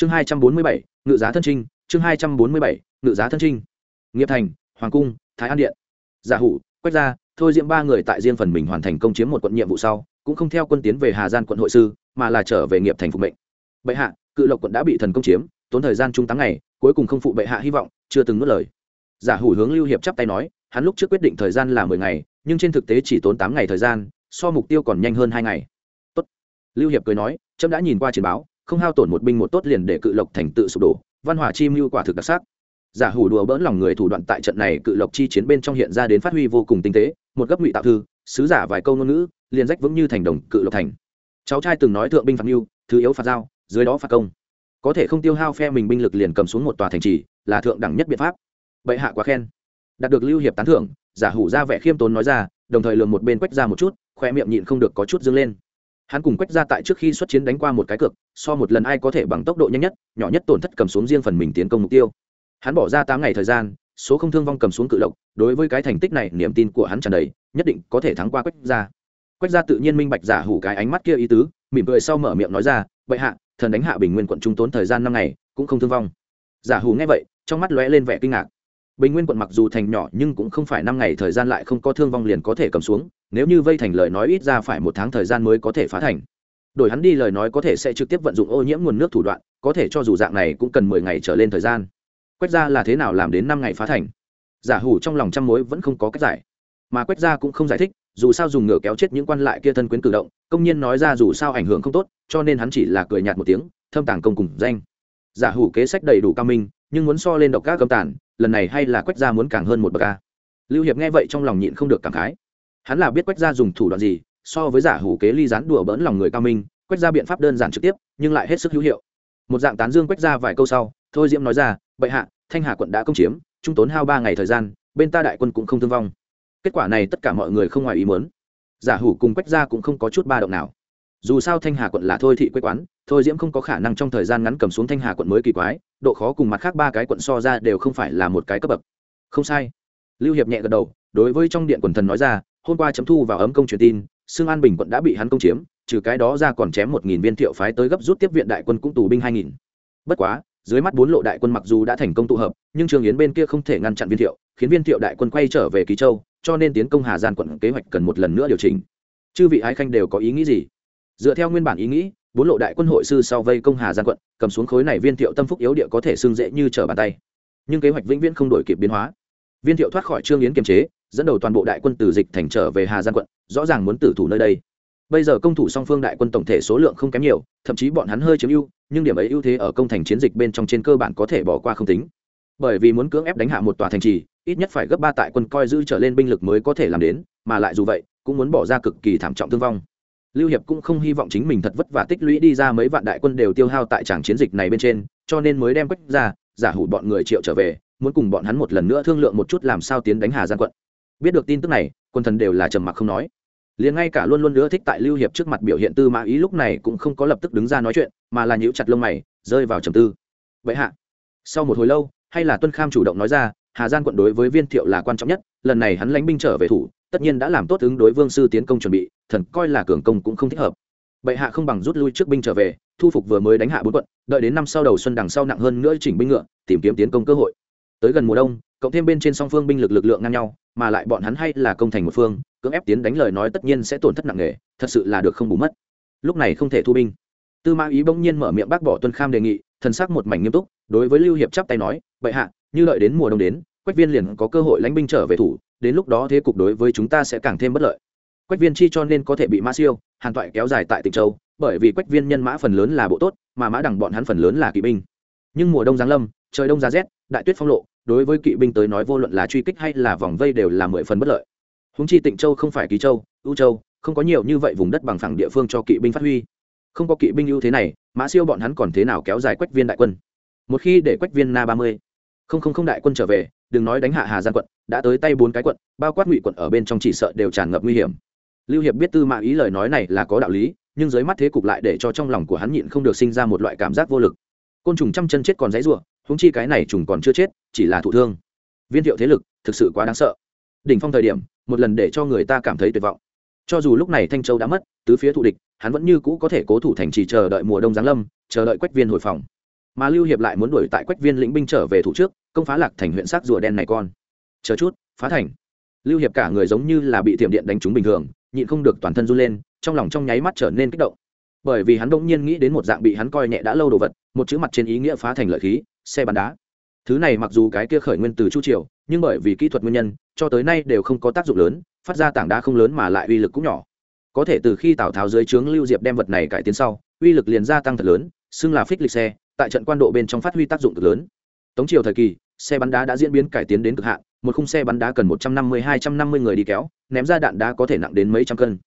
chương hai trăm bốn mươi bảy, ngự giá thân trinh, chương hai trăm bốn mươi bảy, ngự giá thân trinh. Nghiệp thành, hoàng cung, thái an điện. Giả hủ quách gia thôi diễm ba người tại riêng phần mình hoàn thành công chiếm một quận nhiệm vụ sau, cũng không theo quân tiến về hà gian quận hội sư, mà là trở về nghiệp thành phục mệnh. Bệ hạ, cự lộc quận đã bị thần công chiếm, tốn thời gian trung tám ngày, cuối cùng không phụ bệ hạ hy vọng, chưa từng nuốt lời. Giả hủ hướng lưu hiệp chắp tay nói, hắn lúc trước quyết định thời gian là mười ngày, nhưng trên thực tế chỉ tốn tám ngày thời gian, so mục tiêu còn nhanh hơn hai ngày. Tốt. lưu hiệp cười nói trâm đã nhìn qua chiến báo không hao tổn một binh một tốt liền để cự lộc thành tự sụp đổ, văn hỏa chi mưu quả thực đặc sắc. Giả hủ đùa bỡn lòng người thủ đoạn tại trận này cự lộc chi chiến bên trong hiện ra đến phát huy vô cùng tinh tế, một gấp ngụy tạo thư, sứ giả vài câu ngôn ngữ, liền rách vững như thành đồng cự lộc thành. Cháu trai từng nói thượng binh phạt mưu, thứ yếu phạt giao, dưới đó phạt công. Có thể không tiêu hao phe mình binh lực liền cầm xuống một tòa thành trì, là thượng đẳng nhất biện pháp. Bệ hạ quá khen. Đạt được lưu hiệp tán thưởng, giả hủ ra vẻ khiêm tốn nói ra, đồng thời lường một bên quách ra một chút, khoe miệng nhịn không được có chút dâng lên hắn cùng quách ra tại trước khi xuất chiến đánh qua một cái cược, so một lần ai có thể bằng tốc độ nhanh nhất, nhỏ nhất tổn thất cầm xuống riêng phần mình tiến công mục tiêu. Hắn bỏ ra tám ngày thời gian, số không thương vong cầm xuống cự lộc, đối với cái thành tích này niềm tin của hắn tràn đầy, nhất định có thể thắng qua quách ra quách ra tự nhiên minh bạch giả hủ cái ánh mắt kia ý tứ, mỉm cười sau mở miệng nói ra, bệ hạ, thần đánh hạ bình nguyên quận trung tốn thời gian năm ngày, cũng không thương vong. Giả hủ nghe vậy, trong mắt lóe lên vẻ kinh ngạc bình nguyên quận mặc dù thành nhỏ nhưng cũng không phải năm ngày thời gian lại không có thương vong liền có thể cầm xuống, nếu như vây thành lời nói ít ra phải một tháng thời gian mới có thể phá thành. Đổi hắn đi lời nói có thể sẽ trực tiếp vận dụng ô nhiễm nguồn nước thủ đoạn, có thể cho dù dạng này cũng cần mười ngày trở lên thời gian. Quét ra là thế nào làm đến năm ngày phá thành? Giả hủ trong lòng trăm mối vẫn không có cách giải. Mà quét ra cũng không giải thích, dù sao dùng ngựa kéo chết những quan lại kia thân quyến cử động, công nhiên nói ra dù sao ảnh hưởng không tốt, cho nên hắn chỉ là cười nhạt một tiếng, thâm tàng công cùng danh. Giả hủ kế sách đầy đủ cao minh, nhưng muốn so lên độc các cầm tàn lần này hay là quách gia muốn càng hơn một bậc ca lưu hiệp nghe vậy trong lòng nhịn không được cảm khái. Hắn là biết quách gia dùng thủ đoạn gì, so với giả hủ kế ly rán đùa bỡn lòng người cao minh, quách gia biện pháp đơn giản trực tiếp, nhưng lại hết sức hữu hiệu. Một dạng tán dương quách gia vài câu sau, thôi diễm nói ra, bệ hạ, thanh hà quận đã công chiếm, trung tốn hao ba ngày thời gian, bên ta đại quân cũng không thương vong. Kết quả này tất cả mọi người không ngoài ý muốn. Giả hủ cùng quách gia cũng không có chút ba động nào dù sao thanh hà quận là thôi thị quê quán, thôi diễm không có khả năng trong thời gian ngắn cầm xuống thanh hà quận mới kỳ quái, độ khó cùng mặt khác ba cái quận so ra đều không phải là một cái cấp bậc. Không sai. Lưu hiệp nhẹ gật đầu, đối với trong điện quần thần nói ra, hôm qua chấm thu vào ấm công truyền tin xương an bình quận đã bị hắn công chiếm, trừ cái đó ra còn chém một nghìn viên thiệu phái tới gấp rút tiếp viện đại quân cũng tù binh hai nghìn. Bất quá, dưới mắt bốn lộ đại quân mặc dù đã thành công tụ hợp, nhưng trường yến bên kia không thể ngăn chặn viên thiệu, khiến viên thiệu đại quân quay trở về ký châu, cho nên tiến công hà giang quận kế hoạch cần một lần nữa điều chỉnh. Chư vị ái khanh đều có ý nghĩ gì? Dựa theo nguyên bản ý nghĩ, bốn lộ đại quân hội sư sau vây công hà giang quận, cầm xuống khối này viên thiệu tâm phúc yếu địa có thể xưng dễ như trở bàn tay. Nhưng kế hoạch vĩnh viễn không đổi kịp biến hóa. Viên thiệu thoát khỏi trương yến kiềm chế, dẫn đầu toàn bộ đại quân từ dịch thành trở về hà giang quận, rõ ràng muốn tử thủ nơi đây. Bây giờ công thủ song phương đại quân tổng thể số lượng không kém nhiều, thậm chí bọn hắn hơi chiếm ưu, nhưng điểm ấy ưu thế ở công thành chiến dịch bên trong trên cơ bản có thể bỏ qua không tính. Bởi vì muốn cưỡng ép đánh hạ một tòa thành trì, ít nhất phải gấp ba tại quân coi giữ trở lên binh lực mới có thể làm đến, mà lại dù vậy, cũng muốn bỏ ra cực kỳ thảm trọng thương vong lưu hiệp cũng không hy vọng chính mình thật vất vả tích lũy đi ra mấy vạn đại quân đều tiêu hao tại tràng chiến dịch này bên trên, cho nên mới đem quách ra, giả hủ bọn người triệu trở về, muốn cùng bọn hắn một lần nữa thương lượng một chút làm sao tiến đánh hà giang quận. Biết được tin tức này, quân thần đều là trầm mặc không nói. Liền ngay cả luôn luôn nữa thích tại lưu hiệp trước mặt biểu hiện tư mã ý lúc này cũng không có lập tức đứng ra nói chuyện, mà là nhíu chặt lông mày, rơi vào trầm tư. Vậy hạ. Sau một hồi lâu, hay là tuân kham chủ động nói ra, hà giang quận đối với viên thiệu là quan trọng nhất, lần này hắn lãnh binh trở về thủ tất nhiên đã làm tốt ứng đối vương sư tiến công chuẩn bị, thần coi là cường công cũng không thích hợp. Bệ hạ không bằng rút lui trước binh trở về, thu phục vừa mới đánh hạ bốn quận, đợi đến năm sau đầu xuân đằng sau nặng hơn nữa chỉnh binh ngựa, tìm kiếm tiến công cơ hội. Tới gần mùa đông, cộng thêm bên trên song phương binh lực lực lượng ngang nhau, mà lại bọn hắn hay là công thành một phương, cưỡng ép tiến đánh lời nói tất nhiên sẽ tổn thất nặng nề, thật sự là được không bù mất. Lúc này không thể thu binh. Tư mã ý bỗng nhiên mở miệng bác bỏ tuân kham đề nghị, thần sắc một mảnh nghiêm túc, đối với lưu hiệp chắp tay nói, bệ hạ, như đợi đến mùa đông đến quách viên liền có cơ hội lánh binh trở về thủ, đến lúc đó thế cục đối với chúng ta sẽ càng thêm bất lợi. Quách viên chi cho nên có thể bị mã siêu, hàn toại kéo dài tại tỉnh châu, bởi vì quách viên nhân mã phần lớn là bộ tốt, mà mã đằng bọn hắn phần lớn là kỵ binh. Nhưng mùa đông giáng lâm, trời đông giá rét, đại tuyết phong lộ, đối với kỵ binh tới nói vô luận là truy kích hay là vòng vây đều là mười phần bất lợi. Húng chi tịnh châu không phải ký châu ưu châu, không có nhiều như vậy vùng đất bằng phẳng địa phương cho kỵ binh phát huy. Không có kỵ binh ưu thế này, mã siêu bọn hắn còn thế nào kéo dài quách viên đại quân? Một khi để quách viên na ba mươi không không không đại quân trở về đừng nói đánh hạ hà giang quận, đã tới tay bốn cái quận, bao quát ngụy quận ở bên trong chỉ sợ đều tràn ngập nguy hiểm. Lưu hiệp biết tư mã ý lời nói này là có đạo lý, nhưng dưới mắt thế cục lại để cho trong lòng của hắn nhịn không được sinh ra một loại cảm giác vô lực. Côn trùng trăm chân chết còn dãy ruộng húng chi cái này trùng còn chưa chết, chỉ là thụ thương. Viên thiệu thế lực, thực sự quá đáng sợ. Đỉnh phong thời điểm, một lần để cho người ta cảm thấy tuyệt vọng. Cho dù lúc này thanh châu đã mất, tứ phía thụ địch, hắn vẫn như cũ có thể cố thủ thành trì chờ đợi mùa đông giáng lâm, chờ đợi quách viên hồi phòng. Mà lưu hiệp lại muốn đuổi tại quách viên lĩnh binh trở về thủ trước công phá lạc thành huyện sắc rùa đen này con. Chờ chút, phá thành. Lưu hiệp cả người giống như là bị tiệm điện đánh trúng bình thường, nhịn không được toàn thân run lên, trong lòng trong nháy mắt trở nên kích động. Bởi vì hắn bỗng nhiên nghĩ đến một dạng bị hắn coi nhẹ đã lâu đồ vật, một chữ mặt trên ý nghĩa phá thành lợi khí, xe bắn đá. Thứ này mặc dù cái kia khởi nguyên từ chu triều, nhưng bởi vì kỹ thuật nguyên nhân, cho tới nay đều không có tác dụng lớn, phát ra tảng đá không lớn mà lại uy lực cũng nhỏ. Có thể từ khi tào tháo dưới trướng lưu diệp đem vật này cải tiến sau, uy lực liền gia tăng thật lớn, xưng là phích lịch xe, tại trận quan độ bên trong phát huy tác dụng cực lớn. Tống triều thời kỳ xe bắn đá đã diễn biến cải tiến đến cực hạn, một khung xe bắn đá cần một trăm năm mươi, hai trăm năm mươi người đi kéo, ném ra đạn đá có thể nặng đến mấy trăm cân.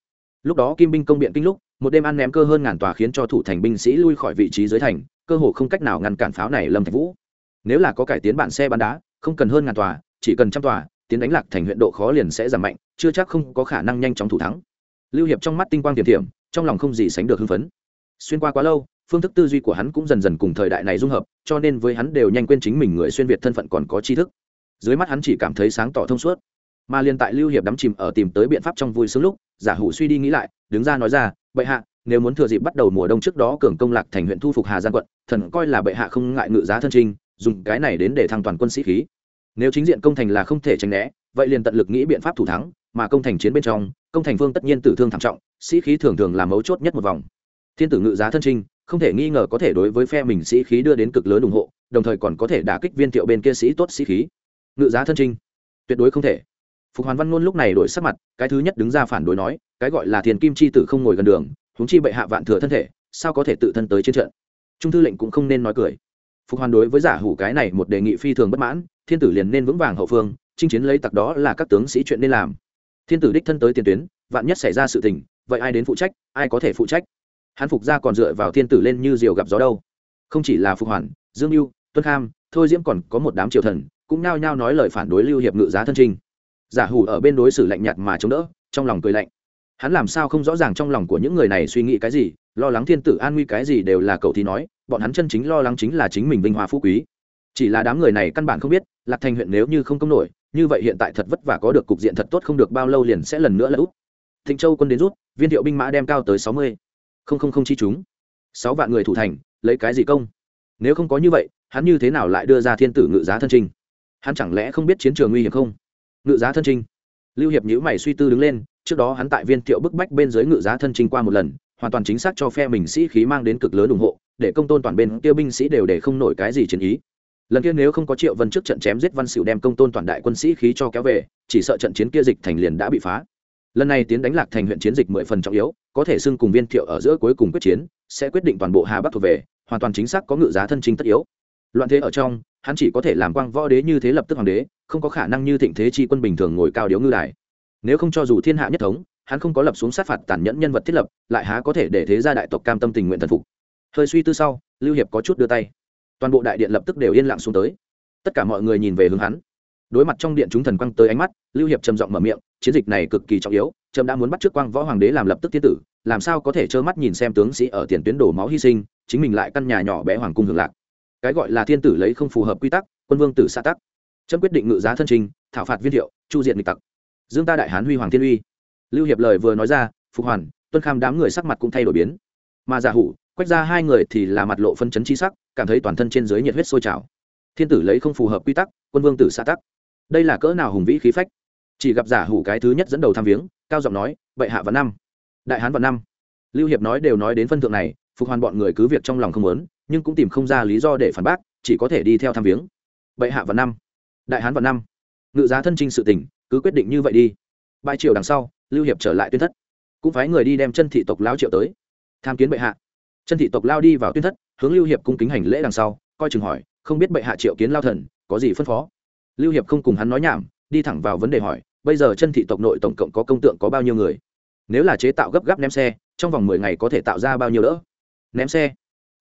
Lúc đó kim binh công biện kinh lúc, một đêm ăn ném cơ hơn ngàn tòa khiến cho thủ thành binh sĩ lui khỏi vị trí dưới thành, cơ hồ không cách nào ngăn cản pháo này lâm thạch vũ. Nếu là có cải tiến bản xe bắn đá, không cần hơn ngàn tòa, chỉ cần trăm tòa, tiến đánh lạc thành huyện độ khó liền sẽ giảm mạnh, chưa chắc không có khả năng nhanh chóng thủ thắng. Lưu hiệp trong mắt tinh quang tiềm thiểm trong lòng không gì sánh được hưng phấn. Xuyên qua quá lâu phương thức tư duy của hắn cũng dần dần cùng thời đại này dung hợp, cho nên với hắn đều nhanh quên chính mình người xuyên việt thân phận còn có tri thức. Dưới mắt hắn chỉ cảm thấy sáng tỏ thông suốt. Mà liền tại lưu hiệp đắm chìm ở tìm tới biện pháp trong vui sướng lúc, giả hủ suy đi nghĩ lại, đứng ra nói ra, bệ hạ, nếu muốn thừa dịp bắt đầu mùa đông trước đó cường công lạc thành huyện thu phục hà giang quận, thần coi là bệ hạ không ngại ngự giá thân trinh, dùng cái này đến để thăng toàn quân sĩ khí. Nếu chính diện công thành là không thể tránh né, vậy liền tận lực nghĩ biện pháp thủ thắng, mà công thành chiến bên trong, công thành vương tất nhiên tử thương thảm trọng, sĩ khí thường thường là mấu chốt nhất một vòng. Thiên tử ngự giá thân trinh không thể nghi ngờ có thể đối với phe mình sĩ khí đưa đến cực lớn ủng hộ, đồng thời còn có thể đả kích viên thiệu bên kia sĩ tốt sĩ khí. Ngự giá thân trinh, tuyệt đối không thể. Phục hoàn văn ngôn lúc này đổi sắc mặt, cái thứ nhất đứng ra phản đối nói, cái gọi là thiền kim chi tử không ngồi gần đường, huống chi bệ hạ vạn thừa thân thể, sao có thể tự thân tới chiến trận? Trung thư lệnh cũng không nên nói cười. Phục hoàn đối với giả hủ cái này một đề nghị phi thường bất mãn, thiên tử liền nên vững vàng hậu phương, chinh chiến lấy tặc đó là các tướng sĩ chuyện nên làm. Thiên tử đích thân tới tiền tuyến, vạn nhất xảy ra sự tình, vậy ai đến phụ trách, ai có thể phụ trách? Hắn phục ra còn dựa vào thiên tử lên như diều gặp gió đâu. Không chỉ là phục hoàn, dương mưu tuân kham, thôi diễm còn có một đám triều thần, cũng nao nhao nói lời phản đối lưu hiệp ngự giá thân trinh giả hủ ở bên đối xử lạnh nhạt mà chống đỡ, trong lòng cười lạnh. Hắn làm sao không rõ ràng trong lòng của những người này suy nghĩ cái gì, lo lắng thiên tử an nguy cái gì đều là cậu thì nói, bọn hắn chân chính lo lắng chính là chính mình vinh hoa phú quý. Chỉ là đám người này căn bản không biết, lạc thành huyện nếu như không công nổi, như vậy hiện tại thật vất vả có được cục diện thật tốt không được bao lâu liền sẽ lần nữa là út thịnh châu quân đến rút, viên thiệu binh mã đem cao tới sáu mươi không không không chi chúng. Sáu vạn người thủ thành, lấy cái gì công? Nếu không có như vậy, hắn như thế nào lại đưa ra thiên tử ngự giá thân trinh hắn chẳng lẽ không biết chiến trường nguy hiểm không? Ngự giá thân trinh lưu hiệp nhữ mày suy tư đứng lên, trước đó hắn tại viên thiệu bức bách bên dưới ngự giá thân trinh qua một lần, hoàn toàn chính xác cho phe mình sĩ khí mang đến cực lớn ủng hộ, để công tôn toàn bên tiêu binh sĩ đều để không nổi cái gì chiến ý. Lần kia nếu không có triệu vân trước trận chém giết văn xỉu đem công tôn toàn đại quân sĩ khí cho kéo về, chỉ sợ trận chiến kia dịch thành liền đã bị phá lần này tiến đánh lạc thành huyện chiến dịch mười phần trọng yếu, có thể xưng cùng viên thiệu ở giữa cuối cùng quyết chiến, sẽ quyết định toàn bộ hà bắc thuộc về, hoàn toàn chính xác có ngự giá thân chính tất yếu. Loạn thế ở trong, hắn chỉ có thể làm quang võ đế như thế lập tức hoàng đế, không có khả năng như thịnh thế chi quân bình thường ngồi cao điếu ngư đài. Nếu không cho dù thiên hạ nhất thống, hắn không có lập xuống sát phạt tàn nhẫn nhân vật thiết lập, lại há có thể để thế gia đại tộc cam tâm tình nguyện thần phục. Hơi suy tư sau, lưu hiệp có chút đưa tay. Toàn bộ đại điện lập tức đều yên lặng xuống tới. Tất cả mọi người nhìn về hướng hắn đối mặt trong điện chúng thần quăng tới ánh mắt, lưu hiệp trầm giọng mở miệng, chiến dịch này cực kỳ trọng yếu, trâm đã muốn bắt trước quang võ hoàng đế làm lập tức thiên tử, làm sao có thể trơ mắt nhìn xem tướng sĩ ở tiền tuyến đổ máu hy sinh, chính mình lại căn nhà nhỏ bé hoàng cung hưởng lạc. Cái gọi là thiên tử lấy không phù hợp quy tắc, quân vương tử xa tắc. Trâm quyết định ngự giá thân trình, thảo phạt viên thiệu, chu diện nghịch tặc. Dương ta đại hán huy hoàng thiên uy. Lưu hiệp lời vừa nói ra, phục hoàn, tuân kham đám người sắc mặt cũng thay đổi biến. Mà giả hủ, quách ra hai người thì là mặt lộ phân chấn chi sắc, cảm thấy toàn thân trên dưới nhiệt huyết sôi trào. Thiên tử lấy không phù hợp quy tắc, quân vương tử xa tắc đây là cỡ nào hùng vĩ khí phách? Chỉ gặp giả hủ cái thứ nhất dẫn đầu tham viếng, cao giọng nói, bệ hạ vào năm, đại hán vào năm. Lưu hiệp nói đều nói đến phân thượng này, phục hoàn bọn người cứ việc trong lòng không muốn, nhưng cũng tìm không ra lý do để phản bác, chỉ có thể đi theo tham viếng. Bệ hạ vào năm, đại hán vào năm. Ngự giá thân trinh sự tỉnh cứ quyết định như vậy đi. Bãi triều đằng sau, lưu hiệp trở lại tuyên thất. Cũng phái người đi đem chân thị tộc lao triệu tới. Tham kiến bệ hạ. Chân thị tộc lao đi vào tuyên thất, hướng lưu hiệp cung kính hành lễ đằng sau, coi chừng hỏi, không biết bệ hạ triệu kiến lao thần, có gì phân phó? Lưu hiệp không cùng hắn nói nhảm, đi thẳng vào vấn đề hỏi, bây giờ chân thị tộc nội tổng cộng có công tượng có bao nhiêu người? Nếu là chế tạo gấp gáp ném xe, trong vòng mười ngày có thể tạo ra bao nhiêu đỡ? Ném xe.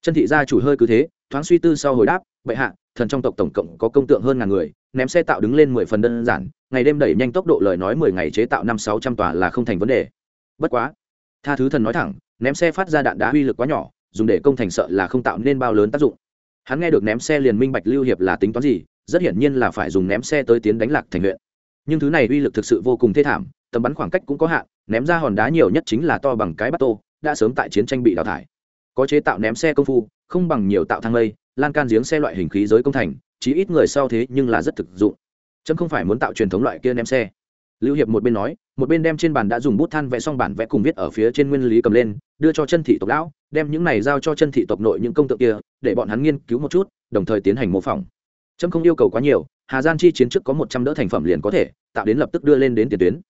Chân thị gia chủ hơi cứ thế, thoáng suy tư sau hồi đáp, bệ hạ, thần trong tộc tổng cộng có công tượng hơn ngàn người, ném xe tạo đứng lên mười phần đơn giản, ngày đêm đẩy nhanh tốc độ lời nói mười ngày chế tạo năm sáu trăm tòa là không thành vấn đề. Bất quá, tha thứ thần nói thẳng, ném xe phát ra đạn đá uy lực quá nhỏ, dùng để công thành sợ là không tạo nên bao lớn tác dụng. Hắn nghe được ném xe liền minh bạch lưu hiệp là tính toán gì rất hiển nhiên là phải dùng ném xe tới tiến đánh lạc thành huyện. Nhưng thứ này uy lực thực sự vô cùng thê thảm tầm bắn khoảng cách cũng có hạn, ném ra hòn đá nhiều nhất chính là to bằng cái bắt tô, đã sớm tại chiến tranh bị đào thải. Có chế tạo ném xe công phu, không bằng nhiều tạo thang lây, lan can giếng xe loại hình khí giới công thành, chí ít người sau thế nhưng là rất thực dụng. Chấm không phải muốn tạo truyền thống loại kia ném xe. Lưu hiệp một bên nói, một bên đem trên bàn đã dùng bút than vẽ xong bản vẽ cùng viết ở phía trên nguyên lý cầm lên, đưa cho chân thị tộc lão, đem những này giao cho chân thị tộc nội những công tượng kia, để bọn hắn nghiên cứu một chút, đồng thời tiến hành mô phỏng trâm không yêu cầu quá nhiều, hà Gian chi chiến trước có một trăm đỡ thành phẩm liền có thể, tạo đến lập tức đưa lên đến tiền tuyến.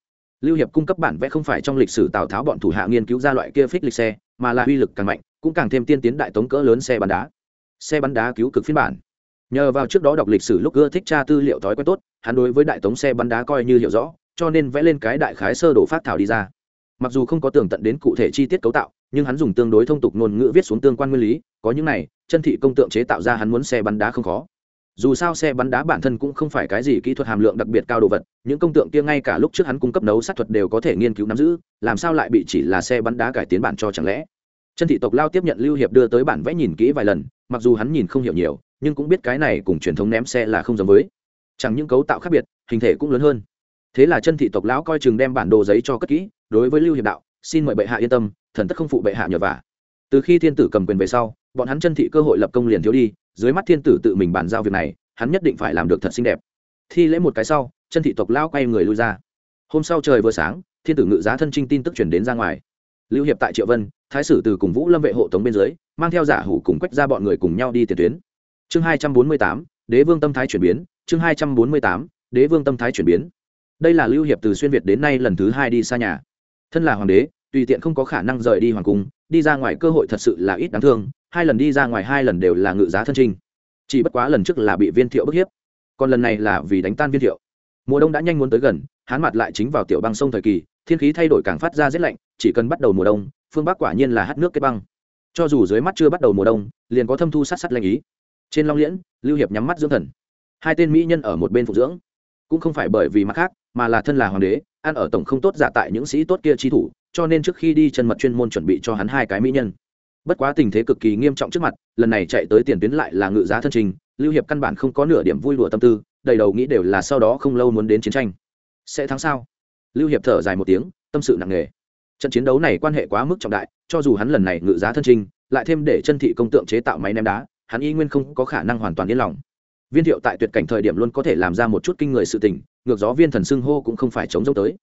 Lưu hiệp cung cấp bản vẽ không phải trong lịch sử tào tháo bọn thủ hạ nghiên cứu ra loại kia phích lịch xe, mà là uy lực càng mạnh, cũng càng thêm tiên tiến đại tống cỡ lớn xe bắn đá. Xe bắn đá cứu cực phiên bản. Nhờ vào trước đó đọc lịch sử lúc ưa thích tra tư liệu thói quen tốt, hắn đối với đại tống xe bắn đá coi như hiểu rõ, cho nên vẽ lên cái đại khái sơ đồ phát thảo đi ra. Mặc dù không có tường tận đến cụ thể chi tiết cấu tạo, nhưng hắn dùng tương đối thông tục ngôn ngữ viết xuống tương quan nguyên lý, có những này, chân thị công tượng chế tạo ra hắn muốn xe bắn đá không khó dù sao xe bắn đá bản thân cũng không phải cái gì kỹ thuật hàm lượng đặc biệt cao đồ vật, những công tượng kia ngay cả lúc trước hắn cung cấp nấu sát thuật đều có thể nghiên cứu nắm giữ, làm sao lại bị chỉ là xe bắn đá cải tiến bản cho chẳng lẽ? Chân thị tộc lao tiếp nhận lưu hiệp đưa tới bản vẽ nhìn kỹ vài lần, mặc dù hắn nhìn không hiểu nhiều, nhưng cũng biết cái này cùng truyền thống ném xe là không giống với. Chẳng những cấu tạo khác biệt, hình thể cũng lớn hơn. Thế là chân thị tộc lão coi chừng đem bản đồ giấy cho cất kỹ, đối với lưu hiệp đạo, xin mời bệ hạ yên tâm, thần tất không phụ bệ hạ nhờ vả. Từ khi thiên tử cầm quyền về sau bọn hắn chân thị cơ hội lập công liền thiếu đi, dưới mắt thiên tử tự mình bàn giao việc này, hắn nhất định phải làm được thật xinh đẹp. Thi lễ một cái sau, chân thị tộc lao quay người lui ra. Hôm sau trời vừa sáng, thiên tử ngự giá thân trinh tin tức chuyển đến ra ngoài. Lưu hiệp tại triệu vân, thái sử từ cùng vũ lâm vệ hộ tống bên dưới, mang theo giả hủ cùng quách ra bọn người cùng nhau đi tiền tuyến. Chương hai trăm bốn mươi tám, đế vương tâm thái chuyển biến, chương hai trăm bốn mươi tám, đế vương tâm thái chuyển biến. Đây là lưu hiệp từ xuyên việt đến nay lần thứ hai đi xa nhà. Thân là hoàng đế, tùy tiện không có khả năng rời đi hoàng cung đi ra ngoài cơ hội thật sự là ít đáng thương, hai lần đi ra ngoài hai lần đều là ngự giá thân trinh. Chỉ bất quá lần trước là bị viên thiệu bức hiếp, còn lần này là vì đánh tan viên thiệu. Mùa đông đã nhanh muốn tới gần, hán mặt lại chính vào tiểu băng sông thời kỳ, thiên khí thay đổi càng phát ra rét lạnh, chỉ cần bắt đầu mùa đông, phương bắc quả nhiên là hát nước kết băng. Cho dù dưới mắt chưa bắt đầu mùa đông, liền có thâm thu sát sát lanh ý. Trên long liễn, lưu hiệp nhắm mắt dưỡng thần. Hai tên mỹ nhân ở một bên phục dưỡng. Cũng không phải bởi vì mặt khác, mà là thân là hoàng đế, ăn ở tổng không tốt giả tại những sĩ tốt kia chi thủ cho nên trước khi đi chân mật chuyên môn chuẩn bị cho hắn hai cái mỹ nhân. Bất quá tình thế cực kỳ nghiêm trọng trước mặt lần này chạy tới tiền tuyến lại là ngự giá thân trình lưu hiệp căn bản không có nửa điểm vui lụa tâm tư đầy đầu nghĩ đều là sau đó không lâu muốn đến chiến tranh. Sẽ thắng sao? Lưu hiệp thở dài một tiếng tâm sự nặng nề. Trận chiến đấu này quan hệ quá mức trọng đại cho dù hắn lần này ngự giá thân trình, lại thêm để chân thị công tượng chế tạo máy ném đá hắn y nguyên không có khả năng hoàn toàn yên lòng. Viên thiệu tại tuyệt cảnh thời điểm luôn có thể làm ra một chút kinh người sự tình ngược gió viên thần xưng hô cũng không phải chống dốc tới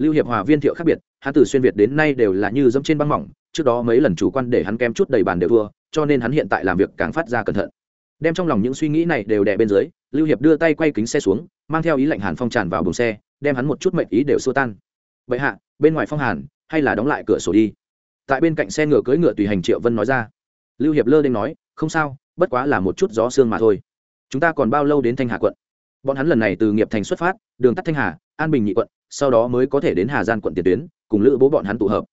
lưu hiệp hòa viên thiệu khác biệt, hắn từ xuyên việt đến nay đều là như dẫm trên băng mỏng, trước đó mấy lần chủ quan để hắn kém chút đầy bàn đều thua, cho nên hắn hiện tại làm việc càng phát ra cẩn thận. Đem trong lòng những suy nghĩ này đều đè bên dưới, lưu hiệp đưa tay quay kính xe xuống, mang theo ý lệnh hàn phong tràn vào buồng xe, đem hắn một chút mệnh ý đều xua tan. Vậy hạ, bên ngoài phong hàn, hay là đóng lại cửa sổ đi. Tại bên cạnh xe ngựa cưỡi ngựa tùy hành triệu vân nói ra. Lưu hiệp lơ đ nói, không sao, bất quá là một chút gió sương mà thôi. Chúng ta còn bao lâu đến thanh hà quận? Bọn hắn lần này từ nghiệp thành xuất phát, đường tắt thanh hà, an bình nhị quận sau đó mới có thể đến hà giang quận tiền tuyến, cùng lữ bố bọn hắn tụ hợp.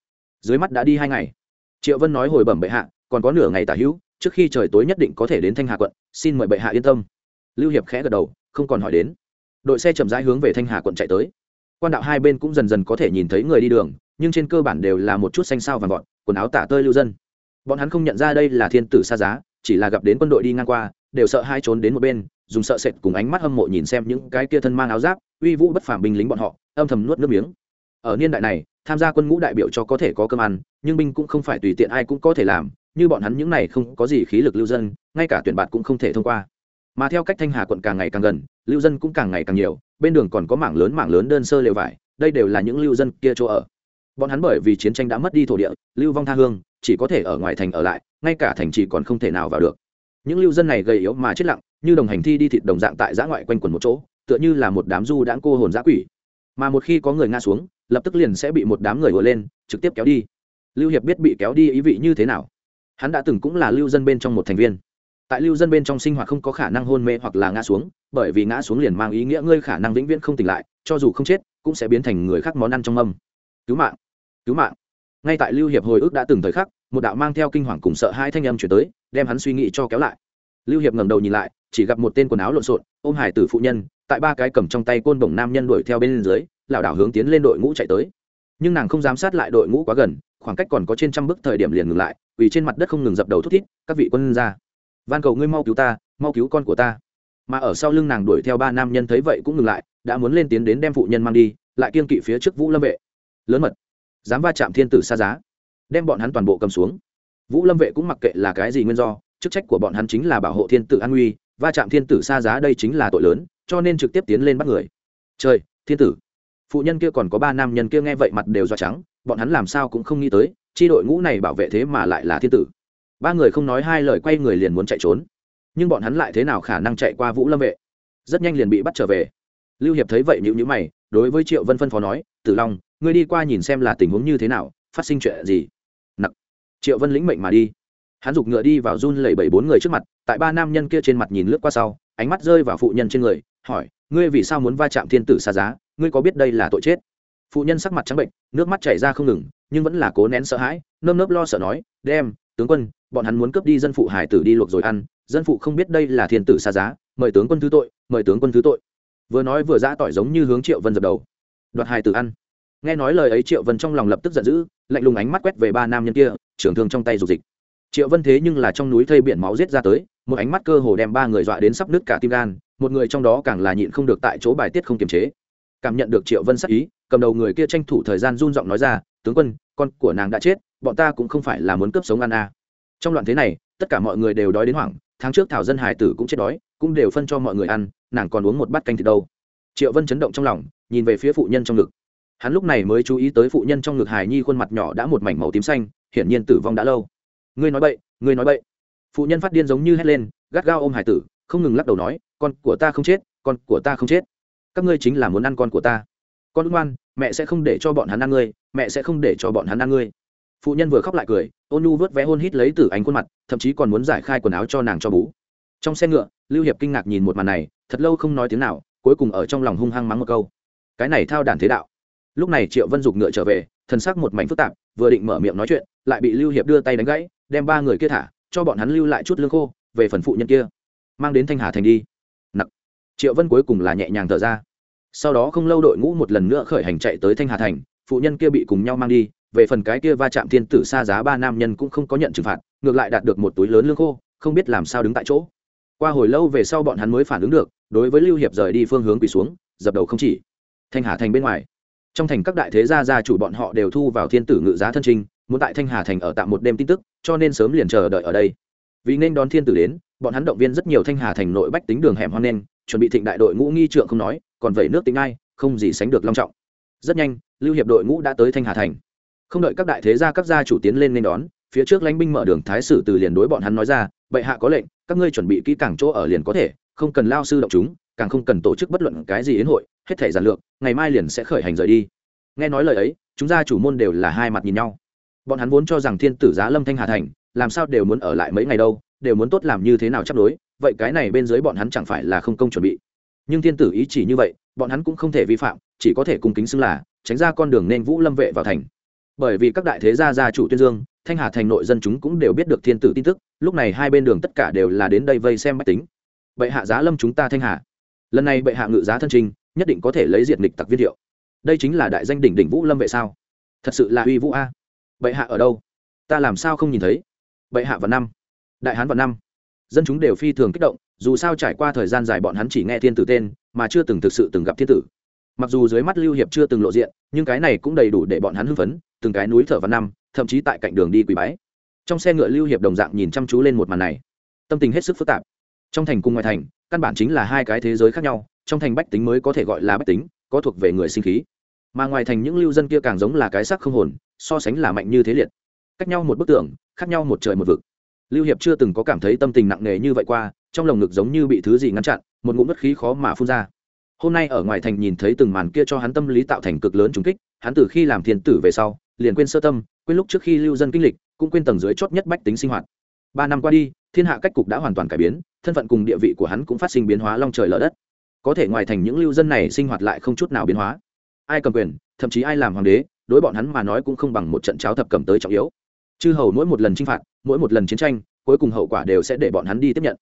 Dưới mắt đã đi hai ngày. Triệu vân nói hồi bẩm bệ hạ, còn có nửa ngày tả hữu, trước khi trời tối nhất định có thể đến thanh hà quận, xin mời bệ hạ yên tâm. Lưu hiệp khẽ gật đầu, không còn hỏi đến. Đội xe chậm rãi hướng về thanh hà quận chạy tới. Quan đạo hai bên cũng dần dần có thể nhìn thấy người đi đường, nhưng trên cơ bản đều là một chút xanh sao vàng vọt, quần áo tả tơi lưu dân. Bọn hắn không nhận ra đây là thiên tử xa giá, chỉ là gặp đến quân đội đi ngang qua, đều sợ hai trốn đến một bên, dùng sợ sệt cùng ánh mắt hâm mộ nhìn xem những cái kia thân mang áo giáp, uy vũ bất phàm binh lính bọn họ âm thầm nuốt nước miếng. Ở niên đại này, tham gia quân ngũ đại biểu cho có thể có cơm ăn, nhưng binh cũng không phải tùy tiện ai cũng có thể làm, như bọn hắn những này không có gì khí lực lưu dân, ngay cả tuyển bạt cũng không thể thông qua. Mà theo cách thanh hà quận càng ngày càng gần, lưu dân cũng càng ngày càng nhiều, bên đường còn có mảng lớn mảng lớn đơn sơ lều vải, đây đều là những lưu dân kia chỗ ở. Bọn hắn bởi vì chiến tranh đã mất đi thổ địa, lưu vong tha hương, chỉ có thể ở ngoài thành ở lại, ngay cả thành trì còn không thể nào vào được. Những lưu dân này gầy yếu mà chết lặng, như đồng hành thi đi thịt đồng dạng tại giã ngoại quanh quần một chỗ, tựa như là một đám du đãng cô hồn giã quỷ mà một khi có người ngã xuống, lập tức liền sẽ bị một đám người ùa lên, trực tiếp kéo đi. Lưu hiệp biết bị kéo đi ý vị như thế nào. Hắn đã từng cũng là lưu dân bên trong một thành viên. Tại lưu dân bên trong sinh hoạt không có khả năng hôn mê hoặc là ngã xuống, bởi vì ngã xuống liền mang ý nghĩa ngươi khả năng vĩnh viễn không tỉnh lại, cho dù không chết, cũng sẽ biến thành người khác món ăn trong mâm. Cứu mạng cứu mạng. Ngay tại lưu hiệp hồi ức đã từng thời khắc, một đạo mang theo kinh hoàng cùng sợ hai thanh âm chuyển tới, đem hắn suy nghĩ cho kéo lại lưu hiệp ngẩng đầu nhìn lại, chỉ gặp một tên quần áo lộn xộn, ôm hải tử phụ nhân, tại ba cái cầm trong tay côn bổng nam nhân đuổi theo bên dưới, lảo đảo hướng tiến lên đội ngũ chạy tới. Nhưng nàng không dám sát lại đội ngũ quá gần, khoảng cách còn có trên trăm bước thời điểm liền ngừng lại, vì trên mặt đất không ngừng dập đầu thút thít, các vị quân ra, van cầu ngươi mau cứu ta, mau cứu con của ta. Mà ở sau lưng nàng đuổi theo ba nam nhân thấy vậy cũng ngừng lại, đã muốn lên tiến đến đem phụ nhân mang đi, lại kiên kỵ phía trước vũ lâm vệ. Lớn mật, dám va chạm thiên tử xa giá, đem bọn hắn toàn bộ cầm xuống. Vũ lâm vệ cũng mặc kệ là cái gì nguyên do chức trách của bọn hắn chính là bảo hộ thiên tử an nguy, va chạm thiên tử xa giá đây chính là tội lớn, cho nên trực tiếp tiến lên bắt người. Trời, thiên tử! Phụ nhân kia còn có ba nam nhân kia nghe vậy mặt đều do trắng, bọn hắn làm sao cũng không nghĩ tới, chi đội ngũ này bảo vệ thế mà lại là thiên tử. Ba người không nói hai lời quay người liền muốn chạy trốn. Nhưng bọn hắn lại thế nào khả năng chạy qua vũ lâm vệ? Rất nhanh liền bị bắt trở về. Lưu hiệp thấy vậy nhữ nhữ mày, đối với triệu vân phân phó nói, tử long, ngươi đi qua nhìn xem là tình huống như thế nào, phát sinh chuyện gì? Nặc. Triệu vân lĩnh mệnh mà đi hắn giục ngựa đi vào run lẩy bẩy bốn người trước mặt, tại ba nam nhân kia trên mặt nhìn lướt qua sau, ánh mắt rơi vào phụ nhân trên người, hỏi, ngươi vì sao muốn va chạm thiên tử xa giá? Ngươi có biết đây là tội chết? Phụ nhân sắc mặt trắng bệnh, nước mắt chảy ra không ngừng, nhưng vẫn là cố nén sợ hãi, nơm nớp lo sợ nói, đem, tướng quân, bọn hắn muốn cướp đi dân phụ hải tử đi luộc rồi ăn, dân phụ không biết đây là thiên tử xa giá, mời tướng quân thứ tội, mời tướng quân thứ tội. Vừa nói vừa giã tỏi giống như hướng triệu vân dập đầu. Đoạt hải tử ăn. Nghe nói lời ấy, triệu vân trong lòng lập tức giận dữ, lạnh lùng ánh mắt quét về ba nam nhân kia, trưởng thương trong tay dục dịch triệu vân thế nhưng là trong núi thây biển máu giết ra tới, một ánh mắt cơ hồ đem ba người dọa đến sắp nứt cả tim gan, một người trong đó càng là nhịn không được tại chỗ bài tiết không kiềm chế. Cảm nhận được triệu vân sắc ý, cầm đầu người kia tranh thủ thời gian run giọng nói ra, tướng quân, con của nàng đã chết, bọn ta cũng không phải là muốn cướp sống ăn à. trong loạn thế này, tất cả mọi người đều đói đến hoảng, tháng trước thảo dân hải tử cũng chết đói, cũng đều phân cho mọi người ăn, nàng còn uống một bát canh thịt đâu. Triệu vân chấn động trong lòng, nhìn về phía phụ nhân trong ngực. Hắn lúc này mới chú ý tới phụ nhân trong ngực hải nhi khuôn mặt nhỏ đã một mảnh màu tím xanh, hiển nhiên tử vong đã lâu ngươi nói bậy, ngươi nói bậy. Phụ nhân phát điên giống như hét lên, gắt gao ôm hải tử, không ngừng lắc đầu nói, con của ta không chết, con của ta không chết. Các ngươi chính là muốn ăn con của ta. Con ngoan, mẹ sẽ không để cho bọn hắn ăn ngươi, mẹ sẽ không để cho bọn hắn ăn ngươi. Phụ nhân vừa khóc lại cười, ôn nhu vớt vé hôn hít lấy từ ánh khuôn mặt, thậm chí còn muốn giải khai quần áo cho nàng cho bú. Trong xe ngựa, lưu hiệp kinh ngạc nhìn một màn này, thật lâu không nói tiếng nào, cuối cùng ở trong lòng hung hăng mắng một câu. Cái này thao đản thế đạo. Lúc này triệu vân dục ngựa trở về thân xác một mảnh phức tạp, vừa định mở miệng nói chuyện, lại bị lưu hiệp đưa tay đánh gãy đem ba người kia thả, cho bọn hắn lưu lại chút lương khô, về phần phụ nhân kia. Mang đến thanh hà thành đi. Nặc. Triệu vân cuối cùng là nhẹ nhàng thở ra. Sau đó không lâu đội ngũ một lần nữa khởi hành chạy tới thanh hà thành, phụ nhân kia bị cùng nhau mang đi, về phần cái kia va chạm thiên tử xa giá ba nam nhân cũng không có nhận trừng phạt, ngược lại đạt được một túi lớn lương khô, không biết làm sao đứng tại chỗ. Qua hồi lâu về sau bọn hắn mới phản ứng được, đối với lưu hiệp rời đi phương hướng quỳ xuống, dập đầu không chỉ. Thanh hà thành bên ngoài. Trong thành các đại thế gia gia chủ bọn họ đều thu vào thiên tử ngự giá thân trinh muốn tại thanh hà thành ở tạm một đêm tin tức, cho nên sớm liền chờ đợi ở đây. Vì nên đón thiên tử đến, bọn hắn động viên rất nhiều thanh hà thành nội bách tính đường hẻm hoan nên, chuẩn bị thịnh đại đội ngũ nghi trượng không nói, còn vẩy nước tính ai, không gì sánh được long trọng. Rất nhanh, lưu hiệp đội ngũ đã tới thanh hà thành. Không đợi các đại thế gia, các gia chủ tiến lên nên đón, phía trước lãnh binh mở đường thái sử từ liền đối bọn hắn nói ra, bệ hạ có lệnh, các ngươi chuẩn bị kỹ càng chỗ ở liền có thể, không cần lao sư động chúng, càng không cần tổ chức bất luận cái gì yến hội, hết thể giản lược, ngày mai liền sẽ khởi hành rời đi. Nghe nói lời ấy, chúng gia chủ môn đều là hai mặt nhìn nhau bọn hắn vốn cho rằng thiên tử giá lâm thanh hà thành, làm sao đều muốn ở lại mấy ngày đâu, đều muốn tốt làm như thế nào chấp đối, vậy cái này bên dưới bọn hắn chẳng phải là không công chuẩn bị. Nhưng thiên tử ý chỉ như vậy, bọn hắn cũng không thể vi phạm, chỉ có thể cung kính xưng là, tránh ra con đường nên vũ lâm vệ vào thành. Bởi vì các đại thế gia gia chủ tuyên dương, thanh hà thành nội dân chúng cũng đều biết được thiên tử tin tức, lúc này hai bên đường tất cả đều là đến đây vây xem máy tính. Bệ hạ giá lâm chúng ta thanh hà. Lần này bệ hạ ngự giá thân trình, nhất định có thể lấy diệt nghịch tặc viên hiệu. Đây chính là đại danh đỉnh đỉnh vũ lâm vệ sao? Thật sự là uy vũ a bệ hạ ở đâu? Ta làm sao không nhìn thấy? Bệ hạ vào năm. Đại hán vào năm. Dân chúng đều phi thường kích động, dù sao trải qua thời gian dài bọn hắn chỉ nghe thiên tử tên, mà chưa từng thực sự từng gặp thiên tử. Mặc dù dưới mắt lưu hiệp chưa từng lộ diện, nhưng cái này cũng đầy đủ để bọn hắn hưng phấn, từng cái núi thở văn năm, thậm chí tại cạnh đường đi quỳ bái. Trong xe ngựa lưu hiệp đồng dạng nhìn chăm chú lên một màn này. Tâm tình hết sức phức tạp. Trong thành cùng ngoài thành, căn bản chính là hai cái thế giới khác nhau, trong thành bách tính mới có thể gọi là bách tính, có thuộc về người sinh khí. Mà ngoài thành những lưu dân kia càng giống là cái sắc không hồn so sánh là mạnh như thế liệt. Cách nhau một bức tường, khác nhau một trời một vực. Lưu hiệp chưa từng có cảm thấy tâm tình nặng nề như vậy qua, trong lồng ngực giống như bị thứ gì ngăn chặn, một ngụm bất khí khó mà phun ra. Hôm nay ở ngoài thành nhìn thấy từng màn kia cho hắn tâm lý tạo thành cực lớn trùng kích, hắn từ khi làm thiên tử về sau, liền quên sơ tâm, quên lúc trước khi lưu dân kinh lịch, cũng quên tầng dưới chót nhất bách tính sinh hoạt. Ba năm qua đi, thiên hạ cách cục đã hoàn toàn cải biến, thân phận cùng địa vị của hắn cũng phát sinh biến hóa long trời lở đất. Có thể ngoài thành những lưu dân này sinh hoạt lại không chút nào biến hóa. Ai cầm quyền, thậm chí ai làm hoàng đế đối bọn hắn mà nói cũng không bằng một trận cháo thập cầm tới trọng yếu. Chư hầu mỗi một lần chinh phạt, mỗi một lần chiến tranh, cuối cùng hậu quả đều sẽ để bọn hắn đi tiếp nhận.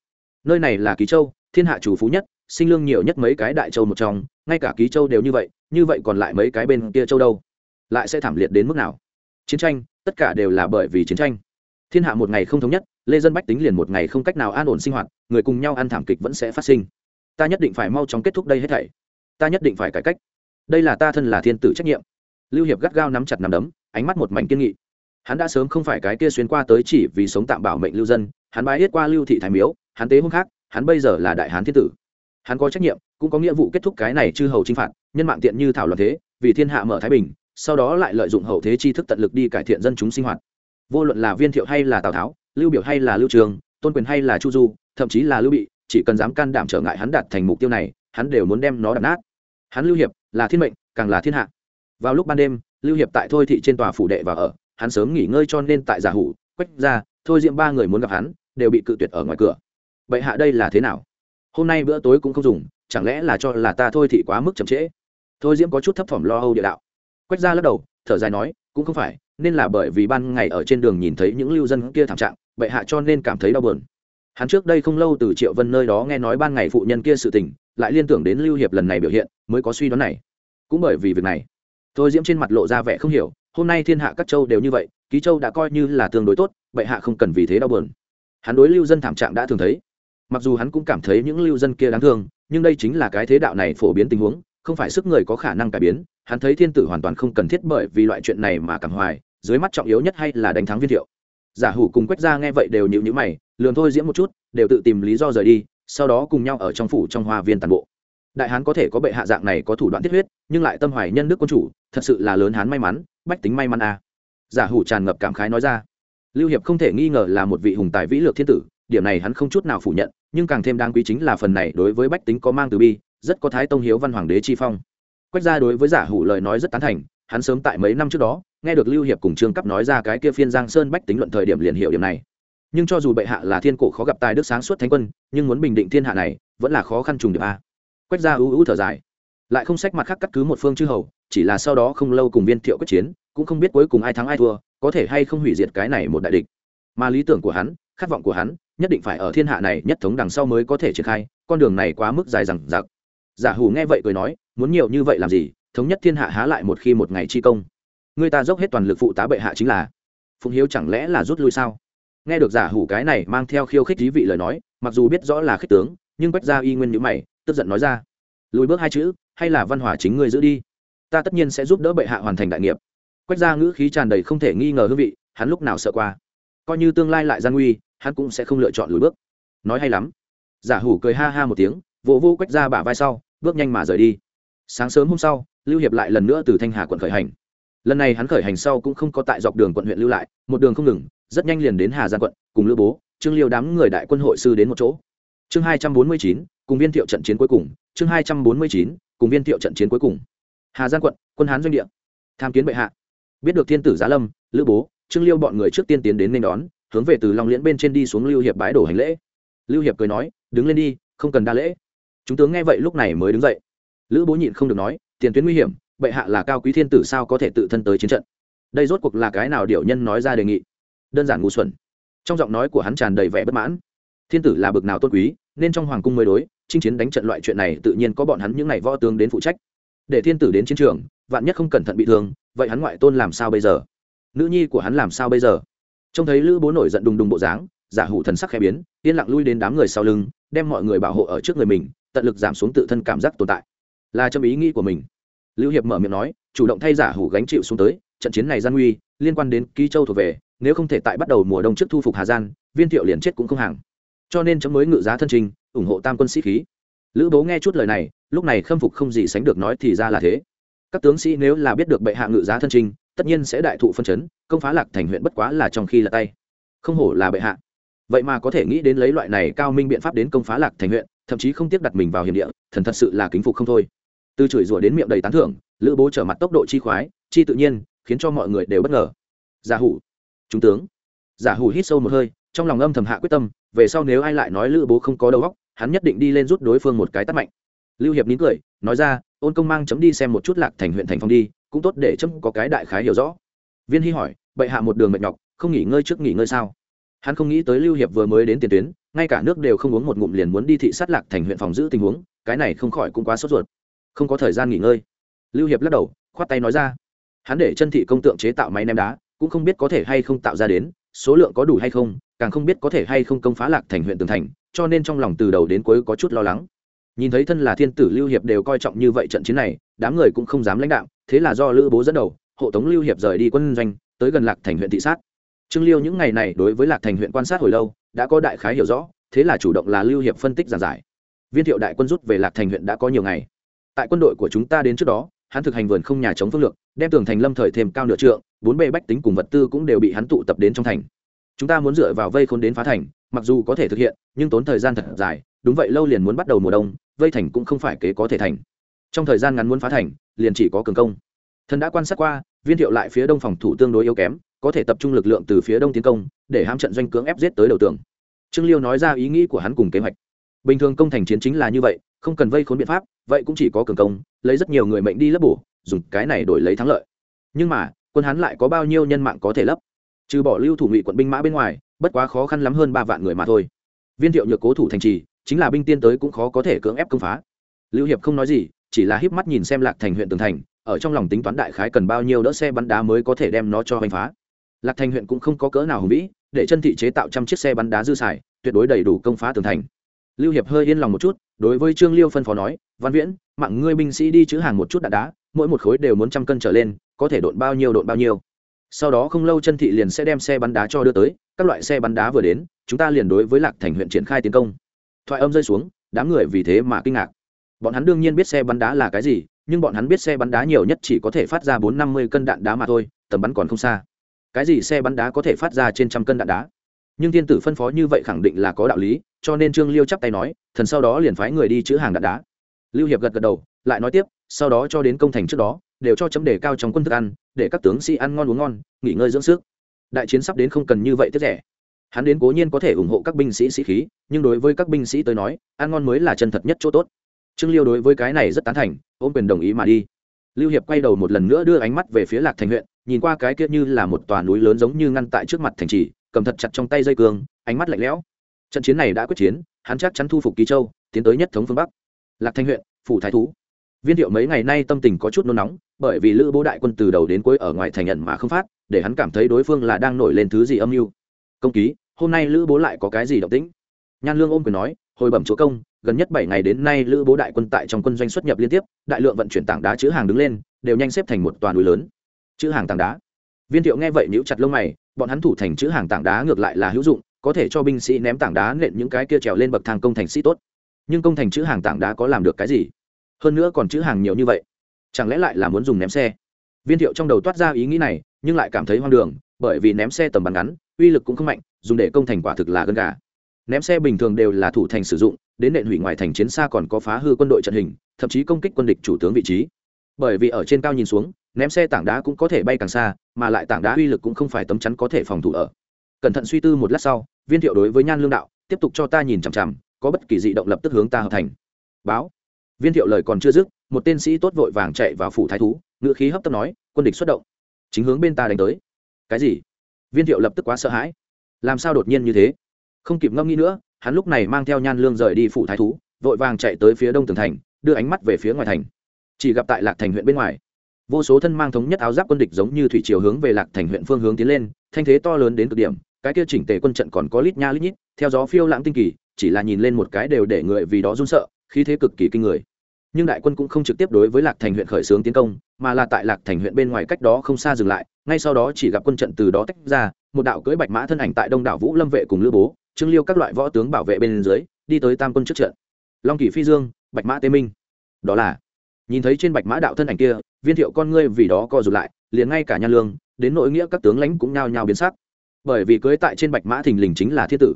Nơi này là ký châu, thiên hạ chủ phú nhất, sinh lương nhiều nhất mấy cái đại châu một trong, ngay cả ký châu đều như vậy như vậy còn lại mấy cái bên kia châu đâu? Lại sẽ thảm liệt đến mức nào? Chiến tranh, tất cả đều là bởi vì chiến tranh. Thiên hạ một ngày không thống nhất, lê dân bách tính liền một ngày không cách nào an ổn sinh hoạt, người cùng nhau ăn thảm kịch vẫn sẽ phát sinh. Ta nhất định phải mau chóng kết thúc đây hết thảy. Ta nhất định phải cải cách. Đây là ta thân là thiên tử trách nhiệm lưu hiệp gắt gao nắm chặt nắm đấm, ánh mắt một mảnh kiên nghị. Hắn đã sớm không phải cái kia xuyên qua tới chỉ vì sống tạm bảo mệnh lưu dân, hắn bái hết qua lưu thị thái miếu, hắn tế hôm khác, hắn bây giờ là đại hán thiên tử. Hắn có trách nhiệm, cũng có nghĩa vụ kết thúc cái này chư hầu chinh phạt, nhân mạng tiện như thảo luận thế, vì thiên hạ mở thái bình, sau đó lại lợi dụng hậu thế chi thức tận lực đi cải thiện dân chúng sinh hoạt. Vô luận là viên thiệu hay là tào tháo, lưu biểu hay là lưu trường, tôn quyền hay là chu du, thậm chí là lưu bị, chỉ cần dám can đảm trở ngại hắn đạt thành mục tiêu này, hắn đều muốn đem nó đập nát. Hắn lưu hiệp là thiên mệnh, càng là thiên hạ vào lúc ban đêm, lưu hiệp tại thôi thị trên tòa phủ đệ và ở, hắn sớm nghỉ ngơi cho nên tại giả hủ, quách ra thôi diệm ba người muốn gặp hắn, đều bị cự tuyệt ở ngoài cửa. Vậy hạ đây là thế nào? Hôm nay bữa tối cũng không dùng, chẳng lẽ là cho là ta thôi thị quá mức chậm trễ? Thôi diễm có chút thấp thỏm lo âu địa đạo. Quách ra lắc đầu, thở dài nói, cũng không phải, nên là bởi vì ban ngày ở trên đường nhìn thấy những lưu dân kia thảm trạng, bệ hạ cho nên cảm thấy đau buồn. Hắn trước đây không lâu từ triệu vân nơi đó nghe nói ban ngày phụ nhân kia sự tình, lại liên tưởng đến lưu hiệp lần này biểu hiện, mới có suy đoán này. Cũng bởi vì việc này thôi diễm trên mặt lộ ra vẻ không hiểu, hôm nay thiên hạ các châu đều như vậy, ký châu đã coi như là tương đối tốt, bệ hạ không cần vì thế đau buồn. Hắn đối lưu dân thảm trạng đã thường thấy. Mặc dù hắn cũng cảm thấy những lưu dân kia đáng thương, nhưng đây chính là cái thế đạo này phổ biến tình huống, không phải sức người có khả năng cải biến, hắn thấy thiên tử hoàn toàn không cần thiết bởi vì loại chuyện này mà cảm hoài, dưới mắt trọng yếu nhất hay là đánh thắng viên thiệu. Giả hủ cùng quách ra nghe vậy đều nhịu nhữ mày lường thôi diễm một chút, đều tự tìm lý do rời đi, sau đó cùng nhau ở trong phủ trong hoa viên toàn bộ đại hán có thể có bệ hạ dạng này có thủ đoạn thiết huyết, nhưng lại tâm hoài nhân đức quân chủ, thật sự là lớn hán may mắn, bách tính may mắn à. giả hủ tràn ngập cảm khái nói ra. Lưu hiệp không thể nghi ngờ là một vị hùng tài vĩ lược thiên tử, điểm này hắn không chút nào phủ nhận, nhưng càng thêm đáng quý chính là phần này đối với bách tính có mang từ bi, rất có thái tông hiếu văn hoàng đế chi phong. Quách ra đối với giả hủ lời nói rất tán thành, hắn sớm tại mấy năm trước đó, nghe được lưu hiệp cùng trương cấp nói ra cái kia phiên giang sơn bách tính luận thời điểm liền hiểu điểm này. Nhưng cho dù bệ hạ là thiên cổ khó gặp tài đức sáng suốt thánh quân, nhưng muốn bình định thiên hạ này, vẫn là khó khăn trùng điệp a quách ra ưu ưu thở dài. Lại không sách mặt khác cắt cứ một phương chư hầu, chỉ là sau đó không lâu cùng viên thiệu quyết chiến, cũng không biết cuối cùng ai thắng ai thua, có thể hay không hủy diệt cái này một đại địch. Mà lý tưởng của hắn, khát vọng của hắn, nhất định phải ở thiên hạ này nhất thống đằng sau mới có thể triển khai, con đường này quá mức dài rằng giặc giả hủ nghe vậy cười nói, muốn nhiều như vậy làm gì, thống nhất thiên hạ há lại một khi một ngày chi công. Người ta dốc hết toàn lực phụ tá bệ hạ chính là. Phụng hiếu chẳng lẽ là rút lui sao? Nghe được giả hủ cái này mang theo khiêu khích thí vị lời nói, mặc dù biết rõ là khích tướng, nhưng Quách gia y nguyên nhữ mày tức giận nói ra. Lùi bước hai chữ, hay là văn hòa chính ngươi giữ đi. Ta tất nhiên sẽ giúp đỡ bệ hạ hoàn thành đại nghiệp. Quách gia ngữ khí tràn đầy không thể nghi ngờ hương vị, hắn lúc nào sợ qua. Coi như tương lai lại gian nguy, hắn cũng sẽ không lựa chọn lùi bước. Nói hay lắm. Giả hủ cười ha ha một tiếng, vỗ vô quách ra bả vai sau, bước nhanh mà rời đi. Sáng sớm hôm sau, lưu hiệp lại lần nữa từ thanh hà quận khởi hành. Lần này hắn khởi hành sau cũng không có tại dọc đường quận huyện lưu lại, một đường không ngừng, rất nhanh liền đến hà giang quận, cùng lữ bố, trương liêu đám người đại quân hội sư đến một chỗ. Chương hai trăm bốn mươi chín cùng viên thiệu trận chiến cuối cùng, chương hai trăm bốn mươi chín, cùng viên thiệu trận chiến cuối cùng. Hà giang quận, quân hán doanh địa. Tham kiến bệ hạ. Biết được thiên tử giá lâm, lữ bố, trương liêu bọn người trước tiên tiến đến nên đón, hướng về từ long liễn bên trên đi xuống lưu hiệp bái đổ hành lễ. Lưu hiệp cười nói, đứng lên đi, không cần đa lễ. Chúng tướng nghe vậy lúc này mới đứng dậy. Lữ bố nhịn không được nói, tiền tuyến nguy hiểm, bệ hạ là cao quý thiên tử sao có thể tự thân tới chiến trận? Đây rốt cuộc là cái nào điệu nhân nói ra đề nghị? Đơn giản ngu xuẩn. Trong giọng nói của hắn tràn đầy vẻ bất mãn. Thiên tử là bực nào tôn quý nên trong hoàng cung mới đối, chinh chiến đánh trận loại chuyện này tự nhiên có bọn hắn những ngày võ tướng đến phụ trách. Để thiên tử đến chiến trường, vạn nhất không cẩn thận bị thương, vậy hắn ngoại tôn làm sao bây giờ? Nữ nhi của hắn làm sao bây giờ? Trông thấy lữ bố nổi giận đùng đùng bộ dáng, giả hủ thần sắc khẽ biến, yên lặng lui đến đám người sau lưng, đem mọi người bảo hộ ở trước người mình, tận lực giảm xuống tự thân cảm giác tồn tại. Là trong ý nghĩ của mình. Lưu hiệp mở miệng nói, chủ động thay giả hủ gánh chịu xuống tới, trận chiến này gian nguy, liên quan đến ký châu thuộc về, nếu không thể tại bắt đầu mùa đông trước thu phục hà giang viên thiệu liền chết cũng không hàng cho nên chấm mới ngự giá thân trình, ủng hộ tam quân sĩ khí. Lữ bố nghe chút lời này, lúc này khâm phục không gì sánh được nói thì ra là thế. Các tướng sĩ nếu là biết được bệ hạ ngự giá thân trình, tất nhiên sẽ đại thụ phân chấn, công phá lạc thành huyện bất quá là trong khi là tay. Không hổ là bệ hạ. Vậy mà có thể nghĩ đến lấy loại này cao minh biện pháp đến công phá lạc thành huyện, thậm chí không tiếp đặt mình vào hiểm địa, thần thật sự là kính phục không thôi. Từ chửi rủa đến miệng đầy tán thưởng, lữ bố trở mặt tốc độ chi khoái, chi tự nhiên, khiến cho mọi người đều bất ngờ. Giả hủ. Trung tướng. Giả hủ hít sâu một hơi, trong lòng âm thầm hạ quyết tâm về sau nếu ai lại nói lữ bố không có đầu óc, hắn nhất định đi lên rút đối phương một cái tắt mạnh. Lưu hiệp nín cười, nói ra, ôn công mang chấm đi xem một chút lạc thành huyện thành phong đi, cũng tốt để chấm có cái đại khái hiểu rõ. Viên hy hỏi, bệ hạ một đường mệt nhọc, không nghỉ ngơi trước nghỉ ngơi sao? Hắn không nghĩ tới lưu hiệp vừa mới đến tiền tuyến, ngay cả nước đều không uống một ngụm liền muốn đi thị sát lạc thành huyện phòng giữ tình huống, cái này không khỏi cũng quá sốt ruột. Không có thời gian nghỉ ngơi. Lưu hiệp lắc đầu, khoát tay nói ra, hắn để chân thị công tượng chế tạo máy ném đá, cũng không biết có thể hay không tạo ra đến, số lượng có đủ hay không càng không biết có thể hay không công phá lạc thành huyện tường thành, cho nên trong lòng từ đầu đến cuối có chút lo lắng. Nhìn thấy thân là thiên tử lưu hiệp đều coi trọng như vậy trận chiến này, đám người cũng không dám lãnh đạo, thế là do lữ bố dẫn đầu, hộ tống lưu hiệp rời đi quân doanh, tới gần lạc thành huyện thị sát. Trương liêu những ngày này đối với lạc thành huyện quan sát hồi lâu, đã có đại khái hiểu rõ, thế là chủ động là lưu hiệp phân tích giảng giải. Viên thiệu đại quân rút về lạc thành huyện đã có nhiều ngày. Tại quân đội của chúng ta đến trước đó, hắn thực hành vườn không nhà chống phương lược, đem tường thành lâm thời thêm cao nửa trượng, bốn bề bách tính cùng vật tư cũng đều bị hắn tụ tập đến trong thành chúng ta muốn dựa vào vây khốn đến phá thành, mặc dù có thể thực hiện, nhưng tốn thời gian thật dài, đúng vậy lâu liền muốn bắt đầu mùa đông, vây thành cũng không phải kế có thể thành. Trong thời gian ngắn muốn phá thành, liền chỉ có cường công. Thần đã quan sát qua, viên thiệu lại phía đông phòng thủ tương đối yếu kém, có thể tập trung lực lượng từ phía đông tiến công, để ham trận doanh cưỡng ép giết tới đầu tường. Trương liêu nói ra ý nghĩ của hắn cùng kế hoạch. Bình thường công thành chiến chính là như vậy, không cần vây khốn biện pháp, vậy cũng chỉ có cường công, lấy rất nhiều người mệnh đi lấp bổ, dùng cái này đổi lấy thắng lợi. Nhưng mà, quân hắn lại có bao nhiêu nhân mạng có thể lấp? Trừ bỏ lưu thủ ngụy quận binh mã bên ngoài, bất quá khó khăn lắm hơn ba vạn người mà thôi. Viên thiệu nhược cố thủ thành trì, chính là binh tiên tới cũng khó có thể cưỡng ép công phá. Lưu hiệp không nói gì, chỉ là híp mắt nhìn xem lạc thành huyện tường thành, ở trong lòng tính toán đại khái cần bao nhiêu đỡ xe bắn đá mới có thể đem nó cho hoành phá. Lạc thành huyện cũng không có cỡ nào hùng vĩ, để chân thị chế tạo trăm chiếc xe bắn đá dư xài, tuyệt đối đầy đủ công phá tường thành. Lưu hiệp hơi yên lòng một chút, đối với trương liêu phân phó nói, văn viễn, mạng ngươi binh sĩ đi chữ hàng một chút đạn đá, mỗi một khối đều muốn trăm cân trở lên, có thể độn bao nhiêu độn bao nhiêu sau đó không lâu chân thị liền sẽ đem xe bắn đá cho đưa tới, các loại xe bắn đá vừa đến, chúng ta liền đối với lạc thành huyện triển khai tiến công. Thoại âm rơi xuống, đám người vì thế mà kinh ngạc. Bọn hắn đương nhiên biết xe bắn đá là cái gì, nhưng bọn hắn biết xe bắn đá nhiều nhất chỉ có thể phát ra bốn năm mươi cân đạn đá mà thôi, tầm bắn còn không xa. Cái gì xe bắn đá có thể phát ra trên trăm cân đạn đá? Nhưng thiên tử phân phó như vậy khẳng định là có đạo lý, cho nên trương liêu chắp tay nói, thần sau đó liền phái người đi chữ hàng đạn đá. Lưu hiệp gật gật đầu, lại nói tiếp, sau đó cho đến công thành trước đó đều cho chấm đề cao trong quân thức ăn, để các tướng sĩ ăn ngon uống ngon, nghỉ ngơi dưỡng sức. Đại chiến sắp đến không cần như vậy tiết rẻ. Hắn đến cố nhiên có thể ủng hộ các binh sĩ sĩ khí, nhưng đối với các binh sĩ tới nói, ăn ngon mới là chân thật nhất chỗ tốt. Trương liêu đối với cái này rất tán thành, ôm quyền đồng ý mà đi. Lưu hiệp quay đầu một lần nữa đưa ánh mắt về phía lạc thành huyện, nhìn qua cái kia như là một tòa núi lớn giống như ngăn tại trước mặt thành trì, cầm thật chặt trong tay dây cương, ánh mắt lạnh lẽo. Trận chiến này đã quyết chiến, hắn chắc chắn thu phục kỳ châu, tiến tới nhất thống phương bắc. Lạc thành huyện, phủ thái thú viên thiệu mấy ngày nay tâm tình có chút nôn nóng, bởi vì lữ bố đại quân từ đầu đến cuối ở ngoài thành nhận mà không phát, để hắn cảm thấy đối phương là đang nổi lên thứ gì âm mưu. Công ký, hôm nay lữ bố lại có cái gì động tĩnh? Nhan lương ôm quyền nói, hồi bẩm chúa công, gần nhất bảy ngày đến nay lữ bố đại quân tại trong quân doanh xuất nhập liên tiếp, đại lượng vận chuyển tảng đá chữ hàng đứng lên, đều nhanh xếp thành một toàn núi lớn. Chữ hàng tảng đá. Viên thiệu nghe vậy nhíu chặt lông mày, bọn hắn thủ thành chữ hàng tảng đá ngược lại là hữu dụng, có thể cho binh sĩ ném tảng đá nện những cái kia trèo lên bậc thang công thành sĩ tốt. Nhưng công thành chữ hàng tảng đá có làm được cái gì? Hơn nữa còn chữ hàng nhiều như vậy. Chẳng lẽ lại là muốn dùng ném xe? Viên thiệu trong đầu toát ra ý nghĩ này, nhưng lại cảm thấy hoang đường, bởi vì ném xe tầm bắn ngắn, uy lực cũng không mạnh, dùng để công thành quả thực là gân gà. Ném xe bình thường đều là thủ thành sử dụng, đến nện hủy ngoài thành chiến xa còn có phá hư quân đội trận hình, thậm chí công kích quân địch chủ tướng vị trí. Bởi vì ở trên cao nhìn xuống, ném xe tảng đá cũng có thể bay càng xa, mà lại tảng đá uy lực cũng không phải tấm chắn có thể phòng thủ ở. Cẩn thận suy tư một lát sau, viên thiệu đối với nhan lương đạo, tiếp tục cho ta nhìn chằm chằm, có bất kỳ dị động lập tức hướng ta hợp thành. Báo viên thiệu lời còn chưa dứt, một tên sĩ tốt vội vàng chạy vào phủ thái thú ngự khí hấp tấp nói, quân địch xuất động. Chính hướng bên ta đánh tới. Cái gì? Viên thiệu lập tức quá sợ hãi. Làm sao đột nhiên như thế? Không kịp ngâm nghĩ nữa, hắn lúc này mang theo nhan lương rời đi phủ thái thú, vội vàng chạy tới phía đông tường thành, đưa ánh mắt về phía ngoài thành. Chỉ gặp tại lạc thành huyện bên ngoài, vô số thân mang thống nhất áo giáp quân địch giống như thủy chiều hướng về lạc thành huyện phương hướng tiến lên, thanh thế to lớn đến cực điểm, cái kia chỉnh tề quân trận còn có lít nha lít nhít, theo gió phiêu lãng tinh kỳ chỉ là nhìn lên một cái đều để người vì đó run sợ, khí thế cực kỳ kinh người. Nhưng đại quân cũng không trực tiếp đối với lạc thành huyện khởi xướng tiến công, mà là tại lạc thành huyện bên ngoài cách đó không xa dừng lại, ngay sau đó chỉ gặp quân trận từ đó tách ra, một đạo cưỡi bạch mã thân ảnh tại đông đảo vũ lâm vệ cùng lữ bố, trương liêu các loại võ tướng bảo vệ bên dưới, đi tới tam quân trước trận. Long kỳ phi dương, bạch mã tê minh. Đó là, nhìn thấy trên bạch mã đạo thân ảnh kia, viên thiệu con ngươi vì đó co rụt lại, liền ngay cả nha lương, đến nội nghĩa các tướng lãnh cũng nhao nhao biến sắc. Bởi vì cưới tại trên bạch mã thình lình chính là thiên tử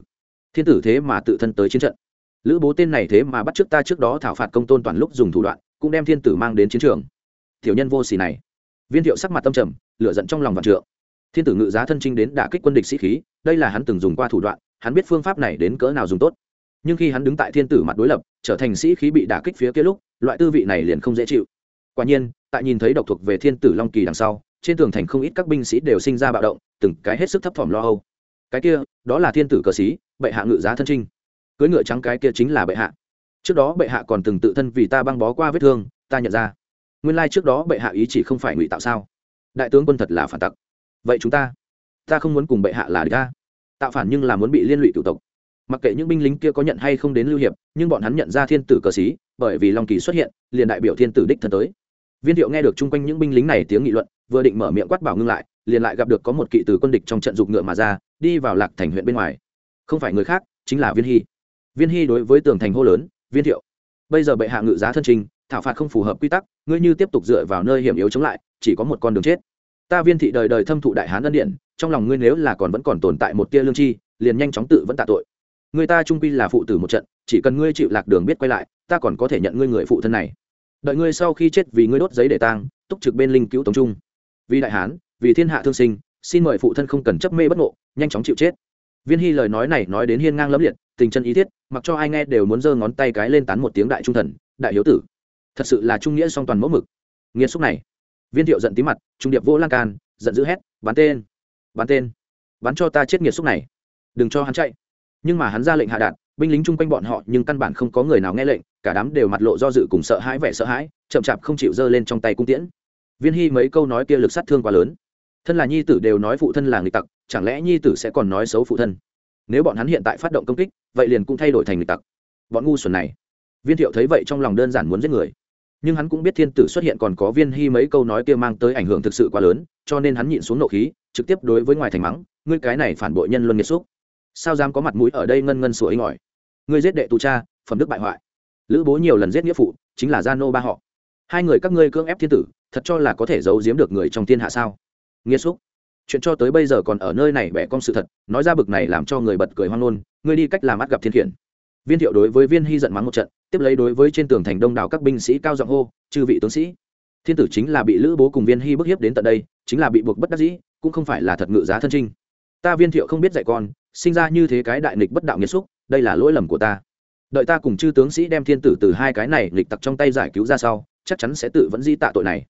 thiên tử thế mà tự thân tới chiến trận. Lữ bố tên này thế mà bắt trước ta trước đó thảo phạt công tôn toàn lúc dùng thủ đoạn, cũng đem thiên tử mang đến chiến trường. Tiểu nhân vô xỉ này. Viên thiệu sắc mặt tâm trầm, lửa giận trong lòng vạn trượng. Thiên tử ngự giá thân trinh đến đả kích quân địch sĩ khí, đây là hắn từng dùng qua thủ đoạn, hắn biết phương pháp này đến cỡ nào dùng tốt. Nhưng khi hắn đứng tại thiên tử mặt đối lập, trở thành sĩ khí bị đả kích phía kia lúc, loại tư vị này liền không dễ chịu. Quả nhiên, tại nhìn thấy độc thuộc về thiên tử long kỳ đằng sau, trên tường thành không ít các binh sĩ đều sinh ra bạo động, từng cái hết sức thấp thỏm lo âu cái kia, đó là thiên tử cờ sĩ bệ hạ ngự giá thân trinh. Cưới ngựa trắng cái kia chính là bệ hạ. Trước đó bệ hạ còn từng tự thân vì ta băng bó qua vết thương, ta nhận ra. Nguyên lai trước đó bệ hạ ý chỉ không phải ngụy tạo sao? Đại tướng quân thật là phản tặc. Vậy chúng ta ta không muốn cùng bệ hạ là địch ta. Tạo phản nhưng là muốn bị liên lụy cựu tộc. Mặc kệ những binh lính kia có nhận hay không đến lưu hiệp, nhưng bọn hắn nhận ra thiên tử cờ sĩ bởi vì long kỳ xuất hiện, liền đại biểu thiên tử đích thân tới. Viên thiệu nghe được chung quanh những binh lính này tiếng nghị luận, vừa định mở miệng quát bảo ngưng lại, liền lại gặp được có một kỵ từ quân địch trong trận dục ngựa mà ra đi vào lạc thành huyện bên ngoài. Không phải người khác, chính là viên hy. Viên hy đối với tường thành hô lớn, viên thiệu, bây giờ bệ hạ ngự giá thân trình, thảo phạt không phù hợp quy tắc, ngươi như tiếp tục dựa vào nơi hiểm yếu chống lại, chỉ có một con đường chết. Ta viên thị đời đời thâm thụ đại hán ân điện trong lòng ngươi nếu là còn vẫn còn tồn tại một tia lương chi liền nhanh chóng tự vẫn tạ tội. Người ta trung quy là phụ tử một trận, chỉ cần ngươi chịu lạc đường biết quay lại, ta còn có thể nhận ngươi người phụ thân này. Đợi ngươi sau khi chết vì ngươi đốt giấy để tang, túc trực bên linh cứu tống trung. Vì đại hán, vì thiên hạ thương sinh xin mời phụ thân không cần chấp mê bất ngộ, nhanh chóng chịu chết. Viên hy lời nói này nói đến hiên ngang lẫm liệt, tình chân ý thiết, mặc cho ai nghe đều muốn giơ ngón tay cái lên tán một tiếng đại trung thần, đại hiếu tử. Thật sự là trung nghĩa song toàn mẫu mực. Nghiên xúc này. Viên thiệu giận tí mặt, trung điệp vô lan can, giận dữ hét, bắn tên bắn tên, bắn cho ta chết nghiệt xúc này. Đừng cho hắn chạy. Nhưng mà hắn ra lệnh hạ đạn, binh lính chung quanh bọn họ nhưng căn bản không có người nào nghe lệnh, cả đám đều mặt lộ do dự cùng sợ hãi vẻ sợ hãi, chậm chạp không chịu giơ lên trong tay cung tiễn. Viên hy mấy câu nói kia lực sát thương quá lớn thân là nhi tử đều nói phụ thân là nghịch tặc, chẳng lẽ nhi tử sẽ còn nói xấu phụ thân? Nếu bọn hắn hiện tại phát động công kích, vậy liền cũng thay đổi thành nghịch tặc. Bọn ngu xuẩn này. Viên thiệu thấy vậy trong lòng đơn giản muốn giết người. Nhưng hắn cũng biết thiên tử xuất hiện còn có viên hy mấy câu nói kia mang tới ảnh hưởng thực sự quá lớn, cho nên hắn nhịn xuống nộ khí, trực tiếp đối với ngoài thành mắng, ngươi cái này phản bội nhân luân nghiệt xúc. Sao dám có mặt mũi ở đây ngân ngân sủa inh ỏi? Ngươi giết đệ tù cha, phẩm đức bại hoại. Lữ bố nhiều lần giết nghĩa phụ, chính là gia nô ba họ. Hai người các ngươi cưỡng ép thiên tử, thật cho là có thể giấu giếm được người trong thiên hạ sao? Nghĩa xúc, chuyện cho tới bây giờ còn ở nơi này bẻ cong sự thật, nói ra bực này làm cho người bật cười hoang nôn ngươi đi cách làm mắt gặp thiên khiển. Viên thiệu đối với viên hy giận mắng một trận, tiếp lấy đối với trên tường thành đông đảo các binh sĩ cao giọng hô, chư vị tướng sĩ, thiên tử chính là bị lữ bố cùng viên hy bức hiếp đến tận đây, chính là bị buộc bất đắc dĩ, cũng không phải là thật ngự giá thân trinh. Ta viên thiệu không biết dạy con, sinh ra như thế cái đại nghịch bất đạo nghiệt xúc, đây là lỗi lầm của ta. Đợi ta cùng chư tướng sĩ đem thiên tử từ hai cái này nghịch tặc trong tay giải cứu ra sau, chắc chắn sẽ tự vẫn di tạ tội này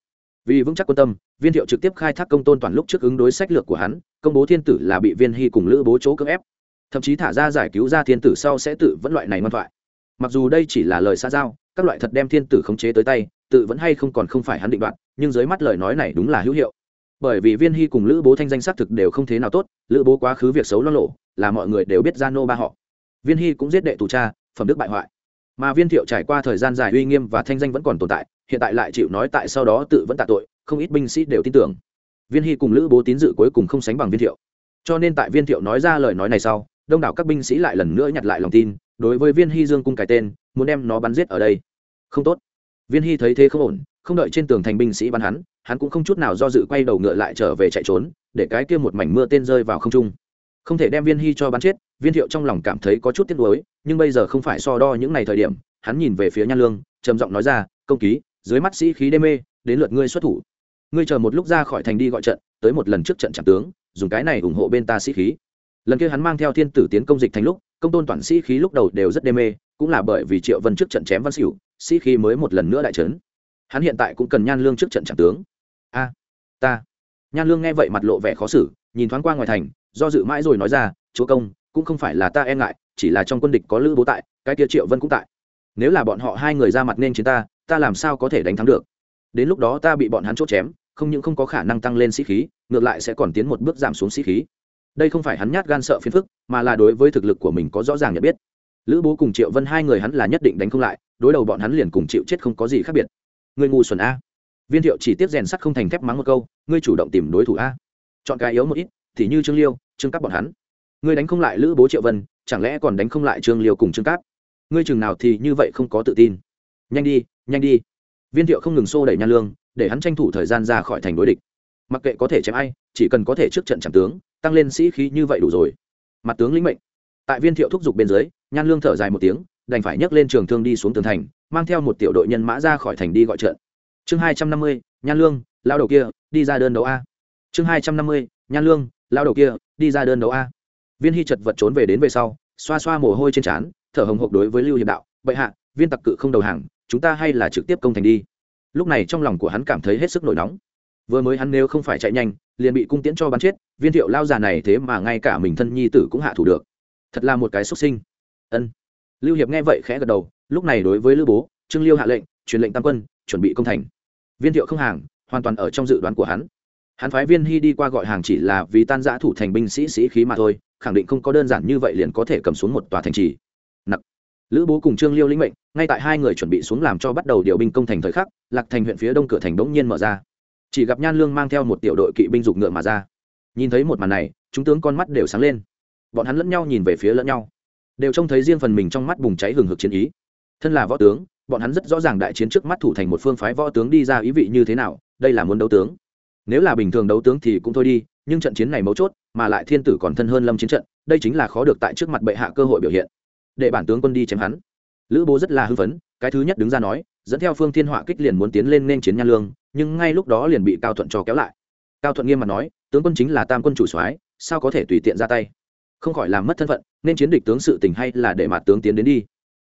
vì vững chắc quan tâm, viên thiệu trực tiếp khai thác công tôn toàn lúc trước ứng đối sách lược của hắn, công bố thiên tử là bị viên hy cùng lữ bố chỗ cưỡng ép. Thậm chí thả ra giải cứu ra thiên tử sau sẽ tự vẫn loại này ngoan thoại. Mặc dù đây chỉ là lời xa giao, các loại thật đem thiên tử khống chế tới tay, tự vẫn hay không còn không phải hắn định đoạt, nhưng dưới mắt lời nói này đúng là hữu hiệu. Bởi vì viên hy cùng lữ bố thanh danh xác thực đều không thế nào tốt, lữ bố quá khứ việc xấu lo lộ, là mọi người đều biết ra nô ba họ. Viên hy cũng giết đệ tù cha, phẩm đức bại hoại. Mà viên thiệu trải qua thời gian dài uy nghiêm và thanh danh vẫn còn tồn tại hiện tại lại chịu nói tại sau đó tự vẫn tạ tội, không ít binh sĩ đều tin tưởng. Viên hy cùng lữ bố tín dự cuối cùng không sánh bằng viên thiệu. Cho nên tại viên thiệu nói ra lời nói này sau, đông đảo các binh sĩ lại lần nữa nhặt lại lòng tin, đối với viên hy dương cung cái tên, muốn đem nó bắn giết ở đây. Không tốt. Viên hy thấy thế không ổn, không đợi trên tường thành binh sĩ bắn hắn hắn cũng không chút nào do dự quay đầu ngựa lại trở về chạy trốn, để cái kia một mảnh mưa tên rơi vào không trung. Không thể đem viên hy cho bắn chết, viên thiệu trong lòng cảm thấy có chút tiếc nuối, nhưng bây giờ không phải so đo những ngày thời điểm, hắn nhìn về phía nhan lương, trầm giọng nói ra, công ký dưới mắt sĩ khí đê mê, đến lượt ngươi xuất thủ. Ngươi chờ một lúc ra khỏi thành đi gọi trận, tới một lần trước trận trạm tướng, dùng cái này ủng hộ bên ta sĩ khí. Lần kia hắn mang theo thiên tử tiến công dịch thành lúc, công tôn toàn sĩ khí lúc đầu đều rất đê mê, cũng là bởi vì triệu vân trước trận chém văn xỉu sĩ khí mới một lần nữa đại trấn. Hắn hiện tại cũng cần nhan lương trước trận trạm tướng. A, ta. Nhan lương nghe vậy mặt lộ vẻ khó xử, nhìn thoáng qua ngoài thành, do dự mãi rồi nói ra, chúa công, cũng không phải là ta e ngại, chỉ là trong quân địch có lữ bố tại, cái kia triệu vân cũng tại. Nếu là bọn họ hai người ra mặt nên chiến ta ta làm sao có thể đánh thắng được? Đến lúc đó ta bị bọn hắn chốt chém, không những không có khả năng tăng lên sĩ khí, ngược lại sẽ còn tiến một bước giảm xuống sĩ khí. Đây không phải hắn nhát gan sợ phiền phức, mà là đối với thực lực của mình có rõ ràng nhận biết. Lữ bố cùng triệu vân hai người hắn là nhất định đánh không lại, đối đầu bọn hắn liền cùng chịu chết không có gì khác biệt. Người ngu xuẩn a. Viên thiệu chỉ tiếp rèn sắt không thành thép mắng một câu, ngươi chủ động tìm đối thủ a. Chọn cái yếu một ít, thì như trương liêu, trương cáp bọn hắn. Ngươi đánh không lại lữ bố triệu vân, chẳng lẽ còn đánh không lại trương liêu cùng trương cáp? Ngươi chừng nào thì như vậy không có tự tin. Nhanh đi nhanh đi. Viên thiệu không ngừng xô đẩy nhan lương, để hắn tranh thủ thời gian ra khỏi thành đối địch. Mặc kệ có thể chém ai, chỉ cần có thể trước trận chẳng tướng, tăng lên sĩ khí như vậy đủ rồi. Mặt tướng lĩnh mệnh. Tại viên thiệu thúc giục bên dưới, nhan lương thở dài một tiếng, đành phải nhấc lên trường thương đi xuống tường thành, mang theo một tiểu đội nhân mã ra khỏi thành đi gọi trận. Chương hai trăm năm mươi, nhan lương, lao đầu kia, đi ra đơn đấu a. Chương hai trăm năm mươi, nhan lương, lao đầu kia, đi ra đơn đấu a. Viên hy chật vật trốn về đến về sau, xoa xoa mồ hôi trên trán, thở hồng hộc đối với lưu hiệp đạo, bệ hạ, viên tặc cự không đầu hàng chúng ta hay là trực tiếp công thành đi. Lúc này trong lòng của hắn cảm thấy hết sức nổi nóng. Vừa mới hắn nếu không phải chạy nhanh, liền bị cung tiễn cho bắn chết, viên thiệu lao già này thế mà ngay cả mình thân nhi tử cũng hạ thủ được. Thật là một cái xuất sinh. Ân. Lưu hiệp nghe vậy khẽ gật đầu, lúc này đối với lữ bố, trương liêu hạ lệnh, truyền lệnh tam quân, chuẩn bị công thành. Viên thiệu không hàng, hoàn toàn ở trong dự đoán của hắn. Hắn phái viên hy đi qua gọi hàng chỉ là vì tan giã thủ thành binh sĩ sĩ khí mà thôi, khẳng định không có đơn giản như vậy liền có thể cầm xuống một tòa thành trì lữ bố cùng trương liêu lĩnh mệnh, ngay tại hai người chuẩn bị xuống làm cho bắt đầu điều binh công thành thời khắc, lạc thành huyện phía đông cửa thành đống nhiên mở ra. Chỉ gặp nhan lương mang theo một tiểu đội kỵ binh dục ngựa mà ra. Nhìn thấy một màn này, chúng tướng con mắt đều sáng lên. Bọn hắn lẫn nhau nhìn về phía lẫn nhau. Đều trông thấy riêng phần mình trong mắt bùng cháy hừng hực chiến ý. Thân là võ tướng, bọn hắn rất rõ ràng đại chiến trước mắt thủ thành một phương phái võ tướng đi ra ý vị như thế nào, đây là muốn đấu tướng. Nếu là bình thường đấu tướng thì cũng thôi đi, nhưng trận chiến này mấu chốt, mà lại thiên tử còn thân hơn lâm chiến trận, đây chính là khó được tại trước mặt bệ hạ cơ hội biểu hiện để bản tướng quân đi chém hắn. Lữ bố rất là hưng phấn, cái thứ nhất đứng ra nói, dẫn theo phương thiên họa kích liền muốn tiến lên nên chiến nhan lương, nhưng ngay lúc đó liền bị cao thuận cho kéo lại. Cao thuận nghiêm mặt nói, tướng quân chính là tam quân chủ soái, sao có thể tùy tiện ra tay? Không khỏi làm mất thân phận, nên chiến địch tướng sự tình hay là để mặt tướng tiến đến đi?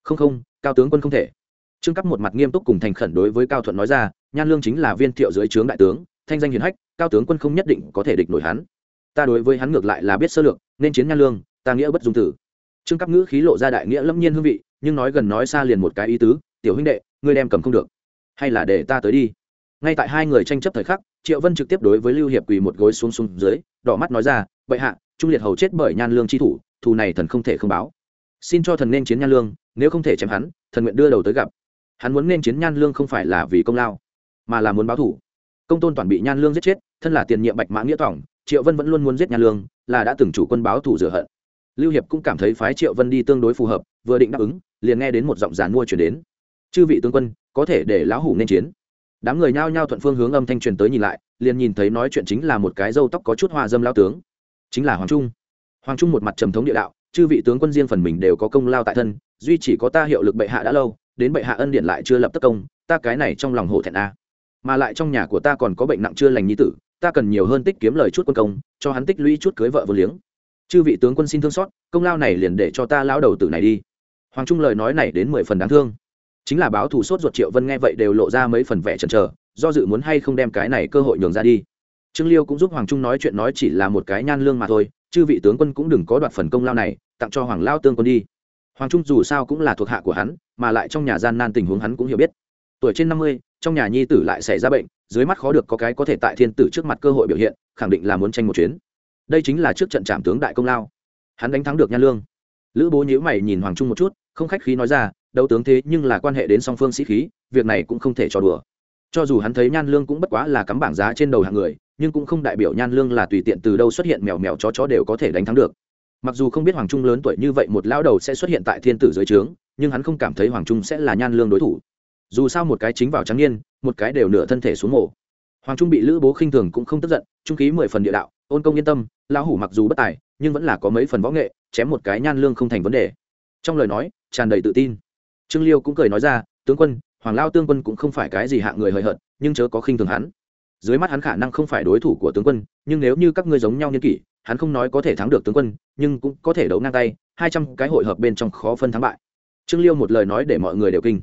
Không không, cao tướng quân không thể. Trương cấp một mặt nghiêm túc cùng thành khẩn đối với cao thuận nói ra, nhan lương chính là viên thiệu dưới trướng đại tướng, thanh danh hiền hách, cao tướng quân không nhất định có thể địch nổi hắn. Ta đối với hắn ngược lại là biết sơ lược, nên chiến nhan lương, ta nghĩa bất dung tử trương cấp ngữ khí lộ ra đại nghĩa lâm nhiên hương vị, nhưng nói gần nói xa liền một cái ý tứ, tiểu huynh đệ, ngươi đem cầm không được, hay là để ta tới đi. Ngay tại hai người tranh chấp thời khắc, triệu vân trực tiếp đối với lưu hiệp quỳ một gối xuống xuống dưới, đỏ mắt nói ra, bệ hạ, trung liệt hầu chết bởi nhan lương chi thủ, thù này thần không thể không báo. Xin cho thần nên chiến nhan lương, nếu không thể chém hắn, thần nguyện đưa đầu tới gặp. Hắn muốn nên chiến nhan lương không phải là vì công lao, mà là muốn báo thủ công tôn toàn bị nhan lương giết chết, thân là tiền nhiệm bạch mã nghĩa tỏng triệu vân vẫn luôn muốn giết nhan lương, là đã từng chủ quân báo thủ rửa hận lưu hiệp cũng cảm thấy phái triệu vân đi tương đối phù hợp, vừa định đáp ứng, liền nghe đến một giọng giàn mua chuyển đến. Chư vị tướng quân, có thể để lão hủ nên chiến. Đám người nhao nhao thuận phương hướng âm thanh truyền tới nhìn lại, liền nhìn thấy nói chuyện chính là một cái râu tóc có chút hoa dâm lao tướng. Chính là hoàng trung. Hoàng trung một mặt trầm thống địa đạo, chư vị tướng quân riêng phần mình đều có công lao tại thân, duy chỉ có ta hiệu lực bệ hạ đã lâu, đến bệ hạ ân điện lại chưa lập tất công, ta cái này trong lòng hổ thẹn a. Mà lại trong nhà của ta còn có bệnh nặng chưa lành nhi tử, ta cần nhiều hơn tích kiếm lời chút quân công, cho hắn tích lũy chút cưới vợ vô liếng chư vị tướng quân xin thương xót, công lao này liền để cho ta lao đầu tử này đi. Hoàng trung lời nói này đến mười phần đáng thương. Chính là báo thủ sốt ruột triệu vân nghe vậy đều lộ ra mấy phần vẻ chần chờ, do dự muốn hay không đem cái này cơ hội nhường ra đi. Trương liêu cũng giúp hoàng trung nói chuyện nói chỉ là một cái nhan lương mà thôi, chư vị tướng quân cũng đừng có đoạt phần công lao này, tặng cho hoàng lao tương quân đi. Hoàng trung dù sao cũng là thuộc hạ của hắn, mà lại trong nhà gian nan tình huống hắn cũng hiểu biết. Tuổi trên năm mươi, trong nhà nhi tử lại xảy ra bệnh, dưới mắt khó được có cái có thể tại thiên tử trước mặt cơ hội biểu hiện, khẳng định là muốn tranh một chuyến đây chính là trước trận trạm tướng đại công lao. Hắn đánh thắng được nhan lương. Lữ bố nhữ mày nhìn hoàng trung một chút, không khách khí nói ra, đấu tướng thế nhưng là quan hệ đến song phương sĩ khí, việc này cũng không thể cho đùa. Cho dù hắn thấy nhan lương cũng bất quá là cắm bảng giá trên đầu hàng người, nhưng cũng không đại biểu nhan lương là tùy tiện từ đâu xuất hiện mèo mèo chó chó đều có thể đánh thắng được. Mặc dù không biết hoàng trung lớn tuổi như vậy một lão đầu sẽ xuất hiện tại thiên tử dưới trướng, nhưng hắn không cảm thấy hoàng trung sẽ là nhan lương đối thủ. Dù sao một cái chính vào trắng niên, một cái đều nửa thân thể xuống mổ hoàng trung bị lữ bố khinh thường cũng không tức giận, trung khí mười phần địa đạo ôn công yên tâm, lão hủ mặc dù bất tài, nhưng vẫn là có mấy phần võ nghệ, chém một cái nhan lương không thành vấn đề. Trong lời nói, tràn đầy tự tin. Trương liêu cũng cười nói ra, tướng quân, hoàng lao tương quân cũng không phải cái gì hạ người hời hợt, nhưng chớ có khinh thường hắn. Dưới mắt hắn khả năng không phải đối thủ của tướng quân, nhưng nếu như các ngươi giống nhau n kỷ, hắn không nói có thể thắng được tướng quân, nhưng cũng có thể đấu ngang tay, hai trăm cái hội hợp bên trong khó phân thắng bại. Trương liêu một lời nói để mọi người đều kinh.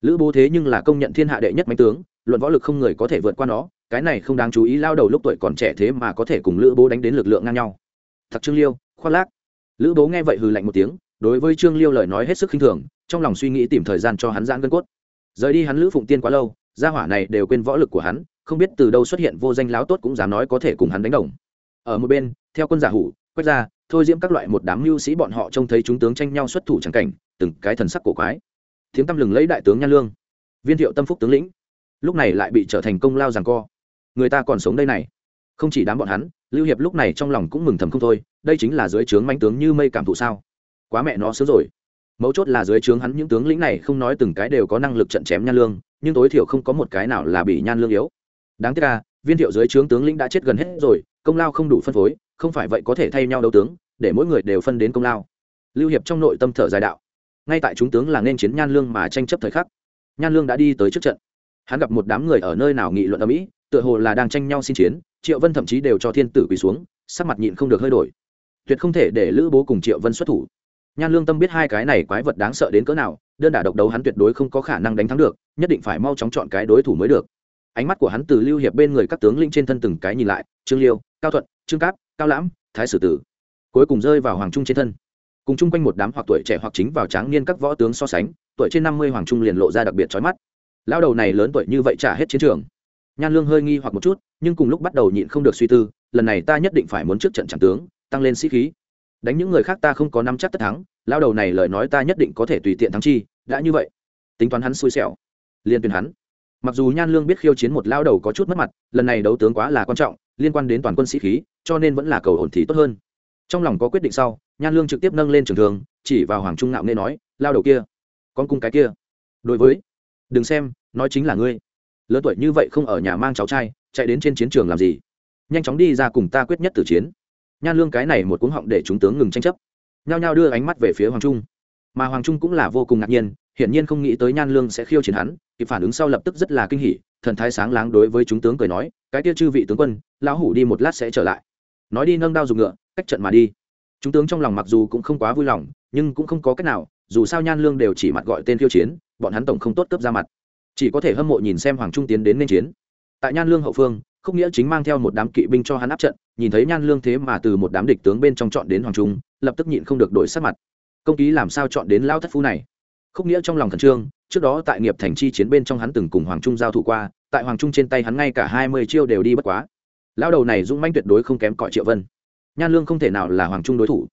Lữ bố thế nhưng là công nhận thiên hạ đệ nhất mạnh tướng, luận võ lực không người có thể vượt qua nó cái này không đáng chú ý, lao đầu lúc tuổi còn trẻ thế mà có thể cùng lữ bố đánh đến lực lượng ngang nhau. Thật trương liêu, khoác lác. Lữ bố nghe vậy hừ lạnh một tiếng, đối với trương liêu lời nói hết sức khinh thường, trong lòng suy nghĩ tìm thời gian cho hắn giãn gân cốt. Rời đi hắn lữ phụng tiên quá lâu, gia hỏa này đều quên võ lực của hắn, không biết từ đâu xuất hiện vô danh láo tốt cũng dám nói có thể cùng hắn đánh đồng. Ở một bên, theo quân giả hủ, quét ra, thôi diễm các loại một đám mưu sĩ bọn họ trông thấy chúng tướng tranh nhau xuất thủ chẳng cảnh, từng cái thần sắc cổ quái. Tiếng tăm lừng lấy đại tướng nhan lương, viên thiệu tâm phúc tướng lĩnh, lúc này lại bị trở thành công lao rằng co người ta còn sống đây này. Không chỉ đám bọn hắn, lưu hiệp lúc này trong lòng cũng mừng thầm không thôi, đây chính là dưới trướng manh tướng như mây cảm thụ sao? Quá mẹ nó sớm rồi. Mấu chốt là dưới trướng hắn những tướng lĩnh này không nói từng cái đều có năng lực trận chém nhan lương, nhưng tối thiểu không có một cái nào là bị nhan lương yếu. Đáng tiếc là viên thiệu dưới trướng tướng lĩnh đã chết gần hết rồi, công lao không đủ phân phối, không phải vậy có thể thay nhau đấu tướng, để mỗi người đều phân đến công lao. Lưu hiệp trong nội tâm thở dài đạo. Ngay tại chúng tướng là nên chiến nhan lương mà tranh chấp thời khắc, nhan lương đã đi tới trước trận. Hắn gặp một đám người ở nơi nào nghị luận ở mỹ tựa hồ là đang tranh nhau xin chiến, triệu vân thậm chí đều cho thiên tử quỳ xuống, sắc mặt nhịn không được hơi đổi. Tuyệt không thể để lữ bố cùng triệu vân xuất thủ. Nhan lương tâm biết hai cái này quái vật đáng sợ đến cỡ nào, đơn đả độc đấu hắn tuyệt đối không có khả năng đánh thắng được, nhất định phải mau chóng chọn cái đối thủ mới được. Ánh mắt của hắn từ lưu hiệp bên người các tướng linh trên thân từng cái nhìn lại, trương liêu, cao thuận, trương cáp, cao lãm, thái sử tử, cuối cùng rơi vào hoàng trung trên thân. Cùng chung quanh một đám hoặc tuổi trẻ hoặc chính vào tráng niên các võ tướng so sánh, tuổi trên năm mươi hoàng trung liền lộ ra đặc biệt trói mắt. Lao đầu này lớn tuổi như vậy trả hết chiến trường nhan lương hơi nghi hoặc một chút, nhưng cùng lúc bắt đầu nhịn không được suy tư, lần này ta nhất định phải muốn trước trận chẳng tướng, tăng lên sĩ khí. Đánh những người khác ta không có nắm chắc tất thắng, lao đầu này lời nói ta nhất định có thể tùy tiện thắng chi, đã như vậy. Tính toán hắn xui xẻo. Liên tuyển hắn. Mặc dù nhan lương biết khiêu chiến một lao đầu có chút mất mặt, lần này đấu tướng quá là quan trọng, liên quan đến toàn quân sĩ khí, cho nên vẫn là cầu ổn thì tốt hơn. Trong lòng có quyết định sau, nhan lương trực tiếp nâng lên trường thường, chỉ vào hoàng trung ngạo nghe nói, lao đầu kia, con cung cái kia. Đối với, đừng xem, nói chính là ngươi lớn tuổi như vậy không ở nhà mang cháu trai, chạy đến trên chiến trường làm gì? Nhanh chóng đi ra cùng ta quyết nhất tử chiến. Nhan lương cái này một cuống họng để chúng tướng ngừng tranh chấp. Nhao nhao đưa ánh mắt về phía hoàng trung. Mà hoàng trung cũng là vô cùng ngạc nhiên, hiển nhiên không nghĩ tới nhan lương sẽ khiêu chiến hắn, kịp phản ứng sau lập tức rất là kinh hỉ, thần thái sáng láng đối với chúng tướng cười nói, cái kia chư vị tướng quân, lão hủ đi một lát sẽ trở lại. Nói đi nâng đao dùng ngựa, cách trận mà đi. Chúng tướng trong lòng mặc dù cũng không quá vui lòng, nhưng cũng không có cách nào, dù sao nhan lương đều chỉ mặt gọi tên khiêu chiến, bọn hắn tổng không tốt cấp ra mặt chỉ có thể hâm mộ nhìn xem hoàng trung tiến đến nên chiến. Tại nhan lương hậu phương, khúc nghĩa chính mang theo một đám kỵ binh cho hắn áp trận, nhìn thấy nhan lương thế mà từ một đám địch tướng bên trong chọn đến hoàng trung, lập tức nhịn không được đổi sắc mặt. Công ký làm sao chọn đến lao thất phu này? Khúc nghĩa trong lòng khẩn trương, trước đó tại nghiệp thành chi chiến bên trong hắn từng cùng hoàng trung giao thủ qua, tại hoàng trung trên tay hắn ngay cả hai mươi chiêu đều đi bất quá. Lao đầu này dũng manh tuyệt đối không kém cọi triệu vân. Nhan lương không thể nào là hoàng trung đối thủ.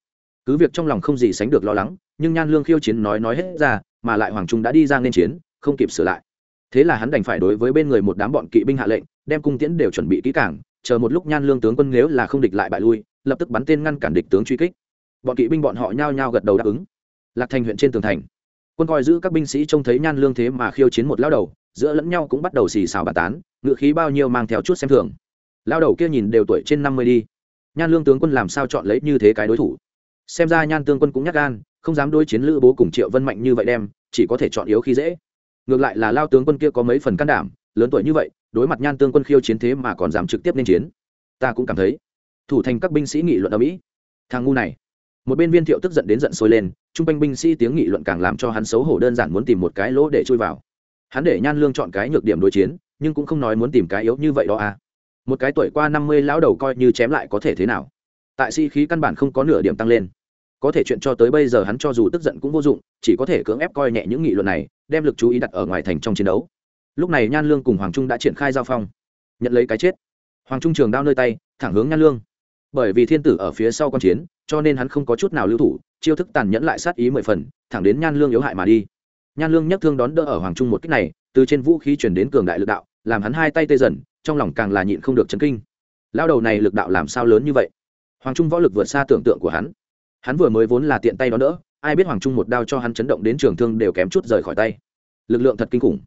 Cứ việc trong lòng không gì sánh được lo lắng, nhưng nhan lương khiêu chiến nói nói hết ra, mà lại hoàng trung đã đi ra nên chiến, không kịp sửa lại thế là hắn đành phải đối với bên người một đám bọn kỵ binh hạ lệnh, đem cung tiễn đều chuẩn bị kỹ cảng chờ một lúc nhan lương tướng quân nếu là không địch lại bại lui, lập tức bắn tên ngăn cản địch tướng truy kích. Bọn kỵ binh bọn họ nhao nhao gật đầu đáp ứng. Lạc thành huyện trên tường thành, quân coi giữ các binh sĩ trông thấy nhan lương thế mà khiêu chiến một lao đầu, giữa lẫn nhau cũng bắt đầu xì xào bà tán ngự khí bao nhiêu mang theo chút xem thường. Lao đầu kia nhìn đều tuổi trên năm mươi đi. Nhan lương tướng quân làm sao chọn lấy như thế cái đối thủ? Xem ra nhan tướng quân cũng nhắc gan, không dám đối chiến lữ bố cùng triệu vân mạnh như vậy đem, chỉ có thể chọn yếu khi dễ ngược lại là lao tướng quân kia có mấy phần can đảm, lớn tuổi như vậy, đối mặt nhan tương quân khiêu chiến thế mà còn dám trực tiếp nên chiến. Ta cũng cảm thấy, thủ thành các binh sĩ nghị luận ở mỹ, thằng ngu này. Một bên viên thiệu tức giận đến giận sôi lên chung quanh binh sĩ tiếng nghị luận càng làm cho hắn xấu hổ đơn giản muốn tìm một cái lỗ để chui vào. Hắn để nhan lương chọn cái nhược điểm đối chiến, nhưng cũng không nói muốn tìm cái yếu như vậy đó à. Một cái tuổi qua năm mươi lão đầu coi như chém lại có thể thế nào. Tại sĩ、si、khí căn bản không có nửa điểm tăng lên có thể chuyện cho tới bây giờ hắn cho dù tức giận cũng vô dụng, chỉ có thể cưỡng ép coi nhẹ những nghị luận này, đem lực chú ý đặt ở ngoài thành trong chiến đấu. Lúc này nhan lương cùng hoàng trung đã triển khai giao phong. Nhận lấy cái chết. Hoàng trung trường đao nơi tay, thẳng hướng nhan lương. Bởi vì thiên tử ở phía sau con chiến, cho nên hắn không có chút nào lưu thủ, chiêu thức tàn nhẫn lại sát ý mười phần, thẳng đến nhan lương yếu hại mà đi. Nhan lương nhắc thương đón đỡ ở hoàng trung một cách này, từ trên vũ khí chuyển đến cường đại lực đạo, làm hắn hai tay tê dần, trong lòng càng là nhịn không được chấn kinh. Lao đầu này lực đạo làm sao lớn như vậy? Hoàng trung võ lực vượt xa tưởng tượng của hắn hắn vừa mới vốn là tiện tay đó đỡ, ai biết hoàng trung một đao cho hắn chấn động đến trường thương đều kém chút rời khỏi tay. Lực lượng thật kinh khủng.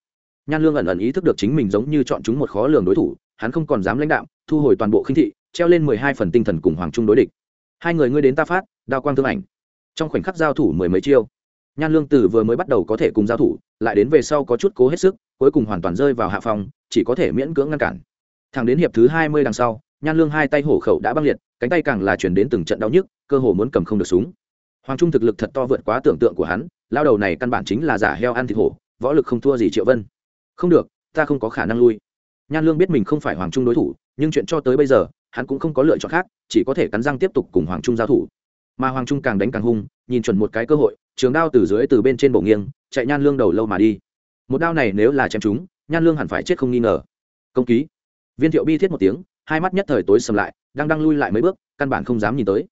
Nhan lương ẩn ẩn ý thức được chính mình giống như chọn chúng một khó lường đối thủ, hắn không còn dám lãnh đạo thu hồi toàn bộ khinh thị, treo lên mười hai phần tinh thần cùng hoàng trung đối địch. Hai người ngươi đến ta phát, đao quang thương ảnh. Trong khoảnh khắc giao thủ mười mấy chiêu, nhan lương từ vừa mới bắt đầu có thể cùng giao thủ, lại đến về sau có chút cố hết sức, cuối cùng hoàn toàn rơi vào hạ phòng chỉ có thể miễn cưỡng ngăn cản. Thẳng đến hiệp thứ hai mươi đằng sau, nhan lương hai tay hổ khẩu đã băng liệt cánh tay càng là chuyển đến từng trận đau nhức, cơ hồ muốn cầm không được súng. Hoàng trung thực lực thật to vượt quá tưởng tượng của hắn, lao đầu này căn bản chính là giả heo ăn thịt hổ, võ lực không thua gì triệu vân. Không được, ta không có khả năng lui. Nhan lương biết mình không phải hoàng trung đối thủ, nhưng chuyện cho tới bây giờ, hắn cũng không có lựa chọn khác, chỉ có thể cắn răng tiếp tục cùng hoàng trung giao thủ. Mà hoàng trung càng đánh càng hung, nhìn chuẩn một cái cơ hội, trường đao từ dưới từ bên trên bổ nghiêng, chạy nhan lương đầu lâu mà đi. Một đao này nếu là chém chúng nhan lương hẳn phải chết không nghi ngờ. Công ký. Viên thiệu bi thiết một tiếng, hai mắt nhất thời tối sầm lại đang đang lui lại mấy bước, căn bản không dám nhìn tới.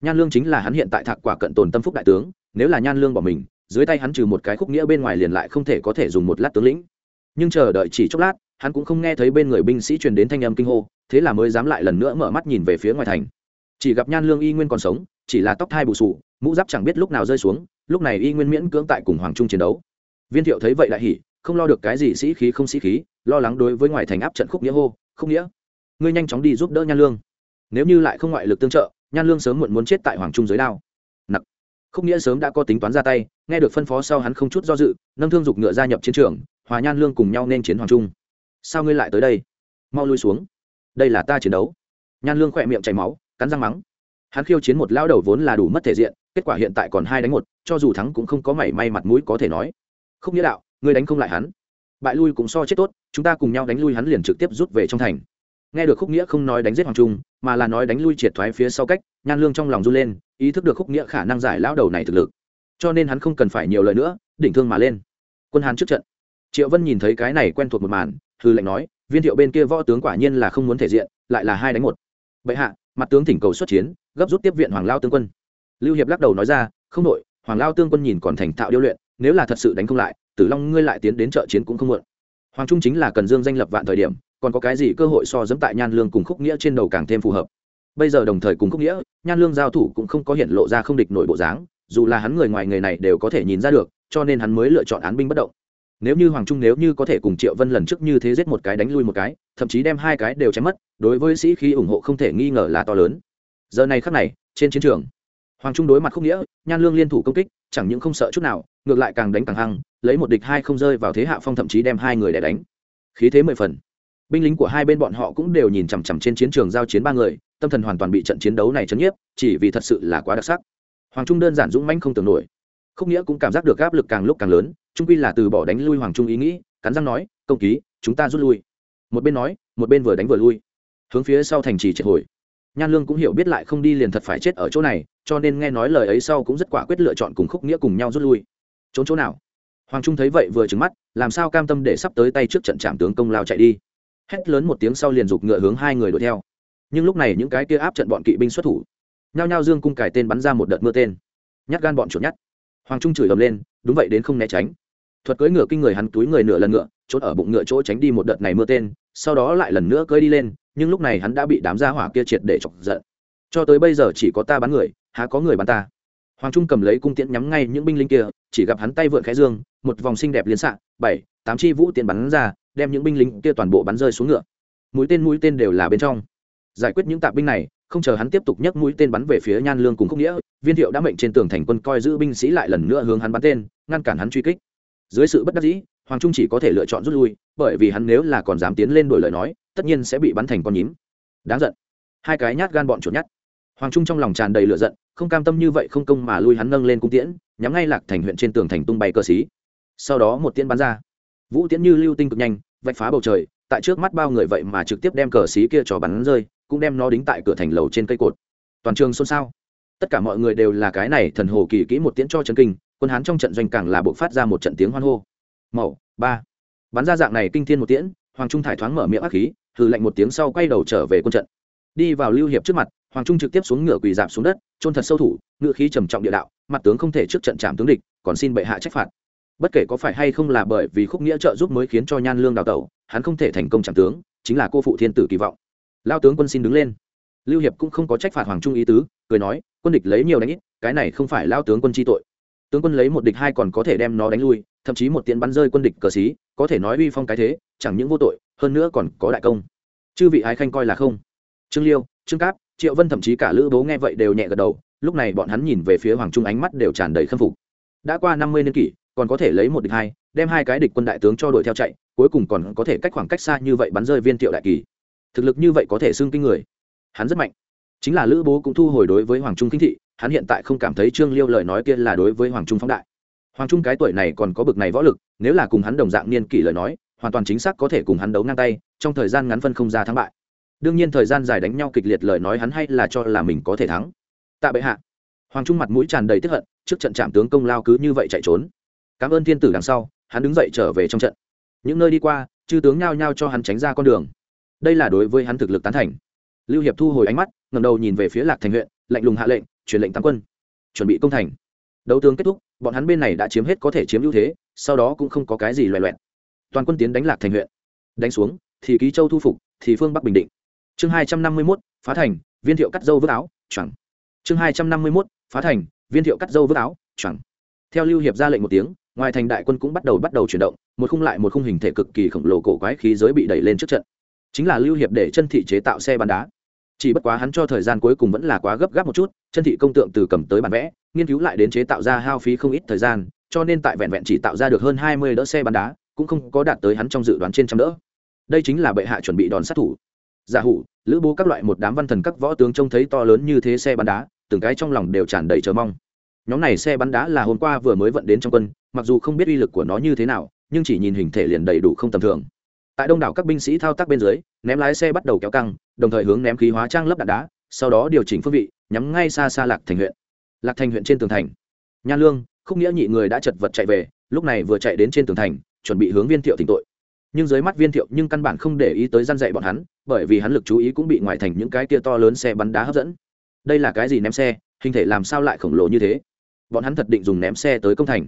Nhan lương chính là hắn hiện tại thạc quả cận tồn tâm phúc đại tướng, nếu là nhan lương bỏ mình, dưới tay hắn trừ một cái khúc nghĩa bên ngoài liền lại không thể có thể dùng một lát tướng lĩnh. Nhưng chờ đợi chỉ chốc lát, hắn cũng không nghe thấy bên người binh sĩ truyền đến thanh âm kinh hô, thế là mới dám lại lần nữa mở mắt nhìn về phía ngoài thành. Chỉ gặp nhan lương y nguyên còn sống, chỉ là tóc thai bù sù, mũ giáp chẳng biết lúc nào rơi xuống, lúc này y nguyên miễn cưỡng tại cùng hoàng trung chiến đấu. Viên thiệu thấy vậy lại hỉ, không lo được cái gì sĩ khí không sĩ khí, lo lắng đối với ngoài thành áp trận khúc nghĩa hô không nghĩa, ngươi nhanh chóng đi giúp đỡ nhan lương nếu như lại không ngoại lực tương trợ, nhan lương sớm muộn muốn chết tại hoàng trung giới đao. Nặc. Khúc nghĩa sớm đã có tính toán ra tay, nghe được phân phó sau hắn không chút do dự, nâng thương dục ngựa gia nhập chiến trường, hòa nhan lương cùng nhau nên chiến hoàng trung. Sao ngươi lại tới đây? Mau lui xuống. Đây là ta chiến đấu. Nhan lương khỏe miệng chảy máu, cắn răng mắng. Hắn khiêu chiến một lao đầu vốn là đủ mất thể diện, kết quả hiện tại còn hai đánh một, cho dù thắng cũng không có mảy may mặt mũi có thể nói. Không nghĩa đạo, ngươi đánh không lại hắn. Bại lui cũng so chết tốt, chúng ta cùng nhau đánh lui hắn liền trực tiếp rút về trong thành nghe được khúc nghĩa không nói đánh giết hoàng trung, mà là nói đánh lui triệt thoái phía sau cách, nhan lương trong lòng run lên, ý thức được khúc nghĩa khả năng giải lão đầu này thực lực. Cho nên hắn không cần phải nhiều lời nữa, đỉnh thương mà lên. Quân hàn trước trận. Triệu vân nhìn thấy cái này quen thuộc một màn hư lệnh nói, viên thiệu bên kia võ tướng quả nhiên là không muốn thể diện, lại là hai đánh một. Bệ hạ, mặt tướng thỉnh cầu xuất chiến, gấp rút tiếp viện hoàng lao tương quân. Lưu hiệp lắc đầu nói ra, không nội hoàng lao tương quân nhìn còn thành thạo điêu luyện, nếu là thật sự đánh không lại, tử long ngươi lại tiến đến trợ chiến cũng không muộn. Hoàng trung chính là cần dương danh lập vạn thời điểm còn có cái gì cơ hội so dẫm tại nhan lương cùng khúc nghĩa trên đầu càng thêm phù hợp? Bây giờ đồng thời cùng khúc nghĩa, nhan lương giao thủ cũng không có hiện lộ ra không địch nổi bộ dáng, dù là hắn người ngoài nghề này đều có thể nhìn ra được, cho nên hắn mới lựa chọn án binh bất động. Nếu như hoàng trung nếu như có thể cùng triệu vân lần trước như thế giết một cái đánh lui một cái, thậm chí đem hai cái đều chém mất, đối với sĩ khí ủng hộ không thể nghi ngờ là to lớn. Giờ này khắc này, trên chiến trường, hoàng trung đối mặt khúc nghĩa, nhan lương liên thủ công kích, chẳng những không sợ chút nào, ngược lại càng đánh càng hăng, lấy một địch hai không rơi vào thế hạ phong thậm chí đem hai người để đánh. Khí thế mười phần binh lính của hai bên bọn họ cũng đều nhìn chằm chằm trên chiến trường giao chiến ba người, tâm thần hoàn toàn bị trận chiến đấu này chấn nhiếp, chỉ vì thật sự là quá đặc sắc. Hoàng trung đơn giản dũng mãnh không tưởng nổi. Không nghĩa cũng cảm giác được áp lực càng lúc càng lớn, trung quy là từ bỏ đánh lui hoàng trung ý nghĩ, cắn răng nói, công ký, chúng ta rút lui. Một bên nói, một bên vừa đánh vừa lui. Hướng phía sau thành trì triệt hồi. Nhan lương cũng hiểu biết lại không đi liền thật phải chết ở chỗ này, cho nên nghe nói lời ấy sau cũng rất quả quyết lựa chọn cùng khúc nghĩa cùng nhau rút lui. Trốn chỗ nào? Hoàng trung thấy vậy vừa trừng mắt, làm sao cam tâm để sắp tới tay trước trận trạm tướng công lao chạy đi? Hét lớn một tiếng sau liền giục ngựa hướng hai người đuổi theo. Nhưng lúc này những cái kia áp trận bọn kỵ binh xuất thủ. Nhao nhao dương cung cải tên bắn ra một đợt mưa tên. Nhát gan bọn chuột nhát. Hoàng trung chửi ầm lên, đúng vậy đến không né tránh. Thuật cưỡi ngựa kinh người hắn túi người nửa lần ngựa, trốn ở bụng ngựa chỗ tránh đi một đợt này mưa tên, sau đó lại lần nữa cưỡi đi lên, nhưng lúc này hắn đã bị đám gia hỏa kia triệt để chọc giận. Cho tới bây giờ chỉ có ta bắn người, há có người bắn ta. Hoàng trung cầm lấy cung tiễn nhắm ngay những binh lính kia, chỉ gặp hắn tay vượn khẽ dương, một vòng xinh đẹp liên xạ, bảy, tám chi vũ tiễn bắn ra đem những binh lính kia toàn bộ bắn rơi xuống ngựa. Mũi tên mũi tên đều là bên trong. Giải quyết những tạp binh này, không chờ hắn tiếp tục nhấc mũi tên bắn về phía nhan lương cùng khúc nghĩa, viên thiệu đã mệnh trên tường thành quân coi giữ binh sĩ lại lần nữa hướng hắn bắn tên, ngăn cản hắn truy kích. Dưới sự bất đắc dĩ, hoàng trung chỉ có thể lựa chọn rút lui, bởi vì hắn nếu là còn dám tiến lên đổi lời nói, tất nhiên sẽ bị bắn thành con nhím. Đáng giận. Hai cái nhát gan bọn chuột nhát. Hoàng trung trong lòng tràn đầy lửa giận, không cam tâm như vậy không công mà lui hắn nâng lên cung tiễn, nhắm ngay lạc thành huyện trên tường thành tung bay cơ sĩ. sau đó một tiễn bắn ra vũ tiễn như lưu tinh cực nhanh, vạch phá bầu trời, tại trước mắt bao người vậy mà trực tiếp đem cờ xí kia cho bắn rơi, cũng đem nó đính tại cửa thành lầu trên cây cột. Toàn trường xôn xao. Tất cả mọi người đều là cái này thần hồ kỳ kỹ một tiễn cho chân kinh, quân hán trong trận doanh càng là buộc phát ra một trận tiếng hoan hô. Màu ba. Bắn ra dạng này kinh thiên một tiễn, hoàng trung thải thoáng mở miệng ác khí, hừ lạnh một tiếng sau quay đầu trở về quân trận. Đi vào lưu hiệp trước mặt, hoàng trung trực tiếp xuống ngựa quỳ dạp xuống đất trôn thật sâu thủ, ngựa khí trầm trọng địa đạo, mặt tướng không thể trước trận chạm tướng địch, còn xin bệ hạ trách phạt bất kể có phải hay không là bởi vì khúc nghĩa trợ giúp mới khiến cho nhan lương đào tẩu, hắn không thể thành công chạm tướng, chính là cô phụ thiên tử kỳ vọng. Lao tướng quân xin đứng lên. Lưu hiệp cũng không có trách phạt hoàng trung ý tứ, cười nói, quân địch lấy nhiều đánh ít, cái này không phải lao tướng quân chi tội. Tướng quân lấy một địch hai còn có thể đem nó đánh lui, thậm chí một tiện bắn rơi quân địch cờ xí, có thể nói uy phong cái thế, chẳng những vô tội, hơn nữa còn có đại công. Chư vị ái khanh coi là không. Trương liêu, trương cáp, triệu vân thậm chí cả lữ bố nghe vậy đều nhẹ gật đầu, lúc này bọn hắn nhìn về phía hoàng trung ánh mắt đều tràn đầy khâm phục. Đã qua năm mươi niên kỷ còn có thể lấy một địch hai, đem hai cái địch quân đại tướng cho đuổi theo chạy, cuối cùng còn có thể cách khoảng cách xa như vậy bắn rơi viên triệu đại kỳ. Thực lực như vậy có thể xưng kinh người. Hắn rất mạnh. Chính là lữ bố cũng thu hồi đối với hoàng trung kinh thị, hắn hiện tại không cảm thấy trương liêu lời nói kia là đối với hoàng trung phóng đại. Hoàng trung cái tuổi này còn có bực này võ lực, nếu là cùng hắn đồng dạng niên kỷ lời nói, hoàn toàn chính xác có thể cùng hắn đấu ngang tay, trong thời gian ngắn phân không ra thắng bại. Đương nhiên thời gian dài đánh nhau kịch liệt lời nói hắn hay là cho là mình có thể thắng. Tạ bệ hạ. Hoàng trung mặt mũi tràn đầy tức hận, trước trận trạm tướng công lao cứ như vậy chạy trốn cảm ơn thiên tử đằng sau, hắn đứng dậy trở về trong trận. Những nơi đi qua, chư tướng nhao nhao cho hắn tránh ra con đường. Đây là đối với hắn thực lực tán thành. Lưu hiệp thu hồi ánh mắt ngầm đầu nhìn về phía lạc thành huyện, lạnh lùng hạ lệnh, truyền lệnh tăng quân. Chuẩn bị công thành. Đấu tướng kết thúc, bọn hắn bên này đã chiếm hết có thể chiếm ưu thế, sau đó cũng không có cái gì loẹ loẹn toàn quân tiến đánh lạc thành huyện. Đánh xuống, thì ký châu thu phục, thì phương bắc bình định. Chương hai trăm năm mươi mốt, phá thành, viên thiệu cắt dâu vứt áo chẳng chương hai trăm năm mươi mốt, phá thành, viên thiệu cắt dâu vứt áo chẳng theo lưu hiệp ra lệnh một tiếng ngoài thành đại quân cũng bắt đầu bắt đầu chuyển động, một khung lại một khung hình thể cực kỳ khổng lồ cổ quái khí giới bị đẩy lên trước trận. Chính là lưu hiệp để chân thị chế tạo xe bắn đá. Chỉ bất quá hắn cho thời gian cuối cùng vẫn là quá gấp gáp một chút, chân thị công tượng từ cầm tới bản vẽ, nghiên cứu lại đến chế tạo ra hao phí không ít thời gian, cho nên tại vẹn vẹn chỉ tạo ra được hơn hai mươi đỡ xe bắn đá, cũng không có đạt tới hắn trong dự đoán trên trăm đỡ. Đây chính là bệ hạ chuẩn bị đòn sát thủ. Giả hủ, lữ bố các loại một đám văn thần các võ tướng trông thấy to lớn như thế xe bắn đá, từng cái trong lòng đều tràn đầy chờ mong nhóm này xe bắn đá là hôm qua vừa mới vận đến trong quân, mặc dù không biết uy lực của nó như thế nào, nhưng chỉ nhìn hình thể liền đầy đủ không tầm thường. Tại đông đảo các binh sĩ thao tác bên dưới, ném lái xe bắt đầu kéo căng, đồng thời hướng ném khí hóa trang lấp đạn đá, sau đó điều chỉnh phương vị, nhắm ngay xa xa lạc thành huyện. Lạc thành huyện trên tường thành. Nhan lương không nghĩa nhị người đã chật vật chạy về, lúc này vừa chạy đến trên tường thành, chuẩn bị hướng viên thiệu thỉnh tội. Nhưng dưới mắt viên thiệu nhưng căn bản không để ý tới gian dạy bọn hắn, bởi vì hắn lực chú ý cũng bị ngoại thành những cái kia to lớn xe bắn đá hấp dẫn. Đây là cái gì ném xe, hình thể làm sao lại khổng lồ như thế? Bọn hắn thật định dùng ném xe tới công thành.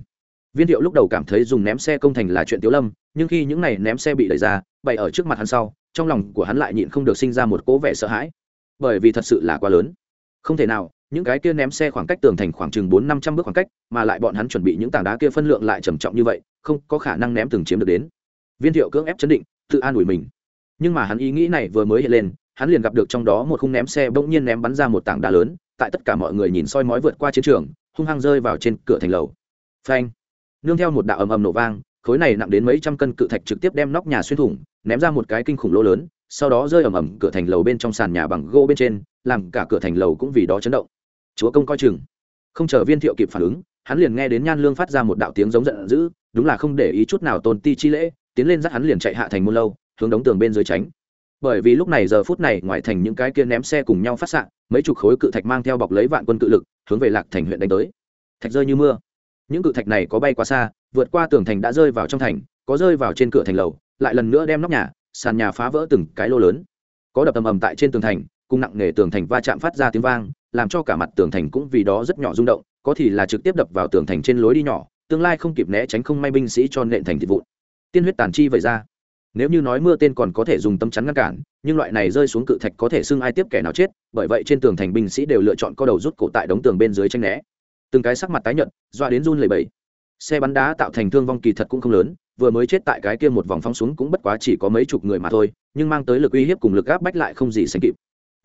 Viên thiệu lúc đầu cảm thấy dùng ném xe công thành là chuyện tiếu lâm, nhưng khi những này ném xe bị đẩy ra, bày ở trước mặt hắn sau, trong lòng của hắn lại nhịn không được sinh ra một cố vẻ sợ hãi. Bởi vì thật sự là quá lớn. Không thể nào, những cái kia ném xe khoảng cách tường thành khoảng chừng bốn năm trăm bước khoảng cách, mà lại bọn hắn chuẩn bị những tảng đá kia phân lượng lại trầm trọng như vậy, không có khả năng ném từng chiếm được đến. Viên thiệu cưỡng ép chấn định, tự an ủi mình. Nhưng mà hắn ý nghĩ này vừa mới hiện lên, hắn liền gặp được trong đó một khung ném xe bỗng nhiên ném bắn ra một tảng đá lớn, tại tất cả mọi người nhìn soi mói vượt qua chiến trường hung hăng rơi vào trên cửa thành lầu. Phanh. Nương theo một đạo ầm ầm nổ vang, khối này nặng đến mấy trăm cân cự thạch trực tiếp đem nóc nhà xuyên thủng, ném ra một cái kinh khủng lỗ lớn, sau đó rơi ầm ầm cửa thành lầu bên trong sàn nhà bằng gỗ bên trên, làm cả cửa thành lầu cũng vì đó chấn động. Chúa công coi chừng. Không chờ viên thiệu kịp phản ứng, hắn liền nghe đến nhan lương phát ra một đạo tiếng giống giận dữ, đúng là không để ý chút nào tôn ti chi lễ, tiến lên dắt hắn liền chạy hạ thành môn lâu, hướng đống tường bên dưới tránh bởi vì lúc này giờ phút này ngoài thành những cái kia ném xe cùng nhau phát sạn, mấy chục khối cự thạch mang theo bọc lấy vạn quân cự lực, hướng về lạc thành huyện đánh tới. Thạch rơi như mưa. Những cự thạch này có bay quá xa, vượt qua tường thành đã rơi vào trong thành, có rơi vào trên cửa thành lầu, lại lần nữa đem nóc nhà, sàn nhà phá vỡ từng cái lô lớn. Có đập ầm ầm tại trên tường thành, cùng nặng nề tường thành va chạm phát ra tiếng vang, làm cho cả mặt tường thành cũng vì đó rất nhỏ rung động, có thì là trực tiếp đập vào tường thành trên lối đi nhỏ, tương lai không kịp né tránh không may binh sĩ cho nện thành thịt vụn. Tiên huyết tàn chi vậy ra nếu như nói mưa tên còn có thể dùng tâm chắn ngăn cản, nhưng loại này rơi xuống cự thạch có thể xưng ai tiếp kẻ nào chết, bởi vậy trên tường thành binh sĩ đều lựa chọn co đầu rút cổ tại đống tường bên dưới tranh né. Từng cái sắc mặt tái nhợt, doa đến run lẩy bẩy. Xe bắn đá tạo thành thương vong kỳ thật cũng không lớn, vừa mới chết tại cái kia một vòng phóng xuống cũng bất quá chỉ có mấy chục người mà thôi, nhưng mang tới lực uy hiếp cùng lực áp bách lại không gì sánh kịp.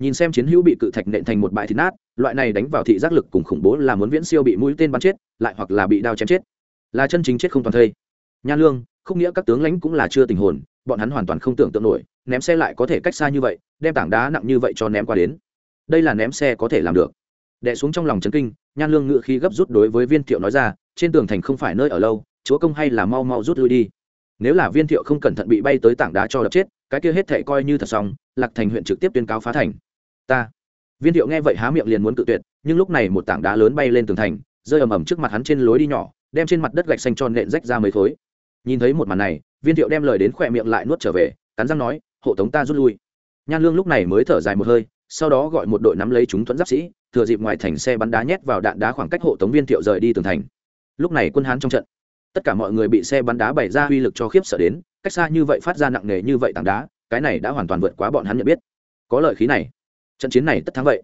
Nhìn xem chiến hữu bị cự thạch nện thành một bãi thịt nát, loại này đánh vào thị giác lực cùng khủng bố là muốn viễn siêu bị mũi tên bắn chết, lại hoặc là bị đao chém chết. Là chân chính chết không toàn thây. Nha lương không nghĩa các tướng lãnh cũng là chưa tình hồn bọn hắn hoàn toàn không tưởng tượng nổi, ném xe lại có thể cách xa như vậy, đem tảng đá nặng như vậy cho ném qua đến. Đây là ném xe có thể làm được. Đẻ xuống trong lòng chấn kinh, nhan lương ngự khi gấp rút đối với viên thiệu nói ra, trên tường thành không phải nơi ở lâu, chúa công hay là mau mau rút lui đi. Nếu là viên thiệu không cẩn thận bị bay tới tảng đá cho đập chết, cái kia hết thệ coi như thật xong, lạc thành huyện trực tiếp tuyên cáo phá thành. Ta. Viên thiệu nghe vậy há miệng liền muốn cự tuyệt, nhưng lúc này một tảng đá lớn bay lên tường thành, rơi ầm ầm trước mặt hắn trên lối đi nhỏ, đem trên mặt đất gạch xanh tròn nện rách ra mấy khối. Nhìn thấy một màn này viên thiệu đem lời đến khỏe miệng lại nuốt trở về, cắn răng nói, hộ tống ta rút lui. Nhan lương lúc này mới thở dài một hơi, sau đó gọi một đội nắm lấy chúng thuẫn giáp sĩ, thừa dịp ngoài thành xe bắn đá nhét vào đạn đá khoảng cách hộ tống viên thiệu rời đi tường thành. Lúc này quân hán trong trận. Tất cả mọi người bị xe bắn đá bày ra uy lực cho khiếp sợ đến, cách xa như vậy phát ra nặng nề như vậy tảng đá, cái này đã hoàn toàn vượt quá bọn hắn nhận biết. Có lợi khí này. Trận chiến này tất thắng vậy.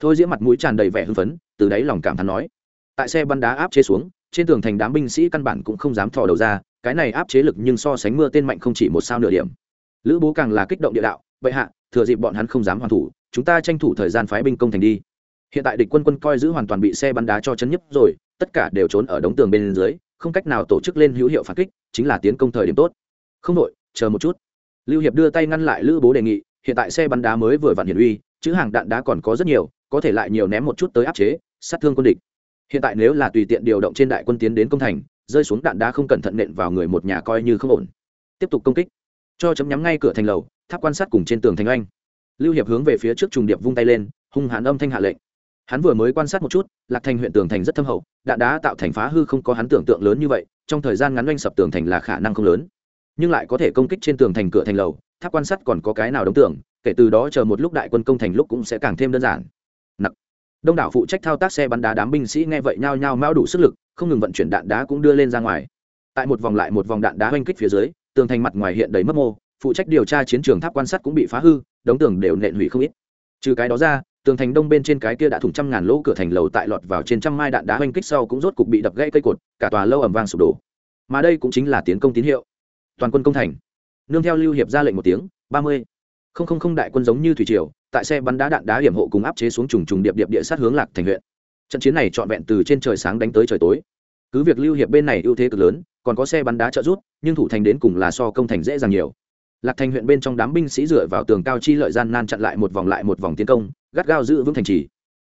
Thôi diễm mặt mũi tràn đầy vẻ hưng phấn, từ đáy lòng cảm thán nói. Tại xe bắn đá áp chế xuống, trên tường thành đám binh sĩ căn bản cũng không dám thò đầu ra cái này áp chế lực nhưng so sánh mưa tên mạnh không chỉ một sao nửa điểm. Lữ bố càng là kích động địa đạo vậy hạ, thừa dịp bọn hắn không dám hoàn thủ, chúng ta tranh thủ thời gian phái binh công thành đi. Hiện tại địch quân quân coi giữ hoàn toàn bị xe bắn đá cho chấn nhấp rồi, tất cả đều trốn ở đống tường bên dưới, không cách nào tổ chức lên hữu hiệu phản kích, chính là tiến công thời điểm tốt. Không đội, chờ một chút. Lưu hiệp đưa tay ngăn lại lữ bố đề nghị, hiện tại xe bắn đá mới vừa vặn hiển uy chứ hàng đạn đá còn có rất nhiều, có thể lại nhiều ném một chút tới áp chế, sát thương quân địch. Hiện tại nếu là tùy tiện điều động trên đại quân tiến đến công thành rơi xuống đạn đá không cẩn thận nện vào người một nhà coi như không ổn. Tiếp tục công kích. Cho chấm nhắm ngay cửa thành lầu, tháp quan sát cùng trên tường thành oanh. Lưu hiệp hướng về phía trước trùng điệp vung tay lên, hung hãn âm thanh hạ lệnh. Hắn vừa mới quan sát một chút, lạc thành huyện tường thành rất thâm hậu, đạn đá tạo thành phá hư không có hắn tưởng tượng lớn như vậy, trong thời gian ngắn oanh sập tường thành là khả năng không lớn. Nhưng lại có thể công kích trên tường thành cửa thành lầu, tháp quan sát còn có cái nào đóng tưởng, kể từ đó chờ một lúc đại quân công thành lúc cũng sẽ càng thêm đơn giản. Nặc. Đông đảo phụ trách thao tác xe bắn đá đám binh sĩ nghe vậy nhao nhao mao đủ sức lực không ngừng vận chuyển đạn đá cũng đưa lên ra ngoài. Tại một vòng lại một vòng đạn đá oanh kích phía dưới, tường thành mặt ngoài hiện đầy mất mô, phụ trách điều tra chiến trường tháp quan sát cũng bị phá hư, đống tường đều nện hủy không ít. Trừ cái đó ra, tường thành đông bên trên cái kia đã thủng trăm ngàn lỗ cửa thành lầu tại lọt vào trên trăm mai đạn đá oanh kích sau cũng rốt cục bị đập gãy cây cột, cả tòa lâu ẩm vang sụp đổ. Mà đây cũng chính là tiến công tín hiệu. Toàn quân công thành. Nương theo lưu hiệp ra lệnh một tiếng, ba mươi. Không không không đại quân giống như thủy triều, tại xe bắn đá đạn đá hiểm hộ cùng áp chế xuống trùng trùng điệp điệp địa sát hướng lạc thành huyện trận chiến này trọn vẹn từ trên trời sáng đánh tới trời tối. Cứ việc lưu hiệp bên này ưu thế cực lớn, còn có xe bắn đá trợ rút nhưng thủ thành đến cùng là so công thành dễ dàng nhiều. Lạc thành huyện bên trong đám binh sĩ dựa vào tường cao chi lợi gian nan chặn lại một vòng lại một vòng tiến công, gắt gao giữ vững thành trì.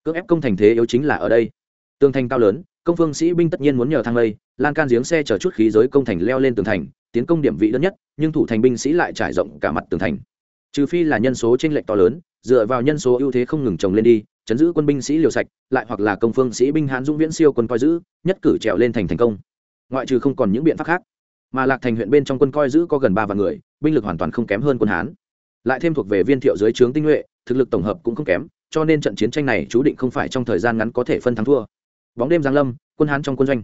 Cưỡng ép công thành thế yếu chính là ở đây. Tường thành cao lớn, công phương sĩ binh tất nhiên muốn nhờ thang lây, lan can giếng xe chở chút khí giới công thành leo lên tường thành, tiến công điểm vị đơn nhất, nhưng thủ thành binh sĩ lại trải rộng cả mặt tường thành. Trừ phi là nhân số tranh lệch to lớn, dựa vào nhân số ưu thế không ngừng trồng lên đi chấn giữ quân binh sĩ liều sạch, lại hoặc là công phương sĩ binh hán dũng viễn siêu quân coi giữ, nhất cử trèo lên thành thành công. Ngoại trừ không còn những biện pháp khác. Mà lạc thành huyện bên trong quân coi giữ có gần ba vạn người, binh lực hoàn toàn không kém hơn quân hán. Lại thêm thuộc về viên thiệu dưới trướng tinh nhuệ, thực lực tổng hợp cũng không kém, cho nên trận chiến tranh này chú định không phải trong thời gian ngắn có thể phân thắng thua. Bóng đêm giáng lâm, quân hán trong quân doanh.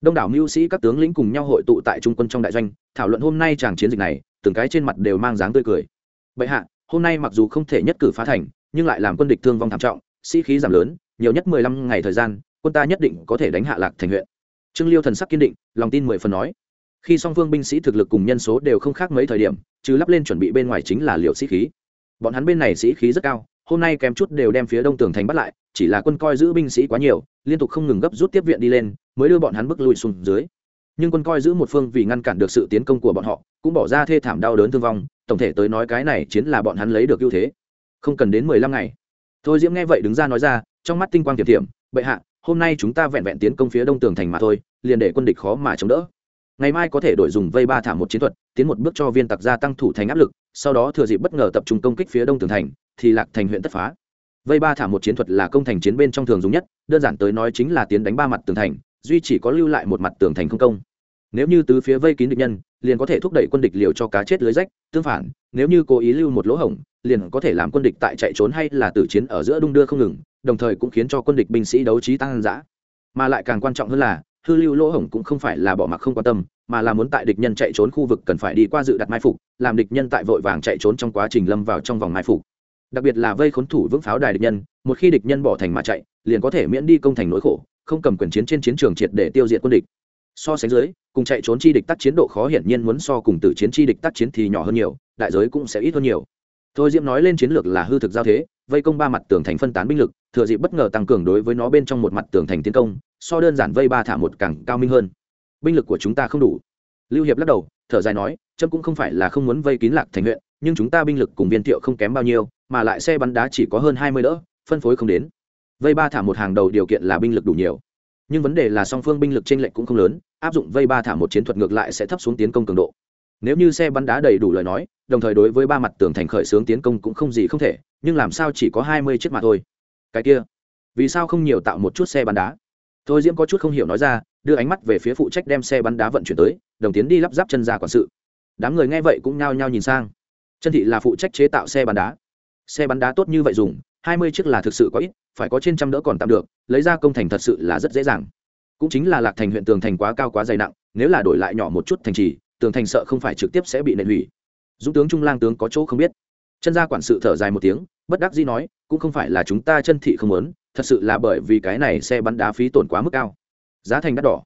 Đông đảo mưu sĩ các tướng lĩnh cùng nhau hội tụ tại trung quân trong đại doanh, thảo luận hôm nay chàng chiến dịch này, từng cái trên mặt đều mang dáng tươi cười. Bệ hạ, hôm nay mặc dù không thể nhất cử phá thành, nhưng lại làm quân địch thương vong thảm trọng sĩ khí giảm lớn, nhiều nhất mười lăm ngày thời gian, quân ta nhất định có thể đánh hạ lạc thành huyện. Trương liêu thần sắc kiên định, lòng tin mười phần nói. Khi song phương binh sĩ thực lực cùng nhân số đều không khác mấy thời điểm chứ lắp lên chuẩn bị bên ngoài chính là liệu sĩ khí. Bọn hắn bên này sĩ khí rất cao, hôm nay kém chút đều đem phía đông tường thành bắt lại, chỉ là quân coi giữ binh sĩ quá nhiều, liên tục không ngừng gấp rút tiếp viện đi lên, mới đưa bọn hắn bước lùi xuống dưới. Nhưng quân coi giữ một phương vì ngăn cản được sự tiến công của bọn họ, cũng bỏ ra thê thảm đau đớn thương vong, tổng thể tới nói cái này chiến là bọn hắn lấy được ưu thế. Không cần đến mười lăm ngày thôi diễm nghe vậy đứng ra nói ra, trong mắt tinh quang tiềm tiềm, bệ hạ, hôm nay chúng ta vẹn vẹn tiến công phía đông tường thành mà thôi, liền để quân địch khó mà chống đỡ. Ngày mai có thể đổi dùng vây ba thả một chiến thuật, tiến một bước cho viên tặc gia tăng thủ thành áp lực, sau đó thừa dịp bất ngờ tập trung công kích phía đông tường thành, thì lạc thành huyện tất phá. Vây ba thả một chiến thuật là công thành chiến bên trong thường dùng nhất, đơn giản tới nói chính là tiến đánh ba mặt tường thành, duy chỉ có lưu lại một mặt tường thành không công nếu như tứ phía vây kín địch nhân, liền có thể thúc đẩy quân địch liều cho cá chết lưới rách, tương phản, nếu như cố ý lưu một lỗ hổng, liền có thể làm quân địch tại chạy trốn hay là tử chiến ở giữa đung đưa không ngừng, đồng thời cũng khiến cho quân địch binh sĩ đấu trí tăng dã. Mà lại càng quan trọng hơn là, hư lưu lỗ hổng cũng không phải là bỏ mặc không quan tâm, mà là muốn tại địch nhân chạy trốn khu vực cần phải đi qua dự đặt mai phục, làm địch nhân tại vội vàng chạy trốn trong quá trình lâm vào trong vòng mai phục. Đặc biệt là vây khốn thủ vững pháo đài địch nhân, một khi địch nhân bỏ thành mà chạy, liền có thể miễn đi công thành nỗi khổ, không cầm quyền chiến trên chiến trường triệt để tiêu diệt quân địch so sánh dưới, cùng chạy trốn chi địch tác chiến độ khó hiển nhiên muốn so cùng tử chiến chi địch tác chiến thì nhỏ hơn nhiều, đại giới cũng sẽ ít hơn nhiều. Thôi diễm nói lên chiến lược là hư thực giao thế, vây công ba mặt tường thành phân tán binh lực, thừa dịp bất ngờ tăng cường đối với nó bên trong một mặt tường thành tiến công, so đơn giản vây ba thả một càng cao minh hơn. Binh lực của chúng ta không đủ. Lưu hiệp lắc đầu, thở dài nói trâm cũng không phải là không muốn vây kín lạc thành huyện, nhưng chúng ta binh lực cùng viên thiệu không kém bao nhiêu, mà lại xe bắn đá chỉ có hơn hai mươi đỡ, phân phối không đến. Vây ba thả một hàng đầu điều kiện là binh lực đủ nhiều nhưng vấn đề là song phương binh lực t r ê n lệch cũng không lớn, áp dụng vây ba thả một chiến thuật ngược lại sẽ thấp xuống tiến công cường độ. Nếu như xe bắn đá đầy đủ lời nói, đồng thời đối với ba mặt tường thành khởi xướng tiến công cũng không gì không thể, nhưng làm sao chỉ có hai mươi chiếc mà thôi. Cái kia, vì sao không nhiều tạo một chút xe bắn đá? Thôi diễm có chút không hiểu nói ra, đưa ánh mắt về phía phụ trách đem xe bắn đá vận chuyển tới, đồng tiến đi lắp ráp chân ra quản sự. Đám người nghe vậy cũng nhao nhao nhìn sang. Chân thị là phụ trách chế tạo xe bắn đá. Xe bắn đá tốt như vậy dùng, hai mươi chiếc là thực sự có ít phải có trên trăm đỡ còn tạm được, lấy ra công thành thật sự là rất dễ dàng. Cũng chính là lạc thành huyện tường thành quá cao quá dày nặng, nếu là đổi lại nhỏ một chút thành trì, tường thành sợ không phải trực tiếp sẽ bị nện hủy. Dũng tướng trung lang tướng có chỗ không biết. Chân gia quản sự thở dài một tiếng, bất đắc dĩ nói, cũng không phải là chúng ta chân thị không muốn, thật sự là bởi vì cái này xe bắn đá phí tổn quá mức cao. Giá thành đắt đỏ.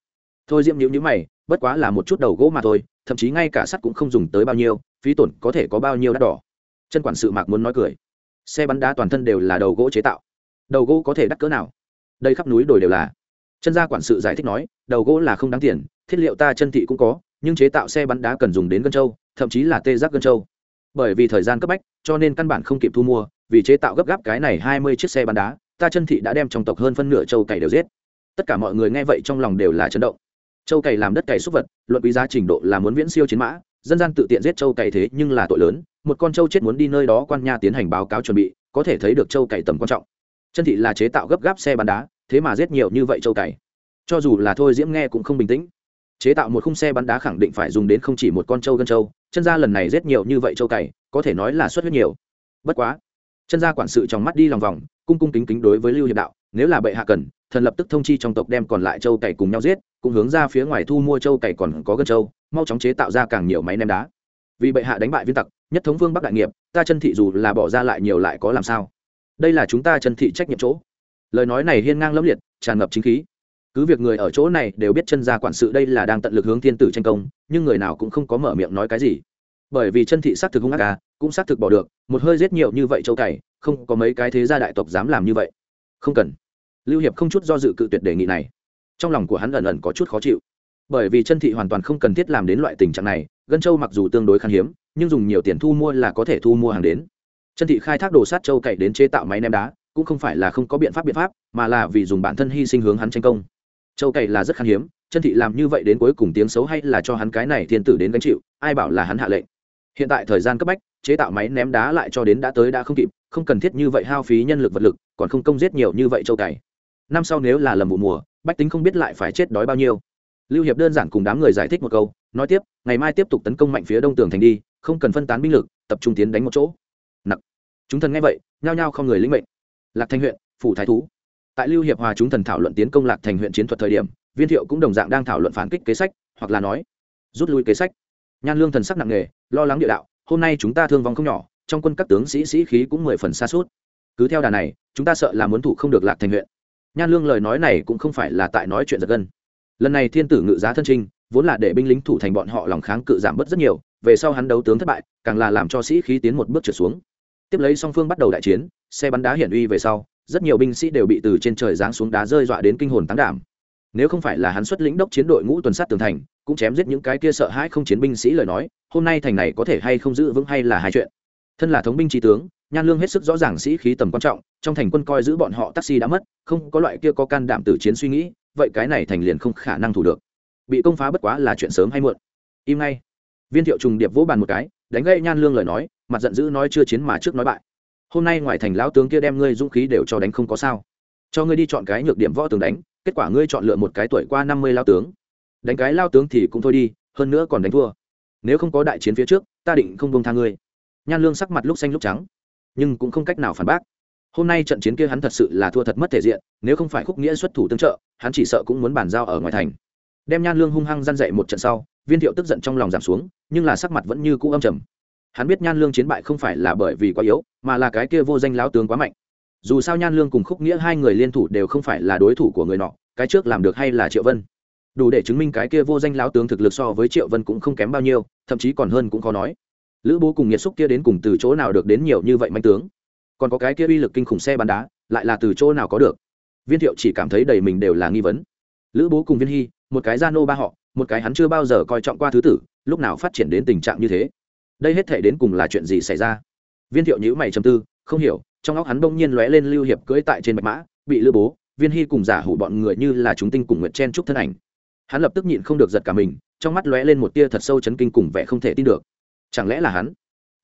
Thôi diễm nhữ nhữ mày, bất quá là một chút đầu gỗ mà thôi, thậm chí ngay cả sắt cũng không dùng tới bao nhiêu, phí tổn có thể có bao nhiêu đắt đỏ. Chân quản sự mạc muốn nói cười. Xe bắn đá toàn thân đều là đầu gỗ chế tạo đầu gỗ có thể đắt cỡ nào? Đây khắp núi đồi đều là. Chân gia quản sự giải thích nói, đầu gỗ là không đáng tiền, thiết liệu ta chân thị cũng có, nhưng chế tạo xe bắn đá cần dùng đến gân châu, thậm chí là tê giác gân châu. Bởi vì thời gian cấp bách, cho nên căn bản không kịp thu mua, vì chế tạo gấp gáp cái này hai mươi chiếc xe bắn đá, ta chân thị đã đem trong tộc hơn phân nửa châu cày đều giết. Tất cả mọi người nghe vậy trong lòng đều là chấn động. Châu cày làm đất cày súc vật, luận quý giá trình độ là muốn viễn siêu chiến mã, dân gian tự tiện giết châu cày thế nhưng là tội lớn, một con châu chết muốn đi nơi đó quan nha tiến hành báo cáo chuẩn bị, có thể thấy được châu cày tầm quan trọng chân thị là chế tạo gấp gáp xe bắn đá, thế mà giết nhiều như vậy châu cày. Cho dù là thôi diễm nghe cũng không bình tĩnh. Chế tạo một khung xe bắn đá khẳng định phải dùng đến không chỉ một con trâu gân trâu, chân gia lần này giết nhiều như vậy trâu cày, có thể nói là xuất huyết nhiều. Bất quá, chân gia quản sự trong mắt đi lòng vòng, cung cung kính kính đối với lưu hiệp đạo, nếu là bệ hạ cần, thần lập tức thông chi trong tộc đem còn lại trâu cày cùng nhau giết, cũng hướng ra phía ngoài thu mua trâu cày còn có gân trâu, mau chóng chế tạo ra càng nhiều máy ném đá. Vì bệ hạ đánh bại viên tặc, nhất thống vương bắc đại nghiệp, ta chân thị dù là bỏ ra lại nhiều lại có làm sao? Đây là chúng ta chân thị trách nhiệm chỗ. Lời nói này hiên ngang lâm liệt, tràn ngập chính khí. Cứ việc người ở chỗ này đều biết chân gia quản sự đây là đang tận lực hướng thiên tử tranh công, nhưng người nào cũng không có mở miệng nói cái gì. Bởi vì chân thị xác thực hung ác à cũng xác thực bỏ được, một hơi giết nhiều như vậy châu cày, không có mấy cái thế gia đại tộc dám làm như vậy. Không cần. Lưu hiệp không chút do dự cự tuyệt đề nghị này. Trong lòng của hắn ẩn ẩn có chút khó chịu. Bởi vì chân thị hoàn toàn không cần thiết làm đến loại tình trạng này, gân châu mặc dù tương đối khan hiếm, nhưng dùng nhiều tiền thu mua là có thể thu mua hàng đến chân thị khai thác đồ sát châu Cậy đến chế tạo máy ném đá, cũng không phải là không có biện pháp biện pháp, mà là vì dùng bản thân hy sinh hướng hắn tranh công. Châu Cậy là rất khan hiếm, chân thị làm như vậy đến cuối cùng tiếng xấu hay là cho hắn cái này thiên tử đến gánh chịu, ai bảo là hắn hạ lệnh. Hiện tại thời gian cấp bách, chế tạo máy ném đá lại cho đến đã tới đã không kịp, không cần thiết như vậy hao phí nhân lực vật lực, còn không công giết nhiều như vậy châu cày. Năm sau nếu là lầm vụ mùa, bách tính không biết lại phải chết đói bao nhiêu. Lưu hiệp đơn giản cùng đám người giải thích một câu, nói tiếp, ngày mai tiếp tục tấn công mạnh phía đông tường thành đi, không cần phân tán binh lực, tập trung tiến đánh một chỗ nặng, chúng thần nghe vậy nhao nhao không người lĩnh mệnh. Lạc Thành huyện phủ thái thú. Tại lưu hiệp hòa chúng thần thảo luận tiến công lạc thành huyện chiến thuật thời điểm viên thiệu cũng đồng dạng đang thảo luận phản kích kế sách hoặc là nói rút lui kế sách. Nhan lương thần sắc nặng nề lo lắng địa đạo hôm nay chúng ta thương vong không nhỏ trong quân các tướng sĩ sĩ khí cũng mười phần xa suốt. Cứ theo đà này chúng ta sợ là muốn thủ không được lạc thành huyện. Nhan lương lời nói này cũng không phải là tại nói chuyện giật gân. Lần này thiên tử ngự giá thân trinh vốn là để binh lính thủ thành bọn họ lòng kháng cự giảm bớt rất nhiều về sau hắn đấu tướng thất bại càng là làm cho sĩ khí tiến một bước trượt xuống tiếp lấy song phương bắt đầu đại chiến, xe bắn đá hiển uy về sau, rất nhiều binh sĩ đều bị từ trên trời giáng xuống đá rơi dọa đến kinh hồn tán đảm. Nếu không phải là hắn xuất lĩnh đốc chiến đội ngũ tuần sát tường thành, cũng chém giết những cái kia sợ hãi không chiến binh sĩ lời nói, hôm nay thành này có thể hay không giữ vững hay là hai chuyện. Thân là thống binh trí tướng, nhan lương hết sức rõ ràng sĩ khí tầm quan trọng, trong thành quân coi giữ bọn họ taxi đã mất, không có loại kia có can đảm tử chiến suy nghĩ, vậy cái này thành liền không khả năng thủ được. Bị công phá bất quá là chuyện sớm hay muộn. Im ngay. Viên thiệu trùng điệp vỗ bàn một cái, đánh gây nhan lương lời nói mặt giận dữ nói chưa chiến mà trước nói bại. Hôm nay ngoài thành lão tướng kia đem ngươi dũng khí đều cho đánh không có sao. Cho ngươi đi chọn cái nhược điểm võ tướng đánh, kết quả ngươi chọn lựa một cái tuổi qua năm mươi lao tướng. Đánh cái lao tướng thì cũng thôi đi, hơn nữa còn đánh thua. Nếu không có đại chiến phía trước, ta định không bông tha ngươi. Nhan lương sắc mặt lúc xanh lúc trắng, nhưng cũng không cách nào phản bác. Hôm nay trận chiến kia hắn thật sự là thua thật mất thể diện, nếu không phải khúc nghĩa xuất thủ tương trợ, hắn chỉ sợ cũng muốn bàn giao ở ngoài thành. Đem nhan lương hung hăng răn dậy một trận sau, viên thiệu tức giận trong lòng giảm xuống, nhưng là sắc mặt vẫn như cũ âm trầm hắn biết nhan lương chiến bại không phải là bởi vì quá yếu, mà là cái kia vô danh lão tướng quá mạnh. Dù sao nhan lương cùng khúc nghĩa hai người liên thủ đều không phải là đối thủ của người nọ, cái trước làm được hay là triệu vân. Đủ để chứng minh cái kia vô danh lão tướng thực lực so với triệu vân cũng không kém bao nhiêu, thậm chí còn hơn cũng khó nói. Lữ bố cùng nhiệt xúc kia đến cùng từ chỗ nào được đến nhiều như vậy manh tướng? Còn có cái kia uy lực kinh khủng xe bắn đá, lại là từ chỗ nào có được? Viên thiệu chỉ cảm thấy đầy mình đều là nghi vấn. Lữ bố cùng viên hy, một cái gia nô ba họ, một cái hắn chưa bao giờ coi trọng qua thứ tử, lúc nào phát triển đến tình trạng như thế? Đây hết thể đến cùng là chuyện gì xảy ra? Viên thiệu nhữ mày chầm tư, không hiểu, trong óc hắn bỗng nhiên lóe lên lưu hiệp cưỡi tại trên bạch mã, bị lữ bố, viên hy cùng giả hủ bọn người như là chúng tinh cùng nguyện chen trúc thân ảnh. Hắn lập tức nhịn không được giật cả mình, trong mắt lóe lên một tia thật sâu chấn kinh cùng vẻ không thể tin được. Chẳng lẽ là hắn?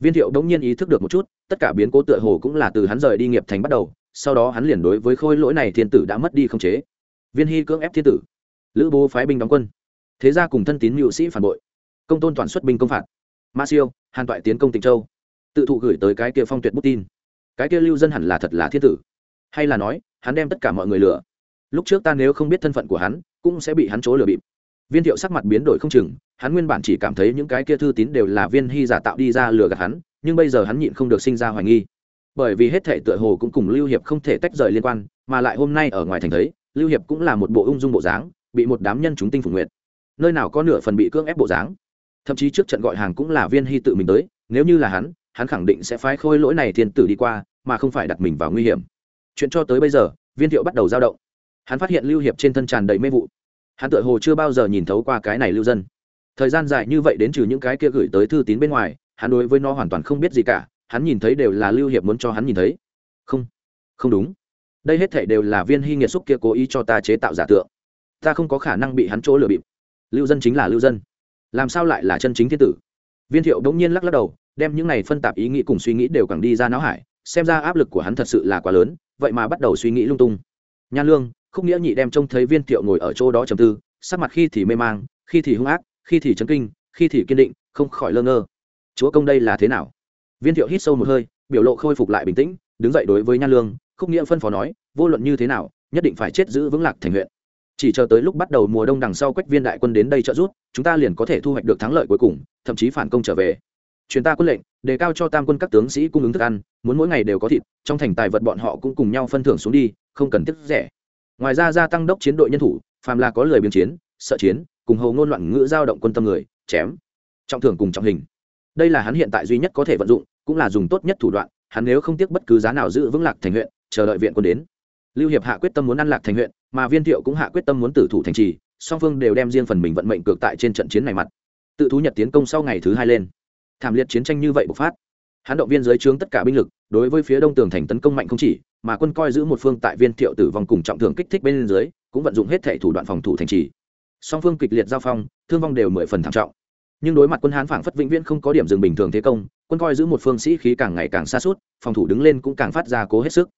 Viên thiệu đống nhiên ý thức được một chút, tất cả biến cố tựa hồ cũng là từ hắn rời đi nghiệp thành bắt đầu, sau đó hắn liền đối với khôi lỗi này thiên tử đã mất đi không chế. Viên hy cưỡng ép thiên tử. Lữ bố phái binh đóng quân. Thế ra cùng thân tín mưu sĩ phản bội. Công tôn toàn xuất binh công phạt ma siêu, hàn toại tiến công tịnh châu, tự thụ gửi tới cái kia phong tuyệt bút tin. Cái kia lưu dân hẳn là thật là thiên tử. Hay là nói, hắn đem tất cả mọi người lừa. Lúc trước ta nếu không biết thân phận của hắn, cũng sẽ bị hắn chỗ lừa bịp. Viên thiệu sắc mặt biến đổi không chừng, hắn nguyên bản chỉ cảm thấy những cái kia thư tín đều là viên hy giả tạo đi ra lừa gạt hắn, nhưng bây giờ hắn nhịn không được sinh ra hoài nghi. Bởi vì hết thể tựa hồ cũng cùng lưu hiệp không thể tách rời liên quan, mà lại hôm nay ở ngoài thành thấy, lưu hiệp cũng là một bộ ung dung bộ dáng, bị một đám nhân chúng tinh phục nguyện nơi nào có nửa phần bị cưỡng ép bộ dáng? Thậm chí trước trận gọi hàng cũng là viên hy tự mình tới, nếu như là hắn hắn khẳng định sẽ phái khôi lỗi này thiên tử đi qua, mà không phải đặt mình vào nguy hiểm. Chuyện cho tới bây giờ, viên thiệu bắt đầu dao động. Hắn phát hiện lưu hiệp trên thân tràn đầy mê vụ. Hắn tựa hồ chưa bao giờ nhìn thấu qua cái này lưu dân. Thời gian dài như vậy đến trừ những cái kia gửi tới thư tín bên ngoài, hắn đối với nó hoàn toàn không biết gì cả, hắn nhìn thấy đều là lưu hiệp muốn cho hắn nhìn thấy. Không không đúng. Đây hết thể đều là viên hy nghiệt xúc kia cố ý cho ta chế tạo giả tượng. Ta không có khả năng bị hắn chỗ lừa bịp. Lưu dân chính là lưu dân làm sao lại là chân chính thiên tử? Viên thiệu đống nhiên lắc lắc đầu, đem những này phân tạp ý nghĩ cùng suy nghĩ đều càng đi ra não hải, xem ra áp lực của hắn thật sự là quá lớn, vậy mà bắt đầu suy nghĩ lung tung. Nhan lương, khúc nghĩa nhị đem trông thấy viên thiệu ngồi ở chỗ đó trầm tư, sắc mặt khi thì mê mang, khi thì hung ác, khi thì chấn kinh, khi thì kiên định, không khỏi lơ ngơ. Chúa công đây là thế nào? Viên thiệu hít sâu một hơi, biểu lộ khôi phục lại bình tĩnh, đứng dậy đối với nhan lương, khúc nghĩa phân phó nói, vô luận như thế nào, nhất định phải chết giữ vững lạc thành huyện chỉ chờ tới lúc bắt đầu mùa đông đằng sau quách viên đại quân đến đây trợ giúp, chúng ta liền có thể thu hoạch được thắng lợi cuối cùng, thậm chí phản công trở về. Chuyến ta quân lệnh, đề cao cho tam quân các tướng sĩ cung ứng thức ăn, muốn mỗi ngày đều có thịt, trong thành tài vật bọn họ cũng cùng nhau phân thưởng xuống đi, không cần tiếc rẻ. Ngoài ra gia tăng đốc chiến đội nhân thủ, phàm là có lời biến chiến, sợ chiến, cùng hầu ngôn loạn ngữ giao động quân tâm người, chém. Trọng thưởng cùng trọng hình. Đây là hắn hiện tại duy nhất có thể vận dụng, cũng là dùng tốt nhất thủ đoạn, hắn nếu không tiếc bất cứ giá nào giữ vững lạc thành huyện, chờ đợi viện quân đến. Lưu hiệp hạ quyết tâm muốn ăn lạc thành huyện mà viên thiệu cũng hạ quyết tâm muốn tử thủ thành trì, song phương đều đem riêng phần mình vận mệnh cược tại trên trận chiến này mặt. Tự thú nhật tiến công sau ngày thứ hai lên. Thảm liệt chiến tranh như vậy bộc phát. Hắn động viên dưới trướng tất cả binh lực, đối với phía đông tường thành tấn công mạnh không chỉ, mà quân coi giữ một phương tại viên thiệu tử vong cùng trọng thường kích thích bên dưới, cũng vận dụng hết thể thủ đoạn phòng thủ thành trì. Song phương kịch liệt giao phong, thương vong đều mười phần thảm trọng. Nhưng đối mặt quân hán phảng phất vĩnh viễn không có điểm dừng bình thường thế công, quân coi giữ một phương sĩ khí càng ngày càng xa suốt phòng thủ đứng lên cũng càng phát ra cố hết sức.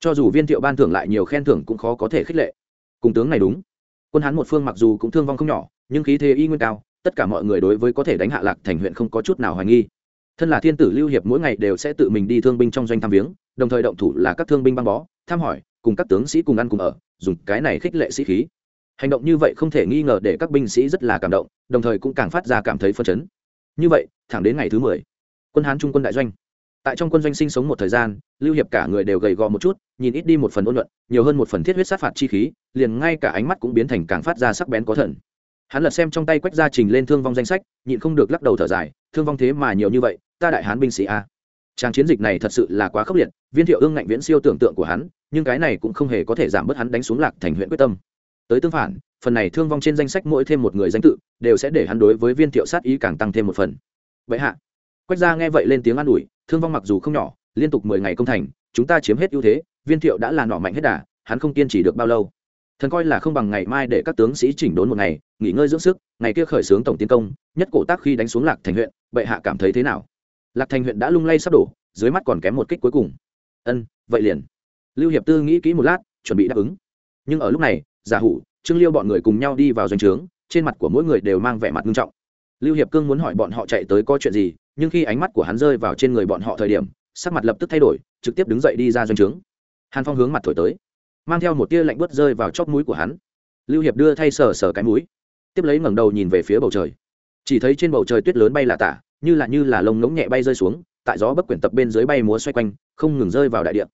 Cho dù viên thiệu ban thưởng lại nhiều khen thưởng cũng khó có thể khích lệ cùng tướng này đúng. Quân hán một phương mặc dù cũng thương vong không nhỏ, nhưng khí thế y nguyên cao, tất cả mọi người đối với có thể đánh hạ lạc thành huyện không có chút nào hoài nghi. Thân là thiên tử lưu hiệp mỗi ngày đều sẽ tự mình đi thương binh trong doanh thăm viếng, đồng thời động thủ là các thương binh băng bó, thăm hỏi, cùng các tướng sĩ cùng ăn cùng ở, dùng cái này khích lệ sĩ khí. Hành động như vậy không thể nghi ngờ để các binh sĩ rất là cảm động, đồng thời cũng càng phát ra cảm thấy phân chấn. Như vậy, thẳng đến ngày thứ mười, quân hán trung quân đại doanh tại trong quân doanh sinh sống một thời gian, lưu hiệp cả người đều gầy gò một chút, nhìn ít đi một phần ôn luận nhiều hơn một phần thiết huyết sát phạt chi khí, liền ngay cả ánh mắt cũng biến thành càng phát ra sắc bén có thần. Hắn lật xem trong tay quách gia trình lên thương vong danh sách, nhịn không được lắc đầu thở dài, thương vong thế mà nhiều như vậy, ta đại hán binh sĩ a. Trang chiến dịch này thật sự là quá khốc liệt, viên thiệu ương ngạnh viễn siêu tưởng tượng của hắn, nhưng cái này cũng không hề có thể giảm bớt hắn đánh xuống lạc thành huyện quyết tâm. Tới tương phản, phần này thương vong trên danh sách mỗi thêm một người danh tự, đều sẽ để hắn đối với viên thiệu sát ý càng tăng thêm một phần. Vậy hạ, quách gia nghe vậy lên tiếng an ủi thương vong mặc dù không nhỏ, liên tục mười ngày công thành, chúng ta chiếm hết ưu thế, viên thiệu đã là nọ mạnh hết đà, hắn không kiên trì được bao lâu. Thần coi là không bằng ngày mai để các tướng sĩ chỉnh đốn một ngày, nghỉ ngơi dưỡng sức, ngày kia khởi xướng tổng tiến công, nhất cổ tác khi đánh xuống lạc thành huyện, bệ hạ cảm thấy thế nào? Lạc thành huyện đã lung lay sắp đổ, dưới mắt còn kém một kích cuối cùng. Ân, vậy liền. Lưu hiệp tư nghĩ kỹ một lát, chuẩn bị đáp ứng. Nhưng ở lúc này, giả hủ, trương liêu bọn người cùng nhau đi vào doanh trướng, trên mặt của mỗi người đều mang vẻ mặt nghiêm trọng lưu hiệp cương muốn hỏi bọn họ chạy tới có chuyện gì, nhưng khi ánh mắt của hắn rơi vào trên người bọn họ thời điểm, sắc mặt lập tức thay đổi, trực tiếp đứng dậy đi ra doanh trướng. Hàn phong hướng mặt thổi tới, mang theo một tia lạnh bớt rơi vào chóp mũi của hắn. Lưu hiệp đưa thay sờ sờ cái mũi, tiếp lấy ngẩng đầu nhìn về phía bầu trời. Chỉ thấy trên bầu trời tuyết lớn bay là tả, như là như là lông ngỗng nhẹ bay rơi xuống, tại gió bất quyển tập bên dưới bay múa xoay quanh, không ngừng rơi vào đại địa.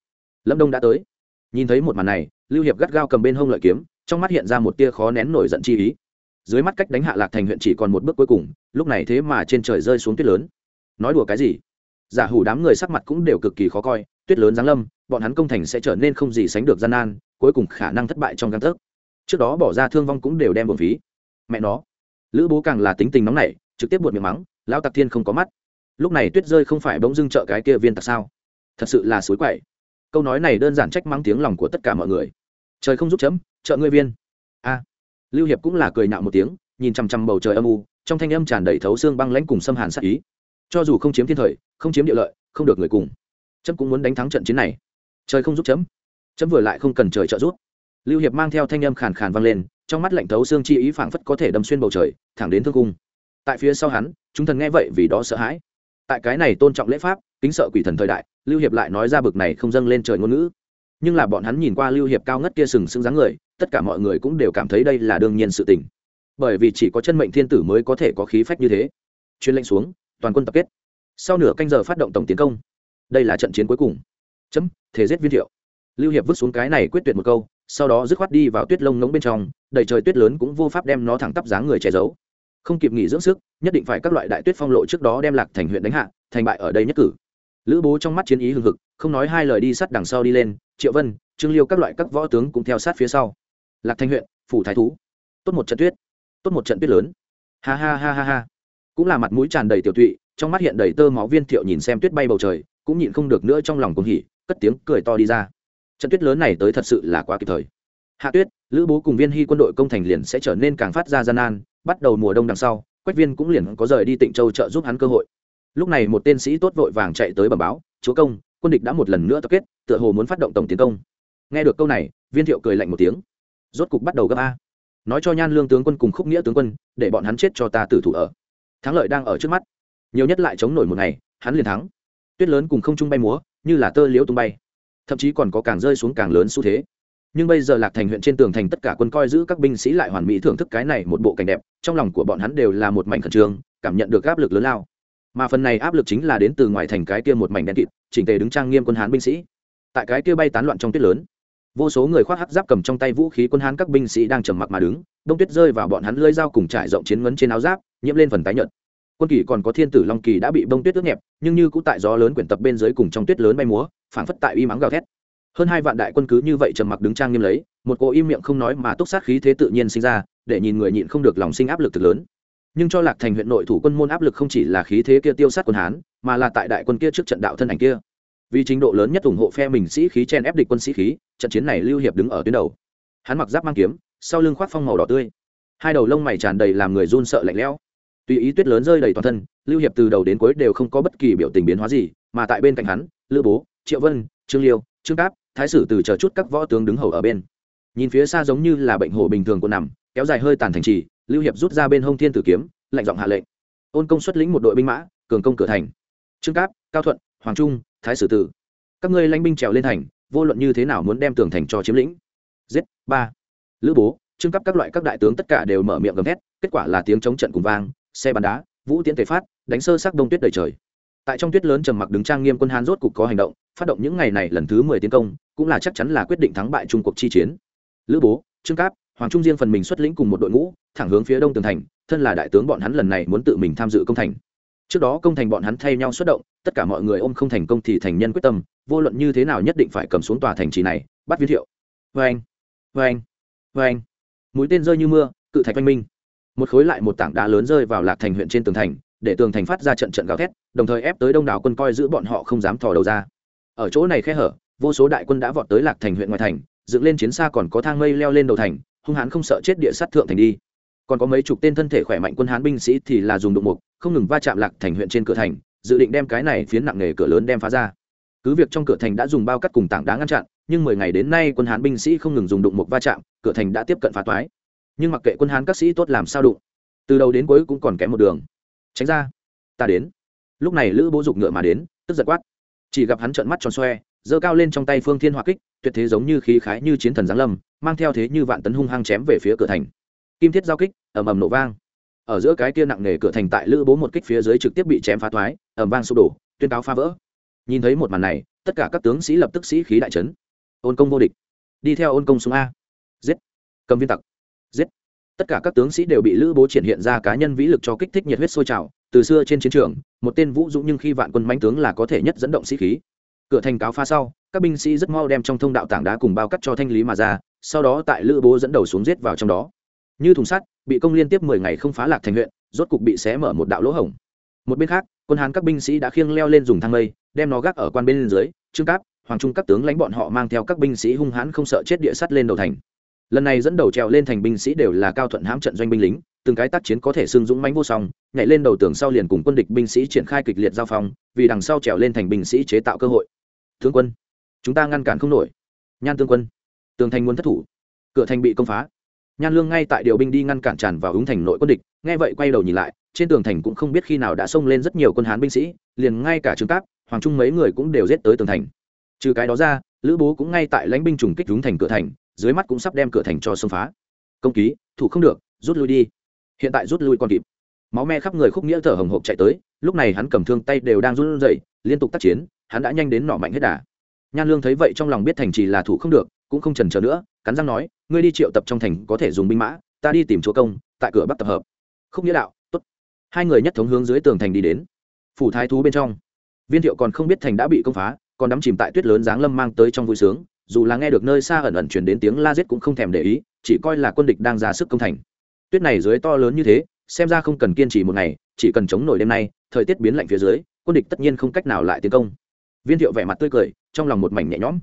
Lâm đông đã tới. Nhìn thấy một màn này, lưu hiệp gắt gao cầm bên hông lợi kiếm, trong mắt hiện ra một tia khó nén nổi giận chi ý dưới mắt cách đánh hạ lạc thành huyện chỉ còn một bước cuối cùng, lúc này thế mà trên trời rơi xuống tuyết lớn. Nói đùa cái gì? Giả hủ đám người sắc mặt cũng đều cực kỳ khó coi, tuyết lớn giáng lâm, bọn hắn công thành sẽ trở nên không gì sánh được gian nan, cuối cùng khả năng thất bại trong căn thức trước đó bỏ ra thương vong cũng đều đem bổn phí. Mẹ nó, lữ bố càng là tính tình nóng nảy, trực tiếp buột miệng mắng, lão tặc thiên không có mắt. Lúc này tuyết rơi không phải bỗng dưng trợ cái kia viên tặc sao? Thật sự là suối quậy. Câu nói này đơn giản trách mắng tiếng lòng của tất cả mọi người. Trời không giúp chấm, trợ ngươi viên. A lưu hiệp cũng là cười nhạo một tiếng, nhìn chằm chằm bầu trời âm u, trong thanh âm tràn đầy thấu xương băng lãnh cùng xâm hàn sát ý. Cho dù không chiếm thiên thời, không chiếm địa lợi, không được người cùng, chấm cũng muốn đánh thắng trận chiến này. Trời không giúp chấm chấm vừa lại không cần trời trợ giúp. Lưu hiệp mang theo thanh âm khàn khàn vang lên, trong mắt lạnh thấu xương chi ý phảng phất có thể đâm xuyên bầu trời, thẳng đến thương cung. Tại phía sau hắn, chúng thần nghe vậy vì đó sợ hãi. Tại cái này tôn trọng lễ pháp, kính sợ quỷ thần thời đại, lưu hiệp lại nói ra bực này không dâng lên trời ngôn ngữ. Nhưng là bọn hắn nhìn qua lưu hiệp cao ngất kia sừng sững dáng người tất cả mọi người cũng đều cảm thấy đây là đương nhiên sự tình. Bởi vì chỉ có chân mệnh thiên tử mới có thể có khí phách như thế. Chuyên lệnh xuống, toàn quân tập kết. Sau nửa canh giờ phát động tổng tiến công. Đây là trận chiến cuối cùng. Chấm, thể giết viên thiệu. Lưu hiệp vứt xuống cái này quyết tuyệt một câu, sau đó dứt khoát đi vào tuyết lông ngống bên trong, đầy trời tuyết lớn cũng vô pháp đem nó thẳng tắp dáng người che giấu. Không kịp nghỉ dưỡng sức, nhất định phải các loại đại tuyết phong lộ trước đó đem lạc thành huyện đánh hạ, thành bại ở đây nhất cử. Lữ bố trong mắt chiến ý hừng hực, không nói hai lời đi sát đằng sau đi lên, triệu vân, trương liêu các loại các võ tướng cũng theo sát phía sau lạc thanh huyện, phủ thái thú. Tốt một trận tuyết. Tốt một trận tuyết lớn. Ha ha ha ha ha. Cũng là mặt mũi tràn đầy tiểu tụy, trong mắt hiện đầy tơ máu viên thiệu nhìn xem tuyết bay bầu trời, cũng nhịn không được nữa trong lòng cuồng hỉ, cất tiếng cười to đi ra. Trận tuyết lớn này tới thật sự là quá kịp thời. Hạ tuyết, lữ bố cùng viên hy quân đội công thành liền sẽ trở nên càng phát ra gian nan, bắt đầu mùa đông đằng sau, quách viên cũng liền có rời đi tịnh châu trợ giúp hắn cơ hội. Lúc này một tên sĩ tốt vội vàng chạy tới bẩm báo, chúa công, quân địch đã một lần nữa tập kết, tựa hồ muốn phát động tổng tiến công. Nghe được câu này, viên thiệu cười lạnh một tiếng rốt cục bắt đầu gấp a. Nói cho nhan lương tướng quân cùng khúc nghĩa tướng quân, để bọn hắn chết cho ta tử thủ ở. Thắng lợi đang ở trước mắt. Nhiều nhất lại chống nổi một ngày, hắn liền thắng. Tuyết lớn cùng không trung bay múa, như là tơ liễu tung bay. Thậm chí còn có càng rơi xuống càng lớn xu thế. Nhưng bây giờ lạc thành huyện trên tường thành tất cả quân coi giữ các binh sĩ lại hoàn mỹ thưởng thức cái này một bộ cảnh đẹp, trong lòng của bọn hắn đều là một mảnh khẩn trương, cảm nhận được áp lực lớn lao. Mà phần này áp lực chính là đến từ ngoài thành cái kia một mảnh đen kịt, chỉnh tề đứng trang nghiêm quân hán binh sĩ. Tại cái kia bay tán loạn trong tuyết lớn vô số người khoác hắc giáp cầm trong tay vũ khí quân hán các binh sĩ đang trầm mặc mà đứng, đông tuyết rơi vào bọn hắn lưỡi dao cùng trải rộng chiến ngấn trên áo giáp, nhiễm lên phần tái nhợt. Quân kỳ còn có thiên tử long kỳ đã bị bông tuyết ướt nhẹp, nhưng như cũng tại gió lớn quyển tập bên dưới cùng trong tuyết lớn bay múa, phảng phất tại uy mắng gào thét. Hơn hai vạn đại quân cứ như vậy trầm mặc đứng trang nghiêm lấy, một cô im miệng không nói mà túc sát khí thế tự nhiên sinh ra, để nhìn người nhịn không được lòng sinh áp lực thực lớn. Nhưng cho lạc thành huyện nội thủ quân môn áp lực không chỉ là khí thế kia tiêu sát quân hán, mà là tại đại quân kia trước trận đạo thân ảnh kia vì trình độ lớn nhất ủng hộ phe mình sĩ khí chen ép địch quân sĩ khí, trận chiến này lưu hiệp đứng ở tuyến đầu. Hắn mặc giáp mang kiếm, sau lưng khoác phong màu đỏ tươi. Hai đầu lông mày tràn đầy làm người run sợ lạnh lẽo. Tùy ý tuyết lớn rơi đầy toàn thân, lưu hiệp từ đầu đến cuối đều không có bất kỳ biểu tình biến hóa gì, mà tại bên cạnh hắn, lữ bố, triệu vân, trương liêu, trương cáp, thái sử từ chờ chút các võ tướng đứng hầu ở bên. Nhìn phía xa giống như là bệnh hổ bình thường của nằm, kéo dài hơi tàn thành trì, lưu hiệp rút ra bên hông thiên tử kiếm, lạnh giọng hạ lệnh. Ôn công xuất lĩnh một đội binh mã, cường công cửa thành. Trương cáp, cao thuận, hoàng trung thái sử tử. Các ngươi lãnh binh trèo lên thành, vô luận như thế nào muốn đem tường thành cho chiếm lĩnh? Giết, ba. Lữ bố, trương cấp các loại các đại tướng tất cả đều mở miệng gầm thét, kết quả là tiếng chống trận cùng vang, xe bắn đá, vũ tiến tề phát, đánh sơ sắc đông tuyết đầy trời. Tại trong tuyết lớn trầm mặc đứng trang nghiêm quân hán rốt cục có hành động, phát động những ngày này lần thứ mười tiến công, cũng là chắc chắn là quyết định thắng bại trung cuộc chi chiến. Lữ bố, trương cáp hoàng trung diên phần mình xuất lĩnh cùng một đội ngũ, thẳng hướng phía đông tường thành, thân là đại tướng bọn hắn lần này muốn tự mình tham dự công thành trước đó công thành bọn hắn thay nhau xuất động, tất cả mọi người ôm không thành công thì thành nhân quyết tâm, vô luận như thế nào nhất định phải cầm xuống tòa thành trì này, bắt viên thiệu. Vê anh vê anh vê anh mũi tên rơi như mưa, cự thạch oanh minh. Một khối lại một tảng đá lớn rơi vào lạc thành huyện trên tường thành, để tường thành phát ra trận trận gào thét, đồng thời ép tới đông đảo quân coi giữ bọn họ không dám thò đầu ra. Ở chỗ này khe hở, vô số đại quân đã vọt tới lạc thành huyện ngoài thành, dựng lên chiến xa còn có thang mây leo lên đầu thành, hung hãn không sợ chết địa sát thượng thành đi. Còn có mấy chục tên thân thể khỏe mạnh quân hán binh sĩ thì là dùng đụng mục không ngừng va chạm lạc thành huyện trên cửa thành, dự định đem cái này phiến nặng nề cửa lớn đem phá ra. Cứ việc trong cửa thành đã dùng bao cắt cùng tảng đá ngăn chặn, nhưng mười ngày đến nay quân hán binh sĩ không ngừng dùng đụng mục va chạm, cửa thành đã tiếp cận phá toái. Nhưng mặc kệ quân hán các sĩ tốt làm sao đụng, từ đầu đến cuối cũng còn kém một đường. Tránh ra, ta đến. Lúc này lữ bố dục ngựa mà đến, tức giật quát. Chỉ gặp hắn trợn mắt tròn xoe, giơ cao lên trong tay phương thiên hỏa kích, tuyệt thế giống như khí khái như chiến thần giáng lâm, mang theo thế như vạn tấn hung hăng chém về phía cửa thành. Kim thiết giao kích, ầm ầm nổ vang ở giữa cái kia nặng nề cửa thành tại lữ bố một kích phía dưới trực tiếp bị chém phá thoái ẩm vang sụp đổ, tuyên cáo phá vỡ. Nhìn thấy một màn này, tất cả các tướng sĩ lập tức sĩ khí đại trấn ôn công vô địch. Đi theo ôn công xuống a. Giết. Cầm viên tặc. Giết. Tất cả các tướng sĩ đều bị lữ bố triển hiện ra cá nhân vĩ lực cho kích thích nhiệt huyết sôi trào. Từ xưa trên chiến trường, một tên vũ dũng nhưng khi vạn quân mãnh tướng là có thể nhất dẫn động sĩ khí. Cửa thành cáo phá sau, các binh sĩ rất mau đem trong thông đạo tảng đá cùng bao cắt cho thanh lý mà ra, sau đó tại lữ bố dẫn đầu xuống giết vào trong đó như thùng sắt, bị công liên tiếp mười ngày không phá lạc thành huyện, rốt cục bị xé mở một đạo lỗ hổng. Một bên khác, quân hán các binh sĩ đã khiêng leo lên dùng thang mây, đem nó gác ở quan bên dưới, trương cáp, hoàng trung các tướng lãnh bọn họ mang theo các binh sĩ hung hãn không sợ chết địa sắt lên đầu thành. Lần này dẫn đầu trèo lên thành binh sĩ đều là cao thuận hãm trận doanh binh lính, từng cái tác chiến có thể xưng dũng mãnh vô song, nhảy lên đầu tường sau liền cùng quân địch binh sĩ triển khai kịch liệt giao phong, vì đằng sau trèo lên thành binh sĩ chế tạo cơ hội. Thương quân, chúng ta ngăn cản không nổi. Nhan tương quân, tường thành muốn thất thủ. Cửa thành bị công phá nhan lương ngay tại điều binh đi ngăn cản tràn vào ứng thành nội quân địch, nghe vậy quay đầu nhìn lại, trên tường thành cũng không biết khi nào đã xông lên rất nhiều quân hán binh sĩ, liền ngay cả trương cáp, hoàng trung mấy người cũng đều giết tới tường thành. Trừ cái đó ra, lữ bố cũng ngay tại lãnh binh trùng kích đúng thành cửa thành, dưới mắt cũng sắp đem cửa thành cho xông phá. Công ký, thủ không được, rút lui đi. Hiện tại rút lui còn kịp. Máu me khắp người khúc nghĩa thở hồng hộc chạy tới, lúc này hắn cầm thương tay đều đang run rẩy, liên tục tác chiến, hắn đã nhanh đến nọ mạnh hết đà. Nhan lương thấy vậy trong lòng biết thành trì là thủ không được cũng không trần chờ nữa, cắn răng nói, ngươi đi triệu tập trong thành có thể dùng binh mã, ta đi tìm chúa công, tại cửa bắc tập hợp. Khúc nghĩa đạo, tốt. Hai người nhất thống hướng dưới tường thành đi đến. Phủ thái thú bên trong, viên thiệu còn không biết thành đã bị công phá, còn đắm chìm tại tuyết lớn giáng lâm mang tới trong vui sướng, dù là nghe được nơi xa ẩn ẩn chuyển đến tiếng la giết cũng không thèm để ý, chỉ coi là quân địch đang ra sức công thành. Tuyết này dưới to lớn như thế, xem ra không cần kiên trì một ngày, chỉ cần chống nổi đêm nay, thời tiết biến lạnh phía dưới, quân địch tất nhiên không cách nào lại tiến công. Viên thiệu vẻ mặt tươi cười, trong lòng một mảnh nhẹ nhõm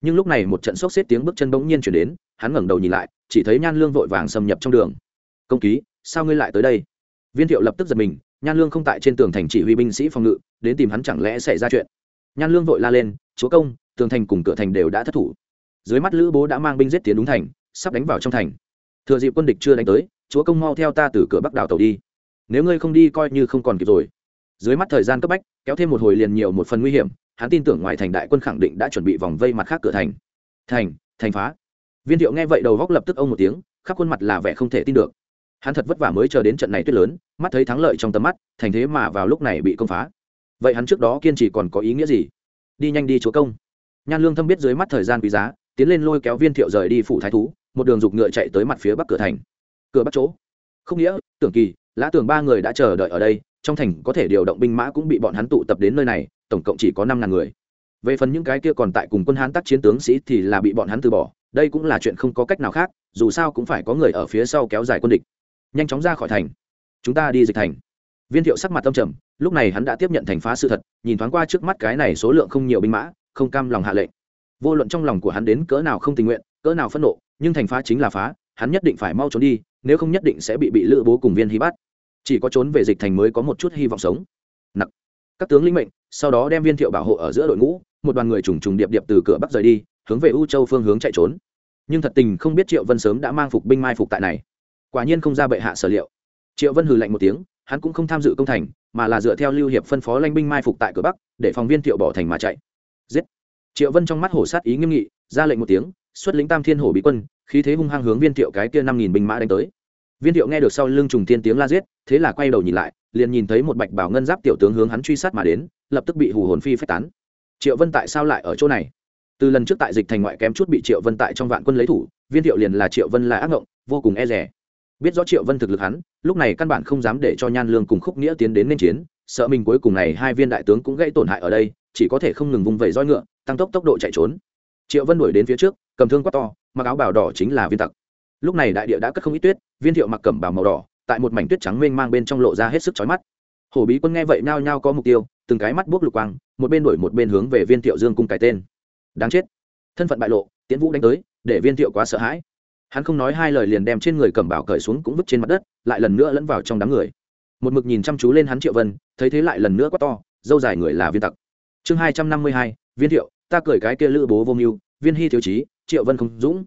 nhưng lúc này một trận sốc xếp tiếng bước chân bỗng nhiên chuyển đến, hắn ngẩng đầu nhìn lại, chỉ thấy nhan lương vội vàng xâm nhập trong đường. Công ký, sao ngươi lại tới đây? Viên thiệu lập tức giật mình, nhan lương không tại trên tường thành chỉ huy binh sĩ phòng ngự, đến tìm hắn chẳng lẽ xảy ra chuyện. Nhan lương vội la lên, chúa công, tường thành cùng cửa thành đều đã thất thủ. Dưới mắt lữ bố đã mang binh giết tiến đúng thành, sắp đánh vào trong thành. Thừa dịp quân địch chưa đánh tới, chúa công mau theo ta từ cửa bắc đảo tàu đi. Nếu ngươi không đi coi như không còn kịp rồi. Dưới mắt thời gian cấp bách, kéo thêm một hồi liền nhiều một phần nguy hiểm hắn tin tưởng ngoài thành đại quân khẳng định đã chuẩn bị vòng vây mặt khác cửa thành. Thành thành phá. Viên thiệu nghe vậy đầu góc lập tức ông một tiếng, khắp khuôn mặt là vẻ không thể tin được. Hắn thật vất vả mới chờ đến trận này tuyết lớn, mắt thấy thắng lợi trong tầm mắt, thành thế mà vào lúc này bị công phá. Vậy hắn trước đó kiên trì còn có ý nghĩa gì? Đi nhanh đi chúa công. Nhan lương thâm biết dưới mắt thời gian quý giá, tiến lên lôi kéo viên thiệu rời đi phủ thái thú, một đường dục ngựa chạy tới mặt phía bắc cửa thành. Cửa bắc chỗ. Không nghĩa, tưởng kỳ, lã tưởng ba người đã chờ đợi ở đây, trong thành có thể điều động binh mã cũng bị bọn hắn tụ tập đến nơi này tổng cộng chỉ có năm ngàn người. Về phần những cái kia còn tại cùng quân hán tác chiến tướng sĩ thì là bị bọn hắn từ bỏ, đây cũng là chuyện không có cách nào khác, dù sao cũng phải có người ở phía sau kéo dài quân địch. Nhanh chóng ra khỏi thành. Chúng ta đi dịch thành. Viên thiệu sắc mặt tâm trầm, lúc này hắn đã tiếp nhận thành phá sự thật, nhìn thoáng qua trước mắt cái này số lượng không nhiều binh mã, không cam lòng hạ lệnh. Vô luận trong lòng của hắn đến cỡ nào không tình nguyện, cỡ nào phẫn nộ, nhưng thành phá chính là phá, hắn nhất định phải mau trốn đi, nếu không nhất định sẽ bị bị lữ bố cùng viên hy bắt. Chỉ có trốn về dịch thành mới có một chút hy vọng sống. Nặc. Các tướng lĩnh mệnh sau đó đem viên thiệu bảo hộ ở giữa đội ngũ, một đoàn người trùng trùng điệp điệp từ cửa bắc rời đi, hướng về u châu phương hướng chạy trốn. Nhưng thật tình không biết triệu vân sớm đã mang phục binh mai phục tại này. Quả nhiên không ra bệ hạ sở liệu. Triệu vân hừ lạnh một tiếng, hắn cũng không tham dự công thành, mà là dựa theo lưu hiệp phân phó lanh binh mai phục tại cửa bắc, để phòng viên thiệu bỏ thành mà chạy. Giết! Triệu vân trong mắt hổ sát ý nghiêm nghị, ra lệnh một tiếng, xuất lĩnh tam thiên hổ bị quân, khí thế hung hăng hướng viên thiệu cái kia năm nghìn binh mã đánh tới. Viên thiệu nghe được sau lưng trùng tiên tiếng la giết, thế là quay đầu nhìn lại liền nhìn thấy một bạch bảo ngân giáp tiểu tướng hướng hắn truy sát mà đến, lập tức bị hù hồn phi phách tán. Triệu vân tại sao lại ở chỗ này? Từ lần trước tại dịch thành ngoại kém chút bị triệu vân tại trong vạn quân lấy thủ, viên thiệu liền là triệu vân là ác ngộng, vô cùng e rẻ biết rõ triệu vân thực lực hắn, lúc này căn bản không dám để cho nhan lương cùng khúc nghĩa tiến đến nên chiến, sợ mình cuối cùng này hai viên đại tướng cũng gây tổn hại ở đây, chỉ có thể không ngừng vung vẩy roi ngựa, tăng tốc tốc độ chạy trốn. Triệu vân đuổi đến phía trước, cầm thương quát to, mặc áo bào đỏ chính là viên tặc. Lúc này đại địa đã cất không ít tuyết, viên thiệu mặc cẩm bào màu đỏ tại một mảnh tuyết trắng mênh mang bên trong lộ ra hết sức chói mắt. Hổ bí quân nghe vậy nao nhao có mục tiêu, từng cái mắt buốc lục quang, một bên đuổi một bên hướng về viên thiệu dương cung cái tên. Đáng chết. Thân phận bại lộ, tiễn vũ đánh tới, để viên thiệu quá sợ hãi. Hắn không nói hai lời liền đem trên người cẩm bảo cởi xuống cũng vứt trên mặt đất, lại lần nữa lẫn vào trong đám người. Một mực nhìn chăm chú lên hắn triệu vân, thấy thế lại lần nữa quá to, dâu dài người là viên tặc. Chương hai trăm năm mươi hai, viên thiệu, ta cởi cái kia lữ bố vô mưu, viên hy thiếu chí, triệu vân không dũng.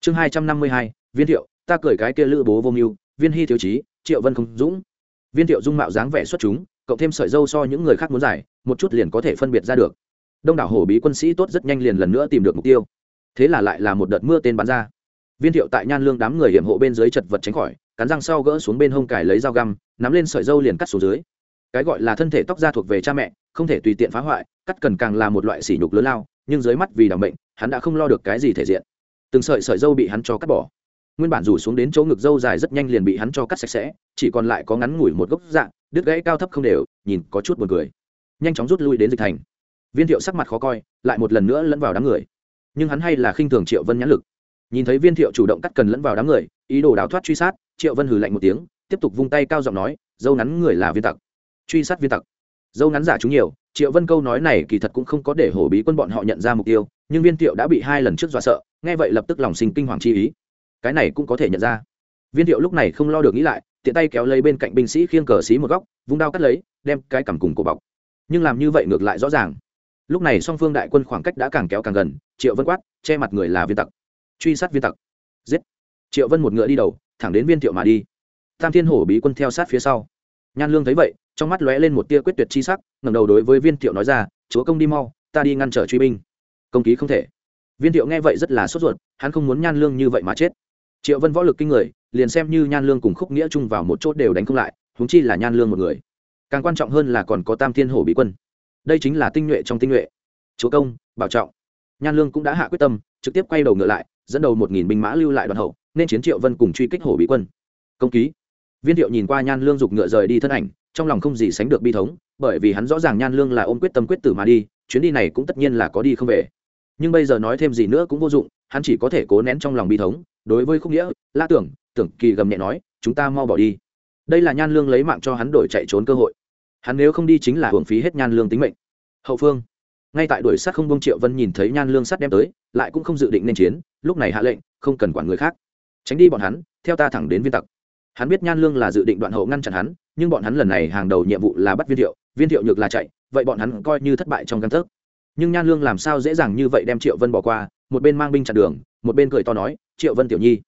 Chương hai trăm năm mươi hai, viên thiệu, ta cởi cái kia lữ bố vô mưu viên hy thiếu chí triệu vân không dũng. Viên thiệu dung mạo dáng vẻ xuất chúng, cộng thêm sợi dâu so những người khác muốn giải một chút liền có thể phân biệt ra được. Đông đảo hổ bí quân sĩ tốt rất nhanh liền lần nữa tìm được mục tiêu. Thế là lại là một đợt mưa tên bắn ra. Viên thiệu tại nhan lương đám người hiểm hộ bên dưới chật vật tránh khỏi, cắn răng sau gỡ xuống bên hông cải lấy dao găm, nắm lên sợi dâu liền cắt xuống dưới. Cái gọi là thân thể tóc da thuộc về cha mẹ, không thể tùy tiện phá hoại, cắt cần càng là một loại sỉ nhục lớn lao, nhưng dưới mắt vì đảm bệnh, hắn đã không lo được cái gì thể diện. Từng sợi sợi dâu bị hắn cho cắt bỏ nguyên bản rủ xuống đến chỗ ngực dâu dài rất nhanh liền bị hắn cho cắt sạch sẽ, chỉ còn lại có ngắn ngủi một gốc dạng đứt gãy cao thấp không đều, nhìn có chút buồn cười. Nhanh chóng rút lui đến dịch thành. Viên thiệu sắc mặt khó coi, lại một lần nữa lẫn vào đám người. Nhưng hắn hay là khinh thường triệu vân nhãn lực. Nhìn thấy viên thiệu chủ động cắt cần lẫn vào đám người, ý đồ đào thoát truy sát, triệu vân hừ lạnh một tiếng, tiếp tục vung tay cao giọng nói, dâu ngắn người là viên tặc. Truy sát viên tặc. Dâu ngắn giả chúng nhiều. Triệu vân câu nói này kỳ thật cũng không có để hổ bí quân bọn họ nhận ra mục tiêu, nhưng viên thiệu đã bị hai lần trước dọa sợ, nghe vậy lập tức lòng sinh kinh hoàng chi ý cái này cũng có thể nhận ra. Viên thiệu lúc này không lo được nghĩ lại, tiện tay kéo lấy bên cạnh binh sĩ khiêng cờ xí một góc, vung đao cắt lấy, đem cái cằm cùng cổ bọc. Nhưng làm như vậy ngược lại rõ ràng. Lúc này song phương đại quân khoảng cách đã càng kéo càng gần, triệu vân quát, che mặt người là viên tặc. Truy sát viên tặc. Giết. Triệu vân một ngựa đi đầu, thẳng đến viên thiệu mà đi. Tam thiên hổ bí quân theo sát phía sau. Nhan lương thấy vậy, trong mắt lóe lên một tia quyết tuyệt chi sắc, ngẩng đầu đối với viên thiệu nói ra, chúa công đi mau, ta đi ngăn trở truy binh. Công ký không thể. Viên thiệu nghe vậy rất là sốt ruột, hắn không muốn nhan lương như vậy mà chết triệu vân võ lực kinh người, liền xem như nhan lương cùng khúc nghĩa chung vào một chốt đều đánh không lại húng chi là nhan lương một người. Càng quan trọng hơn là còn có tam thiên hổ Bị quân. Đây chính là tinh nhuệ trong tinh nhuệ. Chúa công, bảo trọng. Nhan lương cũng đã hạ quyết tâm, trực tiếp quay đầu ngựa lại, dẫn đầu một nghìn binh mã lưu lại đoàn hậu, nên chiến triệu vân cùng truy kích hổ Bị quân. Công ký. Viên thiệu nhìn qua nhan lương giục ngựa rời đi thân ảnh, trong lòng không gì sánh được bi thống, bởi vì hắn rõ ràng nhan lương là ôm quyết tâm quyết tử mà đi, chuyến đi này cũng tất nhiên là có đi không về. Nhưng bây giờ nói thêm gì nữa cũng vô dụng, hắn chỉ có thể cố nén trong lòng bi thống đối với khúc nghĩa la tưởng tưởng kỳ gầm nhẹ nói, chúng ta mau bỏ đi. Đây là nhan lương lấy mạng cho hắn đổi chạy trốn cơ hội. Hắn nếu không đi chính là hưởng phí hết nhan lương tính mệnh. Hậu phương, ngay tại đuổi sát không bông triệu vân nhìn thấy nhan lương sắt đem tới, lại cũng không dự định nên chiến, lúc này hạ lệnh, không cần quản người khác. Tránh đi bọn hắn, theo ta thẳng đến viên tặc. Hắn biết nhan lương là dự định đoạn hậu ngăn chặn hắn, nhưng bọn hắn lần này hàng đầu nhiệm vụ là bắt viên thiệu viên thiệu nhược là chạy, vậy bọn hắn coi như thất bại trong căn thức nhưng nhan lương làm sao dễ dàng như vậy đem triệu vân bỏ qua, một bên mang binh chặn đường một bên cười to nói, triệu vân tiểu nhi,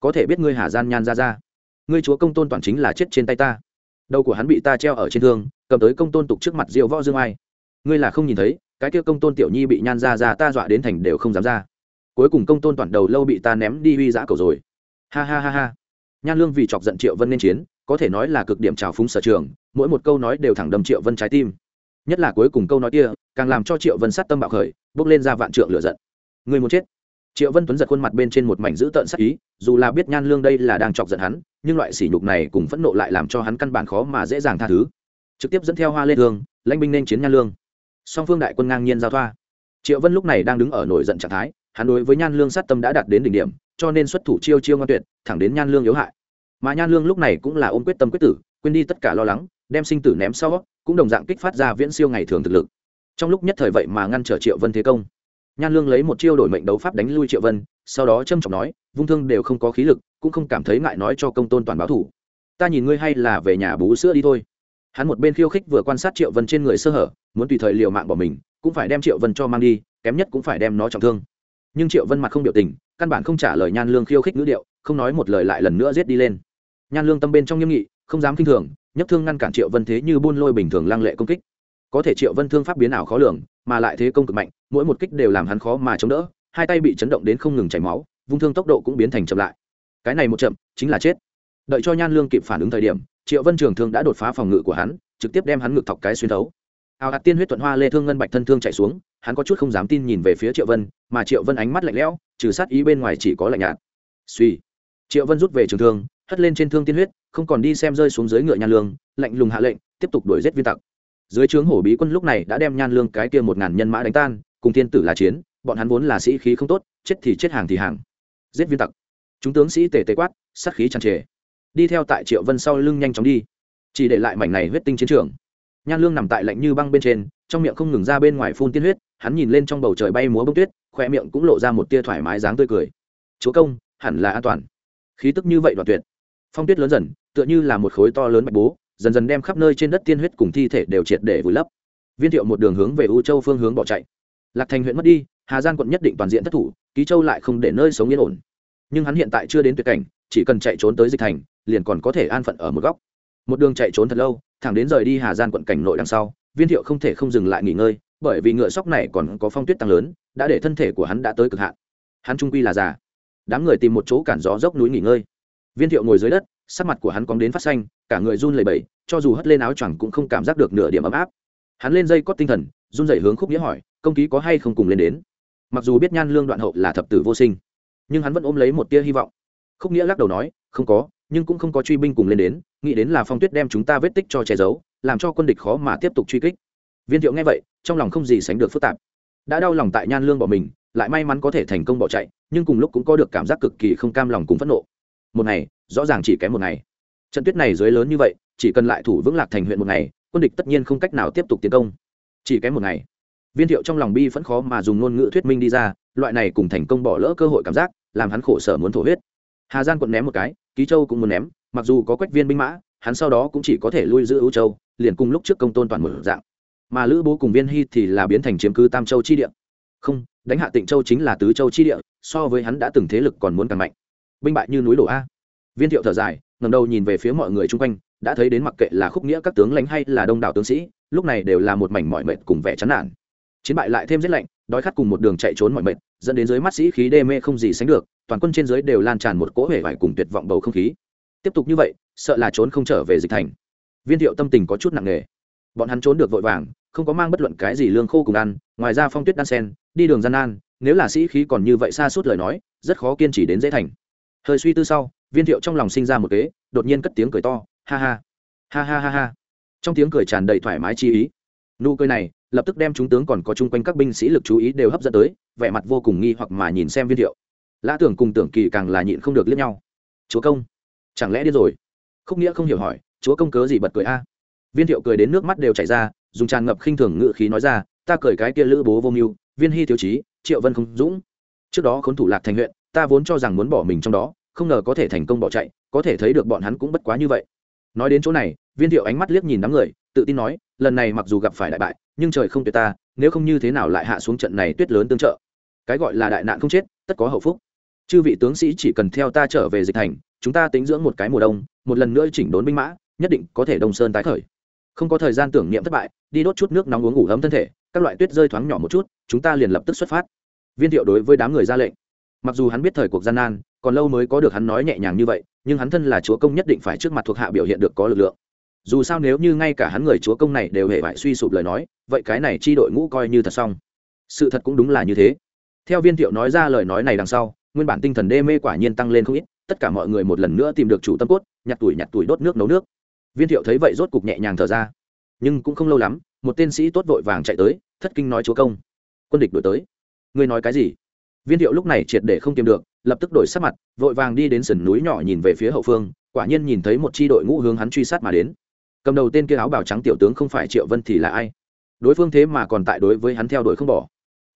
có thể biết ngươi hà gian nhan ra ra. Ngươi chúa công tôn toàn chính là chết trên tay ta. Đầu của hắn bị ta treo ở trên thương, cầm tới công tôn tục trước mặt diệu võ dương ai. Ngươi là không nhìn thấy, cái kia công tôn tiểu nhi bị nhan ra ra ta dọa đến thành đều không dám ra. Cuối cùng công tôn toàn đầu lâu bị ta ném đi uy giã cầu rồi. Ha ha ha ha. Nhan lương vì chọc giận triệu vân nên chiến, có thể nói là cực điểm trào phúng sở trường, mỗi một câu nói đều thẳng đâm triệu vân trái tim. Nhất là cuối cùng câu nói kia, càng làm cho triệu vân sát tâm bạo khởi bốc lên ra vạn trượng lửa giận. Người muốn chết? Triệu vân tuấn giật khuôn mặt bên trên một mảnh dữ tợn sắc ý, dù là biết nhan lương đây là đang chọc giận hắn, nhưng loại sỉ nhục này cùng phẫn nộ lại làm cho hắn căn bản khó mà dễ dàng tha thứ. Trực tiếp dẫn theo hoa lê thương, lãnh binh nên chiến nhan lương. Song phương đại quân ngang nhiên giao thoa. Triệu vân lúc này đang đứng ở nổi giận trạng thái, hắn đối với nhan lương sát tâm đã đạt đến đỉnh điểm, cho nên xuất thủ chiêu chiêu ngoan tuyệt, thẳng đến nhan lương yếu hại. Mà nhan lương lúc này cũng là ôm quyết tâm quyết tử, quên đi tất cả lo lắng, đem sinh tử ném sau, cũng đồng dạng kích phát ra viễn siêu ngày thường thực lực. Trong lúc nhất thời vậy mà ngăn trở triệu vân thế công nhan lương lấy một chiêu đổi mệnh đấu pháp đánh lui triệu vân, sau đó trâm trọng nói, vung thương đều không có khí lực, cũng không cảm thấy ngại nói cho công tôn toàn báo thủ. Ta nhìn ngươi hay là về nhà bú sữa đi thôi. Hắn một bên khiêu khích vừa quan sát triệu vân trên người sơ hở, muốn tùy thời liều mạng bỏ mình, cũng phải đem triệu vân cho mang đi, kém nhất cũng phải đem nó trọng thương. Nhưng triệu vân mặt không biểu tình, căn bản không trả lời nhan lương khiêu khích ngữ điệu, không nói một lời lại lần nữa giết đi lên. Nhan lương tâm bên trong nghiêm nghị, không dám kinh thường, nhấc thương ngăn cản triệu vân thế như buôn lôi bình thường lăng lệ công kích. Có thể triệu vân thương pháp biến ảo khó lường mà lại thế công cực mạnh, mỗi một kích đều làm hắn khó mà chống đỡ, hai tay bị chấn động đến không ngừng chảy máu, vung thương tốc độ cũng biến thành chậm lại. Cái này một chậm, chính là chết. Đợi cho nhan lương kịp phản ứng thời điểm, triệu vân trường thương đã đột phá phòng ngự của hắn, trực tiếp đem hắn ngực thọc cái xuyên thấu. Ào hạt tiên huyết thuận hoa lê thương ngân bạch thân thương chạy xuống, hắn có chút không dám tin nhìn về phía triệu vân, mà triệu vân ánh mắt lạnh lẽo, trừ sát ý bên ngoài chỉ có lạnh nhạt. Suy. Triệu vân rút về trường thương, hất lên trên thương tiên huyết, không còn đi xem rơi xuống dưới ngựa nhan lương, lạnh lùng hạ lệnh, tiếp tục đuổi giết viên tặc dưới trướng hổ bí quân lúc này đã đem nhan lương cái kia một ngàn nhân mã đánh tan, cùng thiên tử là chiến, bọn hắn vốn là sĩ khí không tốt, chết thì chết hàng thì hàng. Giết viên tặc. Chúng tướng sĩ tề tề quát, sát khí tràn trề. Đi theo tại triệu vân sau lưng nhanh chóng đi. Chỉ để lại mảnh này huyết tinh chiến trường. Nhan lương nằm tại lạnh như băng bên trên, trong miệng không ngừng ra bên ngoài phun tiên huyết, hắn nhìn lên trong bầu trời bay múa bông tuyết khoe miệng cũng lộ ra một tia thoải mái dáng tươi cười. Chúa công, hẳn là an toàn. Khí tức như vậy đoạn tuyệt. Phong tuyết lớn dần, tựa như là một khối to lớn bạch bố dần dần đem khắp nơi trên đất tiên huyết cùng thi thể đều triệt để vùi lấp. Viên thiệu một đường hướng về u châu phương hướng bỏ chạy. Lạc thành huyện mất đi, hà giang quận nhất định toàn diện thất thủ, ký châu lại không để nơi sống yên ổn. Nhưng hắn hiện tại chưa đến tuyệt cảnh, chỉ cần chạy trốn tới dịch thành, liền còn có thể an phận ở một góc. Một đường chạy trốn thật lâu, thẳng đến rời đi hà giang quận cảnh nội đằng sau, viên thiệu không thể không dừng lại nghỉ ngơi, bởi vì ngựa sóc này còn có phong tuyết tăng lớn, đã để thân thể của hắn đã tới cực hạn. Hắn trung quy là già. Đám người tìm một chỗ cản gió dốc núi nghỉ ngơi viên thiệu ngồi dưới đất, sắc mặt của hắn cóng đến phát xanh, cả người run lẩy bẩy, cho dù hất lên áo choàng cũng không cảm giác được nửa điểm ấm áp. Hắn lên dây cót tinh thần, run dậy hướng khúc nghĩa hỏi, công ký có hay không cùng lên đến? Mặc dù biết nhan lương đoạn hậu là thập tử vô sinh, nhưng hắn vẫn ôm lấy một tia hy vọng. Khúc nghĩa lắc đầu nói, không có, nhưng cũng không có truy binh cùng lên đến, nghĩ đến là phong tuyết đem chúng ta vết tích cho che giấu, làm cho quân địch khó mà tiếp tục truy kích. Viên thiệu nghe vậy, trong lòng không gì sánh được phức tạp. Đã đau lòng tại nhan lương bỏ mình, lại may mắn có thể thành công bỏ chạy, nhưng cùng lúc cũng có được cảm giác cực kỳ không cam lòng cùng phẫn nộ một ngày, rõ ràng chỉ kém một ngày. Trận tuyết này dưới lớn như vậy, chỉ cần lại thủ vững lạc thành huyện một ngày, quân địch tất nhiên không cách nào tiếp tục tiến công. Chỉ kém một ngày. Viên thiệu trong lòng bi vẫn khó mà dùng ngôn ngữ thuyết minh đi ra, loại này cùng thành công bỏ lỡ cơ hội cảm giác, làm hắn khổ sở muốn thổ huyết. Hà giang quận ném một cái, ký châu cũng muốn ném, mặc dù có quách viên binh mã, hắn sau đó cũng chỉ có thể lui giữ ưu châu, liền cùng lúc trước công tôn toàn một dạng. Mà lữ bố cùng viên hy thì là biến thành chiếm cứ tam châu chi địa. Không, đánh hạ tịnh châu chính là tứ châu chi địa, so với hắn đã từng thế lực còn muốn càng mạnh binh bại như núi đổ a. Viên thiệu thở dài ngầm đầu nhìn về phía mọi người chung quanh, đã thấy đến mặc kệ là khúc nghĩa các tướng lãnh hay là đông đảo tướng sĩ, lúc này đều là một mảnh mọi mệt cùng vẻ chán nản. Chiến bại lại thêm rét lạnh, đói khát cùng một đường chạy trốn mọi mệt, dẫn đến dưới mắt sĩ khí đê mê không gì sánh được, toàn quân trên dưới đều lan tràn một cỗ hể vải cùng tuyệt vọng bầu không khí. Tiếp tục như vậy, sợ là trốn không trở về dịch thành. Viên thiệu tâm tình có chút nặng nề. Bọn hắn trốn được vội vàng, không có mang bất luận cái gì lương khô cùng ăn, ngoài ra phong tuyết đan sen, đi đường gian nan, nếu là sĩ khí còn như vậy xa suốt lời nói, rất khó kiên trì đến dễ thành hơi suy tư sau, viên thiệu trong lòng sinh ra một kế, đột nhiên cất tiếng cười to, ha ha ha ha ha ha. Trong tiếng cười tràn đầy thoải mái chi ý. Nụ cười này, lập tức đem chúng tướng còn có chung quanh các binh sĩ lực chú ý đều hấp dẫn tới, vẻ mặt vô cùng nghi hoặc mà nhìn xem viên thiệu. Lã tưởng cùng tưởng kỳ càng là nhịn không được liếc nhau. Chúa công, chẳng lẽ điên rồi? Khúc nghĩa không hiểu hỏi, chúa công cớ gì bật cười a? Viên thiệu cười đến nước mắt đều chảy ra, dùng tràn ngập khinh thường ngự khí nói ra, ta cười cái kia lữ bố vô mưu, viên hy thiếu chí triệu vân không dũng. Trước đó khốn thủ lạc thành huyện ta vốn cho rằng muốn bỏ mình trong đó, không ngờ có thể thành công bỏ chạy, có thể thấy được bọn hắn cũng bất quá như vậy. Nói đến chỗ này, viên thiệu ánh mắt liếc nhìn đám người, tự tin nói, lần này mặc dù gặp phải đại bại, nhưng trời không tuyệt ta, nếu không như thế nào lại hạ xuống trận này tuyết lớn tương trợ. Cái gọi là đại nạn không chết, tất có hậu phúc. Chư vị tướng sĩ chỉ cần theo ta trở về dịch thành, chúng ta tính dưỡng một cái mùa đông, một lần nữa chỉnh đốn binh mã, nhất định có thể đông sơn tái khởi. Không có thời gian tưởng niệm thất bại, đi đốt chút nước nóng uống ngủ ấm thân thể, các loại tuyết rơi thoáng nhỏ một chút, chúng ta liền lập tức xuất phát. Viên thiệu đối với đám người ra lệnh mặc dù hắn biết thời cuộc gian nan, còn lâu mới có được hắn nói nhẹ nhàng như vậy, nhưng hắn thân là chúa công nhất định phải trước mặt thuộc hạ biểu hiện được có lực lượng. Dù sao nếu như ngay cả hắn người chúa công này đều hề phải suy sụp lời nói, vậy cái này chi đội ngũ coi như thật xong. Sự thật cũng đúng là như thế. Theo viên thiệu nói ra lời nói này đằng sau, nguyên bản tinh thần đê mê quả nhiên tăng lên không ít, tất cả mọi người một lần nữa tìm được chủ tâm cốt, nhặt tuổi nhặt tuổi đốt nước nấu nước. Viên thiệu thấy vậy rốt cục nhẹ nhàng thở ra. Nhưng cũng không lâu lắm, một tên sĩ tốt vội vàng chạy tới, thất kinh nói chúa công. Quân địch đổi tới. Ngươi nói cái gì? Viên thiệu lúc này triệt để không tìm được, lập tức đổi sắc mặt, vội vàng đi đến sườn núi nhỏ nhìn về phía hậu phương, quả nhiên nhìn thấy một c h i đội ngũ hướng hắn truy sát mà đến. Cầm đầu tên kia áo bào trắng tiểu tướng không phải triệu vân thì là ai? Đối phương thế mà còn tại đối với hắn theo đuổi không bỏ.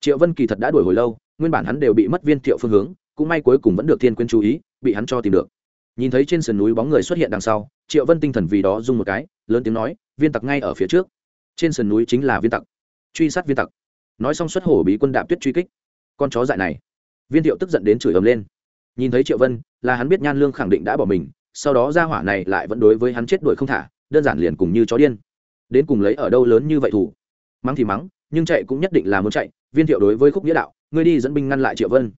Triệu vân kỳ thật đã đuổi hồi lâu, nguyên bản hắn đều bị mất viên thiệu phương hướng, cũng may cuối cùng vẫn được thiên quyên chú ý, bị hắn cho tìm được. Nhìn thấy trên sườn núi bóng người xuất hiện đằng sau, triệu vân tinh thần vì đó rung một cái, lớn tiếng nói, viên tặc ngay ở phía trước. Trên sườn núi chính là viên tặc. Truy sát viên tặc. Nói xong xuất hổ bị quân đạp tuyết truy kích con chó dại này. Viên thiệu tức giận đến chửi ầm lên. Nhìn thấy triệu vân, là hắn biết nhan lương khẳng định đã bỏ mình, sau đó ra hỏa này lại vẫn đối với hắn chết đuổi không thả, đơn giản liền cùng như chó điên. Đến cùng lấy ở đâu lớn như vậy thủ? Mắng thì mắng, nhưng chạy cũng nhất định là muốn chạy, viên thiệu đối với khúc nghĩa đạo, ngươi đi dẫn binh ngăn lại triệu vân.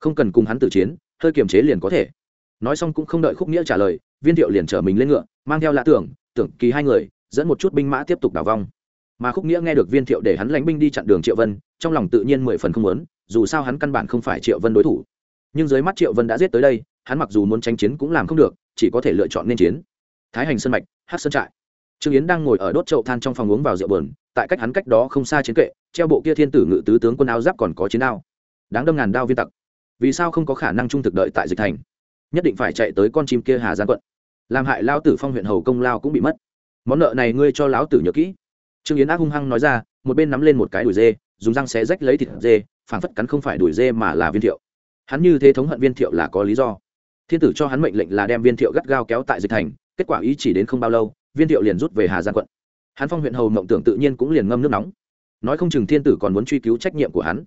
Không cần cùng hắn tử chiến, hơi kiềm chế liền có thể. Nói xong cũng không đợi khúc nghĩa trả lời, viên thiệu liền chở mình lên ngựa, mang theo lã tưởng tưởng kỳ hai người, dẫn một chút binh mã tiếp tục đảo vong mà khúc nghĩa nghe được viên thiệu để hắn lánh binh đi chặn đường triệu vân, trong lòng tự nhiên mười phần không muốn dù sao hắn căn bản không phải triệu vân đối thủ. Nhưng dưới mắt triệu vân đã giết tới đây, hắn mặc dù muốn tranh chiến cũng làm không được, chỉ có thể lựa chọn nên chiến. Thái hành sân mạch hát sơn trại. Trương yến đang ngồi ở đốt chậu than trong phòng uống vào rượu bờn tại cách hắn cách đó không xa chiến kệ, treo bộ kia thiên tử ngự tứ tướng quân áo giáp còn có chiến đao. Đáng đâm ngàn đao viên tặc. Vì sao không có khả năng trung thực đợi tại dịch thành? Nhất định phải chạy tới con chim kia hà giang quận. Làm hại lao tử phong huyện hầu công lao cũng bị mất. Món nợ này ngươi cho lão tử nhớ kỹ. Trương yến ác hung hăng nói ra, một bên nắm lên một cái đùi dê, dùng răng xé rách lấy thịt dê phản phất cắn không phải đuổi dê mà là viên thiệu. Hắn như thế thống hận viên thiệu là có lý do. Thiên tử cho hắn mệnh lệnh là đem viên thiệu gắt gao kéo tại dịch thành, kết quả ý chỉ đến không bao lâu, viên thiệu liền rút về hà giang quận. Hắn phong huyện hầu mộng tưởng tự nhiên cũng liền ngâm nước nóng. Nói không chừng thiên tử còn muốn truy cứu trách nhiệm của hắn.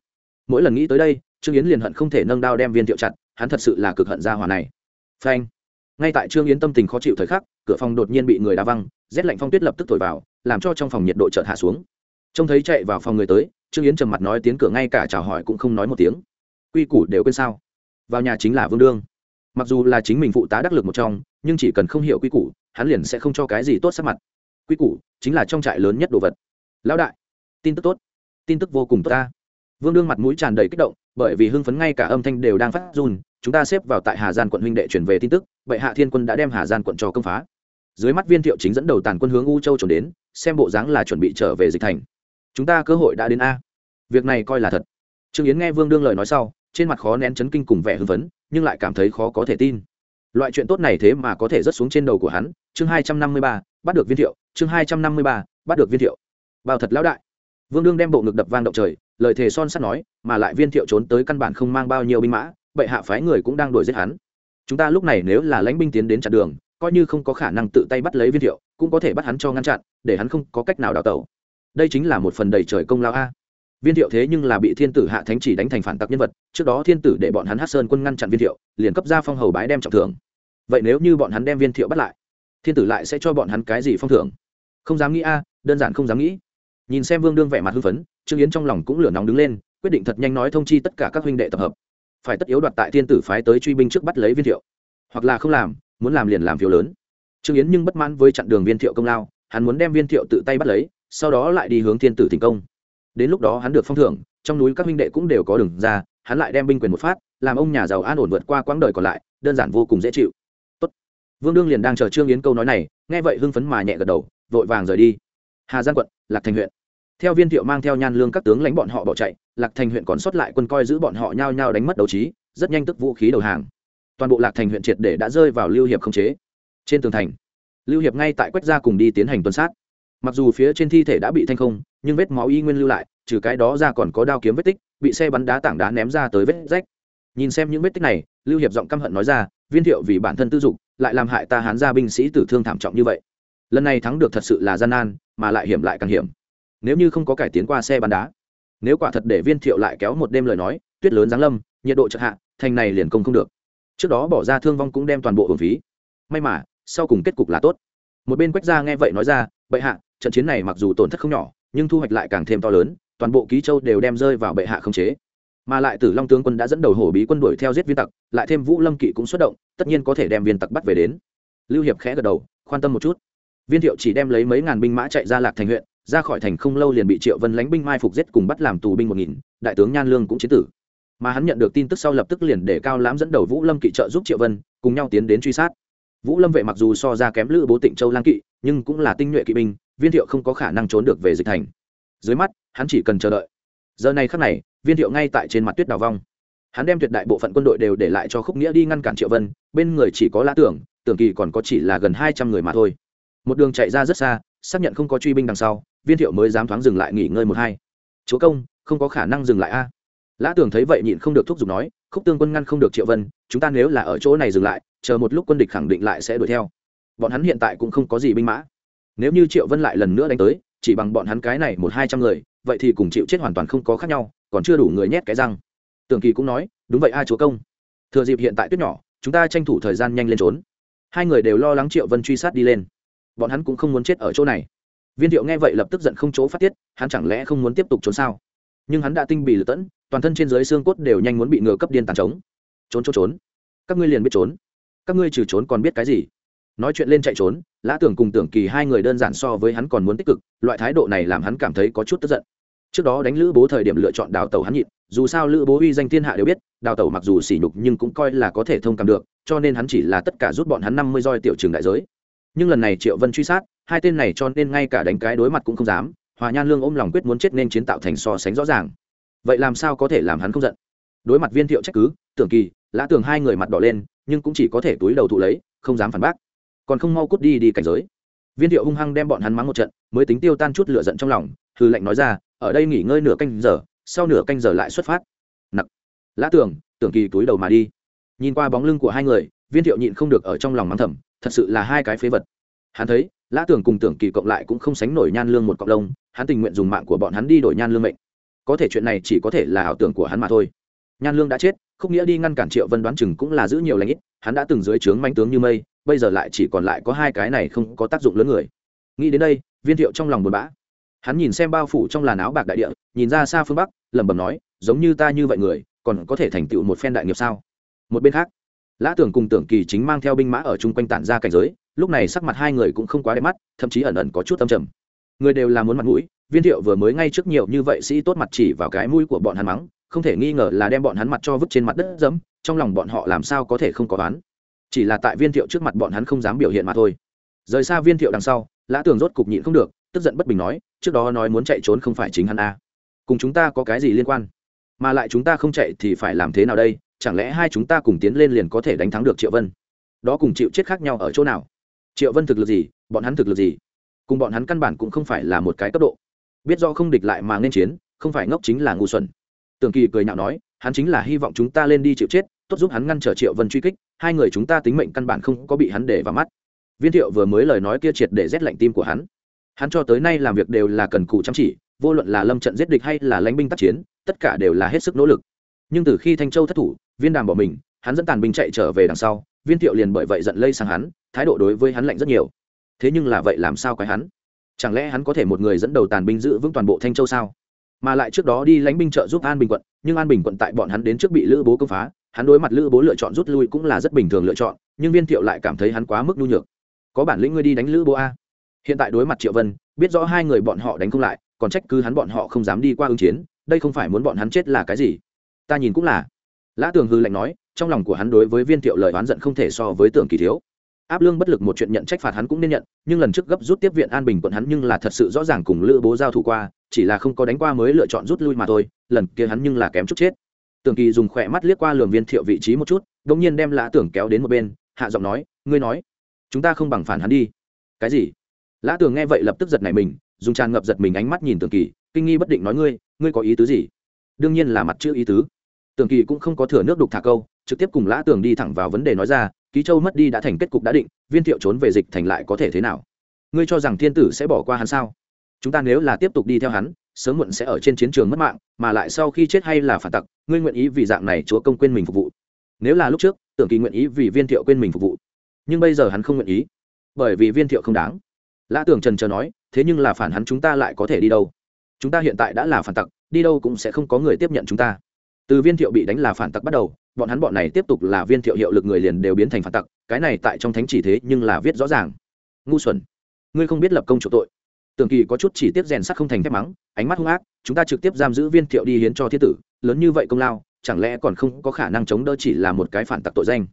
Mỗi lần nghĩ tới đây, trương yến liền hận không thể nâng đao đem viên thiệu chặt, hắn thật sự là cực hận gia hòa này. Phanh. Ngay tại trương yến tâm tình khó chịu thời khắc, cửa phòng đột nhiên bị người đá văng, rét lạnh phong tuyết lập tức thổi vào, làm cho trong phòng nhiệt độ chợt hạ xuống. Trông thấy chạy vào phòng người tới trương yến trầm mặt nói tiếng cửa ngay cả chào hỏi cũng không nói một tiếng. Quy củ đều quên sao? Vào nhà chính là vương đương. Mặc dù là chính mình phụ tá đắc lực một trong, nhưng chỉ cần không hiểu quy củ, hắn liền sẽ không cho cái gì tốt sắc mặt. Quy củ chính là trong trại lớn nhất đồ vật. Lão đại, tin tức tốt. Tin tức vô cùng tốt ta. Vương đương mặt mũi tràn đầy kích động, bởi vì hưng phấn ngay cả âm thanh đều đang phát run, chúng ta xếp vào tại hà giang quận huynh đệ chuyển về tin tức bệ hạ thiên quân đã đem hà giang quận cho công phá. Dưới mắt viên thiệu chính dẫn đầu tàn quân hướng u châu trốn đến, xem bộ dáng là chuẩn bị trở về dịch thành. Chúng ta cơ hội đã đến a việc này coi là thật. Trương yến nghe vương đương lời nói sau, trên mặt khó nén chấn kinh cùng vẻ hưng phấn, nhưng lại cảm thấy khó có thể tin. Loại chuyện tốt này thế mà có thể rớt xuống trên đầu của hắn. Chương hai trăm năm mươi ba, bắt được viên thiệu. Chương hai trăm năm mươi ba, bắt được viên thiệu. Bao thật lão đại. Vương đương đem bộ ngực đập vang động trời, lời thề son sắt nói, mà lại viên thiệu trốn tới căn bản không mang bao nhiêu binh mã, bệ hạ phái người cũng đang đuổi giết hắn. Chúng ta lúc này nếu là lãnh binh tiến đến chặn đường, coi như không có khả năng tự tay bắt lấy viên thiệu, cũng có thể bắt hắn cho ngăn chặn, để hắn không có cách nào đào tẩu. Đây chính là một phần đầy trời công lao a viên thiệu thế nhưng là bị thiên tử hạ thánh chỉ đánh thành phản tặc nhân vật, trước đó thiên tử để bọn hắn hát sơn quân ngăn chặn viên thiệu, liền cấp ra phong hầu bái đem trọng thưởng. Vậy nếu như bọn hắn đem viên thiệu bắt lại, thiên tử lại sẽ cho bọn hắn cái gì phong thưởng? Không dám nghĩ a, đơn giản không dám nghĩ. Nhìn xem vương đương vẻ mặt hưng phấn, trương yến trong lòng cũng lửa nóng đứng lên, quyết định thật nhanh nói thông chi tất cả các huynh đệ tập hợp. Phải tất yếu đoạt tại thiên tử phái tới truy binh trước bắt lấy viên thiệu. Hoặc là không làm, muốn làm liền làm phiếu lớn. Trương yến nhưng bất mãn với chặn đường viên thiệu công lao, hắn muốn đem viên thiệu tự tay bắt lấy, sau đó lại đi hướng thiên tử thành công đến lúc đó hắn được phong thưởng, trong núi các huynh đệ cũng đều có đường ra, hắn lại đem binh quyền một phát, làm ông nhà giàu an ổn vượt qua quãng đời còn lại, đơn giản vô cùng dễ chịu. Tốt. vương đương liền đang chờ trương yến câu nói này, nghe vậy hưng phấn mà nhẹ gật đầu, vội vàng rời đi. Hà giang quận, lạc thành huyện. Theo viên thiệu mang theo nhan lương các tướng lãnh bọn họ bỏ chạy, lạc thành huyện còn sót lại quân coi giữ bọn họ nhao nhao đánh mất đấu trí, rất nhanh tức vũ khí đầu hàng. Toàn bộ lạc thành huyện triệt để đã rơi vào lưu hiệp không chế. Trên tường thành, lưu hiệp ngay tại quách gia cùng đi tiến hành tuần sát mặc dù phía trên thi thể đã bị thanh không, nhưng vết máu y nguyên lưu lại, trừ cái đó ra còn có đao kiếm vết tích, bị xe bắn đá tảng đá ném ra tới vết rách. Nhìn xem những vết tích này, lưu hiệp giọng căm hận nói ra, viên thiệu vì bản thân tư dục, lại làm hại ta hán gia binh sĩ tử thương thảm trọng như vậy. Lần này thắng được thật sự là gian nan, mà lại hiểm lại càng hiểm. Nếu như không có cải tiến qua xe bắn đá, nếu quả thật để viên thiệu lại kéo một đêm lời nói, tuyết lớn giáng lâm, nhiệt độ chợt hạ, thành này liền công không được. Trước đó bỏ ra thương vong cũng đem toàn bộ hưởng phí. May mà, sau cùng kết cục là tốt. Một bên quách gia nghe vậy nói ra, bệ hạ trận chiến này mặc dù tổn thất không nhỏ, nhưng thu hoạch lại càng thêm to lớn, toàn bộ ký châu đều đem rơi vào bệ hạ không chế. Mà lại tử long tướng quân đã dẫn đầu hổ bí quân đuổi theo giết viên tặc, lại thêm vũ lâm kỵ cũng xuất động, tất nhiên có thể đem viên tặc bắt về đến. Lưu hiệp khẽ gật đầu quan tâm một chút. Viên thiệu chỉ đem lấy mấy ngàn binh mã chạy ra lạc thành huyện, ra khỏi thành không lâu liền bị triệu vân lánh binh mai phục giết cùng bắt làm tù binh một nghìn, đại tướng nhan lương cũng chiến tử. Mà hắn nhận được tin tức sau lập tức liền để cao lãm dẫn đầu vũ lâm kỵ trợ giúp triệu vân, cùng nhau tiến đến truy sát. Vũ lâm vệ mặc dù so ra kém lữ bố tịnh châu lang kỵ, nhưng cũng là tinh nhuệ kỵ binh viên thiệu không có khả năng trốn được về dịch thành. Dưới mắt, hắn chỉ cần chờ đợi. Giờ này khắc này, viên thiệu ngay tại trên mặt tuyết đào vong. Hắn đem tuyệt đại bộ phận quân đội đều để lại cho khúc nghĩa đi ngăn cản triệu vân, bên người chỉ có lã tưởng tưởng kỳ còn có chỉ là gần hai trăm người mà thôi. Một đường chạy ra rất xa, xác nhận không có truy binh đằng sau, viên thiệu mới dám thoáng dừng lại nghỉ ngơi một hai. Chúa công, không có khả năng dừng lại a. Lã tưởng thấy vậy nhịn không được thúc giục nói, khúc tương quân ngăn không được triệu vân, chúng ta nếu là ở chỗ này dừng lại, chờ một lúc quân địch khẳng định lại sẽ đuổi theo. Bọn hắn hiện tại cũng không có gì binh mã nếu như triệu vân lại lần nữa đánh tới, chỉ bằng bọn hắn cái này một hai trăm người, vậy thì cùng chịu chết hoàn toàn không có khác nhau, còn chưa đủ người nhét cái răng. Tưởng kỳ cũng nói, đúng vậy, a chúa công. Thừa dịp hiện tại tuyết nhỏ, chúng ta tranh thủ thời gian nhanh lên trốn. Hai người đều lo lắng triệu vân truy sát đi lên. Bọn hắn cũng không muốn chết ở chỗ này. Viên thiệu nghe vậy lập tức giận không chỗ phát tiết, hắn chẳng lẽ không muốn tiếp tục trốn sao? Nhưng hắn đã tinh bì lật tẫn, toàn thân trên dưới xương cốt đều nhanh muốn bị ngừa cấp điên tàn trống. Trốn trốn trốn. Các ngươi liền biết trốn. Các ngươi trừ trốn còn biết cái gì? Nói chuyện lên chạy trốn, lã tưởng cùng tưởng kỳ hai người đơn giản so với hắn còn muốn tích cực, loại thái độ này làm hắn cảm thấy có chút tức giận. Trước đó đánh lữ bố thời điểm lựa chọn đào tẩu hắn nhịn, dù sao lữ bố uy danh thiên hạ đều biết, đào tẩu mặc dù sỉ nhục nhưng cũng coi là có thể thông cảm được, cho nên hắn chỉ là tất cả rút bọn hắn năm mươi roi tiểu trường đại giới. Nhưng lần này triệu vân truy sát, hai tên này cho nên ngay cả đánh cái đối mặt cũng không dám, hòa nhan lương ôm lòng quyết muốn chết nên chiến tạo thành so sánh rõ ràng. Vậy làm sao có thể làm hắn không giận? Đối mặt viên thiệu trách cứ, tưởng kỳ, lã tưởng hai người mặt đỏ lên, nhưng cũng chỉ có thể túi đầu thụ lấy, không dám phản bác còn không mau cút đi đi cảnh giới. Viên thiệu hung hăng đem bọn hắn mắng một trận, mới tính tiêu tan chút lửa giận trong lòng hư lệnh nói ra, ở đây nghỉ ngơi nửa canh giờ, sau nửa canh giờ lại xuất phát. Nặc. Lã tưởng tưởng kỳ túi đầu mà đi. Nhìn qua bóng lưng của hai người, viên thiệu nhịn không được ở trong lòng mắng thầm, thật sự là hai cái phế vật. Hắn thấy, lã tưởng cùng tưởng kỳ cộng lại cũng không sánh nổi nhan lương một cộng lông, hắn tình nguyện dùng mạng của bọn hắn đi đổi nhan lương mệnh. Có thể chuyện này chỉ có thể là ảo tưởng của hắn mà thôi. Nhan lương đã chết không nghĩa đi ngăn cản triệu vân đoán chừng cũng là giữ nhiều lãnh ít, hắn đã từng dưới trướng manh tướng như mây bây giờ lại chỉ còn lại có hai cái này không có tác dụng lớn người. Nghĩ đến đây, viên thiệu trong lòng buồn bã. Hắn nhìn xem bao phủ trong làn áo bạc đại địa, nhìn ra xa phương bắc, lẩm bẩm nói, giống như ta như vậy người, còn có thể thành tựu một phen đại nghiệp sao? Một bên khác, lã tưởng cùng tưởng kỳ chính mang theo binh mã ở chung quanh tản ra cảnh giới, lúc này sắc mặt hai người cũng không quá đẹp mắt, thậm chí ẩn ẩn có chút âm trầm. Người đều là muốn mặt mũi, viên thiệu vừa mới ngay trước nhiều như vậy sĩ tốt mặt chỉ vào cái mũi của bọn hắn mắng, không thể nghi ngờ là đem bọn hắn mặt cho vứt trên mặt đất dẫm, trong lòng bọn họ làm sao có thể không có đoán chỉ là tại viên thiệu trước mặt bọn hắn không dám biểu hiện mà thôi. Rời xa viên thiệu đằng sau, lã tường rốt cục nhịn không được, tức giận bất bình nói, trước đó nói muốn chạy trốn không phải chính hắn a à. cùng chúng ta có cái gì liên quan? Mà lại chúng ta không chạy thì phải làm thế nào đây? Chẳng lẽ hai chúng ta cùng tiến lên liền có thể đánh thắng được triệu vân? Đó cùng chịu chết khác nhau ở chỗ nào? Triệu vân thực lực gì, bọn hắn thực lực gì? Cùng bọn hắn căn bản cũng không phải là một cái cấp độ. Biết do không địch lại mà nên chiến, không phải ngốc chính là ngu xuẩn. Tường kỳ cười nhạo nói, hắn chính là hy vọng chúng ta lên đi chịu chết tốt giúp hắn ngăn trở triệu vân truy kích, hai người chúng ta tính mệnh căn bản không có bị hắn để vào mắt. Viên thiệu vừa mới lời nói kia triệt để rét lạnh tim của hắn. Hắn cho tới nay làm việc đều là cần cù chăm chỉ, vô luận là lâm trận giết địch hay là lãnh binh tác chiến, tất cả đều là hết sức nỗ lực. Nhưng từ khi thanh châu thất thủ, viên đàm bỏ mình, hắn dẫn tàn binh chạy trở về đằng sau, viên thiệu liền bởi vậy giận lây sang hắn, thái độ đối với hắn lạnh rất nhiều. Thế nhưng là vậy làm sao quái hắn? Chẳng lẽ hắn có thể một người dẫn đầu tàn binh giữ vững toàn bộ thanh châu sao? Mà lại trước đó đi lãnh binh trợ giúp an bình quận, nhưng an bình quận tại bọn hắn đến trước bị lữ bố công phá hắn đối mặt lữ bố lựa chọn rút lui cũng là rất bình thường lựa chọn, nhưng viên thiệu lại cảm thấy hắn quá mức nhu nhược. Có bản lĩnh ngươi đi đánh lữ bố a. Hiện tại đối mặt triệu vân, biết rõ hai người bọn họ đánh không lại, còn trách cứ hắn bọn họ không dám đi qua ứng chiến, đây không phải muốn bọn hắn chết là cái gì? Ta nhìn cũng là. Lã tường hư lạnh nói, trong lòng của hắn đối với viên thiệu lời oán giận không thể so với tưởng kỳ thiếu. Áp lương bất lực một chuyện nhận trách phạt hắn cũng nên nhận, nhưng lần trước gấp rút tiếp viện an bình quận hắn nhưng là thật sự rõ ràng cùng lữ bố giao thủ qua, chỉ là không có đánh qua mới lựa chọn rút lui mà thôi, lần kia hắn nhưng là kém chút chết tưởng kỳ dùng khỏe mắt liếc qua lường viên thiệu vị trí một chút đ ỗ n g nhiên đem lã tưởng kéo đến một bên, hạ giọng nói, ngươi nói, chúng ta không bằng phản hắn đi. Cái gì? Lã tưởng nghe vậy lập tức giật này mình, dùng tràn ngập giật mình ánh mắt nhìn tưởng kỳ, kinh nghi bất định nói, ngươi ngươi có ý tứ gì? Đương nhiên là mặt chữ ý tứ. Tưởng kỳ cũng không có thừa nước đục thả câu, trực tiếp cùng lã tưởng đi thẳng vào vấn đề nói ra, ký châu mất đi đã thành kết cục đã định, viên thiệu trốn về dịch thành lại có thể thế nào? Ngươi cho rằng thiên tử sẽ bỏ qua hắn sao? Chúng ta nếu là tiếp tục đi theo hắn sớm muộn sẽ ở trên chiến trường mất mạng, mà lại sau khi chết hay là phản tặc, ngươi nguyện ý vì dạng này chúa công quên mình phục vụ. Nếu là lúc trước, tưởng kỳ nguyện ý vì viên thiệu quên mình phục vụ. Nhưng bây giờ hắn không nguyện ý, bởi vì viên thiệu không đáng. Lã tưởng trần chờ nói, thế nhưng là phản hắn chúng ta lại có thể đi đâu? Chúng ta hiện tại đã là phản tặc, đi đâu cũng sẽ không có người tiếp nhận chúng ta. Từ viên thiệu bị đánh là phản tặc bắt đầu, bọn hắn bọn này tiếp tục là viên thiệu hiệu lực người liền đều biến thành phản tặc, cái này tại trong thánh chỉ thế nhưng là viết rõ ràng. Ngu xuẩn, ngươi không biết lập công chủ tội tưởng kỳ có chút chỉ tiếp rèn sắt không thành thép mắng, ánh mắt hung ác, chúng ta trực tiếp giam giữ viên thiệu đi hiến cho thiên tử, lớn như vậy công lao, chẳng lẽ còn không có khả năng chống đỡ chỉ là một cái phản tặc tội danh?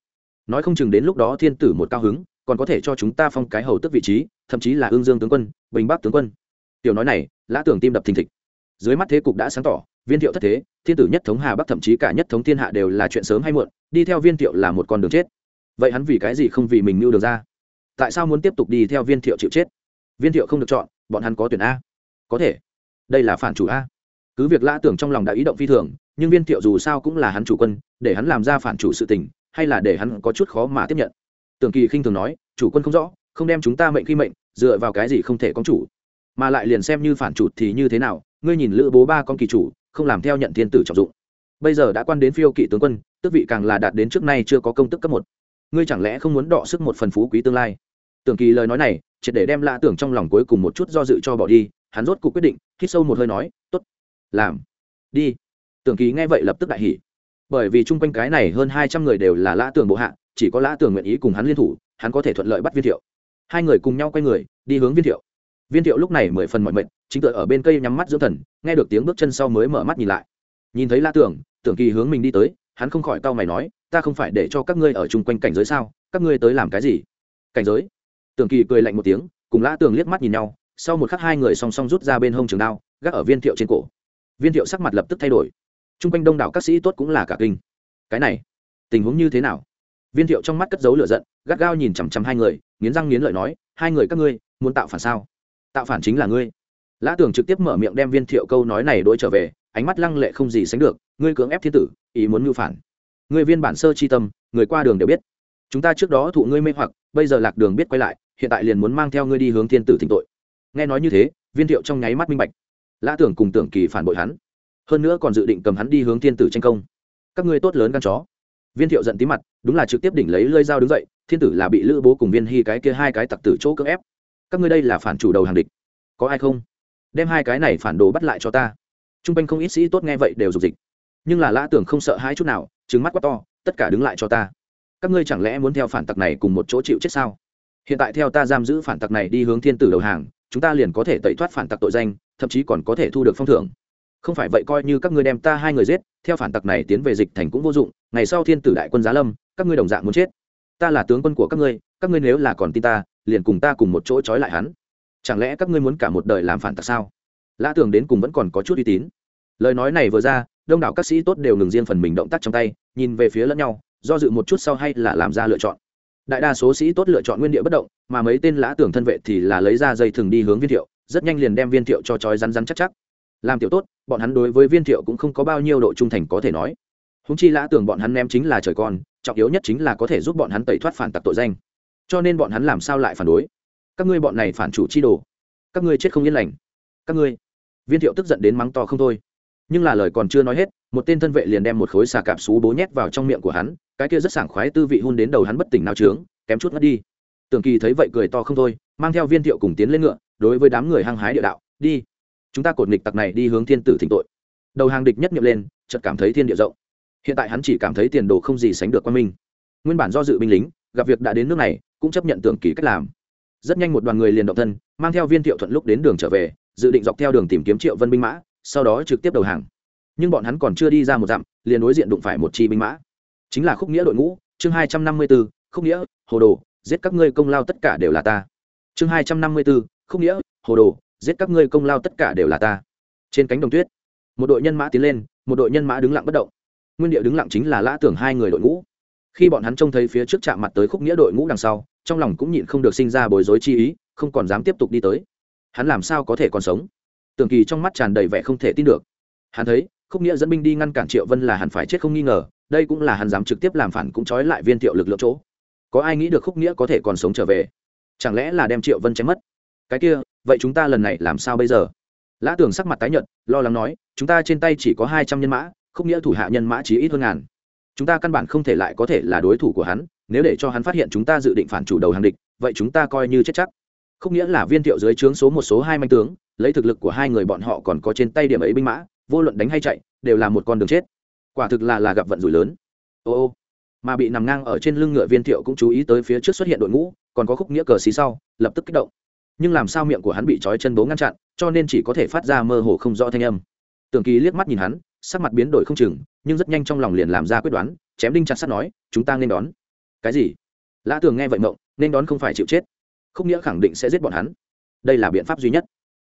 Nói không chừng đến lúc đó thiên tử một cao hứng, còn có thể cho chúng ta phong cái hầu tức vị trí, thậm chí là ương dương tướng quân, bình bắc tướng quân. Tiểu nói này, lã tưởng tim đập thình thịch. Dưới mắt thế cục đã sáng tỏ, viên thiệu thất thế, thiên tử nhất thống hà bắc thậm chí cả nhất thống thiên hạ đều là chuyện sớm hay muộn, đi theo viên thiệu là một con đường chết. Vậy hắn vì cái gì không vì mình mưu được ra? Tại sao muốn tiếp tục đi theo viên thiệu chịu chết? Viên thiệu không được chọn bọn hắn có tuyển a. Có thể. Đây là phản chủ a. Cứ việc lã tưởng trong lòng đã ý động phi thường, nhưng viên thiệu dù sao cũng là hắn chủ quân, để hắn làm ra phản chủ sự tình, hay là để hắn có chút khó mà tiếp nhận. Tưởng kỳ khinh thường nói, chủ quân không rõ, không đem chúng ta mệnh khi mệnh, dựa vào cái gì không thể có chủ? Mà lại liền xem như phản chủ thì như thế nào, ngươi nhìn lữ bố ba con kỳ chủ, không làm theo nhận thiên tử trọng dụng. Bây giờ đã quan đến phiêu kỵ tướng quân tước vị càng là đạt đến trước nay chưa có công tức cấp một. Ngươi chẳng lẽ không muốn đọ sức một phần phú quý tương lai? Tưởng kỳ lời nói này triệt để đem lạ tưởng trong lòng cuối cùng một chút do dự cho bỏ đi, hắn rốt cuộc quyết định, hít sâu một hơi nói t ố t làm, đi. Tưởng kỳ nghe vậy lập tức đại hỉ. Bởi vì chung quanh cái này hơn hai trăm người đều là lã tưởng bộ hạ, chỉ có lã tưởng nguyện ý cùng hắn liên thủ, hắn có thể thuận lợi bắt viên thiệu. Hai người cùng nhau quay người, đi hướng viên thiệu. Viên thiệu lúc này mười phần mọi mệnh chính tựa ở bên cây nhắm mắt dưỡng thần, nghe được tiếng bước chân sau mới mở mắt nhìn lại. Nhìn thấy lã tưởng tưởng kỳ hướng mình đi tới, hắn không khỏi cau mày nói, ta không phải để cho các ngươi ở chung quanh cảnh giới sao? Các ngươi tới làm cái gì? Cảnh giới? Tưởng kỳ cười lạnh một tiếng, cùng lã Tường liếc mắt nhìn nhau, sau một khắc hai người song song rút ra bên hông trường đao, gác ở viên thiệu trên cổ. Viên thiệu sắc mặt lập tức thay đổi. Trung quanh đông đảo các sĩ tốt cũng là cả kinh. Cái này, tình huống như thế nào? Viên thiệu trong mắt cất giấu lửa giận, gắt gao nhìn chằm chằm hai người, nghiến răng nghiến lợi nói, hai người các ngươi, muốn tạo phản sao? Tạo phản chính là ngươi. Lã tưởng trực tiếp mở miệng đem viên thiệu câu nói này đ ố i trở về, ánh mắt lăng lệ không gì sánh được, ngươi cưỡng ép thiên tử, ý muốn mưu phản. Ngươi viên bản sơ chi tâm, người qua đường đều biết. Chúng ta trước đó thụ ngươi mê hoặc, bây giờ lạc đường biết quay lại hiện tại liền muốn mang theo ngươi đi hướng thiên tử thỉnh tội. Nghe nói như thế, viên thiệu trong nháy mắt minh bạch. Lã tưởng cùng tưởng kỳ phản bội hắn. Hơn nữa còn dự định cầm hắn đi hướng thiên tử tranh công. Các ngươi tốt lớn gan chó. Viên thiệu giận tí mặt, đúng là trực tiếp đỉnh lấy lơi dao đứng dậy, thiên tử là bị lữ bố cùng viên hy cái kia hai cái tặc tử chỗ cưỡng ép. Các ngươi đây là phản chủ đầu hàng địch. Có ai không? Đem hai cái này phản đồ bắt lại cho ta. T r u n g quanh không ít sĩ tốt nghe vậy đều dục dịch. Nhưng là lã tưởng không sợ hai chút nào trứng mắt quá to, tất cả đứng lại cho ta. Các ngươi chẳng lẽ muốn theo phản tặc này cùng một chỗ chịu chết sao? Hiện tại theo ta giam giữ phản tặc này đi hướng thiên tử đầu hàng, chúng ta liền có thể tẩy thoát phản tặc tội danh, thậm chí còn có thể thu được phong thưởng. Không phải vậy coi như các ngươi đem ta hai người giết, theo phản tặc này tiến về dịch thành cũng vô dụng, ngày sau thiên tử đại quân giá lâm, các ngươi đồng dạng muốn chết. Ta là tướng quân của các ngươi các ngươi nếu là còn tin ta, liền cùng ta cùng một chỗ trói lại hắn. Chẳng lẽ các ngươi muốn cả một đời làm phản tặc sao? Lã tưởng đến cùng vẫn còn có chút uy tín. Lời nói này vừa ra, đông đảo các sĩ tốt đều ngừng riêng phần mình động tác trong tay, nhìn về phía lẫn nhau, do dự một chút sau hay là làm ra lựa chọn đại đa số sĩ tốt lựa chọn nguyên địa bất động, mà mấy tên lã tưởng thân vệ thì là lấy ra dây thừng đi hướng viên thiệu, rất nhanh liền đem viên thiệu cho trói rắn rắn chắc chắc. Làm tiểu tốt, bọn hắn đối với viên thiệu cũng không có bao nhiêu độ trung thành có thể nói. Húng chi lã tưởng bọn hắn ném chính là trời con, trọng yếu nhất chính là có thể giúp bọn hắn tẩy thoát phản tặc tội danh. Cho nên bọn hắn làm sao lại phản đối? Các ngươi bọn này phản chủ chi đồ, các ngươi chết không yên lành. Các ngươi. Viên thiệu tức giận đến mắng to không thôi. Nhưng là lời còn chưa nói hết, một tên thân vệ liền đem một khối xà cạp xú bố nhét vào trong miệng của hắn cái kia rất sảng khoái tư vị hôn đến đầu hắn bất tỉnh nào trướng, kém chút mất đi. Tường kỳ thấy vậy cười to không thôi, mang theo viên thiệu cùng tiến lên ngựa, đối với đám người hăng hái địa đạo, đi, chúng ta cột nghịch tặc này đi hướng thiên tử thỉnh tội. Đầu hàng địch nhất nghiệm lên, chợt cảm thấy thiên địa rộng. Hiện tại hắn chỉ cảm thấy tiền đồ không gì sánh được quan minh. Nguyên bản do dự binh lính, gặp việc đã đến nước này, cũng chấp nhận tưởng kỳ cách làm. Rất nhanh một đoàn người liền động thân, mang theo viên thiệu thuận lúc đến đường trở về, dự định dọc theo đường tìm kiếm triệu vân binh mã, sau đó trực tiếp đầu hàng. Nhưng bọn hắn còn chưa đi ra một dặm, liền đối diện đụng phải một chi binh mã chính là khúc nghĩa đội ngũ, chương hai trăm năm mươi b ố khúc nghĩa, hồ đồ, giết các ngươi công lao tất cả đều là ta. Chương hai trăm năm mươi b ố khúc nghĩa, hồ đồ, giết các ngươi công lao tất cả đều là ta. Trên cánh đồng tuyết, một đội nhân mã tiến lên, một đội nhân mã đứng lặng bất động. Nguyên địa đứng lặng chính là lã tưởng hai người đội ngũ. Khi bọn hắn trông thấy phía trước chạm mặt tới khúc nghĩa đội ngũ đằng sau, trong lòng cũng nhịn không được sinh ra bối rối chi ý, không còn dám tiếp tục đi tới. Hắn làm sao có thể còn sống? Tưởng kỳ trong mắt tràn đầy vẻ không thể tin được. Hắn thấy khúc nghĩa dẫn binh đi ngăn cản triệu vân là hẳn phải chết không nghi ngờ, đây cũng là hắn dám trực tiếp làm phản cũng trói lại viên thiệu lực lượng chỗ. Có ai nghĩ được khúc nghĩa có thể còn sống trở về? Chẳng lẽ là đem triệu vân chém mất? Cái kia, vậy chúng ta lần này làm sao bây giờ? Lã tưởng sắc mặt tái nhợt, lo lắng nói, chúng ta trên tay chỉ có hai trăm nhân mã, khúc nghĩa thủ hạ nhân mã chỉ ít hơn ngàn. Chúng ta căn bản không thể lại có thể là đối thủ của hắn, nếu để cho hắn phát hiện chúng ta dự định phản chủ đầu hàng địch, vậy chúng ta coi như chết chắc. Không nghĩa là viên thiệu dưới trướng số một số hai manh tướng, lấy thực lực của hai người bọn họ còn có trên tay điểm ấy binh mã vô luận đánh hay chạy, đều là một con đường chết. Quả thực là là gặp vận rủi lớn. Ô ô, mà bị nằm ngang ở trên lưng ngựa viên thiệu cũng chú ý tới phía trước xuất hiện đội ngũ, còn có khúc nghĩa cờ xí sau, lập tức kích động. Nhưng làm sao miệng của hắn bị trói chân bố ngăn chặn, cho nên chỉ có thể phát ra mơ hồ không rõ thanh âm. Tưởng kỳ liếc mắt nhìn hắn, sắc mặt biến đổi không chừng, nhưng rất nhanh trong lòng liền làm ra quyết đoán, chém đinh chặt sắt nói, chúng ta nên đón. Cái gì? Lã tường nghe vậy mộng, nên đón không phải chịu chết. Không nghĩa khẳng định sẽ giết bọn hắn. Đây là biện pháp duy nhất.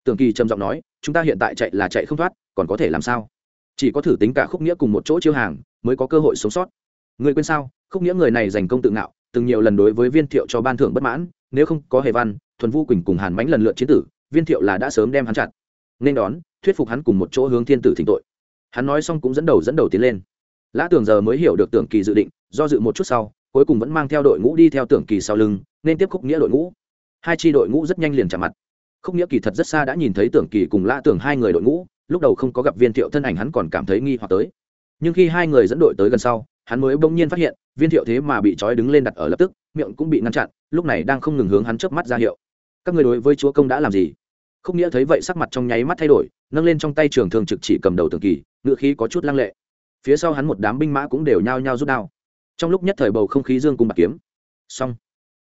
Tưởng kỳ trầm giọng nói, chúng ta hiện tại chạy là chạy không thoát, còn có thể làm sao? Chỉ có thử tính cả khúc nghĩa cùng một chỗ chiêu hàng, mới có cơ hội sống sót. Người quên sao? Khúc nghĩa người này giành công tự ngạo, từng nhiều lần đối với viên thiệu cho ban thưởng bất mãn, nếu không có hề văn, thuần vu quỳnh cùng hàn mánh lần lượt chiến tử, viên thiệu là đã sớm đem hắn chặt. Nên đón, thuyết phục hắn cùng một chỗ hướng thiên tử thỉnh tội. Hắn nói xong cũng dẫn đầu dẫn đầu tiến lên. Lã tưởng giờ mới hiểu được tưởng kỳ dự định, do dự một chút sau, cuối cùng vẫn mang theo đội ngũ đi theo tưởng kỳ sau lưng, nên tiếp khúc nghĩa đội ngũ. Hai tri đội ngũ rất nhanh liền trả mặt khúc nghĩa kỳ thật rất xa đã nhìn thấy tưởng kỳ cùng lã tưởng hai người đội ngũ, lúc đầu không có gặp viên thiệu thân ảnh hắn còn cảm thấy nghi hoặc tới. Nhưng khi hai người dẫn đội tới gần sau, hắn mới bỗng nhiên phát hiện, viên thiệu thế mà bị trói đứng lên đặt ở lập tức, miệng cũng bị ngăn chặn, lúc này đang không ngừng hướng hắn chớp mắt ra hiệu. Các người đối với chúa công đã làm gì? Khúc nghĩa thấy vậy sắc mặt trong nháy mắt thay đổi, nâng lên trong tay trường thường trực chỉ cầm đầu tường kỳ, ngựa khí có chút lăng lệ. Phía sau hắn một đám binh mã cũng đều nhao nhao rút đao. Trong lúc nhất thời bầu không khí dương cung bạc kiếm. Xong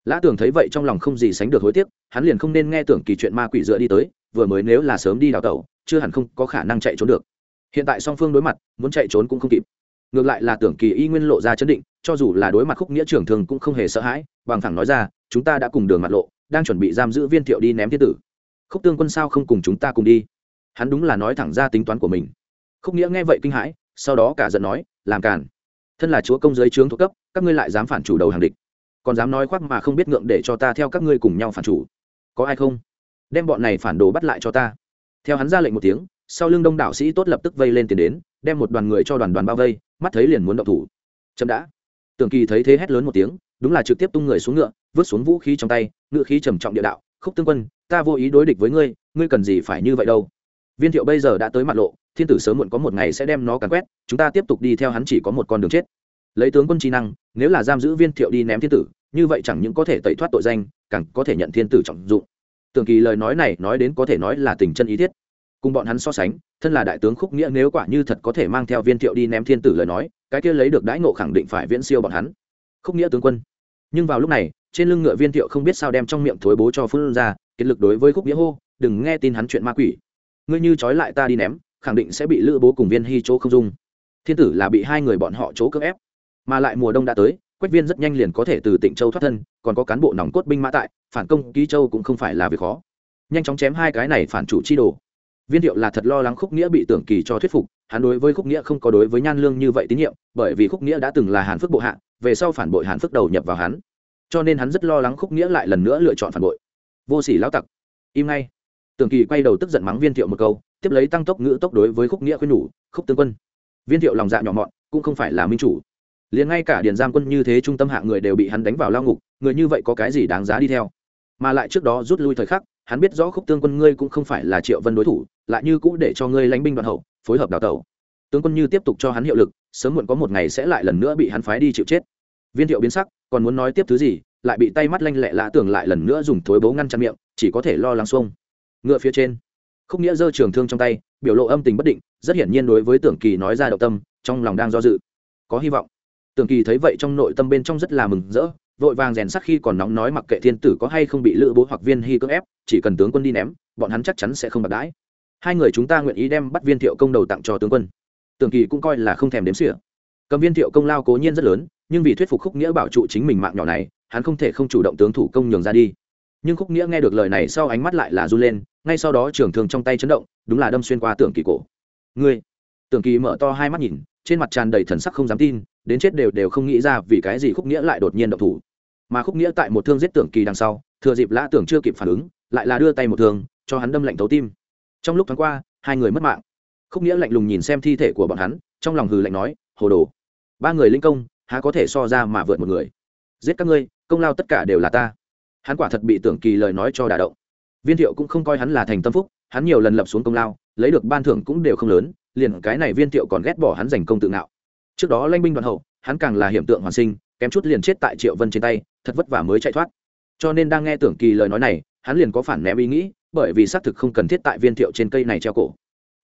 lã tưởng thấy vậy trong lòng không gì sánh được hối tiếc, hắn liền không nên nghe tưởng kỳ chuyện ma quỷ dựa đi tới, vừa mới nếu là sớm đi đào tẩu, chưa hẳn không có khả năng chạy trốn được. Hiện tại song phương đối mặt, muốn chạy trốn cũng không kịp. Ngược lại là tưởng kỳ y nguyên lộ ra chấn định, cho dù là đối mặt khúc nghĩa trưởng thường cũng không hề sợ hãi, bằng thẳng nói ra, chúng ta đã cùng đường mặt lộ, đang chuẩn bị giam giữ viên thiệu đi ném thiên tử. Khúc tương quân sao không cùng chúng ta cùng đi? Hắn đúng là nói thẳng ra tính toán của mình. Khúc nghĩa nghe vậy kinh hãi, sau đó cả giận nói, làm càn. Thân là chúa công giới trướng thuộc cấp, các ngươi lại dám phản chủ đầu hàng địch còn dám nói khoác mà không biết ngượng để cho ta theo các ngươi cùng nhau phản chủ. Có ai không? Đem bọn này phản đồ bắt lại cho ta. Theo hắn ra lệnh một tiếng, sau lưng đông đảo sĩ tốt lập tức vây lên tiền đến, đem một đoàn người cho đoàn đoàn bao vây, mắt thấy liền muốn động thủ. Chậm đã. Tưởng kỳ thấy thế hét lớn một tiếng, đúng là trực tiếp tung người xuống ngựa, vứt xuống vũ khí trong tay, ngựa khí trầm trọng địa đạo, khúc tương quân, ta vô ý đối địch với ngươi ngươi cần gì phải như vậy đâu? Viên thiệu bây giờ đã tới mặt lộ, thiên tử sớm muộn có một ngày sẽ đem nó càn quét, chúng ta tiếp tục đi theo hắn chỉ có một con đường chết lấy tướng quân trí năng, nếu là giam giữ viên thiệu đi ném thiên tử, như vậy chẳng những có thể tẩy thoát tội danh, càng có thể nhận thiên tử trọng dụng. Tưởng kỳ lời nói này nói đến có thể nói là tình chân ý thiết. Cùng bọn hắn so sánh, thân là đại tướng khúc nghĩa nếu quả như thật có thể mang theo viên thiệu đi ném thiên tử lời nói, cái kia lấy được đãi ngộ khẳng định phải viễn siêu bọn hắn. Khúc nghĩa tướng quân. Nhưng vào lúc này, trên lưng ngựa viên thiệu không biết sao đem trong miệng thối bố cho phương ra, kiệt lực đối với khúc nghĩa hô, đừng nghe tin hắn chuyện ma quỷ. Ngươi như trói lại ta đi ném, khẳng định sẽ bị lữ bố cùng viên hy chỗ không dung. Thiên tử là bị hai người bọn họ chỗ cưỡng ép mà lại mùa đông đã tới, quách viên rất nhanh liền có thể từ tịnh châu thoát thân, còn có cán bộ nòng cốt binh mã tại, phản công ký châu cũng không phải là việc khó. Nhanh chóng chém hai cái này phản chủ chi đồ. Viên thiệu là thật lo lắng khúc nghĩa bị tưởng kỳ cho thuyết phục, hắn đối với khúc nghĩa không có đối với nhan lương như vậy tín nhiệm, bởi vì khúc nghĩa đã từng là hàn phước bộ hạ, về sau phản bội hàn phước đầu nhập vào hắn. Cho nên hắn rất lo lắng khúc nghĩa lại lần nữa lựa chọn phản bội. Vô sỉ lão tặc. Im ngay. Tưởng kỳ quay đầu tức giận mắng viên thiệu một câu, tiếp lấy tăng tốc ngữ tốc đối với khúc nghĩa khuyên nhủ, khúc tương quân. Viên thiệu lòng dạ nhỏ mọn, cũng không phải là minh chủ liền ngay cả điền giam quân như thế trung tâm hạng người đều bị hắn đánh vào lao ngục, người như vậy có cái gì đáng giá đi theo? Mà lại trước đó rút lui thời khắc, hắn biết rõ khúc tương quân ngươi cũng không phải là triệu vân đối thủ, lại như cũ để cho ngươi lãnh binh đoạn hậu, phối hợp đào tẩu. Tướng quân như tiếp tục cho hắn hiệu lực, sớm muộn có một ngày sẽ lại lần nữa bị hắn phái đi chịu chết. Viên thiệu biến sắc, còn muốn nói tiếp thứ gì, lại bị tay mắt lanh lẹ lạ tưởng lại lần nữa dùng thối bố ngăn chặn miệng, chỉ có thể lo lắng xuông. Ngựa phía trên, khúc nghĩa giơ trường thương trong tay, biểu lộ âm tình bất định, rất hiển nhiên đối với tưởng kỳ nói ra động tâm, trong lòng đang do dự. Có hy vọng tưởng kỳ thấy vậy trong nội tâm bên trong rất là mừng rỡ, vội vàng rèn sắc khi còn nóng nói mặc kệ thiên tử có hay không bị lữ bố hoặc viên hy cưỡng ép, chỉ cần tướng quân đi ném, bọn hắn chắc chắn sẽ không bạc đãi. Hai người chúng ta nguyện ý đem bắt viên thiệu công đầu tặng cho tướng quân. Tưởng kỳ cũng coi là không thèm đếm xỉa. Cầm viên thiệu công lao cố nhiên rất lớn, nhưng vì thuyết phục khúc nghĩa bảo trụ chính mình mạng nhỏ này, hắn không thể không chủ động tướng thủ công nhường ra đi. Nhưng khúc nghĩa nghe được lời này sau ánh mắt lại là run lên, ngay sau đó trường thương trong tay chấn động, đúng là đâm xuyên qua tưởng kỳ cổ. Ngươi? Tưởng kỳ mở to hai mắt nhìn trên mặt tràn đầy thần sắc không dám tin, đến chết đều đều không nghĩ ra vì cái gì khúc nghĩa lại đột nhiên động thủ. Mà khúc nghĩa tại một thương giết tưởng kỳ đằng sau, thừa dịp lã tưởng chưa kịp phản ứng, lại là đưa tay một thương, cho hắn đâm lạnh thấu tim. Trong lúc thoáng qua, hai người mất mạng. Khúc nghĩa lạnh lùng nhìn xem thi thể của bọn hắn, trong lòng hừ lạnh nói, hồ đồ, ba người linh công, há có thể so ra mà vượt một người? Giết các ngươi, công lao tất cả đều là ta. Hắn quả thật bị tưởng kỳ lời nói cho đả động. Viên thiệu cũng không coi hắn là thành tâm phúc, hắn nhiều lần lập xuống công lao, lấy được ban thưởng cũng đều không lớn liền cái này viên thiệu còn ghét bỏ hắn giành công tự ngạo. Trước đó lanh binh đoàn hậu, hắn càng là hiểm tượng hoàn sinh, kém chút liền chết tại triệu vân trên tay, thật vất vả mới chạy thoát. Cho nên đang nghe tưởng kỳ lời nói này, hắn liền có phản ném ý nghĩ, bởi vì xác thực không cần thiết tại viên thiệu trên cây này treo cổ.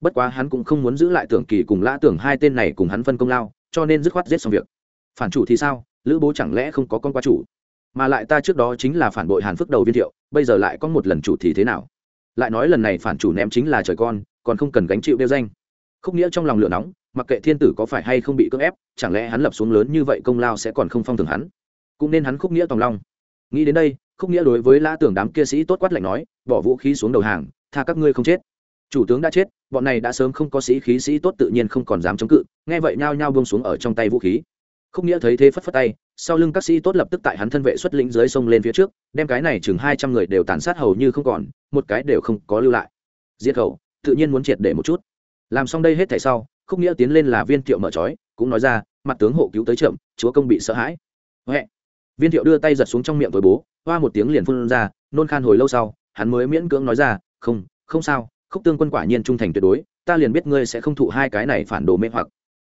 Bất quá hắn cũng không muốn giữ lại tưởng kỳ cùng lã tưởng hai tên này cùng hắn phân công lao, cho nên dứt khoát giết xong việc. Phản chủ thì sao? Lữ bố chẳng lẽ không có con qua chủ? Mà lại ta trước đó chính là phản bội hàn phước đầu viên thiệu, bây giờ lại có một lần chủ thì thế nào? Lại nói lần này phản chủ ném chính là trời con, còn không cần gánh chịu đeo danh khúc nghĩa trong lòng lửa nóng, mặc kệ thiên tử có phải hay không bị cưỡng ép, chẳng lẽ hắn lập xuống lớn như vậy công lao sẽ còn không phong thường hắn? Cũng nên hắn khúc nghĩa tòng long. Nghĩ đến đây, khúc nghĩa đối với lã tưởng đám kia sĩ tốt quát lạnh nói, bỏ vũ khí xuống đầu hàng, tha các ngươi không chết. Chủ tướng đã chết, bọn này đã sớm không có sĩ khí, sĩ tốt tự nhiên không còn dám chống cự, nghe vậy nhao nhao buông xuống ở trong tay vũ khí. Khúc nghĩa thấy thế phất phất tay, sau lưng các sĩ tốt lập tức tại hắn thân vệ xuất lĩnh dưới sông lên phía trước, đem cái này chừng hai trăm người đều tàn sát hầu như không còn, một cái đều không có lưu lại. Diệt khẩu, tự nhiên muốn triệt để một chút làm xong đây hết thảy sau, khúc nghĩa tiến lên là viên thiệu mở trói, cũng nói ra, mặt tướng hộ cứu tới chậm, chúa công bị sợ hãi. Huệ. Viên thiệu đưa tay giật xuống trong miệng với bố, hoa một tiếng liền phun ra, nôn khan hồi lâu sau, hắn mới miễn cưỡng nói ra, không không sao, khúc tương quân quả nhiên trung thành tuyệt đối, ta liền biết ngươi sẽ không thụ hai cái này phản đồ mê hoặc.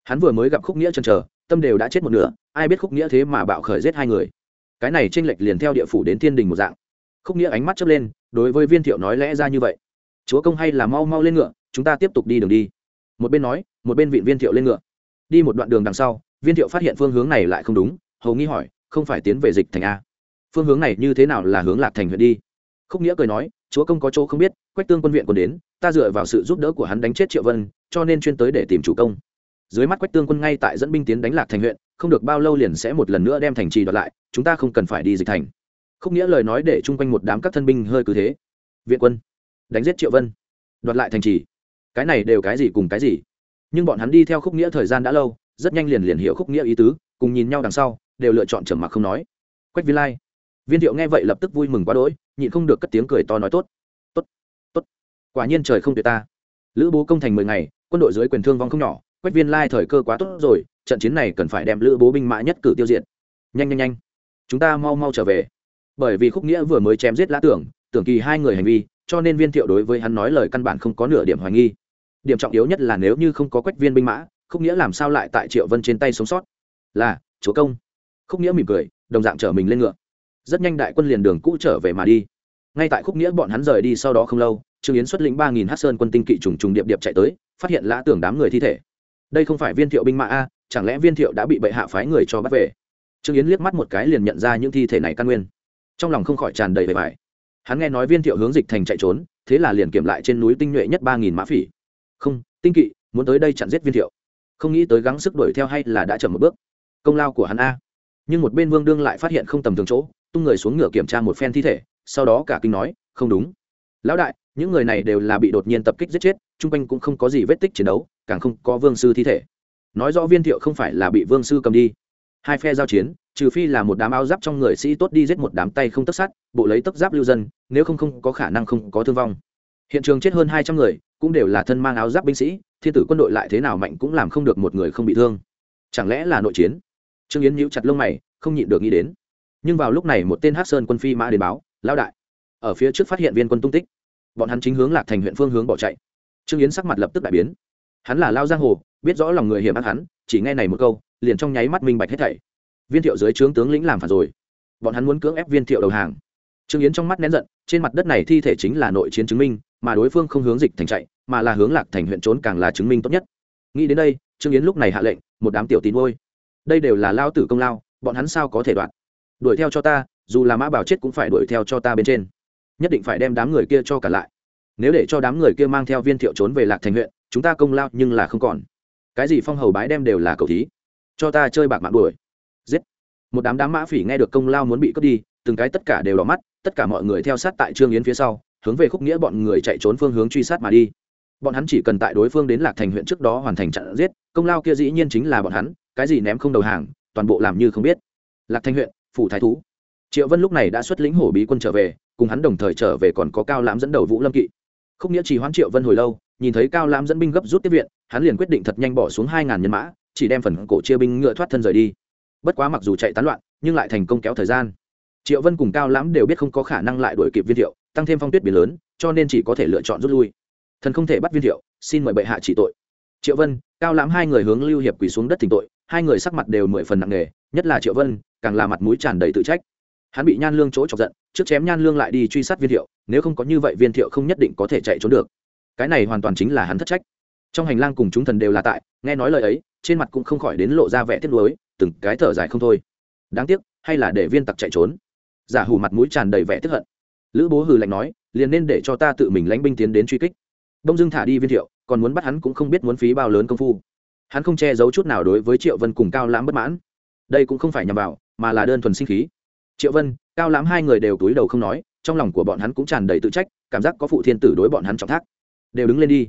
Hắn vừa mới gặp khúc nghĩa chân chờ, tâm đều đã chết một nửa, ai biết khúc nghĩa thế mà bạo khởi giết hai người. Cái này tranh lệch liền theo địa phủ đến thiên đình một dạng. Khúc nghĩa ánh mắt chớp lên, đối với viên thiệu nói lẽ ra như vậy. Chúa công hay là mau mau lên ngựa chúng ta tiếp tục đi đường đi. Một bên nói, một bên vịn viên thiệu lên ngựa. Đi một đoạn đường đằng sau, viên thiệu phát hiện phương hướng này lại không đúng, hầu nghi hỏi, không phải tiến về dịch thành a. Phương hướng này như thế nào là hướng lạc thành huyện đi? Khúc nghĩa cười nói, chúa công có chỗ không biết, quách tương quân viện còn đến, ta dựa vào sự giúp đỡ của hắn đánh chết triệu vân, cho nên chuyên tới để tìm chủ công. Dưới mắt quách tương quân ngay tại dẫn binh tiến đánh lạc thành huyện, không được bao lâu liền sẽ một lần nữa đem thành trì đoạt lại, chúng ta không cần phải đi dịch thành. Khúc nghĩa lời nói để chung quanh một đám các thân binh hơi cứ thế. Viện quân, đánh giết triệu vân, đoạt lại thành trì cái này đều cái gì cùng cái gì. Nhưng bọn hắn đi theo khúc nghĩa thời gian đã lâu, rất nhanh liền liền hiểu khúc nghĩa ý tứ, cùng nhìn nhau đằng sau, đều lựa chọn trầm mặc không nói. Quách viên lai. Viên thiệu nghe vậy lập tức vui mừng quá đỗi, nhịn không được cất tiếng cười to nói tốt. Tốt tốt. Quả nhiên trời không tuyệt ta. Lữ bố công thành mười ngày, quân đội dưới quyền thương vong không nhỏ, quách viên lai thời cơ quá tốt rồi, trận chiến này cần phải đem lữ bố binh mã nhất cử tiêu diệt. Nhanh nhanh nhanh. Chúng ta mau mau trở về. Bởi vì khúc nghĩa vừa mới chém giết lã tưởng tưởng kỳ hai người hành vi, cho nên viên thiệu đối với hắn nói lời căn bản không có nửa điểm hoài nghi điểm trọng yếu nhất là nếu như không có quách viên binh mã, khúc nghĩa làm sao lại tại triệu vân trên tay sống sót? Là, chúa công. Khúc nghĩa mỉm cười, đồng dạng chở mình lên ngựa. Rất nhanh đại quân liền đường cũ trở về mà đi. Ngay tại khúc nghĩa bọn hắn rời đi sau đó không lâu, trương yến xuất lĩnh ba nghìn hát sơn quân tinh kỵ trùng trùng điệp điệp chạy tới, phát hiện lã tưởng đám người thi thể. Đây không phải viên thiệu binh mã a, chẳng lẽ viên thiệu đã bị bệ hạ phái người cho bắt về? Trương yến liếc mắt một cái liền nhận ra những thi thể này căn nguyên. Trong lòng không khỏi tràn đầy vẻ bài hắn nghe nói viên thiệu hướng dịch thành chạy trốn, thế là liền kiểm lại trên núi tinh nhuệ nhất ba nghìn mã phỉ không, tinh kỵ, muốn tới đây chặn giết viên thiệu. Không nghĩ tới gắng sức đuổi theo hay là đã chậm một bước. Công lao của hắn a. Nhưng một bên vương đương lại phát hiện không tầm thường chỗ, tung người xuống ngựa kiểm tra một phen thi thể, sau đó cả kinh nói, không đúng. Lão đại, những người này đều là bị đột nhiên tập kích giết chết, chung quanh cũng không có gì vết tích chiến đấu, càng không có vương sư thi thể. Nói rõ viên thiệu không phải là bị vương sư cầm đi. Hai phe giao chiến, trừ phi là một đám áo giáp trong người sĩ tốt đi giết một đám tay không tất sát, bộ lấy tấc giáp lưu dân, nếu không không có khả năng không có thương vong. Hiện trường chết hơn hai trăm người cũng đều là thân mang áo giáp binh sĩ, thiên tử quân đội lại thế nào mạnh cũng làm không được một người không bị thương. Chẳng lẽ là nội chiến? Trương yến nhíu chặt lông mày, không nhịn được nghĩ đến. Nhưng vào lúc này một tên hát sơn quân phi mã đến báo, lão đại. Ở phía trước phát hiện viên quân tung tích. Bọn hắn chính hướng lạc thành huyện phương hướng bỏ chạy. Trương yến sắc mặt lập tức đại biến. Hắn là lao giang hồ, biết rõ lòng người hiểm ác hắn, chỉ nghe này một câu, liền trong nháy mắt minh bạch hết thảy. Viên thiệu dưới trướng tướng lĩnh làm phản rồi. Bọn hắn muốn cưỡng ép viên thiệu đầu hàng. Trương yến trong mắt nén giận, trên mặt đất này thi thể chính là nội chiến chứng minh mà đối phương không hướng dịch thành chạy, mà là hướng lạc thành huyện trốn càng là chứng minh tốt nhất. Nghĩ đến đây, trương yến lúc này hạ lệnh, một đám tiểu tín ôi, đây đều là lao tử công lao, bọn hắn sao có thể đoạt? Đuổi theo cho ta, dù là mã bảo chết cũng phải đuổi theo cho ta bên trên. Nhất định phải đem đám người kia cho cả lại. Nếu để cho đám người kia mang theo viên thiệu trốn về lạc thành huyện, chúng ta công lao nhưng là không còn. Cái gì phong hầu bái đem đều là cầu thí. Cho ta chơi bạc mạng đuổi. Giết. Một đám đám mã phỉ nghe được công lao muốn bị cướp đi, từng cái tất cả đều đỏ mắt, tất cả mọi người theo sát tại trương yến phía sau hướng về khúc nghĩa bọn người chạy trốn phương hướng truy sát mà đi. Bọn hắn chỉ cần tại đối phương đến lạc thành huyện trước đó hoàn thành trận giết, công lao kia dĩ nhiên chính là bọn hắn, cái gì ném không đầu hàng, toàn bộ làm như không biết. Lạc thành huyện, phủ thái thú. Triệu vân lúc này đã xuất lĩnh hổ bí quân trở về, cùng hắn đồng thời trở về còn có cao lãm dẫn đầu vũ lâm kỵ. Khúc nghĩa chỉ hoãn triệu vân hồi lâu, nhìn thấy cao lãm dẫn binh gấp rút tiếp viện, hắn liền quyết định thật nhanh bỏ xuống hai ngàn nhân mã, chỉ đem phần cổ chia binh ngựa thoát thân rời đi. Bất quá mặc dù chạy tán loạn, nhưng lại thành công kéo thời gian. Triệu vân cùng cao lãm đều biết không có khả năng lại đuổi kịp viên thiệu tăng thêm phong tuyết biển lớn, cho nên chỉ có thể lựa chọn rút lui. Thần không thể bắt viên thiệu, xin mời bệ hạ trị tội. Triệu vân, cao lãm hai người hướng lưu hiệp quỳ xuống đất thỉnh tội, hai người sắc mặt đều mười phần nặng nề, nhất là triệu vân, càng là mặt mũi tràn đầy tự trách. Hắn bị nhan lương chỗ chọc giận, trước chém nhan lương lại đi truy sát viên thiệu, nếu không có như vậy viên thiệu không nhất định có thể chạy trốn được. Cái này hoàn toàn chính là hắn thất trách. Trong hành lang cùng chúng thần đều là tại, nghe nói lời ấy, trên mặt cũng không khỏi đến lộ ra vẻ tiếc nuối, từng cái thở dài không thôi. Đáng tiếc, hay là để viên tặc chạy trốn. Giả hủ mặt mũi tràn đầy vẻ tức hận lữ bố hừ lạnh nói, liền nên để cho ta tự mình lãnh binh tiến đến truy kích. Đông dương thả đi viên thiệu, còn muốn bắt hắn cũng không biết muốn phí bao lớn công phu. Hắn không che giấu chút nào đối với triệu vân cùng cao lãm bất mãn. Đây cũng không phải nhằm vào, mà là đơn thuần sinh khí. Triệu vân, cao lãm hai người đều túi đầu không nói, trong lòng của bọn hắn cũng tràn đầy tự trách, cảm giác có phụ thiên tử đối bọn hắn trọng thác. Đều đứng lên đi.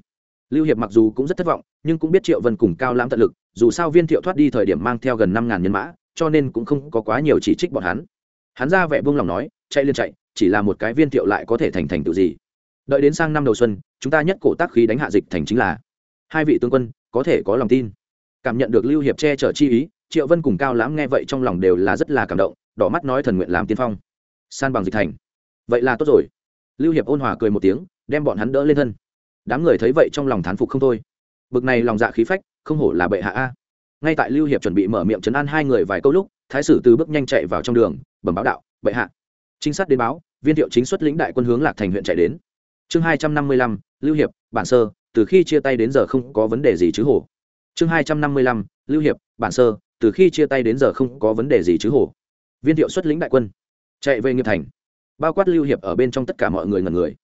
Lưu hiệp mặc dù cũng rất thất vọng, nhưng cũng biết triệu vân cùng cao lãm tận lực, dù sao viên thiệu thoát đi thời điểm mang theo gần năm ngàn nhân mã, cho nên cũng không có quá nhiều chỉ trích bọn hắn. Hắn ra vẻ buông lòng nói, chạy liền chạy chỉ là một cái viên thiệu lại có thể thành thành tựu gì. Đợi đến sang năm đầu xuân, chúng ta nhất cổ tác khí đánh hạ dịch thành chính là, hai vị tướng quân có thể có lòng tin. Cảm nhận được lưu hiệp che chở chi ý, triệu vân cùng cao lãm nghe vậy trong lòng đều là rất là cảm động, đỏ mắt nói thần nguyện làm tiên phong, san bằng dịch thành. Vậy là tốt rồi. Lưu hiệp ôn hòa cười một tiếng, đem bọn hắn đỡ lên thân. Đám người thấy vậy trong lòng thán phục không thôi. Bực này lòng dạ khí phách, không hổ là bệ hạ a. Ngay tại lưu hiệp chuẩn bị mở miệng chấn an hai người vài câu lúc, thái sử từ bước nhanh chạy vào trong đường, bẩm báo đạo, bệ hạ trinh sát đến báo, viên thiệu chính xuất lĩnh đại quân hướng lạc thành huyện chạy đến. Chương hai trăm năm mươi lăm, lưu hiệp, bản sơ, từ khi chia tay đến giờ không có vấn đề gì chứ hổ. Chương hai trăm năm mươi lăm, lưu hiệp, bản sơ, từ khi chia tay đến giờ không có vấn đề gì chứ hổ. Viên thiệu xuất lĩnh đại quân, chạy về nghiệp thành. Bao quát lưu hiệp ở bên trong tất cả mọi người ngần người.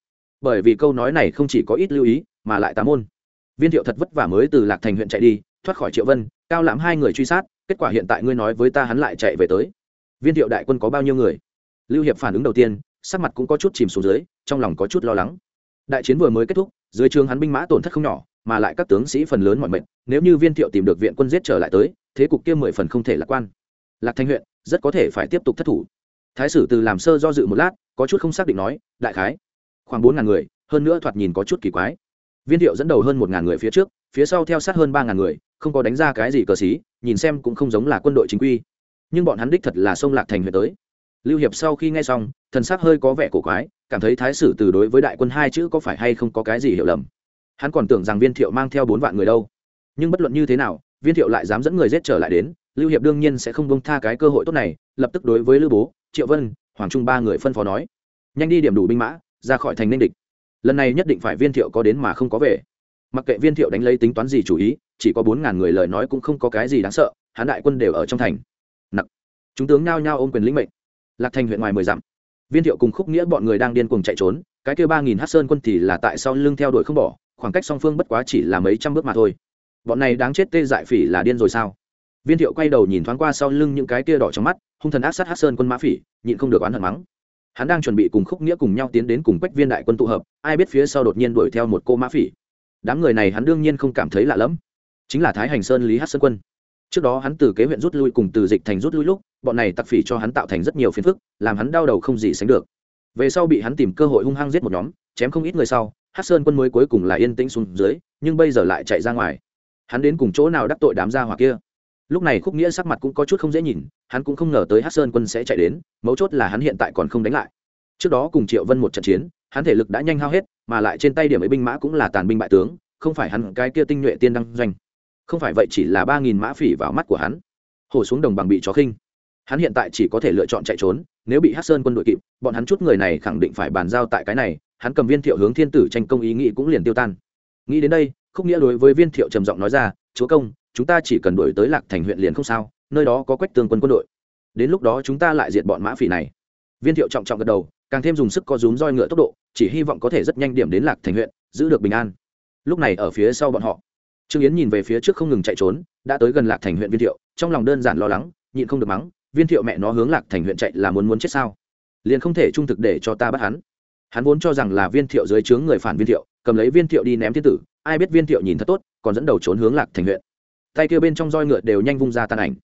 Bởi vì câu nói này không chỉ có ít lưu ý, mà lại tám môn. Viên thiệu thật vất vả mới từ lạc thành huyện chạy đi, thoát khỏi triệu vân, cao lãm hai người truy sát, kết quả hiện tại ngươi nói với ta hắn lại chạy về tới. Viên thiệu đại quân có bao nhiêu người? Lưu hiệp phản ứng đầu tiên, sắc mặt cũng có chút chìm xuống dưới, trong lòng có chút lo lắng. Đại chiến vừa mới kết thúc, dưới trường hắn binh mã tổn thất không nhỏ, mà lại các tướng sĩ phần lớn mọi mệnh nếu như viên thiệu tìm được viện quân giết trở lại tới, thế cục kia mười phần không thể lạc quan. Lạc thanh huyện, rất có thể phải tiếp tục thất thủ. Thái sử từ làm sơ do dự một lát, có chút không xác định nói, đại khái, khoảng bốn ngàn người, hơn nữa thoạt nhìn có chút kỳ quái. Viên thiệu dẫn đầu hơn một ngàn người phía trước, phía sau theo sát hơn ba ngàn người, không có đánh ra cái gì cờ xí, nhìn xem cũng không giống là quân đội chính quy. Nhưng bọn hắn đích thật là sông lạc thành huyện tới lưu hiệp sau khi nghe xong, thần sắc hơi có vẻ cổ quái, cảm thấy thái sử từ đối với đại quân hai chữ có phải hay không có cái gì hiểu lầm. Hắn còn tưởng rằng viên thiệu mang theo bốn vạn người đâu. Nhưng bất luận như thế nào, viên thiệu lại dám dẫn người giết trở lại đến, lưu hiệp đương nhiên sẽ không bông tha cái cơ hội tốt này, lập tức đối với lưu bố, triệu vân, hoàng trung ba người phân phó nói. Nhanh đi điểm đủ binh mã, ra khỏi thành ninh địch. Lần này nhất định phải viên thiệu có đến mà không có về. Mặc kệ viên thiệu đánh lấy tính toán gì chủ ý, chỉ có bốn ngàn người lời nói cũng không có cái gì đáng sợ hán đại quân đều ở trong thành. Nặc. Chúng tướng nhao nhao ôm quyền lĩnh mệnh lạc thành huyện ngoài mười dặm. Viên thiệu cùng khúc nghĩa bọn người đang điên cuồng chạy trốn, cái kêu ba nghìn hát sơn quân thì là tại sau lưng theo đuổi không bỏ, khoảng cách song phương bất quá chỉ là mấy trăm bước mà thôi. Bọn này đáng chết tê dại phỉ là điên rồi sao? Viên thiệu quay đầu nhìn thoáng qua sau lưng những cái kia đỏ trong mắt, hung thần ác sát hát sơn quân mã phỉ, nhịn không được oán hận mắng. Hắn đang chuẩn bị cùng khúc nghĩa cùng nhau tiến đến cùng quách viên đại quân tụ hợp, ai biết phía sau đột nhiên đuổi theo một cô mã phỉ. Đám người này hắn đương nhiên không cảm thấy lạ lẫm. Chính là thái hành sơn lý hát sơn quân trước đó hắn từ kế huyện rút lui cùng từ dịch thành rút lui lúc, bọn này tặc phỉ cho hắn tạo thành rất nhiều phiền phức, làm hắn đau đầu không gì sánh được. Về sau bị hắn tìm cơ hội hung hăng giết một nhóm, chém không ít người sau hát sơn quân mới cuối cùng là yên tĩnh xuống dưới, nhưng bây giờ lại chạy ra ngoài. Hắn đến cùng chỗ nào đắc tội đám gia hỏa kia? Lúc này khúc nghĩa sắc mặt cũng có chút không dễ nhìn, hắn cũng không ngờ tới hát sơn quân sẽ chạy đến, mấu chốt là hắn hiện tại còn không đánh lại. Trước đó cùng triệu vân một trận chiến, hắn thể lực đã nhanh hao hết, mà lại trên tay điểm ấy binh mã cũng là tàn binh bại tướng, không phải hắn cái kia tinh nhuệ tiên đăng doanh không phải vậy chỉ là ba nghìn mã phỉ vào mắt của hắn. Hổ xuống đồng bằng bị chó khinh. Hắn hiện tại chỉ có thể lựa chọn chạy trốn, nếu bị hát sơn quân đội kịp, bọn hắn chút người này khẳng định phải bàn giao tại cái này, hắn cầm viên thiệu hướng thiên tử tranh công ý nghĩ cũng liền tiêu tan. Nghĩ đến đây không nghĩa đối với viên thiệu trầm giọng nói ra, chúa công, chúng ta chỉ cần đổi tới lạc thành huyện liền không sao, nơi đó có quách tương quân quân đội. Đến lúc đó chúng ta lại diệt bọn mã phỉ này. Viên thiệu trọng trọng gật đầu, càng thêm dùng sức co rúm roi ngựa tốc độ, chỉ hy vọng có thể rất nhanh điểm đến lạc thành huyện, giữ được bình an. Lúc này ở phía sau bọn họ trương yến nhìn về phía trước không ngừng chạy trốn, đã tới gần lạc thành huyện viên thiệu, trong lòng đơn giản lo lắng, nhịn không được mắng, viên thiệu mẹ nó hướng lạc thành huyện chạy là muốn muốn chết sao? Liền không thể trung thực để cho ta bắt hắn. Hắn vốn cho rằng là viên thiệu dưới trướng người phản viên thiệu, cầm lấy viên thiệu đi ném thiên tử, ai biết viên thiệu nhìn thật tốt, còn dẫn đầu trốn hướng lạc thành huyện. Tay kia bên trong roi ngựa đều nhanh vung ra tàn ảnh.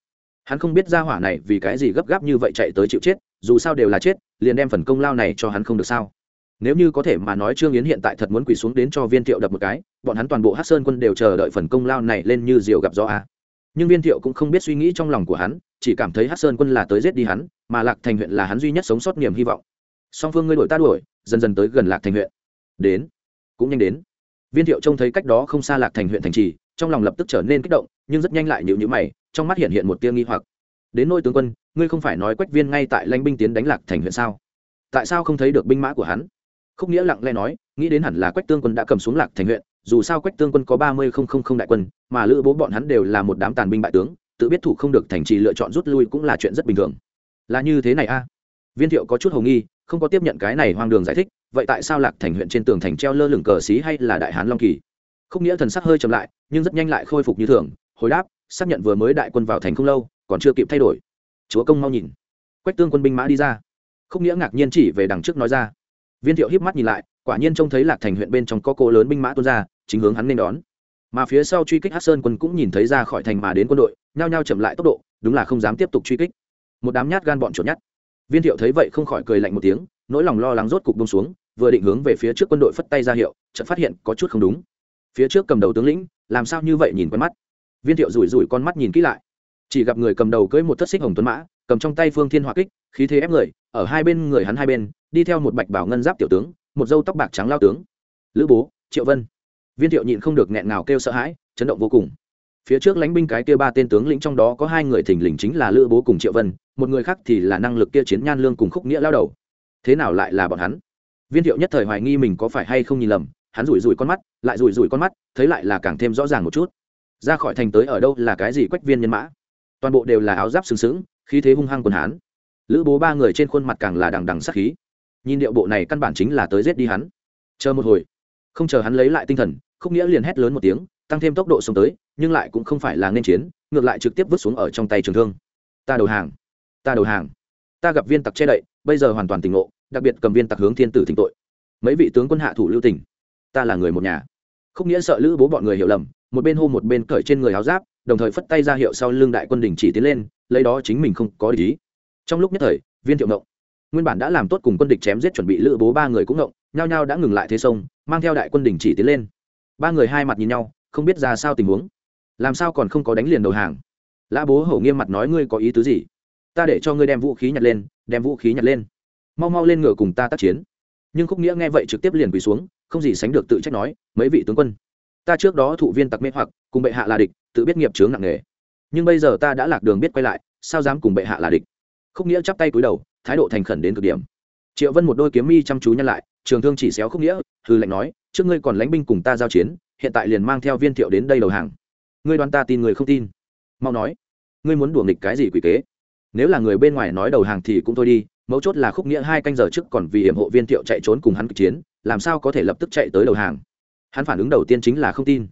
Hắn không biết ra hỏa này vì cái gì gấp gáp như vậy chạy tới chịu chết, dù sao đều là chết, liền đem phần công lao này cho hắn không được sao? Nếu như có thể mà nói trương yến hiện tại thật muốn quỳ xuống đến cho viên thiệu đập một cái, bọn hắn toàn bộ hát sơn quân đều chờ đợi phần công lao này lên như diều gặp gió a. Nhưng viên thiệu cũng không biết suy nghĩ trong lòng của hắn, chỉ cảm thấy hát sơn quân là tới giết đi hắn, mà lạc thành huyện là hắn duy nhất sống sót niềm hy vọng. Song phương ngươi đổi ta đuổi, dần dần tới gần lạc thành huyện. Đến, cũng nhanh đến. Viên thiệu trông thấy cách đó không xa lạc thành huyện thành trì, trong lòng lập tức trở nên kích động, nhưng rất nhanh lại nhịu nhữ mày, trong mắt hiện hiện một tia nghi hoặc. Đến nôi tướng quân, ngươi không phải nói quách viên ngay tại lãnh binh tiến đánh lạc thành huyện sao? Tại sao không thấy được binh mã của hắn? Khúc nghĩa lặng lẽ nói, nghĩ đến hẳn là quách tương quân đã cầm xuống lạc thành huyện, dù sao quách tương quân có ba mươi không không không đại quân, mà lữ bố bọn hắn đều là một đám tàn binh bại tướng, tự biết thủ không được thành trì lựa chọn rút lui cũng là chuyện rất bình thường. Là như thế này a? Viên thiệu có chút hầu nghi, không có tiếp nhận cái này hoang đường giải thích, vậy tại sao lạc thành huyện trên tường thành treo lơ lửng cờ xí hay là đại hán long kỳ? Khúc nghĩa thần sắc hơi chậm lại, nhưng rất nhanh lại khôi phục như thường, hồi đáp, xác nhận vừa mới đại quân vào thành không lâu, còn chưa kịp thay đổi. Chúa công mau nhìn. Quách tương quân binh mã đi ra. Khúc nghĩa ngạc nhiên chỉ về đằng trước nói ra viên thiệu híp mắt nhìn lại, quả nhiên trông thấy lạc thành huyện bên trong có cô lớn binh mã tuôn ra, chính hướng hắn nên đón. Mà phía sau truy kích hát sơn quân cũng nhìn thấy ra khỏi thành mà đến quân đội, nhao nhao chậm lại tốc độ, đúng là không dám tiếp tục truy kích. Một đám nhát gan bọn chuột nhát. Viên thiệu thấy vậy không khỏi cười lạnh một tiếng, nỗi lòng lo lắng rốt cục bông xuống, vừa định hướng về phía trước quân đội phất tay ra hiệu, chợt phát hiện có chút không đúng. Phía trước cầm đầu tướng lĩnh, làm sao như vậy nhìn quen mắt. Viên thiệu rủi rủi con mắt nhìn kỹ lại. Chỉ gặp người cầm đầu cưỡi một thất xích hồng tuấn mã, cầm trong tay phương thiên hỏa kích, khí thế ép người, ở hai bên người hắn hai bên đi theo một bạch bảo ngân giáp tiểu tướng, một dâu tóc bạc trắng lao tướng. Lữ bố, triệu vân. Viên thiệu nhịn không được nghẹn ngào kêu sợ hãi, chấn động vô cùng. Phía trước lánh binh cái kia ba tên tướng lĩnh trong đó có hai người thình lình chính là lữ bố cùng triệu vân, một người khác thì là năng lực kia chiến nhan lương cùng khúc nghĩa lao đầu. Thế nào lại là bọn hắn? Viên thiệu nhất thời hoài nghi mình có phải hay không nhìn lầm, hắn rủi rủi con mắt, lại rủi rủi con mắt, thấy lại là càng thêm rõ ràng một chút. Ra khỏi thành tới ở đâu là cái gì quách viên nhân mã? Toàn bộ đều là áo giáp sừng sững, khí thế hung hăng quần hán. Lữ bố ba người trên khuôn mặt càng là đằng đằng sắc khí nhìn điệu bộ này căn bản chính là tới giết đi hắn. Chờ một hồi. Không chờ hắn lấy lại tinh thần, khúc nghĩa liền hét lớn một tiếng, tăng thêm tốc độ xông tới, nhưng lại cũng không phải là nên chiến, ngược lại trực tiếp vứt xuống ở trong tay trường thương. Ta đầu hàng. Ta đầu hàng. Ta gặp viên tặc che đậy, bây giờ hoàn toàn tỉnh ngộ, đặc biệt cầm viên tặc hướng thiên tử thỉnh tội. Mấy vị tướng quân hạ thủ lưu tỉnh ta là người một nhà. Khúc nghĩa sợ lữ bố bọn người hiểu lầm, một bên hô một bên cởi trên người áo giáp, đồng thời phất tay ra hiệu sau lưng đại quân đình chỉ tiến lên, lấy đó chính mình không có ý. Trong lúc nhất thời, viên thiệu ngộng nguyên bản đã làm tốt cùng quân địch chém giết chuẩn bị lữ bố ba người cũng ngộng, nhao nhao đã ngừng lại thế sông, mang theo đại quân đình chỉ tiến lên. Ba người hai mặt nhìn nhau, không biết ra sao tình huống. Làm sao còn không có đánh liền đầu hàng? Lã bố hổ nghiêm mặt nói ngươi có ý tứ gì? Ta để cho ngươi đem vũ khí nhặt lên, đem vũ khí nhặt lên. Mau mau lên ngựa cùng ta tác chiến. Nhưng khúc nghĩa nghe vậy trực tiếp liền quỳ xuống, không gì sánh được tự trách nói, mấy vị tướng quân, ta trước đó thụ viên tặc mê hoặc, cùng bệ hạ là địch, tự biết nghiệp chướng nặng nề. Nhưng bây giờ ta đã lạc đường biết quay lại, sao dám cùng bệ hạ là địch? Khúc nghĩa chắp tay cúi đầu thái độ thành khẩn đến cực điểm. Triệu vân một đôi kiếm mi chăm chú nhăn lại, trường thương chỉ xéo không nghĩa hư lệnh nói, trước ngươi còn lãnh binh cùng ta giao chiến, hiện tại liền mang theo viên thiệu đến đây đầu hàng. Ngươi đoán ta tin người không tin? Mau nói. Ngươi muốn đùa nghịch cái gì quỷ kế? Nếu là người bên ngoài nói đầu hàng thì cũng thôi đi, mấu chốt là khúc nghĩa hai canh giờ trước còn vì hiểm hộ viên thiệu chạy trốn cùng hắn kịch chiến, làm sao có thể lập tức chạy tới đầu hàng? Hắn phản ứng đầu tiên chính là không tin.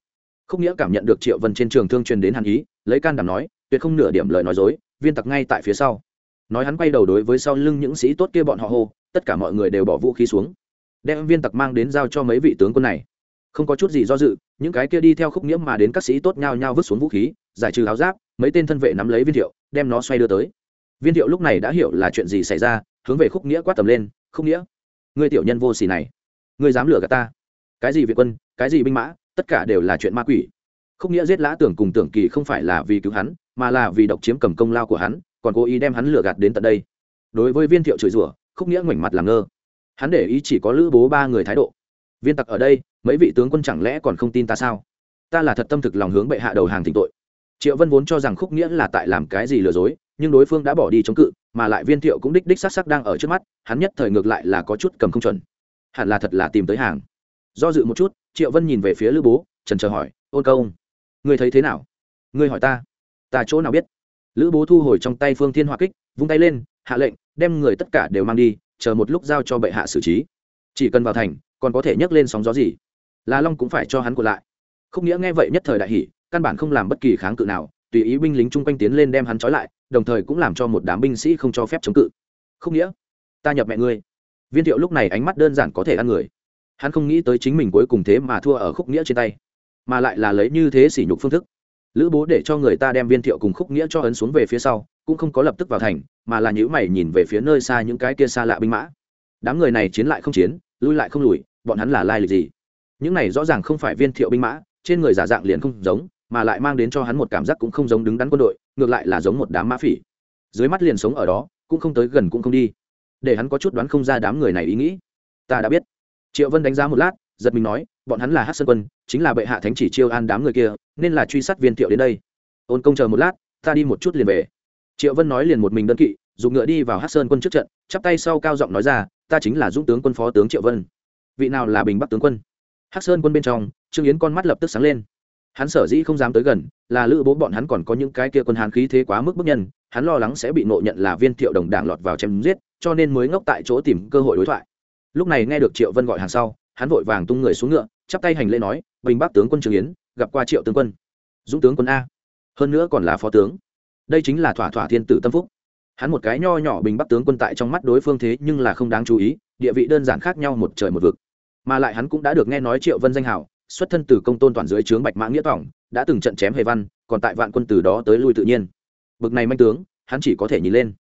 Khúc nghĩa cảm nhận được triệu vân trên trường thương truyền đến hàn ý, lấy can đảm nói, tuyệt không nửa điểm lời nói dối, viên tặc ngay tại phía sau nói hắn quay đầu đối với sau lưng những sĩ tốt kia bọn họ hô, tất cả mọi người đều bỏ vũ khí xuống. Đem viên tặc mang đến giao cho mấy vị tướng quân này. Không có chút gì do dự, những cái kia đi theo khúc nghĩa mà đến các sĩ tốt nhao nhao vứt xuống vũ khí, giải trừ áo giáp, mấy tên thân vệ nắm lấy viên thiệu, đem nó xoay đưa tới. Viên thiệu lúc này đã hiểu là chuyện gì xảy ra, hướng về khúc nghĩa quát tầm lên, khúc nghĩa, ngươi tiểu nhân vô xỉ này, ngươi dám lừa gạt ta? Cái gì việt quân, cái gì binh mã, tất cả đều là chuyện ma quỷ. Khúc nghĩa giết lã tưởng cùng tưởng kỳ không phải là vì cứu hắn, mà là vì độc chiếm cầm công lao của hắn còn cố ý đem hắn lừa gạt đến tận đây. Đối với viên thiệu chửi rủa, khúc nghĩa ngoảnh mặt làm ngơ. Hắn để ý chỉ có lữ bố ba người thái độ. Viên tặc ở đây, mấy vị tướng quân chẳng lẽ còn không tin ta sao? Ta là thật tâm thực lòng hướng bệ hạ đầu hàng thỉnh tội. Triệu vân vốn cho rằng khúc nghĩa là tại làm cái gì lừa dối, nhưng đối phương đã bỏ đi chống cự, mà lại viên thiệu cũng đích đích s á c s á c đang ở trước mắt, hắn nhất thời ngược lại là có chút cầm không chuẩn. Hẳn là thật là tìm tới hàng. Do dự một chút, triệu vân nhìn về phía lữ bố, trần chờ hỏi, ôn công ngươi thấy thế nào? Ngươi hỏi ta ta chỗ nào biết? Lữ bố thu hồi trong tay phương thiên hỏa kích, vung tay lên, hạ lệnh, đem người tất cả đều mang đi, chờ một lúc giao cho bệ hạ xử trí. Chỉ cần vào thành, còn có thể nhấc lên sóng gió gì? Là long cũng phải cho hắn của lại. Không nghĩa nghe vậy nhất thời đại hỷ căn bản không làm bất kỳ kháng cự nào, tùy ý binh lính chung quanh tiến lên đem hắn trói lại, đồng thời cũng làm cho một đám binh sĩ không cho phép chống cự. Không nghĩa, ta nhập mẹ ngươi. Viên thiệu lúc này ánh mắt đơn giản có thể ăn người. Hắn không nghĩ tới chính mình cuối cùng thế mà thua ở khúc nghĩa trên tay, mà lại là lấy như thế sỉ nhục phương thức lữ bố để cho người ta đem viên thiệu cùng khúc nghĩa cho ấn xuống về phía sau, cũng không có lập tức vào thành, mà là nhữ mày nhìn về phía nơi xa những cái kia xa lạ binh mã. Đám người này chiến lại không chiến, lui lại không lùi, bọn hắn là lai lịch gì? Những này rõ ràng không phải viên thiệu binh mã, trên người giả dạng liền không giống, mà lại mang đến cho hắn một cảm giác cũng không giống đứng đắn quân đội, ngược lại là giống một đám mã phỉ. Dưới mắt liền sống ở đó, cũng không tới gần cũng không đi. Để hắn có chút đoán không ra đám người này ý nghĩ. Ta đã biết. Triệu vân đánh giá một lát, giật mình nói bọn hắn là hát sơn quân, chính là bệ hạ thánh chỉ chiêu an đám người kia, nên là truy sát viên thiệu đến đây. Ôn công chờ một lát, ta đi một chút liền về. Triệu vân nói liền một mình đơn kỵ, dùng ngựa đi vào hát sơn quân trước trận, chắp tay sau cao giọng nói ra, ta chính là dũng tướng quân phó tướng triệu vân. Vị nào là bình bắc tướng quân? Hát sơn quân bên trong, trương yến con mắt lập tức sáng lên. Hắn sở dĩ không dám tới gần, là lữ bố bọn hắn còn có những cái kia quân hán khí thế quá mức bức nhân, hắn lo lắng sẽ bị nộ nhận là viên thiệu đồng đảng lọt vào chém giết, cho nên mới ngốc tại chỗ tìm cơ hội đối thoại. Lúc này nghe được triệu vân gọi hàng sau, hắn vội vàng tung người xuống ngựa chắp tay hành lễ nói, bình bắc tướng quân trường yến, gặp qua triệu tướng quân. Dũng tướng quân a. Hơn nữa còn là phó tướng. Đây chính là thỏa thỏa thiên tử tâm phúc. Hắn một cái nho nhỏ bình bắc tướng quân tại trong mắt đối phương thế nhưng là không đáng chú ý, địa vị đơn giản khác nhau một trời một vực. Mà lại hắn cũng đã được nghe nói triệu vân danh hào, xuất thân từ công tôn toàn dưới trướng bạch mã nghĩa tỏng đã từng trận chém hề văn, còn tại vạn quân từ đó tới lui tự nhiên. Bực này manh tướng, hắn chỉ có thể nhìn lên.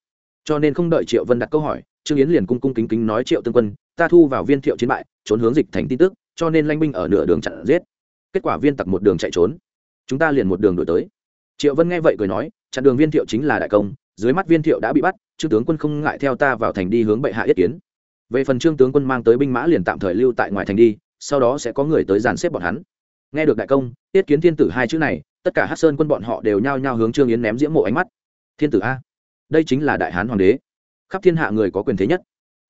Cho nên không đợi triệu vân đặt câu hỏi, trương yến liền cung cung kính kính nói, triệu tương quân, ta thu vào viên thiệu chiến bại, trốn hướng dịch thành tin tức cho nên lanh binh ở nửa đường chặn giết. Kết quả viên tặc một đường chạy trốn. Chúng ta liền một đường đổi tới. Triệu vân nghe vậy cười nói, chặn đường viên thiệu chính là đại công, dưới mắt viên thiệu đã bị bắt trương tướng quân không ngại theo ta vào thành đi hướng bệ hạ yết kiến. Về phần trương tướng quân mang tới binh mã liền tạm thời lưu tại ngoài thành đi, sau đó sẽ có người tới dàn xếp bọn hắn. Nghe được đại công, yết kiến thiên tử hai chữ này, tất cả hát sơn quân bọn họ đều nhao nhao hướng trương yến ném diễm mộ ánh mắt. Thiên tử a, đây chính là đại hán hoàng đế. Khắp thiên hạ người có quyền thế nhất.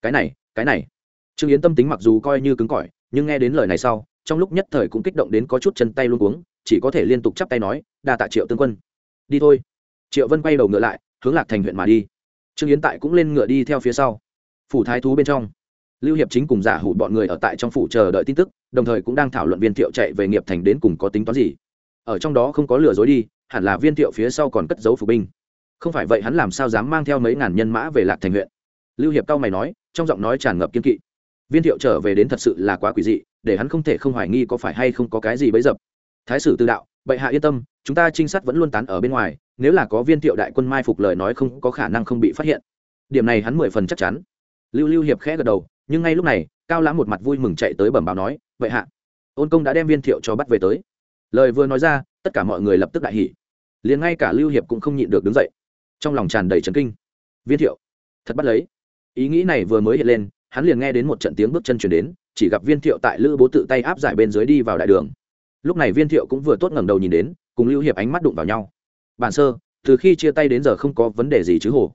Cái này cái này. Trương yến tâm tính mặc dù coi như cứng cỏi nhưng nghe đến lời này sau, trong lúc nhất thời cũng kích động đến có chút chân tay luôn cuống, chỉ có thể liên tục chắp tay nói, đa tạ triệu tướng quân. Đi thôi. Triệu vân quay đầu ngựa lại, hướng lạc thành huyện mà đi. Trương yến tại cũng lên ngựa đi theo phía sau. Phủ thái thú bên trong, lưu hiệp chính cùng giả hủ bọn người ở tại trong phủ chờ đợi tin tức, đồng thời cũng đang thảo luận viên thiệu chạy về nghiệp thành đến cùng có tính toán gì. Ở trong đó không có lừa dối đi, hẳn là viên thiệu phía sau còn cất giấu phục binh. Không phải vậy hắn làm sao dám mang theo mấy ngàn nhân mã về lạc thành huyện? Lưu hiệp cao mày nói, trong giọng nói tràn ngập kiên kỵ viên thiệu trở về đến thật sự là quá quỷ dị, để hắn không thể không hoài nghi có phải hay không có cái gì bấy dập. Thái sử tư đạo, bệ hạ yên tâm, chúng ta trinh sát vẫn luôn tán ở bên ngoài, nếu là có viên thiệu đại quân mai phục lời nói không có khả năng không bị phát hiện. Điểm này hắn mười phần chắc chắn. Lưu lưu hiệp khẽ gật đầu, nhưng ngay lúc này, cao lãm một mặt vui mừng chạy tới bẩm báo nói vậy hạ, ôn công đã đem viên thiệu cho bắt về tới. Lời vừa nói ra, tất cả mọi người lập tức đại hỉ. Liền ngay cả lưu hiệp cũng không nhịn được đứng dậy. Trong lòng tràn đầy trấn kinh. Viên thiệu, thật bắt lấy. Ý nghĩ này vừa mới hiện lên hắn liền nghe đến một trận tiếng bước chân chuyển đến, chỉ gặp viên thiệu tại lữ bố tự tay áp giải bên dưới đi vào đại đường. Lúc này viên thiệu cũng vừa tốt ngẩng đầu nhìn đến, cùng lưu hiệp ánh mắt đụng vào nhau. Bản sơ, từ khi chia tay đến giờ không có vấn đề gì chứ hồ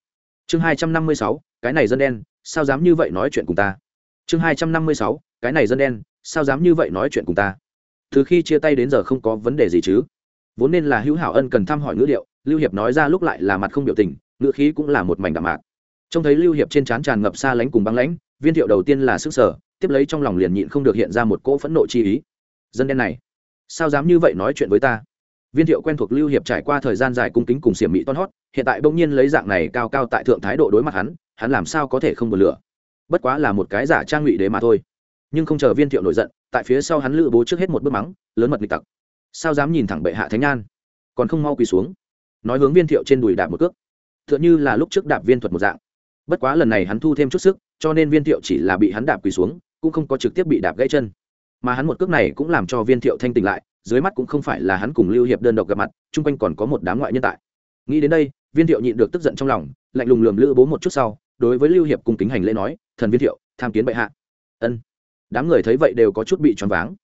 chương hai trăm năm mươi sáu, cái này dân đen, sao dám như vậy nói chuyện cùng ta? Chương hai trăm năm mươi sáu, cái này dân đen, sao dám như vậy nói chuyện cùng ta? Từ khi chia tay đến giờ không có vấn đề gì chứ? Vốn nên là hữu hảo ân cần thăm hỏi ngữ liệu lưu hiệp nói ra lúc lại là mặt không biểu tình, ngữ khí cũng là một mảnh đạm mạc. Trông thấy lưu hiệp trên trán tràn ngập xa lánh cùng băng lãnh viên thiệu đầu tiên là sức sở tiếp lấy trong lòng liền nhịn không được hiện ra một cỗ phẫn nộ chi ý. Dân đen này, sao dám như vậy nói chuyện với ta? Viên thiệu quen thuộc lưu hiệp trải qua thời gian dài cung kính cùng xiểm mỹ toan hót, hiện tại bỗng nhiên lấy dạng này cao cao tại thượng thái độ đối mặt hắn hắn làm sao có thể không buồn lửa? Bất quá là một cái giả trang ngụy đế mà thôi. Nhưng không chờ viên thiệu nổi giận, tại phía sau hắn lữ bố trước hết một bước mắng, lớn mật nghịch tặc. Sao dám nhìn thẳng bệ hạ thánh an còn không mau quỳ xuống. Nói hướng viên thiệu trên đùi đạp một cước. T h ư ợ n h ư là lúc trước đạp viên thuật một dạng bất quá lần này hắn thu thêm chút sức, cho nên viên thiệu chỉ là bị hắn đạp quỳ xuống, cũng không có trực tiếp bị đạp gãy chân. Mà hắn một cước này cũng làm cho viên thiệu thanh tỉnh lại, dưới mắt cũng không phải là hắn cùng lưu hiệp đơn độc gặp mặt, chung quanh còn có một đám ngoại nhân tại. Nghĩ đến đây, viên thiệu nhịn được tức giận trong lòng, lạnh lùng lườm lữ bố một chút sau, đối với lưu hiệp cùng kính hành lễ nói, thần viên thiệu, tham kiến bệ hạ. Ân. Đám người thấy vậy đều có chút bị choáng váng.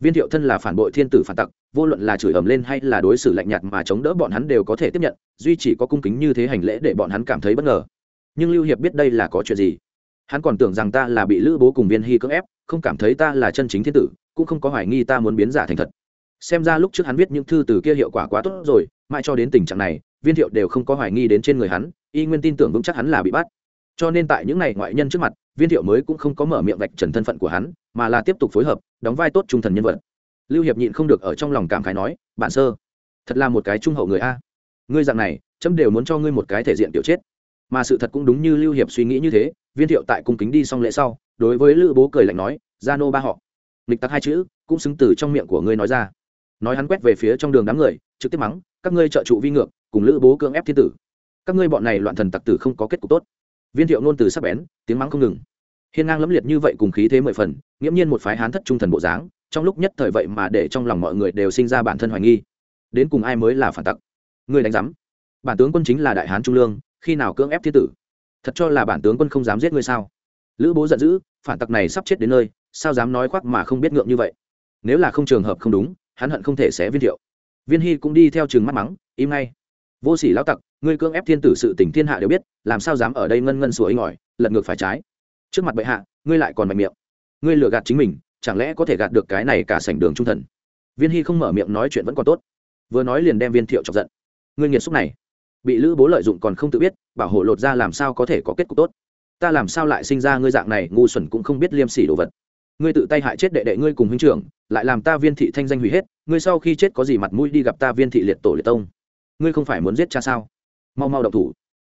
Viên thiệu thân là phản bội thiên tử phản tặc, vô luận là chửi ầm lên hay là đối xử lạnh nhạt mà chống đỡ bọn hắn đều có thể tiếp nhận, duy chỉ có cung kính như thế hành lễ để bọn hắn cảm thấy bất ngờ nhưng lưu hiệp biết đây là có chuyện gì? Hắn còn tưởng rằng ta là bị lữ bố cùng viên hy cưỡng ép, không cảm thấy ta là chân chính thiên tử, cũng không có hoài nghi ta muốn biến giả thành thật. Xem ra lúc trước hắn viết những thư từ kia hiệu quả quá tốt rồi, mãi cho đến tình trạng này, viên thiệu đều không có hoài nghi đến trên người hắn, y nguyên tin tưởng vững chắc hắn là bị bắt. Cho nên tại những ngày ngoại nhân trước mặt, viên thiệu mới cũng không có mở miệng vạch trần thân phận của hắn, mà là tiếp tục phối hợp, đóng vai tốt trung thần nhân vật. Lưu hiệp nhịn không được ở trong lòng cảm khái nói bản sơ, thật là một cái trung hậu người a. Ngươi dạng này, chấm đều muốn cho ngươi một cái thể diện tiểu chết mà sự thật cũng đúng như lưu hiệp suy nghĩ như thế, viên thiệu tại cung kính đi xong lễ sau, đối với lữ bố cười lạnh nói, gia nô ba họ. Lịch tặc hai chữ cũng xứng từ trong miệng của ngươi nói ra. Nói hắn quét về phía trong đường đám người, trực tiếp mắng, các ngươi trợ trụ vi ngược, cùng lữ bố cưỡng ép thiên tử. Các ngươi bọn này loạn thần tặc tử không có kết cục tốt. Viên thiệu nôn từ sắp bén, tiếng mắng không ngừng. Hiên ngang lẫm liệt như vậy cùng khí thế mười phần, nghiễm nhiên một phái hán thất trung thần bộ dáng, trong lúc nhất thời vậy mà để trong lòng mọi người đều sinh ra bản thân hoài nghi. Đến cùng ai mới là phản tặc? Người đánh giám. Bản tướng quân chính là đại hán trung lương khi nào cưỡng ép thiên tử? Thật cho là bản tướng quân không dám giết ngươi sao? Lữ bố giận dữ, phản tặc này sắp chết đến nơi, sao dám nói khoác mà không biết ngượng như vậy? Nếu là không trường hợp không đúng, hắn hận không thể xé viên thiệu. Viên hy cũng đi theo trường mắt mắng, im ngay. Vô sỉ lão tặc, ngươi cưỡng ép thiên tử sự tỉnh thiên hạ đều biết, làm sao dám ở đây ngân ngân sủa inh ỏi lật ngược phải trái. Trước mặt bệ hạ, ngươi lại còn mạnh miệng. Ngươi lừa gạt chính mình, chẳng lẽ có thể gạt được cái này cả sảnh đường trung thần? Viên hy không mở miệng nói chuyện vẫn còn tốt, vừa nói liền đem viên thiệu chọc giận. Ngươi nghiệt xúc này bị lữ bố lợi dụng còn không tự biết, bảo hộ lột ra làm sao có thể có kết cục tốt. Ta làm sao lại sinh ra ngươi dạng này, ngu xuẩn cũng không biết liêm sỉ đồ vật. Ngươi tự tay hại chết đệ đệ ngươi cùng huynh trưởng, lại làm ta viên thị thanh danh hủy hết, ngươi sau khi chết có gì mặt mũi đi gặp ta viên thị liệt tổ liệt tông? Ngươi không phải muốn giết cha sao? Mau mau đậu thủ.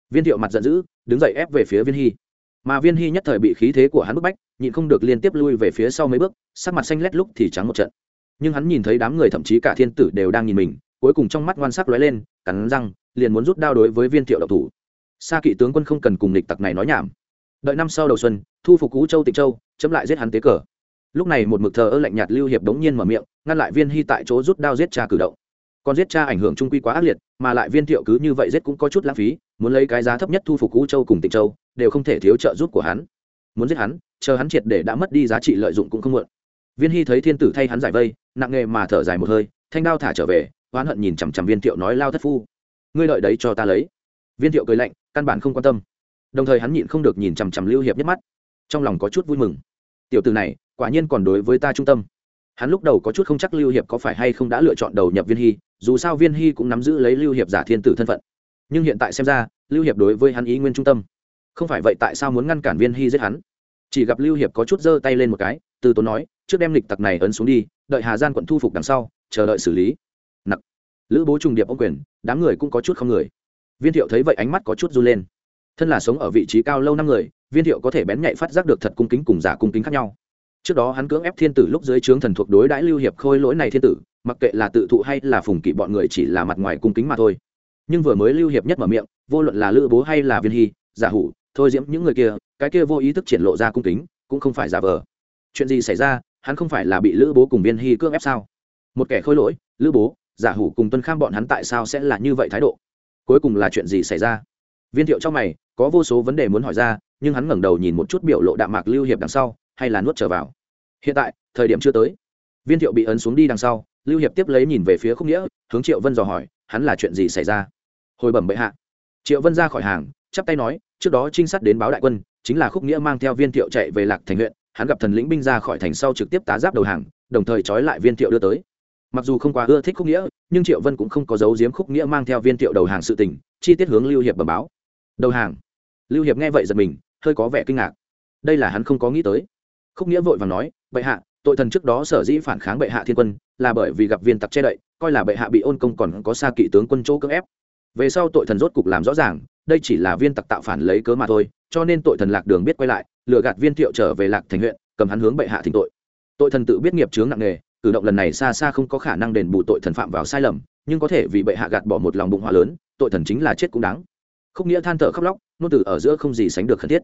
Viên thiệu mặt giận dữ, đứng dậy ép về phía viên hy. Mà viên hy nhất thời bị khí thế của hắn bức bách, nhịn không được liên tiếp lui về phía sau mấy bước, sắc mặt xanh lét lúc thì trắng một trận. Nhưng hắn nhìn thấy đám người thậm chí cả thiên tử đều đang nhìn mình, cuối cùng trong mắt ngoan sắc lóe lên, cắn răng liền muốn rút đao đối với viên thiệu độc thủ. Sa kỵ tướng quân không cần cùng địch tặc này nói nhảm. Đợi năm sau đầu xuân, thu phục cú châu tịnh châu, chấm lại giết hắn tế cờ. Lúc này một mực thờ ơ lạnh nhạt lưu hiệp đống nhiên mở miệng, ngăn lại viên hy tại chỗ rút đao giết cha cử động. Còn giết cha ảnh hưởng trung quy quá ác liệt, mà lại viên thiệu cứ như vậy giết cũng có chút lãng phí, muốn lấy cái giá thấp nhất thu phục cú châu cùng tịnh châu, đều không thể thiếu trợ giúp của hắn. Muốn giết hắn, chờ hắn triệt để đã mất đi giá trị lợi dụng cũng không muộn. Viên hy thấy thiên tử thay hắn giải vây, nặng nghề mà thở dài một hơi, thanh đao thả trở về, oán hận nhìn chằm chằm viên thiệu nói, lao thất phu ngươi đợi đấy cho ta lấy. Viên thiệu cười lạnh, căn bản không quan tâm. Đồng thời hắn nhịn không được nhìn chằm chằm lưu hiệp nhất mắt. Trong lòng có chút vui mừng. Tiểu từ này, quả nhiên còn đối với ta trung tâm. Hắn lúc đầu có chút không chắc lưu hiệp có phải hay không đã lựa chọn đầu nhập viên hy, dù sao viên hy cũng nắm giữ lấy lưu hiệp giả thiên tử thân phận. Nhưng hiện tại xem ra, lưu hiệp đối với hắn ý nguyên trung tâm. Không phải vậy tại sao muốn ngăn cản viên hy giết hắn? Chỉ gặp lưu hiệp có chút giơ tay lên một cái, từ tốn nói, trước đem lịch tặc này ấn xuống đi, đợi hà gian quận thu phục đằng sau, chờ đợi xử lý lữ bố trùng điệp ông quyền, đám người cũng có chút không người. Viên thiệu thấy vậy ánh mắt có chút run lên. Thân là sống ở vị trí cao lâu năm người, viên thiệu có thể bén nhạy phát giác được thật cung kính cùng giả cung kính khác nhau. Trước đó hắn cưỡng ép thiên tử lúc dưới trướng thần thuộc đối đãi lưu hiệp khôi lỗi này thiên tử, mặc kệ là tự thụ hay là phùng kỵ bọn người chỉ là mặt ngoài cung kính mà thôi. Nhưng vừa mới lưu hiệp nhất mở miệng, vô luận là lữ bố hay là viên hy, giả hủ, thôi diễm những người kia, cái kia vô ý thức triển lộ ra cung kính, cũng không phải giả vờ. Chuyện gì xảy ra, hắn không phải là bị lữ bố cùng viên hy cưỡng ép sao? Một kẻ khôi lỗi, lữ bố giả hủ cùng tuân kham bọn hắn tại sao sẽ là như vậy thái độ? Cuối cùng là chuyện gì xảy ra? Viên thiệu trong mày, có vô số vấn đề muốn hỏi ra, nhưng hắn ngẩng đầu nhìn một chút biểu lộ đạm mạc lưu hiệp đằng sau, hay là nuốt trở vào. Hiện tại, thời điểm chưa tới. Viên thiệu bị ấn xuống đi đằng sau, lưu hiệp tiếp lấy nhìn về phía khúc nghĩa, hướng triệu vân dò hỏi, hắn là chuyện gì xảy ra? Hồi bẩm bệ hạ. Triệu vân ra khỏi hàng, chắp tay nói, trước đó trinh sát đến báo đại quân, chính là khúc nghĩa mang theo viên thiệu chạy về lạc thành huyện, hắn gặp thần lĩnh binh ra khỏi thành sau trực tiếp tá giáp đầu hàng, đồng thời trói lại viên thiệu đưa tới mặc dù không quá ưa thích khúc nghĩa, nhưng triệu vân cũng không có dấu diếm khúc nghĩa mang theo viên thiệu đầu hàng sự tình, chi tiết hướng lưu hiệp bẩm báo. Đầu hàng. Lưu hiệp nghe vậy giật mình, hơi có vẻ kinh ngạc. Đây là hắn không có nghĩ tới. Khúc nghĩa vội và nói, bệ hạ, tội thần trước đó sở dĩ phản kháng bệ hạ thiên quân, là bởi vì gặp viên tặc che đậy, coi là bệ hạ bị ôn công còn có xa kỵ tướng quân chỗ cưỡng ép. Về sau tội thần rốt cục làm rõ ràng, đây chỉ là viên tặc tạo phản lấy cớ mà thôi, cho nên tội thần lạc đường biết quay lại, lừa gạt viên thiệu trở về lạc thành huyện, cầm hắn hướng bệ hạ thỉnh tội. Tội thần tự biết nghiệp chướng nặng nề cử động lần này xa xa không có khả năng đền bù tội thần phạm vào sai lầm, nhưng có thể vì bệ hạ gạt bỏ một lòng bụng hỏa lớn, tội thần chính là chết cũng đáng. Khúc nghĩa than thở khóc lóc nôn từ ở giữa không gì sánh được khẩn thiết.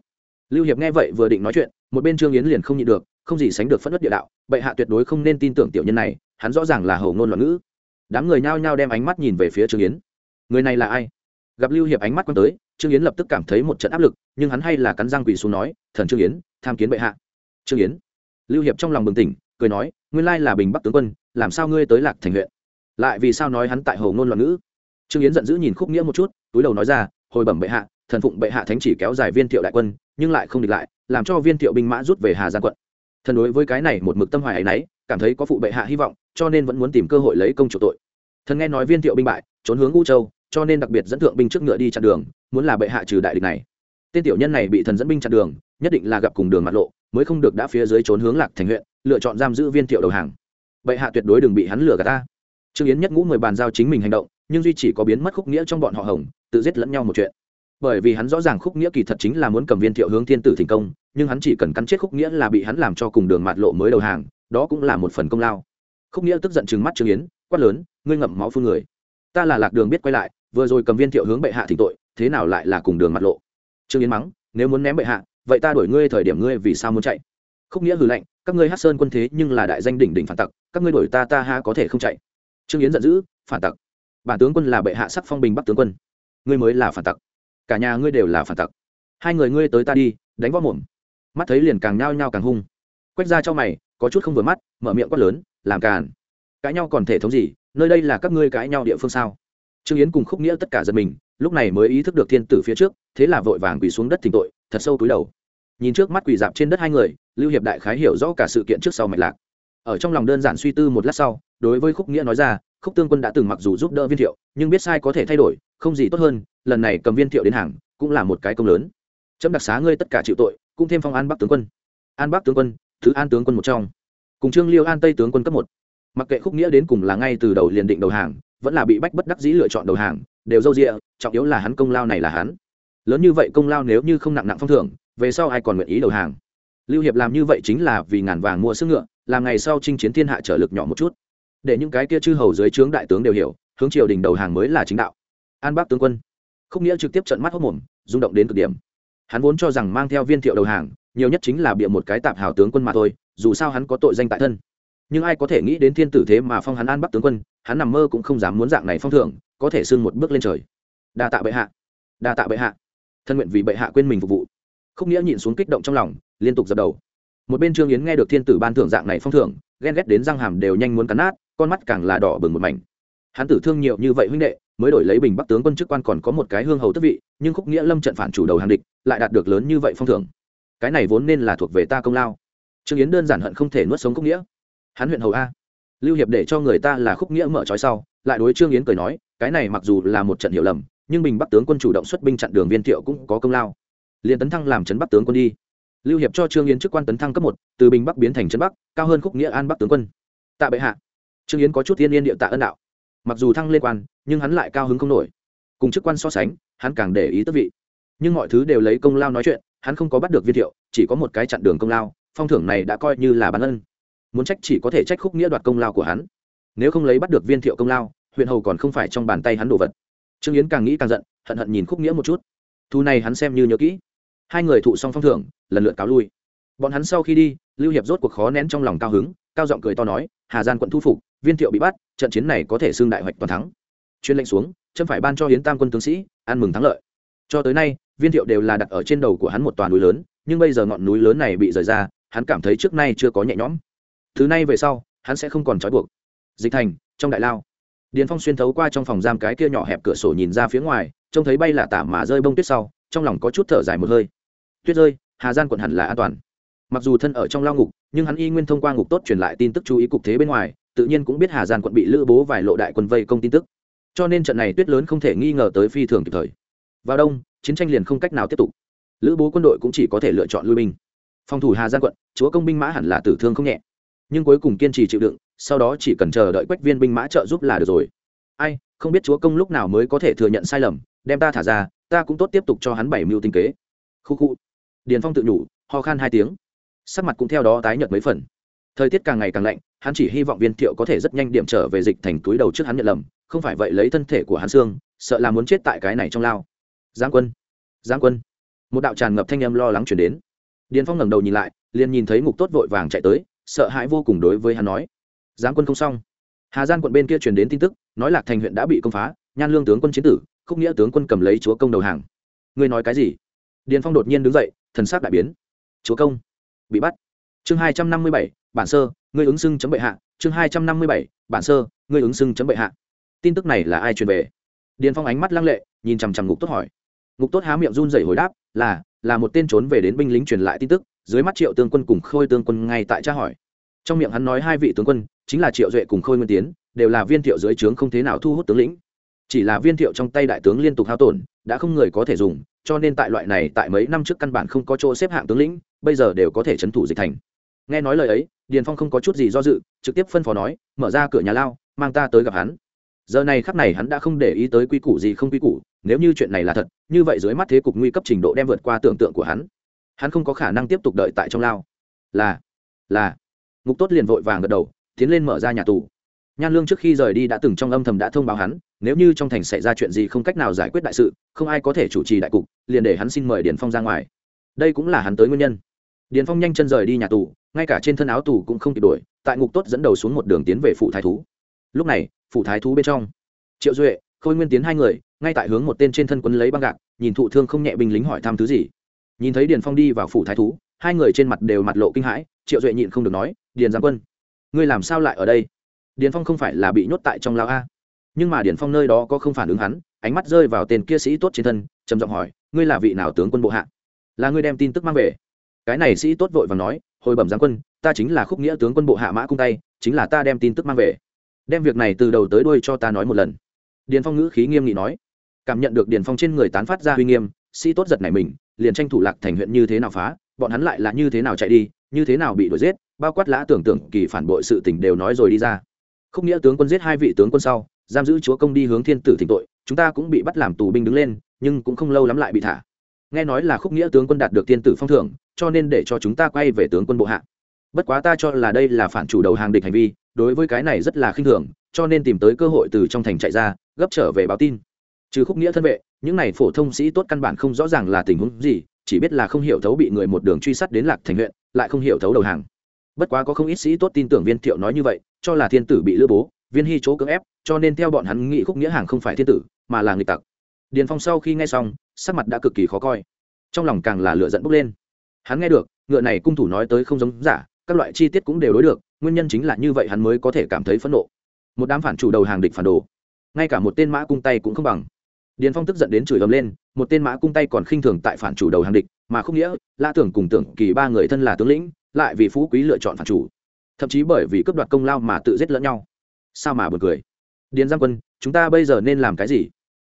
Lưu hiệp nghe vậy vừa định nói chuyện, một bên trương yến liền không nhịn được, không gì sánh được phất đất địa đạo, bệ hạ tuyệt đối không nên tin tưởng tiểu nhân này, hắn rõ ràng là hầu ngôn loạn ngữ. Đám người nhao nhao đem ánh mắt nhìn về phía trương yến. Người này là ai? Gặp lưu hiệp ánh mắt quan tới, trương yến lập tức cảm thấy một trận áp lực, nhưng hắn hay là cắn răng quỳ xuống nói, thần trương yến, tham kiến bệ hạ. Trương yến. Lưu hiệp trong lòng bừng tỉnh cười nói, nguyên lai là bình bắc tướng quân, làm sao ngươi tới lạc thành huyện? Lại vì sao nói hắn tại hồ ngôn loạn ngữ? Trương yến giận dữ nhìn khúc nghĩa một chút, túi đầu nói ra, hồi bẩm bệ hạ, thần phụng bệ hạ thánh chỉ kéo dài viên thiệu đại quân, nhưng lại không địch lại, làm cho viên thiệu binh mã rút về hà giang quận. Thần đối với cái này một mực tâm hoài ấy nấy cảm thấy có phụ bệ hạ hy vọng, cho nên vẫn muốn tìm cơ hội lấy công chủ tội. Thần nghe nói viên thiệu binh bại, trốn hướng u châu, cho nên đặc biệt dẫn thượng binh trước ngựa đi chặn đường, muốn là bệ hạ trừ đại địch này. Tên tiểu nhân này bị thần dẫn binh chặn đường, nhất định là gặp cùng đường mặt lộ, mới không được đã phía dưới trốn hướng lạc thành huyện lựa chọn giam giữ viên thiệu đầu hàng. Bệ hạ tuyệt đối đừng bị hắn lừa gạt ta. Trương yến nhất ngũ mười bàn giao chính mình hành động, nhưng duy chỉ có biến mất khúc nghĩa trong bọn họ hồng, tự giết lẫn nhau một chuyện. Bởi vì hắn rõ ràng khúc nghĩa kỳ thật chính là muốn cầm viên thiệu hướng thiên tử thành công, nhưng hắn chỉ cần cắn chết khúc nghĩa là bị hắn làm cho cùng đường mạt lộ mới đầu hàng, đó cũng là một phần công lao. Khúc nghĩa tức giận chừng mắt trương yến, quát lớn, ngươi ngậm máu phương người. Ta là lạc đường biết quay lại, vừa rồi cầm viên thiệu hướng bệ hạ thì tội, thế nào lại là cùng đường mặt lộ? Trương yến mắng, nếu muốn ném bệ hạ, vậy ta đuổi ngươi thời điểm ngươi vì sao muốn chạy? Khúc nghĩa hừ lạnh, các ngươi hát sơn quân thế nhưng là đại danh đỉnh đỉnh phản tặc, các ngươi đổi ta ta ha có thể không chạy. Trương yến giận dữ, phản tặc. Bản tướng quân là bệ hạ sắc phong bình bắc tướng quân. Ngươi mới là phản tặc. Cả nhà ngươi đều là phản tặc. Hai người ngươi tới ta đi, đánh võ mồm. Mắt thấy liền càng nhao nhao càng hung. Quét ra cho mày, có chút không vừa mắt, mở miệng quát lớn, làm càn. Cãi nhau còn thể thống gì, nơi đây là các ngươi cãi nhau địa phương sao? Trương yến cùng khúc nghĩa tất cả giật mình, lúc này mới ý thức được thiên tử phía trước, thế là vội vàng quỳ xuống đất thỉnh tội, thật sâu túi đầu. Nhìn trước mắt quỳ dạp trên đất hai người lưu hiệp đại khái hiểu rõ cả sự kiện trước sau mạch lạc. Ở trong lòng đơn giản suy tư một lát sau, đối với khúc nghĩa nói ra, khúc tương quân đã từng mặc dù giúp đỡ viên thiệu, nhưng biết sai có thể thay đổi, không gì tốt hơn, lần này cầm viên thiệu đến hàng, cũng là một cái công lớn. Chấm đặc xá ngươi tất cả chịu tội, cũng thêm phong an bắc tướng quân. An bắc tướng quân, thứ an tướng quân một trong. Cùng trương liêu an tây tướng quân cấp một. Mặc kệ khúc nghĩa đến cùng là ngay từ đầu liền định đầu hàng, vẫn là bị bách bất đắc dĩ lựa chọn đầu hàng, đều dâu rịa trọng yếu là hắn công lao này là hắn. Lớn như vậy công lao nếu như không nặng nặng phong thưởng, về sau ai còn nguyện ý đầu hàng? Lưu hiệp làm như vậy chính là vì ngàn vàng mua sức ngựa, làm ngày sau chinh chiến thiên hạ trở lực nhỏ một chút. Để những cái kia chư hầu dưới trướng đại tướng đều hiểu, hướng triều đình đầu hàng mới là chính đạo. An bác tướng quân. Không nghĩa trực tiếp trận mắt hốc mồm, rung động đến cực điểm. Hắn vốn cho rằng mang theo viên thiệu đầu hàng, nhiều nhất chính là bịa một cái tạp hào tướng quân mà thôi, dù sao hắn có tội danh tại thân. Nhưng ai có thể nghĩ đến thiên tử thế mà phong hắn an bắc tướng quân, hắn nằm mơ cũng không dám muốn dạng này phong thưởng, có thể xưng một bước lên trời. Đa tạ bệ hạ. Đa tạ bệ hạ. Thân nguyện vì bệ hạ quên mình phục vụ. Không nghĩa nhìn xuống kích động trong lòng liên tục dập đầu. Một bên trương yến nghe được thiên tử ban thưởng dạng này phong thưởng, ghen ghét đến răng hàm đều nhanh muốn cắn nát, con mắt càng là đỏ bừng một mảnh. Hắn tử thương nhiều như vậy huynh đệ, mới đổi lấy bình bắc tướng quân chức quan còn có một cái hương hầu tức vị, nhưng khúc nghĩa lâm trận phản chủ đầu hàng địch, lại đạt được lớn như vậy phong thưởng. Cái này vốn nên là thuộc về ta công lao. Trương yến đơn giản hận không thể nuốt sống khúc nghĩa. Hắn huyện hầu a. Lưu hiệp để cho người ta là khúc nghĩa mở trói sau, lại đối trương yến cười nói, cái này mặc dù là một trận hiểu lầm, nhưng bình bắc tướng quân chủ động xuất binh chặn đường viên thiệu cũng có công lao. Liền tấn thăng làm trấn bắc tướng quân đi lưu hiệp cho trương yến chức quan tấn thăng cấp một, từ bình bắc biến thành trấn bắc, cao hơn khúc nghĩa an bắc tướng quân. Tạ bệ hạ. Trương yến có chút thiên yên địa tạ ân đạo. Mặc dù thăng lên quan, nhưng hắn lại cao hứng không nổi. Cùng chức quan so sánh, hắn càng để ý tức vị. Nhưng mọi thứ đều lấy công lao nói chuyện, hắn không có bắt được viên thiệu, chỉ có một cái chặn đường công lao, phong thưởng này đã coi như là bán ân. Muốn trách chỉ có thể trách khúc nghĩa đoạt công lao của hắn. Nếu không lấy bắt được viên thiệu công lao, huyện hầu còn không phải trong bàn tay hắn đồ vật. Trương yến càng nghĩ càng giận, hận hận nhìn khúc nghĩa một chút. Thu này hắn xem như nhớ kỹ. Hai người thụ xong phong thưởng lần lượt cáo lui. Bọn hắn sau khi đi, lưu hiệp rốt cuộc khó nén trong lòng cao hứng, cao giọng cười to nói, hà giang quận thu phục, viên thiệu bị bắt, trận chiến này có thể xương đại hoạch toàn thắng. Chuyên lệnh xuống, chấm phải ban cho hiến tam quân tướng sĩ, ăn mừng thắng lợi. Cho tới nay, viên thiệu đều là đặt ở trên đầu của hắn một toàn núi lớn, nhưng bây giờ ngọn núi lớn này bị rời ra, hắn cảm thấy trước nay chưa có nhẹ nhõm. Thứ này về sau, hắn sẽ không còn trói buộc. Dịch thành, trong đại lao. Điền phong xuyên thấu qua trong phòng giam cái kia nhỏ hẹp cửa sổ nhìn ra phía ngoài, trông thấy bay là tả mà rơi bông tuyết sau, trong lòng có chút thở dài một hơi. Tuyết rơi hà gian quận hẳn là an toàn. Mặc dù thân ở trong lao ngục, nhưng hắn y nguyên thông qua ngục tốt truyền lại tin tức chú ý cục thế bên ngoài, tự nhiên cũng biết hà gian quận bị lữ bố vài lộ đại quân vây công tin tức. Cho nên trận này tuyết lớn không thể nghi ngờ tới phi thường kịp thời. Vào đông, chiến tranh liền không cách nào tiếp tục. Lữ bố quân đội cũng chỉ có thể lựa chọn lui binh. Phòng thủ hà Gian quận, chúa công binh mã hẳn là tử thương không nhẹ. Nhưng cuối cùng kiên trì chịu đựng, sau đó chỉ cần chờ đợi quách viên binh mã trợ giúp là được rồi. Ai, không biết chúa công lúc nào mới có thể thừa nhận sai lầm, đem ta thả ra, ta cũng tốt tiếp tục cho hắn bảy mưu tinh kế. Khu khu điền phong tự nhủ, ho khan hai tiếng. Sắc mặt cũng theo đó tái nhợt mấy phần. Thời tiết càng ngày càng lạnh, hắn chỉ hy vọng viên thiệu có thể rất nhanh điểm trở về dịch thành túi đầu trước hắn nhận lầm, không phải vậy lấy thân thể của hắn xương, sợ là muốn chết tại cái này trong lao. Giang quân! Giang quân! Một đạo tràn ngập thanh âm lo lắng chuyển đến. Điền phong ngẩng đầu nhìn lại, liền nhìn thấy ngục tốt vội vàng chạy tới, sợ hãi vô cùng đối với hắn nói. Giáng quân không xong. Hà giang quận bên kia truyền đến tin tức, nói lạc thành huyện đã bị công phá, nhan lương tướng quân chiến tử, khúc nghĩa tướng quân cầm lấy chúa công đầu hàng. Ngươi nói cái gì? Điền phong đột nhiên đứng dậy, thần sắc đại biến. Chúa công, bị bắt. Chương hai trăm năm mươi bảy, bản sơ, ngươi ứng xưng chấm bệ hạ. Chương hai trăm năm mươi bảy, bản sơ, ngươi ứng xưng chấm bệ hạ. Tin tức này là ai truyền về? Điền phong ánh mắt lăng lệ, nhìn chằm chằm ngục tốt hỏi. Ngục tốt há miệng run rẩy hồi đáp, là là một tên trốn về đến binh lính truyền lại tin tức. Dưới mắt triệu tương quân cùng khôi tương quân ngay tại tra hỏi. Trong miệng hắn nói hai vị tướng quân, chính là triệu duệ cùng khôi nguyên tiến, đều là viên thiệu dưới trướng không thế nào thu hút tướng lĩnh. Chỉ là viên thiệu trong tay đại tướng liên tục hao tổn, đã không người có thể dùng cho nên tại loại này, tại mấy năm trước căn bản không có chỗ xếp hạng tướng lĩnh, bây giờ đều có thể trấn thủ dịch thành. Nghe nói lời ấy, điền phong không có chút gì do dự, trực tiếp phân phó nói, mở ra cửa nhà lao, mang ta tới gặp hắn. Giờ này khắc này hắn đã không để ý tới quy củ gì không quy củ, nếu như chuyện này là thật, như vậy dưới mắt thế cục nguy cấp trình độ đem vượt qua tưởng tượng của hắn. Hắn không có khả năng tiếp tục đợi tại trong lao. Là là. Ngục tốt liền vội vàng gật đầu, tiến lên mở ra nhà tù nhan lương trước khi rời đi đã từng trong âm thầm đã thông báo hắn, nếu như trong thành xảy ra chuyện gì không cách nào giải quyết đại sự, không ai có thể chủ trì đại cục, liền để hắn xin mời điền phong ra ngoài. Đây cũng là hắn tới nguyên nhân. Điền phong nhanh chân rời đi nhà tù, ngay cả trên thân áo tù cũng không kịp đuổi, tại ngục tốt dẫn đầu xuống một đường tiến về phủ thái thú. Lúc này, phủ thái thú bên trong, triệu duệ, khôi nguyên tiến hai người, ngay tại hướng một tên trên thân quấn lấy băng gạc, nhìn thụ thương không nhẹ binh lính hỏi thăm thứ gì. Nhìn thấy điền phong đi vào phủ thái thú, hai người trên mặt đều mặt lộ kinh hãi, triệu duệ nhịn không được nói, điền giám quân, ngươi làm sao lại ở đây? Điền phong không phải là bị nhốt tại trong lao a. Nhưng mà điền phong nơi đó có không phản ứng hắn, ánh mắt rơi vào tên kia sĩ tốt trên thân, trầm giọng hỏi, ngươi là vị nào tướng quân bộ hạ? Là ngươi đem tin tức mang về. Cái này sĩ tốt vội và nói, hồi bẩm giáng quân, ta chính là khúc nghĩa tướng quân bộ hạ mã cung tay, chính là ta đem tin tức mang về. Đem việc này từ đầu tới đuôi cho ta nói một lần. Điền phong ngữ khí nghiêm nghị nói. Cảm nhận được điền phong trên người tán phát ra uy nghiêm, sĩ tốt giật này mình, liền tranh thủ lạc thành huyện như thế nào phá, bọn hắn lại là như thế nào chạy đi, như thế nào bị đuổi giết, bao quát lã tưởng tượng kỳ phản bội sự tình đều nói rồi đi ra khúc nghĩa tướng quân giết hai vị tướng quân sau, giam giữ chúa công đi hướng thiên tử thỉnh tội, chúng ta cũng bị bắt làm tù binh đứng lên, nhưng cũng không lâu lắm lại bị thả. Nghe nói là khúc nghĩa tướng quân đạt được thiên tử phong thưởng, cho nên để cho chúng ta quay về tướng quân bộ hạ. Bất quá ta cho là đây là phản chủ đầu hàng địch hành vi, đối với cái này rất là khinh thường, cho nên tìm tới cơ hội từ trong thành chạy ra, gấp trở về báo tin. Trừ khúc nghĩa thân vệ, những này phổ thông sĩ tốt căn bản không rõ ràng là tình huống gì, chỉ biết là không hiểu thấu bị người một đường truy sát đến lạc thành huyện, lại không hiểu thấu đầu hàng. Bất quá có không ít sĩ tốt tin tưởng viên thiệu nói như vậy cho là thiên tử bị lữ bố, viên hy chỗ cưỡng ép, cho nên theo bọn hắn nghĩ khúc nghĩa hàng không phải thiên tử, mà là người tặc. Điền phong sau khi nghe xong, sắc mặt đã cực kỳ khó coi. Trong lòng càng là lửa dẫn bốc lên. Hắn nghe được, ngựa này cung thủ nói tới không giống giả, các loại chi tiết cũng đều đối được, nguyên nhân chính là như vậy hắn mới có thể cảm thấy phẫn nộ. Một đám phản chủ đầu hàng địch phản đồ. Ngay cả một tên mã cung tay cũng không bằng. Điền phong tức giận đến chửi ầm lên, một tên mã cung tay còn khinh thường tại phản chủ đầu hàng địch, mà không nghĩa la tưởng cùng tưởng kỳ ba người thân là tướng lĩnh, lại vì phú quý lựa chọn phản chủ thậm chí bởi vì cướp đoạt công lao mà tự giết lẫn nhau. Sao mà buồn cười? Điền giang quân, chúng ta bây giờ nên làm cái gì?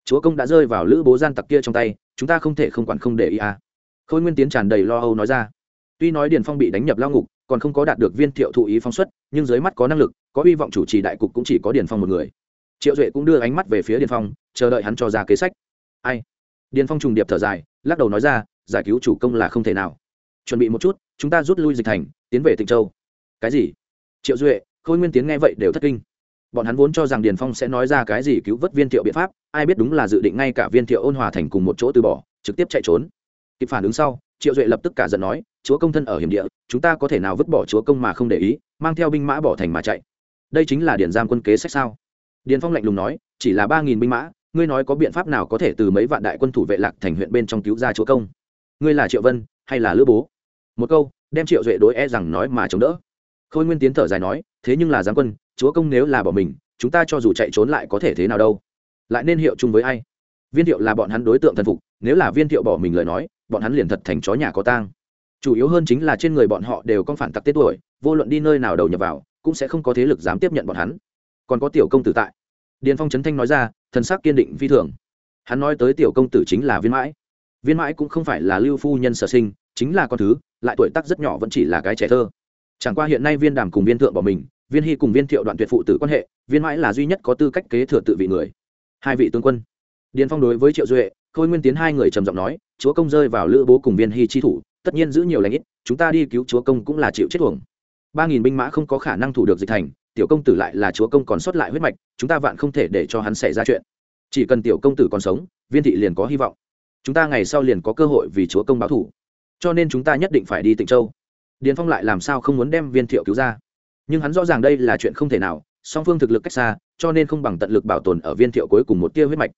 Chúa công đã rơi vào lữ bố gian tặc kia trong tay, chúng ta không thể không quản không để ý à. khôi nguyên tiến tràn đầy lo âu nói ra. Tuy nói điền phong bị đánh nhập lao ngục, còn không có đạt được viên thiệu thụ ý phóng xuất, nhưng dưới mắt có năng lực, có hy vọng chủ trì đại cục cũng chỉ có điền phong một người. Triệu duệ cũng đưa ánh mắt về phía điền phong, chờ đợi hắn cho ra kế sách. Ai? Điền phong trùng điệp thở dài, lắc đầu nói ra, giải cứu chủ công là không thể nào. Chuẩn bị một chút, chúng ta rút lui dịch thành, tiến về tịnh châu cái gì? Triệu duệ, khôi nguyên tiến nghe vậy đều thất kinh. Bọn hắn vốn cho rằng điền phong sẽ nói ra cái gì cứu vớt viên thiệu biện pháp, ai biết đúng là dự định ngay cả viên thiệu ôn hòa thành cùng một chỗ từ bỏ, trực tiếp chạy trốn. Kịp phản ứng sau, triệu duệ lập tức cả giận nói, chúa công thân ở hiểm địa, chúng ta có thể nào vứt bỏ chúa công mà không để ý, mang theo binh mã bỏ thành mà chạy. Đây chính là điển giam quân kế sách sao? Điền phong lạnh lùng nói, chỉ là ba nghìn binh mã, ngươi nói có biện pháp nào có thể từ mấy vạn đại quân thủ vệ lạc thành huyện bên trong cứu ra chúa công? Ngươi là triệu vân, hay là lữ bố? Một câu, đem triệu duệ đối e rằng nói mà chống đỡ khôi nguyên tiến thở dài nói, thế nhưng là giáng quân, chúa công nếu là bỏ mình, chúng ta cho dù chạy trốn lại có thể thế nào đâu? Lại nên hiệu chung với ai? Viên thiệu là bọn hắn đối tượng thần phục, nếu là viên thiệu bỏ mình lời nói, bọn hắn liền thật thành chó nhà có tang. Chủ yếu hơn chính là trên người bọn họ đều có phản tặc tết tuổi, vô luận đi nơi nào đầu nhập vào, cũng sẽ không có thế lực dám tiếp nhận bọn hắn. Còn có tiểu công tử tại. Điền phong trấn thanh nói ra, thần sắc kiên định phi thường. Hắn nói tới tiểu công tử chính là viên mãi. Viên mãi cũng không phải là lưu phu nhân sở sinh, chính là con thứ, lại tuổi tác rất nhỏ vẫn chỉ là cái trẻ thơ chẳng qua hiện nay viên đàm cùng viên thượng bỏ mình, viên hy cùng viên thiệu đoạn tuyệt phụ tử quan hệ, viên mãi là duy nhất có tư cách kế thừa tự vị người. Hai vị tướng quân. Điền phong đối với triệu duệ, khôi nguyên tiến hai người trầm giọng nói, chúa công rơi vào lữ bố cùng viên hy chi thủ, tất nhiên giữ nhiều lãnh ít, chúng ta đi cứu chúa công cũng là chịu chết tuồng ba nghìn binh mã không có khả năng thủ được dịch thành, tiểu công tử lại là chúa công còn sót lại huyết mạch, chúng ta vạn không thể để cho hắn xảy ra chuyện. Chỉ cần tiểu công tử còn sống, viên thị liền có hy vọng. Chúng ta ngày sau liền có cơ hội vì chúa công báo thủ. Cho nên chúng ta nhất định phải đi tịnh châu điền phong lại làm sao không muốn đem viên thiệu cứu ra? Nhưng hắn rõ ràng đây là chuyện không thể nào, song phương thực lực cách xa, cho nên không bằng tận lực bảo tồn ở viên thiệu cuối cùng một tia huyết mạch.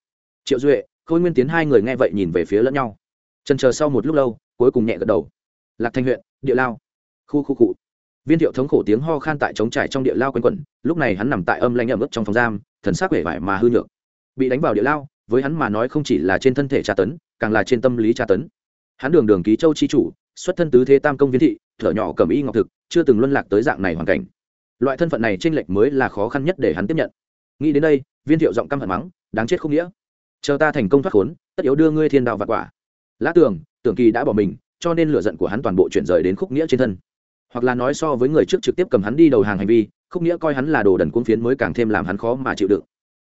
Triệu duệ, khôi nguyên tiến hai người nghe vậy nhìn về phía lẫn nhau. Trần chờ sau một lúc lâu, cuối cùng nhẹ gật đầu. Lạc thanh huyện, địa lao. Khu khu cụ viên thiệu thống khổ tiếng ho khan tại trống trải trong địa lao quanh quẩn, lúc này hắn nằm tại âm lanh ẩm ướt trong phòng giam, thần sắc vẻ vải mà hư nhược. Bị đánh vào địa lao, với hắn mà nói không chỉ là trên thân thể tra tấn, càng là trên tâm lý tra tấn. Hắn đường đường ký châu chi chủ, xuất thân tứ thế tam công viên thị thở nhỏ cầm y ngọc thực, chưa từng luân lạc tới dạng này hoàn cảnh. Loại thân phận này tranh lệch mới là khó khăn nhất để hắn tiếp nhận. Nghĩ đến đây, viên thiệu giọng căm hận mắng, đáng chết không nghĩa. Chờ ta thành công thoát khốn, tất yếu đưa ngươi thiên đạo vặt quả. Lã tường, tưởng kỳ đã bỏ mình, cho nên lửa giận của hắn toàn bộ chuyển rời đến khúc nghĩa trên thân. Hoặc là nói so với người trước trực tiếp cầm hắn đi đầu hàng hành vi, khúc nghĩa coi hắn là đồ đần cuốn phiến mới càng thêm làm hắn khó mà chịu đựng.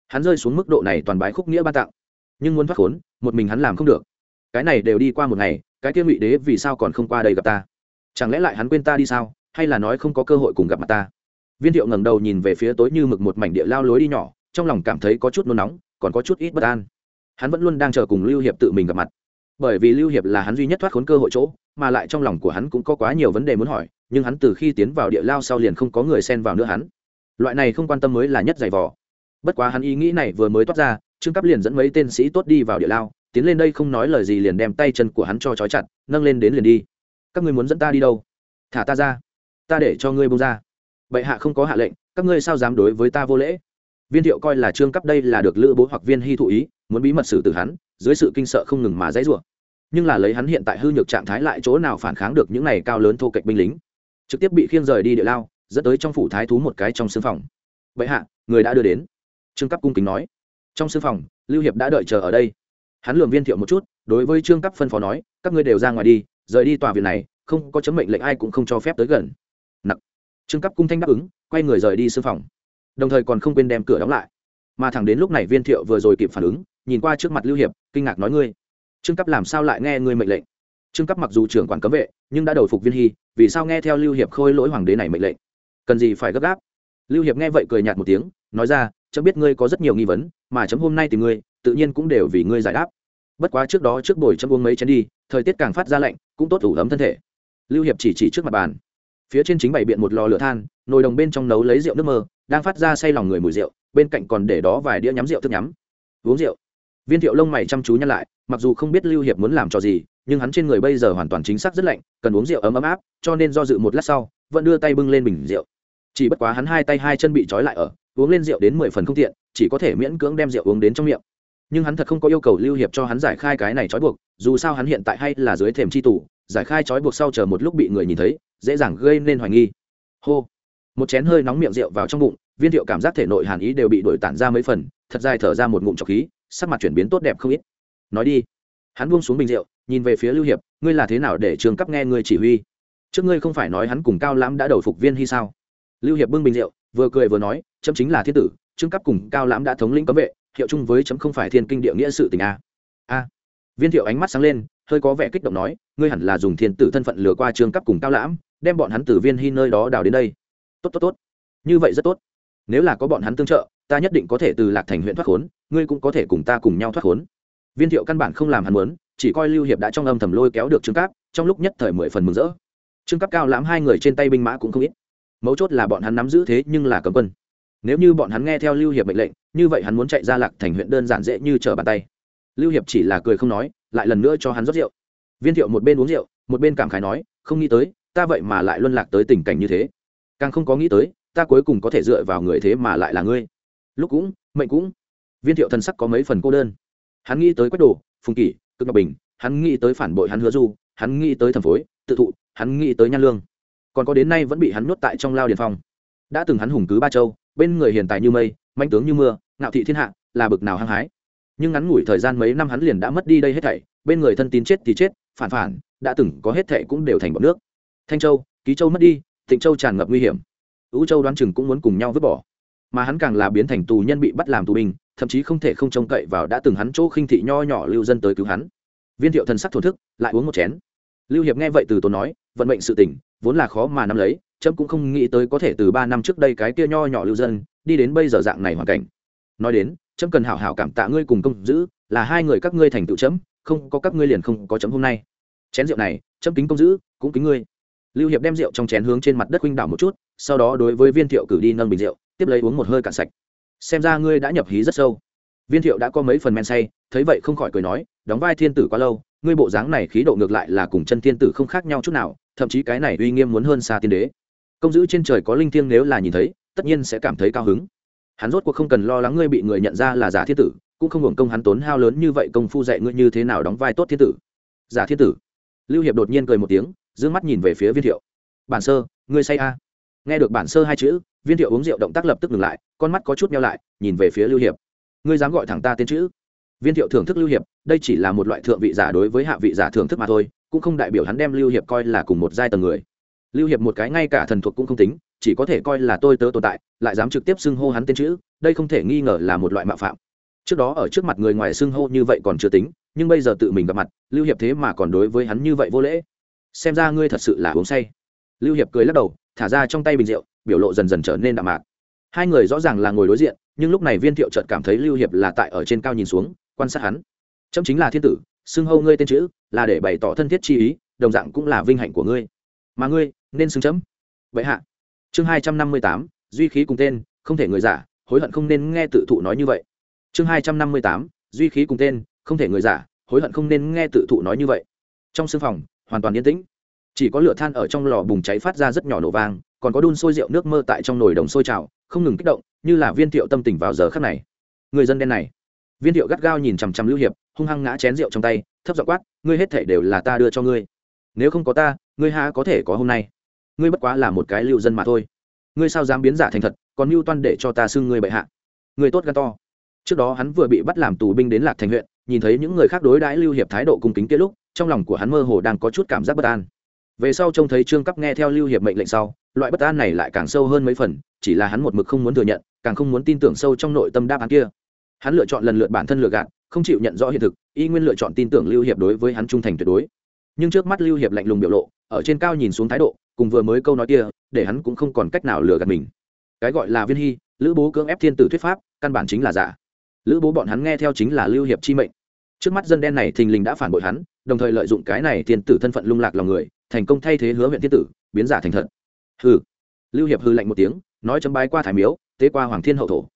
Hắn rơi xuống mức độ này toàn bái khúc nghĩa ban tặng. Nhưng muốn thoát khốn, một mình hắn làm không được. Cái này đều đi qua một ngày, cái kia ngụy đế vì sao còn không qua đây gặp ta? Chẳng lẽ lại hắn quên ta đi sao? Hay là nói không có cơ hội cùng gặp mặt ta? Viên thiệu ngẩng đầu nhìn về phía tối như mực một mảnh địa lao lối đi nhỏ, trong lòng cảm thấy có chút nôn nóng, còn có chút ít bất an. Hắn vẫn luôn đang chờ cùng lưu hiệp tự mình gặp mặt. Bởi vì lưu hiệp là hắn duy nhất thoát khốn cơ hội chỗ, mà lại trong lòng của hắn cũng có quá nhiều vấn đề muốn hỏi, nhưng hắn từ khi tiến vào địa lao sau liền không có người xen vào nữa hắn. Loại này không quan tâm mới là nhất giày vò. Bất quá hắn ý nghĩ này vừa mới toát ra, trương cấp liền dẫn mấy tên sĩ tốt đi vào địa lao, tiến lên đây không nói lời gì liền đem tay chân của hắn cho trói chặt, nâng lên đến liền đi các ngươi muốn dẫn ta đi đâu? Thả ta ra. Ta để cho ngươi bông ra. Bệ hạ không có hạ lệnh, các ngươi sao dám đối với ta vô lễ? Viên thiệu coi là trương cấp đây là được lữ bố hoặc viên hy thụ ý, muốn bí mật xử từ hắn, dưới sự kinh sợ không ngừng mà dãy rủa. Nhưng là lấy hắn hiện tại hư nhược trạng thái lại chỗ nào phản kháng được những này cao lớn thô kệch binh lính? Trực tiếp bị khiêng rời đi địa lao, dẫn tới trong phủ thái thú một cái trong sương phòng. Vậy hạ, người đã đưa đến. Trương cấp cung kính nói. Trong sương phòng, lưu hiệp đã đợi chờ ở đây. Hắn lường viên thiệu một chút, đối với trương cấp phân phó nói, các ngươi đều ra ngoài đi rời đi tòa viện này, không có chấm mệnh lệnh ai cũng không cho phép tới gần. Nặc. Trương cấp cung thanh đáp ứng, quay người rời đi sư phòng. Đồng thời còn không quên đem cửa đóng lại. Mà thẳng đến lúc này viên thiệu vừa rồi kịp phản ứng, nhìn qua trước mặt lưu hiệp, kinh ngạc nói ngươi, trương cấp làm sao lại nghe ngươi mệnh lệnh? Trương cấp mặc dù trưởng quản cấm vệ, nhưng đã đầu phục viên hy, vì sao nghe theo lưu hiệp khôi lỗi hoàng đế này mệnh lệnh? Cần gì phải gấp gáp? Lưu hiệp nghe vậy cười nhạt một tiếng, nói ra, chấm biết ngươi có rất nhiều nghi vấn, mà chấm hôm nay tìm ngươi, tự nhiên cũng đều vì ngươi giải đáp. Bất quá trước đó trước buổi chấm uống mấy chén đi, thời tiết càng phát ra lạnh cũng tốt ủ ấm thân thể. Lưu hiệp chỉ chỉ trước mặt bàn. Phía trên chính bày biện một lò lửa than, nồi đồng bên trong nấu lấy rượu nước mơ, đang phát ra say lòng người mùi rượu, bên cạnh còn để đó vài đĩa nhắm rượu thức nhắm. Uống rượu. Viên thiệu lông mày chăm chú nhăn lại, mặc dù không biết lưu hiệp muốn làm trò gì, nhưng hắn trên người bây giờ hoàn toàn chính xác rất lạnh, cần uống rượu ấm ấm áp, cho nên do dự một lát sau, vẫn đưa tay bưng lên bình rượu. Chỉ bất quá hắn hai tay hai chân bị trói lại ở, uống lên rượu đến mười phần không tiện, chỉ có thể miễn cưỡng đem rượu uống đến trong miệng. Nhưng hắn thật không có yêu cầu lưu hiệp cho hắn giải khai cái này trói buộc, dù sao hắn hiện tại hay là dưới thềm c h i tủ giải khai trói buộc sau chờ một lúc bị người nhìn thấy, dễ dàng gây nên hoài nghi. Hô. Một chén hơi nóng miệng rượu vào trong bụng, viên thiệu cảm giác thể nội hàn ý đều bị đổi tản ra mấy phần, thật dài thở ra một ngụm trọc khí, sắc mặt chuyển biến tốt đẹp không ít. Nói đi. Hắn buông xuống bình rượu, nhìn về phía lưu hiệp, ngươi là thế nào để trường cấp nghe ngươi chỉ huy? Trước ngươi không phải nói hắn cùng cao lãm đã đầu phục viên hy sao? Lưu hiệp bưng bình rượu, vừa cười vừa nói, chấm chính là thiên tử trương cấp cùng cao lãm đã thống lĩnh cấm vệ, hiệu chung với chấm không phải thiên kinh địa nghĩa sự tình a. A. Viên thiệu ánh mắt sáng lên hơi có vẻ kích động nói, ngươi hẳn là dùng thiên tử thân phận lừa qua trương cấp cùng cao lãm, đem bọn hắn từ viên hy nơi đó đào đến đây. Tốt tốt tốt. Như vậy rất tốt. Nếu là có bọn hắn tương trợ, ta nhất định có thể từ lạc thành huyện thoát khốn, ngươi cũng có thể cùng ta cùng nhau thoát khốn. Viên thiệu căn bản không làm hắn muốn, chỉ coi lưu hiệp đã trong âm thầm lôi kéo được trương cáp, trong lúc nhất thời mười phần mừng rỡ. Trương cáp, cao lãm hai người trên tay binh mã cũng không ít. Mấu chốt là bọn hắn nắm giữ thế nhưng là cấm quân. Nếu như bọn hắn nghe theo lưu hiệp mệnh lệnh, như vậy hắn muốn chạy ra lạc thành huyện đơn giản dễ như trở bàn tay. Lưu hiệp chỉ là cười không nói lại lần nữa cho hắn rót rượu. Viên thiệu một bên uống rượu, một bên cảm khái nói, không nghĩ tới, ta vậy mà lại luân lạc tới tình cảnh như thế. Càng không có nghĩ tới, ta cuối cùng có thể dựa vào người thế mà lại là ngươi. Lúc cũng, mệnh cũng. Viên thiệu thần sắc có mấy phần cô đơn. Hắn nghĩ tới quách đồ, phùng kỷ, cực ngọc bình, hắn nghĩ tới phản bội hắn hứa du, hắn nghĩ tới thẩm phối, tự thụ, hắn nghĩ tới nhan lương. Còn có đến nay vẫn bị hắn nuốt tại trong lao điền phong đã từng hắn hùng cứ ba châu, bên người hiền tài như mây, manh tướng như mưa, ngạo thị thiên hạ, là bực nào hăng hái nhưng ngắn ngủi thời gian mấy năm hắn liền đã mất đi đây hết thảy, bên người thân tín chết thì chết, phản phản, đã từng có hết thảy cũng đều thành bọn nước. Thanh châu, ký châu mất đi, thịnh châu tràn ngập nguy hiểm. Ứ châu đoán chừng cũng muốn cùng nhau vứt bỏ. Mà hắn càng là biến thành tù nhân bị bắt làm tù binh, thậm chí không thể không trông cậy vào đã từng hắn chỗ khinh thị nho nhỏ lưu dân tới cứu hắn. Viên thiệu thần sắc thổn thức, lại uống một chén. Lưu hiệp nghe vậy từ tốn nói, vận mệnh sự tỉnh vốn là khó mà nắm lấy trâm cũng không nghĩ tới có thể từ ba năm trước đây cái kia nho nhỏ lưu dân, đi đến bây giờ dạng này hoàn cảnh. Nói đến chấm cần hảo hảo cảm tạ ngươi cùng công giữ, là hai người các ngươi thành tựu chấm, không có các ngươi liền không có chấm hôm nay. Chén rượu này, chấm kính công giữ, cũng kính ngươi. Lưu hiệp đem rượu trong chén hướng trên mặt đất huynh đảo một chút, sau đó đối với viên thiệu cử đi nâng bình rượu, tiếp lấy uống một hơi cạn sạch. Xem ra ngươi đã nhập hí rất sâu. Viên thiệu đã có mấy phần men say, thấy vậy không khỏi cười nói, đóng vai thiên tử quá lâu, ngươi bộ dáng này khí độ ngược lại là cùng chân thiên tử không khác nhau chút nào, thậm chí cái này uy nghiêm muốn hơn xa tiên đế. Công giữ trên trời có linh thiêng nếu là nhìn thấy, tất nhiên sẽ cảm thấy cao hứng hắn rốt cuộc không cần lo lắng ngươi bị người nhận ra là giả thiên tử, cũng không hưởng công hắn tốn hao lớn như vậy công phu dạy ngươi như thế nào đóng vai tốt thiên tử. Giả thiên tử. Lưu hiệp đột nhiên cười một tiếng d mắt nhìn về phía viên thiệu. Bản sơ, ngươi say a. Nghe được bản sơ hai chữ, viên thiệu uống rượu động tác lập tức ngừng lại, con mắt có chút nhau lại, nhìn về phía lưu hiệp. Ngươi dám gọi thẳng ta tên chữ? Viên thiệu thưởng thức lưu hiệp, đây chỉ là một loại thượng vị giả đối với hạ vị giả thưởng thức mà thôi, cũng không đại biểu hắn đem lưu hiệp coi là cùng một giai tầng người lưu hiệp một cái ngay cả thần thuộc cũng không tính, chỉ có thể coi là tôi tớ tồn tại, lại dám trực tiếp xưng hô hắn tên chữ, đây không thể nghi ngờ là một loại mạo phạm. Trước đó ở trước mặt người ngoài xưng hô như vậy còn chưa tính, nhưng bây giờ tự mình gặp mặt, lưu hiệp thế mà còn đối với hắn như vậy vô lễ. Xem ra ngươi thật sự là uống say. Lưu hiệp cười lắc đầu, thả ra trong tay bình rượu, biểu lộ dần dần trở nên đạm mạc. Hai người rõ ràng là ngồi đối diện, nhưng lúc này viên thiệu trợt cảm thấy lưu hiệp là tại ở trên cao nhìn xuống, quan sát hắn. Chấm chính là thiên tử, xưng hâu ngươi tên chữ, là để bày tỏ thân thiết chi ý, đồng dạng cũng là vinh hạnh của ngươi. Mà ngươi nên xứng chấm. Vậy hạ. Chương hai trăm năm mươi tám, duy khí cùng tên, không thể người giả, hối hận không nên nghe tự thụ nói như vậy. Chương hai trăm năm mươi tám, duy khí cùng tên, không thể người giả, hối hận không nên nghe tự thụ nói như vậy. Trong sưng phòng, hoàn toàn yên tĩnh. Chỉ có lửa than ở trong lò bùng cháy phát ra rất nhỏ nổ vang, còn có đun sôi rượu nước mơ tại trong nồi đồng sôi trào, không ngừng kích động, như là viên thiệu tâm tình vào giờ khắc này. Người dân đen này. Viên thiệu gắt gao nhìn chằm chằm lưu hiệp, hung hăng ngã chén rượu trong tay, thấp giọng quát, ngươi hết thể đều là ta đưa cho ngươi. Nếu không có ta, ngươi há có thể có hôm nay? Ngươi bất quá là một cái lưu dân mà thôi. Ngươi sao dám biến giả thành thật, còn mưu toan để cho ta xưng ngươi bệ hạ? Ngươi tốt gan to. Trước đó hắn vừa bị bắt làm tù binh đến lạc thành huyện, nhìn thấy những người khác đối đãi lưu hiệp thái độ cung kính kia lúc, trong lòng của hắn mơ hồ đang có chút cảm giác bất an. Về sau trông thấy trương cấp nghe theo lưu hiệp mệnh lệnh sau, loại bất an này lại càng sâu hơn mấy phần, chỉ là hắn một mực không muốn thừa nhận, càng không muốn tin tưởng sâu trong nội tâm đáp án kia. Hắn lựa chọn lần lượt bản thân lựa gạt, không chịu nhận rõ hiện thực, y nguyên lựa chọn tin tưởng lưu hiệp đối với hắn trung thành tuyệt đối. Nhưng trước mắt lưu hiệp lạnh lùng biểu lộ, ở trên cao nhìn xuống thái độ cùng vừa mới câu nói kia, để hắn cũng không còn cách nào lừa gạt mình. Cái gọi là viên hy, lữ bố cưỡng ép thiên tử thuyết pháp, căn bản chính là giả. Lữ bố bọn hắn nghe theo chính là lưu hiệp chi mệnh. Trước mắt dân đen này thình lình đã phản bội hắn, đồng thời lợi dụng cái này thiên tử thân phận lung lạc lòng người, thành công thay thế hứa huyện thiên tử, biến giả thành thật. Hừ. Lưu hiệp hư lạnh một tiếng, nói chấm bái qua thải miếu, tế qua hoàng thiên hậu thổ.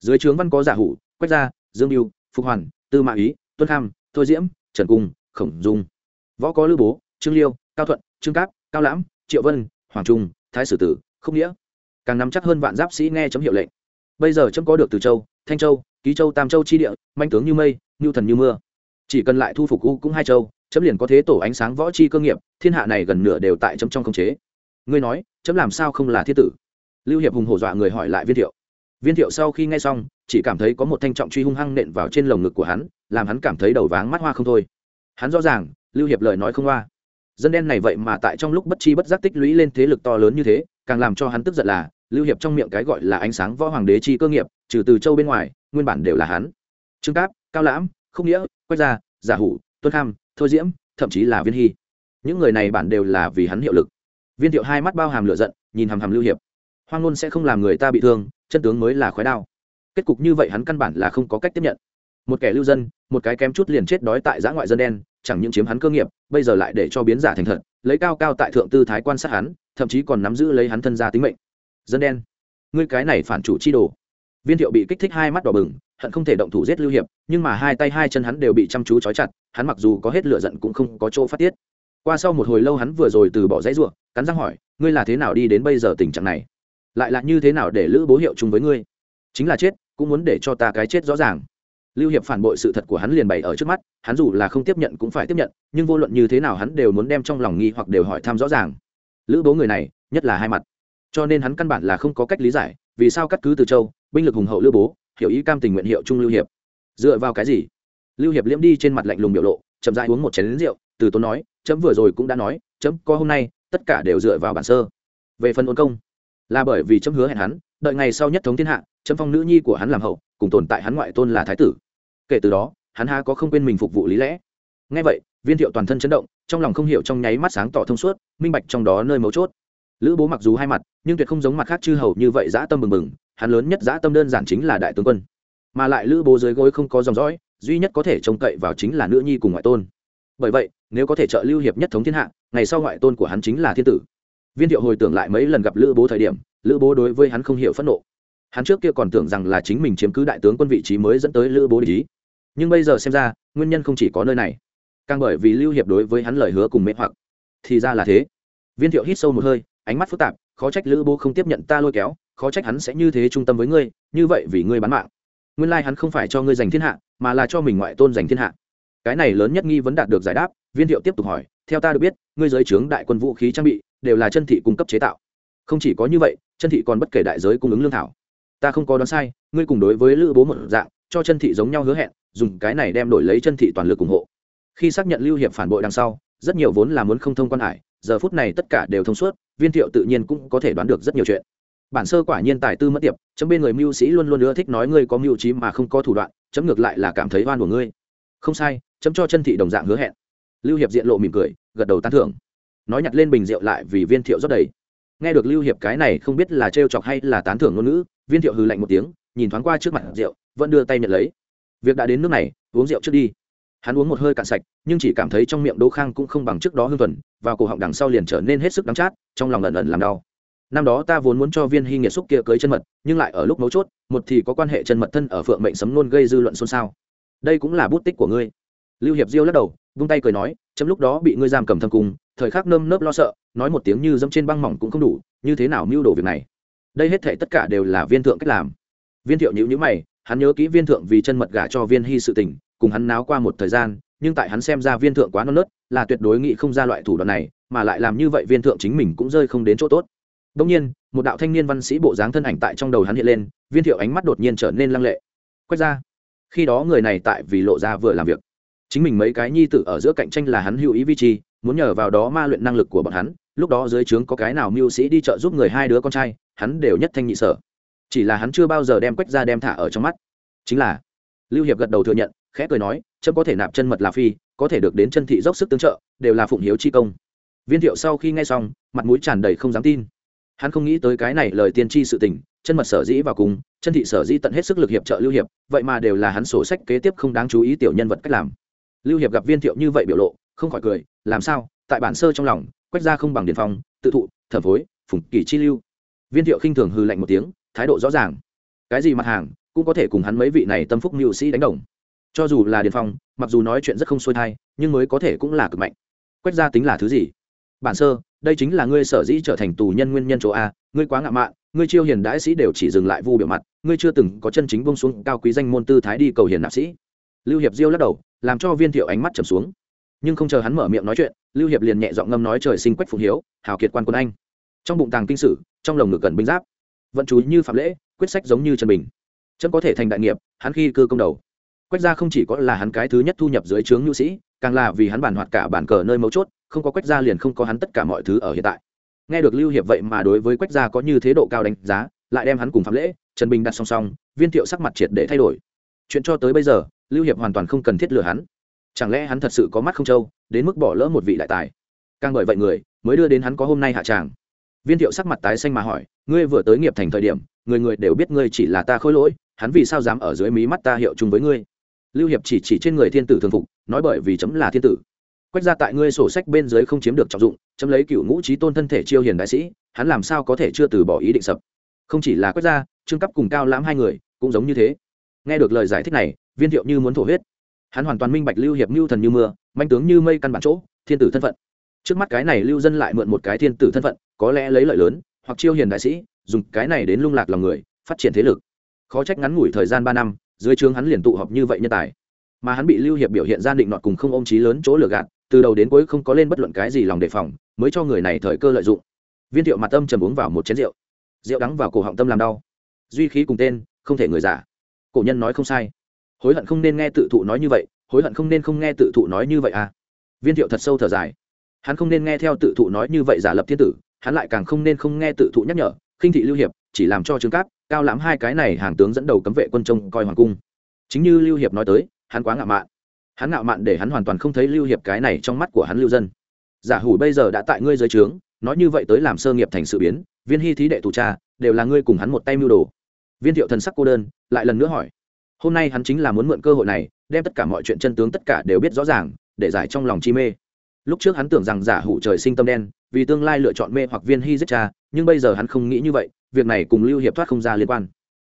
Dưới trướng văn có giả hủ, quách gia, dương mưu phục hoàn, tư mã ý, tuân kham, thôi diễm, trần cung, khổng dung. Võ có lữ bố, trương liêu, cao thuận, trương cáp, cao lãm triệu vân, hoàng trung, thái sử tử không nghĩa. Càng nắm chắc hơn vạn giáp sĩ nghe chấm hiệu lệnh. Bây giờ chấm có được từ châu, thanh châu, ký châu, tam châu chi địa, manh tướng như mây, như thần như mưa. Chỉ cần lại thu phục u cũng hai châu, chấm liền có thế tổ ánh sáng võ chi cơ nghiệp, thiên hạ này gần nửa đều tại chấm trong khống chế. Ngươi nói, chấm làm sao không là thiết tử? Lưu hiệp hùng hổ dọa người hỏi lại viên thiệu. Viên thiệu sau khi nghe xong, chỉ cảm thấy có một thanh trọng truy hung hăng nện vào trên lồng ngực của hắn, làm hắn cảm thấy đầu váng mắt hoa không thôi. Hắn rõ ràng, lưu hiệp lời nói không hoa dân đen này vậy mà tại trong lúc bất chi bất giác tích lũy lên thế lực to lớn như thế, càng làm cho hắn tức giận là, lưu hiệp trong miệng cái gọi là ánh sáng võ hoàng đế chi cơ nghiệp, trừ từ châu bên ngoài, nguyên bản đều là hắn. Trương cáp, cao lãm không nghĩa, quách gia, giả hủ, tuân kham, thôi diễm, thậm chí là viên hy. Những người này bản đều là vì hắn hiệu lực. Viên thiệu hai mắt bao hàm lửa giận, nhìn hàm hàm lưu hiệp. Hoang ngôn sẽ không làm người ta bị thương, chân tướng mới là khói đao. Kết cục như vậy hắn căn bản là không có cách tiếp nhận. Một kẻ lưu dân một cái kém chút liền chết đói tại giã ngoại dân đen, chẳng những chiếm hắn cơ nghiệp, bây giờ lại để cho biến giả thành thật, lấy cao cao tại thượng tư thái quan sát hắn, thậm chí còn nắm giữ lấy hắn thân gia tính mệnh. Dân đen, ngươi cái này phản chủ chi đồ. Viên thiệu bị kích thích hai mắt đỏ bừng, hận không thể động thủ giết lưu hiệp, nhưng mà hai tay hai chân hắn đều bị chăm chú trói chặt, hắn mặc dù có hết lửa giận cũng không có chỗ phát tiết. Qua sau một hồi lâu hắn vừa rồi từ bỏ dãy ruộng, cắn răng hỏi, ngươi là thế nào đi đến bây giờ tình trạng này? Lại là như thế nào để lữ bố hiệu chung với ngươi? Chính là chết, cũng muốn để cho ta cái chết rõ ràng lưu hiệp phản bội sự thật của hắn liền bày ở trước mắt, hắn dù là không tiếp nhận cũng phải tiếp nhận, nhưng vô luận như thế nào hắn đều muốn đem trong lòng nghi hoặc đều hỏi thăm rõ ràng. Lữ bố người này, nhất là hai mặt. Cho nên hắn căn bản là không có cách lý giải, vì sao cắt cứ từ châu, binh lực hùng hậu lữ bố, hiểu ý cam tình nguyện hiệu trung lưu hiệp. Dựa vào cái gì? Lưu hiệp liễm đi trên mặt lạnh lùng biểu lộ, chậm dãi uống một chén rượu, từ tốn nói, chấm vừa rồi cũng đã nói, chấm có hôm nay, tất cả đều dựa vào bản sơ. Về phần ôn công, là bởi vì chấm hứa hẹn hắn, đợi ngày sau nhất thống thiên hạ, chấm phong nữ nhi của hắn làm hậu, cùng tồn tại hắn ngoại tôn là thái tử kể từ đó, hắn ha có không quên mình phục vụ lý lẽ. Ngay vậy, viên thiệu toàn thân chấn động, trong lòng không hiểu trong nháy mắt sáng tỏ thông suốt, minh bạch trong đó nơi mấu chốt. Lữ bố mặc dù hai mặt, nhưng tuyệt không giống mặt khác chư hầu như vậy dã tâm bừng bừng, hắn lớn nhất dã tâm đơn giản chính là đại tướng quân. Mà lại lữ bố dưới gối không có dòng dõi, duy nhất có thể trông cậy vào chính là nữ nhi cùng ngoại tôn. Bởi vậy, nếu có thể trợ lưu hiệp nhất thống thiên hạ, ngày sau ngoại tôn của hắn chính là thiên tử. Viên thiệu hồi tưởng lại mấy lần gặp lữ bố thời điểm, lữ bố đối với hắn không hiểu phẫn nộ. Hắn trước kia còn tưởng rằng là chính mình chiếm cứ đại tướng quân vị trí mới dẫn tới lữ bố để ý nhưng bây giờ xem ra, nguyên nhân không chỉ có nơi này. Càng bởi vì lưu hiệp đối với hắn lời hứa cùng mê hoặc, thì ra là thế. Viên thiệu hít sâu một hơi, ánh mắt phức tạp, khó trách lữ bố không tiếp nhận ta lôi kéo, khó trách hắn sẽ như thế trung tâm với ngươi, như vậy vì ngươi bán mạng. Nguyên lai hắn không phải cho ngươi giành thiên hạ, mà là cho mình ngoại tôn giành thiên hạ. Cái này lớn nhất nghi vấn đạt được giải đáp, viên thiệu tiếp tục hỏi, theo ta được biết, ngươi giới trướng đại quân vũ khí trang bị, đều là chân thị cung cấp chế tạo. Không chỉ có như vậy, chân thị còn bất kể đại giới cung ứng lương thảo. Ta không có đoán sai, ngươi cùng đối với lữ bố một dạng, cho chân thị giống nhau hứa hẹn dùng cái này đem đổi lấy chân thị toàn lực ủng hộ. Khi xác nhận lưu hiệp phản bội đằng sau, rất nhiều vốn là muốn không thông quan hải, giờ phút này tất cả đều thông suốt, viên thiệu tự nhiên cũng có thể đoán được rất nhiều chuyện. Bản sơ quả nhiên tài tư mất tiệp, chấm bên người mưu sĩ luôn luôn ưa thích nói ngươi có mưu trí mà không có thủ đoạn, chấm ngược lại là cảm thấy oan của ngươi. Không sai, chấm cho chân thị đồng dạng hứa hẹn. Lưu hiệp diện lộ mỉm cười, gật đầu tán thưởng. Nói nhặt lên bình rượu lại vì viên thiệu rót đầy. Nghe được lưu hiệp cái này không biết là trêu chọc hay là tán thưởng ngôn ngữ, viên thiệu hừ lạnh một tiếng, nhìn thoáng qua trước mặt rượu, vẫn đưa tay nhận lấy việc đã đến nước này, uống rượu trước đi. Hắn uống một hơi cạn sạch, nhưng chỉ cảm thấy trong miệng đỗ khang cũng không bằng trước đó hương thuần và cổ họng đằng sau liền trở nên hết sức đắng chát, trong lòng ẩn ẩn làm đau. Năm đó ta vốn muốn cho viên hy nghiệt xúc kia cưới chân mật, nhưng lại ở lúc mấu chốt, một thì có quan hệ chân mật thân ở phượng mệnh sấm nôn gây dư luận xôn xao. Đây cũng là bút tích của ngươi. Lưu hiệp diêu lắc đầu, vung tay cười nói, chấm lúc đó bị ngươi giam cầm thâm cung, thời khắc nơm nớp lo sợ, nói một tiếng như dẫm trên băng mỏng cũng không đủ, như thế nào mưu đồ việc này? Đây hết thể tất cả đều là viên thượng cách làm. Viên thiệu nhữ nhữ mày hắn nhớ kỹ viên thượng vì chân mật gả cho viên hy sự tình, cùng hắn náo qua một thời gian, nhưng tại hắn xem ra viên thượng quá non nớt, là tuyệt đối nghĩ không ra loại thủ đoạn này, mà lại làm như vậy viên thượng chính mình cũng rơi không đến chỗ tốt. Đông nhiên, một đạo thanh niên văn sĩ bộ dáng thân ảnh tại trong đầu hắn hiện lên, viên thiệu ánh mắt đột nhiên trở nên lăng lệ. Quét ra, khi đó người này tại vì lộ ra vừa làm việc. Chính mình mấy cái nhi tử ở giữa cạnh tranh là hắn hữu ý vi chi, muốn nhờ vào đó ma luyện năng lực của bọn hắn, lúc đó dưới trướng có cái nào mưu sĩ đi chợ giúp người hai đứa con trai, hắn đều nhất thanh nhị sở chỉ là hắn chưa bao giờ đem quách ra đem thả ở trong mắt. Chính là, lưu hiệp gật đầu thừa nhận, khẽ cười nói trâm có thể nạp chân mật là phi, có thể được đến chân thị dốc sức tương trợ, đều là phụng hiếu chi công. Viên thiệu sau khi nghe xong, mặt mũi tràn đầy không dám tin. Hắn không nghĩ tới cái này lời tiên tri sự tình, chân mật sở dĩ vào cùng, chân thị sở dĩ tận hết sức lực hiệp trợ lưu hiệp, vậy mà đều là hắn sổ sách kế tiếp không đáng chú ý tiểu nhân vật cách làm. Lưu hiệp gặp viên thiệu như vậy biểu lộ, không khỏi cười, làm sao? Tại bản sơ trong lòng, quách ra không bằng điền phong, tự thụ, thẩm phối phùng kỳ chi lưu. Viên thiệu khinh thường hư lạnh một tiếng thái độ rõ ràng. Cái gì mặt hàng cũng có thể cùng hắn mấy vị này tâm phúc mưu sĩ đánh đồng. Cho dù là điền phong, mặc dù nói chuyện rất không xuôi thai, nhưng mới có thể cũng là cực mạnh. Quách ra tính là thứ gì? Bản sơ, đây chính là ngươi sở dĩ trở thành tù nhân nguyên nhân chỗ a, ngươi quá ngạo mạn, ngươi chiêu hiền đãi sĩ đều chỉ dừng lại vu biểu mặt, ngươi chưa từng có chân chính bông xuống cao quý danh môn tư thái đi cầu hiền nạp sĩ. Lưu hiệp diêu lắc đầu, làm cho viên thiệu ánh mắt trầm xuống. Nhưng không chờ hắn mở miệng nói chuyện, lưu hiệp liền nhẹ giọng ngâm nói trời sinh quách phụng hiếu, hào kiệt quan quân anh. Trong bụng tàng kinh sử, trong lồng ngực gần binh giáp vận chú như phạm lễ, quyết sách giống như trần bình. Trâm có thể thành đại nghiệp, hắn khi cư công đầu. Quách gia không chỉ có là hắn cái thứ nhất thu nhập dưới trướng nhu sĩ, càng là vì hắn bản hoạt cả bản cờ nơi mấu chốt, không có quách gia liền không có hắn tất cả mọi thứ ở hiện tại. Nghe được lưu hiệp vậy mà đối với quách gia có như thế độ cao đánh giá, lại đem hắn cùng phạm lễ, trần bình đặt song song, viên thiệu sắc mặt triệt để thay đổi. Chuyện cho tới bây giờ, lưu hiệp hoàn toàn không cần thiết lừa hắn. Chẳng lẽ hắn thật sự có mắt không trâu, đến mức bỏ lỡ một vị đại tài? Càng bởi vậy người, mới đưa đến hắn có hôm nay hạ tràng viên thiệu sắc mặt tái xanh mà hỏi, ngươi vừa tới nghiệp thành thời điểm, người người đều biết ngươi chỉ là ta khôi lỗi, hắn vì sao dám ở dưới mí mắt ta hiệu chung với ngươi? Lưu hiệp chỉ chỉ trên người thiên tử thường phục, nói bởi vì chấm là thiên tử. Quách ra tại ngươi sổ sách bên dưới không chiếm được trọng dụng, chấm lấy cựu ngũ trí tôn thân thể chiêu hiền đại sĩ, hắn làm sao có thể chưa từ bỏ ý định sập? Không chỉ là quách ra trương cấp cùng cao lãm hai người cũng giống như thế. Nghe được lời giải thích này, viên thiệu như muốn thổ huyết. Hắn hoàn toàn minh bạch lưu hiệp mưu thần như mưa, manh tướng như mây căn bản chỗ, thiên tử thân phận. Trước mắt cái này lưu dân lại mượn một cái thiên tử thân phận có lẽ lấy lợi lớn, hoặc chiêu hiền đại sĩ, dùng cái này đến lung lạc lòng người, phát triển thế lực. Khó trách ngắn ngủi thời gian ba năm, dưới trướng hắn liền tụ họp như vậy nhân tài. Mà hắn bị lưu hiệp biểu hiện ra định nọt cùng không ôm trí lớn chỗ lừa gạt, từ đầu đến cuối không có lên bất luận cái gì lòng đề phòng, mới cho người này thời cơ lợi dụng. Viên thiệu mặt tâm trầm uống vào một chén rượu. Rượu đắng vào cổ họng tâm làm đau. Duy khí cùng tên, không thể người giả. Cổ nhân nói không sai. Hối hận không nên nghe tự thụ nói như vậy, hối hận không nên không nghe tự thụ nói như vậy à? Viên thiệu thật sâu thở dài. Hắn không nên nghe theo tự thụ nói như vậy giả lập thiên tử hắn lại càng không nên không nghe tự thụ nhắc nhở, khinh thị lưu hiệp, chỉ làm cho trương cáp, cao lãm hai cái này hàng tướng dẫn đầu cấm vệ quân trông coi hoàng cung. Chính như lưu hiệp nói tới, hắn quá ngạo mạn. Hắn ngạo mạn để hắn hoàn toàn không thấy lưu hiệp cái này trong mắt của hắn lưu dân. Giả hủ bây giờ đã tại ngươi dưới trướng, nói như vậy tới làm sơ nghiệp thành sự biến, viên hy thí đệ tù cha, đều là ngươi cùng hắn một tay mưu đồ. Viên thiệu thần sắc cô đơn, lại lần nữa hỏi. Hôm nay hắn chính là muốn mượn cơ hội này, đem tất cả mọi chuyện chân tướng tất cả đều biết rõ ràng, để giải trong lòng chi mê lúc trước hắn tưởng rằng giả hủ trời sinh tâm đen, vì tương lai lựa chọn mê hoặc viên hy giết cha, nhưng bây giờ hắn không nghĩ như vậy, việc này cùng lưu hiệp thoát không ra liên quan.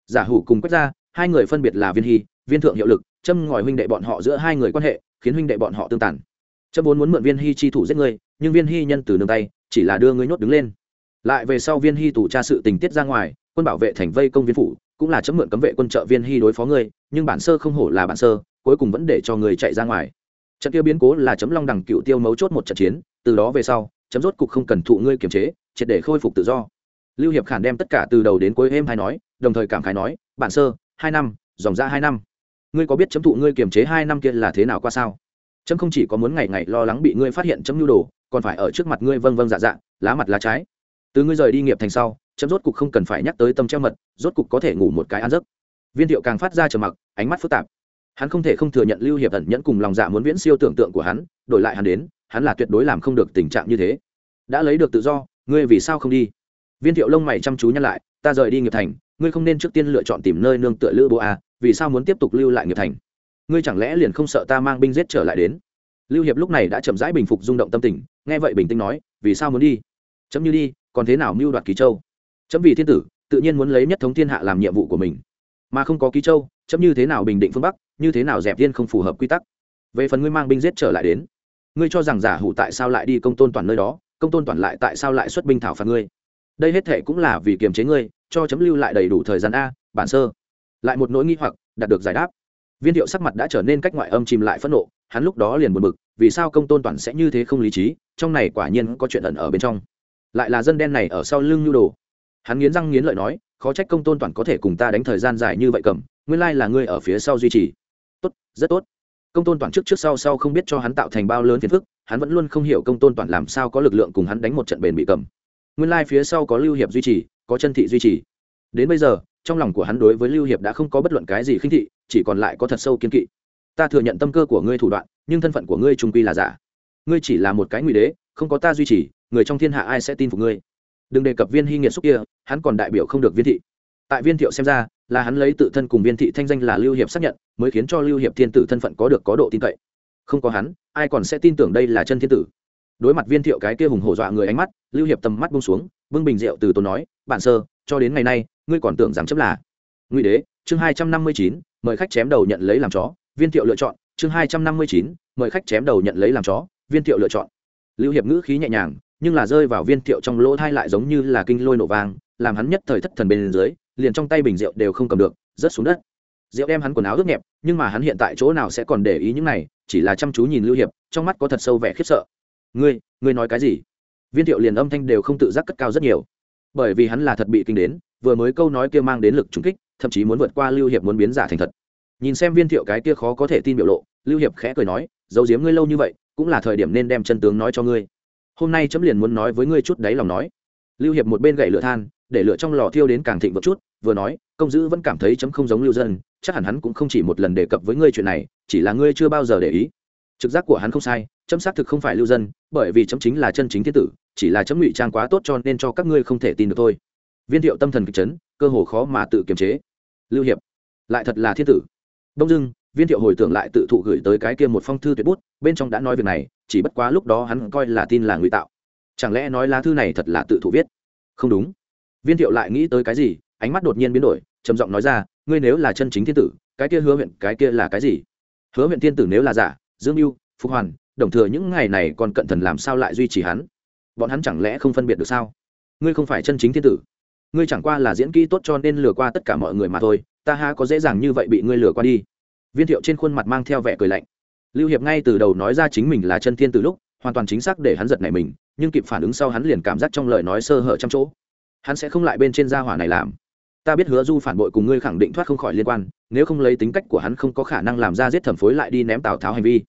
Giả hủ cùng quách ra hai người phân biệt là viên hy, viên thượng hiệu lực, châm ngòi huynh đệ bọn họ giữa hai người quan hệ, khiến huynh đệ bọn họ tương tàn. Châm vốn muốn mượn viên hy chi thủ giết ngươi nhưng viên hy nhân từ nương tay, chỉ là đưa ngươi nhốt đứng lên. Lại về sau viên hy tù tra sự tình tiết ra ngoài, quân bảo vệ thành vây công viên phủ, cũng là chấm mượn cấm vệ quân trợ viên hy đối phó ngươi nhưng bản sơ không hổ là bản sơ, cuối cùng vẫn để cho người chạy ra ngoài trận kia biến cố là chấm long đằng cựu tiêu mấu chốt một trận chiến, từ đó về sau, chấm rốt cục không cần thụ ngươi kiềm chế, triệt để khôi phục tự do. Lưu hiệp khản đem tất cả từ đầu đến cuối êm hay nói, đồng thời cảm khái nói bản sơ, hai năm, dòng ra hai năm. Ngươi có biết chấm thụ ngươi kiềm chế hai năm kia là thế nào qua sao? Chấm không chỉ có muốn ngày ngày lo lắng bị ngươi phát hiện chấm nhu đồ, còn phải ở trước mặt ngươi vâng vâng dạ dạ lá mặt lá trái. Từ ngươi rời đi nghiệp thành sau, chấm rốt cục không cần phải nhắc tới tâm treo mật, rốt cục có thể ngủ một cái ăn giấc. Viên thiệu càng phát ra trầm mặc, ánh mắt phức tạp hắn không thể không thừa nhận lưu hiệp ẩn nhẫn cùng lòng dạ muốn viễn siêu tưởng tượng của hắn đổi lại hắn đến hắn là tuyệt đối làm không được tình trạng như thế. Đã lấy được tự do ngươi vì sao không đi? Viên thiệu lông mày chăm chú nhăn lại ta rời đi nghiệp thành ngươi không nên trước tiên lựa chọn tìm nơi nương tựa lữ bố a à, vì sao muốn tiếp tục lưu lại nghiệp thành? Ngươi chẳng lẽ liền không sợ ta mang binh giết trở lại đến? Lưu hiệp lúc này đã chậm rãi bình phục rung động tâm tình nghe vậy bình tĩnh nói vì sao muốn đi? Chấm như đi còn thế nào mưu đoạt ký châu? Chấm vì thiên tử tự nhiên muốn lấy nhất thống thiên hạ làm nhiệm vụ của mình. Mà không có ký châu chấm như thế nào bình định phương bắc? Như thế nào dẹp viên không phù hợp quy tắc? Về phần ngươi mang binh giết trở lại đến, ngươi cho rằng giả hủ tại sao lại đi công tôn toàn nơi đó, công tôn toàn lại tại sao lại xuất binh thảo phạt ngươi? Đây hết thệ cũng là vì kiềm chế ngươi, cho chấm lưu lại đầy đủ thời gian a, bản sơ. Lại một nỗi nghi hoặc, đạt được giải đáp. Viên thiệu sắc mặt đã trở nên cách ngoại âm chìm lại phẫn nộ, hắn lúc đó liền buồn bực, vì sao công tôn toàn sẽ như thế không lý trí, trong này quả nhiên có chuyện ẩn ở bên trong. Lại là dân đen này ở sau lưng nhu đồ. Hắn nghiến răng nghiến lợi nói, khó trách công tôn toàn có thể cùng ta đánh thời gian dài như vậy cầm, nguyên lai là ngươi ở phía sau duy trì rất tốt. Công tôn toàn trước trước sau sau không biết cho hắn tạo thành bao lớn phiền phức, hắn vẫn luôn không hiểu công tôn toàn làm sao có lực lượng cùng hắn đánh một trận bền bị cầm. Nguyên lai phía sau có lưu hiệp duy trì, có chân thị duy trì. Đến bây giờ, trong lòng của hắn đối với lưu hiệp đã không có bất luận cái gì khinh thị, chỉ còn lại có thật sâu kiên kỵ. Ta thừa nhận tâm cơ của ngươi thủ đoạn, nhưng thân phận của ngươi trung quy là giả. Ngươi chỉ là một cái ngụy đế, không có ta duy trì, người trong thiên hạ ai sẽ tin phục ngươi? Đừng đề cập viên hy nghiệt xúc kia, hắn còn đại biểu không được viên thị. Tại viên thiệu xem ra là hắn lấy tự thân cùng viên thị thanh danh là lưu hiệp xác nhận, mới khiến cho lưu hiệp thiên tử thân phận có được có độ tin cậy. Không có hắn, ai còn sẽ tin tưởng đây là chân thiên tử? Đối mặt viên thiệu cái kia hùng hổ dọa người ánh mắt, lưu hiệp tầm mắt bông xuống, bưng bình rượu từ tốn nói bản sơ, cho đến ngày nay, ngươi còn tưởng rằng chấp là? Ngụy đế, chương hai trăm năm mươi chín, mời khách chém đầu nhận lấy làm chó. Viên thiệu lựa chọn, chương hai trăm năm mươi chín, mời khách chém đầu nhận lấy làm chó. Viên thiệu lựa chọn. Lưu hiệp ngữ khí nhẹ nhàng, nhưng là rơi vào viên thiệu trong lỗ thai lại giống như là kinh lôi nổ vang, làm hắn nhất thời thất thần bên dưới liền trong tay bình rượu đều không cầm được, rớt xuống đất. Rượu đem hắn quần áo ướt nhẹp, nhưng mà hắn hiện tại chỗ nào sẽ còn để ý những này, chỉ là chăm chú nhìn lưu hiệp, trong mắt có thật sâu vẻ khiếp sợ. Ngươi ngươi nói cái gì? Viên thiệu liền âm thanh đều không tự giác cất cao rất nhiều. Bởi vì hắn là thật bị kinh đến, vừa mới câu nói kia mang đến lực trúng kích, thậm chí muốn vượt qua lưu hiệp muốn biến giả thành thật. Nhìn xem viên thiệu cái kia khó có thể tin biểu lộ, lưu hiệp khẽ cười nói, giấu giếm ngươi lâu như vậy, cũng là thời điểm nên đem chân tướng nói cho ngươi. Hôm nay chấm liền muốn nói với ngươi chút đáy lòng nói. Lưu hiệp một bên gậy lửa than, để lửa trong lò thiêu đến càng thịnh vượt chút vừa nói, công dữ vẫn cảm thấy chấm không giống lưu dân, chắc hẳn hắn cũng không chỉ một lần đề cập với ngươi chuyện này, chỉ là ngươi chưa bao giờ để ý. Trực giác của hắn không sai, chấm xác thực không phải lưu dân, bởi vì chấm chính là chân chính thiên tử, chỉ là chấm ngụy trang quá tốt cho nên cho các ngươi không thể tin được thôi. Viên thiệu tâm thần kịch chấn, cơ hồ khó mà tự kiềm chế. Lưu hiệp, lại thật là thiên tử. Đông dưng, viên thiệu hồi tưởng lại tự thụ gửi tới cái kia một phong thư tuyệt bút, bên trong đã nói việc này, chỉ bất quá lúc đó hắn coi là tin là ngụy tạo. Chẳng lẽ nói lá thư này thật là tự thụ viết? Không đúng. Viên thiệu lại nghĩ tới cái gì ánh mắt đột nhiên biến đổi, trầm giọng nói ra, ngươi nếu là chân chính thiên tử, cái kia hứa huyện, cái kia là cái gì? Hứa huyện thiên tử nếu là giả, dương mưu phục hoàn, đồng thừa những ngày này còn cận thần làm sao lại duy trì hắn? Bọn hắn chẳng lẽ không phân biệt được sao? Ngươi không phải chân chính thiên tử. Ngươi chẳng qua là diễn kỹ tốt cho nên lừa qua tất cả mọi người mà thôi, ta ha có dễ dàng như vậy bị ngươi lừa qua đi? Viên thiệu trên khuôn mặt mang theo vẻ cười lạnh. Lưu hiệp ngay từ đầu nói ra chính mình là chân thiên từ lúc, hoàn toàn chính xác để hắn giật này mình, nhưng kịp phản ứng sau hắn liền cảm giác trong lời nói sơ hở trăm chỗ. Hắn sẽ không lại bên trên gia hỏa này làm ta biết hứa du phản bội cùng ngươi khẳng định thoát không khỏi liên quan, nếu không lấy tính cách của hắn không có khả năng làm ra giết thẩm phối lại đi ném tào tháo hành vi.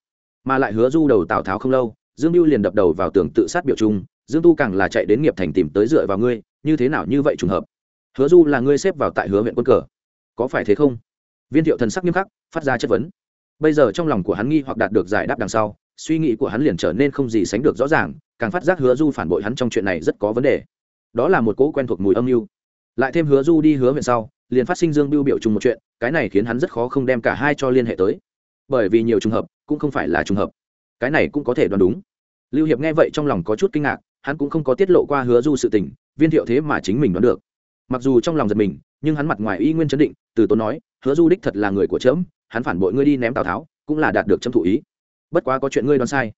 Mà lại hứa du đầu tào tháo không lâu, dương mưu liền đập đầu vào tường tự sát biểu trung, dương tu càng là chạy đến nghiệp thành tìm tới dựa vào ngươi, như thế nào như vậy trùng hợp? Hứa du là ngươi xếp vào tại hứa huyện quân cờ, có phải thế không? Viên thiệu thần sắc nghiêm khắc, phát ra chất vấn. Bây giờ trong lòng của hắn nghi hoặc đạt được giải đáp đằng sau, suy nghĩ của hắn liền trở nên không gì sánh được rõ ràng, càng phát giác hứa du phản bội hắn trong chuyện này rất có vấn đề. Đó là một cỗ quen thuộc mùi âm mưu lại thêm hứa du đi hứa huyện sau, liền phát sinh dương biêu biểu trùng một chuyện, cái này khiến hắn rất khó không đem cả hai cho liên hệ tới. Bởi vì nhiều trùng hợp, cũng không phải là trùng hợp. Cái này cũng có thể đoán đúng. Lưu hiệp nghe vậy trong lòng có chút kinh ngạc, hắn cũng không có tiết lộ qua hứa du sự tình, viên thiệu thế mà chính mình đoán được. Mặc dù trong lòng giật mình, nhưng hắn mặt ngoài y nguyên chấn định, từ tốn nói, hứa du đích thật là người của trẫm hắn phản bội ngươi đi ném tào tháo, cũng là đạt được chấm thụ ý. Bất quá có chuyện ngươi đoán sai.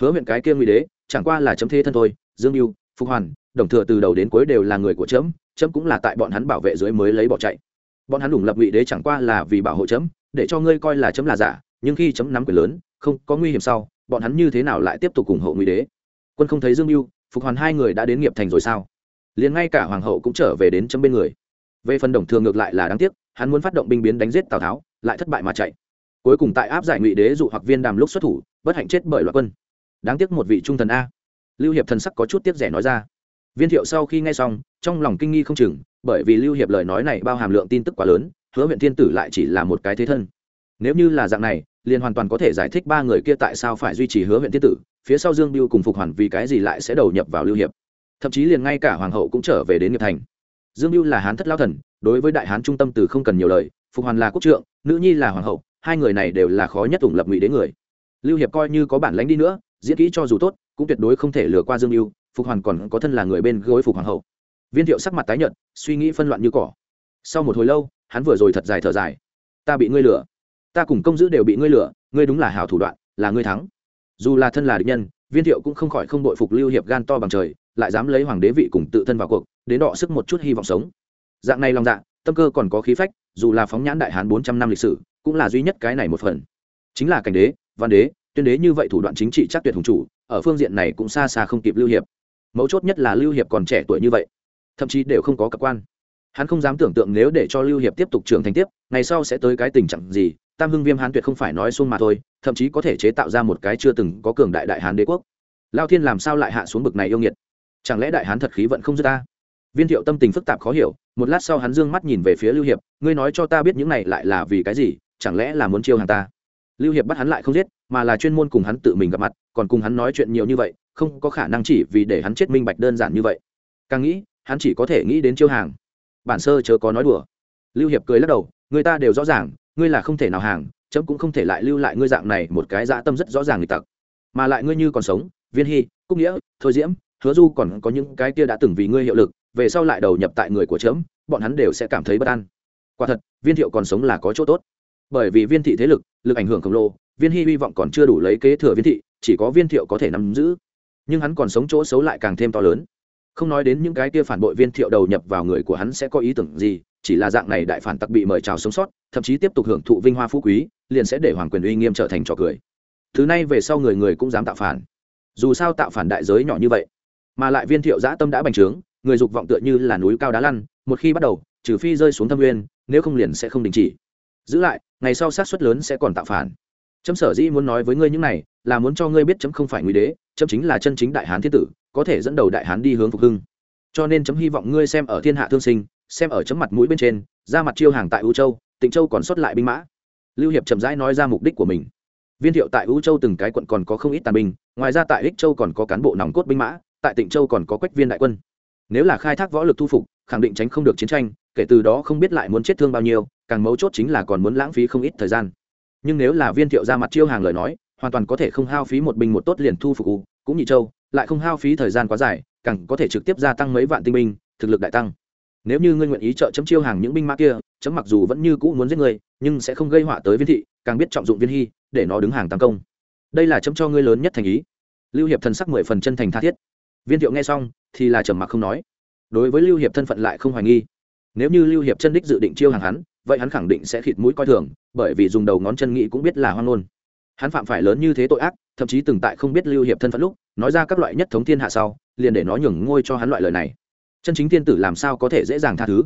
Hứa huyện cái kia nguy đế, chẳng qua là chấm thế thân thôi, dương mưu phục hoàn đồng thừa từ đầu đến cuối đều là người của trẫm trẫm cũng là tại bọn hắn bảo vệ dưới mới lấy bỏ chạy. Bọn hắn đủng lập ngụy đế chẳng qua là vì bảo hộ trẫm, để cho ngươi coi là trẫm là giả nhưng khi chấm nắm quyền lớn không có nguy hiểm sau bọn hắn như thế nào lại tiếp tục ủng hộ ngụy đế? Quân không thấy dương mưu phục hoàn hai người đã đến nghiệp thành rồi sao? Liền ngay cả hoàng hậu cũng trở về đến chấm bên người. Về phần đồng thường ngược lại là đáng tiếc hắn muốn phát động binh biến đánh giết tào tháo lại thất bại mà chạy. Cuối cùng tại áp giải ngụy đế dụ hoặc viên đàm lúc xuất thủ bất hạnh chết bởi loại quân. Đáng tiếc một vị trung thần a lưu hiệp thần sắc có chút tiếc rẻ nói ra. Viên thiệu sau khi nghe xong, trong lòng kinh nghi không chừng, bởi vì lưu hiệp lời nói này bao hàm lượng tin tức quá lớn, hứa huyện thiên tử lại chỉ là một cái thế thân. Nếu như là dạng này, liền hoàn toàn có thể giải thích ba người kia tại sao phải duy trì hứa huyện thiên tử, phía sau dương biêu cùng phục hoàn vì cái gì lại sẽ đầu nhập vào lưu hiệp. Thậm chí liền ngay cả hoàng hậu cũng trở về đến nghiệp thành. Dương biêu là hán thất lao thần, đối với đại hán trung tâm từ không cần nhiều lời, phục hoàn là quốc trượng, nữ nhi là hoàng hậu, hai người này đều là khó nhất ủng lập ngụy đến người. Lưu hiệp coi như có bản lánh đi nữa diễn kỹ cho dù tốt, cũng tuyệt đối không thể lừa qua dương mưu phục hoàn còn có thân là người bên gối phục hoàng hậu. Viên thiệu sắc mặt tái nhợt, suy nghĩ phân loạn như cỏ. Sau một hồi lâu, hắn vừa rồi thật dài thở dài. Ta bị ngươi lừa. Ta cùng công giữ đều bị ngươi lừa, ngươi đúng là hảo thủ đoạn, là ngươi thắng. Dù là thân là địch nhân, viên thiệu cũng không khỏi không đội phục lưu hiệp gan to bằng trời, lại dám lấy hoàng đế vị cùng tự thân vào cuộc, đến đọ sức một chút hy vọng sống. Dạng này lòng dạ tâm cơ còn có khí phách, dù là phóng nhãn đại hán bốn trăm năm lịch sử, cũng là duy nhất cái này một phần. Chính là cảnh đế, văn đế tuyên đế như vậy thủ đoạn chính trị chắc tuyệt hùng chủ, ở phương diện này cũng xa xa không kịp lưu hiệp. Mấu chốt nhất là lưu hiệp còn trẻ tuổi như vậy, thậm chí đều không có cơ quan. Hắn không dám tưởng tượng nếu để cho lưu hiệp tiếp tục trưởng thành tiếp, ngày sau sẽ tới cái tình trạng gì, tam hưng viêm hán tuyệt không phải nói xuông mà thôi, thậm chí có thể chế tạo ra một cái chưa từng có cường đại đại hán đế quốc. Lao thiên làm sao lại hạ xuống bực này yêu nghiệt? Chẳng lẽ đại hán thật khí vận không dứt ta? Viên thiệu tâm tình phức tạp khó hiểu, một lát sau hắn dương mắt nhìn về phía lưu hiệp, ngươi nói cho ta biết những này lại là vì cái gì, chẳng lẽ là muốn chiêu hàng ta? Lưu hiệp bắt hắn lại không giết, mà là chuyên môn cùng hắn tự mình gặp mặt, còn cùng hắn nói chuyện nhiều như vậy, không có khả năng chỉ vì để hắn chết minh bạch đơn giản như vậy. Càng nghĩ, hắn chỉ có thể nghĩ đến chiêu hàng. Bản sơ chớ có nói đùa. Lưu hiệp cười lắc đầu, người ta đều rõ ràng, ngươi là không thể nào hàng, chấm cũng không thể lại lưu lại ngươi dạng này một cái dã tâm rất rõ ràng người tặc. Mà lại ngươi như còn sống, viên hy, cúc nghĩa, thôi diễm, hứa du còn có những cái kia đã từng vì ngươi hiệu lực, về sau lại đầu nhập tại người của chấm, bọn hắn đều sẽ cảm thấy bất an. Quả thật, viên thiệu còn sống là có chỗ tốt bởi vì viên thị thế lực lực ảnh hưởng khổng lồ, viên hy hy vọng còn chưa đủ lấy kế thừa viên thị, chỉ có viên thiệu có thể nắm giữ. Nhưng hắn còn sống chỗ xấu lại càng thêm to lớn. Không nói đến những cái kia phản bội viên thiệu đầu nhập vào người của hắn sẽ có ý tưởng gì, chỉ là dạng này đại phản tặc bị mời chào sống sót, thậm chí tiếp tục hưởng thụ vinh hoa phú quý, liền sẽ để hoàng quyền uy nghiêm trở thành trò cười. Thứ này về sau người người cũng dám tạo phản. Dù sao tạo phản đại giới nhỏ như vậy, mà lại viên thiệu giã tâm đã bành trướng, người dục vọng tựa như là núi cao đá lăn, một khi bắt đầu, trừ phi rơi xuống thâm nguyên, nếu không liền sẽ không đình chỉ giữ lại, ngày sau sát suất lớn sẽ còn tạo phản. Chấm sở dĩ muốn nói với ngươi những này, là muốn cho ngươi biết chấm không phải nguy đế chấm chính là chân chính đại hán thiên tử, có thể dẫn đầu đại hán đi hướng phục hưng. Cho nên chấm hy vọng ngươi xem ở thiên hạ thương sinh, xem ở chấm mặt mũi bên trên, ra mặt chiêu hàng tại u châu, tịnh châu còn sót lại binh mã. Lưu hiệp chậm rãi nói ra mục đích của mình. Viên thiệu tại u châu từng cái quận còn có không ít tàn binh, ngoài ra tại ích châu còn có cán bộ nòng cốt binh mã, tại tịnh châu còn có quách viên đại quân. Nếu là khai thác võ lực thu phục, khẳng định tránh không được chiến tranh kể từ đó không biết lại muốn chết thương bao nhiêu, càng mấu chốt chính là còn muốn lãng phí không ít thời gian. Nhưng nếu là viên thiệu ra mặt chiêu hàng lời nói, hoàn toàn có thể không hao phí một binh một tốt liền thu phục u, cũng nhị châu, lại không hao phí thời gian quá dài, càng có thể trực tiếp gia tăng mấy vạn tinh binh, thực lực đại tăng. Nếu như ngươi nguyện ý trợ chấm chiêu hàng những binh mã kia, chấm mặc dù vẫn như cũ muốn giết ngươi, nhưng sẽ không gây họa tới viên thị, càng biết trọng dụng viên hy, để nó đứng hàng tăng công. Đây là chấm cho ngươi lớn nhất thành ý. Lưu hiệp thần sắc mười phần chân thành tha thiết. Viên thiệu nghe xong, thì là trầm mặc không nói. Đối với lưu hiệp thân phận lại không hoài nghi nếu như lưu hiệp chân đích dự định chiêu hàng hắn, vậy hắn khẳng định sẽ khịt mũi coi thường, bởi vì dùng đầu ngón chân nghĩ cũng biết là hoang ngôn. Hắn phạm phải lớn như thế tội ác, thậm chí từng tại không biết lưu hiệp thân phận lúc, nói ra các loại nhất thống thiên hạ sau, liền để nó nhường ngôi cho hắn loại lời này. Chân chính thiên tử làm sao có thể dễ dàng tha thứ?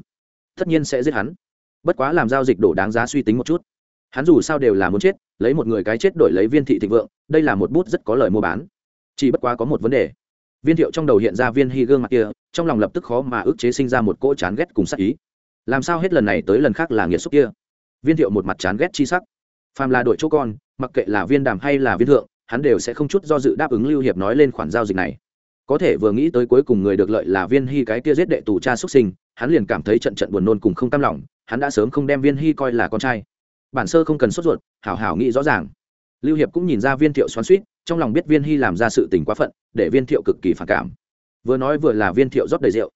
Tất nhiên sẽ giết hắn. Bất quá làm giao dịch đổ đáng giá suy tính một chút. Hắn dù sao đều là muốn chết, lấy một người cái chết đổi lấy viên thị thịnh vượng, đây là một bút rất có lời mua bán. Chỉ bất quá có một vấn đề viên thiệu trong đầu hiện ra viên hy gương mặt kia, trong lòng lập tức khó mà ức chế sinh ra một cỗ chán ghét cùng sắc ý. Làm sao hết lần này tới lần khác là nghiệt xúc kia? Viên thiệu một mặt chán ghét chi sắc. Phàm là đội chỗ con, mặc kệ là viên đàm hay là viên thượng, hắn đều sẽ không chút do dự đáp ứng lưu hiệp nói lên khoản giao dịch này. Có thể vừa nghĩ tới cuối cùng người được lợi là viên hy cái kia giết đệ tù cha xuất sinh, hắn liền cảm thấy trận trận buồn nôn cùng không tam lòng, hắn đã sớm không đem viên hy coi là con trai. Bản sơ không cần sốt ruột, hảo hảo nghĩ rõ ràng. Lưu hiệp cũng nhìn ra viên thiệu xoắn suýt trong lòng biết viên hy làm ra sự tình quá phận, để viên thiệu cực kỳ phản cảm. Vừa nói vừa là viên thiệu rót đầy rượu.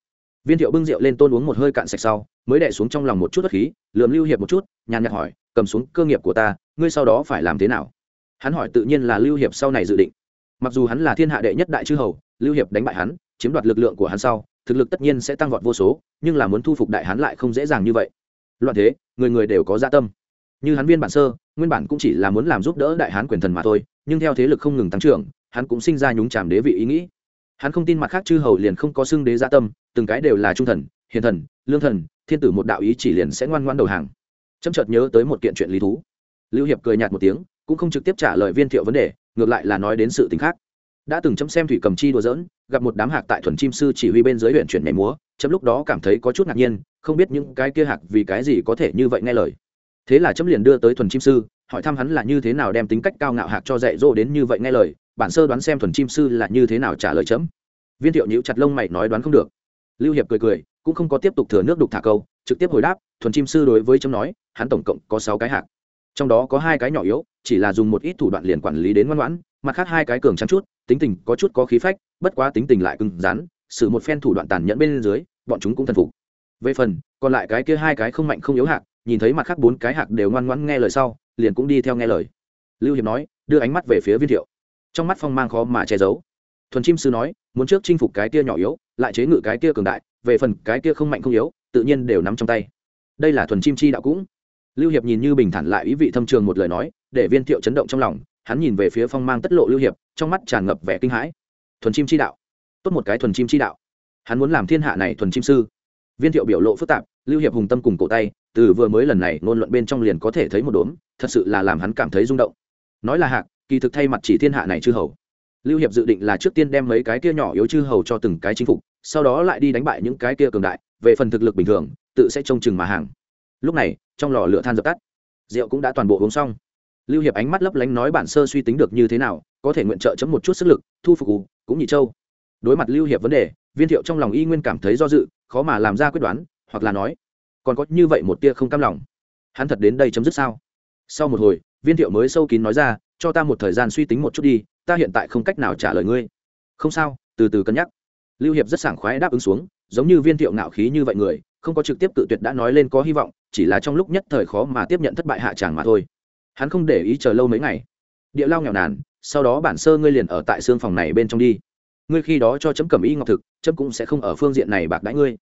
Viên thiệu bưng rượu lên tôn uống một hơi cạn sạch sau, mới đẻ xuống trong lòng một chút đất khí lượm lưu hiệp một chút, nhàn nhạt hỏi, cầm xuống cơ nghiệp của ta, ngươi sau đó phải làm thế nào? Hắn hỏi tự nhiên là lưu hiệp sau này dự định. Mặc dù hắn là thiên hạ đệ nhất đại chư hầu, lưu hiệp đánh bại hắn, chiếm đoạt lực lượng của hắn sau, thực lực tất nhiên sẽ tăng vọt vô số, nhưng là muốn thu phục đại hắn lại không dễ dàng như vậy. Loạn thế, người người đều có gia dạ tâm. Như hắn viên bản sơ, nguyên bản cũng chỉ là muốn làm giúp đỡ đại hán quyền thần mà thôi nhưng theo thế lực không ngừng tăng trưởng, hắn cũng sinh ra nhúng chàm đế vị ý nghĩ. Hắn không tin mặt khác chư hầu liền không có xưng đế gia tâm, từng cái đều là trung thần, hiền thần, lương thần, thiên tử một đạo ý chỉ liền sẽ ngoan ngoan đầu hàng. Chấm chợt nhớ tới một kiện chuyện lý thú. Lưu hiệp cười nhạt một tiếng, cũng không trực tiếp trả lời viên thiệu vấn đề, ngược lại là nói đến sự tình khác. Đã từng chấm xem thủy cầm chi đùa dỡn gặp một đám hạc tại thuần chim sư chỉ huy bên dưới huyện chuyển nhảy múa, chấm lúc đó cảm thấy có chút ngạc nhiên, không biết những cái kia hạc vì cái gì có thể như vậy nghe lời thế là chấm liền đưa tới thuần chim sư, hỏi thăm hắn là như thế nào đem tính cách cao ngạo hạc cho dạy dỗ đến như vậy nghe lời, bản sơ đoán xem thuần chim sư là như thế nào trả lời chấm. Viên thiệu nhữ chặt lông mày nói đoán không được. Lưu hiệp cười cười, cũng không có tiếp tục thừa nước đục thả câu, trực tiếp hồi đáp, thuần chim sư đối với chấm nói, hắn tổng cộng có sáu cái hạc. Trong đó có hai cái nhỏ yếu, chỉ là dùng một ít thủ đoạn liền quản lý đến ngoan ngoãn, mặt khác hai cái cường trắng chút, tính tình có chút có khí phách, bất quá tính tình lại cứng rắn xử một phen thủ đoạn tàn nhẫn bên dưới, bọn chúng cũng thần phục. Về phần, còn lại cái kia hai cái không mạnh không yếu hạc nhìn thấy mặt khác bốn cái hạc đều ngoan ngoãn nghe lời sau, liền cũng đi theo nghe lời. Lưu hiệp nói, đưa ánh mắt về phía viên thiệu. Trong mắt phong mang khó mà che giấu. Thuần chim sư nói, muốn trước chinh phục cái kia nhỏ yếu, lại chế ngự cái kia cường đại, về phần cái kia không mạnh không yếu, tự nhiên đều nắm trong tay. Đây là thuần chim chi đạo cũng. Lưu hiệp nhìn như bình thản lại ý vị thâm trường một lời nói, để viên thiệu chấn động trong lòng, hắn nhìn về phía phong mang tất lộ lưu hiệp, trong mắt tràn ngập vẻ kinh hãi. Thuần chim chi đạo. Tốt một cái thuần chim chi đạo. Hắn muốn làm thiên hạ này thuần chim sư. Viên thiệu biểu lộ phức tạp, lưu hiệp hùng tâm cùng cổ tay từ vừa mới lần này ngôn luận bên trong liền có thể thấy một đốm, thật sự là làm hắn cảm thấy rung động. Nói là hạc, kỳ thực thay mặt chỉ thiên hạ này chư hầu. Lưu hiệp dự định là trước tiên đem mấy cái kia nhỏ yếu chư hầu cho từng cái chính phục, sau đó lại đi đánh bại những cái kia cường đại, về phần thực lực bình thường, tự sẽ trông chừng mà hàng. Lúc này, trong lò lửa than dập tắt, rượu cũng đã toàn bộ uống xong. Lưu hiệp ánh mắt lấp lánh nói bản sơ suy tính được như thế nào, có thể nguyện trợ chấm một chút sức lực, thu phục ù cũng nhị châu. Đối mặt lưu hiệp vấn đề, viên thiệu trong lòng y nguyên cảm thấy do dự, khó mà làm ra quyết đoán, hoặc là nói còn có như vậy một tia không cam lòng. Hắn thật đến đây chấm dứt sao? Sau một hồi, viên thiệu mới sâu kín nói ra, cho ta một thời gian suy tính một chút đi, ta hiện tại không cách nào trả lời ngươi. Không sao, từ từ cân nhắc. Lưu hiệp rất sảng khoái đáp ứng xuống, giống như viên thiệu ngạo khí như vậy người, không có trực tiếp tự tuyệt đã nói lên có hy vọng, chỉ là trong lúc nhất thời khó mà tiếp nhận thất bại hạ tràng mà thôi. Hắn không để ý chờ lâu mấy ngày. Địa lao nghèo nàn, sau đó bản sơ ngươi liền ở tại xương phòng này bên trong đi. Ngươi khi đó cho chấm cầm y ngọc thực, chấm cũng sẽ không ở phương diện này bạc đãi ngươi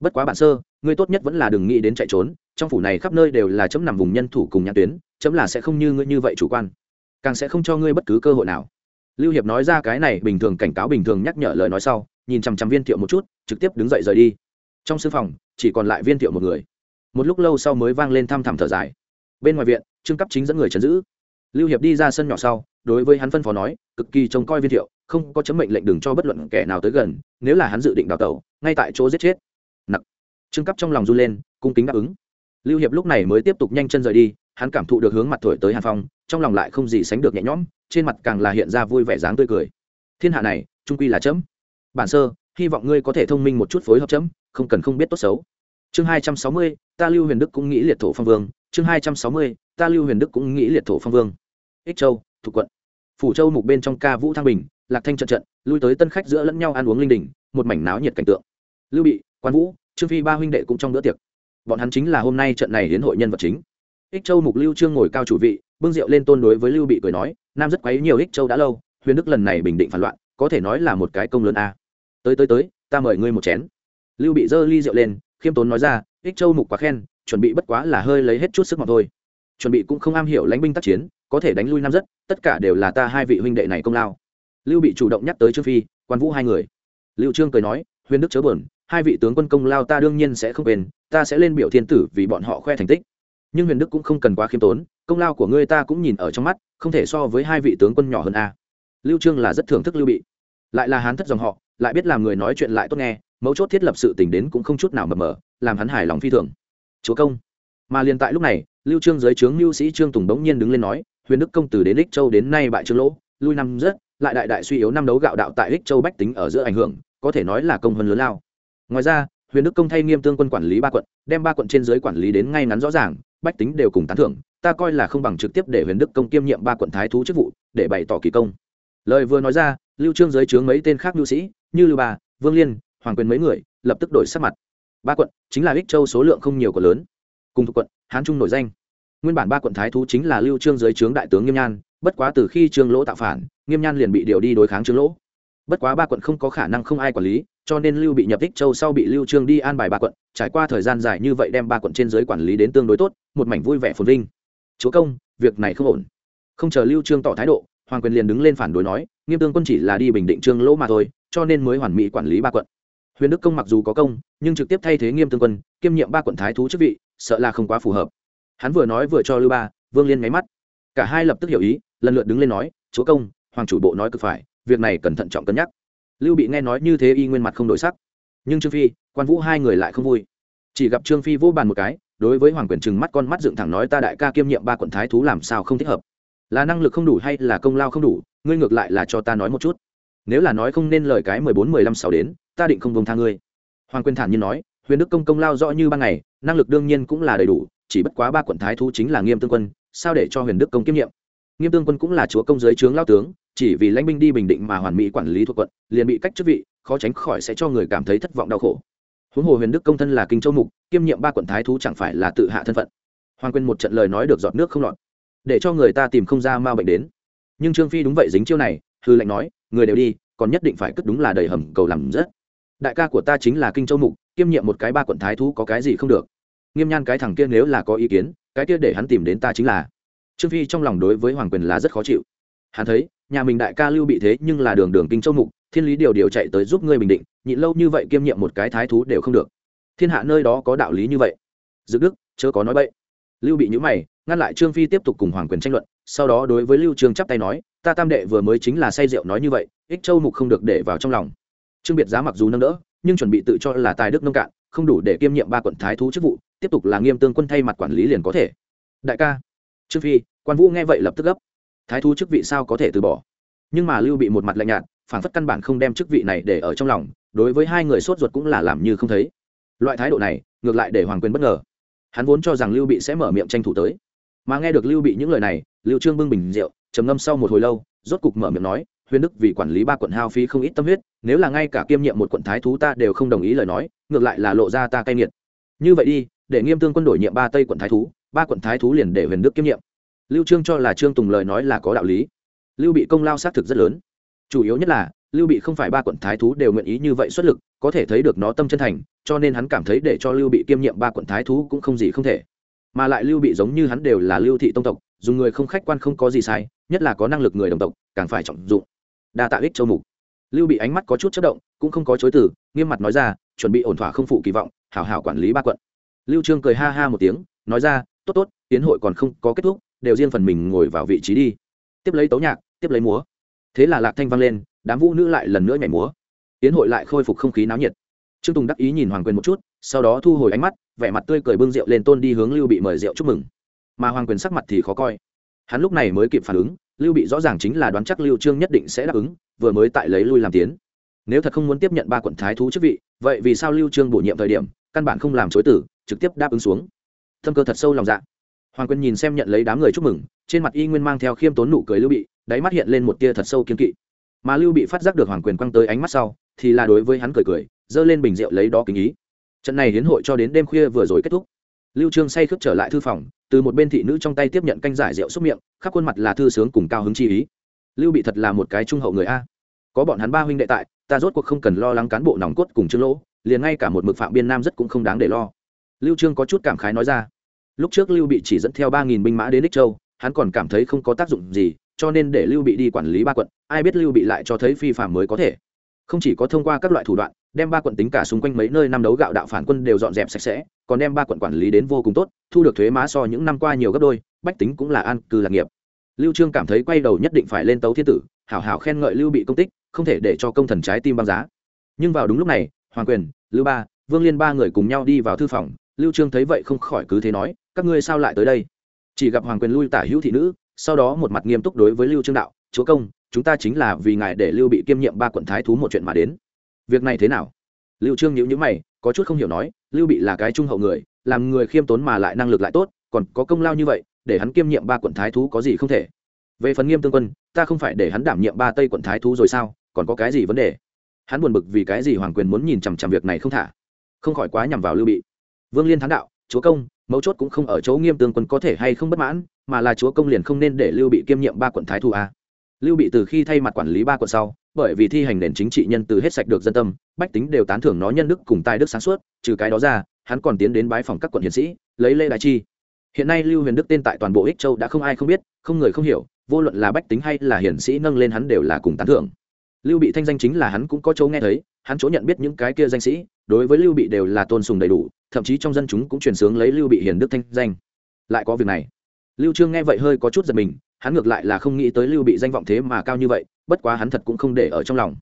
bất quá bản sơ, ngươi tốt nhất vẫn là đừng nghĩ đến chạy trốn, trong phủ này khắp nơi đều là chấm nằm vùng nhân thủ cùng nhãn tuyến, chấm là sẽ không như ngươi như vậy chủ quan. Càng sẽ không cho ngươi bất cứ cơ hội nào. Lưu hiệp nói ra cái này bình thường cảnh cáo bình thường nhắc nhở lời nói sau, nhìn chằm chằm viên thiệu một chút, trực tiếp đứng dậy rời đi. Trong sư phòng, chỉ còn lại viên thiệu một người. Một lúc lâu sau mới vang lên thăm thẳm thở dài. Bên ngoài viện, trương cấp chính dẫn người chấn giữ. Lưu hiệp đi ra sân nhỏ sau, đối với hắn phân phó nói, cực kỳ trông coi viên thiệu, không có chấm mệnh lệnh đừng cho bất luận kẻ nào tới gần, nếu là hắn dự định đào tẩu, ngay tại chỗ giết chết trương cấp trong lòng run lên, cung kính đáp ứng. Lưu hiệp lúc này mới tiếp tục nhanh chân rời đi, hắn cảm thụ được hướng mặt thổi tới hàn phong, trong lòng lại không gì sánh được nhẹ nhõm, trên mặt càng là hiện ra vui vẻ dáng tươi cười. Thiên hạ này, trung quy là chấm. Bản sơ, hy vọng ngươi có thể thông minh một chút phối hợp chấm, không cần không biết tốt xấu. Chương hai trăm sáu mươi, ta lưu huyền đức cũng nghĩ liệt thổ phong vương. Chương hai trăm sáu mươi, ta lưu huyền đức cũng nghĩ liệt thổ phong vương. Ích châu, thuộc quận. Phủ châu mục bên trong ca vũ thăng bình, lạc thanh trận trận, lui tới tân khách giữa lẫn nhau ăn uống linh đình, một mảnh náo nhiệt cảnh tượng. Lưu bị, quan vũ trương phi ba huynh đệ cũng trong bữa tiệc. Bọn hắn chính là hôm nay trận này đến hội nhân vật chính. Ích châu mục lưu trương ngồi cao chủ vị, bưng rượu lên tôn đối với lưu bị cười nói, nam rất quấy nhiều ích châu đã lâu, huyền đức lần này bình định phản loạn, có thể nói là một cái công lớn a. Tới tới tới, ta mời ngươi một chén. Lưu bị giơ ly rượu lên, khiêm tốn nói ra, ích châu mục quá khen, chuẩn bị bất quá là hơi lấy hết chút sức mà thôi. Chuẩn bị cũng không am hiểu lãnh binh tác chiến, có thể đánh lui nam rất, tất cả đều là ta hai vị huynh đệ này công lao. Lưu bị chủ động nhắc tới trương phi, quan vũ hai người. Lưu trương cười nói, huyền đức chớ buồn hai vị tướng quân công lao ta đương nhiên sẽ không quên, ta sẽ lên biểu thiên tử vì bọn họ khoe thành tích. Nhưng huyền đức cũng không cần quá khiêm tốn, công lao của ngươi ta cũng nhìn ở trong mắt, không thể so với hai vị tướng quân nhỏ hơn a. Lưu trương là rất thưởng thức lưu bị. Lại là hán thất dòng họ, lại biết làm người nói chuyện lại tốt nghe, mấu chốt thiết lập sự tình đến cũng không chút nào mờ mờ, làm hắn hài lòng phi thường. Chúa công. Mà liền tại lúc này, lưu trương dưới trướng lưu sĩ trương tùng bỗng nhiên đứng lên nói, huyền đức công từ đến ích châu đến nay bại trương lỗ, lui năm rất, lại đại đại suy yếu năm đấu gạo đạo tại ích châu bách tính ở giữa ảnh hưởng, có thể nói là công hơn lớn lao ngoài ra, huyền đức công thay nghiêm tương quân quản lý ba quận, đem ba quận trên dưới quản lý đến ngay ngắn rõ ràng, bách tính đều cùng tán thưởng, ta coi là không bằng trực tiếp để huyền đức công kiêm nhiệm ba quận thái thú chức vụ, để bày tỏ kỳ công. Lời vừa nói ra, lưu trương giới trướng mấy tên khác lưu sĩ, như lưu bà, vương liên, hoàng quyền mấy người, lập tức đổi sắc mặt. Ba quận chính là ích châu số lượng không nhiều của lớn, cùng thuộc quận, hán trung nổi danh. Nguyên bản ba quận thái thú chính là lưu trương giới trướng đại tướng nghiêm nhan, bất quá từ khi trương lỗ tạo phản, nghiêm nhan liền bị điều đi đối kháng trương lỗ. Bất quá ba quận không có khả năng không ai quản lý cho nên lưu bị nhập ích châu sau bị lưu trương đi an bài ba quận, trải qua thời gian dài như vậy đem ba quận trên giới quản lý đến tương đối tốt, một mảnh vui vẻ phồn vinh. Chúa công, việc này không ổn. Không chờ lưu trương tỏ thái độ, hoàng quyền liền đứng lên phản đối nói, nghiêm tương quân chỉ là đi bình định trương lỗ mà thôi, cho nên mới hoàn mỹ quản lý ba quận. Huyền đức công mặc dù có công, nhưng trực tiếp thay thế nghiêm tương quân, kiêm nhiệm ba quận thái thú chức vị, sợ là không quá phù hợp. Hắn vừa nói vừa cho lưu ba, vương liên nháy mắt. Cả hai lập tức hiểu ý, lần lượt đứng lên nói, chúa công, hoàng chủ bộ nói cực phải, việc này cần thận trọng cân nhắc lưu bị nghe nói như thế y nguyên mặt không đổi sắc. Nhưng trương phi, quan vũ hai người lại không vui. Chỉ gặp trương phi vô bàn một cái, đối với hoàng quyền trừng mắt con mắt dựng thẳng nói ta đại ca kiêm nhiệm ba quận thái thú làm sao không thích hợp? Là năng lực không đủ hay là công lao không đủ, ngươi ngược lại là cho ta nói một chút. Nếu là nói không nên lời cái mười bốn, mười lăm, sáu đến, ta định không bông tha ngươi. Hoàng quyền thản nhiên nói, huyền đức công công lao rõ như ban ngày, năng lực đương nhiên cũng là đầy đủ, chỉ bất quá ba quận thái thú chính là nghiêm tương quân, sao để cho huyền đức công kiêm nhiệm? Nghiêm tương quân cũng là chúa công giới trướng lao tướng chỉ vì lãnh binh đi bình định mà hoàn mỹ quản lý thuộc quận, liền bị cách chức vị, khó tránh khỏi sẽ cho người cảm thấy thất vọng đau khổ. Huống hồ huyền đức công thân là kinh châu mục, kiêm nhiệm ba quận thái thú chẳng phải là tự hạ thân phận. Hoàng quyền một trận lời nói được giọt nước không lọt, để cho người ta tìm không ra ma bệnh đến. Nhưng trương phi đúng vậy dính chiêu này, hư lệnh nói, người đều đi, còn nhất định phải cất đúng là đầy hầm cầu làm rất đại ca của ta chính là kinh châu mục, kiêm nhiệm một cái ba quận thái thú có cái gì không được. Nghiêm nhan cái thằng kia nếu là có ý kiến, cái kia để hắn tìm đến ta chính là. Trương phi trong lòng đối với hoàng quyền là rất khó chịu. Hắn thấy nhà mình đại ca lưu bị thế nhưng là đường đường kinh châu mục, thiên lý điều điều chạy tới giúp ngươi bình định, nhịn lâu như vậy kiêm nhiệm một cái thái thú đều không được. Thiên hạ nơi đó có đạo lý như vậy. Dự đức, chớ có nói bậy. Lưu bị nhữ mày, ngăn lại trương phi tiếp tục cùng hoàng quyền tranh luận, sau đó đối với lưu trương chắp tay nói, ta tam đệ vừa mới chính là say rượu nói như vậy, ích châu mục không được để vào trong lòng. Trương biệt giá mặc dù nâng đỡ, nhưng chuẩn bị tự cho là tài đức nông cạn, không đủ để kiêm nhiệm ba quận thái thú chức vụ, tiếp tục là nghiêm tương quân thay mặt quản lý liền có thể. Đại ca. Trương phi, quan vũ nghe vậy lập tức gấp thái thú chức vị sao có thể từ bỏ? Nhưng mà lưu bị một mặt lạnh nhạt phản phất căn bản không đem chức vị này để ở trong lòng, đối với hai người sốt ruột cũng là làm như không thấy. Loại thái độ này, ngược lại để hoàng quyền bất ngờ. Hắn vốn cho rằng lưu bị sẽ mở miệng tranh thủ tới. Mà nghe được lưu bị những lời này, lưu trương bưng bình rượu, trầm ngâm sau một hồi lâu, rốt cục mở miệng nói, huyền đức vì quản lý ba quận hao phí không ít tâm huyết, nếu là ngay cả kiêm nhiệm một quận thái thú ta đều không đồng ý lời nói, ngược lại là lộ ra ta cay nghiệt. Như vậy đi, để nghiêm tương quân đổi nhiệm ba tây quận thái thú, ba quận thái thú liền để huyền đức kiêm nhiệm lưu trương cho là trương tùng lời nói là có đạo lý. Lưu bị công lao xác thực rất lớn. Chủ yếu nhất là, lưu bị không phải ba quận thái thú đều nguyện ý như vậy xuất lực, có thể thấy được nó tâm chân thành, cho nên hắn cảm thấy để cho lưu bị kiêm nhiệm ba quận thái thú cũng không gì không thể. Mà lại lưu bị giống như hắn đều là lưu thị tông tộc, dùng người không khách quan không có gì sai, nhất là có năng lực người đồng tộc, càng phải trọng dụng. Đa tạ ích châu mục. Lưu bị ánh mắt có chút chất động, cũng không có chối từ, nghiêm mặt nói ra, chuẩn bị ổn thỏa không phụ kỳ vọng, hảo hảo quản lý ba quận. Lưu trương cười ha ha một tiếng, nói ra, tốt tốt, tiến hội còn không có kết thúc đều riêng phần mình ngồi vào vị trí đi. Tiếp lấy tấu nhạc, tiếp lấy múa. Thế là lạc thanh vang lên, đám vũ nữ lại lần nữa nhảy múa. Tiến hội lại khôi phục không khí náo nhiệt. Trương tùng đắc ý nhìn hoàng quyền một chút, sau đó thu hồi ánh mắt, vẻ mặt tươi cười bưng rượu lên tôn đi hướng lưu bị mời rượu chúc mừng. Mà hoàng quyền sắc mặt thì khó coi. Hắn lúc này mới kịp phản ứng, lưu bị rõ ràng chính là đoán chắc lưu trương nhất định sẽ đáp ứng, vừa mới tại lấy lui làm tiến. Nếu thật không muốn tiếp nhận ba quận thái thú chức vị, vậy vì sao lưu trương bổ nhiệm thời điểm, căn bản không làm chối tử, trực tiếp đáp ứng xuống. Thâm cơ thật sâu lòng dạ hoàng quân nhìn xem nhận lấy đám người chúc mừng, trên mặt y nguyên mang theo khiêm tốn nụ cười lưu bị, đáy mắt hiện lên một tia thật sâu kiên kỵ. Mà lưu bị phát giác được hoàng quyền quăng tới ánh mắt sau, thì là đối với hắn cười cười dơ lên bình rượu lấy đó kính ý. Trận này hiến hội cho đến đêm khuya vừa rồi kết thúc. Lưu trương say khướt trở lại thư phòng, từ một bên thị nữ trong tay tiếp nhận canh giải rượu xúc miệng, khắp khuôn mặt là thư sướng cùng cao hứng chi ý. Lưu bị thật là một cái trung hậu người a. Có bọn hắn ba huynh đệ tại, ta rốt cuộc không cần lo lắng cán bộ nòng cốt cùng trương lỗ, liền ngay cả một mực phạm biên nam rất cũng không đáng để lo. Lưu trương có chút cảm khái nói ra lúc trước lưu bị chỉ dẫn theo ba nghìn binh mã đến đích châu, hắn còn cảm thấy không có tác dụng gì, cho nên để lưu bị đi quản lý ba quận, ai biết lưu bị lại cho thấy phi phạm mới có thể. Không chỉ có thông qua các loại thủ đoạn, đem ba quận tính cả xung quanh mấy nơi năm đấu gạo đạo phản quân đều dọn dẹp sạch sẽ, còn đem ba quận quản lý đến vô cùng tốt, thu được thuế má so những năm qua nhiều gấp đôi, bách tính cũng là an cư lạc nghiệp. Lưu trương cảm thấy quay đầu nhất định phải lên tấu thiên tử, hảo hảo khen ngợi lưu bị công tích, không thể để cho công thần trái tim băng giá. Nhưng vào đúng lúc này, hoàng quyền, lưu ba, vương liên ba người cùng nhau đi vào thư phòng, lưu trương thấy vậy không khỏi cứ thế nói các ngươi sao lại tới đây? Chỉ gặp hoàng quyền lui tả hữu thị nữ, sau đó một mặt nghiêm túc đối với lưu trương đạo, chúa công, chúng ta chính là vì ngài để lưu bị kiêm nhiệm ba quận thái thú một chuyện mà đến. Việc này thế nào? Lưu trương nhíu nhíu mày, có chút không hiểu nói, lưu bị là cái trung hậu người, làm người khiêm tốn mà lại năng lực lại tốt, còn có công lao như vậy, để hắn kiêm nhiệm ba quận thái thú có gì không thể? Về phần nghiêm tương quân, ta không phải để hắn đảm nhiệm ba tây quận thái thú rồi sao, còn có cái gì vấn đề? Hắn buồn bực vì cái gì hoàng quyền muốn nhìn chằm chằm việc này không thả? Không khỏi quá nhằm vào lưu bị. Vương liên thắng đạo, chúa công mấu chốt cũng không ở chỗ nghiêm tương quân có thể hay không bất mãn, mà là chúa công liền không nên để lưu bị kiêm nhiệm ba quận thái thù a. Lưu bị từ khi thay mặt quản lý ba quận sau, bởi vì thi hành nền chính trị nhân từ hết sạch được dân tâm, bách tính đều tán thưởng nó nhân đức cùng tài đức sáng suốt, trừ cái đó ra, hắn còn tiến đến bái phòng các quận hiền sĩ, lấy lê đại chi. Hiện nay lưu huyền đức tên tại toàn bộ ích châu đã không ai không biết, không người không hiểu, vô luận là bách tính hay là hiển sĩ nâng lên hắn đều là cùng tán thưởng. Lưu bị thanh danh chính là hắn cũng có chỗ nghe thấy, hắn chỗ nhận biết những cái kia danh sĩ đối với lưu bị đều là tôn sùng đầy đủ, thậm chí trong dân chúng cũng truyền sướng lấy lưu bị hiền đức thanh danh. Lại có việc này. Lưu trương nghe vậy hơi có chút giật mình, hắn ngược lại là không nghĩ tới lưu bị danh vọng thế mà cao như vậy, bất quá hắn thật cũng không để ở trong lòng.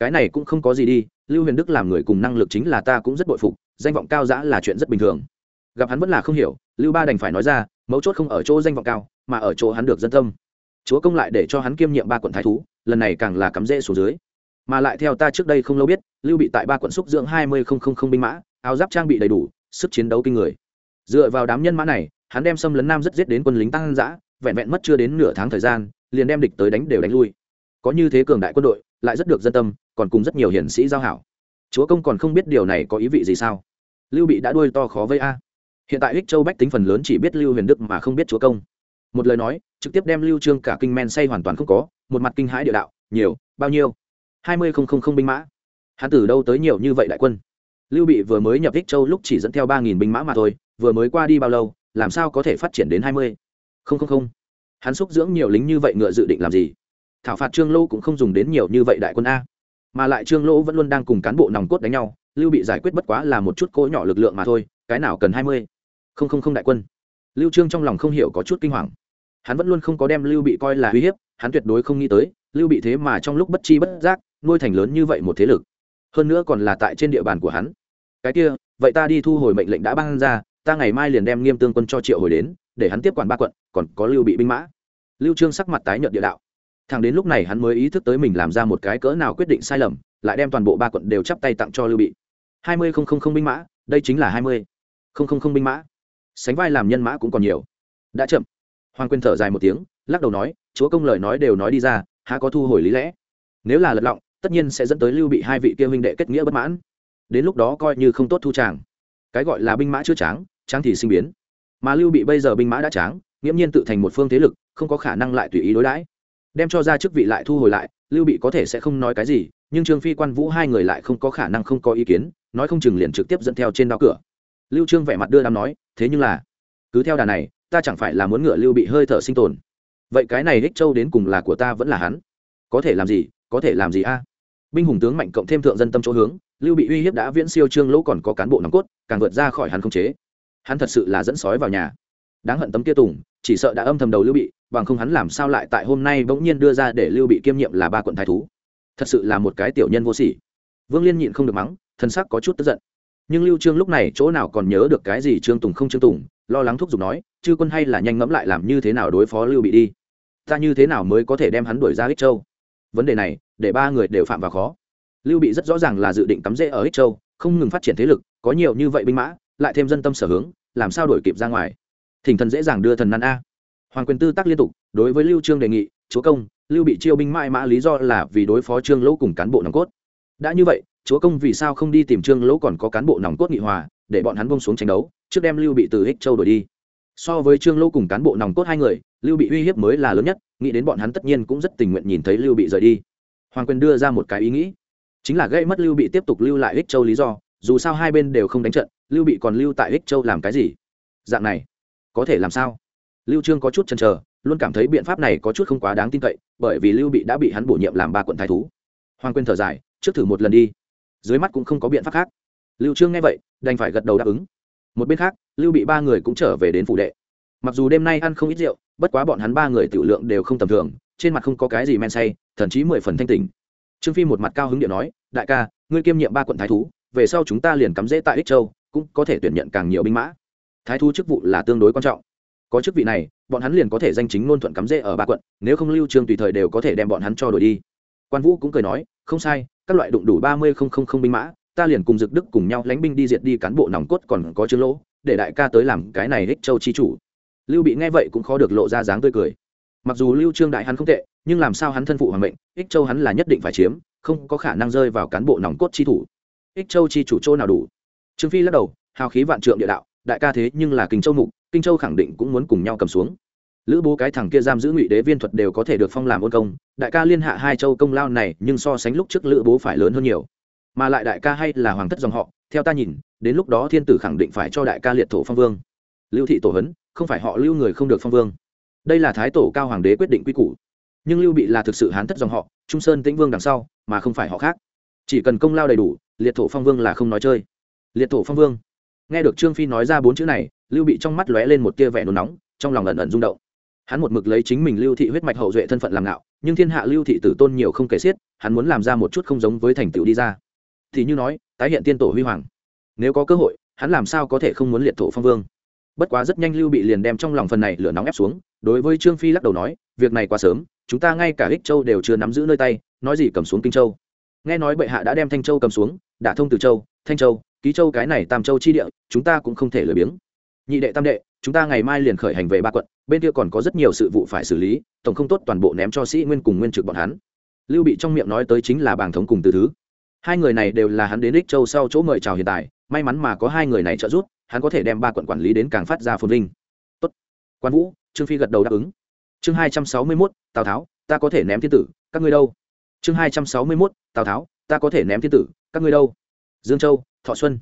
Cái này cũng không có gì đi, lưu huyền đức làm người cùng năng lực chính là ta cũng rất bội phục, danh vọng cao dã là chuyện rất bình thường. Gặp hắn vẫn là không hiểu, lưu ba đành phải nói ra, mấu chốt không ở chỗ danh vọng cao, mà ở chỗ hắn được dân tâm. Chúa công lại để cho hắn kiêm nhiệm ba quận thái thú, lần này càng là cắm rễ xuống dưới mà lại theo ta trước đây không lâu biết, lưu bị tại ba quận xúc dưỡng hai mươi không không không binh mã, áo giáp trang bị đầy đủ, sức chiến đấu kinh người. Dựa vào đám nhân mã này, hắn đem xâm lấn nam rất giết đến quân lính tăng giã vẹn vẹn mất chưa đến nửa tháng thời gian, liền đem địch tới đánh đều đánh lui. Có như thế cường đại quân đội, lại rất được dân tâm, còn cùng rất nhiều hiển sĩ giao hảo. Chúa công còn không biết điều này có ý vị gì sao? Lưu bị đã đuôi to khó với a. Hiện tại ích châu bách tính phần lớn chỉ biết lưu huyền đức mà không biết chúa công. Một lời nói, trực tiếp đem lưu trương cả kinh men say hoàn toàn không có, một mặt kinh hãi địa đạo, nhiều, bao nhiêu? Hai mươi không không không binh mã. Hắn từ đâu tới nhiều như vậy đại quân? Lưu bị vừa mới nhập ích châu lúc chỉ dẫn theo ba nghìn binh mã mà thôi, vừa mới qua đi bao lâu, làm sao có thể phát triển đến hai mươi không không không? Hắn xúc dưỡng nhiều lính như vậy ngựa dự định làm gì? Thảo phạt trương lô cũng không dùng đến nhiều như vậy đại quân a. Mà lại trương lỗ vẫn luôn đang cùng cán bộ nòng cốt đánh nhau, lưu bị giải quyết bất quá là một chút cỗ nhỏ lực lượng mà thôi, cái nào cần hai mươi không không không đại quân? Lưu trương trong lòng không hiểu có chút kinh hoàng. Hắn vẫn luôn không có đem lưu bị coi là uy hiếp hắn tuyệt đối không nghĩ tới, lưu bị thế mà trong lúc bất chi bất giác, nuôi thành lớn như vậy một thế lực. Hơn nữa còn là tại trên địa bàn của hắn. Cái kia, vậy ta đi thu hồi mệnh lệnh đã ban ra, ta ngày mai liền đem nghiêm tương quân cho triệu hồi đến, để hắn tiếp quản ba quận, còn có lưu bị binh mã. Lưu trương sắc mặt tái nhợt địa đạo. Thằng đến lúc này hắn mới ý thức tới mình làm ra một cái cỡ nào quyết định sai lầm, lại đem toàn bộ ba quận đều chắp tay tặng cho lưu bị. Hai mươi không không không binh mã, đây chính là hai mươi không không không binh mã. Sánh vai làm nhân mã cũng còn nhiều. Đã chậm. Hoàng quyền thở dài một tiếng lắc đầu nói, chúa công lời nói đều nói đi ra, há có thu hồi lý lẽ? Nếu là lật lọng, tất nhiên sẽ dẫn tới lưu bị hai vị kia huynh đệ kết nghĩa bất mãn. Đến lúc đó coi như không tốt thu tràng cái gọi là binh mã chưa tráng tráng thì sinh biến. Mà lưu bị bây giờ binh mã đã tráng, nghiễm nhiên tự thành một phương thế lực, không có khả năng lại tùy ý đối đãi. Đem cho ra chức vị lại thu hồi lại, lưu bị có thể sẽ không nói cái gì, nhưng trương phi quan vũ hai người lại không có khả năng không có ý kiến, nói không chừng liền trực tiếp dẫn theo trên đao cửa. Lưu trương vẻ mặt đưa đám nói, thế nhưng là, cứ theo đà này, ta chẳng phải là muốn ngựa lưu bị hơi thở sinh tồn vậy cái này ích châu đến cùng là của ta vẫn là hắn? Có thể làm gì, có thể làm gì a? Binh hùng tướng mạnh cộng thêm thượng dân tâm chỗ hướng, lưu bị uy hiếp đã viễn siêu trương lỗ còn có cán bộ nòng cốt, càng vượt ra khỏi hắn không chế. Hắn thật sự là dẫn sói vào nhà. Đáng hận tấm kia tùng, chỉ sợ đã âm thầm đầu lưu bị, bằng không hắn làm sao lại tại hôm nay bỗng nhiên đưa ra để lưu bị kiêm nhiệm là ba quận thái thú. Thật sự là một cái tiểu nhân vô sỉ. Vương liên nhịn không được mắng, thân sắc có chút tức giận. Nhưng lưu trương lúc này chỗ nào còn nhớ được cái gì trương tùng không trương tùng, lo lắng thúc giục nói, chư quân hay là nhanh ngẫm lại làm như thế nào đối phó lưu bị đi ta như thế nào mới có thể đem hắn đuổi ra ích châu? Vấn đề này, để ba người đều phạm vào khó. Lưu bị rất rõ ràng là dự định cắm rễ ở ích châu, không ngừng phát triển thế lực, có nhiều như vậy binh mã, lại thêm dân tâm sở hướng, làm sao đổi kịp ra ngoài? Thỉnh thần dễ dàng đưa thần năn a. Hoàng quyền tư tác liên tục, đối với lưu trương đề nghị, chúa công, lưu bị chiêu binh mãi mã lý do là vì đối phó trương lỗ cùng cán bộ nòng cốt. Đã như vậy, chúa công vì sao không đi tìm trương lỗ còn có cán bộ nòng cốt nghị hòa, để bọn hắn bông xuống tranh đấu, trước đem lưu bị từ ích châu đổi đi? So với trương lỗ cùng cán bộ nòng cốt hai người, lưu bị uy hiếp mới là lớn nhất, nghĩ đến bọn hắn tất nhiên cũng rất tình nguyện nhìn thấy lưu bị rời đi. Hoàng quyền đưa ra một cái ý nghĩ, chính là gây mất lưu bị tiếp tục lưu lại ích châu lý do, dù sao hai bên đều không đánh trận, lưu bị còn lưu tại ích châu làm cái gì? Dạng này, có thể làm sao? Lưu trương có chút chần chờ, luôn cảm thấy biện pháp này có chút không quá đáng tin cậy, bởi vì lưu bị đã bị hắn bổ nhiệm làm ba quận thái thú. Hoàng quyền thở dài, trước thử một lần đi. Dưới mắt cũng không có biện pháp khác. Lưu trương nghe vậy, đành phải gật đầu đáp ứng một bên khác, lưu bị ba người cũng trở về đến phủ đệ. Mặc dù đêm nay ăn không ít rượu, bất quá bọn hắn ba người tiểu lượng đều không tầm thường, trên mặt không có cái gì men say, thậm chí mười phần thanh tình trương phi một mặt cao hứng điện nói, đại ca, ngươi kiêm nhiệm ba quận thái thú, về sau chúng ta liền cắm rễ tại ích châu, cũng có thể tuyển nhận càng nhiều binh mã. Thái thú chức vụ là tương đối quan trọng. Có chức vị này, bọn hắn liền có thể danh chính ngôn thuận cắm rễ ở ba quận, nếu không lưu trương tùy thời đều có thể đem bọn hắn cho đổi đi. Quan vũ cũng cười nói, không sai, các loại đụng đủ ba mươi không không không binh mã ta liền cùng dực đức cùng nhau lánh binh đi diệt đi cán bộ nòng cốt còn có chứa lỗ, để đại ca tới làm cái này ích châu chi chủ. Lưu bị nghe vậy cũng khó được lộ ra dáng tươi cười. Mặc dù lưu trương đại hắn không tệ, nhưng làm sao hắn thân phụ hoàng mệnh ích châu hắn là nhất định phải chiếm, không có khả năng rơi vào cán bộ nòng cốt chi thủ. Ích châu chi chủ chỗ nào đủ? Trương phi lắc đầu, hào khí vạn trượng địa đạo, đại ca thế nhưng là kinh châu mục, kinh châu khẳng định cũng muốn cùng nhau cầm xuống. Lữ bố cái thằng kia giam giữ ngụy đế viên thuật đều có thể được phong làm ôn công, đại ca liên hạ hai châu công lao này nhưng so sánh lúc trước lữ bố phải lớn hơn nhiều mà lại đại ca hay là hoàng thất dòng họ, theo ta nhìn, đến lúc đó thiên tử khẳng định phải cho đại ca liệt thổ phong vương. Lưu thị tổ hấn, không phải họ lưu người không được phong vương. Đây là thái tổ cao hoàng đế quyết định quy củ. Nhưng lưu bị là thực sự hán thất dòng họ, trung sơn tĩnh vương đằng sau, mà không phải họ khác. Chỉ cần công lao đầy đủ, liệt thổ phong vương là không nói chơi. Liệt thổ phong vương. Nghe được trương phi nói ra bốn chữ này, lưu bị trong mắt lóe lên một tia vẻ nôn nóng, trong lòng ẩn ẩn rung động. Hắn một mực lấy chính mình lưu thị huyết mạch hậu duệ thân phận làm ngạo, nhưng thiên hạ lưu thị tử tôn nhiều không kể xiết, hắn muốn làm ra một chút không giống với thành tựu đi ra thì như nói, tái hiện tiên tổ huy hoàng. Nếu có cơ hội, hắn làm sao có thể không muốn liệt thổ phong vương? Bất quá rất nhanh lưu bị liền đem trong lòng phần này lửa nóng ép xuống, đối với trương phi lắc đầu nói, việc này quá sớm, chúng ta ngay cả ích châu đều chưa nắm giữ nơi tay, nói gì cầm xuống kinh châu. Nghe nói bệ hạ đã đem thanh châu cầm xuống, đả thông từ châu, thanh châu, ký châu cái này tam châu chi địa, chúng ta cũng không thể lười biếng. Nhị đệ tam đệ, chúng ta ngày mai liền khởi hành về ba quận, bên kia còn có rất nhiều sự vụ phải xử lý, tổng không tốt toàn bộ ném cho sĩ nguyên cùng nguyên trực bọn hắn. Lưu bị trong miệng nói tới chính là bàng thống cùng từ thứ hai người này đều là hắn đến đích châu sau chỗ mời chào hiện tại, may mắn mà có hai người này trợ giúp, hắn có thể đem ba quận quản lý đến càng phát ra phồn vinh. Tốt. Quan vũ, trương phi gật đầu đáp ứng. Chương hai trăm sáu mươi mốt, tào tháo, ta có thể ném thiên tử, các ngươi đâu? Chương hai trăm sáu mươi mốt, tào tháo, ta có thể ném thiên tử, các ngươi đâu? Dương châu, thọ xuân.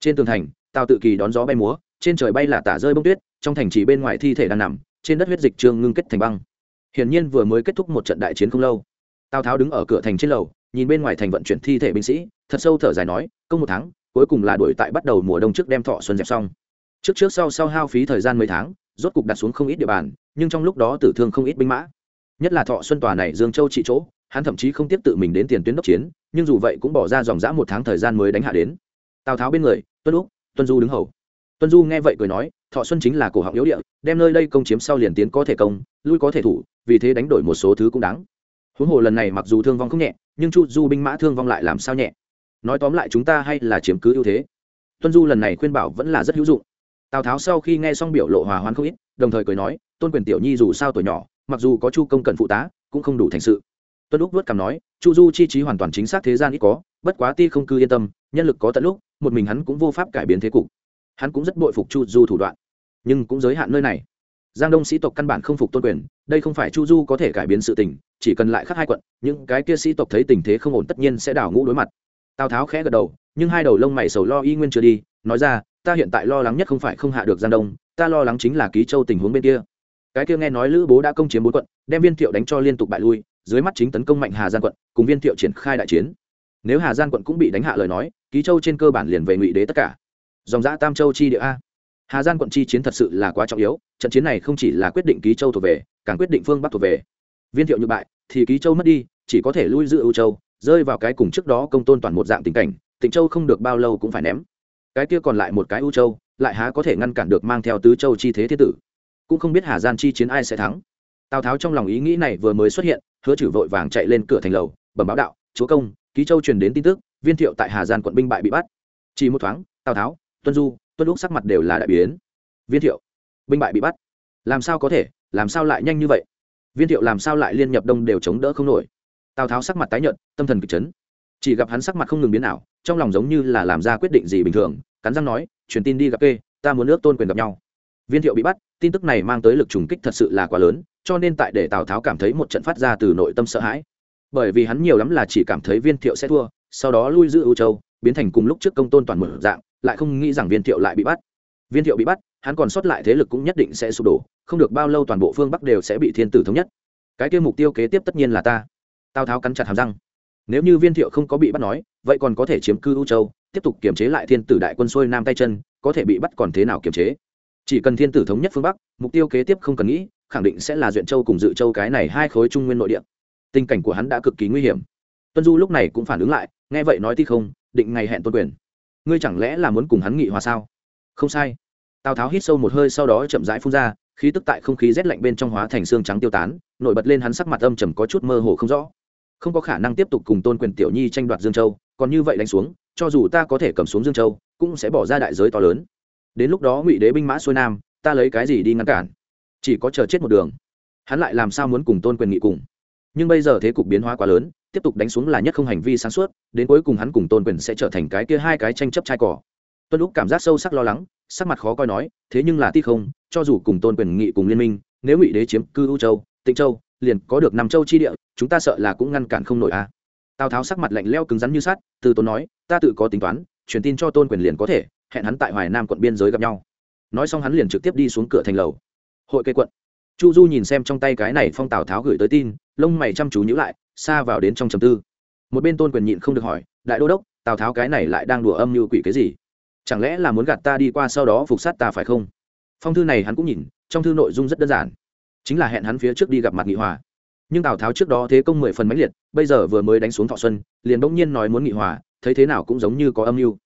Trên tường thành, tào tự kỳ đón gió bay múa, trên trời bay là tả rơi bông tuyết, trong thành trì bên ngoài thi thể đang nằm, trên đất huyết dịch trương ngưng kết thành băng. Hiển nhiên vừa mới kết thúc một trận đại chiến không lâu. Tào tháo đứng ở cửa thành trên lầu nhìn bên ngoài thành vận chuyển thi thể binh sĩ, thật sâu thở dài nói, công một tháng, cuối cùng là đuổi tại bắt đầu mùa đông trước đem thọ xuân dẹp xong. Trước trước sau sau hao phí thời gian mấy tháng, rốt cục đặt xuống không ít địa bàn, nhưng trong lúc đó tử thương không ít binh mã. Nhất là thọ xuân tòa này dương châu trị chỗ, hắn thậm chí không tiếp tự mình đến tiền tuyến đốc chiến, nhưng dù vậy cũng bỏ ra dòng dã một tháng thời gian mới đánh hạ đến. Tào tháo bên người, tuân úc, tuân du đứng hầu. Tuân du nghe vậy cười nói, thọ xuân chính là cổ họng yếu địa, đem nơi đây công chiếm sau liền tiến có thể công, lui có thể thủ, vì thế đánh đổi một số thứ cũng đáng. Huống hồ lần này mặc dù thương vong không nhẹ nhưng chu du binh mã thương vong lại làm sao nhẹ? Nói tóm lại chúng ta hay là chiếm cứ ưu thế. Tuân du lần này khuyên bảo vẫn là rất hữu dụng. Tào tháo sau khi nghe xong biểu lộ hòa hoan không ít, đồng thời cười nói, tôn quyền tiểu nhi dù sao tuổi nhỏ, mặc dù có chu công cần phụ tá, cũng không đủ thành sự. Tuân úc vớt cằm nói, chu du chi trí hoàn toàn chính xác thế gian ít có, bất quá ti không cư yên tâm, nhân lực có tận lúc, một mình hắn cũng vô pháp cải biến thế cục. Hắn cũng rất bội phục chu du thủ đoạn, nhưng cũng giới hạn nơi này giang đông sĩ tộc căn bản không phục tôn quyền, đây không phải chu du có thể cải biến sự tình, chỉ cần lại khắc hai quận, những cái kia sĩ tộc thấy tình thế không ổn tất nhiên sẽ đảo ngũ đối mặt. Tào tháo khẽ gật đầu, nhưng hai đầu lông mày sầu lo y nguyên chưa đi, nói ra, ta hiện tại lo lắng nhất không phải không hạ được giang đông, ta lo lắng chính là ký châu tình huống bên kia. Cái kia nghe nói lữ bố đã công chiếm bốn quận, đem viên thiệu đánh cho liên tục bại lui, dưới mắt chính tấn công mạnh hà giang quận, cùng viên thiệu triển khai đại chiến. Nếu hà Giang quận cũng bị đánh hạ lời nói, ký châu trên cơ bản liền về ngụy đế tất cả. Dòng giã tam châu chi địa a. Hà Giang quận chi chiến thật sự là quá trọng yếu trận chiến này không chỉ là quyết định ký châu thuộc về, càng quyết định phương bắc thuộc về. Viên thiệu như bại, thì ký châu mất đi, chỉ có thể lui giữ ưu châu, rơi vào cái cùng trước đó công tôn toàn một dạng tình cảnh, tịnh châu không được bao lâu cũng phải ném. Cái kia còn lại một cái ưu châu, lại há có thể ngăn cản được mang theo tứ châu chi thế thiết tử. Cũng không biết hà gian chi chiến ai sẽ thắng. Tào tháo trong lòng ý nghĩ này vừa mới xuất hiện, hứa chử vội vàng chạy lên cửa thành lầu, bẩm báo đạo, chúa công, ký châu truyền đến tin tức, viên thiệu tại hà gian quận binh bại bị bắt. Chỉ một thoáng, tào tháo, tuân du, tuân lúc sắc mặt đều là đại biến. Viên thiệu binh bại bị bắt. Làm sao có thể? Làm sao lại nhanh như vậy? Viên thiệu làm sao lại liên nhập đông đều chống đỡ không nổi? Tào tháo sắc mặt tái nhợt, tâm thần kịch chấn. Chỉ gặp hắn sắc mặt không ngừng biến ảo, trong lòng giống như là làm ra quyết định gì bình thường, cắn răng nói, truyền tin đi gặp kê, ta muốn nước tôn quyền gặp nhau. Viên thiệu bị bắt, tin tức này mang tới lực trùng kích thật sự là quá lớn, cho nên tại để tào tháo cảm thấy một trận phát ra từ nội tâm sợ hãi. Bởi vì hắn nhiều lắm là chỉ cảm thấy viên thiệu sẽ thua, sau đó lui giữ ưu châu, biến thành cùng lúc trước công tôn toàn một dạng, lại không nghĩ rằng viên thiệu lại bị bắt. Viên thiệu bị bắt hắn còn sót lại thế lực cũng nhất định sẽ sụp đổ, không được bao lâu toàn bộ phương bắc đều sẽ bị thiên tử thống nhất. Cái kia mục tiêu kế tiếp tất nhiên là ta. Tào tháo cắn chặt hàm răng. Nếu như viên thiệu không có bị bắt nói, vậy còn có thể chiếm cư U châu, tiếp tục kiềm chế lại thiên tử đại quân xuôi nam tay chân, có thể bị bắt còn thế nào kiềm chế? Chỉ cần thiên tử thống nhất phương bắc, mục tiêu kế tiếp không cần nghĩ, khẳng định sẽ là duyện châu cùng dự châu cái này hai khối trung nguyên nội địa. Tình cảnh của hắn đã cực kỳ nguy hiểm. Tuân du lúc này cũng phản ứng lại, nghe vậy nói thì không, định ngày hẹn tôn quyền. Ngươi chẳng lẽ là muốn cùng hắn nghị hòa sao? Không sai tào tháo hít sâu một hơi sau đó chậm rãi phun ra, khí tức tại không khí rét lạnh bên trong hóa thành xương trắng tiêu tán, nổi bật lên hắn sắc mặt âm trầm có chút mơ hồ không rõ. Không có khả năng tiếp tục cùng tôn quyền tiểu nhi tranh đoạt dương châu, còn như vậy đánh xuống, cho dù ta có thể cầm xuống dương châu, cũng sẽ bỏ ra đại giới to lớn. Đến lúc đó ngụy đế binh mã xuôi nam, ta lấy cái gì đi ngăn cản? Chỉ có chờ chết một đường. Hắn lại làm sao muốn cùng tôn quyền nghị cùng? Nhưng bây giờ thế cục biến hóa quá lớn, tiếp tục đánh xuống là nhất không hành vi sáng suốt, đến cuối cùng hắn cùng tôn quyền sẽ trở thành cái kia hai cái tranh chấp trai cỏ tuân lúc cảm giác sâu sắc lo lắng, sắc mặt khó coi nói, thế nhưng là ti không, cho dù cùng tôn quyền nghị cùng liên minh, nếu ngụy đế chiếm cư U châu, tịnh châu, liền có được năm châu chi địa, chúng ta sợ là cũng ngăn cản không nổi a à. tào tháo sắc mặt lạnh leo cứng rắn như sát từ tôn nói, ta tự có tính toán, truyền tin cho tôn quyền liền có thể, hẹn hắn tại hoài nam quận biên giới gặp nhau. Nói xong hắn liền trực tiếp đi xuống cửa thành lầu. Hội cây quận. Chu du nhìn xem trong tay cái này phong tào tháo gửi tới tin, lông mày chăm chú nhữ lại, xa vào đến trong trầm tư. Một bên tôn quyền nhịn không được hỏi, đại đô đốc, tào tháo cái này lại đang đùa âm như quỷ cái gì? Chẳng lẽ là muốn gạt ta đi qua sau đó phục sát ta phải không? Phong thư này hắn cũng nhìn, trong thư nội dung rất đơn giản. Chính là hẹn hắn phía trước đi gặp mặt nghị hòa. Nhưng tào tháo trước đó thế công mười phần mãnh liệt, bây giờ vừa mới đánh xuống thọ xuân, liền bỗng nhiên nói muốn nghị hòa, thấy thế nào cũng giống như có âm mưu.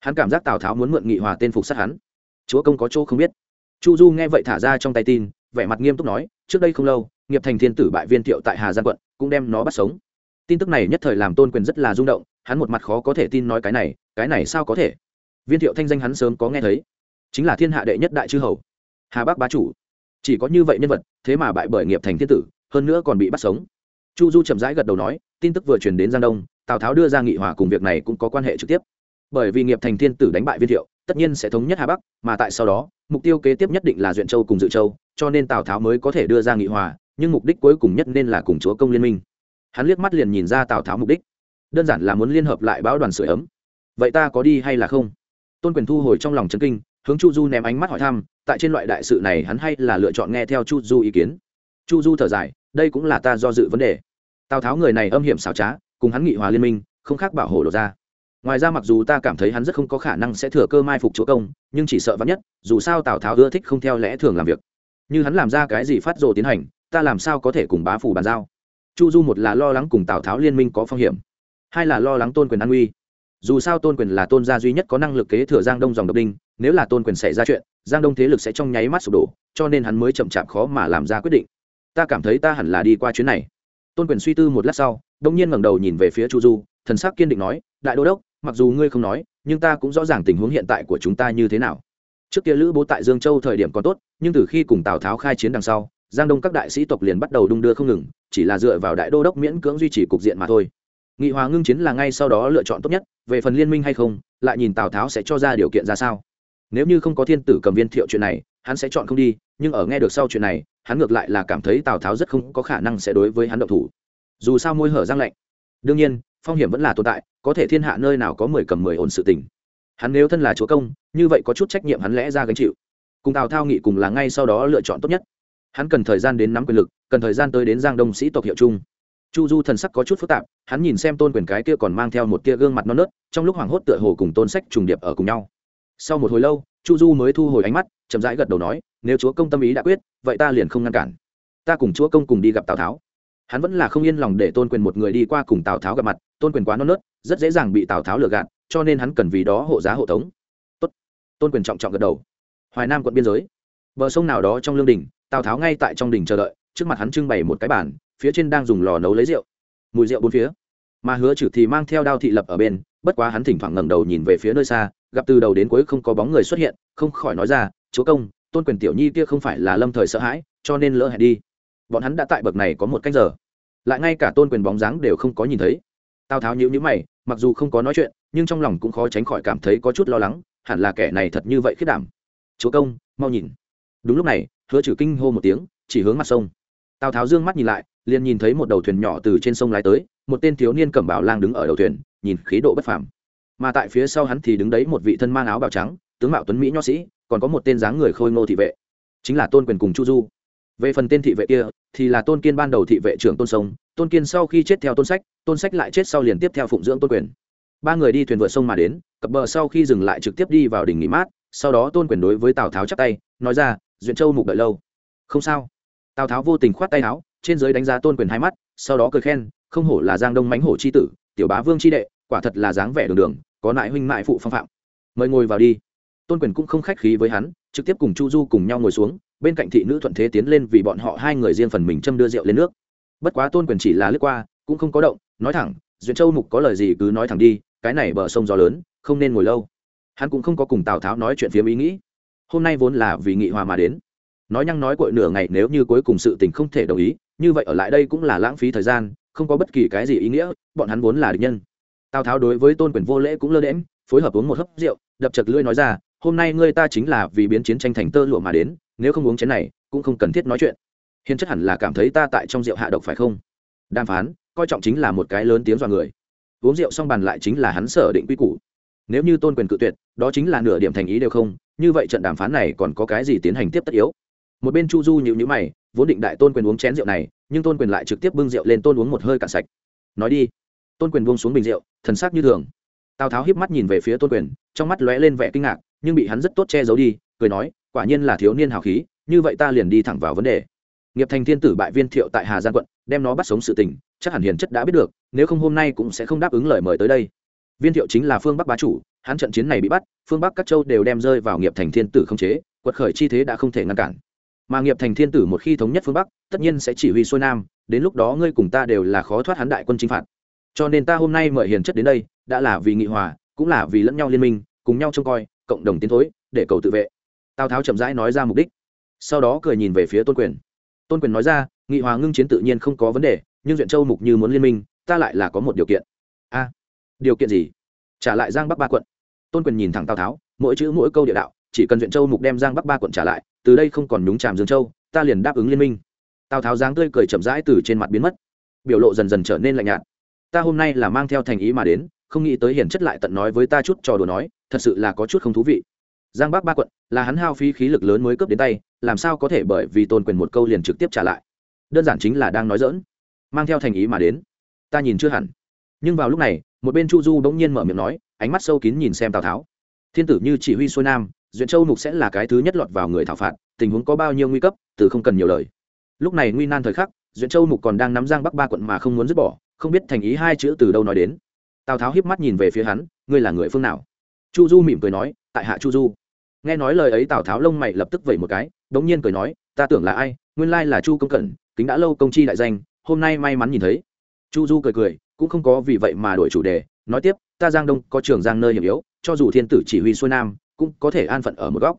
Hắn cảm giác tào tháo muốn mượn nghị hòa tên phục sát hắn. Chúa công có chỗ không biết. Chu du nghe vậy thả ra trong tay tin, vẻ mặt nghiêm túc nói, trước đây không lâu, nghiệp thành thiên tử bại viên thiệu tại hà giang quận, cũng đem nó bắt sống. Tin tức này nhất thời làm tôn quyền rất là rung động, hắn một mặt khó có thể tin nói cái này cái này sao có thể? Viên thiệu thanh danh hắn sớm có nghe thấy. Chính là thiên hạ đệ nhất đại chư hầu. Hà bắc bá chủ. Chỉ có như vậy nhân vật, thế mà bại bởi nghiệp thành thiên tử, hơn nữa còn bị bắt sống. Chu du chậm rãi gật đầu nói, tin tức vừa truyền đến giang đông, tào tháo đưa ra nghị hòa cùng việc này cũng có quan hệ trực tiếp. Bởi vì nghiệp thành thiên tử đánh bại viên thiệu, tất nhiên sẽ thống nhất hà bắc, mà tại sau đó, mục tiêu kế tiếp nhất định là duyện châu cùng dự châu, cho nên tào tháo mới có thể đưa ra nghị hòa, nhưng mục đích cuối cùng nhất nên là cùng chúa công liên minh. Hắn liếc mắt liền nhìn ra tào tháo mục đích. Đơn giản là muốn liên hợp lại báo đoàn sửa ấm. Vậy ta có đi hay là không? Tôn quyền thu hồi trong lòng chân kinh, hướng chu du ném ánh mắt hỏi thăm, tại trên loại đại sự này hắn hay là lựa chọn nghe theo chu du ý kiến. Chu du thở dài, đây cũng là ta do dự vấn đề. Tào tháo người này âm hiểm xảo trá, cùng hắn nghị hòa liên minh, không khác bảo hộ đột ra. Ngoài ra mặc dù ta cảm thấy hắn rất không có khả năng sẽ thừa cơ mai phục chúa công, nhưng chỉ sợ vắn nhất, dù sao tào tháo ưa thích không theo lẽ thường làm việc. Như hắn làm ra cái gì phát rồ tiến hành, ta làm sao có thể cùng bá phủ bàn giao? Chu du một là lo lắng cùng tào tháo liên minh có phong hiểm, hai là lo lắng tôn quyền an uy dù sao tôn quyền là tôn gia duy nhất có năng lực kế thừa giang đông dòng độc đinh, nếu là tôn quyền xảy ra chuyện, giang đông thế lực sẽ trong nháy mắt sụp đổ, cho nên hắn mới chậm chạp khó mà làm ra quyết định. Ta cảm thấy ta hẳn là đi qua chuyến này. Tôn quyền suy tư một lát sau, đông nhiên ngẩng đầu nhìn về phía chu du, thần sắc kiên định nói, đại đô đốc, mặc dù ngươi không nói, nhưng ta cũng rõ ràng tình huống hiện tại của chúng ta như thế nào. Trước kia lữ bố tại dương châu thời điểm còn tốt, nhưng từ khi cùng tào tháo khai chiến đằng sau, giang đông các đại sĩ tộc liền bắt đầu đung đưa không ngừng, chỉ là dựa vào đại đô đốc miễn cưỡng duy trì cục diện mà thôi. Nghị hòa ngưng chiến là ngay sau đó lựa chọn tốt nhất về phần liên minh hay không, lại nhìn tào tháo sẽ cho ra điều kiện ra sao. Nếu như không có thiên tử cầm viên thiệu chuyện này, hắn sẽ chọn không đi, nhưng ở nghe được sau chuyện này, hắn ngược lại là cảm thấy tào tháo rất không có khả năng sẽ đối với hắn động thủ. Dù sao môi hở giang lạnh. Đương nhiên, phong hiểm vẫn là tồn tại, có thể thiên hạ nơi nào có mười cầm mười ổn sự tình. Hắn nếu thân là chúa công, như vậy có chút trách nhiệm hắn lẽ ra gánh chịu. Cùng tào thao nghị cùng là ngay sau đó lựa chọn tốt nhất. Hắn cần thời gian đến nắm quyền lực, cần thời gian tới đến giang đông sĩ tộc hiệu chung chu du thần sắc có chút phức tạp, hắn nhìn xem tôn quyền cái kia còn mang theo một tia gương mặt non nớt, trong lúc hoảng hốt tựa hồ cùng tôn sách trùng điệp ở cùng nhau. Sau một hồi lâu, chu du mới thu hồi ánh mắt, chậm rãi gật đầu nói, nếu chúa công tâm ý đã quyết, vậy ta liền không ngăn cản. Ta cùng chúa công cùng đi gặp tào tháo. Hắn vẫn là không yên lòng để tôn quyền một người đi qua cùng tào tháo gặp mặt, tôn quyền quá non nớt, rất dễ dàng bị tào tháo lừa gạt, cho nên hắn cần vì đó hộ giá hộ tống. Tốt. tôn quyền trọng trọng gật đầu. Hoài nam quận biên giới. Bờ sông nào đó trong lương đình, tào tháo ngay tại trong đình chờ đợi, trước mặt hắn trưng bày một cái bàn phía trên đang dùng lò nấu lấy rượu. Mùi rượu bốn phía. Mà hứa Trừ thì mang theo đao thị lập ở bên, bất quá hắn thỉnh thoảng ngẩng đầu nhìn về phía nơi xa, gặp từ đầu đến cuối không có bóng người xuất hiện, không khỏi nói ra, chúa công, tôn quyền tiểu nhi kia không phải là lâm thời sợ hãi, cho nên lỡ hẹn đi. Bọn hắn đã tại bậc này có một cách giờ. Lại ngay cả tôn quyền bóng dáng đều không có nhìn thấy. Tào tháo nhíu nhíu mày, mặc dù không có nói chuyện, nhưng trong lòng cũng khó tránh khỏi cảm thấy có chút lo lắng, hẳn là kẻ này thật như vậy khiết đảm. Chúa công, mau nhìn. Đúng lúc này, hứa trừ kinh hô một tiếng, chỉ hướng mặt sông tào tháo dương mắt nhìn lại, liền nhìn thấy một đầu thuyền nhỏ từ trên sông lái tới, một tên thiếu niên cẩm bảo lang đứng ở đầu thuyền, nhìn khí độ bất phàm. Mà tại phía sau hắn thì đứng đấy một vị thân mang áo bào trắng, tướng mạo tuấn mỹ nho sĩ, còn có một tên dáng người khôi ngô thị vệ. Chính là tôn quyền cùng chu du. Về phần tên thị vệ kia, thì là tôn kiên ban đầu thị vệ trưởng tôn sông. Tôn kiên sau khi chết theo tôn sách tôn sách lại chết sau liền tiếp theo phụng dưỡng tôn quyền. Ba người đi thuyền vượt sông mà đến, cập bờ sau khi dừng lại trực tiếp đi vào đỉnh nghỉ mát, sau đó tôn quyền đối với tào tháo chắp tay, nói ra, duyện châu mục đợi lâu. Không sao tào tháo vô tình khoát tay áo, trên giới đánh giá tôn quyền hai mắt, sau đó cười khen, không hổ là giang đông mánh hổ c h i tử, tiểu bá vương c h i đệ, quả thật là dáng vẻ đường đường, có nại huynh mại phụ phong phạm. Mời ngồi vào đi. Tôn quyền cũng không khách khí với hắn, trực tiếp cùng chu du cùng nhau ngồi xuống, bên cạnh thị nữ thuận thế tiến lên vì bọn họ hai người riêng phần mình châm đưa rượu lên nước. Bất quá tôn quyền chỉ là lướt qua, cũng không có động, nói thẳng, duyện châu mục có lời gì cứ nói thẳng đi, cái này bờ sông gió lớn, không nên ngồi lâu. Hắn cũng không có cùng tào tháo nói chuyện phiếm ý nghĩ. Hôm nay vốn là vì nghị hòa mà đến nói nhăng nói cội nửa ngày nếu như cuối cùng sự tình không thể đồng ý, như vậy ở lại đây cũng là lãng phí thời gian, không có bất kỳ cái gì ý nghĩa, bọn hắn vốn là địch nhân. Tào tháo đối với tôn quyền vô lễ cũng lơ đễm phối hợp uống một hớp rượu, đập chật lưỡi nói ra, hôm nay ngươi ta chính là vì biến chiến tranh thành tơ lụa mà đến, nếu không uống chén này, cũng không cần thiết nói chuyện. Hiền chất hẳn là cảm thấy ta tại trong rượu hạ độc phải không? Đàm phán, coi trọng chính là một cái lớn tiếng dọa người. Uống rượu xong bàn lại chính là hắn sở định quy củ. Nếu như tôn quyền cự tuyệt, đó chính là nửa điểm thành ý đều không, như vậy trận đàm phán này còn có cái gì tiến hành tiếp tất yếu? Một bên chu du nhịu nhữ mày, vốn định đại tôn quyền uống chén rượu này, nhưng tôn quyền lại trực tiếp bưng rượu lên tôn uống một hơi cạn sạch. Nói đi. Tôn quyền buông xuống bình rượu, thần sắc như thường. Tào tháo hiếp mắt nhìn về phía tôn quyền, trong mắt lóe lên vẻ kinh ngạc, nhưng bị hắn rất tốt che giấu đi, cười nói, quả nhiên là thiếu niên hào khí, như vậy ta liền đi thẳng vào vấn đề. Nghiệp thành thiên tử bại viên thiệu tại hà giang quận, đem nó bắt sống sự tình, chắc hẳn hiền chất đã biết được, nếu không hôm nay cũng sẽ không đáp ứng lời mời tới đây. Viên thiệu chính là phương bắc bá chủ, hắn trận chiến này bị bắt, phương bắc các châu đều đem rơi vào nghiệp thành thiên tử không chế, quật khởi chi thế đã không thể ngăn cản mà nghiệp thành thiên tử một khi thống nhất phương bắc, tất nhiên sẽ chỉ huy xuôi nam, đến lúc đó ngươi cùng ta đều là khó thoát hắn đại quân chinh phạt. Cho nên ta hôm nay mời hiền chất đến đây, đã là vì nghị hòa, cũng là vì lẫn nhau liên minh, cùng nhau trông coi, cộng đồng tiến thối, để cầu tự vệ. Tào tháo chậm rãi nói ra mục đích. Sau đó cười nhìn về phía tôn quyền. Tôn quyền nói ra, nghị hòa ngưng chiến tự nhiên không có vấn đề, nhưng duyện châu mục như muốn liên minh, ta lại là có một điều kiện. A, điều kiện gì? Trả lại giang bắc ba quận. Tôn quyền nhìn thẳng tào tháo, mỗi chữ mỗi câu địa đạo, chỉ cần duyện châu mục đem giang bắc ba quận trả lại từ đây không còn nhúng chàm dương châu, ta liền đáp ứng liên minh. Tào tháo dáng tươi cười chậm rãi từ trên mặt biến mất, biểu lộ dần dần trở nên lạnh nhạt. Ta hôm nay là mang theo thành ý mà đến, không nghĩ tới hiển chất lại tận nói với ta chút trò đùa nói, thật sự là có chút không thú vị. Giang bắc ba quận, là hắn hao phí khí lực lớn mới cướp đến tay, làm sao có thể bởi vì tôn quyền một câu liền trực tiếp trả lại? Đơn giản chính là đang nói dỡn mang theo thành ý mà đến. Ta nhìn chưa hẳn. Nhưng vào lúc này, một bên chu du bỗng nhiên mở miệng nói, ánh mắt sâu kín nhìn xem tào tháo. Thiên tử như chỉ huy xuôi nam duyện châu mục sẽ là cái thứ nhất lọt vào người thảo phạt, tình huống có bao nhiêu nguy cấp, từ không cần nhiều lời. Lúc này nguy nan thời khắc, duyện châu mục còn đang nắm giang bắc ba quận mà không muốn dứt bỏ, không biết thành ý hai chữ từ đâu nói đến. Tào tháo hiếp mắt nhìn về phía hắn, ngươi là người phương nào? Chu du mỉm cười nói, tại hạ chu du. Nghe nói lời ấy, tào tháo lông mày lập tức vẩy một cái, đống nhiên cười nói, ta tưởng là ai? Nguyên lai là chu công cẩn, kính đã lâu công chi đại danh, hôm nay may mắn nhìn thấy. Chu du cười cười, cũng không có vì vậy mà đổi chủ đề, nói tiếp, ta giang đông có trường giang nơi hiểm yếu, cho dù thiên tử chỉ huy xuôi nam cũng có thể an phận ở một góc.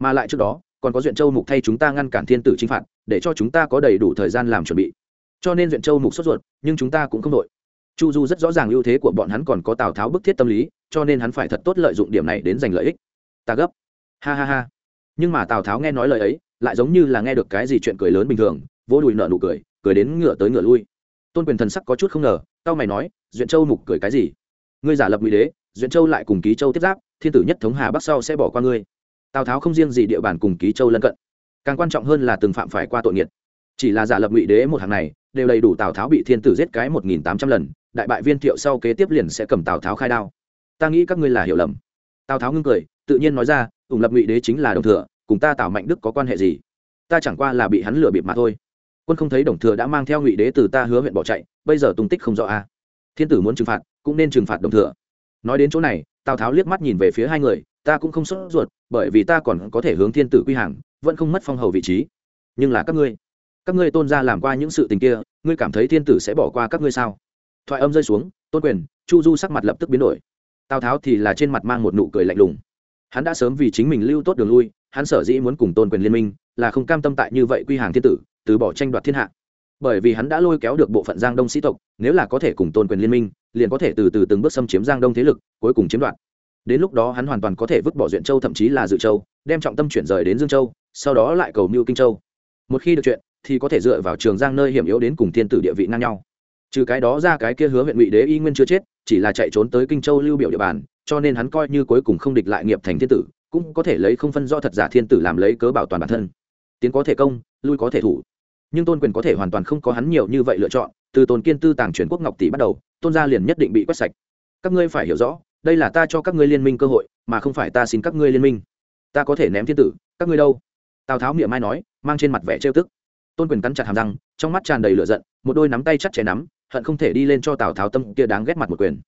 Mà lại trước đó, còn có duyện châu mục thay chúng ta ngăn cản thiên tử chinh phạt, để cho chúng ta có đầy đủ thời gian làm chuẩn bị. Cho nên duyện châu mục sốt ruột, nhưng chúng ta cũng không đội. Chu du rất rõ ràng ưu thế của bọn hắn còn có tào tháo bức thiết tâm lý, cho nên hắn phải thật tốt lợi dụng điểm này đến giành lợi ích. Ta gấp. Ha ha ha. Nhưng mà tào tháo nghe nói lời ấy, lại giống như là nghe được cái gì chuyện cười lớn bình thường, vỗ đùi nợ nụ cười cười đến ngựa tới ngựa lui. Tôn quyền thần sắc có chút không ngờ tao mày nói, duyện châu mục cười cái gì? Ngươi giả lập ngụy đế, duyện châu lại cùng ký châu tiếp giáp thiên tử nhất thống hà bắc sau sẽ bỏ qua ngươi. Tào tháo không riêng gì địa bàn cùng ký châu lân cận, càng quan trọng hơn là từng phạm phải qua tội nghiệt. Chỉ là giả lập ngụy đế một hàng này, đều đầy đủ tào tháo bị thiên tử giết cái một nghìn tám trăm lần, đại bại viên thiệu sau kế tiếp liền sẽ cầm tào tháo khai đao. Ta nghĩ các ngươi là hiểu lầm. Tào tháo ngưng cười, tự nhiên nói ra, ủng lập ngụy đế chính là đồng thừa, cùng ta tào mạnh đức có quan hệ gì? Ta chẳng qua là bị hắn lừa bịp mà thôi. Quân không thấy đồng thừa đã mang theo ngụy đế từ ta hứa huyện bỏ chạy, bây giờ tung tích không rõ a. Thiên tử muốn trừng phạt, cũng nên trừng phạt đồng thừa. Nói đến chỗ này tào tháo liếc mắt nhìn về phía hai người, ta cũng không sốt ruột, bởi vì ta còn có thể hướng thiên tử quy hàng, vẫn không mất phong hầu vị trí. Nhưng là các ngươi các ngươi tôn ra làm qua những sự tình kia, ngươi cảm thấy thiên tử sẽ bỏ qua các ngươi sao? Thoại âm rơi xuống, tôn quyền, chu du sắc mặt lập tức biến đổi. Tào tháo thì là trên mặt mang một nụ cười lạnh lùng. Hắn đã sớm vì chính mình lưu tốt đường lui, hắn sở dĩ muốn cùng tôn quyền liên minh, là không cam tâm tại như vậy quy hàng thiên tử, từ bỏ tranh đoạt thiên hạ bởi vì hắn đã lôi kéo được bộ phận giang đông sĩ tộc, nếu là có thể cùng tôn quyền liên minh, liền có thể từ từ từng bước xâm chiếm giang đông thế lực, cuối cùng chiếm đoạt. Đến lúc đó hắn hoàn toàn có thể vứt bỏ duyện châu, thậm chí là dự châu, đem trọng tâm chuyển rời đến dương châu, sau đó lại cầu mưu kinh châu. Một khi được chuyện, thì có thể dựa vào trường giang nơi hiểm yếu đến cùng thiên tử địa vị ngang nhau. Trừ cái đó ra cái kia hứa huyện ngụy đế y nguyên chưa chết, chỉ là chạy trốn tới kinh châu lưu biểu địa bàn, cho nên hắn coi như cuối cùng không địch lại nghiệp thành thiên tử, cũng có thể lấy không phân do thật giả thiên tử làm lấy cớ bảo toàn bản thân. Tiến có thể công, lui có thể thủ nhưng tôn quyền có thể hoàn toàn không có hắn nhiều như vậy lựa chọn, từ tôn kiên tư tàng truyền quốc ngọc tỷ bắt đầu, tôn gia liền nhất định bị quét sạch. Các ngươi phải hiểu rõ, đây là ta cho các ngươi liên minh cơ hội, mà không phải ta xin các ngươi liên minh. Ta có thể ném thiên tử, các ngươi đâu? Tào tháo miệng mai nói, mang trên mặt vẻ trêu tức. Tôn quyền cắn chặt hàm răng, trong mắt tràn đầy lửa giận, một đôi nắm tay chặt chẽ nắm, hận không thể đi lên cho tào tháo tâm kia đáng ghét mặt một quyền.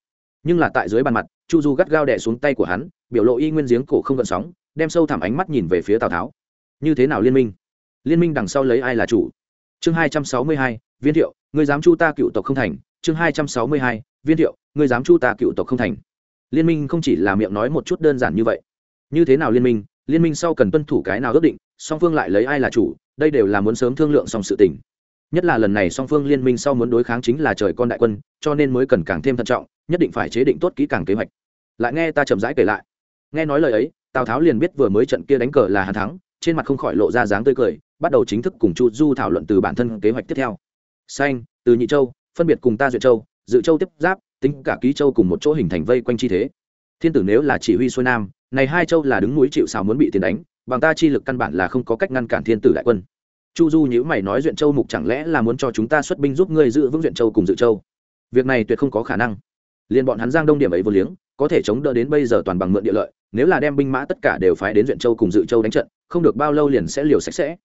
Nhưng là tại dưới bàn mặt, chu du gắt gao đẻ xuống tay của hắn, biểu lộ y nguyên giếng cổ không gợn sóng, đem sâu thẳm ánh mắt nhìn về phía tào tháo. Như thế nào liên minh? Liên minh đằng sau lấy ai là chủ? Chương hai trăm sáu mươi hai, viên thiệu người dám chu ta cựu tộc không thành. Chương hai trăm sáu mươi hai, viên thiệu người dám chu ta cựu tộc không thành. Liên minh không chỉ là miệng nói một chút đơn giản như vậy. Như thế nào liên minh? Liên minh sau cần tuân thủ cái nào ước định, song phương lại lấy ai là chủ? Đây đều là muốn sớm thương lượng xong sự tình. Nhất là lần này song phương liên minh sau muốn đối kháng chính là trời con đại quân, cho nên mới cần càng thêm thận trọng, nhất định phải chế định tốt kỹ càng kế hoạch. Lại nghe ta chậm rãi kể lại. Nghe nói lời ấy, tào tháo liền biết vừa mới trận kia đánh cờ là hắn thắng, trên mặt không khỏi lộ ra dáng tươi cười bắt đầu chính thức cùng chu du thảo luận từ bản thân kế hoạch tiếp theo. Xanh, từ nhị châu, phân biệt cùng ta duyệt châu, dự châu tiếp giáp, tính cả ký châu cùng một chỗ hình thành vây quanh chi thế. Thiên tử nếu là chỉ huy xuôi nam, này hai châu là đứng núi chịu xào muốn bị tiền đánh, bằng ta chi lực căn bản là không có cách ngăn cản thiên tử đại quân. Chu du nhữ mày nói duyện châu mục chẳng lẽ là muốn cho chúng ta xuất binh giúp ngươi giữ vững duyện châu cùng dự châu? Việc này tuyệt không có khả năng. Liền bọn hắn giang đông điểm ấy vô liếng, có thể chống đỡ đến bây giờ toàn bằng mượn địa lợi, nếu là đem binh mã tất cả đều phái đến duyện châu cùng dự châu đánh trận, không được bao lâu liền sẽ liều sạch sẽ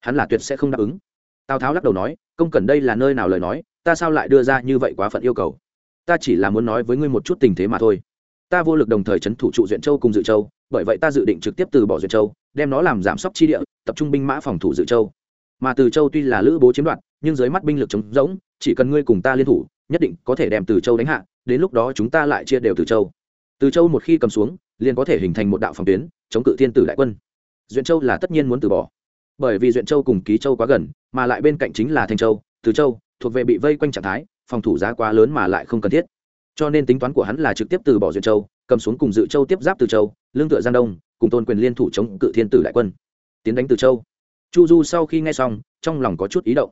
hắn là tuyệt sẽ không đáp ứng. Tào tháo lắc đầu nói, công cần đây là nơi nào lời nói, ta sao lại đưa ra như vậy quá phận yêu cầu? Ta chỉ là muốn nói với ngươi một chút tình thế mà thôi. Ta vô lực đồng thời c h ấ n thủ trụ duyện châu cùng dự châu, bởi vậy ta dự định trực tiếp từ bỏ duyện châu, đem nó làm giảm sốc chi địa, tập trung binh mã phòng thủ dự châu. Mà từ châu tuy là lữ bố chiếm đoạt, nhưng dưới mắt binh lực chống rỗng, chỉ cần ngươi cùng ta liên thủ, nhất định có thể đem từ châu đánh hạ, đến lúc đó chúng ta lại chia đều từ châu. Từ châu một khi cầm xuống, liền có thể hình thành một đạo phòng tuyến, chống cự thiên tử đại quân. Duyện châu là tất nhiên muốn từ bỏ bởi vì duyện châu cùng ký châu quá gần, mà lại bên cạnh chính là thanh châu, từ châu, thuộc về bị vây quanh trạng thái, phòng thủ giá quá lớn mà lại không cần thiết. Cho nên tính toán của hắn là trực tiếp từ bỏ duyện châu, cầm xuống cùng dự châu tiếp giáp từ châu, lương tựa giang đông, cùng tôn quyền liên thủ chống cự thiên tử đại quân. Tiến đánh từ châu. Chu du sau khi nghe xong, trong lòng có chút ý động.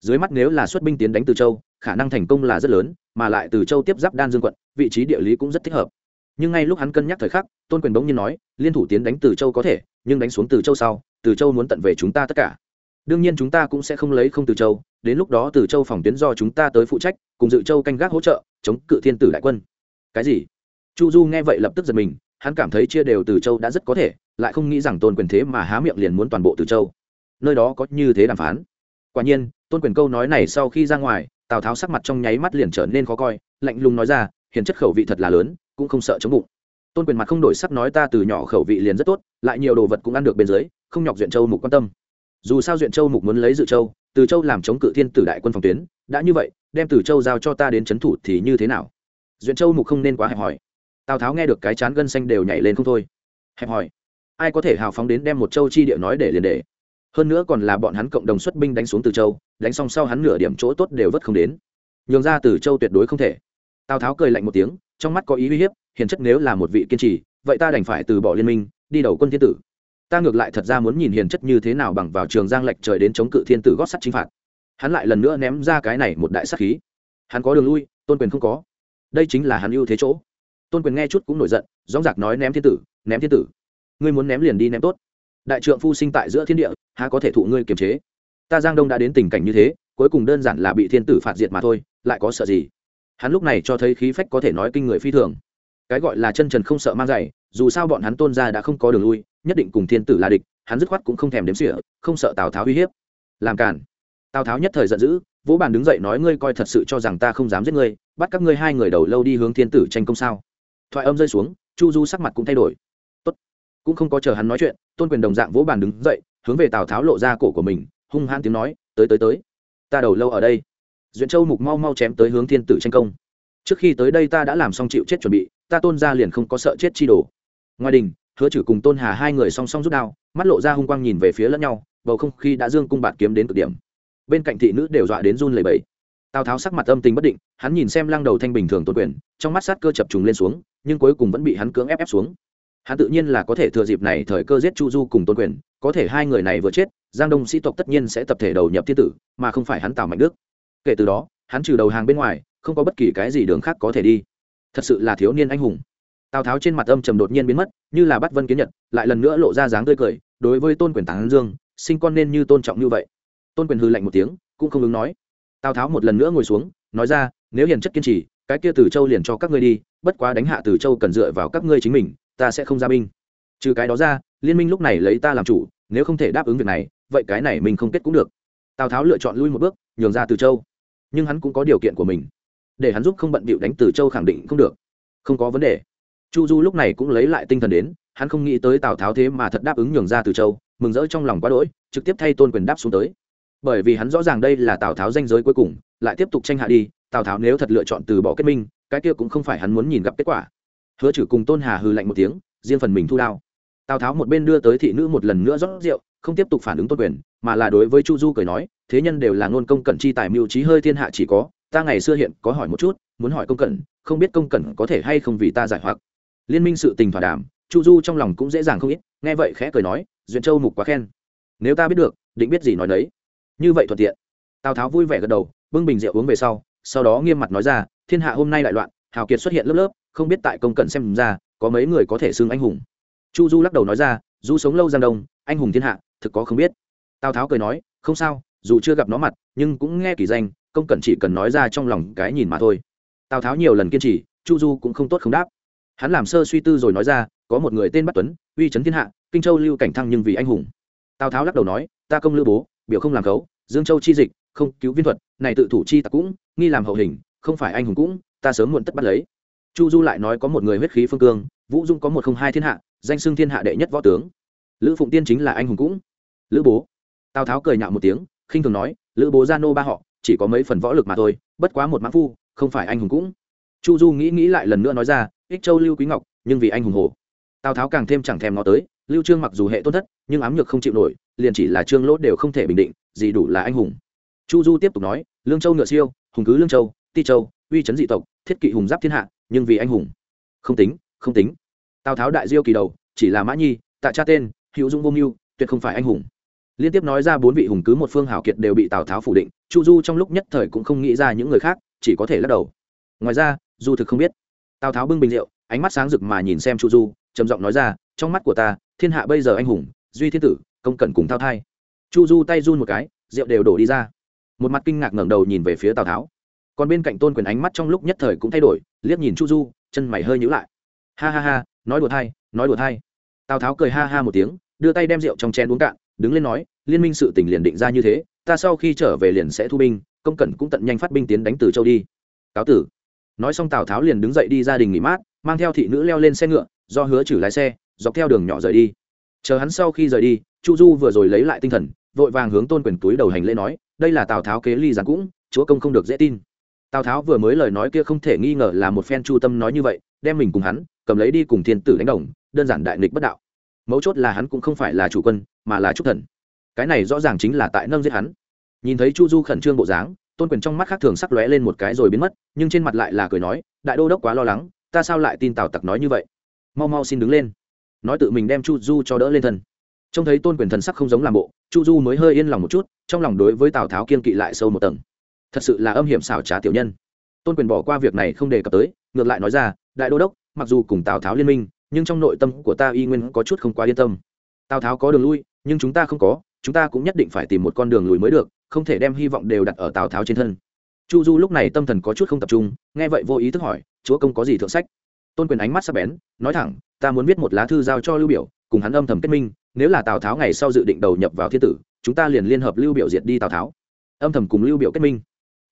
Dưới mắt nếu là xuất binh tiến đánh từ châu, khả năng thành công là rất lớn, mà lại từ châu tiếp giáp đan dương quận, vị trí địa lý cũng rất thích hợp. Nhưng ngay lúc hắn cân nhắc thời khắc, tôn quyền bỗng nhiên nói, liên thủ tiến đánh từ châu có thể, nhưng đánh xuống từ châu sau từ châu muốn tận về chúng ta tất cả. Đương nhiên chúng ta cũng sẽ không lấy không từ châu, đến lúc đó từ châu phòng tuyến do chúng ta tới phụ trách, cùng dự châu canh gác hỗ trợ, chống cự thiên tử đại quân. Cái gì? Chu du nghe vậy lập tức giật mình, hắn cảm thấy chia đều từ châu đã rất có thể, lại không nghĩ rằng tôn quyền thế mà há miệng liền muốn toàn bộ từ châu. Nơi đó có như thế đàm phán. Quả nhiên, tôn quyền câu nói này sau khi ra ngoài, tào tháo sắc mặt trong nháy mắt liền trở nên khó coi, lạnh lùng nói ra, hiền chất khẩu vị thật là lớn, cũng không sợ chống bụng. Tôn quyền mặt không đổi sắc nói ta từ nhỏ khẩu vị liền rất tốt, lại nhiều đồ vật cũng ăn được bên dưới không nhọc duyện châu mục quan tâm. Dù sao duyện châu mục muốn lấy dự châu, từ châu làm chống cự thiên tử đại quân phòng tuyến, đã như vậy, đem từ châu giao cho ta đến c h ấ n thủ thì như thế nào? Duyện châu mục không nên quá hẹp hòi. Tào tháo nghe được cái chán gân xanh đều nhảy lên không thôi. Hẹp hòi. Ai có thể hào phóng đến đem một châu chi địa nói để liền để. Hơn nữa còn là bọn hắn cộng đồng xuất binh đánh xuống từ châu, đánh xong sau hắn nửa điểm chỗ tốt đều vất không đến. Nhường ra từ châu tuyệt đối không thể. Tào tháo cười lạnh một tiếng, trong mắt có ý uy hiếp, hiền chất nếu là một vị kiên trì, vậy ta đành phải từ bỏ liên minh, đi đầu quân thiên tử ta ngược lại thật ra muốn nhìn hiền chất như thế nào bằng vào trường giang lệch trời đến chống cự thiên tử gót sắt chinh phạt. Hắn lại lần nữa ném ra cái này một đại sắc khí. Hắn có đường lui, tôn quyền không có. Đây chính là hắn ưu thế chỗ. Tôn quyền nghe chút cũng nổi giận dóng giặc nói ném thiên tử, ném thiên tử. Ngươi muốn ném liền đi ném tốt. Đại trượng phu sinh tại giữa thiên địa, há có thể thụ ngươi kiềm chế? Ta giang đông đã đến tình cảnh như thế, cuối cùng đơn giản là bị thiên tử phạt diệt mà thôi, lại có sợ gì? Hắn lúc này cho thấy khí phách có thể nói kinh người phi thường. Cái gọi là chân trần không sợ mang giày dù sao bọn hắn tôn ra đã không có đường lui nhất định cùng thiên tử là địch, hắn dứt khoát cũng không thèm đếm xỉa, không sợ tào tháo uy hiếp. Làm cản tào tháo nhất thời giận dữ, vỗ bàn đứng dậy nói, ngươi coi thật sự cho rằng ta không dám giết ngươi, bắt các ngươi hai người đầu lâu đi hướng thiên tử tranh công sao? Thoại âm rơi xuống, chu du sắc mặt cũng thay đổi. Tốt. cũng không có chờ hắn nói chuyện, tôn quyền đồng dạng vỗ bàn đứng dậy, hướng về tào tháo lộ ra cổ của mình, hung hãn tiếng nói, tới tới tới. Ta đầu lâu ở đây. Duyện châu mục mau mau chém tới hướng thiên tử tranh công. Trước khi tới đây ta đã làm xong chịu chết chuẩn bị, ta tôn ra liền không có sợ chết chi đồ. Ngoài đình hứa chử cùng tôn hà hai người song song rút đao, mắt lộ ra hung quang nhìn về phía lẫn nhau, bầu không khí đã dương cung bạt kiếm đến cực điểm. Bên cạnh thị nữ đều dọa đến run lầy bẫy tào tháo sắc mặt âm tình bất định, hắn nhìn xem lăng đầu thanh bình thường tôn quyền, trong mắt sát cơ chập trùng lên xuống, nhưng cuối cùng vẫn bị hắn cưỡng ép ép xuống. Hắn tự nhiên là có thể thừa dịp này thời cơ giết chu du cùng tôn quyền, có thể hai người này vừa chết, giang đông sĩ tộc tất nhiên sẽ tập thể đầu nhập thiên tử, mà không phải hắn tào mạnh đức. Kể từ đó, hắn trừ đầu hàng bên ngoài, không có bất kỳ cái gì đường khác có thể đi. Thật sự là thiếu niên anh hùng tào tháo trên mặt âm trầm đột nhiên biến mất như là bắt vân kiến nhật lại lần nữa lộ ra dáng tươi cười đối với tôn quyền tán dương sinh con nên như tôn trọng như vậy tôn quyền hư lạnh một tiếng cũng không ứng nói tào tháo một lần nữa ngồi xuống nói ra nếu hiền chất kiên trì cái kia từ châu liền cho các ngươi đi bất quá đánh hạ từ châu cần dựa vào các ngươi chính mình ta sẽ không ra binh trừ cái đó ra liên minh lúc này lấy ta làm chủ nếu không thể đáp ứng việc này vậy cái này mình không kết cũng được tào tháo lựa chọn lui một bước nhường ra từ châu nhưng hắn cũng có điều kiện của mình để hắn giúp không bận bịu đánh từ châu khẳng định không được không có vấn đề chu du lúc này cũng lấy lại tinh thần đến hắn không nghĩ tới tào tháo thế mà thật đáp ứng nhường ra từ châu mừng rỡ trong lòng quá đỗi trực tiếp thay tôn quyền đáp xuống tới. Bởi vì hắn rõ ràng đây là tào tháo danh giới cuối cùng lại tiếp tục tranh hạ đi tào tháo nếu thật lựa chọn từ bỏ kết minh cái kia cũng không phải hắn muốn nhìn gặp kết quả. Hứa chử cùng tôn hà hư lạnh một tiếng riêng phần mình thu đao. Tào tháo một bên đưa tới thị nữ một lần nữa rót rượu không tiếp tục phản ứng tôn quyền mà là đối với chu du cười nói thế nhân đều là ngôn công cẩn chi tài mưu trí hơi thiên hạ chỉ có ta ngày xưa hiện có hỏi một chút muốn hỏi công cẩn, không biết công cẩn có thể hay không vì ta giải hoặc liên minh sự tình thỏa đàm, chu du trong lòng cũng dễ dàng không ít, nghe vậy khẽ cười nói, duyện châu mục quá khen. Nếu ta biết được, định biết gì nói đấy như vậy thuận tiện. Tào tháo vui vẻ gật đầu, bưng bình rượu uống về sau sau đó nghiêm mặt nói ra, thiên hạ hôm nay đại loạn, hào kiệt xuất hiện lớp lớp, không biết tại công cận xem ra, có mấy người có thể xưng anh hùng. Chu du lắc đầu nói ra, du sống lâu giang đông, anh hùng thiên hạ, thực có không biết. Tào tháo cười nói, không sao, dù chưa gặp nó mặt, nhưng cũng nghe kỳ danh, công cận chỉ cần nói ra trong lòng cái nhìn mà thôi. Tào tháo nhiều lần kiên trì, chu du cũng không tốt không đáp hắn làm sơ suy tư rồi nói ra, có một người tên bắt tuấn, uy c thiên hạ, kinh châu lưu cảnh thăng nhưng vì anh hùng. Tào tháo lắc đầu nói, ta công lưu bố, biểu không làm khấu dương châu chi dịch, không cứu viên thuật, này tự thủ chi tặc cũng, nghi làm hậu hình, không phải anh hùng cũng, ta sớm muộn tất bắt lấy. Chu du lại nói có một người huyết khí phương cương, vũ dung có một không hai thiên hạ, danh xưng thiên hạ đệ nhất võ tướng. Lữ phụng tiên chính là anh hùng cũng. Lữ bố? Tào tháo cười nhạo một tiếng, khinh thường nói, lữ bố gia nô ba họ, chỉ có mấy phần võ lực mà thôi, bất quá một mãn phu, không phải anh hùng cũng. Chu du nghĩ nghĩ lại lần nữa nói ra ích châu lưu quý ngọc, nhưng vì anh hùng hồ. Tào tháo càng thêm chẳng thèm nó tới, lưu trương mặc dù hệ tôn thất, nhưng ám nhược không chịu nổi, liền chỉ là trương lỗ đều không thể bình định, gì đủ là anh hùng. Chu du tiếp tục nói, lương châu ngựa siêu, hùng cứ lương châu, ti châu, uy chấn dị tộc, thiết kỵ hùng giáp thiên hạ, nhưng vì anh hùng. Không tính không tính. Tào tháo đại diêu kỳ đầu, chỉ là mã nhi, tạ cha tên, hữu dung vô mưu, tuyệt không phải anh hùng. Liên tiếp nói ra bốn vị hùng cứ một phương hảo kiệt đều bị tào tháo phủ định, chu du trong lúc nhất thời cũng không nghĩ ra những người khác, chỉ có thể lắc đầu. Ngoài ra, du thực không biết tào tháo bưng bình rượu, ánh mắt sáng rực mà nhìn xem chu du, trầm giọng nói ra, trong mắt của ta, thiên hạ bây giờ anh hùng, duy thiên tử, công cẩn cùng thao thai. Chu du tay run một cái, rượu đều đổ đi ra. Một mặt kinh ngạc ngẩng đầu nhìn về phía tào tháo. Còn bên cạnh tôn quyền ánh mắt trong lúc nhất thời cũng thay đổi, liếc nhìn chu du, chân mày hơi nhữ lại. Ha ha ha, nói đùa thay, nói đùa thay. Tào tháo cười ha ha một tiếng, đưa tay đem rượu trong chén uống cạn, đứng lên nói, liên minh sự tình liền định ra như thế, ta sau khi trở về liền sẽ thu binh, công cẩn cũng tận nhanh phát binh tiến đánh từ châu đi. Cáo tử nói xong tào tháo liền đứng dậy đi gia đình nghỉ mát mang theo thị nữ leo lên xe ngựa do hứa chử lái xe dọc theo đường nhỏ rời đi chờ hắn sau khi rời đi chu du vừa rồi lấy lại tinh thần vội vàng hướng tôn quyền túi đầu hành lễ nói đây là tào tháo kế ly gián cũng chúa công không được dễ tin tào tháo vừa mới lời nói kia không thể nghi ngờ là một phen chu tâm nói như vậy đem mình cùng hắn cầm lấy đi cùng thiên tử đánh đồng đơn giản đại nghịch bất đạo mấu chốt là hắn cũng không phải là chủ quân mà là trúc thần cái này rõ ràng chính là tại nâng giết hắn nhìn thấy chu du khẩn trương bộ dáng tôn quyền trong mắt khác thường sắc lóe lên một cái rồi biến mất, nhưng trên mặt lại là cười nói, đại đô đốc quá lo lắng, ta sao lại tin tào tặc nói như vậy? Mau mau xin đứng lên. Nói tự mình đem chu du cho đỡ lên thân. Trông thấy tôn quyền thần sắc không giống làm bộ, chu du mới hơi yên lòng một chút, trong lòng đối với tào tháo kiên kỵ lại sâu một tầng. Thật sự là âm hiểm xảo trá tiểu nhân. Tôn quyền bỏ qua việc này không đề cập tới, ngược lại nói ra, đại đô đốc, mặc dù cùng tào tháo liên minh, nhưng trong nội tâm của ta y nguyên có chút không quá yên tâm. Tào tháo có đường lui, nhưng chúng ta không có, chúng ta cũng nhất định phải tìm một con đường lùi mới được không thể đem hy vọng đều đặt ở tào tháo trên thân chu du lúc này tâm thần có chút không tập trung nghe vậy vô ý thức hỏi chúa công có gì thượng sách tôn quyền ánh mắt sắp bén nói thẳng ta muốn viết một lá thư giao cho lưu biểu cùng hắn âm thầm kết minh nếu là tào tháo ngày sau dự định đầu nhập vào thiên tử chúng ta liền liên hợp lưu biểu diệt đi tào tháo âm thầm cùng lưu biểu kết minh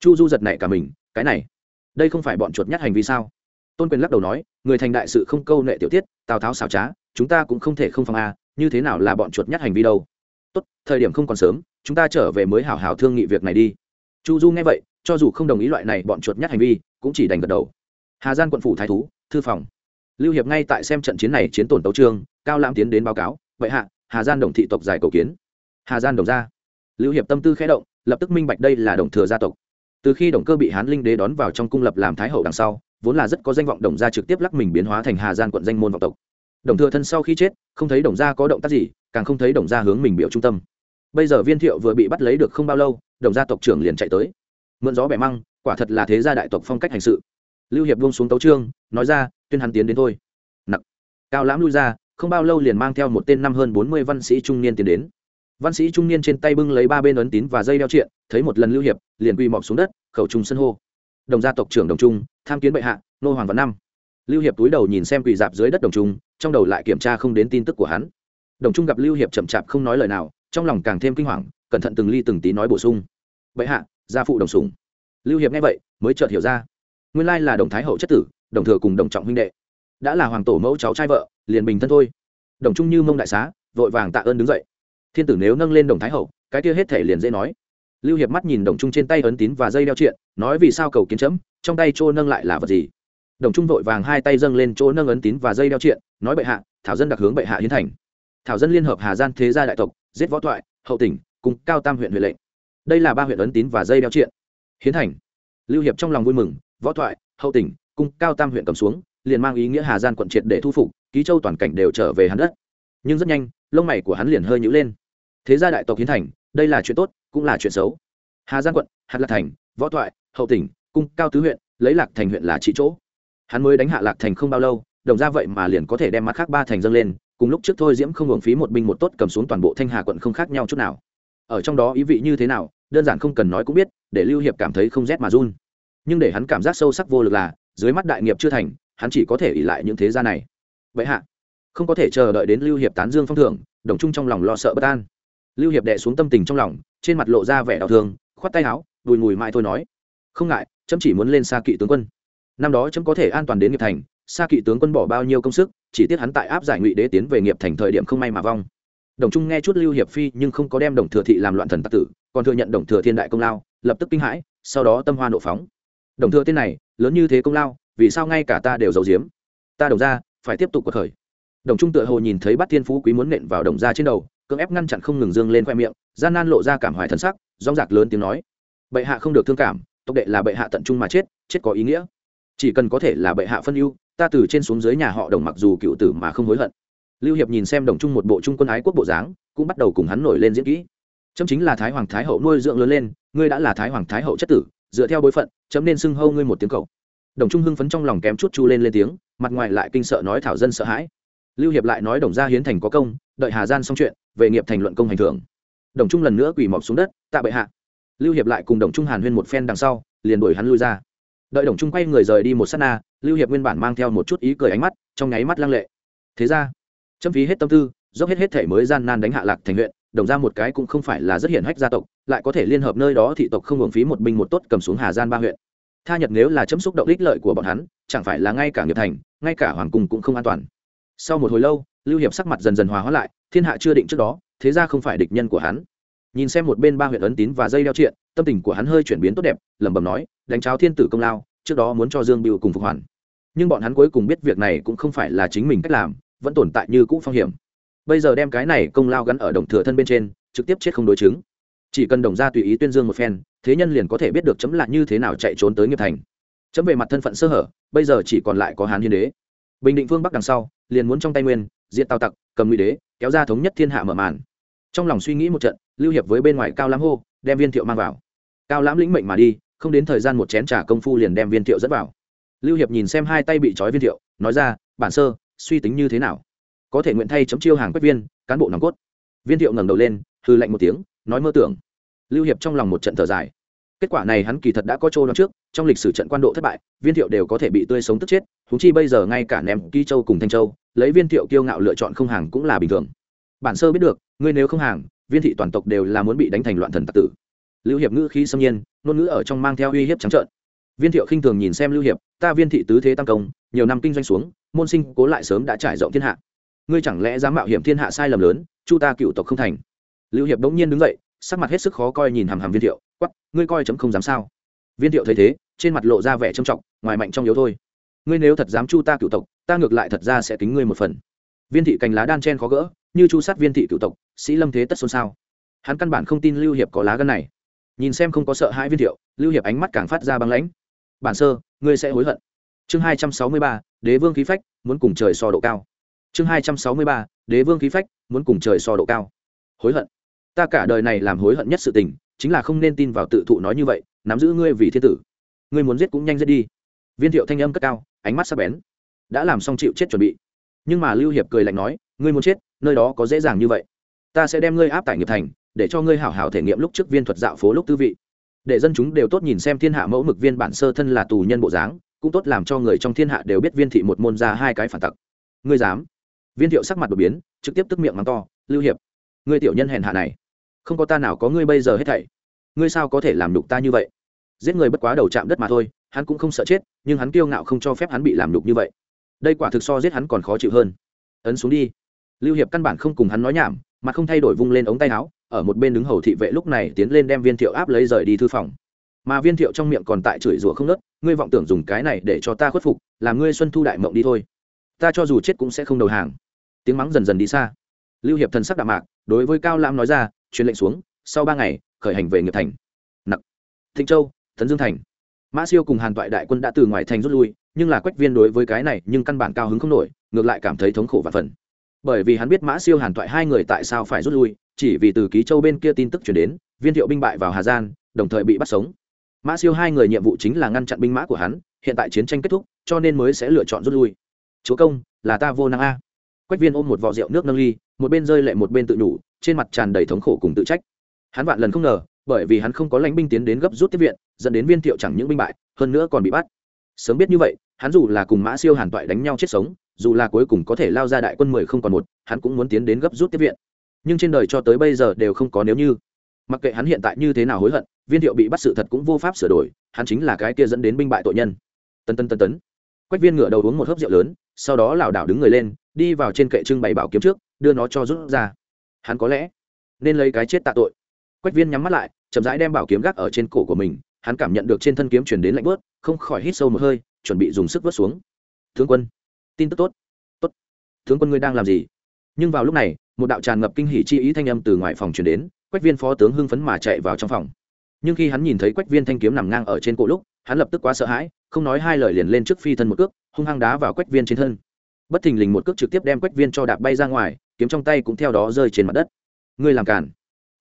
chu du giật nảy cả mình cái này đây không phải bọn chuột nhắt hành vi sao tôn quyền lắc đầu nói người thành đại sự không câu nệ tiểu tiết tào tháo xảo trá chúng ta cũng không thể không phòng a như thế nào là bọn chuột nhắt hành vi đâu tốt thời điểm không còn sớm chúng ta trở về mới hảo hảo thương nghị việc này đi. Chu du nghe vậy, cho dù không đồng ý loại này bọn chuột nhắt hành vi, cũng chỉ đành gật đầu. Hà giang quận phủ thái thú, thư phòng. Lưu hiệp ngay tại xem trận chiến này chiến tổn tấu trương, cao lãm tiến đến báo cáo, vậy hạ, hà giang đồng thị tộc giải cầu kiến. Hà giang đồng gia lưu hiệp tâm tư khẽ động, lập tức minh bạch đây là đồng thừa gia tộc. Từ khi đồng cơ bị hán linh đế đón vào trong cung lập làm thái hậu đằng sau, vốn là rất có danh vọng đồng gia trực tiếp lắc mình biến hóa thành hà giang quận danh môn vọng tộc. Đồng thừa thân sau khi chết, không thấy đồng gia có động tác gì, càng không thấy đồng gia hướng mình biểu trung tâm bây giờ viên thiệu vừa bị bắt lấy được không bao lâu, đồng gia tộc trưởng liền chạy tới. Mượn gió bẻ măng, quả thật là thế gia đại tộc phong cách hành sự. Lưu hiệp buông xuống tấu trương nói ra, tuyên hắn tiến đến thôi. Nặc. Cao lãm lui ra, không bao lâu liền mang theo một tên năm hơn bốn mươi văn sĩ trung niên tiến đến. Văn sĩ trung niên trên tay bưng lấy ba bên ấn tín và dây đeo triện, thấy một lần lưu hiệp, liền quy mọc xuống đất, khẩu trung sân hô. Đồng gia tộc trưởng đồng trung, tham kiến bệ hạ, nô hoàng văn năm. Lưu hiệp túi đầu nhìn xem quỳ dạp dưới đất đồng trung, trong đầu lại kiểm tra không đến tin tức của hắn. Đồng trung gặp lưu hiệp chậm chạp không nói lời nào trong lòng càng thêm kinh hoàng, cẩn thận từng ly từng tí nói bổ sung. Bệ hạ, gia phụ đồng sùng lưu hiệp nghe vậy, mới chợt hiểu ra. Nguyên lai là đồng thái hậu chất tử, đồng thừa cùng đồng trọng huynh đệ. Đã là hoàng tổ mẫu cháu trai vợ, liền bình thân thôi. Đồng trung như mông đại xá, vội vàng tạ ơn đứng dậy. Thiên tử nếu nâng lên đồng thái hậu, cái kia hết thể liền dễ nói. Lưu hiệp mắt nhìn đồng trung trên tay ấn tín và dây đeo triện, nói vì sao cầu kiến chấm, trong tay trô nâng lại là vật gì? Đồng trung vội vàng hai tay dâng lên chỗ nâng ấn tín và dây đeo triện, nói bệ hạ, thảo dân đặc hướng bệ hạ hiến thành. Thảo dân liên hợp hà gian thế gia đại tộc giết võ thoại, hậu tỉnh, cùng cao tam huyện huyện lệnh. Đây là ba huyện ấn tín và dây đeo triện. Hiến thành, lưu hiệp trong lòng vui mừng, võ thoại, hậu tỉnh cung cao tam huyện cầm xuống, liền mang ý nghĩa hà gian quận triệt để thu phục, ký châu toàn cảnh đều trở về hắn đất. Nhưng rất nhanh, lông mày của hắn liền hơi nhữ lên. Thế gia đại tộc hiến thành, đây là chuyện tốt, cũng là chuyện xấu. Hà giang quận, hạt lạc thành, võ thoại, hậu tỉnh cung cao tứ huyện, lấy lạc thành huyện là trị chỗ. Hắn mới đánh hạ lạc thành không bao lâu, đồng ra vậy mà liền có thể đem mặt khác ba thành dâng lên cùng lúc trước thôi diễm không hưởng phí một binh một tốt cầm xuống toàn bộ thanh hà quận không khác nhau chút nào. Ở trong đó ý vị như thế nào, đơn giản không cần nói cũng biết, để lưu hiệp cảm thấy không rét mà run. Nhưng để hắn cảm giác sâu sắc vô lực là, dưới mắt đại nghiệp chưa thành, hắn chỉ có thể ỉ lại những thế gia này. Vậy hạ, không có thể chờ đợi đến lưu hiệp tán dương phong thưởng, đồng trung trong lòng lo sợ bất an. Lưu hiệp đệ xuống tâm tình trong lòng, trên mặt lộ ra vẻ đau thương, khoát tay áo, đùi ngùi mãi thôi nói, không ngại, chấm chỉ muốn lên xa kỵ tướng quân. Năm đó chấm có thể an toàn đến nghiệp thành xa kỵ tướng quân bỏ bao nhiêu công sức chỉ tiếc hắn tại áp giải ngụy đế tiến về nghiệp thành thời điểm không may mà vong. Đồng trung nghe chút lưu hiệp phi nhưng không có đem đồng thừa thị làm loạn thần tặc tử, còn thừa nhận đồng thừa thiên đại công lao, lập tức kinh hãi, sau đó tâm hoa nộ phóng. Đồng thừa tên này, lớn như thế công lao, vì sao ngay cả ta đều giấu giếm? Ta đồng ra phải tiếp tục cuộc khởi. Đồng trung tựa hồ nhìn thấy bắt thiên phú quý muốn nện vào đồng ra trên đầu, cưỡng ép ngăn chặn không ngừng dương lên khoe miệng, gian nan lộ ra cảm hoài thân sắc, rong rạc lớn tiếng nói. Bệ hạ không được thương cảm, tộc đệ là bệ hạ tận trung mà chết chết có ý nghĩa. Chỉ cần có thể là bệ hạ phân ưu ta từ trên xuống dưới nhà họ đồng mặc dù cựu tử mà không hối hận. Lưu hiệp nhìn xem đồng trung một bộ trung quân ái quốc bộ dáng, cũng bắt đầu cùng hắn nổi lên diễn kỹ. Chấm chính là thái hoàng thái hậu nuôi dưỡng lớn lên, ngươi đã là thái hoàng thái hậu chất tử, dựa theo bối phận, chấm nên xưng hâu ngươi một tiếng cầu đồng trung hưng phấn trong lòng kém chút chu lên lên tiếng, mặt ngoài lại kinh sợ nói thảo dân sợ hãi. Lưu hiệp lại nói đồng gia hiến thành có công, đợi hà gian xong chuyện, về nghiệp thành luận công hành thưởng. Đồng trung lần nữa quỳ mọc xuống đất, tạ bệ hạ. Lưu hiệp lại cùng đồng trung hàn huyên một phen đằng sau, liền đuổi hắn lui ra. Đợi đồng trung quay người rời đi một sát na lưu hiệp nguyên bản mang theo một chút ý cười ánh mắt, trong nháy mắt lăng lệ. Thế ra, châm phí hết tâm tư, dốc hết hết thể mới gian nan đánh hạ lạc thành huyện, đồng ra một cái cũng không phải là rất hiển hách gia tộc, lại có thể liên hợp nơi đó thị tộc không hưởng phí một binh một tốt cầm xuống hà gian ba huyện. Tha nhật nếu là chấm xúc động ích lợi của bọn hắn, chẳng phải là ngay cả nghiệp thành, ngay cả hoàng cung cũng không an toàn. Sau một hồi lâu, lưu hiệp sắc mặt dần dần hòa hóa lại, thiên hạ chưa định trước đó, thế ra không phải địch nhân của hắn. Nhìn xem một bên ba huyện ấn tín và dây đeo triện, tâm tình của hắn hơi chuyển biến tốt đẹp, lẩm bẩm nói, đánh cháo thiên tử công lao trước đó muốn cho dương biêu cùng phục hoàn. Nhưng bọn hắn cuối cùng biết việc này cũng không phải là chính mình cách làm, vẫn tồn tại như cũ phong hiểm. Bây giờ đem cái này công lao gắn ở đồng thừa thân bên trên, trực tiếp chết không đối chứng. Chỉ cần đồng ra tùy ý tuyên dương một phen, thế nhân liền có thể biết được chấm là như thế nào chạy trốn tới nghiệp thành. Chấm về mặt thân phận sơ hở, bây giờ chỉ còn lại có hán hiên đế. Bình định phương bắc đằng sau, liền muốn trong tay nguyên diện tào tặc, cầm nguy đế, kéo ra thống nhất thiên hạ mở màn. Trong lòng suy nghĩ một trận, lưu hiệp với bên ngoài cao lãm hô, đem viên thiệu mang vào. Cao lãm lĩnh mệnh mà đi không đến thời gian một chén trà công phu liền đem viên thiệu dẫn vào. Lưu hiệp nhìn xem hai tay bị trói viên thiệu, nói ra, bản sơ, suy tính như thế nào? Có thể nguyện thay chấm chiêu hàng quách viên, cán bộ nòng cốt. Viên thiệu ngẩng đầu lên hư lạnh một tiếng, nói mơ tưởng. Lưu hiệp trong lòng một trận thở dài. Kết quả này hắn kỳ thật đã có trô nói trước, trong lịch sử trận quan độ thất bại, viên thiệu đều có thể bị tươi sống tức chết húng chi bây giờ ngay cả ném ký châu cùng thanh châu, lấy viên thiệu kiêu ngạo lựa chọn không hàng cũng là bình thường. Bản sơ biết được, ngươi nếu không hàng, viên thị toàn tộc đều là muốn bị đánh thành loạn thần tạc tử lưu hiệp ngữ khí xâm nhiên, ngôn ngữ ở trong mang theo uy hiếp trắng trợn. Viên thiệu khinh thường nhìn xem lưu hiệp, ta viên thị tứ thế tăng công, nhiều năm kinh doanh xuống, môn sinh cố lại sớm đã trải rộng thiên hạ. Ngươi chẳng lẽ dám mạo hiểm thiên hạ sai lầm lớn, chu ta cựu tộc không thành? Lưu hiệp bỗng nhiên đứng dậy, sắc mặt hết sức khó coi nhìn hàm hàm viên thiệu quắp ngươi coi chấm không dám sao? Viên thiệu thấy thế, trên mặt lộ ra vẻ trầm trọng, ngoài mạnh trong yếu thôi. Ngươi nếu thật dám chu ta cựu tộc, ta ngược lại thật ra sẽ kính ngươi một phần. Viên thị cành lá đan chen khó gỡ, như chu sát viên thị cựu tộc, sĩ lâm thế tất xôn xao. Hắn căn bản không tin lưu hiệp có lá gân này nhìn xem không có sợ hãi viên thiệu, lưu hiệp ánh mắt càng phát ra băng lãnh. Bản sơ, ngươi sẽ hối hận. Chương hai trăm sáu mươi ba, đế vương khí phách, muốn cùng trời so độ cao. Chương hai trăm sáu mươi ba, đế vương khí phách, muốn cùng trời so độ cao. Hối hận? Ta cả đời này làm hối hận nhất sự tình, chính là không nên tin vào tự thụ nói như vậy, nắm giữ ngươi vì thiên tử. Ngươi muốn giết cũng nhanh giết đi. Viên thiệu thanh âm cất cao, ánh mắt sắc bén. Đã làm xong chịu chết chuẩn bị. Nhưng mà lưu hiệp cười lạnh nói, ngươi muốn chết, nơi đó có dễ dàng như vậy. Ta sẽ đem ngươi áp tải nghiệp thành để cho ngươi hảo hảo thể nghiệm lúc trước viên thuật dạo phố lúc tư vị. Để dân chúng đều tốt nhìn xem thiên hạ mẫu mực viên bản sơ thân là tù nhân bộ dáng, cũng tốt làm cho người trong thiên hạ đều biết viên thị một môn ra hai cái phản tặc. Ngươi dám? Viên thiệu sắc mặt đột biến, trực tiếp tức miệng mắng to, lưu hiệp, ngươi tiểu nhân hèn hạ này, không có ta nào có ngươi bây giờ hết thảy. Ngươi sao có thể làm đục ta như vậy? Giết người bất quá đầu chạm đất mà thôi, hắn cũng không sợ chết, nhưng hắn kiêu ngạo không cho phép hắn bị làm đục như vậy. Đây quả thực so giết hắn còn khó chịu hơn. Ấn xuống đi. Lưu hiệp căn bản không cùng hắn nói nhảm mà không thay đổi vung lên ống tay áo ở một bên đứng hầu thị vệ lúc này tiến lên đem viên thiệu áp lấy rời đi thư phòng. Mà viên thiệu trong miệng còn tại chửi rủa không nớt ngươi vọng tưởng dùng cái này để cho ta khuất phục, làm ngươi xuân thu đại mộng đi thôi. Ta cho dù chết cũng sẽ không đầu hàng. Tiếng mắng dần dần đi xa. Lưu hiệp thần sắc đạm mạc, đối với cao lam nói ra, truyền lệnh xuống, sau ba ngày, khởi hành về nghiệp thành. Nặc. Thịnh châu tấn dương thành. Mã siêu cùng hàn toại đại quân đã từ ngoài thành rút lui, nhưng là quách viên đối với cái này nhưng căn bản cao hứng không nổi, ngược lại cảm thấy thống khổ và phần bởi vì hắn biết mã siêu hàn toại hai người tại sao phải rút lui chỉ vì từ ký châu bên kia tin tức chuyển đến, viên thiệu binh bại vào hà giang, đồng thời bị bắt sống. Mã siêu hai người nhiệm vụ chính là ngăn chặn binh mã của hắn, hiện tại chiến tranh kết thúc, cho nên mới sẽ lựa chọn rút lui. Chúa công, là ta vô năng a. Quách viên ôm một vò rượu nước nâng ly, một bên rơi lệ một bên tự nhủ, trên mặt tràn đầy thống khổ cùng tự trách. Hắn vạn lần không ngờ, bởi vì hắn không có lãnh binh tiến đến gấp rút tiếp viện, dẫn đến viên thiệu chẳng những binh bại, hơn nữa còn bị bắt. Sớm biết như vậy, hắn dù là cùng mã siêu hàn toại đánh nhau chết sống, dù là cuối cùng có thể lao ra đại quân mười không còn một, hắn cũng muốn tiến đến gấp rút tiếp viện nhưng trên đời cho tới bây giờ đều không có nếu như. Mặc kệ hắn hiện tại như thế nào hối hận, viên thiệu bị bắt sự thật cũng vô pháp sửa đổi, hắn chính là cái kia dẫn đến binh bại tội nhân. Tân tân tân tấn. Quách viên ngựa đầu uống một hớp rượu lớn, sau đó lảo đảo đứng người lên, đi vào trên kệ trưng bày bảo kiếm trước, đưa nó cho rút ra. Hắn có lẽ nên lấy cái chết tạ tội. Quách viên nhắm mắt lại, chậm rãi đem bảo kiếm gác ở trên cổ của mình, hắn cảm nhận được trên thân kiếm chuyển đến lạnh bớt không khỏi hít sâu một hơi, chuẩn bị dùng sức vớt xuống. Tướng quân, tin tức tốt. Tốt. Tướng quân ngươi đang làm gì? Nhưng vào lúc này một đạo tràn ngập kinh hỉ chi ý thanh âm từ ngoài phòng truyền đến, quách viên phó tướng hưng phấn mà chạy vào trong phòng. Nhưng khi hắn nhìn thấy quách viên thanh kiếm nằm ngang ở trên cổ lúc, hắn lập tức quá sợ hãi, không nói hai lời liền lên trước phi thân một cước, hung hăng đá vào quách viên trên thân. Bất thình lình một cước trực tiếp đem quách viên cho đạp bay ra ngoài, kiếm trong tay cũng theo đó rơi trên mặt đất. Ngươi làm cản.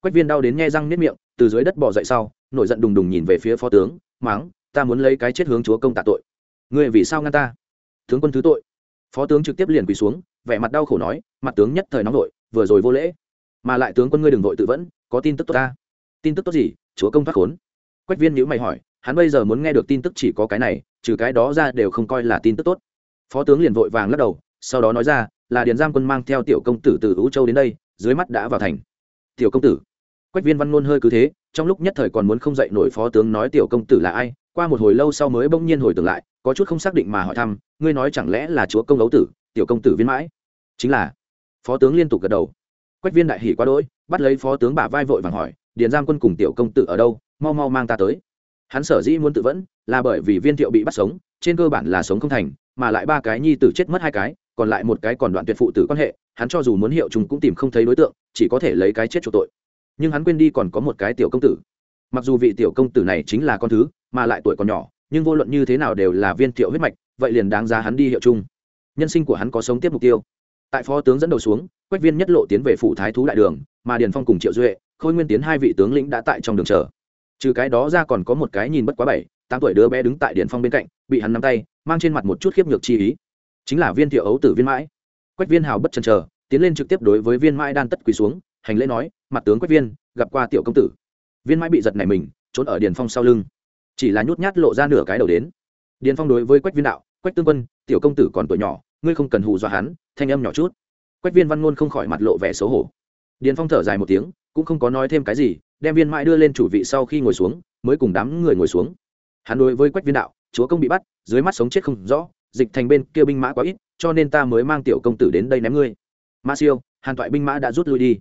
Quách viên đau đến nghe răng nếp miệng, từ dưới đất bỏ dậy sau, nổi giận đùng đùng nhìn về phía phó tướng, mắng, ta muốn lấy cái chết hướng chúa công tạ tội. Ngươi vì sao ngăn ta? Tướng quân thứ tội. Phó tướng trực tiếp liền quỳ xuống, vẻ mặt đau khổ nói, mặt tướng nhất thời nóng vội vừa rồi vô lễ. Mà lại tướng quân ngươi đừng vội tự vẫn, có tin tức tốt ta. Tin tức tốt gì? Chúa công thoát khốn. Quách viên nhữ mày hỏi, hắn bây giờ muốn nghe được tin tức chỉ có cái này, trừ cái đó ra đều không coi là tin tức tốt. Phó tướng liền vội vàng lắc đầu, sau đó nói ra, là điền giam quân mang theo tiểu công tử từ ú châu đến đây, dưới mắt đã vào thành. Tiểu công tử. Quách viên văn ngôn hơi cứ thế, trong lúc nhất thời còn muốn không dậy nổi phó tướng nói tiểu công tử là ai, qua một hồi lâu sau mới bỗng nhiên hồi tưởng lại, có chút không xác định mà hỏi thăm, ngươi nói chẳng lẽ là chúa công ấu tử, tiểu công tử viên mãi? Chính là phó tướng liên tục gật đầu. Quách viên đại hỉ quá đỗi, bắt lấy phó tướng bả vai vội vàng hỏi, điền giam quân cùng tiểu công tử ở đâu? Mau mau mang ta tới. Hắn sở dĩ muốn tự vẫn, là bởi vì viên thiệu bị bắt sống, trên cơ bản là sống không thành, mà lại ba cái nhi tử chết mất hai cái, còn lại một cái còn đoạn tuyệt phụ tử quan hệ, hắn cho dù muốn hiệu chúng cũng tìm không thấy đối tượng, chỉ có thể lấy cái chết chủ tội. Nhưng hắn quên đi còn có một cái tiểu công tử. Mặc dù vị tiểu công tử này chính là con thứ, mà lại tuổi còn nhỏ, nhưng vô luận như thế nào đều là viên thiệu huyết mạch, vậy liền đáng giá hắn đi hiệu chung. Nhân sinh của hắn có sống tiếp mục tiêu tại phó tướng dẫn đầu xuống, quách viên nhất lộ tiến về phủ thái thú đại đường, mà điền phong cùng triệu duệ, khôi nguyên tiến hai vị tướng lĩnh đã tại trong đường chờ. Trừ cái đó ra còn có một cái nhìn bất quá bảy, tám tuổi đứa bé đứng tại điền phong bên cạnh, bị hắn nắm tay, mang trên mặt một chút khiếp nhược chi ý. Chính là viên thiệu ấu tử viên mãi. Quách viên hào bất chần chờ, tiến lên trực tiếp đối với viên mãi đan tất quỳ xuống, hành lễ nói, mặt tướng quách viên, gặp qua tiểu công tử. Viên mãi bị giật này mình, trốn ở điền phong sau lưng. Chỉ là nhút nhát lộ ra nửa cái đầu đến. Điền phong đối với quách viên đạo, quách tương quân, tiểu công tử còn tuổi nhỏ ngươi không cần hù dọa hắn, thanh âm nhỏ chút. Quách viên văn ngôn không khỏi mặt lộ vẻ xấu hổ. Điền phong thở dài một tiếng, cũng không có nói thêm cái gì, đem viên mãi đưa lên chủ vị sau khi ngồi xuống, mới cùng đám người ngồi xuống. Hắn đối với quách viên đạo, chúa công bị bắt, dưới mắt sống chết không rõ, dịch thành bên kia binh mã quá ít, cho nên ta mới mang tiểu công tử đến đây ném ngươi. Ma siêu, hàn toại binh mã đã rút lui đi.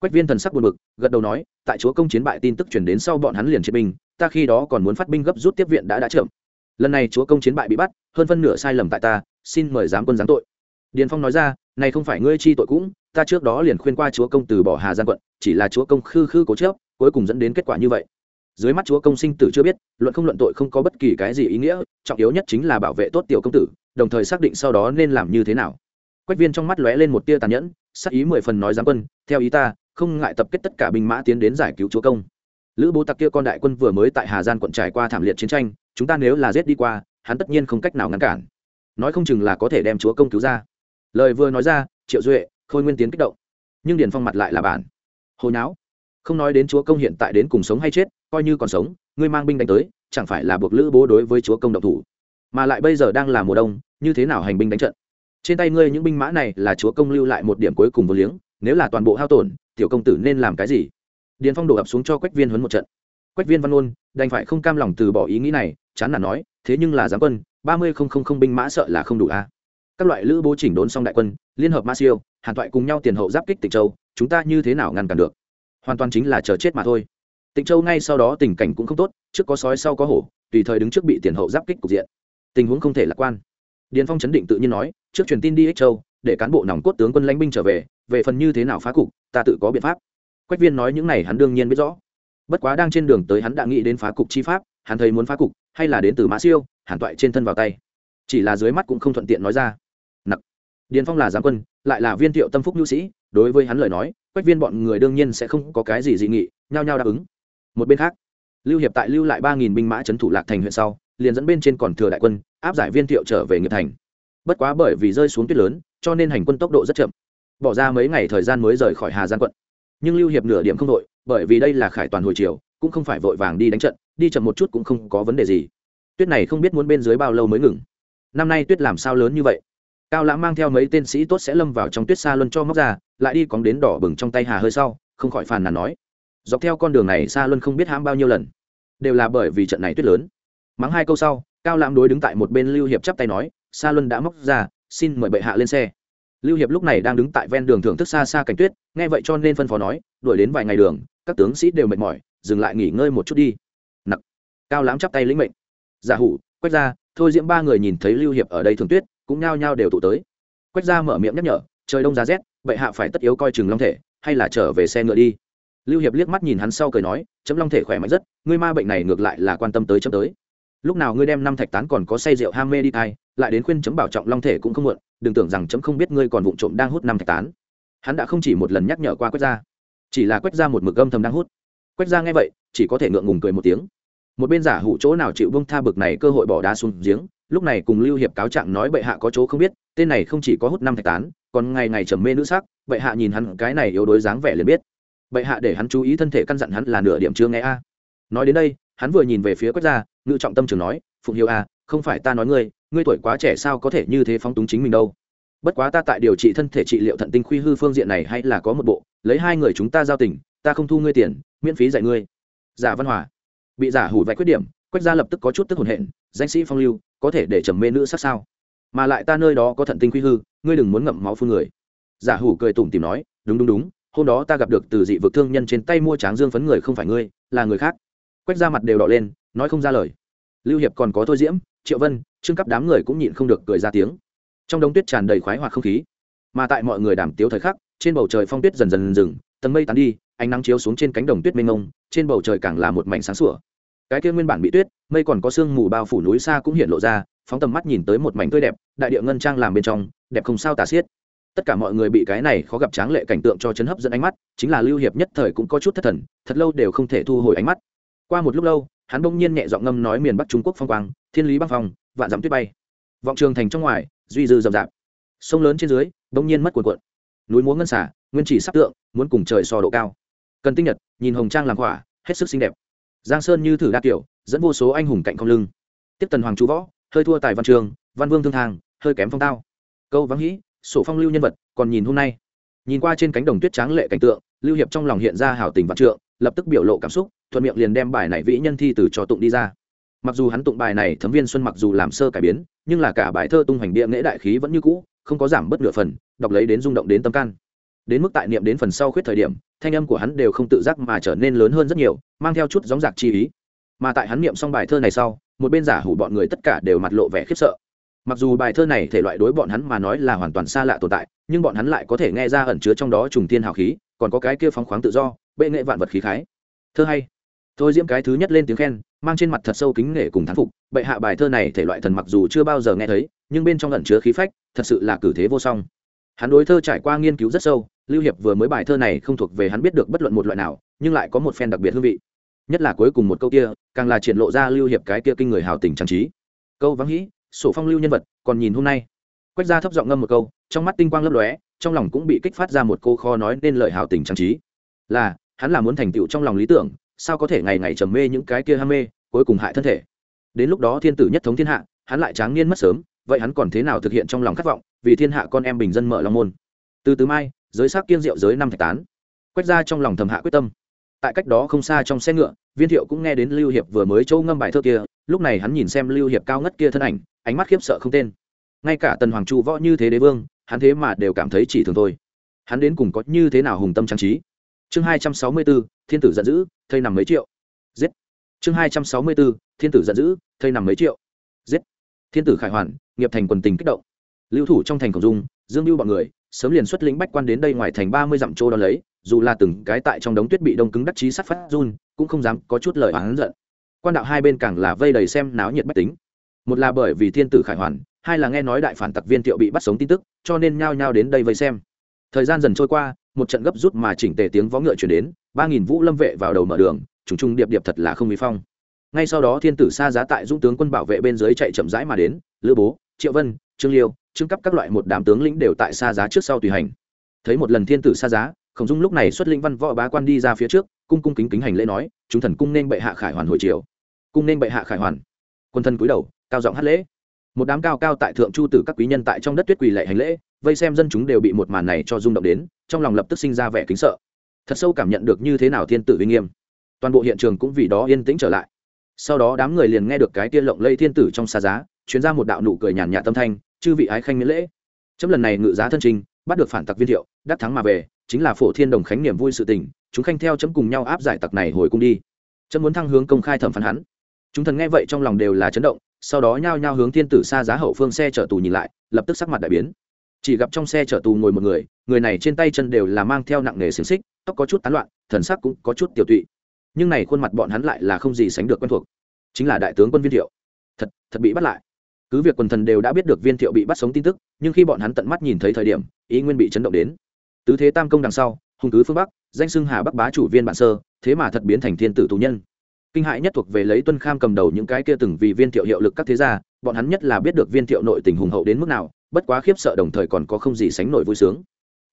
Quách viên thần sắc buồn bực, gật đầu nói, tại chúa công chiến bại tin tức chuyển đến sau bọn hắn liền chiến binh, ta khi đó còn muốn phát binh gấp rút tiếp viện đã đã chậm. Lần này chúa công chiến bại bị bắt, hơn phân nửa sai lầm tại ta xin mời giám quân giáng tội. Điền phong nói ra, này không phải ngươi chi tội cũng, ta trước đó liền khuyên qua chúa công từ bỏ hà giang quận, chỉ là chúa công khư khư cố chớp cuối cùng dẫn đến kết quả như vậy. Dưới mắt chúa công sinh tử chưa biết, luận không luận tội không có bất kỳ cái gì ý nghĩa, trọng yếu nhất chính là bảo vệ tốt tiểu công tử, đồng thời xác định sau đó nên làm như thế nào. Quách viên trong mắt lóe lên một tia tàn nhẫn, sắc ý mười phần nói giám quân, theo ý ta, không ngại tập kết tất cả binh mã tiến đến giải cứu chúa công. Lữ bố tặc kia con đại quân vừa mới tại hà giang quận trải qua thảm liệt chiến tranh, chúng ta nếu là giết đi qua, hắn tất nhiên không cách nào ngăn cản nói không chừng là có thể đem chúa công cứu ra. Lời vừa nói ra, triệu duệ, khôi nguyên tiến kích động. Nhưng điền phong mặt lại là bản. Hồi não không nói đến chúa công hiện tại đến cùng sống hay chết, coi như còn sống, ngươi mang binh đánh tới, chẳng phải là buộc lữ bố đối với chúa công độc thủ. Mà lại bây giờ đang là mùa đông, như thế nào hành binh đánh trận? Trên tay ngươi những binh mã này là chúa công lưu lại một điểm cuối cùng vô liếng, nếu là toàn bộ hao tổn, tiểu công tử nên làm cái gì? Điền phong đổ ập xuống cho quách viên huấn một trận. Quách viên văn ôn đành phải không cam lòng từ bỏ ý nghĩ này, chán nản nói, thế nhưng là giám quân ba mươi không không không binh mã sợ là không đủ a. Các loại lữ bố chỉnh đốn xong đại quân, liên hợp ma siêu, hàn toại cùng nhau tiền hậu giáp kích tịnh châu, chúng ta như thế nào ngăn cản được? Hoàn toàn chính là chờ chết mà thôi. Tịnh châu ngay sau đó tình cảnh cũng không tốt, trước có sói sau có hổ, tùy thời đứng trước bị tiền hậu giáp kích cục diện. Tình huống không thể lạc quan. Điền phong chấn định tự nhiên nói, trước truyền tin đi ích châu, để cán bộ nòng cốt tướng quân lãnh binh trở về về phần như thế nào phá cục, ta tự có biện pháp. Quách viên nói những này hắn đương nhiên biết rõ. Bất quá đang trên đường tới hắn đã nghĩ đến phá cục chi pháp, hắn thấy muốn phá cục, hay là đến từ mã siêu hàn toại trên thân vào tay. Chỉ là dưới mắt cũng không thuận tiện nói ra. Nặc. Điền phong là giám quân, lại là viên thiệu tâm phúc nhu sĩ, đối với hắn lời nói, quách viên bọn người đương nhiên sẽ không có cái gì dị nghị, nhao nhao đáp ứng. Một bên khác, lưu hiệp tại lưu lại ba nghìn binh mã trấn thủ lạc thành huyện sau, liền dẫn bên trên còn thừa đại quân, áp giải viên thiệu trở về nghiệp thành. Bất quá bởi vì rơi xuống tuyết lớn, cho nên hành quân tốc độ rất chậm. Bỏ ra mấy ngày thời gian mới rời khỏi hà giang quận. Nhưng lưu hiệp nửa điểm không đội, bởi vì đây là khải toàn hồi chiều cũng không phải vội vàng đi đánh trận, đi chậm một chút cũng không có vấn đề gì tuyết này không biết muốn bên dưới bao lâu mới ngừng. Năm nay tuyết làm sao lớn như vậy? Cao lãng mang theo mấy tên sĩ tốt sẽ lâm vào trong tuyết xa luân cho móc ra, lại đi cóng đến đỏ bừng trong tay hà hơi sau, không khỏi phàn nàn nói. Dọc theo con đường này xa luân không biết hãm bao nhiêu lần. Đều là bởi vì trận này tuyết lớn. Mắng hai câu sau, cao lãng đối đứng tại một bên lưu hiệp chắp tay nói xa luân đã móc ra, xin mời bệ hạ lên xe. Lưu hiệp lúc này đang đứng tại ven đường thưởng thức xa xa cảnh tuyết, nghe vậy cho nên phân phó nói, đuổi đến vài ngày đường, các tướng sĩ đều mệt mỏi, dừng lại nghỉ ngơi một chút đi. Nặc. Cao lãm chắp tay lĩnh mệnh giả hủ, quách ra thôi diễm ba người nhìn thấy lưu hiệp ở đây thường tuyết, cũng nhao nhao đều tụ tới. Quách ra mở miệng nhắc nhở, trời đông giá rét, vậy hạ phải tất yếu coi chừng long thể, hay là trở về xe ngựa đi. Lưu hiệp liếc mắt nhìn hắn sau cười nói, chấm long thể khỏe mạnh rất, ngươi ma bệnh này ngược lại là quan tâm tới chấm tới. Lúc nào ngươi đem năm thạch tán còn có say rượu ham mê đi thai lại đến khuyên chấm bảo trọng long thể cũng không muộn, đừng tưởng rằng chấm không biết ngươi còn vụng trộm đang hút năm thạch tán. Hắn đã không chỉ một lần nhắc nhở qua quách gia, chỉ là quách gia một mực âm thầm đang hút. Quách gia nghe vậy, chỉ có thể ngượng ngùng cười một tiếng một bên giả hủ chỗ nào chịu bông tha bực này cơ hội bỏ đá xuống giếng, lúc này cùng lưu hiệp cáo trạng nói bệ hạ có chỗ không biết, tên này không chỉ có hút năm thạch tán, còn ngày ngày trầm mê nữ sắc, bệ hạ nhìn hắn cái này yếu đuối dáng vẻ liền biết. Bệ hạ để hắn chú ý thân thể căn dặn hắn là nửa điểm chưa nghe a. Nói đến đây, hắn vừa nhìn về phía quách gia, ngự trọng tâm trường nói, phụng hiếu a, không phải ta nói ngươi ngươi tuổi quá trẻ sao có thể như thế phóng túng chính mình đâu. Bất quá ta tại điều trị thân thể trị liệu thận tinh khuy hư phương diện này hay là có một bộ, lấy hai người chúng ta giao tình, ta không thu ngươi tiền, miễn phí dạy ngươi. Giả văn hòa bị giả hủ vạch khuyết điểm, quách gia lập tức có chút tức hồn hện, danh sĩ phong lưu, có thể để trầm mê nữ sắc sao? Mà lại ta nơi đó có thận tinh quy hư, ngươi đừng muốn ngậm máu phun người. Giả hủ cười tủm tìm nói, đúng đúng đúng, hôm đó ta gặp được từ dị vực thương nhân trên tay mua tráng dương phấn người không phải ngươi, là người khác. Quách ra mặt đều đỏ lên, nói không ra lời. Lưu hiệp còn có thôi diễm, triệu vân, trương cấp đám người cũng nhịn không được cười ra tiếng. Trong đống tuyết tràn đầy khoái hoặc không khí. Mà tại mọi người đàm tiếu thời khắc, trên bầu trời phong tuyết dần dần dừng, tầng mây tán đi ánh nắng chiếu xuống trên cánh đồng tuyết mênh mông, trên bầu trời càng là một mảnh sáng sủa. Cái kia nguyên bản bị tuyết, mây còn có sương mù bao phủ núi xa cũng hiện lộ ra, phóng tầm mắt nhìn tới một mảnh tươi đẹp, đại địa ngân trang làm bên trong, đẹp không sao tả xiết. Tất cả mọi người bị cái này khó gặp tráng lệ cảnh tượng cho chấn hấp dẫn ánh mắt, chính là lưu hiệp nhất thời cũng có chút thất thần, thật lâu đều không thể thu hồi ánh mắt. Qua một lúc lâu, hắn bỗng nhiên nhẹ giọng ngâm nói miền bắc trung quốc phong quang, thiên lý băng phong, vạn dặm tuyết bay. Vọng trường thành trong ngoài, duy dư rậm rạp. Sông lớn trên dưới, bỗng nhiên mất cuộn cuộn. Núi múa ngân xả, nguyên chỉ sắp tượng, muốn cùng trời so độ cao cần tinh nhật, nhìn hồng trang làm quả hết sức xinh đẹp. Giang sơn như thử đa kiểu, dẫn vô số anh hùng cạnh không lưng. Tiếp tần hoàng chú võ, hơi thua tài văn trường, văn vương thương thang, hơi kém phong tao. Câu vắng hĩ, sổ phong lưu nhân vật, còn nhìn hôm nay. Nhìn qua trên cánh đồng tuyết tráng lệ cảnh tượng, lưu hiệp trong lòng hiện ra hảo tình vạn trượng, lập tức biểu lộ cảm xúc, thuận miệng liền đem bài này vĩ nhân thi từ cho tụng đi ra. Mặc dù hắn tụng bài này, thấm viên xuân mặc dù làm sơ cải biến, nhưng là cả bài thơ tung hoành địa nghệ đại khí vẫn như cũ, không có giảm bớt nửa phần, đọc lấy đến rung động đến tâm can đến mức tại niệm đến phần sau khuyết thời điểm, thanh âm của hắn đều không tự giác mà trở nên lớn hơn rất nhiều, mang theo chút gióng giạc chi ý. Mà tại hắn niệm xong bài thơ này sau, một bên giả hủ bọn người tất cả đều mặt lộ vẻ khiếp sợ. Mặc dù bài thơ này thể loại đối bọn hắn mà nói là hoàn toàn xa lạ tồn tại, nhưng bọn hắn lại có thể nghe ra ẩn chứa trong đó trùng thiên hào khí, còn có cái kia phóng khoáng tự do, bệ nghệ vạn vật khí khái. Thơ hay. Thôi diễm cái thứ nhất lên tiếng khen, mang trên mặt thật sâu kính nể cùng thán phục, bệ hạ bài thơ này thể loại thần mặc dù chưa bao giờ nghe thấy, nhưng bên trong ẩn chứa khí phách, thật sự là cử thế vô song hắn đối thơ trải qua nghiên cứu rất sâu, lưu hiệp vừa mới bài thơ này không thuộc về hắn biết được bất luận một loại nào, nhưng lại có một phen đặc biệt hương vị. Nhất là cuối cùng một câu kia, càng là triển lộ ra lưu hiệp cái kia kinh người hào tình trang trí. Câu vắng hĩ, sổ phong lưu nhân vật, còn nhìn hôm nay. Quách ra thấp giọng ngâm một câu, trong mắt tinh quang lấp lóe, trong lòng cũng bị kích phát ra một cô kho nói nên lời hào tình trang trí. Là, hắn là muốn thành tựu trong lòng lý tưởng, sao có thể ngày ngày trầm mê những cái kia ham mê, cuối cùng hại thân thể. Đến lúc đó thiên tử nhất thống thiên hạ, hắn lại tráng niên mất sớm vậy hắn còn thế nào thực hiện trong lòng khát vọng, vì thiên hạ con em bình dân mở long môn? Từ từ mai, giới sắc kiên diệu giới năm thạch tán. Quét ra trong lòng thầm hạ quyết tâm. Tại cách đó không xa trong xe ngựa, viên thiệu cũng nghe đến lưu hiệp vừa mới châu ngâm bài thơ kia, lúc này hắn nhìn xem lưu hiệp cao ngất kia thân ảnh, ánh mắt khiếp sợ không tên. Ngay cả tần hoàng trụ võ như thế đế vương, hắn thế mà đều cảm thấy chỉ thường thôi. Hắn đến cùng có như thế nào hùng tâm trang trí? Chương hai trăm sáu mươi bốn, thiên tử giận dữ, thây nằm mấy triệu. Giết. Chương hai trăm sáu mươi bốn, thiên tử giận dữ, thây nằm mấy triệu. Giết. Thiên tử khải hoàn nghiệp thành quần tình kích động. Lưu thủ trong thành cổng dung, dương lưu bọn người, sớm liền xuất lĩnh bách quan đến đây ngoài thành ba mươi dặm trô đ lấy, dù là từng cái tại trong đống tuyết bị đông cứng đắc chí sắt phát run, cũng không dám có chút lời oán giận. Quan đạo hai bên càng là vây đầy xem náo nhiệt bách tính. Một là bởi vì thiên tử khải hoàn, hai là nghe nói đại phản tặc viên thiệu bị bắt sống tin tức, cho nên nhao nhao đến đây vây xem. Thời gian dần trôi qua, một trận gấp rút mà chỉnh tề tiếng vó ngựa chuyển đến, ba nghìn vũ lâm vệ vào đầu mở đường, trùng trùng điệp điệp thật là không mỹ phong. Ngay sau đó thiên tử xa giá tại dũng tướng quân bảo vệ bên dưới chạy chậm rãi mà đến, lữ bố triệu vân, trương liêu, trương cấp các loại một đám tướng lĩnh đều tại xa giá trước sau tùy hành. Thấy một lần thiên tử xa giá, khổng dung lúc này xuất lĩnh văn võ bá quan đi ra phía trước, cung cung kính kính hành lễ nói, chúng thần cung nên bệ hạ khải hoàn hồi triều. Cung nên bệ hạ khải hoàn. Quân thân cúi đầu, cao giọng hát lễ. Một đám cao cao tại thượng chu tử các quý nhân tại trong đất tuyết quỳ lệ hành lễ, vây xem dân chúng đều bị một màn này cho rung động đến, trong lòng lập tức sinh ra vẻ kính sợ. Thật sâu cảm nhận được như thế nào thiên tử uy nghiêm. Toàn bộ hiện trường cũng vì đó yên tĩnh trở lại sau đó đám người liền nghe được cái tiên lộng lây thiên tử trong xa giá chuyến ra một đạo nụ cười nhàn nhạt tâm thanh, chư vị ái khanh miễn lễ. Chấm lần này ngự giá thân trình, bắt được phản tặc viên thiệu, đắc thắng mà về, chính là phổ thiên đồng khánh niềm vui sự tình, chúng khanh theo chấm cùng nhau áp giải tặc này hồi cung đi. Chấm muốn thăng hướng công khai thẩm phán hắn. Chúng thần nghe vậy trong lòng đều là chấn động, sau đó nhao nhao hướng thiên tử xa giá hậu phương xe chở tù nhìn lại, lập tức sắc mặt đại biến. Chỉ gặp trong xe chở tù ngồi một người người này trên tay chân đều là mang theo nặng nề xiềng xích, tóc có chút tán loạn, thần sắc cũng có chút tiểu tụy nhưng này khuôn mặt bọn hắn lại là không gì sánh được quen thuộc. Chính là đại tướng quân viên thiệu. Thật thật bị bắt lại. Cứ việc quần thần đều đã biết được viên thiệu bị bắt sống tin tức, nhưng khi bọn hắn tận mắt nhìn thấy thời điểm, ý nguyên bị chấn động đến. Tứ thế tam công đằng sau hùng cứ phương bắc, danh xưng hà bắc bá chủ viên bản sơ, thế mà thật biến thành thiên tử tù nhân. Kinh hại nhất thuộc về lấy tuân kham cầm đầu những cái kia từng vì viên thiệu hiệu lực các thế gia, bọn hắn nhất là biết được viên thiệu nội tình hùng hậu đến mức nào, bất quá khiếp sợ đồng thời còn có không gì sánh nổi vui sướng.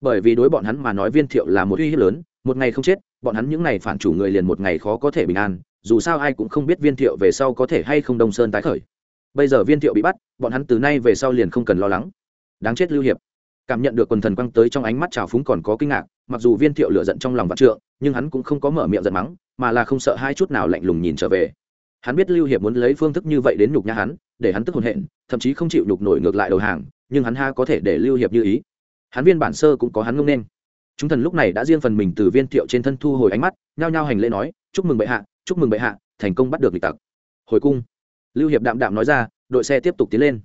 Bởi vì đối bọn hắn mà nói viên thiệu là một uy hiếp lớn một ngày không chết, bọn hắn những ngày phản chủ người liền một ngày khó có thể bình an, dù sao ai cũng không biết viên thiệu về sau có thể hay không đông sơn tái khởi. Bây giờ viên thiệu bị bắt, bọn hắn từ nay về sau liền không cần lo lắng. Đáng chết lưu hiệp. Cảm nhận được quần thần quăng tới trong ánh mắt trào phúng còn có kinh ngạc, mặc dù viên thiệu lựa giận trong lòng vạn trượng, nhưng hắn cũng không có mở miệng giận mắng, mà là không sợ hai chút nào lạnh lùng nhìn trở về. Hắn biết lưu hiệp muốn lấy phương thức như vậy đến nhục nhã hắn, để hắn tức hồn hện, thậm chí không chịu nhục nổi ngược lại đầu hàng, nhưng hắn ha có thể để lưu hiệp như ý. Hắn viên bản sơ cũng có hắn ngông nên chúng thần lúc này đã riêng phần mình từ viên thiệu trên thân thu hồi ánh mắt, nhao nhao hành lễ nói, chúc mừng bệ hạ, chúc mừng bệ hạ, thành công bắt được lịch tặc. Hồi cung, lưu hiệp đạm đạm nói ra, đội xe tiếp tục tiến lên.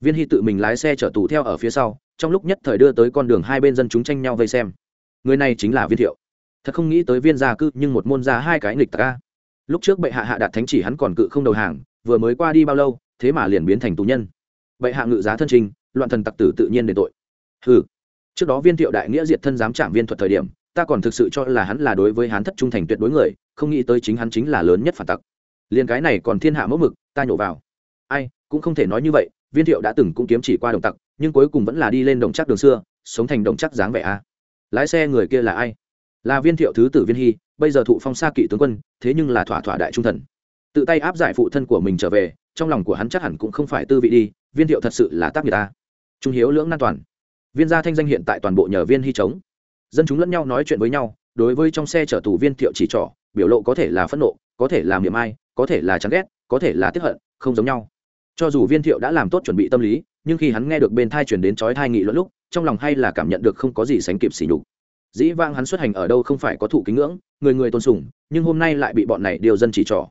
Viên hy tự mình lái xe chở tù theo ở phía sau, trong lúc nhất thời đưa tới con đường hai bên dân chúng tranh nhau vây xem. Người này chính là viên thiệu. Thật không nghĩ tới viên gia cư nhưng một môn ra hai cái nghịch tặc ca lúc trước bệ hạ hạ đạt thánh chỉ hắn còn cự không đầu hàng, vừa mới qua đi bao lâu, thế mà liền biến thành tù nhân. Bệ hạ ngự giá thân trình, loạn thần tặc tử tự nhiên đền tội. Hừ trước đó viên thiệu đại nghĩa diệt thân giám trạng viên thuật thời điểm, ta còn thực sự cho là hắn là đối với hắn thất trung thành tuyệt đối người, không nghĩ tới chính hắn chính là lớn nhất phản tặc. Liền cái này còn thiên hạ mẫu mực, ta nhổ vào. Ai, cũng không thể nói như vậy, viên thiệu đã từng cũng kiếm chỉ qua đồng tặc, nhưng cuối cùng vẫn là đi lên đồng chắc đường xưa, sống thành đồng chắc dáng vẻ a. Lái xe người kia là ai? Là viên thiệu thứ tử viên hy, bây giờ thụ phong xa kỵ tướng quân, thế nhưng là thỏa thỏa đại trung thần. Tự tay áp giải phụ thân của mình trở về, trong lòng của hắn chắc hẳn cũng không phải tư vị đi, viên thiệu thật sự là tác người ta trung hiếu lưỡng nan toàn viên gia thanh danh hiện tại toàn bộ nhờ viên hy chống. Dân chúng lẫn nhau nói chuyện với nhau, đối với trong xe chở tù viên thiệu chỉ trỏ, biểu lộ có thể là phẫn nộ, có thể là miệng ai, có thể là chán ghét, có thể là tiếp hận, không giống nhau. Cho dù viên thiệu đã làm tốt chuẩn bị tâm lý, nhưng khi hắn nghe được bên thai chuyển đến chói thai nghị luận lúc, trong lòng hay là cảm nhận được không có gì sánh kịp xỉ nhục. Dĩ vang hắn xuất hành ở đâu không phải có thụ kính ngưỡng, người người tôn sùng, nhưng hôm nay lại bị bọn này điều dân chỉ trỏ.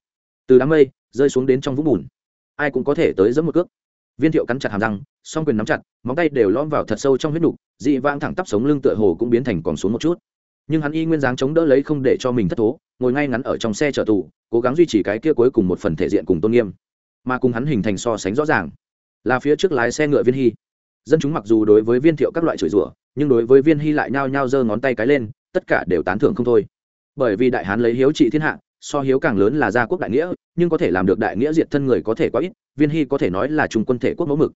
Từ đám mây, rơi xuống đến trong vũng bùn. Ai cũng có thể tới dẫm một cước viên thiệu cắn chặt hàm răng, song quyền nắm chặt, móng tay đều lõm vào thật sâu trong huyết nục, dị vang thẳng tắp sống lưng tựa hồ cũng biến thành còn xuống một chút. Nhưng hắn y nguyên dáng chống đỡ lấy không để cho mình thất thố, ngồi ngay ngắn ở trong xe chở tù, cố gắng duy trì cái kia cuối cùng một phần thể diện cùng tôn nghiêm. Mà cùng hắn hình thành so sánh rõ ràng, là phía trước lái xe ngựa viên hy. Dân chúng mặc dù đối với viên thiệu các loại chửi rủa, nhưng đối với viên hy lại nhao nhao giơ ngón tay cái lên, tất cả đều tán thưởng không thôi. Bởi vì đại hán lấy hiếu trị thiên hạ so hiếu càng lớn là gia quốc đại nghĩa, nhưng có thể làm được đại nghĩa diệt thân người có thể quá ít, viên hy có thể nói là trung quân thể quốc mẫu mực.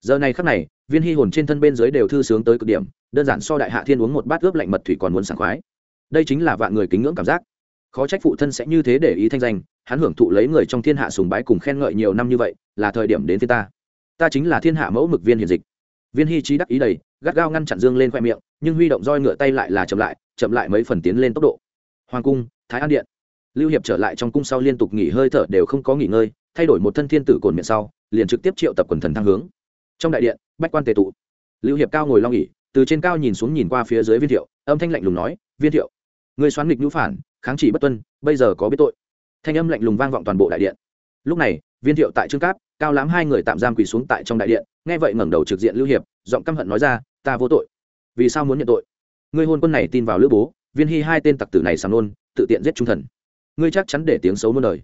Giờ này khắc này, viên hy hồn trên thân bên dưới đều thư sướng tới cực điểm, đơn giản so đại hạ thiên uống một bát ướp lạnh mật thủy còn muốn sảng khoái. Đây chính là vạn người kính ngưỡng cảm giác. Khó trách phụ thân sẽ như thế để ý thanh danh, hắn hưởng thụ lấy người trong thiên hạ sùng bái cùng khen ngợi nhiều năm như vậy, là thời điểm đến phía ta. Ta chính là thiên hạ mẫu mực viên hiền dịch. Viên hy trí đắc ý đầy, gắt gao ngăn chặn dương lên khoe miệng, nhưng huy động roi ngựa tay lại là chậm lại chậm lại mấy phần tiến lên tốc độ. Hoàng cung, thái an điện lưu hiệp trở lại trong cung sau liên tục nghỉ hơi thở đều không có nghỉ ngơi, thay đổi một thân thiên tử cồn miệng sau, liền trực tiếp triệu tập quần thần thăng hướng. Trong đại điện, bách quan tề tụ. Lưu hiệp cao ngồi lo nghỉ, từ trên cao nhìn xuống nhìn qua phía dưới viên thiệu, âm thanh lạnh lùng nói, viên thiệu người xoán nghịch nhũ phản, kháng chỉ bất tuân, bây giờ có biết tội. Thanh âm lạnh lùng vang vọng toàn bộ đại điện. Lúc này, viên thiệu tại trương cáp, cao lắm hai người tạm giam quỳ xuống tại trong đại điện, nghe vậy ngẩng đầu trực diện lưu hiệp, giọng căm hận nói ra, ta vô tội. Vì sao muốn nhận tội? Ngươi hôn quân này tin vào lữ bố, viên hy hai tên tặc tử này sàng nôn, tự tiện giết trung thần ngươi chắc chắn để tiếng xấu muôn đời.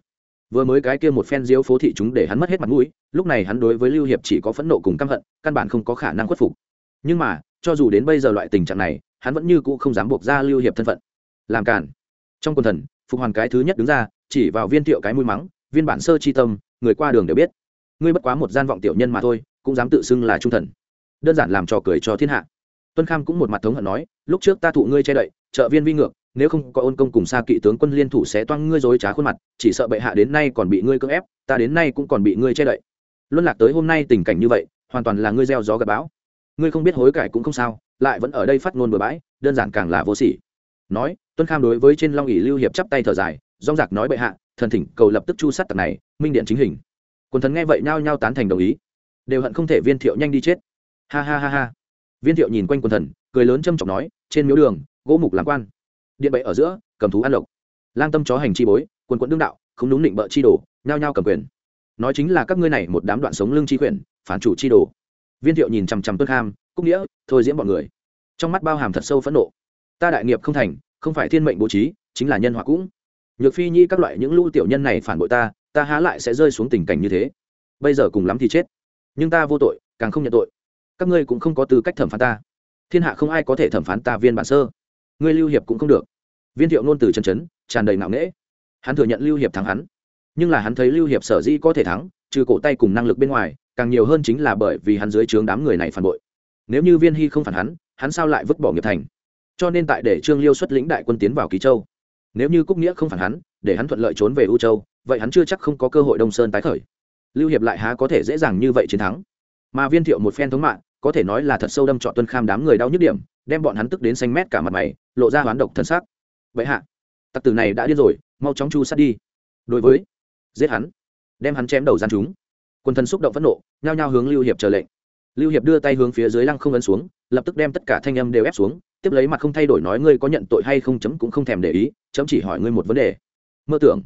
Vừa mới cái kia một phen diếu phố thị chúng để hắn mất hết mặt mũi, lúc này hắn đối với lưu hiệp chỉ có phẫn nộ cùng căm hận, căn bản không có khả năng khuất phục. Nhưng mà, cho dù đến bây giờ loại tình trạng này, hắn vẫn như cũ không dám buộc ra lưu hiệp thân phận. Làm cản trong quần thần, phục hoàn cái thứ nhất đứng ra, chỉ vào viên thiệu cái mũi mắng, viên bản sơ chi tâm, người qua đường đều biết. Ngươi bất quá một gian vọng tiểu nhân mà thôi, cũng dám tự xưng là trung thần. Đơn giản làm trò cười cho thiên hạ. Tuân kham cũng một mặt thống hận nói, lúc trước ta thụ ngươi che đậy, trợ viên vi ngược nếu không có ôn công cùng xa kỵ tướng quân liên thủ sẽ toang ngươi dối trá khuôn mặt, chỉ sợ bệ hạ đến nay còn bị ngươi cưỡng ép, ta đến nay cũng còn bị ngươi che đậy. Luân lạc tới hôm nay tình cảnh như vậy, hoàn toàn là ngươi gieo gió gặp bão. Ngươi không biết hối cải cũng không sao, lại vẫn ở đây phát ngôn bừa bãi, đơn giản càng là vô sỉ. Nói, tuân kham đối với trên long ỉ lưu hiệp chắp tay thở dài dong giặc nói bệ hạ, thần thỉnh cầu lập tức chu sát tặc này, minh điện chính hình. Quần thần nghe vậy nhao nhao tán thành đồng ý. Đều hận không thể viên thiệu nhanh đi chết. Ha ha ha ha. Viên thiệu nhìn quanh quần thần, cười lớn châm trọng nói, trên miếu đường, gỗ mục làm quan điện bậy ở giữa, cầm thú ăn lộc lang tâm chó hành chi bối, quần quận đương đạo, không đúng định bợ chi đồ, nhao nhao cầm quyền. Nói chính là các ngươi này một đám đoạn sống lưng chi quyền, phản chủ chi đồ. Viên thiệu nhìn chằm chằm tuân kham, cúc nghĩa, thôi diễn bọn người. Trong mắt bao hàm thật sâu phẫn nộ. Ta đại nghiệp không thành, không phải thiên mệnh bố trí, chính là nhân họa cũng. Nhược phi nhi các loại những lũ tiểu nhân này phản bội ta ta há lại sẽ rơi xuống tình cảnh như thế. Bây giờ cùng lắm thì chết. Nhưng ta vô tội, càng không nhận tội. Các ngươi cũng không có tư cách thẩm phán ta. Thiên hạ không ai có thể thẩm phán ta viên bản sơ ngươi lưu hiệp cũng không được. Viên thiệu nôn từ chân chấn, tràn đầy ngạo nghễ. Hắn thừa nhận lưu hiệp thắng hắn. Nhưng là hắn thấy lưu hiệp sở dĩ có thể thắng, trừ cổ tay cùng năng lực bên ngoài, càng nhiều hơn chính là bởi vì hắn dưới trướng đám người này phản bội. Nếu như viên hy không phản hắn hắn sao lại vứt bỏ nghiệp thành? Cho nên tại để trương liêu xuất lĩnh đại quân tiến vào Kỳ châu. Nếu như cúc nghĩa không phản hắn, để hắn thuận lợi trốn về u châu, vậy hắn chưa chắc không có cơ hội đông sơn tái khởi. Lưu hiệp lại há có thể dễ dàng như vậy chiến thắng. Mà viên thiệu một phen thống mạng, có thể nói là thật sâu đâm trọn tuân kham đám người đau nhức điểm đem bọn hắn tức đến xanh mét cả mặt mày, lộ ra hoán độc thân xác vậy hạ, tặc tử này đã điên rồi, mau chóng chu sát đi. Đối với, giết hắn, đem hắn chém đầu gian chúng. Quân thân xúc động phẫn nộ, nhao nhao hướng lưu hiệp chờ lệnh. Lưu hiệp đưa tay hướng phía dưới lăng không ấn xuống, lập tức đem tất cả thanh âm đều ép xuống, tiếp lấy mặt không thay đổi nói, ngươi có nhận tội hay không chấm cũng không thèm để ý, chấm chỉ hỏi ngươi một vấn đề. Mơ tưởng.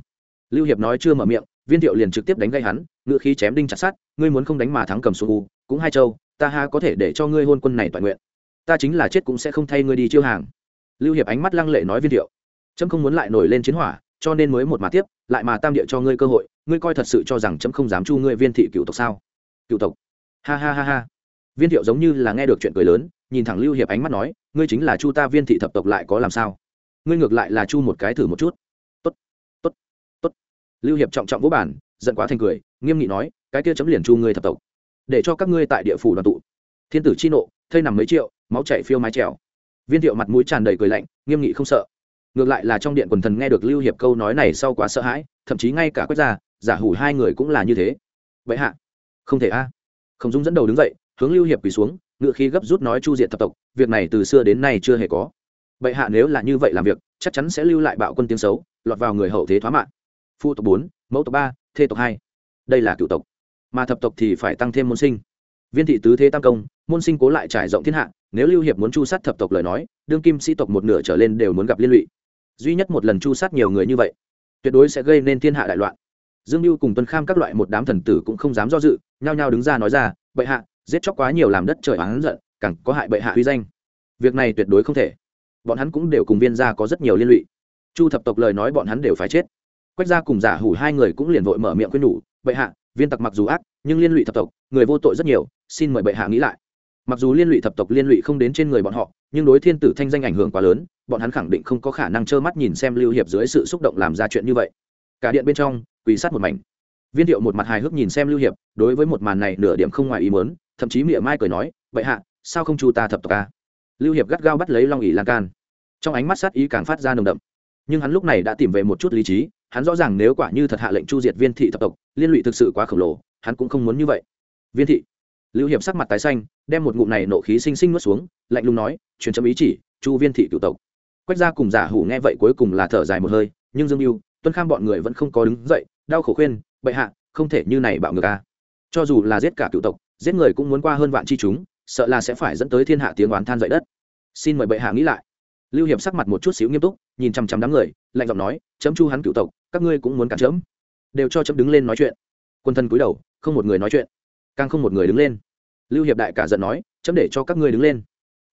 Lưu hiệp nói chưa mở miệng, viên thiệu liền trực tiếp đánh gây hắn, ngựa khí chém đinh chặt sát ngươi muốn không đánh mà thắng cầm su cũng hai châu, ta ha có thể để cho ngươi hôn quân này toàn nguyện ta chính là chết cũng sẽ không thay ngươi đi chiêu hàng. Lưu hiệp ánh mắt lăng lệ nói viên thiệu. Trâm không muốn lại nổi lên chiến hỏa, cho nên mới một mà tiếp, lại mà tam địa cho ngươi cơ hội, ngươi coi thật sự cho rằng trâm không dám chu ngươi viên thị cựu tộc sao? Cựu tộc. Ha ha ha ha. Viên thiệu giống như là nghe được chuyện cười lớn, nhìn thẳng lưu hiệp ánh mắt nói, ngươi chính là chu ta viên thị thập tộc lại có làm sao? Ngươi ngược lại là chu một cái thử một chút. Tốt tốt tốt. Lưu hiệp trọng trọng vũ bản giận quá thành cười, nghiêm nghị nói, cái kia chấm liền chu ngươi thập tộc. Để cho các ngươi tại địa phủ đoàn tụ. Thiên tử chi nộ thây nằm mấy triệu, máu chảy phiêu mái trèo. Viên thiệu mặt mũi tràn đầy cười lạnh, nghiêm nghị không sợ. Ngược lại là trong điện quần thần nghe được lưu hiệp câu nói này sau quá sợ hãi, thậm chí ngay cả quét ra, giả hủ hai người cũng là như thế. Vậy hạ. Không thể a. Không dung dẫn đầu đứng dậy, hướng lưu hiệp quỳ xuống ngựa khí gấp rút nói chu diện thập tộc, việc này từ xưa đến nay chưa hề có. Bệ hạ nếu là như vậy làm việc, chắc chắn sẽ lưu lại bạo quân tiếng xấu, lọt vào người hậu thế thoá mạng. Phu tộc bốn, mẫu tộc ba, thê tộc hai. Đây là cựu tộc. Mà thập tộc thì phải tăng thêm môn sinh viên thị tứ thế tam công, môn sinh cố lại trải rộng thiên hạ, nếu lưu hiệp muốn chu sát thập tộc lời nói, đương kim sĩ tộc một nửa trở lên đều muốn gặp liên lụy. Duy nhất một lần chu sát nhiều người như vậy, tuyệt đối sẽ gây nên thiên hạ đại loạn. Dương mưu cùng tuân kham các loại một đám thần tử cũng không dám do dự, nhao nhao đứng ra nói ra, bệ hạ, giết chóc quá nhiều làm đất trời oán giận, càng có hại bệ hạ uy danh. Việc này tuyệt đối không thể. Bọn hắn cũng đều cùng viên gia có rất nhiều liên lụy. Chu thập tộc lời nói bọn hắn đều phải chết. Quách gia cùng giả hủ hai người cũng liền vội mở miệng khuyên nhủ, bệ hạ, viên tặc mặc dù ác nhưng liên lụy thập tộc, người vô tội rất nhiều, xin mời bệ hạ nghĩ lại. Mặc dù liên lụy thập tộc liên lụy không đến trên người bọn họ, nhưng đối thiên tử thanh danh ảnh hưởng quá lớn, bọn hắn khẳng định không có khả năng trơ mắt nhìn xem lưu hiệp dưới sự xúc động làm ra chuyện như vậy. Cả điện bên trong, quỳ sát một mảnh. Viên thiệu một mặt hài hước nhìn xem lưu hiệp, đối với một màn này nửa điểm không ngoài ý mớn thậm chí mỉa mai cười nói, bệ hạ, sao không chu ta thập tộc ca lưu hiệp gắt gao bắt lấy long ỉ lan can. Trong ánh mắt sát ý càng phát ra nồng đậm. Nhưng hắn lúc này đã tìm về một chút lý trí, hắn rõ ràng nếu quả như thật hạ lệnh chu diệt viên thị thập tộc, liên lụy thực sự quá khổng lồ hắn cũng không muốn như vậy. Viên thị, lưu hiệp sắc mặt tái xanh, đem một ngụm này nộ khí sinh sinh nuốt xuống, lạnh lùng nói, truyền chấm ý chỉ, chu viên thị cựu tộc. Quách gia cùng giả hủ nghe vậy cuối cùng là thở dài một hơi, nhưng dương mưu tuân kham bọn người vẫn không có đứng dậy, đau khổ khuyên, bệ hạ, không thể như này bạo ngược a cho dù là giết cả cựu tộc, giết người cũng muốn qua hơn vạn chi chúng, sợ là sẽ phải dẫn tới thiên hạ tiếng oán than dậy đất. Xin mời bệ hạ nghĩ lại. Lưu hiệp sắc mặt một chút xíu nghiêm túc, nhìn chằm chằm đám người, lạnh giọng nói, chấm chu hắn cựu tộc, các ngươi cũng muốn cản chấm. Đều cho chấm đứng lên nói chuyện. Quân thân cúi đầu không một người nói chuyện, càng không một người đứng lên. Lưu hiệp đại cả giận nói, chấm để cho các ngươi đứng lên.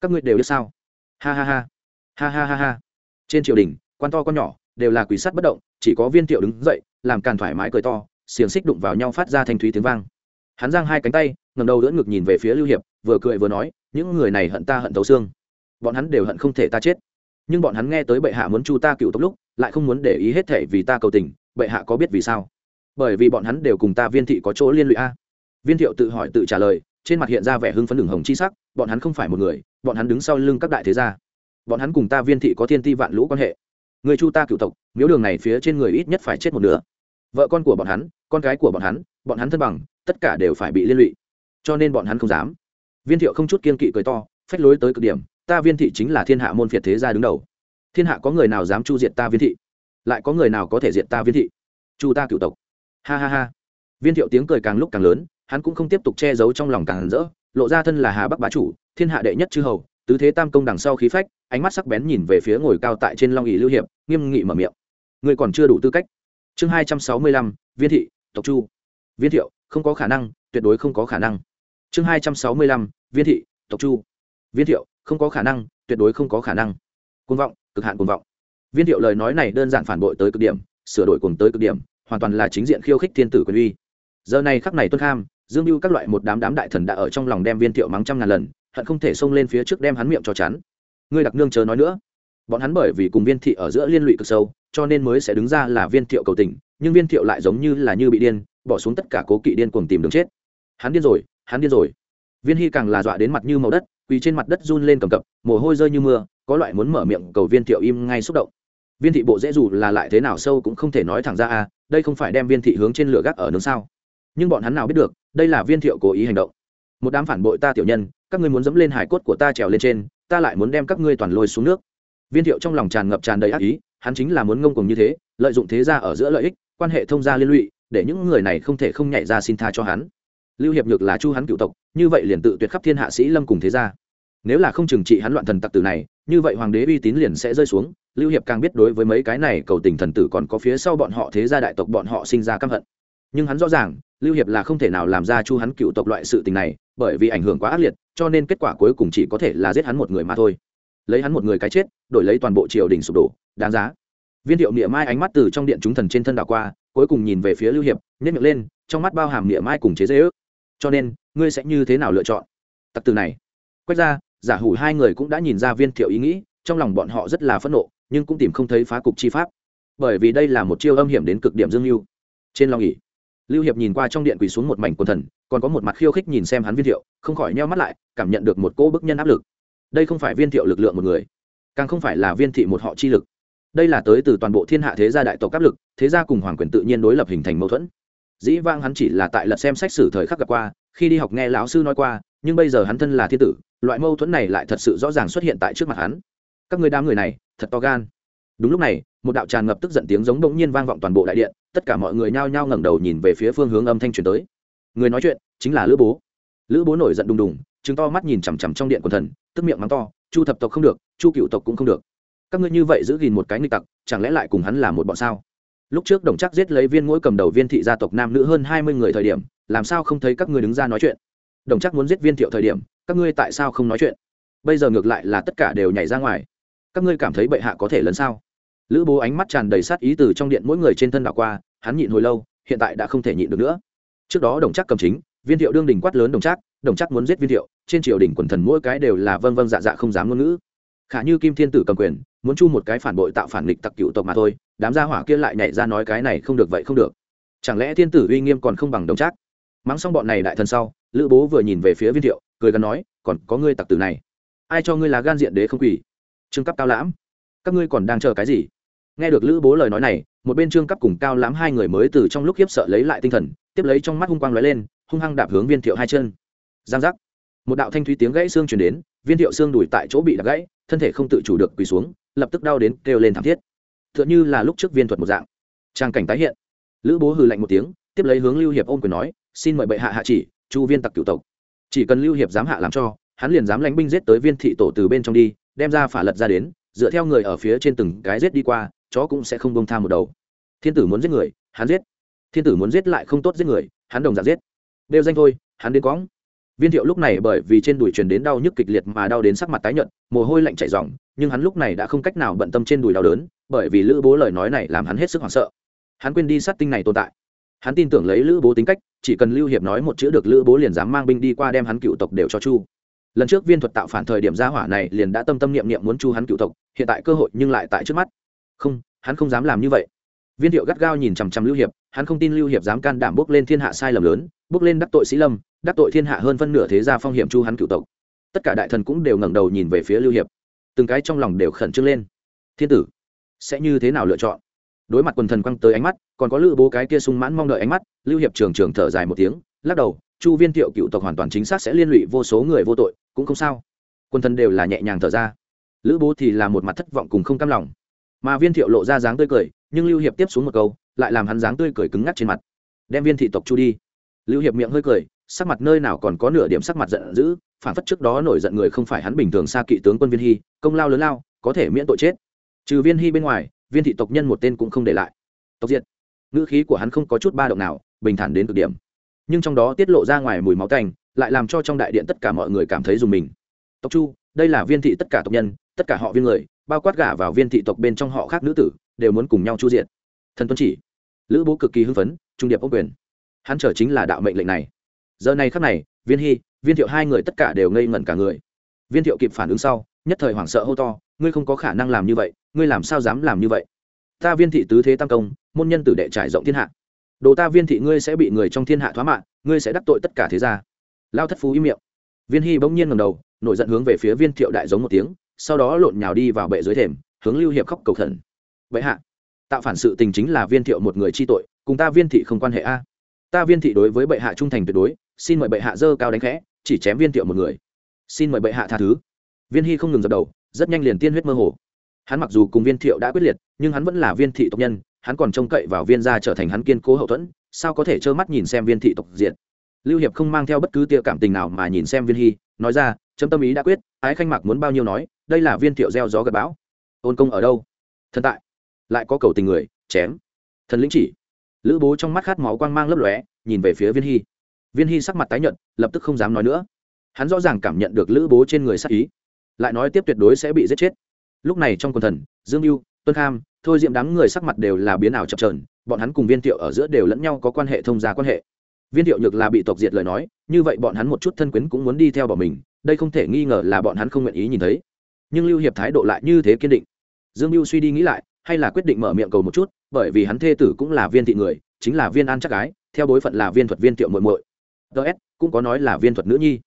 Các ngươi đều biết sao? Ha ha ha. Ha ha ha ha. Trên triều đình, quan to con nhỏ đều là quỷ sắt bất động, chỉ có viên thiệu đứng dậy, làm càn thoải mái cười to, xiềng xích đụng vào nhau phát ra thanh thúy tiếng vang. Hắn giang hai cánh tay ngầm đầu đỡ ngực nhìn về phía lưu hiệp, vừa cười vừa nói, những người này hận ta hận tấu xương. Bọn hắn đều hận không thể ta chết. Nhưng bọn hắn nghe tới bệ hạ muốn chu ta cựu tốc lúc, lại không muốn để ý hết thể vì ta cầu tình, bệ hạ có biết vì sao? Bởi vì bọn hắn đều cùng ta viên thị có chỗ liên lụy a. Viên thiệu tự hỏi tự trả lời, trên mặt hiện ra vẻ hưng phấn đường hồng chi sắc, bọn hắn không phải một người, bọn hắn đứng sau lưng các đại thế gia. Bọn hắn cùng ta viên thị có thiên ti vạn lũ quan hệ. Người chu ta cựu tộc, miếu đường này phía trên người ít nhất phải chết một nửa. Vợ con của bọn hắn, con cái của bọn hắn bọn hắn thân bằng, tất cả đều phải bị liên lụy. Cho nên bọn hắn không dám. Viên thiệu không chút kiên kỵ cười to, phách lối tới cực điểm, ta viên thị chính là thiên hạ môn phiệt thế gia đứng đầu. Thiên hạ có người nào dám chu diệt ta viên thị? Lại có người nào có thể diệt ta viên thị? Chu ta cựu tộc ha ha ha. Viên thiệu tiếng cười càng lúc càng lớn, hắn cũng không tiếp tục che giấu trong lòng càng rỡ, lộ ra thân là hà bắc bá chủ, thiên hạ đệ nhất chư hầu, tứ thế tam công đằng sau khí phách, ánh mắt sắc bén nhìn về phía ngồi cao tại trên long ỉ lưu hiệp, nghiêm nghị mở miệng. Người còn chưa đủ tư cách. Chương hai trăm sáu mươi lăm, viên thị, tộc chu. Viên thiệu, không có khả năng, tuyệt đối không có khả năng. Chương hai trăm sáu mươi lăm, viên thị, tộc chu. Viên thiệu, không có khả năng, tuyệt đối không có khả năng. Côn vọng, cực hạn côn vọng. Viên thiệu lời nói này đơn giản phản bội tới cực điểm, sửa đổi cùng tới cực điểm hoàn toàn là chính diện khiêu khích thiên tử quyền uy. Giờ này khắc này tuân kham, dương mưu các loại một đám đám đại thần đã ở trong lòng đem viên thiệu mắng trăm ngàn lần, hận không thể xông lên phía trước đem hắn miệng cho chắn. Ngươi đặc nương chờ nói nữa. Bọn hắn bởi vì cùng viên thị ở giữa liên lụy cực sâu, cho nên mới sẽ đứng ra là viên thiệu cầu tình, nhưng viên thiệu lại giống như là như bị điên, bỏ xuống tất cả cố kỵ điên cuồng tìm đường chết. Hắn điên rồi, hắn điên rồi. Viên hy càng là dọa đến mặt như màu đất, quỳ trên mặt đất run lên cầm cập, mồ hôi rơi như mưa, có loại muốn mở miệng cầu viên thiệu im ngay xúc động viên thị bộ dễ dù là lại thế nào sâu cũng không thể nói thẳng ra à đây không phải đem viên thị hướng trên lửa gác ở nướng sao. Nhưng bọn hắn nào biết được, đây là viên thiệu cố ý hành động. Một đám phản bội ta tiểu nhân, các ngươi muốn dẫm lên hải cốt của ta trèo lên trên, ta lại muốn đem các ngươi toàn lôi xuống nước. Viên thiệu trong lòng tràn ngập tràn đầy ác ý, hắn chính là muốn ngông cùng như thế, lợi dụng thế gia ở giữa lợi ích, quan hệ thông gia liên lụy, để những người này không thể không nhảy ra xin tha cho hắn. Lưu hiệp nhược là chu hắn cựu tộc, như vậy liền tự tuyệt khắp thiên hạ sĩ lâm cùng thế gia. Nếu là không trừng trị hắn loạn thần tặc tử này như vậy hoàng đế uy tín liền sẽ rơi xuống, lưu hiệp càng biết đối với mấy cái này cầu tình thần tử còn có phía sau bọn họ thế gia đại tộc bọn họ sinh ra căm hận. Nhưng hắn rõ ràng, lưu hiệp là không thể nào làm ra chu hắn cựu tộc loại sự tình này, bởi vì ảnh hưởng quá ác liệt, cho nên kết quả cuối cùng chỉ có thể là giết hắn một người mà thôi. Lấy hắn một người cái chết, đổi lấy toàn bộ triều đình sụp đổ, đáng giá. Viên thiệu niệm mai ánh mắt từ trong điện chúng thần trên thân đảo qua, cuối cùng nhìn về phía lưu hiệp nhét miệng lên, trong mắt bao hàm niệm mai cùng chế dễ ước. Cho nên, ngươi sẽ như thế nào lựa chọn? Tặc từ này. Quét ra giả hủ hai người cũng đã nhìn ra viên thiệu ý nghĩ, trong lòng bọn họ rất là phẫn nộ, nhưng cũng tìm không thấy phá cục chi pháp. Bởi vì đây là một chiêu âm hiểm đến cực điểm dương lưu. Trên lòng nghỉ lưu hiệp nhìn qua trong điện quỳ xuống một mảnh quần thần, còn có một mặt khiêu khích nhìn xem hắn viên thiệu, không khỏi nheo mắt lại, cảm nhận được một cỗ bức nhân áp lực. Đây không phải viên thiệu lực lượng một người, càng không phải là viên thị một họ chi lực. Đây là tới từ toàn bộ thiên hạ thế gia đại tộc áp lực, thế gia cùng hoàng quyền tự nhiên đối lập hình thành mâu thuẫn. Dĩ vang hắn chỉ là tại lật xem sách sử thời khắc gặp qua, khi đi học nghe lão sư nói qua nhưng bây giờ hắn thân là thiên tử, loại mâu thuẫn này lại thật sự rõ ràng xuất hiện tại trước mặt hắn. Các người đám người này, thật to gan. Đúng lúc này, một đạo tràn ngập tức giận tiếng giống bỗng nhiên vang vọng toàn bộ đại điện, tất cả mọi người nhao nhao ngẩng đầu nhìn về phía phương hướng âm thanh truyền tới. Người nói chuyện chính là lữ bố. Lữ bố nổi giận đùng đùng chứng to mắt nhìn chằm chằm trong điện quần thần, tức miệng mắng to, chu thập tộc không được, chu cựu tộc cũng không được. Các ngươi như vậy giữ gìn một cái nghịch tặc, chẳng lẽ lại cùng hắn là một bọn sao? Lúc trước đồng chắc giết lấy viên mỗi cầm đầu viên thị gia tộc nam nữ hơn hai mươi người thời điểm, làm sao không thấy các ngươi đứng ra nói chuyện? Đồng chắc muốn giết viên thiệu thời điểm, các ngươi tại sao không nói chuyện? Bây giờ ngược lại là tất cả đều nhảy ra ngoài. Các ngươi cảm thấy bệ hạ có thể lấn sao? Lữ bố ánh mắt tràn đầy sát ý từ trong điện mỗi người trên thân đảo qua, hắn nhịn hồi lâu, hiện tại đã không thể nhịn được nữa. Trước đó đồng chắc cầm chính, viên thiệu đương đình quát lớn đồng chắc đồng chắc muốn giết viên thiệu, trên triều đình quần thần mỗi cái đều là vâng vâng dạ dạ không dám ngôn ngữ. Khả như kim thiên tử cầm quyền, muốn chu một cái phản bội tạo phản nghịch tặc cựu tộc mà thôi, đám gia hỏa kia lại nhảy ra nói cái này không được vậy không được. Chẳng lẽ thiên tử uy nghiêm còn không bằng đồng chắc? Mắng xong bọn này đại thần sau lữ bố vừa nhìn về phía viên thiệu, cười gắn nói, còn có ngươi tặc tử này. Ai cho ngươi là gan diện đế không quỷ trương cấp cao lãm. Các ngươi còn đang chờ cái gì? Nghe được lữ bố lời nói này, một bên trương cấp cùng cao lãm hai người mới từ trong lúc khiếp sợ lấy lại tinh thần, tiếp lấy trong mắt hung quang lóe lên, hung hăng đạp hướng viên thiệu hai chân. Giang giác. Một đạo thanh thúy tiếng gãy xương chuyển đến, viên thiệu xương đùi tại chỗ bị đập gãy, thân thể không tự chủ được quỳ xuống, lập tức đau đến kêu lên thảm thiết. Tựa như là lúc trước viên thuật một dạng. Trang cảnh tái hiện. Lữ bố hừ lạnh một tiếng, tiếp lấy hướng lưu hiệp ôm quyền nói, xin mời bệ hạ hạ chỉ chu viên tặc cửu tộc. Chỉ cần lưu hiệp dám hạ làm cho, hắn liền dám lánh binh giết tới viên thị tổ từ bên trong đi, đem ra phả lật ra đến, dựa theo người ở phía trên từng cái giết đi qua, chó cũng sẽ không bông tha một đầu. Thiên tử muốn giết người, hắn giết. Thiên tử muốn giết lại không tốt giết người, hắn đồng giả giết. Đều danh thôi, hắn đến quõng viên thiệu lúc này bởi vì trên đùi truyền đến đau nhức kịch liệt mà đau đến sắc mặt tái nhợt, mồ hôi lạnh chảy ròng, nhưng hắn lúc này đã không cách nào bận tâm trên đùi đau đớn, bởi vì lữ bố lời nói này làm hắn hết sức hoảng sợ. Hắn quên đi sát tinh này tồn tại hắn tin tưởng lấy lữ bố tính cách, chỉ cần lưu hiệp nói một chữ được lữ bố liền dám mang binh đi qua đem hắn cựu tộc đều cho chu. Lần trước viên thuật tạo phản thời điểm gia hỏa này liền đã tâm tâm niệm niệm muốn chu hắn cựu tộc, hiện tại cơ hội nhưng lại tại trước mắt. Không, hắn không dám làm như vậy. Viên thiệu gắt gao nhìn chằm chằm lưu hiệp, hắn không tin lưu hiệp dám can đảm bước lên thiên hạ sai lầm lớn, bước lên đắc tội sĩ lâm, đắc tội thiên hạ hơn phân nửa thế gia phong hiểm chu hắn cựu tộc. Tất cả đại thần cũng đều ngẩng đầu nhìn về phía lưu hiệp. Từng cái trong lòng đều khẩn trương lên. Thiên tử, sẽ như thế nào lựa chọn? Đối mặt quần thần quăng tới ánh mắt, còn có lữ bố cái kia sung mãn mong đợi ánh mắt, lưu hiệp trường trường thở dài một tiếng, lắc đầu, chu viên thiệu cựu tộc hoàn toàn chính xác sẽ liên lụy vô số người vô tội, cũng không sao. Quân thần đều là nhẹ nhàng thở ra. Lữ bố thì là một mặt thất vọng cùng không cam lòng. Mà viên thiệu lộ ra dáng tươi cười, nhưng lưu hiệp tiếp xuống một câu, lại làm hắn dáng tươi cười cứng ngắc trên mặt. Đem viên thị tộc chu đi. Lưu hiệp miệng hơi cười, sắc mặt nơi nào còn có nửa điểm sắc mặt giận dữ, phản phất trước đó nổi giận người không phải hắn bình thường xa kỵ tướng quân viên hy, công lao lớn lao, có thể miễn tội chết. Trừ viên hy bên ngoài viên thị tộc nhân một tên cũng không để lại. Tộc diệt. Ngữ khí của hắn không có chút ba động nào, bình thản đến cực điểm. Nhưng trong đó tiết lộ ra ngoài mùi máu tanh, lại làm cho trong đại điện tất cả mọi người cảm thấy dùng mình. Tộc chu, đây là viên thị tất cả tộc nhân, tất cả họ viên người, bao quát gả vào viên thị tộc bên trong họ khác nữ tử, đều muốn cùng nhau chu diện thần tuân chỉ, lữ bố cực kỳ hưng phấn, trung điệp ông quyền. Hắn trở chính là đạo mệnh lệnh này. Giờ này khắc này, viên hy, viên thiệu hai người tất cả đều ngây ngẩn cả người. Viên thiệu kịp phản ứng sau nhất thời hoảng sợ hô to, ngươi không có khả năng làm như vậy, ngươi làm sao dám làm như vậy? Ta viên thị tứ thế tam công, môn nhân tử đệ trải rộng thiên hạ. Đồ ta viên thị ngươi sẽ bị người trong thiên hạ thoá mạng, ngươi sẽ đắc tội tất cả thế gia. Lao thất phú im miệng. Viên hy bỗng nhiên ngầm đầu, nổi giận hướng về phía viên thiệu đại giống một tiếng, sau đó lộn nhào đi vào bệ dưới thềm, hướng lưu hiệp khóc cầu thần vậy hạ, tạo phản sự tình chính là viên thiệu một người chi tội, cùng ta viên thị không quan hệ a. Ta viên thị đối với bệ hạ trung thành tuyệt đối, xin mời bệ hạ dơ cao đánh khẽ, chỉ chém viên thiệu một người. Xin mời bệ hạ tha thứ viên hy không ngừng dập đầu, rất nhanh liền tiên huyết mơ hồ. Hắn mặc dù cùng viên thiệu đã quyết liệt, nhưng hắn vẫn là viên thị tộc nhân, hắn còn trông cậy vào viên gia trở thành hắn kiên cố hậu thuẫn, sao có thể trơ mắt nhìn xem viên thị tộc diện lưu hiệp không mang theo bất cứ tia cảm tình nào mà nhìn xem viên hy, nói ra, chấm tâm ý đã quyết, ái khanh mạc muốn bao nhiêu nói, đây là viên thiệu gieo gió gật bão. Ôn công ở đâu? Thần tại. Lại có cầu tình người, chém. Thần lĩnh chỉ. Lữ bố trong mắt khát máu quang mang lấp lóe, nhìn về phía viên hy. Viên hy sắc mặt tái nhận lập tức không dám nói nữa. Hắn rõ ràng cảm nhận được lữ bố trên người sắc ý lại nói tiếp tuyệt đối sẽ bị giết chết. Lúc này trong quần thần, dương mưu tuân kham, thôi diệm đám người sắc mặt đều là biến ảo chập trờn bọn hắn cùng viên thiệu ở giữa đều lẫn nhau có quan hệ thông gia quan hệ. Viên thiệu nhược là bị tộc diệt lời nói, như vậy bọn hắn một chút thân quyến cũng muốn đi theo bỏ mình, đây không thể nghi ngờ là bọn hắn không nguyện ý nhìn thấy. Nhưng lưu hiệp thái độ lại như thế kiên định. Dương mưu suy đi nghĩ lại, hay là quyết định mở miệng cầu một chút, bởi vì hắn thê tử cũng là viên thị người, chính là viên an chắc gái, theo bối phận là viên thuật viên tiệu muội muội. Ts cũng có nói là viên thuật nữ nhi.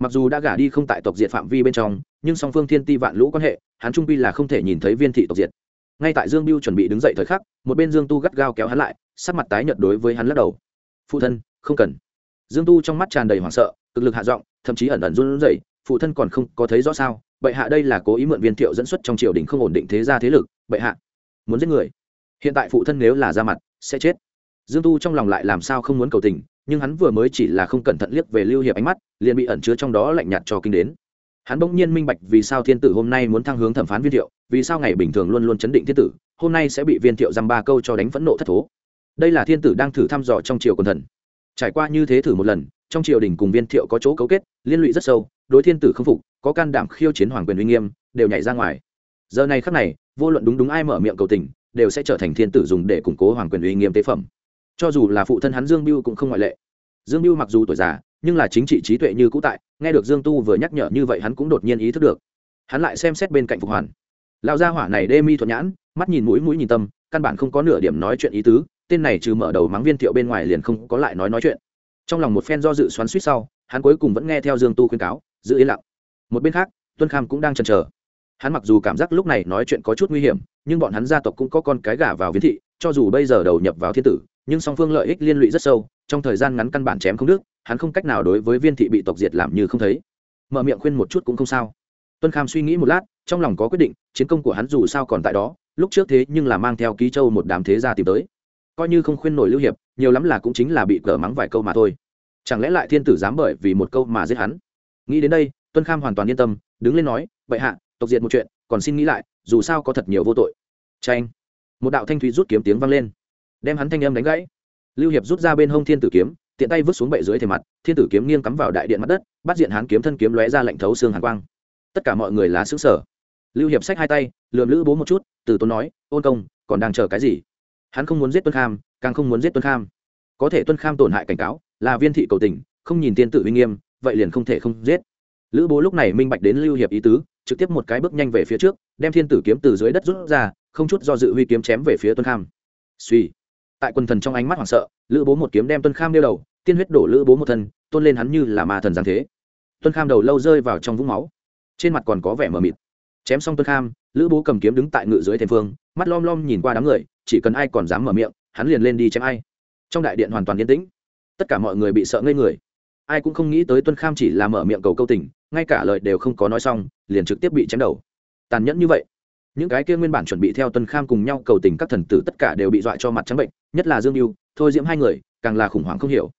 Mặc dù đã gả đi không tại tộc diệt phạm vi bên trong nhưng song phương thiên ti vạn lũ quan hệ, hắn trung pi là không thể nhìn thấy viên thị tộc diệt. Ngay tại dương biêu chuẩn bị đứng dậy thời khắc, một bên dương tu gắt gao kéo hắn lại, sắc mặt tái nhợt đối với hắn lắc đầu. Phụ thân, không cần. Dương tu trong mắt tràn đầy hoảng sợ, cực lực hạ giọng, thậm chí ẩn ẩn run rẩy, phụ thân còn không có thấy rõ sao? Bệ hạ đây là cố ý mượn viên thiệu dẫn xuất trong triều đình không ổn định thế gia thế lực, bệ hạ muốn giết người. Hiện tại phụ thân nếu là ra mặt, sẽ chết. Dương tu trong lòng lại làm sao không muốn cầu tình, nhưng hắn vừa mới chỉ là không cẩn thận liếc về lưu hiệp ánh mắt, liền bị ẩn chứa trong đó lạnh nhạt cho kinh đến hắn bỗng nhiên minh bạch vì sao thiên tử hôm nay muốn thăng hướng thẩm phán viên thiệu, vì sao ngày bình thường luôn luôn chấn định thiên tử, hôm nay sẽ bị viên thiệu dăm ba câu cho đánh phẫn nộ thất thố. Đây là thiên tử đang thử thăm dò trong triều quần thần. Trải qua như thế thử một lần, trong triều đình cùng viên thiệu có chỗ cấu kết, liên lụy rất sâu, đối thiên tử không phục, có can đảm khiêu chiến hoàng quyền uy nghiêm, đều nhảy ra ngoài. Giờ này khắc này, vô luận đúng đúng ai mở miệng cầu tình, đều sẽ trở thành thiên tử dùng để củng cố hoàng quyền uy nghiêm tế phẩm. Cho dù là phụ thân hắn dương biêu cũng không ngoại lệ. Dương biêu mặc dù tuổi già nhưng là chính trị trí tuệ như cũ tại, nghe được dương tu vừa nhắc nhở như vậy hắn cũng đột nhiên ý thức được. Hắn lại xem xét bên cạnh phục hoàn. Lão gia hỏa này đê mi thuận nhãn, mắt nhìn mũi mũi nhìn tâm, căn bản không có nửa điểm nói chuyện ý tứ, tên này trừ mở đầu mắng viên thiệu bên ngoài liền không có lại nói nói chuyện. Trong lòng một phen do dự xoắn suýt sau, hắn cuối cùng vẫn nghe theo dương tu khuyên cáo, giữ yên lặng. Một bên khác, tuân kham cũng đang chần chờ. Hắn mặc dù cảm giác lúc này nói chuyện có chút nguy hiểm, nhưng bọn hắn gia tộc cũng có con cái gả vào viên thị, cho dù bây giờ đầu nhập vào thiên tử, nhưng song phương lợi ích liên lụy rất sâu, trong thời gian ngắn căn bản chém không đức hắn không cách nào đối với viên thị bị tộc diệt làm như không thấy. Mở miệng khuyên một chút cũng không sao. Tuân kham suy nghĩ một lát, trong lòng có quyết định, chiến công của hắn dù sao còn tại đó, lúc trước thế nhưng là mang theo ký châu một đám thế gia tìm tới. Coi như không khuyên nổi lưu hiệp, nhiều lắm là cũng chính là bị cờ mắng vài câu mà thôi. Chẳng lẽ lại thiên tử dám bởi vì một câu mà giết hắn? Nghĩ đến đây, tuân kham hoàn toàn yên tâm, đứng lên nói vậy hạ, tộc diệt một chuyện, còn xin nghĩ lại, dù sao có thật nhiều vô tội. Tranh một đạo thanh thúy rút kiếm tiếng vang lên, đem hắn thanh âm đánh gãy. Lưu hiệp rút ra bên hông thiên tử kiếm tiện tay vứt xuống bệ dưới thề mặt, thiên tử kiếm nghiêng cắm vào đại điện mặt đất, bắt diện hắn kiếm thân kiếm lóe ra lạnh thấu xương hàn quang. Tất cả mọi người lá xứng sở lưu hiệp sách hai tay, lượm lữ bố một chút, từ tốn nói, ôn công, còn đang chờ cái gì? Hắn không muốn giết tuân kham, càng không muốn giết tuân kham. Có thể tuân kham tổn hại cảnh cáo, là viên thị cầu tình, không nhìn tiên tử uy nghiêm, vậy liền không thể không giết. Lữ bố lúc này minh bạch đến lưu hiệp ý tứ, trực tiếp một cái bước nhanh về phía trước, đem thiên tử kiếm từ dưới đất rút ra, không chút do dự huy kiếm chém về phía tuân kham. Suy tại quần thần trong ánh mắt hoảng sợ, lữ bố một kiếm đem tuân kham đeo đầu tiên huyết đổ lữ bố một thân, tôn lên hắn như là ma thần giáng thế. Tuân kham đầu lâu rơi vào trong vũng máu. Trên mặt còn có vẻ mờ mịt. Chém xong tuân kham, lữ bố cầm kiếm đứng tại ngự dưới thềm phương, mắt lom lom nhìn qua đám người, chỉ cần ai còn dám mở miệng, hắn liền lên đi chém ai. Trong đại điện hoàn toàn yên tĩnh. Tất cả mọi người bị sợ ngây người. Ai cũng không nghĩ tới tuân kham chỉ là mở miệng cầu câu tình, ngay cả lời đều không có nói xong, liền trực tiếp bị chém đầu. Tàn nhẫn như vậy. Những cái kia nguyên bản chuẩn bị theo tuân kham cùng nhau cầu tình các thần tử tất cả đều bị dọa cho mặt trắng bệnh, nhất là dương mưu thôi diễm hai người, càng là khủng hoảng không hiểu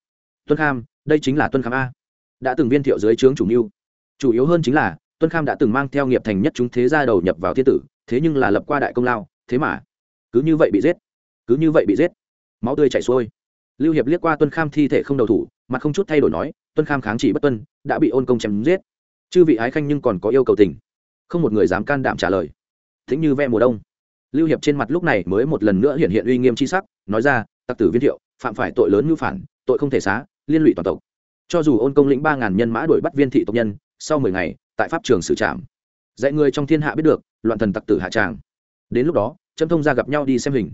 tuân kham, đây chính là tuân kham a. Đã từng viên thiệu dưới trướng chủ mưu. Chủ yếu hơn chính là, tuân kham đã từng mang theo nghiệp thành nhất chúng thế gia đầu nhập vào thiên tử, thế nhưng là lập qua đại công lao, thế mà cứ như vậy bị giết. Cứ như vậy bị giết. Máu tươi chảy xuôi. Lưu hiệp liếc qua tuân kham thi thể không đầu thủ, mặt không chút thay đổi nói, tuân kham kháng chỉ bất tuân, đã bị ôn công chém giết. Chư vị ái khanh nhưng còn có yêu cầu tình. Không một người dám can đảm trả lời. Thính như ve mùa đông. Lưu hiệp trên mặt lúc này mới một lần nữa hiện hiện uy nghiêm c h i sắc, nói ra, tặc tử viên thiệu, phạm phải tội lớn như phản, tội không thể xá liên lụy toàn tộc. Cho dù ôn công lĩnh ba ngàn nhân mã đuổi bắt viên thị tộc nhân, sau mười ngày, tại pháp trường xử trảm. Dạy người trong thiên hạ biết được, loạn thần tặc tử hạ tràng. Đến lúc đó, trâm thông ra gặp nhau đi xem hình.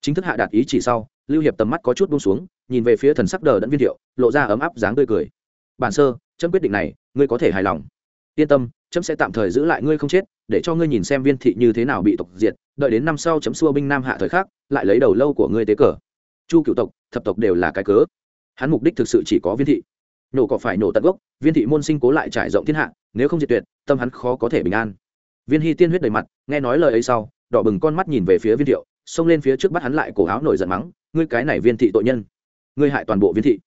Chính thức hạ đạt ý chỉ sau, lưu hiệp tầm mắt có chút bông xuống, nhìn về phía thần sắc đờ đẫn viên thiệu, lộ ra ấm áp dáng tươi cười. Bản sơ, trâm quyết định này, ngươi có thể hài lòng. Yên tâm, trâm sẽ tạm thời giữ lại ngươi không chết, để cho ngươi nhìn xem viên thị như thế nào bị tộc diệt, đợi đến năm sau chấm xua binh nam hạ thời khác lại lấy đầu lâu của ngươi tế cờ. Chu cựu tộc, thập tộc đều là cái cớ hắn mục đích thực sự chỉ có viên thị. Nổ cỏ phải nổ tận gốc, viên thị môn sinh cố lại trải rộng thiên hạ, nếu không diệt tuyệt, tâm hắn khó có thể bình an. Viên hy tiên huyết đầy mặt, nghe nói lời ấy sau, đỏ bừng con mắt nhìn về phía viên thiệu, xông lên phía trước bắt hắn lại cổ áo nổi giận mắng, ngươi cái này viên thị tội nhân! Ngươi hại toàn bộ viên thị!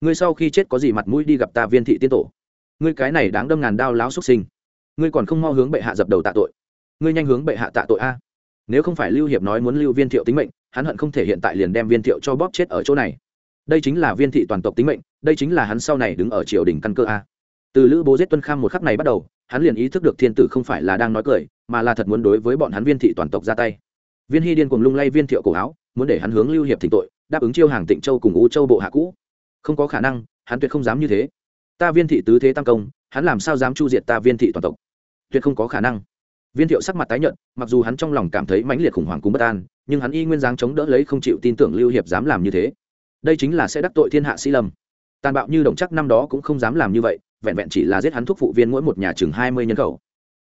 Ngươi sau khi chết có gì mặt mũi đi gặp ta viên thị tiên tổ? Ngươi cái này đáng đâm ngàn đao láo xuất sinh! Ngươi còn không mau hướng bệ hạ dập đầu tạ tội! Ngươi nhanh hướng bệ hạ tạ tội a! Nếu không phải lưu hiệp nói muốn lưu viên thiệu tính mệnh, hắn hận không thể hiện tại liền đem viên thiệu cho bóp chết ở chỗ này đây chính là viên thị toàn tộc tính mệnh, đây chính là hắn sau này đứng ở triều đình căn cơ a. Từ lữ bố giết tuân kham một khắc này bắt đầu, hắn liền ý thức được thiên tử không phải là đang nói cười, mà là thật muốn đối với bọn hắn viên thị toàn tộc ra tay. Viên hy điên cùng lung lay viên thiệu cổ áo, muốn để hắn hướng lưu hiệp thỉnh tội, đáp ứng chiêu hàng tịnh châu cùng u châu bộ hạ cũ. Không có khả năng, hắn tuyệt không dám như thế. Ta viên thị tứ thế tăng công, hắn làm sao dám chu diệt ta viên thị toàn tộc? Tuyệt không có khả năng. Viên thiệu sắc mặt tái nhợt, mặc dù hắn trong lòng cảm thấy mãnh liệt khủng hoảng cùng bất an, nhưng hắn y nguyên dáng chống đỡ lấy không chịu tin tưởng lưu hiệp dám làm như thế đây chính là sẽ đắc tội thiên hạ sĩ lâm. Tàn bạo như đồng chắc năm đó cũng không dám làm như vậy, vẹn vẹn chỉ là giết hắn thuốc phụ viên mỗi một nhà chừng hai mươi nhân khẩu.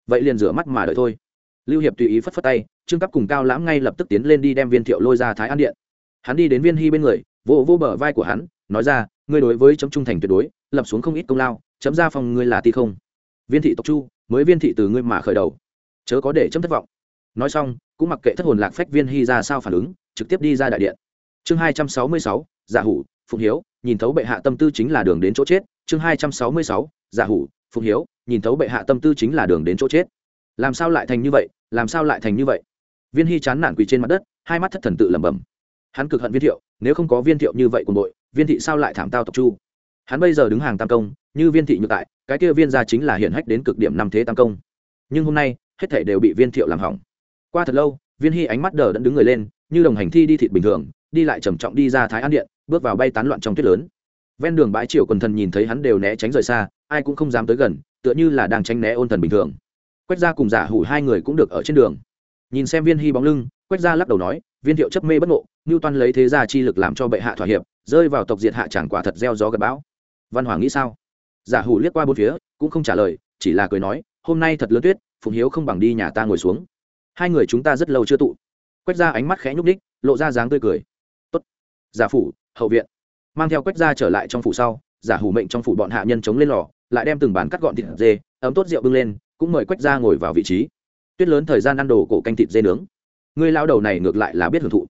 Vậy liền rửa mắt mà đợi thôi. Lưu hiệp tùy ý phất phất tay, trương cấp cùng cao lãm ngay lập tức tiến lên đi đem viên thiệu lôi ra thái an điện. Hắn đi đến viên hy bên người vỗ vỗ bờ vai của hắn, nói ra, ngươi đối với chấm trung thành tuyệt đối, lập xuống không ít công lao, chấm ra phòng ngươi là ti không? Viên thị tộc chu, mới viên thị từ ngươi mà khởi đầu. Chớ có để chấm thất vọng. Nói xong, cũng mặc kệ thất hồn lạc phách viên hy ra sao phản ứng, trực tiếp đi ra đại điện. Chương hai trăm sáu mươi sáu giả hủ, phụng hiếu, nhìn thấu bệ hạ tâm tư chính là đường đến chỗ chết. Chương hai trăm sáu mươi sáu, giả hủ, phụng hiếu, nhìn thấu bệ hạ tâm tư chính là đường đến chỗ chết. Làm sao lại thành như vậy? Làm sao lại thành như vậy? Viên hy chán nản quỳ trên mặt đất, hai mắt thất thần tự lẩm bẩm. Hắn cực hận viên thiệu, nếu không có viên thiệu như vậy của nội viên thị sao lại thảm tao tộc chu? Hắn bây giờ đứng hàng tam công, như viên thị nhược tại, cái kia viên gia chính là hiển hách đến cực điểm năm thế tam công. Nhưng hôm nay, hết thể đều bị viên thiệu làm hỏng. Qua thật lâu, viên hy ánh mắt đờ đẫn đứng người lên, như đồng hành thi đi thịt bình thường đi lại trầm trọng đi ra thái an điện, bước vào bay tán loạn trong tuyết lớn. Ven đường bãi triều quần thần nhìn thấy hắn đều né tránh rời xa, ai cũng không dám tới gần, tựa như là đang tránh né ôn thần bình thường. Quách gia cùng giả hủ hai người cũng được ở trên đường. Nhìn xem viên hy bóng lưng, quách gia lắc đầu nói, viên thiệu chấp mê bất ngộ ngưu toan lấy thế gia chi lực làm cho bệ hạ thỏa hiệp, rơi vào tộc diệt hạ chẳng quả thật gieo gió gặp bão. Văn hoàng nghĩ sao? Giả hủ liếc qua bốn phía, cũng không trả lời, chỉ là cười nói, hôm nay thật lớn tuyết, phụng hiếu không bằng đi nhà ta ngồi xuống. Hai người chúng ta rất lâu chưa tụ. Quách ra ánh mắt khẽ nhúc đích lộ ra dáng tươi cười giả phủ, hậu viện. Mang theo quách ra trở lại trong phủ sau, giả hủ mệnh trong phủ bọn hạ nhân chống lên lò, lại đem từng bán cắt gọn thịt dê, ấm tốt rượu bưng lên, cũng mời quách ra ngồi vào vị trí. Tuyết lớn thời gian ăn đồ cổ canh thịt dê nướng. Người lao đầu này ngược lại là biết hưởng thụ.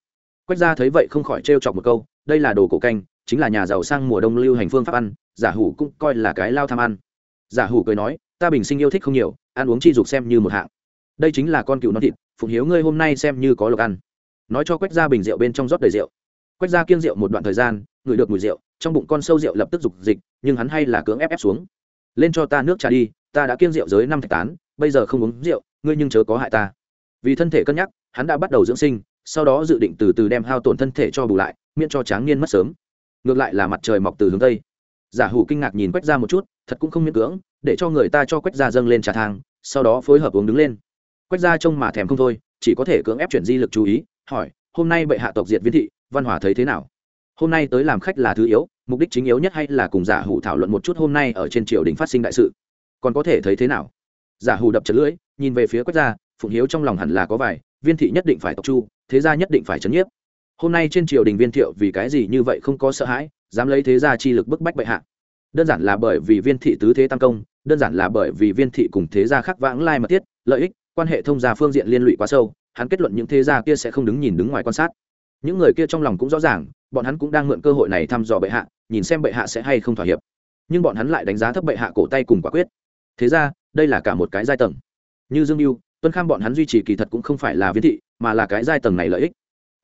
Quách ra thấy vậy không khỏi trêu chọc một câu, đây là đồ cổ canh, chính là nhà giàu sang mùa đông lưu hành phương pháp ăn, giả hủ cũng coi là cái lao tham ăn. Giả hủ cười nói, ta bình sinh yêu thích không nhiều, ăn uống chi dục xem như một hạng. Đây chính là con cừu non thịt, phụng hiếu ngươi hôm nay xem như có lộc ăn. Nói cho quách ra bình rượu bên trong rót đầy rượu quách ra kiêng rượu một đoạn thời gian, ngửi được mùi rượu, trong bụng con sâu rượu lập tức dục dịch, nhưng hắn hay là cưỡng ép ép xuống. Lên cho ta nước trà đi, ta đã kiêng rượu giới năm thạch tán, bây giờ không uống rượu, ngươi nhưng chớ có hại ta. Vì thân thể cân nhắc, hắn đã bắt đầu dưỡng sinh, sau đó dự định từ từ đem hao tổn thân thể cho bù lại, miễn cho tráng niên mất sớm. Ngược lại là mặt trời mọc từ hướng tây. Giả hủ kinh ngạc nhìn quách ra một chút, thật cũng không miễn cưỡng, để cho người ta cho quách ra dâng lên trà thang, sau đó phối hợp uống đứng lên. Quách ra trông mà thèm không thôi, chỉ có thể cưỡng ép chuyển di lực chú ý, hỏi, hôm nay bệ hạ tộc diệt viên thị văn hòa thấy thế nào? Hôm nay tới làm khách là thứ yếu, mục đích chính yếu nhất hay là cùng giả hủ thảo luận một chút hôm nay ở trên triều đình phát sinh đại sự? Còn có thể thấy thế nào? Giả hủ đập chật lưỡi, nhìn về phía quách gia, phụng hiếu trong lòng hẳn là có vài, viên thị nhất định phải tộc chu, thế gia nhất định phải chấn nhiếp. Hôm nay trên triều đình viên thiệu vì cái gì như vậy không có sợ hãi, dám lấy thế gia chi lực bức bách bệ hạ. Đơn giản là bởi vì viên thị tứ thế tam công, đơn giản là bởi vì viên thị cùng thế gia khác vãng lai mật thiết, lợi ích, quan hệ thông gia phương diện liên lụy quá sâu, hắn kết luận những thế gia kia sẽ không đứng nhìn đứng ngoài quan sát những người kia trong lòng cũng rõ ràng, bọn hắn cũng đang mượn cơ hội này thăm dò bệ hạ, nhìn xem bệ hạ sẽ hay không thỏa hiệp. Nhưng bọn hắn lại đánh giá thấp bệ hạ cổ tay cùng quả quyết. Thế ra, đây là cả một cái giai tầng. Như dương mưu tuân kham bọn hắn duy trì kỳ thật cũng không phải là viên thị, mà là cái giai tầng này lợi ích.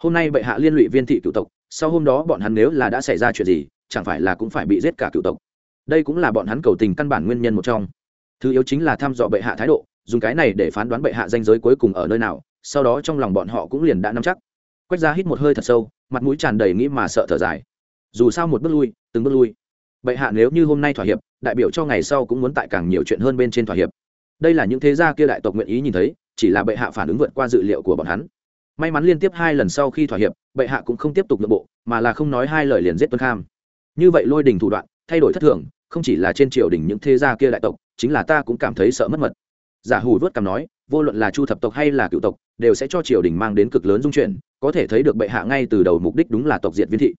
Hôm nay bệ hạ liên lụy viên thị cựu tộc, sau hôm đó bọn hắn nếu là đã xảy ra chuyện gì, chẳng phải là cũng phải bị giết cả cựu tộc. Đây cũng là bọn hắn cầu tình căn bản nguyên nhân một trong. Thứ yếu chính là thăm dò bệ hạ thái độ, dùng cái này để phán đoán bệ hạ danh giới cuối cùng ở nơi nào, sau đó trong lòng bọn họ cũng liền đã nắm chắc quách ra hít một hơi thật sâu, mặt mũi tràn đầy nghĩ mà sợ thở dài. Dù sao một bước lui, từng bước lui. Bệ hạ nếu như hôm nay thỏa hiệp, đại biểu cho ngày sau cũng muốn tại càng nhiều chuyện hơn bên trên thỏa hiệp. Đây là những thế gia kia đại tộc nguyện ý nhìn thấy, chỉ là bệ hạ phản ứng vượt qua dự liệu của bọn hắn. May mắn liên tiếp hai lần sau khi thỏa hiệp, bệ hạ cũng không tiếp tục nội bộ, mà là không nói hai lời liền giết tuân kham. Như vậy lôi đình thủ đoạn, thay đổi thất thường, không chỉ là trên triều đình những thế gia kia đại tộc, chính là ta cũng cảm thấy sợ mất mật. Giả hủ vớt cằm nói, vô luận là chu thập tộc hay là cựu tộc, đều sẽ cho triều đình mang đến cực lớn dung chuyển có thể thấy được bệ hạ ngay từ đầu mục đích đúng là tộc diệt viên thị.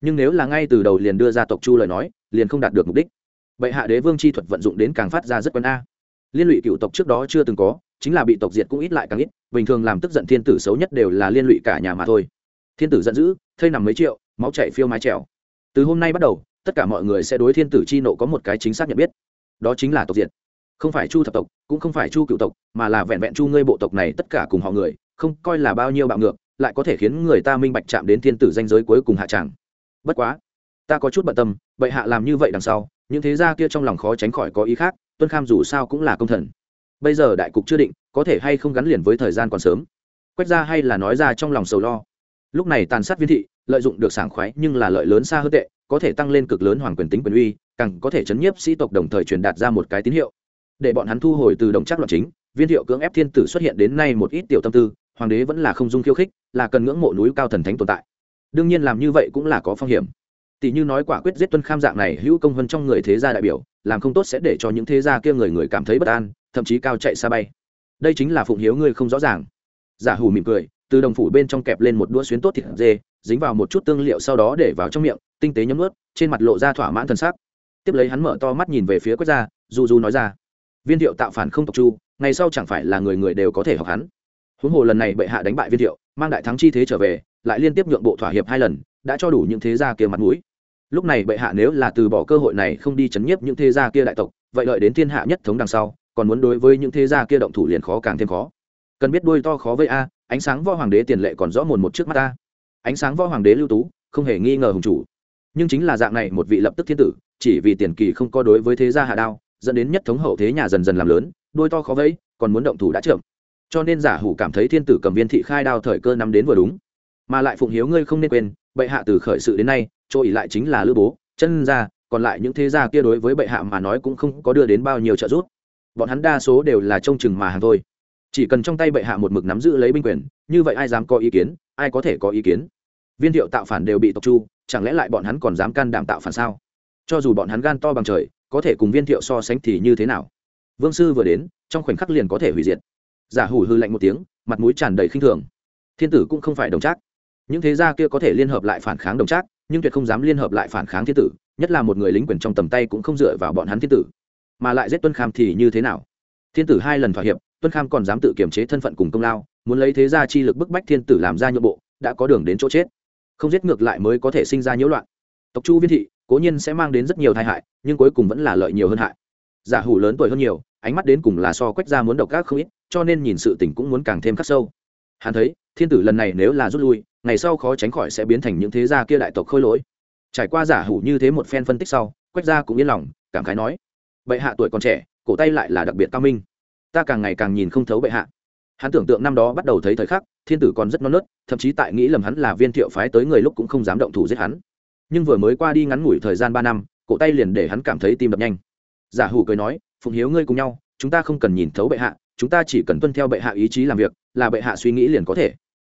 Nhưng nếu là ngay từ đầu liền đưa ra tộc chu lời nói, liền không đạt được mục đích. Bệ hạ đế vương chi thuật vận dụng đến càng phát ra rất quân a. Liên lụy cựu tộc trước đó chưa từng có, chính là bị tộc diệt cũng ít lại càng ít, bình thường làm tức giận thiên tử xấu nhất đều là liên lụy cả nhà mà thôi. Thiên tử giận dữ, thây nằm mấy triệu, máu chảy phiêu mái trèo từ hôm nay bắt đầu, tất cả mọi người sẽ đối thiên tử chi nộ có một cái chính xác nhận biết. Đó chính là tộc diệt. Không phải chu thập tộc, cũng không phải chu cựu tộc, mà là vẹn vẹn chu ngươi bộ tộc này tất cả cùng họ người, không coi là bao nhiêu bạo ngược lại có thể khiến người ta minh bạch chạm đến thiên tử danh giới cuối cùng hạ tràng. Bất quá, ta có chút bận tâm, bệ hạ làm như vậy đằng sau, những thế gia kia trong lòng khó tránh khỏi có ý khác, tuân kham dù sao cũng là công thần. Bây giờ đại cục chưa định, có thể hay không gắn liền với thời gian còn sớm? Quét ra hay là nói ra trong lòng sầu lo. Lúc này tàn sát viên thị, lợi dụng được sảng khoái nhưng là lợi lớn xa hơn tệ, có thể tăng lên cực lớn hoàng quyền tính quyền uy, càng có thể chấn nhiếp sĩ tộc đồng thời truyền đạt ra một cái tín hiệu. Để bọn hắn thu hồi từ đồng chắc loạn chính, viên thiệu cưỡng ép thiên tử xuất hiện đến nay một ít tiểu tâm tư hoàng đế vẫn là không dung khiêu khích, là cần ngưỡng mộ núi cao thần thánh tồn tại. Đương nhiên làm như vậy cũng là có phong hiểm. Tỷ như nói quả quyết giết tuân kham dạng này, hữu công hơn trong người thế gia đại biểu, làm không tốt sẽ để cho những thế gia kia người người cảm thấy bất an, thậm chí cao chạy xa bay. Đây chính là phụng hiếu ngươi không rõ ràng. Giả hủ mỉm cười, từ đồng phủ bên trong kẹp lên một đũa xuyến tốt thịt dê, dính vào một chút tương liệu sau đó để vào trong miệng, tinh tế nhấm ướt trên mặt lộ ra thỏa mãn t sắc. Tiếp lấy hắn mở to mắt nhìn về phía quách gia du du nói ra, viên thiệu tạo phản không tộc chu, ngày sau chẳng phải là người người đều có thể học hắn huống hồ lần này bệ hạ đánh bại viên thiệu, mang đại thắng chi thế trở về, lại liên tiếp nhượng bộ thỏa hiệp hai lần, đã cho đủ những thế gia kia mặt mũi. Lúc này bệ hạ nếu là từ bỏ cơ hội này không đi chấn nhiếp những thế gia kia đại tộc, vậy lợi đến thiên hạ nhất thống đằng sau, còn muốn đối với những thế gia kia động thủ liền khó càng thêm khó. Cần biết đuôi to khó với a, ánh sáng võ hoàng đế tiền lệ còn rõ mồn một trước mắt ta ánh sáng võ hoàng đế lưu tú, không hề nghi ngờ hùng chủ. Nhưng chính là dạng này một vị lập tức thiên tử, chỉ vì tiền kỳ không có đối với thế gia hạ đao, dẫn đến nhất thống hậu thế nhà dần dần làm lớn đôi to khó vẫy, còn muốn động thủ đã trưởng cho nên giả hủ cảm thấy thiên tử cầm viên thị khai đao thời cơ nắm đến vừa đúng. Mà lại phụng hiếu ngươi không nên quên, bệ hạ từ khởi sự đến nay, chỗ ỉ lại chính là lữ bố, chân ra, còn lại những thế gia kia đối với bệ hạ mà nói cũng không có đưa đến bao nhiêu trợ giúp. Bọn hắn đa số đều là trông chừng mà hàng thôi. Chỉ cần trong tay bệ hạ một mực nắm giữ lấy binh quyền, như vậy ai dám có ý kiến, ai có thể có ý kiến? Viên thiệu tạo phản đều bị tộc chu, chẳng lẽ lại bọn hắn còn dám can đảm tạo phản sao? Cho dù bọn hắn gan to bằng trời, có thể cùng viên thiệu so sánh thì như thế nào? Vương sư vừa đến, trong khoảnh khắc liền có thể hủy diệt giả hủ hư lạnh một tiếng, mặt mũi tràn đầy khinh thường. Thiên tử cũng không phải đồng trác. Những thế gia kia có thể liên hợp lại phản kháng đồng trác, nhưng tuyệt không dám liên hợp lại phản kháng thiên tử, nhất là một người lính quyền trong tầm tay cũng không dựa vào bọn hắn thiên tử. Mà lại giết tuân kham thì như thế nào? Thiên tử hai lần thỏa hiệp, tuân kham còn dám tự kiềm chế thân phận cùng công lao, muốn lấy thế gia chi lực bức bách thiên tử làm ra nhượng bộ, đã có đường đến chỗ chết. Không giết ngược lại mới có thể sinh ra nhiễu loạn. Tộc chu viên thị, cố nhiên sẽ mang đến rất nhiều tai hại, nhưng cuối cùng vẫn là lợi nhiều hơn hại. Giả hủ lớn tuổi hơn nhiều, ánh mắt đến cùng là so quách ra muốn độc ác không ít cho nên nhìn sự tình cũng muốn càng thêm khắc sâu. Hắn thấy, thiên tử lần này nếu là rút lui, ngày sau khó tránh khỏi sẽ biến thành những thế gia kia đại tộc khôi lỗi. Trải qua giả hủ như thế một phen phân tích sau, quách gia cũng yên lòng, cảm khái nói, bệ hạ tuổi còn trẻ, cổ tay lại là đặc biệt cao minh. Ta càng ngày càng nhìn không thấu bệ hạ. Hắn tưởng tượng năm đó bắt đầu thấy thời khắc, thiên tử còn rất non nớt, thậm chí tại nghĩ lầm hắn là viên thiệu phái tới người lúc cũng không dám động thủ giết hắn. Nhưng vừa mới qua đi ngắn ngủi thời gian ba năm, cổ tay liền để hắn cảm thấy tim đập nhanh. Giả hủ cười nói, phụng hiếu ngươi cùng nhau, chúng ta không cần nhìn thấu bệ hạ chúng ta chỉ cần tuân theo bệ hạ ý chí làm việc, là bệ hạ suy nghĩ liền có thể.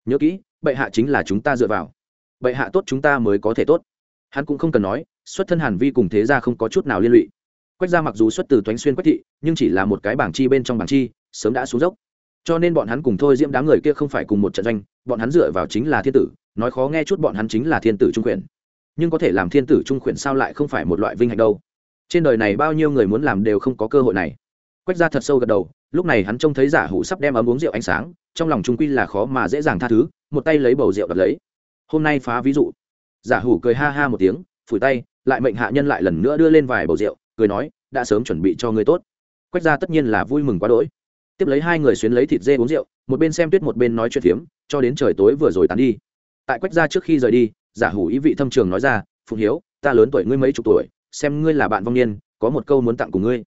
Nhớ kỹ, bệ hạ chính là chúng ta dựa vào. Bệ hạ tốt chúng ta mới có thể tốt. Hắn cũng không cần nói, xuất thân hàn vi cùng thế gia không có chút nào liên lụy. Quách ra mặc dù xuất từ toánh xuyên quách thị, nhưng chỉ là một cái bảng chi bên trong bảng chi, sớm đã xuống dốc. Cho nên bọn hắn cùng thôi diễm đám người kia không phải cùng một trận doanh, bọn hắn dựa vào chính là thiên tử, nói khó nghe chút bọn hắn chính là thiên tử trung quyền. Nhưng có thể làm thiên tử trung quyền sao lại không phải một loại vinh hạnh đâu? Trên đời này bao nhiêu người muốn làm đều không có cơ hội này quách gia thật sâu gật đầu, lúc này hắn trông thấy giả hủ sắp đem ấm uống rượu ánh sáng, trong lòng trung quy là khó mà dễ dàng tha thứ, một tay lấy bầu rượu đặt lấy. Hôm nay phá ví dụ. Giả hủ cười ha ha một tiếng, phủi tay, lại mệnh hạ nhân lại lần nữa đưa lên vài bầu rượu, cười nói, đã sớm chuẩn bị cho người tốt. Quách gia tất nhiên là vui mừng quá đỗi. Tiếp lấy hai người xuyến lấy thịt dê uống rượu, một bên xem tuyết một bên nói chuyện phiếm, cho đến trời tối vừa rồi tán đi. Tại quách gia trước khi rời đi, giả hủ ý vị thâm trường nói ra, phụng hiếu, ta lớn tuổi ngươi mấy chục tuổi, xem ngươi là bạn vong niên, có một câu muốn tặng của ngươi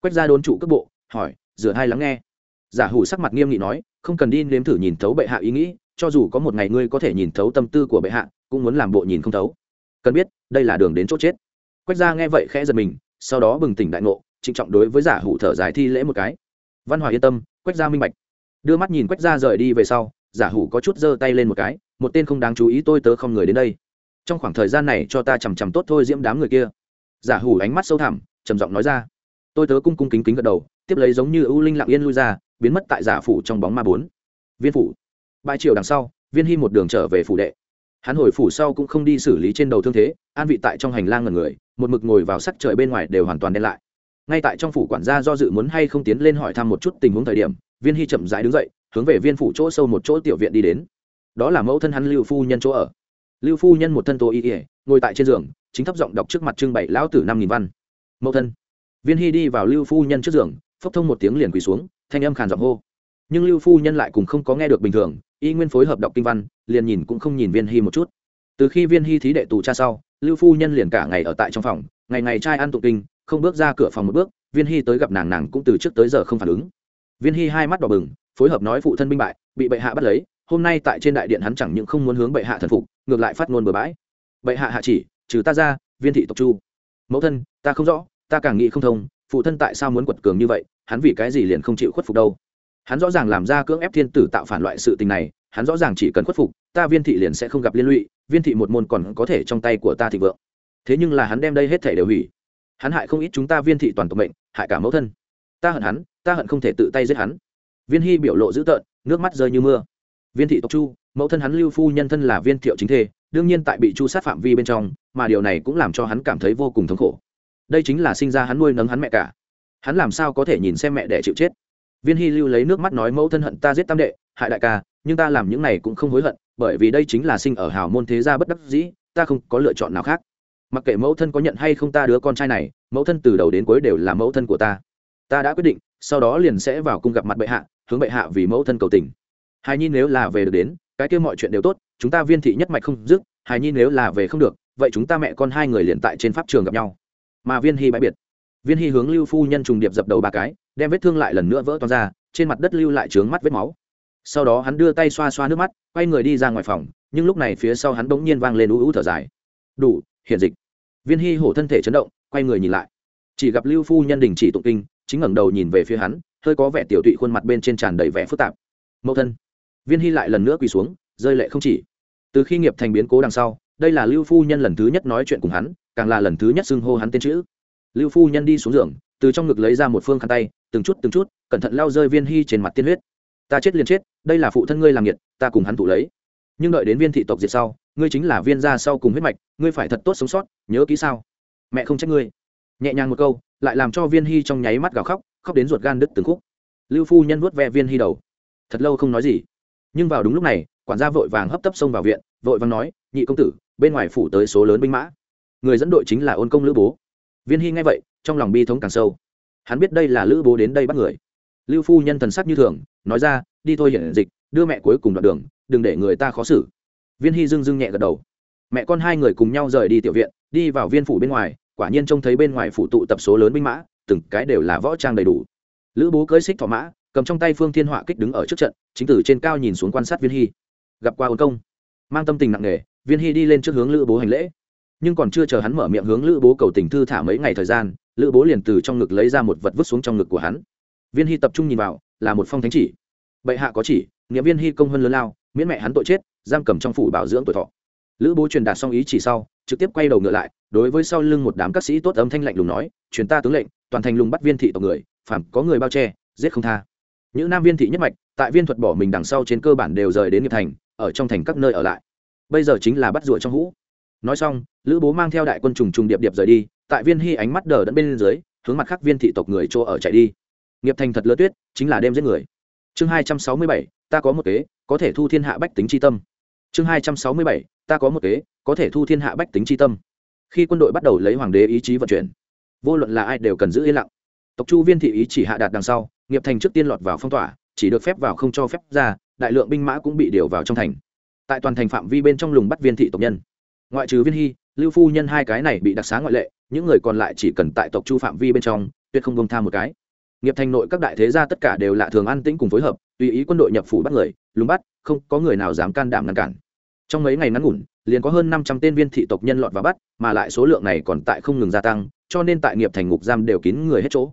quách gia đốn trụ cước bộ, hỏi, rửa hai lắng nghe. Giả hủ sắc mặt nghiêm nghị nói, không cần đi nếm thử nhìn thấu bệ hạ ý nghĩ, cho dù có một ngày ngươi có thể nhìn thấu tâm tư của bệ hạ, cũng muốn làm bộ nhìn không thấu. Cần biết, đây là đường đến chỗ chết. Quách gia nghe vậy khẽ giật mình, sau đó bừng tỉnh đại ngộ, trịnh trọng đối với giả hủ thở dài thi lễ một cái. Văn hòa yên tâm, quách gia minh bạch. Đưa mắt nhìn quách gia rời đi về sau, giả hủ có chút giơ tay lên một cái, một tên không đáng chú ý tôi tớ không người đến đây. Trong khoảng thời gian này cho ta chằm chằm tốt thôi diễm đám người kia. Giả hủ ánh mắt sâu thẳm, trầm giọng nói ra tôi tớ cung cung kính kính gật đầu, tiếp lấy giống như ưu linh lặng yên lui ra, biến mất tại giả phủ trong bóng ma bốn. Viên phủ. Bãi triều đằng sau, viên hy một đường trở về phủ đệ. Hắn hồi phủ sau cũng không đi xử lý trên đầu thương thế, an vị tại trong hành lang ngần người, một mực ngồi vào sắc trời bên ngoài đều hoàn toàn đen lại. Ngay tại trong phủ quản gia do dự muốn hay không tiến lên hỏi thăm một chút tình huống thời điểm, viên hy chậm rãi đứng dậy, hướng về viên phủ chỗ sâu một chỗ tiểu viện đi đến. Đó là mẫu thân hắn lưu phu nhân chỗ ở. Lưu phu nhân một thân tô y ỉa ngồi tại trên giường, chính thấp giọng đọc trước mặt trưng bày lão tử năm nghìn văn. Mẫu thân viên hy đi vào lưu phu nhân trước giường, phốc thông một tiếng liền quỳ xuống, thanh âm khàn giọng hô. Nhưng lưu phu nhân lại cùng không có nghe được bình thường, y nguyên phối hợp đọc kinh văn, liền nhìn cũng không nhìn viên hy một chút. Từ khi viên hy thí đệ tù cha sau, lưu phu nhân liền cả ngày ở tại trong phòng, ngày ngày trai ăn tụng kinh, không bước ra cửa phòng một bước, viên hy tới gặp nàng nàng cũng từ trước tới giờ không phản ứng. Viên hy hai mắt đỏ bừng, phối hợp nói phụ thân binh bại, bị bệ hạ bắt lấy, hôm nay tại trên đại điện hắn chẳng những không muốn hướng bệ hạ thần phục, ngược lại phát ngôn bừa bãi. Bệ hạ hạ chỉ, trừ ta ra, viên thị tộc chu. Mẫu thân, ta không rõ ta càng nghĩ không thông, phụ thân tại sao muốn quật cường như vậy, hắn vì cái gì liền không chịu khuất phục đâu? Hắn rõ ràng làm ra cưỡng ép thiên tử tạo phản loại sự tình này, hắn rõ ràng chỉ cần khuất phục, ta viên thị liền sẽ không gặp liên lụy, viên thị một môn còn có thể trong tay của ta thịnh vượng. Thế nhưng là hắn đem đây hết thể đều hủy. Hắn hại không ít chúng ta viên thị toàn tộc mệnh, hại cả mẫu thân. Ta hận hắn, ta hận không thể tự tay giết hắn. Viên hy biểu lộ dữ tợn, nước mắt rơi như mưa. Viên thị tộc chu, mẫu thân hắn lưu phu nhân thân là viên thiệu chính thê, đương nhiên tại bị chu sát phạm vi bên trong, mà điều này cũng làm cho hắn cảm thấy vô cùng thống khổ đây chính là sinh ra hắn nuôi nấng hắn mẹ cả. Hắn làm sao có thể nhìn xem mẹ đẻ chịu chết? Viên hy lưu lấy nước mắt nói, mẫu thân hận ta giết tam đệ, hại đại ca, nhưng ta làm những này cũng không hối hận, bởi vì đây chính là sinh ở hào môn thế gia bất đắc dĩ, ta không có lựa chọn nào khác. Mặc kệ mẫu thân có nhận hay không ta đứa con trai này, mẫu thân từ đầu đến cuối đều là mẫu thân của ta. Ta đã quyết định, sau đó liền sẽ vào cung gặp mặt bệ hạ, hướng bệ hạ vì mẫu thân cầu tình. Hài nhi nếu là về được đến, cái kia mọi chuyện đều tốt, chúng ta viên thị nhất mạch không dứt hài nhi nếu là về không được, vậy chúng ta mẹ con hai người liền tại trên pháp trường gặp nhau mà viên hy bãi biệt. Viên hy hướng lưu phu nhân trùng điệp dập đầu ba cái, đem vết thương lại lần nữa vỡ toan ra, trên mặt đất lưu lại trướng mắt vết máu. Sau đó hắn đưa tay xoa xoa nước mắt, quay người đi ra ngoài phòng, nhưng lúc này phía sau hắn bỗng nhiên vang lên ú ú thở dài. Đủ hiện dịch. Viên hy hổ thân thể chấn động, quay người nhìn lại. Chỉ gặp lưu phu nhân đình chỉ tụng kinh, chính ngẩng đầu nhìn về phía hắn, hơi có vẻ tiểu tụy khuôn mặt bên trên tràn đầy vẻ phức tạp. Mẫu thân. Viên hy lại lần nữa quỳ xuống, rơi lệ không chỉ. Từ khi nghiệp thành biến cố đằng sau, đây là lưu phu nhân lần thứ nhất nói chuyện cùng hắn càng là lần thứ nhất xưng hô hắn tên chữ. Lưu phu nhân đi xuống giường, từ trong ngực lấy ra một phương khăn tay, từng chút từng chút, cẩn thận lao rơi viên hy trên mặt tiên huyết. Ta chết liền chết, đây là phụ thân ngươi làm nhiệt ta cùng hắn thụ lấy. Nhưng đợi đến viên thị tộc diệt sau, ngươi chính là viên gia sau cùng huyết mạch, ngươi phải thật tốt sống sót, nhớ kỹ sao? Mẹ không trách ngươi. Nhẹ nhàng một câu, lại làm cho viên hy trong nháy mắt gào khóc khóc đến ruột gan đứt từng khúc. Lưu phu nhân vuốt ve viên hy đầu. Thật lâu không nói gì. Nhưng vào đúng lúc này, quản gia vội vàng hấp tấp xông vào viện, vội vàng nói, nhị công tử, bên ngoài phủ tới số lớn binh mã người dẫn đội chính là ôn công lữ bố. Viên hy nghe vậy, trong lòng bi thống càng sâu. Hắn biết đây là lữ bố đến đây bắt người. Lưu phu nhân thần sắc như thường, nói ra, đi thôi hiện dịch, đưa mẹ cuối cùng đoạn đường, đừng để người ta khó xử. Viên hy dưng dưng nhẹ gật đầu. Mẹ con hai người cùng nhau rời đi tiểu viện, đi vào viên phủ bên ngoài, quả nhiên trông thấy bên ngoài phủ tụ tập số lớn binh mã, từng cái đều là võ trang đầy đủ. Lữ bố cưỡi xích thỏ mã, cầm trong tay phương thiên họa kích đứng ở trước trận, chính từ trên cao nhìn xuống quan sát viên hy. Gặp qua ôn công, mang tâm tình nặng nề, viên hy đi lên trước hướng lữ bố hành lễ nhưng còn chưa chờ hắn mở miệng hướng lữ bố cầu tình thư thả mấy ngày thời gian, lữ bố liền từ trong ngực lấy ra một vật vứt xuống trong ngực của hắn. Viên hy tập trung nhìn vào, là một phong thánh chỉ. Bệ hạ có chỉ nghĩa viên hy công hơn lớn lao, miễn mẹ hắn tội chết, giam cầm trong phủ bảo dưỡng tuổi thọ. Lữ bố truyền đạt xong ý chỉ sau, trực tiếp quay đầu ngựa lại, đối với sau lưng một đám các sĩ tốt âm thanh lạnh lùng nói, truyền ta tướng lệnh, toàn thành lùng bắt viên thị tộc người phản có người bao che, giết không tha. Những nam viên thị nhất mạch, tại viên thuật bỏ mình đằng sau trên cơ bản đều rời đến nghiệp thành, ở trong thành các nơi ở lại. Bây giờ chính là bắt rùa trong hũ nói xong, lữ bố mang theo đại quân trùng trùng điệp điệp rời đi, tại viên hy ánh mắt đờ đẫn bên dưới, hướng mặt khác viên thị tộc người chỗ ở chạy đi. Nghiệp thành thật lơ tuyết, chính là đêm giết người. Chương hai trăm sáu mươi bảy, ta có một kế, có thể thu thiên hạ bách tính tri tâm. Chương hai trăm sáu mươi bảy, ta có một kế, có thể thu thiên hạ bách tính tri tâm. Khi quân đội bắt đầu lấy hoàng đế ý chí vận chuyển, vô luận là ai đều cần giữ yên lặng. Tộc chu viên thị ý chỉ hạ đạt đằng sau, nghiệp thành trước tiên lọt vào phong tỏa, chỉ được phép vào không cho phép ra, đại lượng binh mã cũng bị điều vào trong thành. Tại toàn thành phạm vi bên trong lùng bắt viên thị tộc nhân ngoại trừ viên hy, lưu phu nhân hai cái này bị đặc xá ngoại lệ, những người còn lại chỉ cần tại tộc chu phạm vi bên trong, tuyệt không bông tham một cái. Nghiệp thành nội các đại thế gia tất cả đều lạ thường an tĩnh cùng phối hợp, tùy ý quân đội nhập phủ bắt người, lùng bắt, không có người nào dám can đảm ngăn cản. Trong mấy ngày ngắn ngủn, liền có hơn năm trăm tên viên thị tộc nhân lọt vào bắt, mà lại số lượng này còn tại không ngừng gia tăng, cho nên tại nghiệp thành ngục giam đều kín người hết chỗ.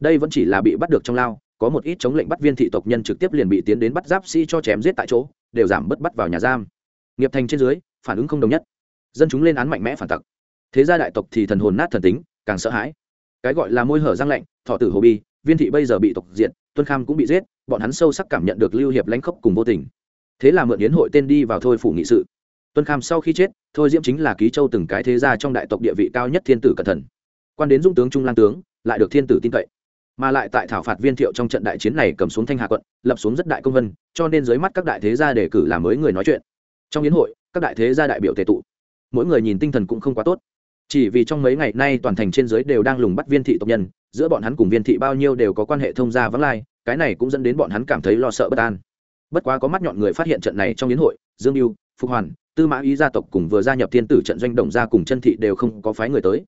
Đây vẫn chỉ là bị bắt được trong lao, có một ít chống lệnh bắt viên thị tộc nhân trực tiếp liền bị tiến đến bắt giáp sĩ cho chém giết tại chỗ, đều giảm bất bắt vào nhà giam. Nghiệp thành trên dưới, phản ứng không đồng nhất dân chúng lên án mạnh mẽ phản tặc. Thế gia đại tộc thì thần hồn nát thần tính càng sợ hãi. Cái gọi là môi hở răng lạnh thọ tử hồ bi viên thị bây giờ bị tộc diện tuân kham cũng bị giết bọn hắn sâu sắc cảm nhận được lưu hiệp lãnh khốc cùng vô tình. Thế là mượn yến hội tên đi vào thôi phủ nghị sự. Tuân kham sau khi chết thôi diễm chính là ký châu từng cái thế gia trong đại tộc địa vị cao nhất thiên tử cẩn thần, quan đến dung tướng trung lan tướng lại được thiên tử tin cậy. Mà lại tại thảo phạt viên thiệu trong trận đại chiến này cầm xuống thanh hà quận lập xuống rất đại công vân cho nên dưới mắt các đại thế gia đề cử làm mới người nói chuyện. Trong yến hội các đại thế gia đại biểu tề tụ mỗi người nhìn tinh thần cũng không quá tốt. Chỉ vì trong mấy ngày nay toàn thành trên giới đều đang lùng bắt viên thị tộc nhân, giữa bọn hắn cùng viên thị bao nhiêu đều có quan hệ thông gia vắng lai, cái này cũng dẫn đến bọn hắn cảm thấy lo sợ bất an. Bất quá có mắt nhọn người phát hiện trận này trong hiến hội, dương mưu phục hoàn, tư mã ý gia tộc cùng vừa gia nhập thiên tử trận doanh đồng gia cùng chân thị đều không có phái người tới.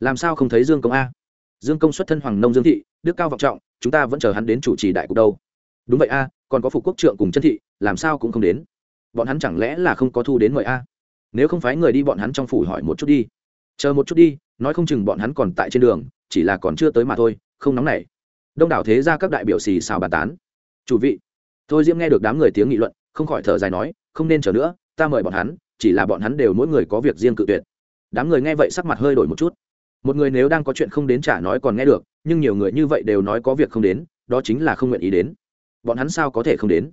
Làm sao không thấy dương công a? Dương công xuất thân hoàng nông dương thị, đức cao vọng trọng, chúng ta vẫn chờ hắn đến chủ trì đại cục đâu. Đúng vậy a, còn có phục quốc trượng cùng chân thị, làm sao cũng không đến. Bọn hắn chẳng lẽ là không có thu đến mời a? Nếu không phải người đi bọn hắn trong phủ hỏi một chút đi. Chờ một chút đi, nói không chừng bọn hắn còn tại trên đường, chỉ là còn chưa tới mà thôi, không nóng nảy. Đông đảo thế ra các đại biểu xì xào bàn tán. Chủ vị, thôi diễm nghe được đám người tiếng nghị luận, không khỏi thở dài nói, không nên chờ nữa, ta mời bọn hắn, chỉ là bọn hắn đều mỗi người có việc riêng cự tuyệt. Đám người nghe vậy sắc mặt hơi đổi một chút. Một người nếu đang có chuyện không đến trả nói còn nghe được, nhưng nhiều người như vậy đều nói có việc không đến, đó chính là không nguyện ý đến. Bọn hắn sao có thể không đến?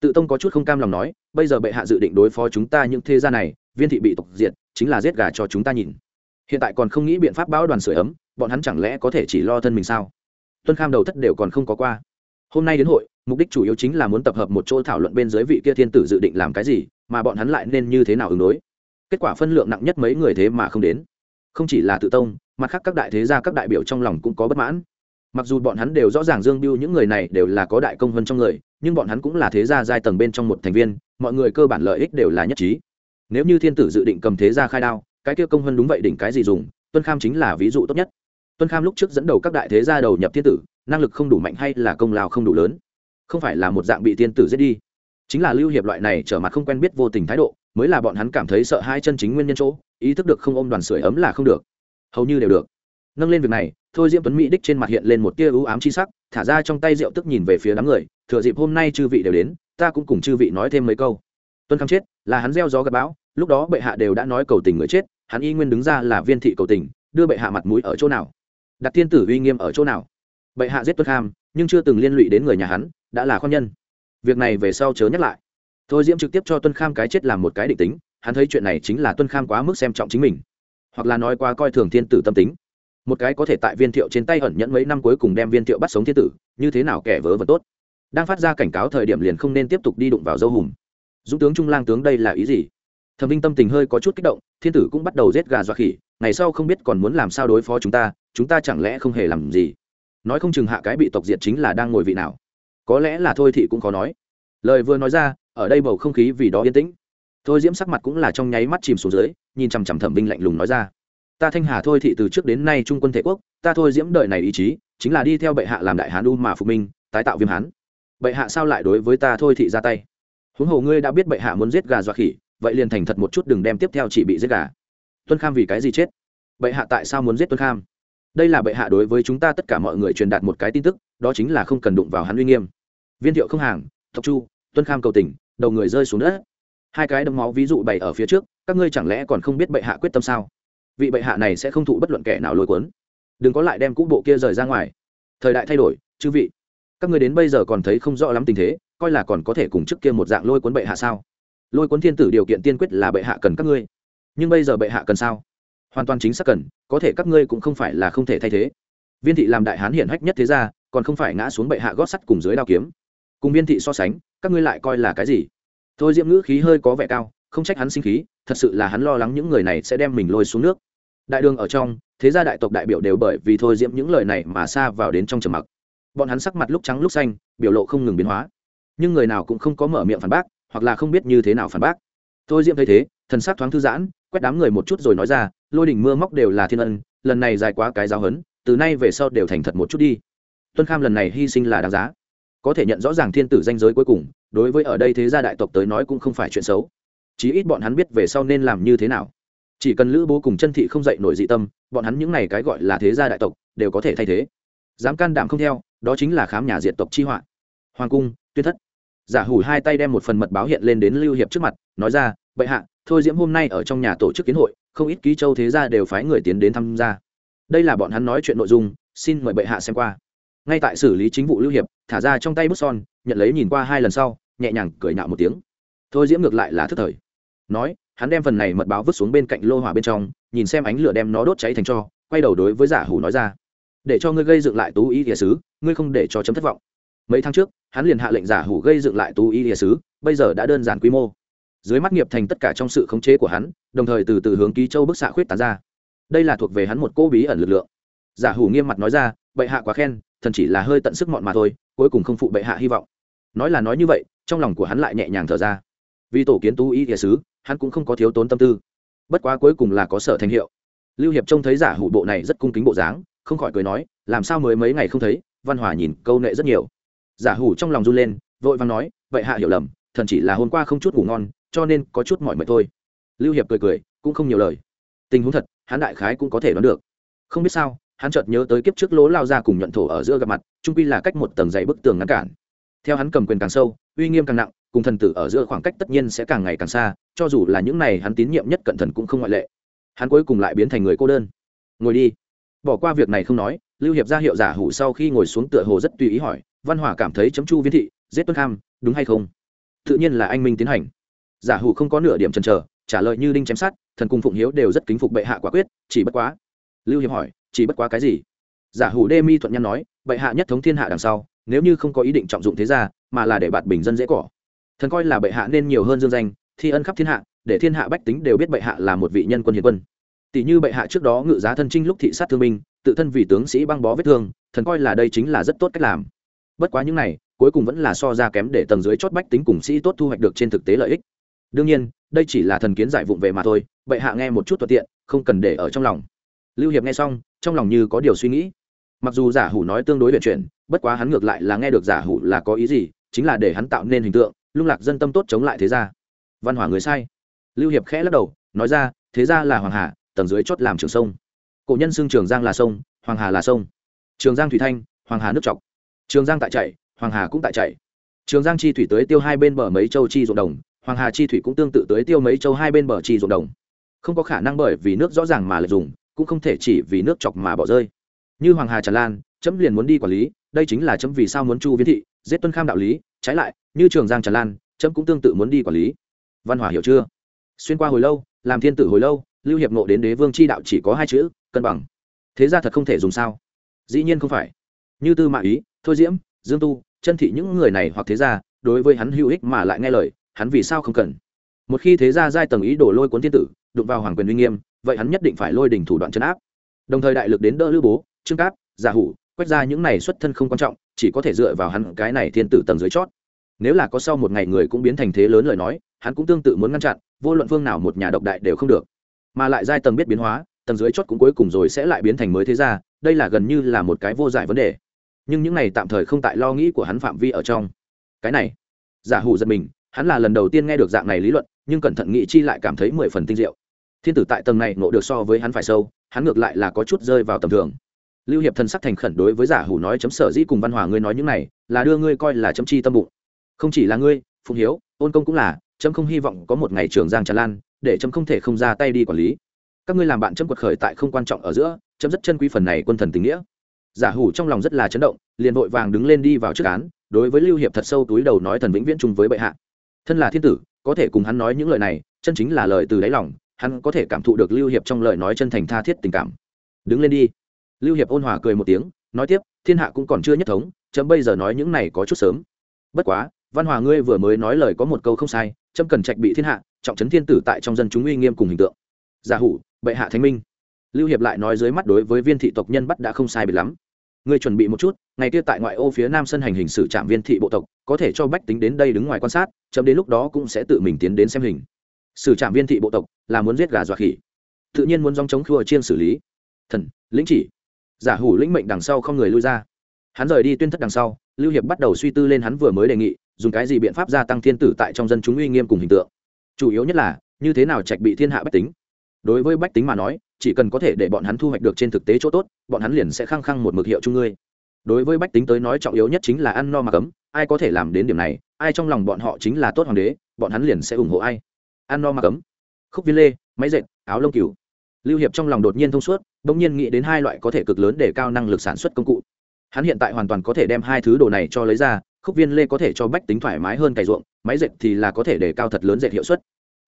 Tự tông có chút không cam lòng nói, bây giờ bệ hạ dự định đối phó chúng ta những thế gia này viên thị bị tộc diệt, chính là giết gà cho chúng ta nhìn. Hiện tại còn không nghĩ biện pháp bão đoàn sửa ấm, bọn hắn chẳng lẽ có thể chỉ lo thân mình sao? Tuân kham đầu thất đều còn không có qua. Hôm nay đến hội, mục đích chủ yếu chính là muốn tập hợp một chỗ thảo luận bên dưới vị kia thiên tử dự định làm cái gì, mà bọn hắn lại nên như thế nào ứng đối. Kết quả phân lượng nặng nhất mấy người thế mà không đến. Không chỉ là tự tông, mặt khác các đại thế gia, các đại biểu trong lòng cũng có bất mãn. Mặc dù bọn hắn đều rõ ràng dương biêu những người này đều là có đại công hơn trong người, nhưng bọn hắn cũng là thế gia giai tầng bên trong một thành viên, mọi người cơ bản lợi ích đều là nhất trí nếu như thiên tử dự định cầm thế gia khai đao, cái kia công hơn đúng vậy đỉnh cái gì dùng, tuân kham chính là ví dụ tốt nhất. Tuân kham lúc trước dẫn đầu các đại thế gia đầu nhập thiên tử, năng lực không đủ mạnh hay là công lao không đủ lớn? Không phải là một dạng bị thiên tử giết đi. Chính là lưu hiệp loại này trở mặt không quen biết vô tình thái độ, mới là bọn hắn cảm thấy sợ hai chân chính nguyên nhân chỗ, ý thức được không ôm đoàn sưởi ấm là không được. Hầu như đều được. Nâng lên việc này, thôi diễm tuấn mỹ đích trên mặt hiện lên một tia ưu ám chi sắc, thả ra trong tay rượu tức nhìn về phía đám người, thừa dịp hôm nay chư vị đều đến, ta cũng cùng chư vị nói thêm mấy câu. Tuân kham chết, là hắn gieo gió gặp bão lúc đó bệ hạ đều đã nói cầu tình người chết, hắn y nguyên đứng ra là viên thị cầu tình, đưa bệ hạ mặt mũi ở chỗ nào? Đặt thiên tử uy nghiêm ở chỗ nào? Bệ hạ giết tuân kham, nhưng chưa từng liên lụy đến người nhà hắn, đã là khoan nhân. Việc này về sau chớ nhắc lại. Thôi diễm trực tiếp cho tuân kham cái chết làm một cái định tính, hắn thấy chuyện này chính là tuân kham quá mức xem trọng chính mình. Hoặc là nói qua coi thường thiên tử tâm tính. Một cái có thể tại viên thiệu trên tay ẩn nhẫn mấy năm cuối cùng đem viên thiệu bắt sống thiên tử, như thế nào kẻ vớ vẩn tốt? Đang phát ra cảnh cáo thời điểm liền không nên tiếp tục đi đụng vào dâu hùm. Dũng tướng trung lang tướng đây là ý gì? Thẩm vinh tâm tình hơi có chút kích động, thiên tử cũng bắt đầu giết gà dọa khỉ, ngày sau không biết còn muốn làm sao đối phó chúng ta chúng ta chẳng lẽ không hề làm gì? Nói không chừng hạ cái bị tộc diệt chính là đang ngồi vị nào. Có lẽ là thôi thị cũng khó nói. Lời vừa nói ra, ở đây bầu không khí vì đó yên tĩnh. Thôi diễm sắc mặt cũng là trong nháy mắt chìm xuống dưới, nhìn chằm chằm thẩm vinh lạnh lùng nói ra. Ta thanh hà thôi thị từ trước đến nay trung quân thể quốc, ta thôi diễm đợi này ý chí, chính là đi theo bệ hạ làm đại hán u mà phục minh, tái tạo viêm hán. Bệ hạ sao lại đối với ta thôi thị ra tay? Huống hồ ngươi đã biết bệ hạ muốn giết gà dọa khỉ vậy liền thành thật một chút đừng đem tiếp theo chỉ bị giết gà. Tuân kham vì cái gì chết? Bệ hạ tại sao muốn giết tuân kham? Đây là bệ hạ đối với chúng ta tất cả mọi người truyền đạt một cái tin tức, đó chính là không cần đụng vào hắn uy nghiêm. Viên thiệu không hàng thọc chu, tuân kham cầu tình, đầu người rơi xuống đất. Hai cái đấm máu ví dụ bày ở phía trước, các ngươi chẳng lẽ còn không biết bệ hạ quyết tâm sao? Vị bệ hạ này sẽ không thụ bất luận kẻ nào lôi cuốn. Đừng có lại đem cũ bộ kia rời ra ngoài. Thời đại thay đổi, chư vị. Các ngươi đến bây giờ còn thấy không rõ lắm tình thế, coi là còn có thể cùng trước kia một dạng lôi cuốn bệ hạ sao? Lôi cuốn thiên tử điều kiện tiên quyết là bệ hạ cần các ngươi. Nhưng bây giờ bệ hạ cần sao? Hoàn toàn chính xác cần, có thể các ngươi cũng không phải là không thể thay thế. Viên thị làm đại hán hiển hách nhất thế ra còn không phải ngã xuống bệ hạ gót sắt cùng dưới đao kiếm. Cùng viên thị so sánh, các ngươi lại coi là cái gì? Thôi diễm ngữ khí hơi có vẻ cao, không trách hắn sinh khí, thật sự là hắn lo lắng những người này sẽ đem mình lôi xuống nước. Đại đường ở trong, thế gia đại tộc đại biểu đều bởi vì thôi diễm những lời này mà xa vào đến trong trầm mặc. Bọn hắn sắc mặt lúc trắng lúc xanh, biểu lộ không ngừng biến hóa. Nhưng người nào cũng không có mở miệng phản bác hoặc là không biết như thế nào phản bác. Tôi diễm thấy thế, thần sắc thoáng thư giãn, quét đám người một chút rồi nói ra, lôi đỉnh mưa móc đều là thiên ân, lần này dài quá cái giáo hấn từ nay về sau đều thành thật một chút đi. Tuân kham lần này hy sinh là đáng giá. Có thể nhận rõ ràng thiên tử danh giới cuối cùng, đối với ở đây thế gia đại tộc tới nói cũng không phải chuyện xấu. Chí ít bọn hắn biết về sau nên làm như thế nào. Chỉ cần lữ bố cùng chân thị không dậy nổi dị tâm, bọn hắn những n à y cái gọi là thế gia đại tộc, đều có thể thay thế. Dám can đảm không theo, đó chính là khám nhà diện tộc chi họa. Hoàng cung, tuyên thất giả hủ hai tay đem một phần mật báo hiện lên đến lưu hiệp trước mặt, nói ra, bệ hạ, thôi diễm hôm nay ở trong nhà tổ chức kiến hội, không ít ký châu thế gia đều phái người tiến đến tham gia. Đây là bọn hắn nói chuyện nội dung, xin mời bệ hạ xem qua. Ngay tại xử lý chính vụ lưu hiệp, thả ra trong tay bút son, nhận lấy nhìn qua hai lần sau, nhẹ nhàng cười nhạo một tiếng. Thôi diễm ngược lại là thức thời. Nói, hắn đem phần này mật báo vứt xuống bên cạnh lô hỏa bên trong, nhìn xem ánh lửa đem nó đốt cháy thành cho, quay đầu đối với giả hủ nói ra, để cho ngươi gây dựng lại tú ý địa sứ, ngươi không để cho chấm thất vọng mấy tháng trước, hắn liền hạ lệnh giả hủ gây dựng lại tú y địa sứ, bây giờ đã đơn giản quy mô. Dưới mắt nghiệp thành tất cả trong sự khống chế của hắn, đồng thời từ từ hướng ký châu bức xạ khuyết tán ra. Đây là thuộc về hắn một cô bí ẩn lực lượng. Giả hủ nghiêm mặt nói ra, bệ hạ quá khen, thần chỉ là hơi tận sức mọn mà thôi, cuối cùng không phụ bệ hạ hy vọng. Nói là nói như vậy, trong lòng của hắn lại nhẹ nhàng thở ra. Vì tổ kiến tú y địa sứ, hắn cũng không có thiếu tốn tâm tư. Bất quá cuối cùng là có sở thành hiệu. Lưu hiệp trông thấy giả hủ bộ này rất cung kính bộ dáng, không khỏi cười nói, làm sao mới mấy ngày không thấy, văn hòa nhìn câu nệ rất nhiều giả hủ trong lòng run lên, vội vàng nói, vậy hạ hiểu lầm, thần chỉ là hôm qua không chút ngủ ngon, cho nên có chút mỏi mệt thôi. Lưu hiệp cười cười, cũng không nhiều lời. Tình huống thật, hắn đại khái cũng có thể đoán được. Không biết sao, hắn chợt nhớ tới kiếp trước lỗ lao ra cùng nhuận thổ ở giữa gặp mặt trung quy là cách một tầng dày bức tường ngăn cản. Theo hắn cầm quyền càng sâu, uy nghiêm càng nặng, cùng thần tử ở giữa khoảng cách tất nhiên sẽ càng ngày càng xa, cho dù là những này hắn tín nhiệm nhất cẩn thận cũng không ngoại lệ. Hắn cuối cùng lại biến thành người cô đơn. Ngồi đi. Bỏ qua việc này không nói, lưu hiệp ra hiệu giả hủ sau khi ngồi xuống tựa hồ rất tùy ý hỏi văn hỏa cảm thấy chấm chu viễn thị, giết tuân kham, đúng hay không? Tự nhiên là anh minh tiến hành. Giả hủ không có nửa điểm chần chờ, trả lời như đinh chém sát thần cung phụng hiếu đều rất kính phục bệ hạ quả quyết, chỉ bất quá. Lưu hiệp hỏi, chỉ bất quá cái gì? Giả hủ đê mi thuận nhân nói, bệ hạ nhất thống thiên hạ đằng sau, nếu như không có ý định trọng dụng thế gia, mà là để bạt bình dân dễ cỏ. Thần coi là bệ hạ nên nhiều hơn dương danh, thi ân khắp thiên hạ, để thiên hạ bách tính đều biết bệ hạ là một vị nhân quân hiền quân. Tỷ như bệ hạ trước đó ngự giá thân trinh lúc thị sát thương binh, tự thân vì tướng sĩ băng bó vết thương, thần coi là đây chính là rất tốt cách làm bất quá những này, cuối cùng vẫn là so ra kém để tầng dưới chót bách tính cùng sĩ tốt thu hoạch được trên thực tế lợi ích. Đương nhiên, đây chỉ là thần kiến giải vụng về mà thôi, bệ hạ nghe một chút thuận tiện, không cần để ở trong lòng. Lưu hiệp nghe xong, trong lòng như có điều suy nghĩ. Mặc dù giả hủ nói tương đối luyện chuyển, bất quá hắn ngược lại là nghe được giả hủ là có ý gì, chính là để hắn tạo nên hình tượng, lung lạc dân tâm tốt chống lại thế gia. Văn hỏa người sai. Lưu hiệp khẽ lắc đầu, nói ra, thế gia là hoàng hà tầng dưới chót làm trường sông. Cổ nhân xưng trường giang là sông, hoàng hà là sông. Trường giang thủy thanh, hoàng hà nước trọc trường giang tại chạy, hoàng hà cũng tại chạy. Trường giang chi thủy tới tiêu hai bên bờ mấy châu chi ruộng đồng, hoàng hà chi thủy cũng tương tự tới tiêu mấy châu hai bên bờ chi ruộng đồng. Không có khả năng bởi vì nước rõ ràng mà lại dùng, cũng không thể chỉ vì nước chọc mà bỏ rơi. Như hoàng hà tràn lan, chấm liền muốn đi quản lý, đây chính là chấm vì sao muốn chu viễn thị, giết tuân kham đạo lý, trái lại, như trường giang tràn lan, chấm cũng tương tự muốn đi quản lý. Văn hòa hiểu chưa? Xuyên qua hồi lâu, làm thiên tử hồi lâu, lưu hiệp nộ đến đế vương chi đạo chỉ có hai chữ, cân bằng. Thế ra thật không thể dùng sao? Dĩ nhiên không phải. Như tư mã ý thôi diễm dương tu chân thị những người này hoặc thế gia, đối với hắn hữu ích mà lại nghe lời hắn vì sao không cần? Một khi thế gia giai tầng ý đổ lôi cuốn thiên tử đụng vào hoàng quyền uy nghiêm vậy hắn nhất định phải lôi đỉnh thủ đoạn chấn áp. Đồng thời đại lực đến đỡ lữ bố trương cáp giả hủ quét ra những này xuất thân không quan trọng chỉ có thể dựa vào hắn cái này thiên tử tầng dưới chót. Nếu là có sau một ngày người cũng biến thành thế lớn lời nói hắn cũng tương tự muốn ngăn chặn vô luận phương nào một nhà độc đại đều không được. Mà lại giai tầng biết biến hóa tầng dưới chót cũng cuối cùng rồi sẽ lại biến thành mới thế gia, đây là gần như là một cái vô giải vấn đề nhưng những này tạm thời không tại lo nghĩ của hắn phạm vi ở trong. Cái này, giả hủ giật mình, hắn là lần đầu tiên nghe được dạng này lý luận, nhưng cẩn thận nghĩ chi lại cảm thấy mười phần tinh diệu. Thiên tử tại tầng này nộ được so với hắn phải sâu, hắn ngược lại là có chút rơi vào tầm thường. Lưu hiệp thần sắc thành khẩn đối với giả hủ nói chấm sở dĩ cùng văn hòa ngươi nói những này, là đưa ngươi coi là chấm chi tâm bụng. Không chỉ là ngươi, phụng hiếu, ôn công cũng là, chấm không hy vọng có một ngày trường giang tràn lan, để chấm không thể không ra tay đi quản lý. Các ngươi làm bạn chấm quật khởi tại không quan trọng ở giữa, chấm rất chân quý phần này quân thần tình nghĩa giả hủ trong lòng rất là chấn động, liền vội vàng đứng lên đi vào trước án, đối với lưu hiệp thật sâu túi đầu nói thần vĩnh viễn chung với bệ hạ. Thân là thiên tử, có thể cùng hắn nói những lời này, chân chính là lời từ đáy lòng, hắn có thể cảm thụ được lưu hiệp trong lời nói chân thành tha thiết tình cảm. Đứng lên đi. Lưu hiệp ôn hòa cười một tiếng, nói tiếp, thiên hạ cũng còn chưa nhất thống, chấm bây giờ nói những này có chút sớm. Bất quá, văn hòa ngươi vừa mới nói lời có một câu không sai, chấm cần trạch bị thiên hạ, trọng trấn thiên tử tại trong dân chúng uy nghiêm cùng hình tượng. Giả hủ, bệ hạ thánh minh lưu hiệp lại nói dưới mắt đối với viên thị tộc nhân bắt đã không sai bị lắm. Ngươi chuẩn bị một chút, ngày kia tại ngoại ô phía nam sân hành hình xử trạm viên thị bộ tộc, có thể cho bách tính đến đây đứng ngoài quan sát, chấm đến lúc đó cũng sẽ tự mình tiến đến xem hình. Xử trạm viên thị bộ tộc là muốn giết gà dọa khỉ. Tự nhiên muốn dòng chống khua chiên xử lý. Thần, lĩnh chỉ. Giả hủ lĩnh mệnh đằng sau không người lui ra. Hắn rời đi tuyên thất đằng sau, lưu hiệp bắt đầu suy tư lên hắn vừa mới đề nghị, dùng cái gì biện pháp gia tăng thiên tử tại trong dân chúng uy nghiêm cùng hình tượng. Chủ yếu nhất là, như thế nào trạch bị thiên hạ bách tính. Đối với bách tính mà nói chỉ cần có thể để bọn hắn thu hoạch được trên thực tế chỗ tốt, bọn hắn liền sẽ khăng khăng một mực hiệu chung ngươi. Đối với bách tính tới nói trọng yếu nhất chính là ăn no mà cấm, ai có thể làm đến điểm này, ai trong lòng bọn họ chính là tốt hoàng đế, bọn hắn liền sẽ ủng hộ ai. Ăn no mà cấm. Khúc viên lê, máy dệt, áo lông cừu. Lưu hiệp trong lòng đột nhiên thông suốt, bỗng nhiên nghĩ đến hai loại có thể cực lớn để cao năng lực sản xuất công cụ. Hắn hiện tại hoàn toàn có thể đem hai thứ đồ này cho lấy ra, khúc viên lê có thể cho bách tính thoải mái hơn cày ruộng, máy dệt thì là có thể để cao thật lớn dệt hiệu suất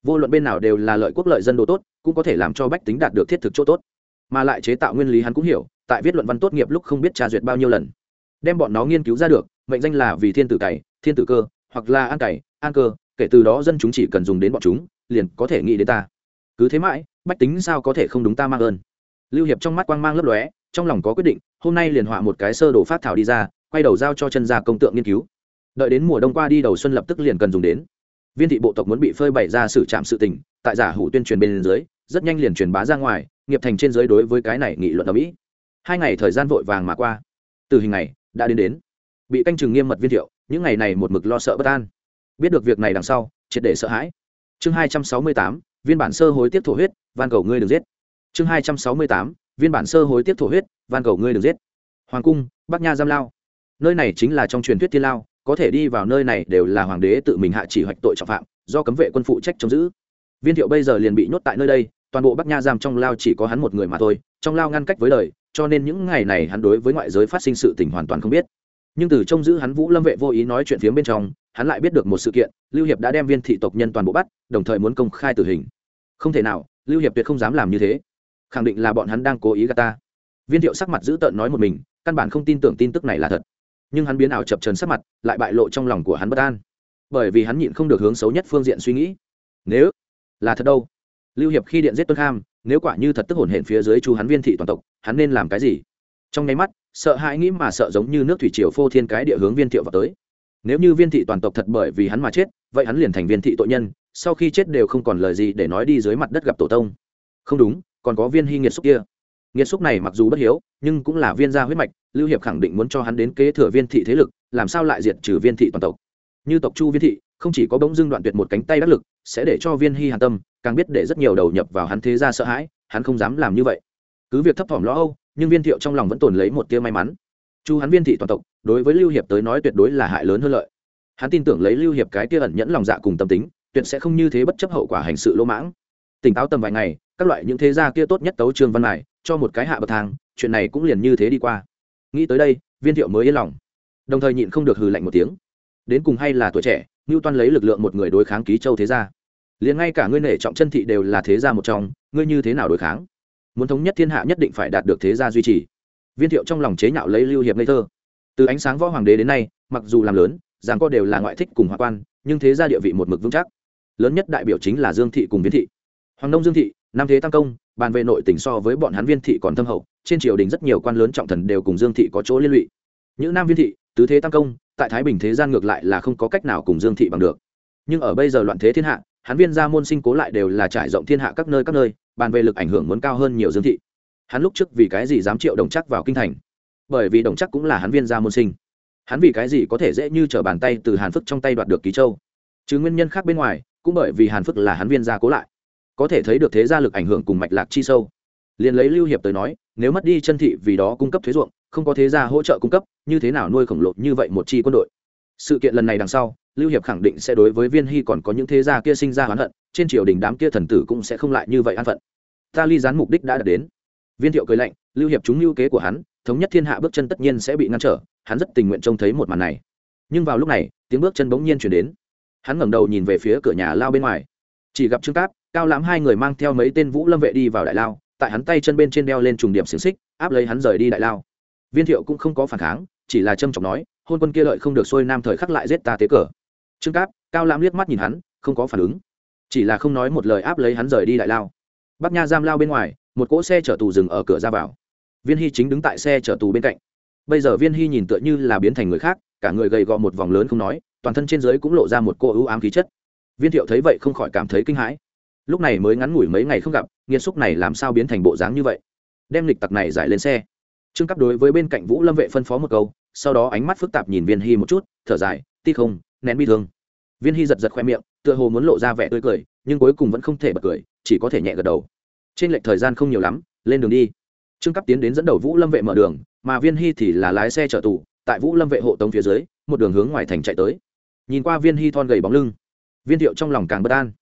vô luận bên nào đều là lợi quốc lợi dân đồ tốt, cũng có thể làm cho bách tính đạt được thiết thực chỗ tốt. Mà lại chế tạo nguyên lý hắn cũng hiểu, tại viết luận văn tốt nghiệp lúc không biết tra duyệt bao nhiêu lần. Đem bọn nó nghiên cứu ra được, mệnh danh là vì thiên tử cày, thiên tử cơ, hoặc là an cày, an cơ, kể từ đó dân chúng chỉ cần dùng đến bọn chúng, liền có thể nghĩ đến ta. Cứ thế mãi, bách tính sao có thể không đúng ta mang ơn? Lưu hiệp trong mắt quang mang lấp lóe, trong lòng có quyết định, hôm nay liền họa một cái sơ đồ phát thảo đi ra, quay đầu giao cho chân gia công tượng nghiên cứu. Đợi đến mùa đông qua đi đầu xuân lập tức liền cần dùng đến viên thị bộ tộc muốn bị phơi bày ra xử trạm sự tình, tại giả hủ tuyên truyền bên dưới, rất nhanh liền truyền bá ra ngoài, nghiệp thành trên dưới đối với cái này nghị luận ở mỹ. Hai ngày thời gian vội vàng mà qua. Từ hình này, đã đến đến. Bị canh chừng nghiêm mật viên thiệu, những ngày này một mực lo sợ bất an. Biết được việc này đằng sau, triệt để sợ hãi. Chương hai trăm sáu mươi tám, viên bản sơ hối tiếp thổ huyết, van cầu ngươi đừng giết. Chương hai trăm sáu mươi tám, viên bản sơ hối tiếp thổ huyết, van cầu ngươi đừng giết. Hoàng cung, bắc nha giam lao. Nơi này chính là trong truyền thuyết thiên lao có thể đi vào nơi này đều là hoàng đế tự mình hạ chỉ hoạch tội trọng phạm, do cấm vệ quân phụ trách chống giữ. Viên thiệu bây giờ liền bị nhốt tại nơi đây, toàn bộ bắc nha giam trong lao chỉ có hắn một người mà thôi, trong lao ngăn cách với đời, cho nên những ngày này hắn đối với ngoại giới phát sinh sự tình hoàn toàn không biết. Nhưng từ trông giữ hắn vũ lâm vệ vô ý nói chuyện phía bên trong, hắn lại biết được một sự kiện, lưu hiệp đã đem viên thị tộc nhân toàn bộ bắt, đồng thời muốn công khai tử hình. Không thể nào, lưu hiệp tuyệt không dám làm như thế. Khẳng định là bọn hắn đang cố ý gạt ta. Viên thiệu sắc mặt dữ tợn nói một mình, căn bản không tin tưởng tin tức này là thật nhưng hắn biến ảo chập trần sắc mặt, lại bại lộ trong lòng của hắn bất an. Bởi vì hắn nhịn không được hướng xấu nhất phương diện suy nghĩ. Nếu là thật đâu? Lưu hiệp khi điện giết tuân kham, nếu quả như thật tức hồn hển phía dưới chu hắn viên thị toàn tộc, hắn nên làm cái gì? Trong nháy mắt, sợ hãi nghĩ mà sợ giống như nước thủy triều phô thiên cái địa hướng viên thiệu vào tới. Nếu như viên thị toàn tộc thật bởi vì hắn mà chết, vậy hắn liền thành viên thị tội nhân, sau khi chết đều không còn lời gì để nói đi dưới mặt đất gặp tổ tông. Không đúng, còn có viên hy nghiệt xúc kia nghiệt xúc này mặc dù bất hiếu, nhưng cũng là viên gia huyết mạch, lưu hiệp khẳng định muốn cho hắn đến kế thừa viên thị thế lực, làm sao lại diệt trừ viên thị toàn tộc. Như tộc chu viên thị, không chỉ có bỗng dưng đoạn tuyệt một cánh tay đắc lực, sẽ để cho viên hy hàn tâm, càng biết để rất nhiều đầu nhập vào hắn thế gia sợ hãi, hắn không dám làm như vậy. Cứ việc thấp thỏm lo âu, nhưng viên thiệu trong lòng vẫn tồn lấy một tia may mắn. Chu hắn viên thị toàn tộc, đối với lưu hiệp tới nói tuyệt đối là hại lớn hơn lợi. Hắn tin tưởng lấy lưu hiệp cái tia ẩn nhẫn lòng dạ cùng tâm tính, tuyệt sẽ không như thế bất chấp hậu quả hành sự lỗ mãng. Tỉnh táo tầm vài ngày, các loại những thế gia kia tốt nhất tấu trương văn này cho một cái hạ bậc thang, chuyện này cũng liền như thế đi qua. Nghĩ tới đây, viên thiệu mới yên lòng. Đồng thời nhịn không được hừ lạnh một tiếng. Đến cùng hay là tuổi trẻ ngưu toan lấy lực lượng một người đối kháng ký châu thế gia. Liền ngay cả ngươi nể trọng chân thị đều là thế gia một trong, ngươi như thế nào đối kháng? Muốn thống nhất thiên hạ nhất định phải đạt được thế gia duy trì. Viên thiệu trong lòng chế nhạo lấy lưu hiệp ngây thơ. Từ ánh sáng võ hoàng đế đến nay, mặc dù làm lớn giảng co đều là ngoại thích cùng hòa quan, nhưng thế gia địa vị một mực vững chắc. Lớn nhất đại biểu chính là dương thị cùng viên thị. Hoàng nông dương thị nam thế tăng công, bàn về nội tỉnh so với bọn hắn viên thị còn thâm hậu, trên triều đình rất nhiều quan lớn trọng thần đều cùng dương thị có chỗ liên lụy. Những nam viên thị, tứ thế tăng công, tại thái bình thế gian ngược lại là không có cách nào cùng dương thị bằng được. Nhưng ở bây giờ loạn thế thiên hạ, hắn viên gia môn sinh cố lại đều là trải rộng thiên hạ các nơi các nơi, bàn về lực ảnh hưởng muốn cao hơn nhiều dương thị. Hắn lúc trước vì cái gì dám triệu đồng chắc vào kinh thành? Bởi vì đồng chắc cũng là hắn viên gia môn sinh. Hắn vì cái gì có thể dễ như t r ở bàn tay từ hàn phức trong tay đoạt được ký châu? Chứ nguyên nhân khác bên ngoài, cũng bởi vì hàn phức là hắn viên gia cố lại có thể thấy được thế gia lực ảnh hưởng cùng mạch lạc chi sâu. Liền lấy lưu hiệp tới nói, nếu mất đi chân thị vì đó cung cấp thuế ruộng, không có thế gia hỗ trợ cung cấp, như thế nào nuôi khổng lồ như vậy một chi quân đội? Sự kiện lần này đằng sau, lưu hiệp khẳng định sẽ đối với viên hy còn có những thế gia kia sinh ra hoán hận, trên triều đình đám kia thần tử cũng sẽ không lại như vậy an phận. Ta ly gián mục đích đã đạt đến. Viên thiệu cười lạnh, lưu hiệp chúng lưu kế của hắn, thống nhất thiên hạ bước chân tất nhiên sẽ bị ngăn trở, hắn rất tình nguyện trông thấy một màn này. Nhưng vào lúc này, tiếng bước chân bỗng nhiên chuyển đến. Hắn ngẩng đầu nhìn về phía cửa nhà lao bên ngoài. Chỉ gặp trương cáp cao lãm hai người mang theo mấy tên vũ lâm vệ đi vào đại lao, tại hắn tay chân bên trên đeo lên trùng điểm xiềng xích, áp lấy hắn rời đi đại lao. Viên thiệu cũng không có phản kháng, chỉ là trâm trọng nói, hôn quân kia lợi không được xuôi nam thời khắc lại giết ta tế cờ. Trương cáp, cao lãm liếc mắt nhìn hắn, không có phản ứng. Chỉ là không nói một lời áp lấy hắn rời đi đại lao. Bắc nha giam lao bên ngoài, một cỗ xe chở tù dừng ở cửa ra vào. Viên hy chính đứng tại xe chở tù bên cạnh. Bây giờ viên hy nhìn tựa như là biến thành người khác, cả người gầy gò một vòng lớn không nói, toàn thân trên dưới cũng lộ ra một cô ưu ám khí chất. Viên thiệu thấy vậy không khỏi cảm thấy kinh hãi lúc này mới ngắn ngủi mấy ngày không gặp nghiệt xúc này làm sao biến thành bộ dáng như vậy? Đem lịch tặc này giải lên xe. Trương cấp đối với bên cạnh vũ lâm vệ phân phó một câu, sau đó ánh mắt phức tạp nhìn viên hy một chút, thở dài, ti không, nén bi thương. Viên hy giật giật khoe miệng, tựa hồ muốn lộ ra vẻ tươi cười, nhưng cuối cùng vẫn không thể bật cười, chỉ có thể nhẹ gật đầu. Trên lệch thời gian không nhiều lắm, lên đường đi. Trương cấp tiến đến dẫn đầu vũ lâm vệ mở đường, mà viên hy thì là lái xe chở tù, tại vũ lâm vệ hộ tống phía dưới, một đường hướng ngoài thành chạy tới. Nhìn qua viên hy thon gầy bóng lưng, viên thiệu trong lòng càng bất an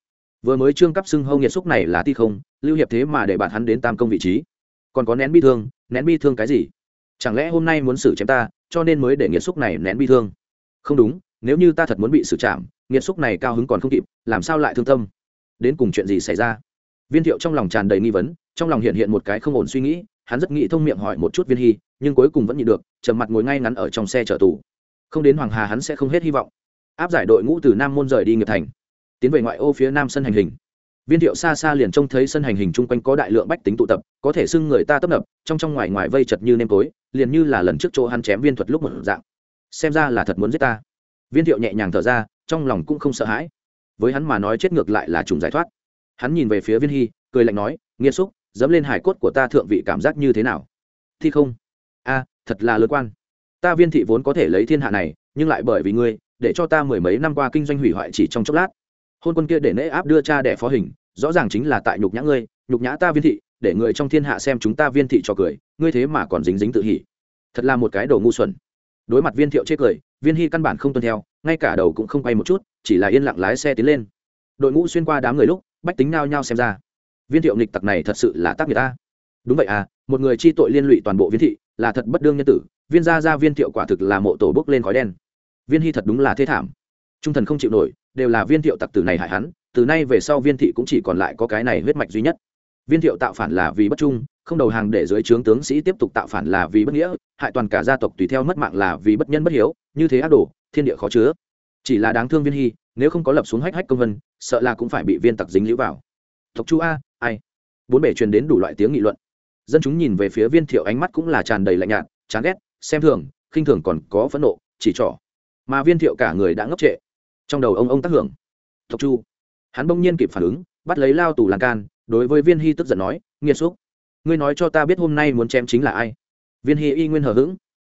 vừa mới trương cấp xưng hâu nghiệt xúc này là ti không, lưu hiệp thế mà để bạn hắn đến tam công vị trí. Còn có nén bi thương, nén bi thương cái gì? Chẳng lẽ hôm nay muốn xử chém ta, cho nên mới để nghiệt xúc này nén bi thương? Không đúng, nếu như ta thật muốn bị xử chạm nghiệt xúc này cao hứng còn không kịp, làm sao lại thương tâm? Đến cùng chuyện gì xảy ra? Viên thiệu trong lòng tràn đầy nghi vấn, trong lòng hiện hiện một cái không ổn suy nghĩ, hắn rất nghĩ thông miệng hỏi một chút viên hy, nhưng cuối cùng vẫn nhịn được, trầm mặt ngồi ngay ngắn ở trong xe chở tù. Không đến hoàng hà hắn sẽ không hết hy vọng. Áp giải đội ngũ từ nam môn rời đi nghiệp thành tiến về ngoại ô phía nam sân hành hình. Viên thiệu xa xa liền trông thấy sân hành hình chung quanh có đại lượng bách tính tụ tập, có thể xưng người ta tấp nập, trong trong ngoài ngoài vây chật như nêm tối, liền như là lần trước chỗ hắn chém viên thuật lúc một dạng. Xem ra là thật muốn giết ta. Viên thiệu nhẹ nhàng thở ra, trong lòng cũng không sợ hãi. Với hắn mà nói chết ngược lại là trùng giải thoát. Hắn nhìn về phía viên hy, cười lạnh nói nghiêm xúc, dẫm lên hải cốt của ta thượng vị cảm giác như thế nào? Thi không. A, thật là lớn quan. Ta viên thị vốn có thể lấy thiên hạ này, nhưng lại bởi vì ngươi, để cho ta mười mấy năm qua kinh doanh hủy hoại chỉ trong chốc lát hôn quân kia để nễ áp đưa cha đẻ phó hình, rõ ràng chính là tại nhục nhã ngươi, nhục nhã ta viên thị, để người trong thiên hạ xem chúng ta viên thị cho cười, ngươi thế mà còn dính dính tự hỉ. Thật là một cái đồ ngu xuẩn. Đối mặt viên thiệu chê cười, viên hy căn bản không tuân theo, ngay cả đầu cũng không quay một chút, chỉ là yên lặng lái xe tiến lên. Đội ngũ xuyên qua đám người lúc, bách tính nao nhao xem ra. Viên thiệu nghịch tặc này thật sự là tác người ta. Đúng vậy à một người chi tội liên lụy toàn bộ viên thị, là thật bất đương nhân tử, viên gia gia viên thiệu quả thực là mộ tổ bốc lên khói đen. Viên hy thật đúng là thế thảm. Trung thần không chịu nổi đều là viên thiệu tặc tử này hại hắn, từ nay về sau viên thị cũng chỉ còn lại có cái này huyết mạch duy nhất. Viên thiệu tạo phản là vì bất trung, không đầu hàng để dưới trướng tướng sĩ tiếp tục tạo phản là vì bất nghĩa, hại toàn cả gia tộc tùy theo mất mạng là vì bất nhân bất hiếu, như thế ác đồ, thiên địa khó chứa. Chỉ là đáng thương viên hy, nếu không có lập xuống hách hách công vân, sợ là cũng phải bị viên tặc dính lũ vào. Tộc chu a, ai? Bốn bể truyền đến đủ loại tiếng nghị luận. Dân chúng nhìn về phía viên thiệu ánh mắt cũng là tràn đầy lạnh nhạt, chán ghét, xem thường, khinh thường còn có phẫn nộ, chỉ trỏ. Mà viên thiệu cả người đã ngốc trệ trong đầu ông ông tác hưởng. Tộc chu. Hắn bỗng nhiên kịp phản ứng, bắt lấy lao tù lan can, đối với viên hy tức giận nói, nghiệt xúc, ngươi nói cho ta biết hôm nay muốn chém chính là ai? Viên hy y nguyên hờ hững.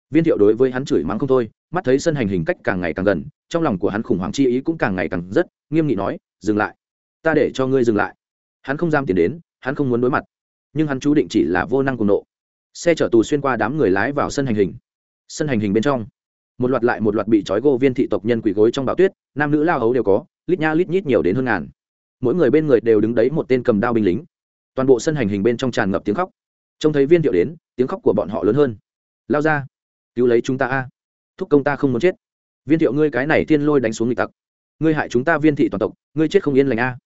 Viên thiệu đối với hắn chửi mắng không thôi, mắt thấy sân hành hình cách càng ngày càng gần, trong lòng của hắn khủng hoảng chi ý cũng càng ngày càng rất, nghiêm nghị nói, dừng lại. Ta để cho ngươi dừng lại. Hắn không dám tiền đến, hắn không muốn đối mặt. Nhưng hắn chú định chỉ là vô năng cùng nộ. Xe chở tù xuyên qua đám người lái vào sân hành hình. Sân hành hình bên trong một loạt lại một loạt bị trói gô viên thị tộc nhân quỳ gối trong bão tuyết, nam nữ lao hấu đều có, lít nha lít nhít nhiều đến hơn ngàn. Mỗi người bên người đều đứng đấy một tên cầm đao binh lính. Toàn bộ sân hành hình bên trong tràn ngập tiếng khóc. Trông thấy viên thiệu đến, tiếng khóc của bọn họ lớn hơn. Lao ra, cứu lấy chúng ta a. Thúc công ta không muốn chết. Viên thiệu ngươi cái này thiên lôi đánh xuống nghịch tặc. Ngươi hại chúng ta viên thị toàn tộc, ngươi chết không yên lành a.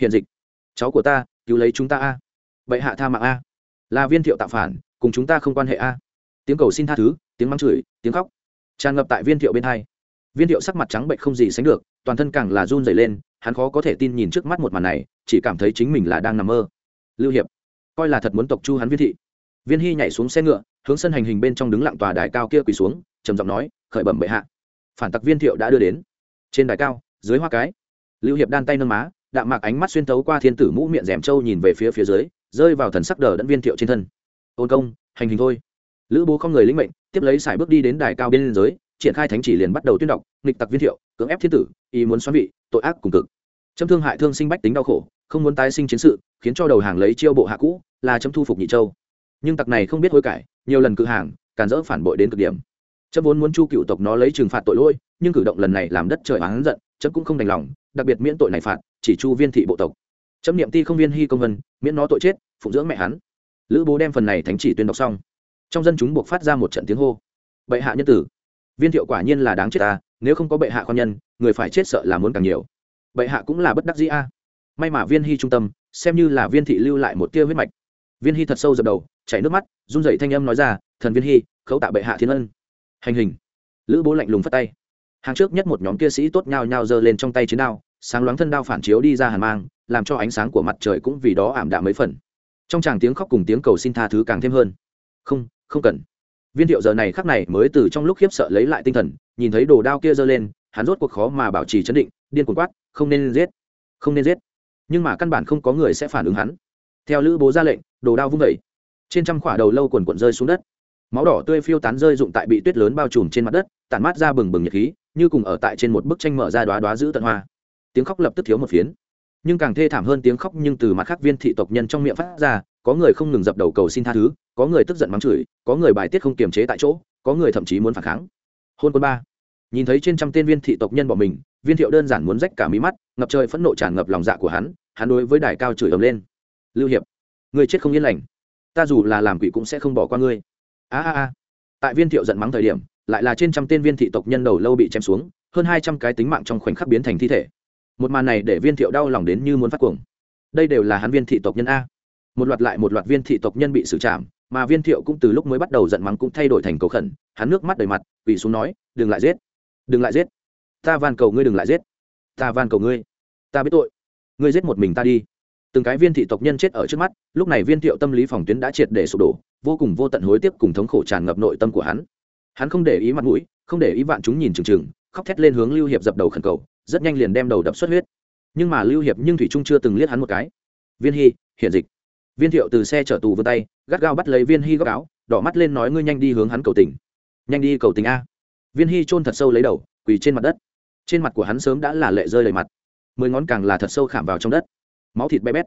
Hiện dịch, cháu của ta, cứu lấy chúng ta a. Bệ hạ tha mạng a. Là viên thiệu tạo phản, cùng chúng ta không quan hệ a. Tiếng cầu xin tha thứ, tiếng mắng chửi, tiếng khóc tràn ngập tại viên thiệu bên hai. Viên thiệu sắc mặt trắng bệnh không gì sánh được, toàn thân càng là run dày lên, hắn khó có thể tin nhìn trước mắt một màn này, chỉ cảm thấy chính mình là đang nằm mơ. Lưu hiệp, coi là thật muốn tộc chu hắn viên thị. Viên hy nhảy xuống xe ngựa, hướng sân hành hình bên trong đứng lặng tòa đài cao kia quỳ xuống, trầm giọng nói, khởi bẩm bệ hạ. Phản tặc viên thiệu đã đưa đến. Trên đài cao, dưới hoa cái, lưu hiệp đan tay nâng má, đạm mạc ánh mắt xuyên tấu qua thiên tử mũ miệng rèm trâu nhìn về phía phía dưới, rơi vào thần sắc đờ đẫn viên thiệu trên thân. Ôn công, hành hình thôi. Lữ bố không người lĩnh mệnh tiếp lấy sải bước đi đến đài cao bên giới, triển khai thánh chỉ liền bắt đầu tuyên đọc, nghịch tặc viên thiệu, cưỡng ép thiên tử, ý muốn xoắn vị, tội ác cùng cực. Châm thương hại thương sinh bách tính đau khổ, không muốn tái sinh chiến sự, khiến cho đầu hàng lấy chiêu bộ hạ cũ, là chấm thu phục nhị châu. Nhưng tặc này không biết hối cải, nhiều lần cự hàng, cản rỡ phản bội đến cực điểm. Chấm vốn muốn chu cựu tộc nó lấy trừng phạt tội lỗi, nhưng cử động lần này làm đất trời oán giận, chấm cũng không đành lòng, đặc biệt miễn tội này phạt, chỉ chu viên thị bộ tộc. Chấm niệm ti không viên hy công vân, miễn nó tội chết, phụng dưỡng mẹ hắn. Lữ bố đem phần này thánh chỉ tuyên đọc xong trong dân chúng buộc phát ra một trận tiếng hô. Bệ hạ nhân tử, viên thiệu quả nhiên là đáng chết ta, nếu không có bệ hạ con nhân, người phải chết sợ là muốn càng nhiều. Bệ hạ cũng là bất đắc dĩ a. May mà viên hy trung tâm, xem như là viên thị lưu lại một tia huyết mạch. Viên hy thật sâu dập đầu, chảy nước mắt, run dậy thanh âm nói ra, thần viên hy, khấu tạ bệ hạ thiên ân. Hành hình. Lữ bố lạnh lùng phất tay. Hàng trước nhất một nhóm kia sĩ tốt nhao nhao giơ lên trong tay chiến đao, sáng loáng thân đao phản chiếu đi ra hàn mang, làm cho ánh sáng của mặt trời cũng vì đó ảm đạm mấy phần. Trong tràng tiếng khóc cùng tiếng cầu xin tha thứ càng thêm hơn. Không không cần. Viên thiệu giờ này khắc này mới từ trong lúc khiếp sợ lấy lại tinh thần, nhìn thấy đồ đao kia giơ lên, hắn rốt cuộc khó mà bảo trì chấn định, điên cuồng quát, không nên giết, không nên giết. Nhưng mà căn bản không có người sẽ phản ứng hắn. Theo lữ bố ra lệnh, đồ đao vung vẩy trên trăm khỏa đầu lâu quần quận rơi xuống đất. Máu đỏ tươi phiêu tán rơi dụng tại bị tuyết lớn bao trùm trên mặt đất, tản mát ra bừng bừng nhiệt khí, như cùng ở tại trên một bức tranh mở ra đoá đoá giữ tận hoa. Tiếng khóc lập tức thiếu một phiến. Nhưng càng thê thảm hơn tiếng khóc nhưng từ mặt khác viên thị tộc nhân trong miệng phát ra, có người không ngừng dập đầu cầu xin tha thứ có người tức giận mắng chửi, có người bài tiết không kiềm chế tại chỗ, có người thậm chí muốn phản kháng. Hôn quân ba. Nhìn thấy trên trăm tên viên thị tộc nhân bỏ mình, viên thiệu đơn giản muốn rách cả mí mắt, ngập trời phẫn nộ tràn ngập lòng dạ của hắn hắn đối với đài cao chửi ầm lên. Lưu hiệp, người chết không yên lành. Ta dù là làm quỷ cũng sẽ không bỏ qua ngươi. A a a. Tại viên thiệu giận mắng thời điểm, lại là trên trăm tên viên thị tộc nhân đầu lâu bị chém xuống, hơn hai trăm cái tính mạng trong khoảnh khắc biến thành thi thể. Một màn này để viên thiệu đau lòng đến như muốn phát cuồng. Đây đều là hắn viên thị tộc nhân a. Một loạt lại một loạt viên thị tộc nhân bị xử trảm mà viên thiệu cũng từ lúc mới bắt đầu giận mắng cũng thay đổi thành cầu khẩn, hắn nước mắt đầy mặt, quỳ xuống nói, đừng lại giết, đừng lại giết. Ta van cầu ngươi đừng lại giết. Ta van cầu ngươi. Ta biết tội. Ngươi giết một mình ta đi. Từng cái viên thị tộc nhân chết ở trước mắt, lúc này viên thiệu tâm lý phòng tuyến đã triệt để sụp đổ, vô cùng vô tận hối tiếc cùng thống khổ tràn ngập nội tâm của hắn. Hắn không để ý mặt mũi, không để ý vạn chúng nhìn chừng chừng, khóc thét lên hướng lưu hiệp dập đầu khẩn cầu, rất nhanh liền đem đầu đập xuất huyết. Nhưng mà lưu hiệp nhưng thủy trung chưa từng liếc hắn một cái. Viên hy, hiện dịch viên thiệu từ xe chở tù vươn tay, gắt gao bắt lấy viên hy góc áo, đỏ mắt lên nói ngươi nhanh đi hướng hắn cầu tình. Nhanh đi cầu tình a. Viên hy chôn thật sâu lấy đầu, quỳ trên mặt đất. Trên mặt của hắn sớm đã là lệ rơi đầy mặt. Mười ngón càng là thật sâu khảm vào trong đất. Máu thịt bé bét.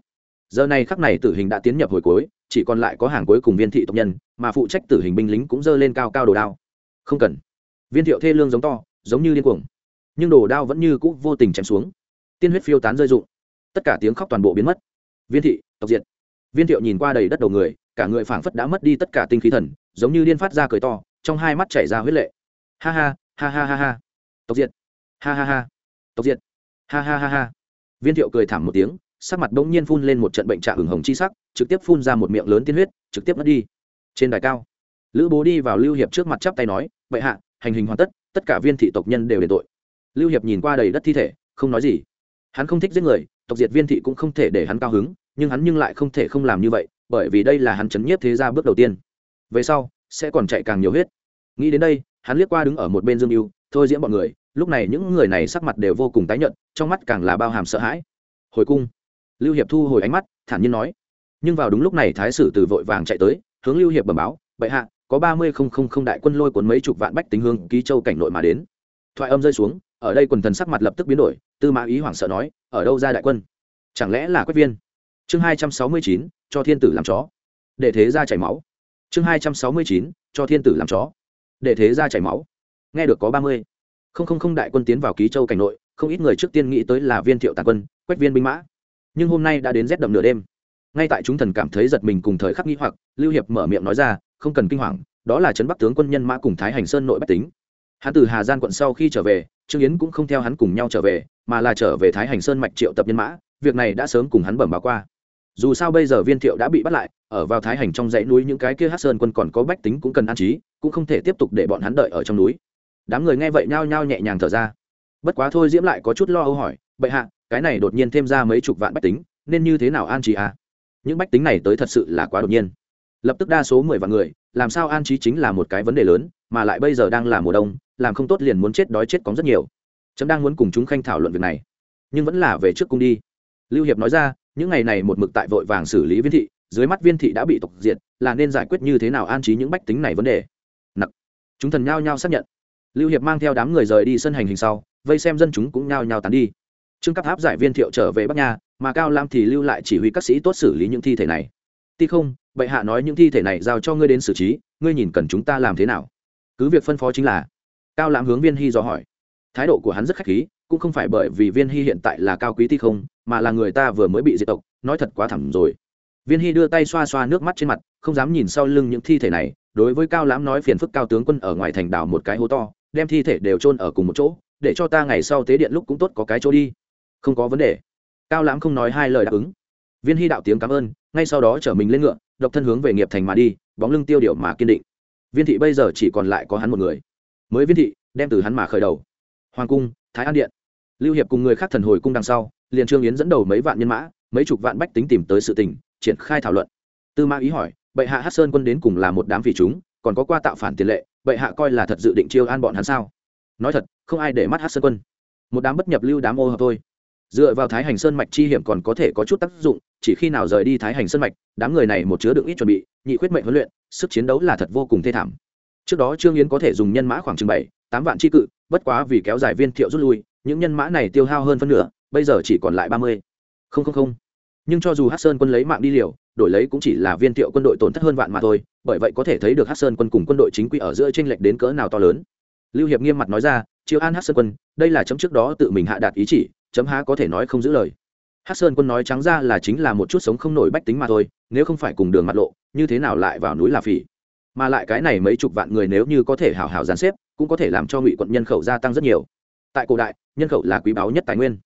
Giờ này khắc này tử hình đã tiến nhập hồi cuối, chỉ còn lại có hàng cuối cùng viên thị tộc nhân, mà phụ trách tử hình binh lính cũng dơ lên cao cao đồ đao. Không cần. Viên thiệu thê lương giống to, giống như điên cuồng. Nhưng đồ đao vẫn như cũ vô tình chém xuống. Tiên huyết phiêu tán rơi rụng. Tất cả tiếng khóc toàn bộ biến mất. Viên thị, tộc diệt viên thiệu nhìn qua đầy đất đầu người, cả người phảng phất đã mất đi tất cả tinh khí thần, giống như điên phát ra cười to, trong hai mắt chảy ra huyết lệ. Ha ha ha ha ha ha. Tộc diệt. Ha ha ha. Tộc diệt. Ha ha ha ha. Viên thiệu cười thảm một tiếng, sắc mặt bỗng nhiên phun lên một trận bệnh trạ hừng hồng chi sắc, trực tiếp phun ra một miệng lớn tiên huyết, trực tiếp mất đi. Trên đài cao, lữ bố đi vào lưu hiệp trước mặt chắp tay nói vậy hạ, hành hình hoàn tất tất cả viên thị tộc nhân đều đền tội. Lưu hiệp nhìn qua đầy đất thi thể, không nói gì. Hắn không thích giết người, tộc diệt viên thị cũng không thể để hắn cao hứng nhưng hắn nhưng lại không thể không làm như vậy, bởi vì đây là hắn chấn nhiếp thế gia bước đầu tiên. Về sau, sẽ còn chạy càng nhiều huyết. Nghĩ đến đây, hắn liếc qua đứng ở một bên dương mưu thôi diễn bọn người, lúc này những người này sắc mặt đều vô cùng tái nhợt, trong mắt càng là bao hàm sợ hãi. Hồi cung. Lưu hiệp thu hồi ánh mắt, thản nhiên nói. Nhưng vào đúng lúc này thái sử từ vội vàng chạy tới, hướng lưu hiệp bẩm báo, bệ hạ, có ba mươi không không không đại quân lôi cuốn mấy chục vạn bách tính hương ký châu cảnh nội mà đến. Thoại âm rơi xuống, ở đây quần thần sắc mặt lập tức biến đổi, tư mã ý hoảng sợ nói, ở đâu ra đại quân? Chẳng lẽ là quách viên? Chương hai trăm sáu mươi chín, cho thiên tử làm chó. Để thế ra chảy máu. Chương hai trăm sáu mươi chín, cho thiên tử làm chó. Để thế ra chảy máu. Nghe được có ba mươi. Không không không, đại quân tiến vào ký châu cảnh nội, không ít người trước tiên nghĩ tới là viên thiệu tàn quân, quách viên binh mã. Nhưng hôm nay đã đến rét đậm nửa đêm. Ngay tại chúng thần cảm thấy giật mình cùng thời khắc nghi hoặc, lưu hiệp mở miệng nói ra, không cần kinh hoàng, đó là trấn bắc tướng quân nhân mã cùng thái hành sơn nội bách tính. Hắn từ hà giang quận sau khi trở về, trương yến cũng không theo hắn cùng nhau trở về, mà là trở về thái hành sơn mạch triệu tập nhân mã, việc này đã sớm cùng hắn bẩm báo qua dù sao bây giờ viên thiệu đã bị bắt lại, ở vào thái hành trong dãy núi những cái kia hát sơn quân còn có bách tính cũng cần an trí, cũng không thể tiếp tục để bọn hắn đợi ở trong núi. Đám người nghe vậy nhao nhao nhẹ nhàng thở ra. Bất quá thôi diễm lại có chút lo âu hỏi, bệ hạ, cái này đột nhiên thêm ra mấy chục vạn bách tính, nên như thế nào an trí à? những bách tính này tới thật sự là quá đột nhiên. Lập tức đa số mười vạn người, làm sao an trí chính là một cái vấn đề lớn, mà lại bây giờ đang là mùa đông, làm không tốt liền muốn chết đói chết có rất nhiều. Trẫm đang muốn cùng chúng khanh thảo luận việc này, nhưng vẫn là về trước cung đi. Lưu hiệp nói ra những ngày này một mực tại vội vàng xử lý viên thị, dưới mắt viên thị đã bị tộc diệt, là nên giải quyết như thế nào an trí những bách tính này vấn đề? Nặc. Chúng thần nhao nhao xác nhận. Lưu hiệp mang theo đám người rời đi sân hành hình sau, vây xem dân chúng cũng nhao nhao tán đi. Trương cấp áp giải viên thiệu trở về bắc nha, mà cao lam thì lưu lại chỉ huy các sĩ tốt xử lý những thi thể này. Ti không, bệ hạ nói những thi thể này giao cho ngươi đến xử trí, ngươi nhìn cần chúng ta làm thế nào? Cứ việc phân phó chính là. Cao lãm hướng viên hy do hỏi. Thái độ của hắn rất khách khí cũng không phải bởi vì viên hy hiện tại là cao quý ti không, mà là người ta vừa mới bị diệt tộc, nói thật quá thẳm rồi. Viên hy đưa tay xoa xoa nước mắt trên mặt, không dám nhìn sau lưng những thi thể này, đối với cao lãm nói phiền phức cao tướng quân ở ngoài thành đảo một cái hố to, đem thi thể đều chôn ở cùng một chỗ, để cho ta ngày sau tế điện lúc cũng tốt có cái chỗ đi. Không có vấn đề. Cao lãm không nói hai lời đáp ứng. Viên hy đạo tiếng cảm ơn, ngay sau đó chở mình lên ngựa, độc thân hướng về nghiệp thành mà đi, bóng lưng tiêu điệu mà kiên định. Viên thị bây giờ chỉ còn lại có hắn một người. Mới viên thị, đem từ hắn mà khởi đầu. Hoàng cung, thái an điện lưu hiệp cùng người khác thần hồi cung đằng sau, liền trương yến dẫn đầu mấy vạn nhân mã, mấy chục vạn bách tính tìm tới sự tình, triển khai thảo luận. Tư mã ý hỏi, bệ hạ hát sơn quân đến cùng là một đám vì chúng, còn có qua tạo phản tiền lệ, bệ hạ coi là thật dự định chiêu an bọn hắn sao? Nói thật, không ai để mắt hát sơn quân. Một đám bất nhập lưu đám ô hợp thôi. Dựa vào thái hành sơn mạch chi hiểm còn có thể có chút tác dụng, chỉ khi nào rời đi thái hành sơn mạch, đám người này một chứa đựng ít chuẩn bị, nhị quyết mệnh huấn luyện, sức chiến đấu là thật vô cùng thê thảm. Trước đó trương yến có thể dùng nhân mã khoảng chừng bảy, tám vạn chi cự, bất quá vì kéo dài viên thiệu rút lui những nhân mã này tiêu hao hơn phân nửa, bây giờ chỉ còn lại ba mươi. Không không không. Nhưng cho dù hát sơn quân lấy mạng đi liều, đổi lấy cũng chỉ là viên thiệu quân đội tổn thất hơn vạn mà thôi, bởi vậy có thể thấy được hát sơn quân cùng quân đội chính quy ở giữa tranh lệch đến cỡ nào to lớn. Lưu hiệp nghiêm mặt nói ra chiêu an hát sơn quân, đây là chấm trước đó tự mình hạ đạt ý chỉ, chấm há có thể nói không giữ lời. Hát sơn quân nói trắng ra là chính là một chút sống không nổi bách tính mà thôi, nếu không phải cùng đường mặt lộ, như thế nào lại vào núi là phỉ? Mà lại cái này mấy chục vạn người nếu như có thể hào hào gián xếp, cũng có thể làm cho ngụy quận nhân khẩu gia tăng rất nhiều tại cổ đại, nhân khẩu là quý báu nhất tài nguyên.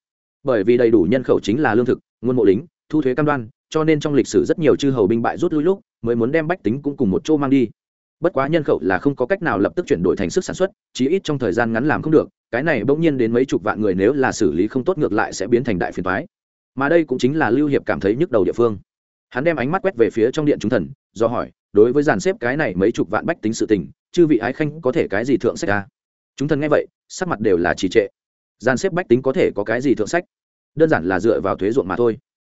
Bởi vì đầy đủ nhân khẩu chính là lương thực, nguồn mộ lính, thu thuế cam đoan, cho nên trong lịch sử rất nhiều chư hầu binh bại rút lui lúc, mới muốn đem bách tính cũng cùng một chỗ mang đi. Bất quá nhân khẩu là không có cách nào lập tức chuyển đổi thành sức sản xuất, chí ít trong thời gian ngắn làm không được, cái này bỗng nhiên đến mấy chục vạn người nếu là xử lý không tốt ngược lại sẽ biến thành đại phiền thoái mà đây cũng chính là lưu hiệp cảm thấy nhức đầu địa phương. Hắn đem ánh mắt quét về phía trong điện chúng thần, do hỏi, đối với dàn xếp cái này mấy chục vạn bách tính sự tình, chư vị ái khanh có thể cái gì thượng sách ra chúng thần nghe vậy, sắc mặt đều là trì trệ. Gian xếp bách tính có thể có cái gì thượng sách? Đơn giản là dựa vào thuế ruộng mà thôi.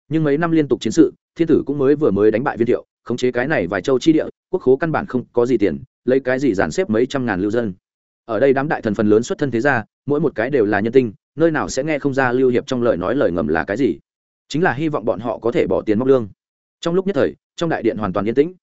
Nhưng mấy năm liên tục chiến sự, thiên tử cũng mới vừa mới đánh bại viên thiệu, khống chế cái này vài châu chi địa, quốc khố căn bản không có gì tiền, lấy cái gì dàn xếp mấy trăm ngàn lưu dân. Ở đây đám đại thần phần lớn xuất thân thế ra mỗi một cái đều là nhân tinh, nơi nào sẽ nghe không ra lưu hiệp trong lời nói lời ngầm là cái gì. Chính là hy vọng bọn họ có thể bỏ tiền móc lương. Trong lúc nhất thời, trong đại điện hoàn toàn yên tĩnh.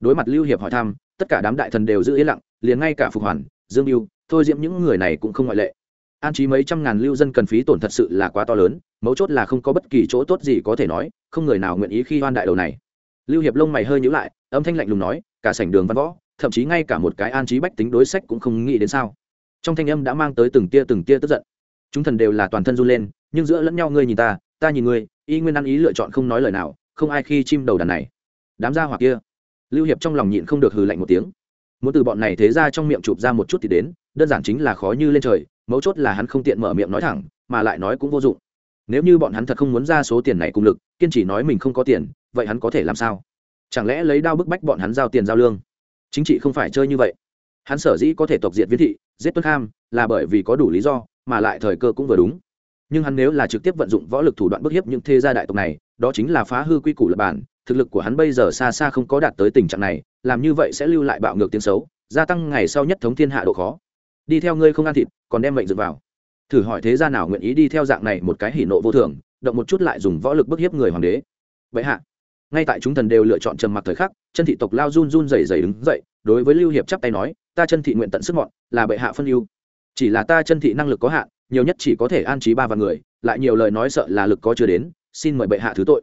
Đối mặt lưu hiệp hỏi thăm, tất cả đám đại thần đều giữ yên lặng, liền ngay cả phục hoàn, dương mưu thôi diễm những người này cũng không ngoại lệ. An trí mấy trăm ngàn lưu dân cần phí tổn thật sự là quá to lớn, mấu chốt là không có bất kỳ chỗ tốt gì có thể nói, không người nào nguyện ý khi hoan đại đầu này. Lưu hiệp lông mày hơi nhữ lại, âm thanh lạnh lùng nói, cả sảnh đường văn võ, thậm chí ngay cả một cái an trí bách tính đối sách cũng không nghĩ đến sao. Trong thanh âm đã mang tới từng tia từng tia tức giận. Chúng thần đều là toàn thân run lên, nhưng giữa lẫn nhau ngươi nhìn ta ta nhìn ngươi, y nguyên ăn ý lựa chọn không nói lời nào, không ai khi chim đầu đàn này. Đám gia hoặc kia. Lưu hiệp trong lòng nhịn không được hừ lạnh một tiếng. Muốn từ bọn này thế ra trong miệng chụp ra một chút thì đến đơn giản chính là khó như lên trời, mấu chốt là hắn không tiện mở miệng nói thẳng, mà lại nói cũng vô dụng. Nếu như bọn hắn thật không muốn ra số tiền này cùng lực, kiên trì nói mình không có tiền, vậy hắn có thể làm sao? Chẳng lẽ lấy đao bức bách bọn hắn giao tiền giao lương? Chính trị không phải chơi như vậy. Hắn sở dĩ có thể tộc diệt viễn thị, giết tuân kham, là bởi vì có đủ lý do, mà lại thời cơ cũng vừa đúng. Nhưng hắn nếu là trực tiếp vận dụng võ lực thủ đoạn bức hiếp những thế gia đại tộc này, đó chính là phá hư quy củ lập bản, thực lực của hắn bây giờ xa xa không có đạt tới tình trạng này, làm như vậy sẽ lưu lại bạo ngược tiếng xấu, gia tăng ngày sau nhất thống thiên hạ độ khó đi theo ngươi không ăn thịt, còn đem mệnh dựa vào. Thử hỏi thế gia nào nguyện ý đi theo dạng này một cái hỉ nộ vô thường, động một chút lại dùng võ lực bức hiếp người hoàng đế. Vậy hạ, ngay tại chúng thần đều lựa chọn trầm mặc thời khắc, chân thị tộc lao run run rẩy rẩy đứng dậy, đối với lưu hiệp chắp tay nói, ta chân thị nguyện tận sức mọn là bệ hạ phân ưu. Chỉ là ta chân thị năng lực có hạn, nhiều nhất chỉ có thể an trí ba vạn người, lại nhiều lời nói sợ là lực có chưa đến, xin mời bệ hạ thứ tội.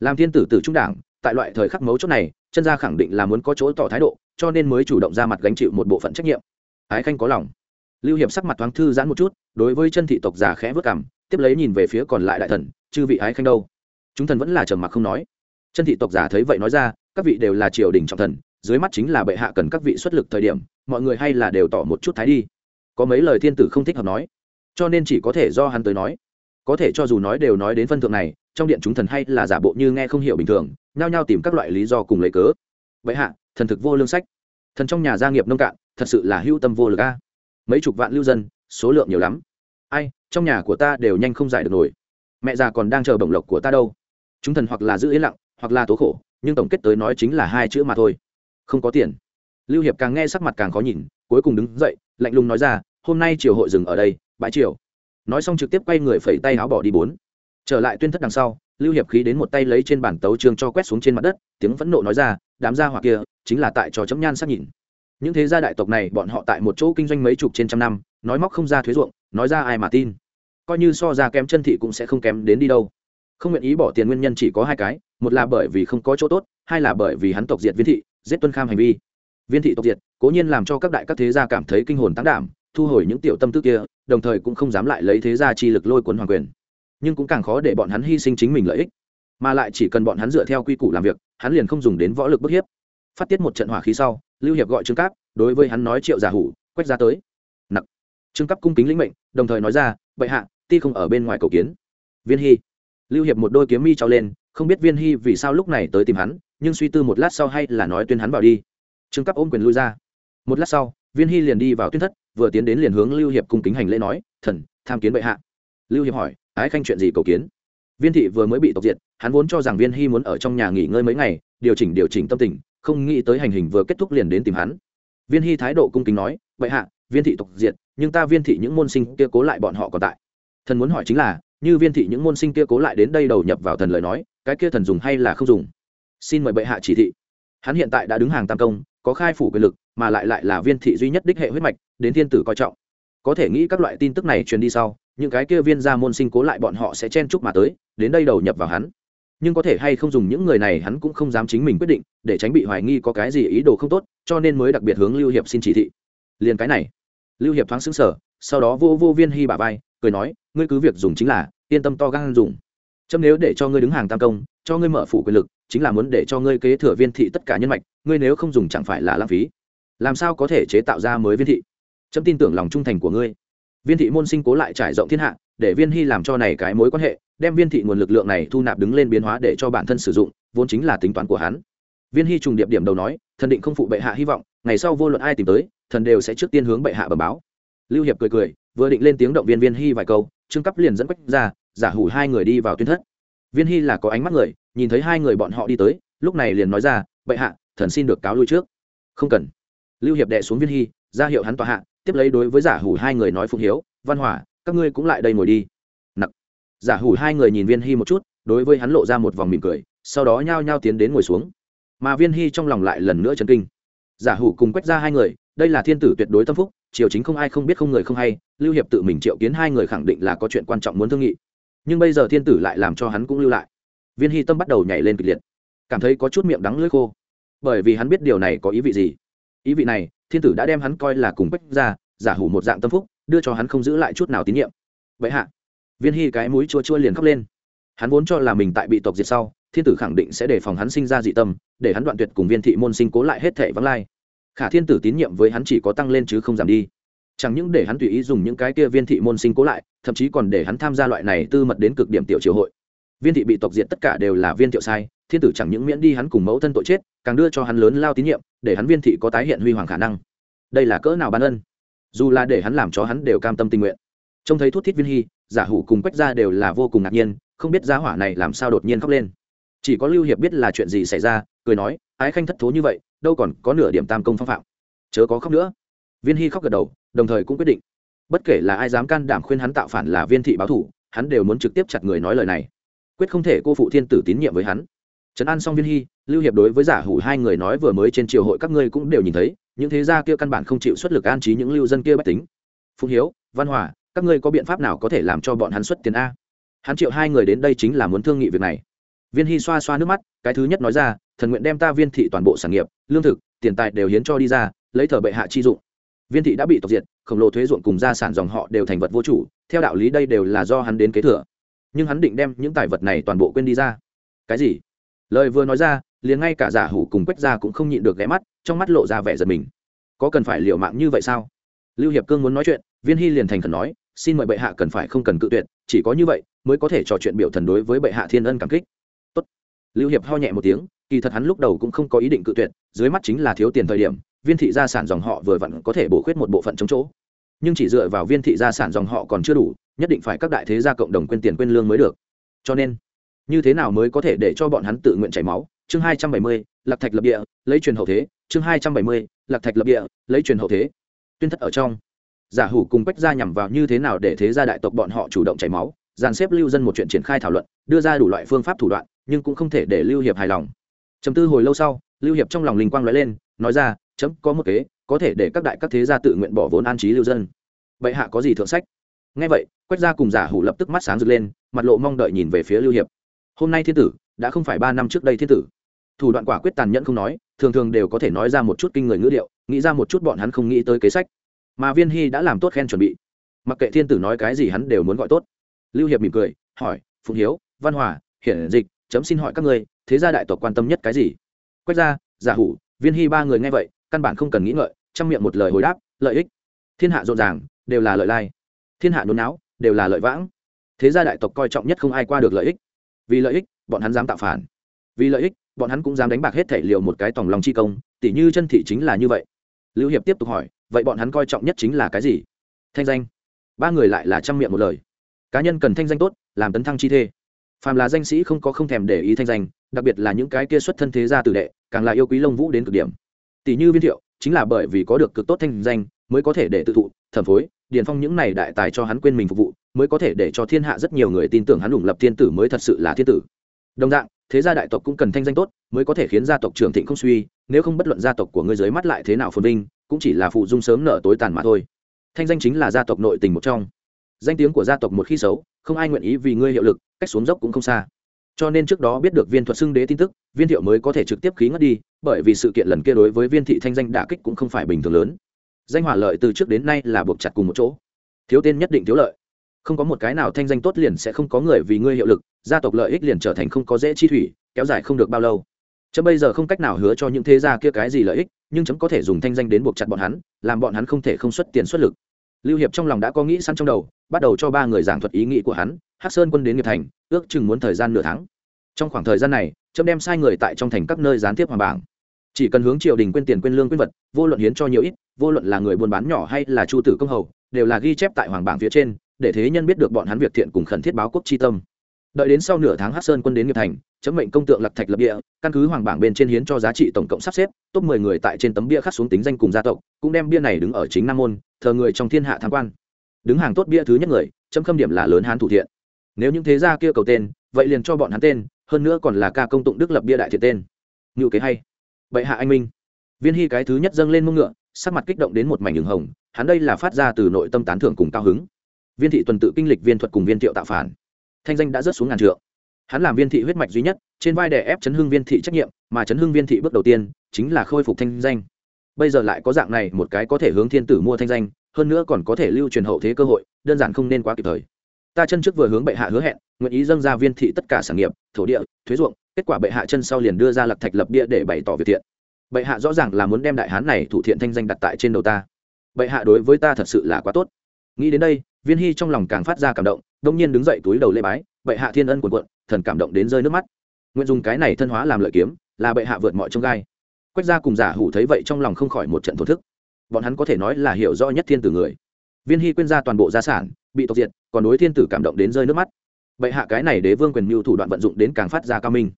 Làm thiên tử tử trung đảng, tại loại thời khắc mấu chốt này, chân gia khẳng định là muốn có chỗ tỏ thái độ, cho nên mới chủ động ra mặt gánh chịu một bộ phận trách nhiệm. Ái khanh có lòng lưu hiệp sắc mặt thoáng thư giãn một chút, đối với chân thị tộc già khẽ vớt cảm, tiếp lấy nhìn về phía còn lại đại thần, chư vị ái khanh đâu? Chúng thần vẫn là trầm mặc không nói. Chân thị tộc giả thấy vậy nói ra, các vị đều là triều đình trọng thần, dưới mắt chính là bệ hạ cần các vị xuất lực thời điểm, mọi người hay là đều tỏ một chút thái đi. Có mấy lời thiên tử không thích hợp nói, cho nên chỉ có thể do hắn tới nói. Có thể cho dù nói đều nói đến phân thượng này, trong điện chúng thần hay là giả bộ như nghe không hiểu bình thường, nhao nhao tìm các loại lý do cùng lấy cớ. Vậy hạ, thần thực vô lương sách. Thần trong nhà gia nghiệp nông cạn, thật sự là hữu tâm vô lực a mấy chục vạn lưu dân, số lượng nhiều lắm. Ai, trong nhà của ta đều nhanh không giải được nổi. Mẹ già còn đang chờ bổng lộc của ta đâu. Chúng thần hoặc là giữ yên lặng, hoặc là tố khổ, nhưng tổng kết tới nói chính là hai chữ mà thôi. Không có tiền. Lưu hiệp càng nghe sắc mặt càng khó nhìn, cuối cùng đứng dậy, lạnh lùng nói ra, hôm nay triều hội dừng ở đây, bãi triều. Nói xong trực tiếp quay người phẩy tay áo bỏ đi bốn. Trở lại tuyên thất đằng sau, lưu hiệp khí đến một tay lấy trên bản tấu trường cho quét xuống trên mặt đất, tiếng phẫn nộ nói ra, đám gia hỏa kia, chính là tại trò chấm nhan sắc nhìn những thế gia đại tộc này, bọn họ tại một chỗ kinh doanh mấy chục trên trăm năm, nói móc không ra thuế ruộng, nói ra ai mà tin. Coi như so ra kém chân thị cũng sẽ không kém đến đi đâu. Không nguyện ý bỏ tiền nguyên nhân chỉ có hai cái, một là bởi vì không có chỗ tốt, hai là bởi vì hắn tộc diệt viên thị, giết tuân kham hành vi. Viên thị tộc diệt, cố nhiên làm cho các đại các thế gia cảm thấy kinh hồn tán đảm, thu hồi những tiểu tâm tư kia, đồng thời cũng không dám lại lấy thế gia chi lực lôi cuốn hoàng quyền. Nhưng cũng càng khó để bọn hắn hy sinh chính mình lợi ích. Mà lại chỉ cần bọn hắn dựa theo quy củ làm việc, hắn liền không dùng đến võ lực bức hiếp. Phát tiết một trận hỏa khí sau lưu hiệp gọi trương cáp, đối với hắn nói triệu giả hủ quách ra tới. Nặc. Trương cáp cung kính lĩnh mệnh, đồng thời nói ra, bệ hạ, ti không ở bên ngoài cầu kiến. Viên hy. Lưu hiệp một đôi kiếm mi trao lên, không biết viên hy vì sao lúc này tới tìm hắn, nhưng suy tư một lát sau hay là nói tuyên hắn vào đi. Trương Cáp ôm quyền lui ra. Một lát sau, viên hy liền đi vào tuyên thất, vừa tiến đến liền hướng lưu hiệp cung kính hành lễ nói, thần, tham kiến bệ hạ. Lưu hiệp hỏi, ái khanh chuyện gì cầu kiến? Viên thị vừa mới bị tộc diệt, hắn vốn cho rằng viên hy muốn ở trong nhà nghỉ ngơi mấy ngày, điều chỉnh điều chỉnh tâm tình không nghĩ tới hành hình vừa kết thúc liền đến tìm hắn. Viên hy thái độ cung kính nói, bệ hạ, viên thị tộc diệt, nhưng ta viên thị những môn sinh kia cố lại bọn họ còn tại. Thần muốn hỏi chính là, như viên thị những môn sinh kia cố lại đến đây đầu nhập vào thần lời nói, cái kia thần dùng hay là không dùng? Xin mời bệ hạ chỉ thị. Hắn hiện tại đã đứng hàng tam công, có khai phủ quyền lực, mà lại lại là viên thị duy nhất đích hệ huyết mạch, đến thiên tử coi trọng. Có thể nghĩ các loại tin tức này truyền đi sau, những cái kia viên ra môn sinh cố lại bọn họ sẽ chen chúc mà tới, đến đây đầu nhập vào hắn nhưng có thể hay không dùng những người này hắn cũng không dám chính mình quyết định, để tránh bị hoài nghi có cái gì ý đồ không tốt, cho nên mới đặc biệt hướng lưu hiệp xin chỉ thị. Liền cái này, lưu hiệp thoáng xứng sở sau đó vô vô viên hy bà vai, cười nói, ngươi cứ việc dùng chính là, yên tâm to gan dùng. Chấm nếu để cho ngươi đứng hàng tam công, cho ngươi mở phủ quyền lực, chính là muốn để cho ngươi kế thừa viên thị tất cả nhân mạch, ngươi nếu không dùng chẳng phải là lãng phí. Làm sao có thể chế tạo ra mới viên thị? Chấm tin tưởng lòng trung thành của ngươi. Viên thị môn sinh cố lại trải rộng thiên hạ, để viên hy làm cho này cái mối quan hệ đem viên thị nguồn lực lượng này thu nạp đứng lên biến hóa để cho bản thân sử dụng, vốn chính là tính toán của hắn. Viên hy trùng điệp điểm đầu nói, thần định không phụ bệ hạ hy vọng, ngày sau vô luận ai tìm tới, thần đều sẽ trước tiên hướng bệ hạ bờ báo. Lưu hiệp cười cười, vừa định lên tiếng động viên viên hy vài câu, trương cấp liền dẫn quách ra, giả hủ hai người đi vào tuyên thất. Viên hy là có ánh mắt người, nhìn thấy hai người bọn họ đi tới, lúc này liền nói ra, bệ hạ, thần xin được cáo lui trước. Không cần. Lưu hiệp đệ xuống viên hy, ra hiệu hắn tòa hạ, tiếp lấy đối với giả hủ hai người nói phụng hiếu, văn hỏa các ngươi cũng lại đây ngồi đi giả hủ hai người nhìn viên hy một chút, đối với hắn lộ ra một vòng mỉm cười, sau đó nhao nhao tiến đến ngồi xuống. Mà viên hy trong lòng lại lần nữa chấn kinh. Giả hủ cùng quách ra hai người, đây là thiên tử tuyệt đối tâm phúc, triều chính không ai không biết không người không hay, lưu hiệp tự mình triệu kiến hai người khẳng định là có chuyện quan trọng muốn thương nghị. Nhưng bây giờ thiên tử lại làm cho hắn cũng lưu lại. Viên hy tâm bắt đầu nhảy lên kịch liệt. Cảm thấy có chút miệng đắng lưỡi khô. Bởi vì hắn biết điều này có ý vị gì. Ý vị này, thiên tử đã đem hắn coi là cùng quách ra giả hủ một dạng tâm phúc, đưa cho hắn không giữ lại chút nào tín nhiệm. Vậy hạ viên hy cái mũi chua chua liền khóc lên. Hắn vốn cho là mình tại bị tộc diệt sau, thiên tử khẳng định sẽ đề phòng hắn sinh ra dị tâm, để hắn đoạn tuyệt cùng viên thị môn sinh cố lại hết thể vắng lai. Khả thiên tử tín nhiệm với hắn chỉ có tăng lên chứ không giảm đi. Chẳng những để hắn tùy ý dùng những cái kia viên thị môn sinh cố lại, thậm chí còn để hắn tham gia loại này tư mật đến cực điểm tiểu triều hội. Viên thị bị tộc diệt tất cả đều là viên thiệu sai, thiên tử chẳng những miễn đi hắn cùng mẫu thân tội chết, càng đưa cho hắn lớn lao tín nhiệm, để hắn viên thị có tái hiện huy hoàng khả năng. Đây là cỡ nào ban ân? Dù là để hắn làm cho hắn đều cam tâm tình nguyện. Trông thấy thuốc thiết viên hy giả hủ cùng quách ra đều là vô cùng ngạc nhiên, không biết giá hỏa này làm sao đột nhiên khóc lên. Chỉ có lưu hiệp biết là chuyện gì xảy ra, cười nói, ái khanh thất thố như vậy, đâu còn có nửa điểm tam công phong phạm. Chớ có khóc nữa. Viên hy khóc gật đầu, đồng thời cũng quyết định. Bất kể là ai dám can đảm khuyên hắn tạo phản là viên thị báo thủ, hắn đều muốn trực tiếp chặt người nói lời này. Quyết không thể cô phụ thiên tử tín nhiệm với hắn. Trấn an xong viên hy, lưu hiệp đối với giả hủ hai người nói vừa mới trên triều hội các ngươi cũng đều nhìn thấy, những thế gia kia căn bản không chịu xuất lực an trí những lưu dân kia bách tính. Phụng hiếu, văn hòa các ngươi có biện pháp nào có thể làm cho bọn hắn xuất tiền a? Hắn triệu hai người đến đây chính là muốn thương nghị việc này. Viên hy xoa xoa nước mắt, cái thứ nhất nói ra, thần nguyện đem ta viên thị toàn bộ sản nghiệp, lương thực, tiền tài đều hiến cho đi ra, lấy thờ bệ hạ chi dụng. Viên thị đã bị tộc diệt, khổng lồ thuế ruộng cùng gia sản dòng họ đều thành vật vô chủ, theo đạo lý đây đều là do hắn đến kế thừa. Nhưng hắn định đem những tài vật này toàn bộ quên đi ra. Cái gì? Lời vừa nói ra, liền ngay cả giả hủ cùng quách gia cũng không nhịn được ghé mắt, trong mắt lộ ra vẻ giật mình. Có cần phải liều mạng như vậy sao? Lưu hiệp cương muốn nói chuyện, viên hy liền thành khẩn nói xin mời bệ hạ cần phải không cần cự tuyệt, chỉ có như vậy mới có thể trò chuyện biểu thần đối với bệ hạ thiên ân cảm kích. Tốt. lưu hiệp ho nhẹ một tiếng, kỳ thật hắn lúc đầu cũng không có ý định cự tuyệt, dưới mắt chính là thiếu tiền thời điểm, viên thị gia sản dòng họ vừa vặn có thể bổ khuyết một bộ phận chống chỗ. Nhưng chỉ dựa vào viên thị gia sản dòng họ còn chưa đủ, nhất định phải các đại thế gia cộng đồng quên tiền quên lương mới được. Cho nên, như thế nào mới có thể để cho bọn hắn tự nguyện chảy máu? Chương hai trăm bảy mươi, lạc thạch lập địa, lấy truyền hậu thế. Chương hai trăm bảy mươi, lạc thạch lập địa, lấy truyền hậu thế. Tuyên thất ở trong giả hủ cùng quách gia nhằm vào như thế nào để thế gia đại tộc bọn họ chủ động chảy máu, dàn xếp lưu dân một chuyện triển khai thảo luận, đưa ra đủ loại phương pháp thủ đoạn, nhưng cũng không thể để lưu hiệp hài lòng. Chấm tư hồi lâu sau, lưu hiệp trong lòng linh quang nói lên, nói ra, chấm, có một kế, có thể để các đại các thế gia tự nguyện bỏ vốn an trí lưu dân. Bệ hạ có gì thượng sách? Ngay vậy, quách gia cùng giả hủ lập tức mắt sáng rực lên, mặt lộ mong đợi nhìn về phía lưu hiệp. Hôm nay thiên tử, đã không phải ba năm trước đây thiên tử. Thủ đoạn quả quyết tàn nhẫn không nói, thường thường đều có thể nói ra một chút kinh người ngữ điệu, nghĩ ra một chút bọn hắn không nghĩ tới kế sách mà viên hy đã làm tốt khen chuẩn bị. Mặc kệ thiên tử nói cái gì hắn đều muốn gọi tốt. Lưu hiệp mỉm cười, hỏi, phụng hiếu, văn hòa, hiển dịch, chấm xin hỏi các ngươi, thế gia đại tộc quan tâm nhất cái gì? Quách gia, giả hủ, viên hy ba người nghe vậy, căn bản không cần nghĩ ngợi, trong miệng một lời hồi đáp, lợi ích. Thiên hạ rộn ràng, đều là lợi lai. Thiên hạ nôn não đều là lợi vãng. Thế gia đại tộc coi trọng nhất không ai qua được lợi ích. Vì lợi ích, bọn hắn dám tạo phản. Vì lợi ích, bọn hắn cũng dám đánh bạc hết thể liều một cái tòng lòng chi công, tỉ như chân thị chính là như vậy. Lưu hiệp tiếp tục hỏi vậy bọn hắn coi trọng nhất chính là cái gì? Thanh danh. Ba người lại là trăm miệng một lời. Cá nhân cần thanh danh tốt, làm tấn thăng chi thê. Phàm là danh sĩ không có không thèm để ý thanh danh, đặc biệt là những cái kia xuất thân thế gia tử đệ, càng là yêu quý lông vũ đến cực điểm. Tỷ như viên thiệu, chính là bởi vì có được cực tốt thanh danh, mới có thể để tự thụ, thẩm phối, điền phong những này đại tài cho hắn quên mình phục vụ, mới có thể để cho thiên hạ rất nhiều người tin tưởng hắn ủng lập thiên tử mới thật sự là thiên tử. Đồng dạng thế gia đại tộc cũng cần thanh danh tốt, mới có thể khiến gia tộc trưởng thịnh không suy, nếu không bất luận gia tộc của ngươi dưới mắt lại thế nào phồn vinh, cũng chỉ là phụ dung sớm nở tối tàn mà thôi. Thanh danh chính là gia tộc nội tình một trong. Danh tiếng của gia tộc một khi xấu, không ai nguyện ý vì ngươi hiệu lực, cách xuống dốc cũng không xa. Cho nên trước đó biết được viên thuật xưng đế tin tức, viên thiệu mới có thể trực tiếp khí ngất đi, bởi vì sự kiện lần kia đối với viên thị thanh danh đả kích cũng không phải bình thường lớn. Danh hỏa lợi từ trước đến nay là buộc chặt cùng một chỗ. Thiếu tên nhất định thiếu lợi không có một cái nào thanh danh tốt liền sẽ không có người vì ngươi hiệu lực, gia tộc lợi ích liền trở thành không có dễ chi thủy, kéo dài không được bao lâu. Chấm bây giờ không cách nào hứa cho những thế gia kia cái gì lợi ích, nhưng chấm có thể dùng thanh danh đến buộc chặt bọn hắn, làm bọn hắn không thể không xuất tiền xuất lực. Lưu hiệp trong lòng đã có nghĩ sẵn trong đầu, bắt đầu cho ba người giảng thuật ý nghĩ của hắn, hắc sơn quân đến nghiệp thành, ước chừng muốn thời gian nửa tháng. Trong khoảng thời gian này, chấm đem sai người tại trong thành các nơi gián tiếp hoàng bảng. Chỉ cần hướng triều đình quyên tiền quyên lương quyên vật, vô luận hiến cho nhiều ít, vô luận là người buôn bán nhỏ hay là chu tử công hầu, đều là ghi chép tại hoàng bảng phía trên để thế nhân biết được bọn hắn việc thiện cùng khẩn thiết báo quốc chi tâm. Đợi đến sau nửa tháng hát sơn quân đến nghiệp thành, chấm mệnh công tượng lạc thạch lập địa, căn cứ hoàng bảng bên trên hiến cho giá trị tổng cộng sắp xếp, top mười người tại trên tấm bia khắc xuống tính danh cùng gia tộc, cũng đem bia này đứng ở chính nam môn, thờ người trong thiên hạ tham quan. Đứng hàng tốt bia thứ nhất người, chấm khâm điểm là lớn hán thủ thiện. Nếu những thế gia kia cầu tên, vậy liền cho bọn hắn tên, hơn nữa còn là ca công tụng đức lập bia đại thiện tên. Ngự kế hay. Bệ hạ anh minh. Viên hy cái thứ nhất dâng lên mông ngựa, sắc mặt kích động đến một mảnh đường hồng, hắn đây là phát ra từ nội tâm tán thưởng cùng cao hứng viên thị tuần tự kinh lịch viên thuật cùng viên thiệu tạo phản. Thanh danh đã rớt xuống ngàn trượng. Hắn làm viên thị huyết mạch duy nhất, trên vai đè ép chấn hưng viên thị trách nhiệm, mà chấn hưng viên thị bước đầu tiên, chính là khôi phục thanh danh. Bây giờ lại có dạng này một cái có thể hướng thiên tử mua thanh danh, hơn nữa còn có thể lưu truyền hậu thế cơ hội, đơn giản không nên quá kịp thời. Ta chân trước vừa hướng bệ hạ hứa hẹn, nguyện ý dâng ra viên thị tất cả sản nghiệp, thổ địa, thuế ruộng, kết quả bệ hạ chân sau liền đưa ra lập thạch lập địa để bày tỏ việc thiện. Bệ hạ rõ ràng là muốn đem đại hán này thủ thiện thanh danh đặt tại trên đầu ta. Bệ hạ đối với ta thật sự là quá tốt. Nghĩ đến đây viên hy trong lòng càng phát ra cảm động đông nhiên đứng dậy túi đầu lê bái, bệ hạ thiên ân quần quận, thần cảm động đến rơi nước mắt. Nguyện dùng cái này thân hóa làm lợi kiếm, là bệ hạ vượt mọi trông gai. Quách gia cùng giả hủ thấy vậy trong lòng không khỏi một trận thổ thức. Bọn hắn có thể nói là hiểu rõ nhất thiên tử người. Viên hy quên ra toàn bộ gia sản, bị tộc diệt, còn đối thiên tử cảm động đến rơi nước mắt. Bệ hạ cái này đế vương quyền mưu thủ đoạn vận dụng đến càng phát ra cao minh.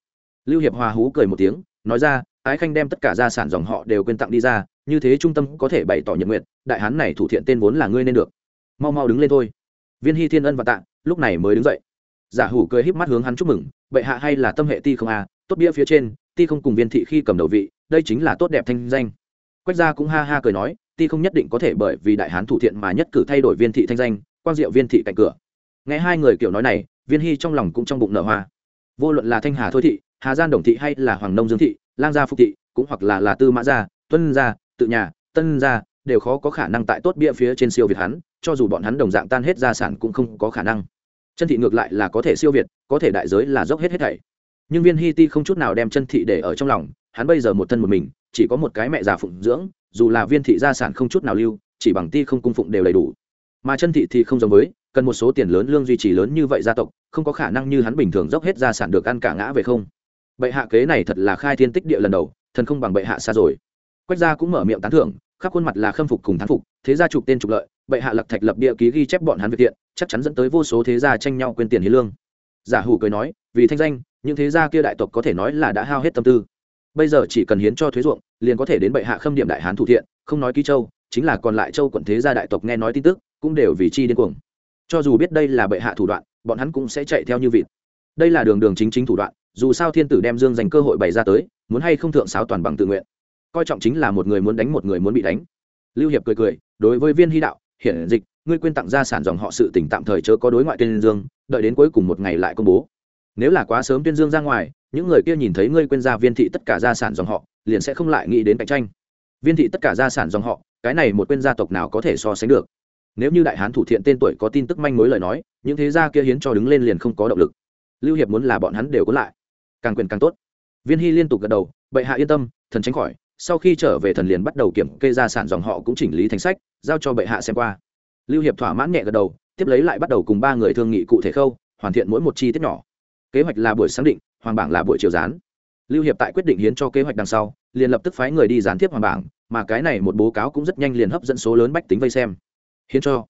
Lưu hiệp hòa hú cười một tiếng, nói ra, ái khanh đem tất cả gia sản dòng họ đều quên tặng đi ra, như thế trung tâm có thể bày tỏ nhận nguyện, đại hán này thủ thiện tên vốn là ngươi nên được mau mau đứng lên thôi. Viên hy thiên ân và tạ lúc này mới đứng dậy. Giả hủ cười híp mắt hướng hắn chúc mừng, bệ hạ hay là tâm hệ ti không à? Tốt bia phía trên, ti không cùng viên thị khi cầm đầu vị, đây chính là tốt đẹp thanh danh. Quách gia cũng ha ha cười nói, ti không nhất định có thể bởi vì đại hán thủ thiện mà nhất cử thay đổi viên thị thanh danh, quang diệu viên thị cạnh cửa. Nghe hai người kiểu nói này, viên hy trong lòng cũng trong bụng nở hoa. Vô luận là thanh hà thôi thị, hà gian đồng thị hay là hoàng nông dương thị, lang gia phục thị, cũng hoặc là là tư mã gia, tuân gia, tự nhà, tân gia đều khó có khả năng tại tốt bia phía trên siêu việt hắn, cho dù bọn hắn đồng dạng tan hết gia sản cũng không có khả năng. Chân thị ngược lại là có thể siêu việt, có thể đại giới là dốc hết hết thảy. Nhưng viên Hi ti không chút nào đem chân thị để ở trong lòng, hắn bây giờ một thân một mình, chỉ có một cái mẹ già phụng dưỡng, dù là viên thị gia sản không chút nào lưu, chỉ bằng ti không cung phụng đều đầy đủ. Mà chân thị thì không giống với, cần một số tiền lớn lương duy trì lớn như vậy gia tộc, không có khả năng như hắn bình thường dốc hết gia sản được ăn cả ngã về không. Bệ hạ kế này thật là khai thiên tích địa lần đầu, thần không bằng bệ hạ xa rồi. Quách gia cũng mở miệng tán thưởng khắp khuôn mặt là khâm phục cùng thán phục, thế gia chụp tên trục lợi, bệ hạ lập thạch lập địa ký ghi chép bọn hắn việc thiện, chắc chắn dẫn tới vô số thế gia tranh nhau quên tiền hiến lương. Giả hủ cười nói, vì thanh danh, những thế gia kia đại tộc có thể nói là đã hao hết tâm tư. Bây giờ chỉ cần hiến cho thuế ruộng, liền có thể đến bệ hạ khâm điểm đại hán thủ thiện, không nói ký châu, chính là còn lại châu quận thế gia đại tộc nghe nói tin tức, cũng đều vì chi điên cuồng. Cho dù biết đây là bệ hạ thủ đoạn, bọn hắn cũng sẽ chạy theo như vịt. Đây là đường đường chính chính thủ đoạn, dù sao thiên tử đem dương dành cơ hội bày ra tới, muốn hay không thượng sáo toàn bằng tự nguyện coi trọng chính là một người muốn đánh một người muốn bị đánh. Lưu hiệp cười cười, đối với viên hy đạo, hiển dịch, ngươi quên tặng gia sản dòng họ sự tỉnh tạm thời chớ có đối ngoại tuyên dương, đợi đến cuối cùng một ngày lại công bố. Nếu là quá sớm tuyên dương ra ngoài, những người kia nhìn thấy ngươi quên gia viên thị tất cả gia sản dòng họ, liền sẽ không lại nghĩ đến cạnh tranh. Viên thị tất cả gia sản dòng họ, cái này một quên gia tộc nào có thể so sánh được? Nếu như đại hán thủ thiện tên tuổi có tin tức manh mối lời nói, những thế gia kia hiến cho đứng lên liền không có động lực. Lưu hiệp muốn là bọn hắn đều có lại. Càng quyền càng tốt. Viên hy liên tục gật đầu, bệ hạ yên tâm, thần tránh khỏi sau khi trở về thần liền bắt đầu kiểm kê gia sản dòng họ cũng chỉnh lý thành sách, giao cho bệ hạ xem qua. Lưu hiệp thỏa mãn nhẹ gật đầu, tiếp lấy lại bắt đầu cùng ba người thương nghị cụ thể khâu, hoàn thiện mỗi một chi tiết nhỏ. Kế hoạch là buổi sáng định, hoàng bảng là buổi chiều gián. Lưu hiệp tại quyết định hiến cho kế hoạch đằng sau, liền lập tức phái người đi gián tiếp hoàng bảng, mà cái này một bố cáo cũng rất nhanh liền hấp dẫn số lớn bách tính vây xem. Hiến cho.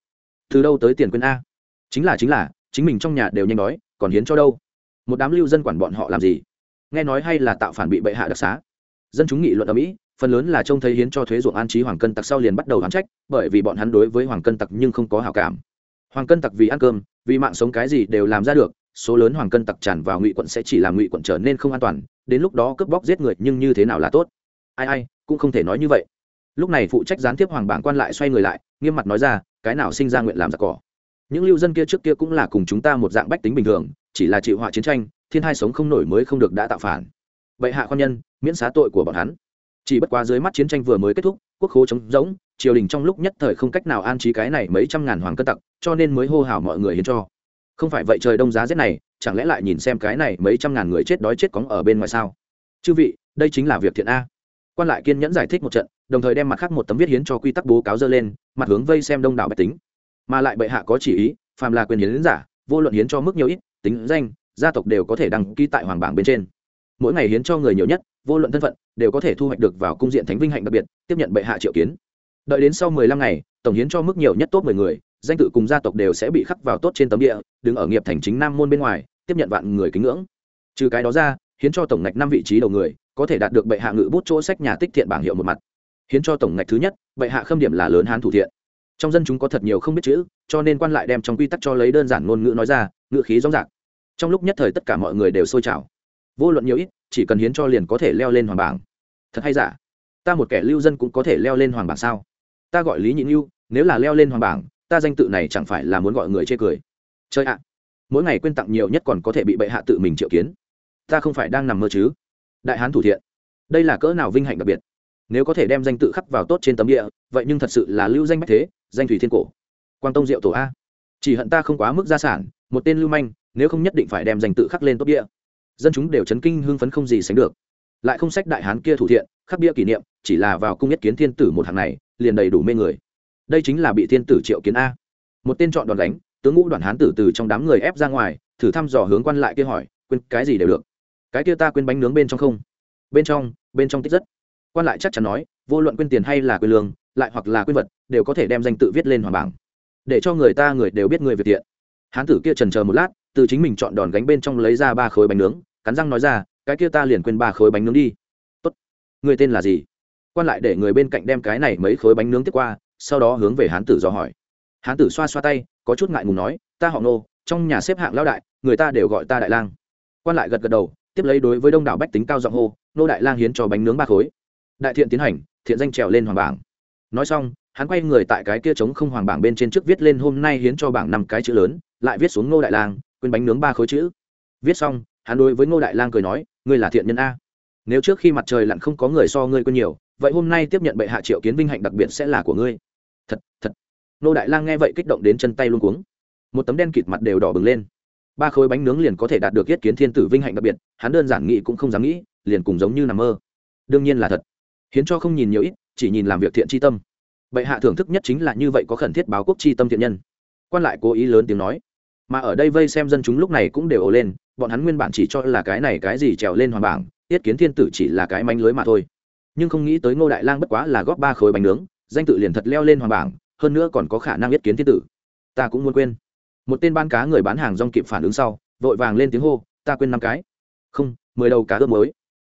Từ đâu tới tiền quyền a? Chính là chính là, chính mình trong nhà đều nhanh đói, còn hiến cho đâu? Một đám lưu dân quản bọn họ làm gì? Nghe nói hay là tạo phản bị bệ hạ đặc xá. Dân chúng nghị luận ở mỹ phần lớn là trông thấy hiến cho thuế ruộng an trí hoàng cân tặc sau liền bắt đầu đoán trách, bởi vì bọn hắn đối với hoàng cân tặc nhưng không có hảo cảm. Hoàng cân tặc vì ăn cơm, vì mạng sống cái gì đều làm ra được, số lớn hoàng cân tặc tràn vào ngụy quận sẽ chỉ làm ngụy quận trở nên không an toàn, đến lúc đó cướp bóc giết người nhưng như thế nào là tốt? Ai ai, cũng không thể nói như vậy. Lúc này phụ trách gián tiếp hoàng bảng quan lại xoay người lại, nghiêm mặt nói ra, cái nào sinh ra nguyện làm giặc cỏ? Những lưu dân kia trước kia cũng là cùng chúng ta một dạng bách tính bình thường, chỉ là chịu họa chiến tranh, thiên hai sống không nổi mới không được đã tạo phản. Vậy hạ quan nhân, miễn xá tội của bọn hắn chỉ bất quá dưới mắt chiến tranh vừa mới kết thúc, quốc khố trống rỗng, triều đình trong lúc nhất thời không cách nào an trí cái này mấy trăm ngàn hoàng cân tặc, cho nên mới hô hào mọi người hiến cho. Không phải vậy trời đông giá rét này, chẳng lẽ lại nhìn xem cái này mấy trăm ngàn người chết đói chết cóng ở bên ngoài sao? Chư vị, đây chính là việc thiện a. Quan lại kiên nhẫn giải thích một trận, đồng thời đem mặt khác một tấm viết hiến cho quy tắc bố cáo dơ lên, mặt hướng vây xem đông đảo bạch tính. Mà lại bệ hạ có chỉ ý, phàm là quyền hiến giả, vô luận hiến cho mức nhiều ít, tính danh, gia tộc đều có thể đăng ký tại hoàng bảng bên trên. Mỗi ngày hiến cho người nhiều nhất, vô luận thân phận đều có thể thu hoạch được vào cung diện thánh vinh hạnh đặc biệt, tiếp nhận bệ hạ triệu kiến. Đợi đến sau mười lăm ngày, tổng hiến cho mức nhiều nhất tốt mười người, danh tự cùng gia tộc đều sẽ bị khắc vào tốt trên tấm địa, đứng ở nghiệp thành chính nam môn bên ngoài, tiếp nhận vạn người kính ngưỡng. Trừ cái đó ra, hiến cho tổng ngạch năm vị trí đầu người, có thể đạt được bệ hạ ngự bút chỗ sách nhà tích thiện bảng hiệu một mặt. Hiến cho tổng ngạch thứ nhất, bệ hạ khâm điểm là lớn hán thủ thiện. Trong dân chúng có thật nhiều không biết chữ, cho nên quan lại đem trong quy tắc cho lấy đơn giản ngôn ngữ nói ra, ngữ khí rõ ràng. Trong lúc nhất thời tất cả mọi người đều sôi trào vô luận nhiều ít, chỉ cần hiến cho liền có thể leo lên hoàng bảng. Thật hay giả? Ta một kẻ lưu dân cũng có thể leo lên hoàng bảng sao? Ta gọi lý nhị lưu nếu là leo lên hoàng bảng, ta danh tự này chẳng phải là muốn gọi người chê cười. Chơi ạ! Mỗi ngày quên tặng nhiều nhất còn có thể bị bệ hạ tự mình triệu kiến. Ta không phải đang nằm mơ chứ? Đại hán thủ thiện. Đây là cỡ nào vinh hạnh đặc biệt? Nếu có thể đem danh tự khắc vào tốt trên tấm địa, vậy nhưng thật sự là lưu danh bách thế, danh thủy thiên cổ. Quang tông diệu tổ a. Chỉ hận ta không quá mức gia sản, một tên lưu manh, nếu không nhất định phải đem danh tự khắc lên tốt địa dân chúng đều chấn kinh hưng phấn không gì sánh được. Lại không sách đại hán kia thủ thiện, khắc bia kỷ niệm, chỉ là vào cung nhất kiến thiên tử một hàng này, liền đầy đủ mê người. Đây chính là bị thiên tử triệu kiến a. Một tên chọn đòn đánh, tướng ngũ đoàn hán tử từ trong đám người ép ra ngoài, thử thăm dò hướng quan lại kia hỏi, quên, cái gì đều được? Cái kia ta quên bánh nướng bên trong không? Bên trong bên trong tích rất. Quan lại chắc chắn nói, vô luận quên tiền hay là quên lương, lại hoặc là quên vật, đều có thể đem danh tự viết lên hoàng bảng, để cho người ta người đều biết người việt tiện hán tử kia trần chờ một lát từ chính mình chọn đòn gánh bên trong lấy ra ba khối bánh nướng, cắn răng nói ra, cái kia ta liền quên ba khối bánh nướng đi. Tốt. Người tên là gì? Quan lại để người bên cạnh đem cái này mấy khối bánh nướng tiếp qua, sau đó hướng về hán tử dò hỏi. Hán tử xoa xoa tay, có chút ngại ngùng nói, ta họ nô trong nhà xếp hạng lão đại, người ta đều gọi ta đại lang. Quan lại gật gật đầu, tiếp lấy đối với đông đảo bách tính cao giọng hô nô đại lang hiến cho bánh nướng ba khối. Đại thiện tiến hành, thiện danh trèo lên hoàng bảng. Nói xong, hắn quay người tại cái kia trống không hoàng bảng bên trên trước viết lên hôm nay hiến cho bảng năm cái chữ lớn, lại viết xuống nô đại lang quên bánh nướng ba khối chữ. Viết xong, hắn đối với ngô đại lang cười nói, ngươi là thiện nhân a. Nếu trước khi mặt trời lặn không có người so ngươi quên nhiều, vậy hôm nay tiếp nhận bệ hạ triệu kiến vinh hạnh đặc biệt sẽ là của ngươi. Thật thật. Ngô đại lang nghe vậy kích động đến chân tay luôn cuống. Một tấm đen kịt mặt đều đỏ bừng lên. Ba khối bánh nướng liền có thể đạt được yết kiến thiên tử vinh hạnh đặc biệt, hắn đơn giản nghĩ cũng không dám nghĩ, liền cùng giống như nằm mơ. Đương nhiên là thật. Hiến cho không nhìn nhiều ít, chỉ nhìn làm việc thiện tri tâm. Bệ hạ thưởng thức nhất chính là như vậy có khẩn thiết báo quốc tri tâm thiện nhân. Quan lại cố ý lớn tiếng nói mà ở đây vây xem dân chúng lúc này cũng đều ồ lên, bọn hắn nguyên bản chỉ cho là cái này cái gì trèo lên hoàng bảng, tiết kiến thiên tử chỉ là cái manh lưới mà thôi. Nhưng không nghĩ tới ngô đại lang bất quá là góp ba khối bánh nướng, danh tự liền thật leo lên hoàng bảng, hơn nữa còn có khả năng yết kiến thiên tử. Ta cũng muốn quên. Một tên ban cá người bán hàng rong kịp phản ứng sau, vội vàng lên tiếng hô, ta quên năm cái. Không, mười đầu cá ướp muối.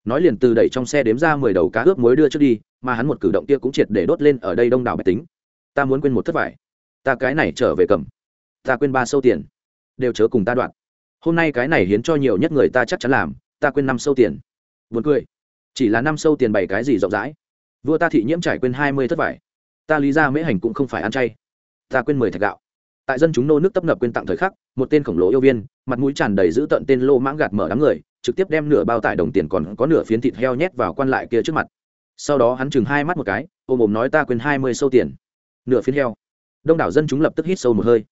Nói liền từ đẩy trong xe đếm ra mười đầu cá ướp muối đưa trước đi, mà hắn một cử động kia cũng triệt để đốt lên ở đây đông đảo bạch tính. Ta muốn quên một thất vải. Ta cái này trở về cầm. Ta quên ba sâu tiền đều chớ cùng ta đoạn. Hôm nay cái này hiến cho nhiều nhất người ta chắc chắn làm, ta quên năm sâu tiền. Buồn cười. Chỉ là năm sâu tiền bảy cái gì rộng rãi? Vua ta thị nhiễm trải quên hai mươi thất vải. Ta lý ra mễ hành cũng không phải ăn chay. Ta quên mười thạch gạo. Tại dân chúng nô nước tấp nập quên tặng thời khắc, một tên khổng lồ yêu viên, mặt mũi tràn đầy giữ tận tên lô mãng gạt mở đám người, trực tiếp đem nửa bao tải đồng tiền còn có nửa phiến thịt heo nhét vào quan lại kia trước mặt. Sau đó hắn chừng hai mắt một cái, ôm ồm nói ta quên hai mươi sâu tiền. Nửa phiến heo. Đông đảo dân chúng lập tức hít sâu một hơi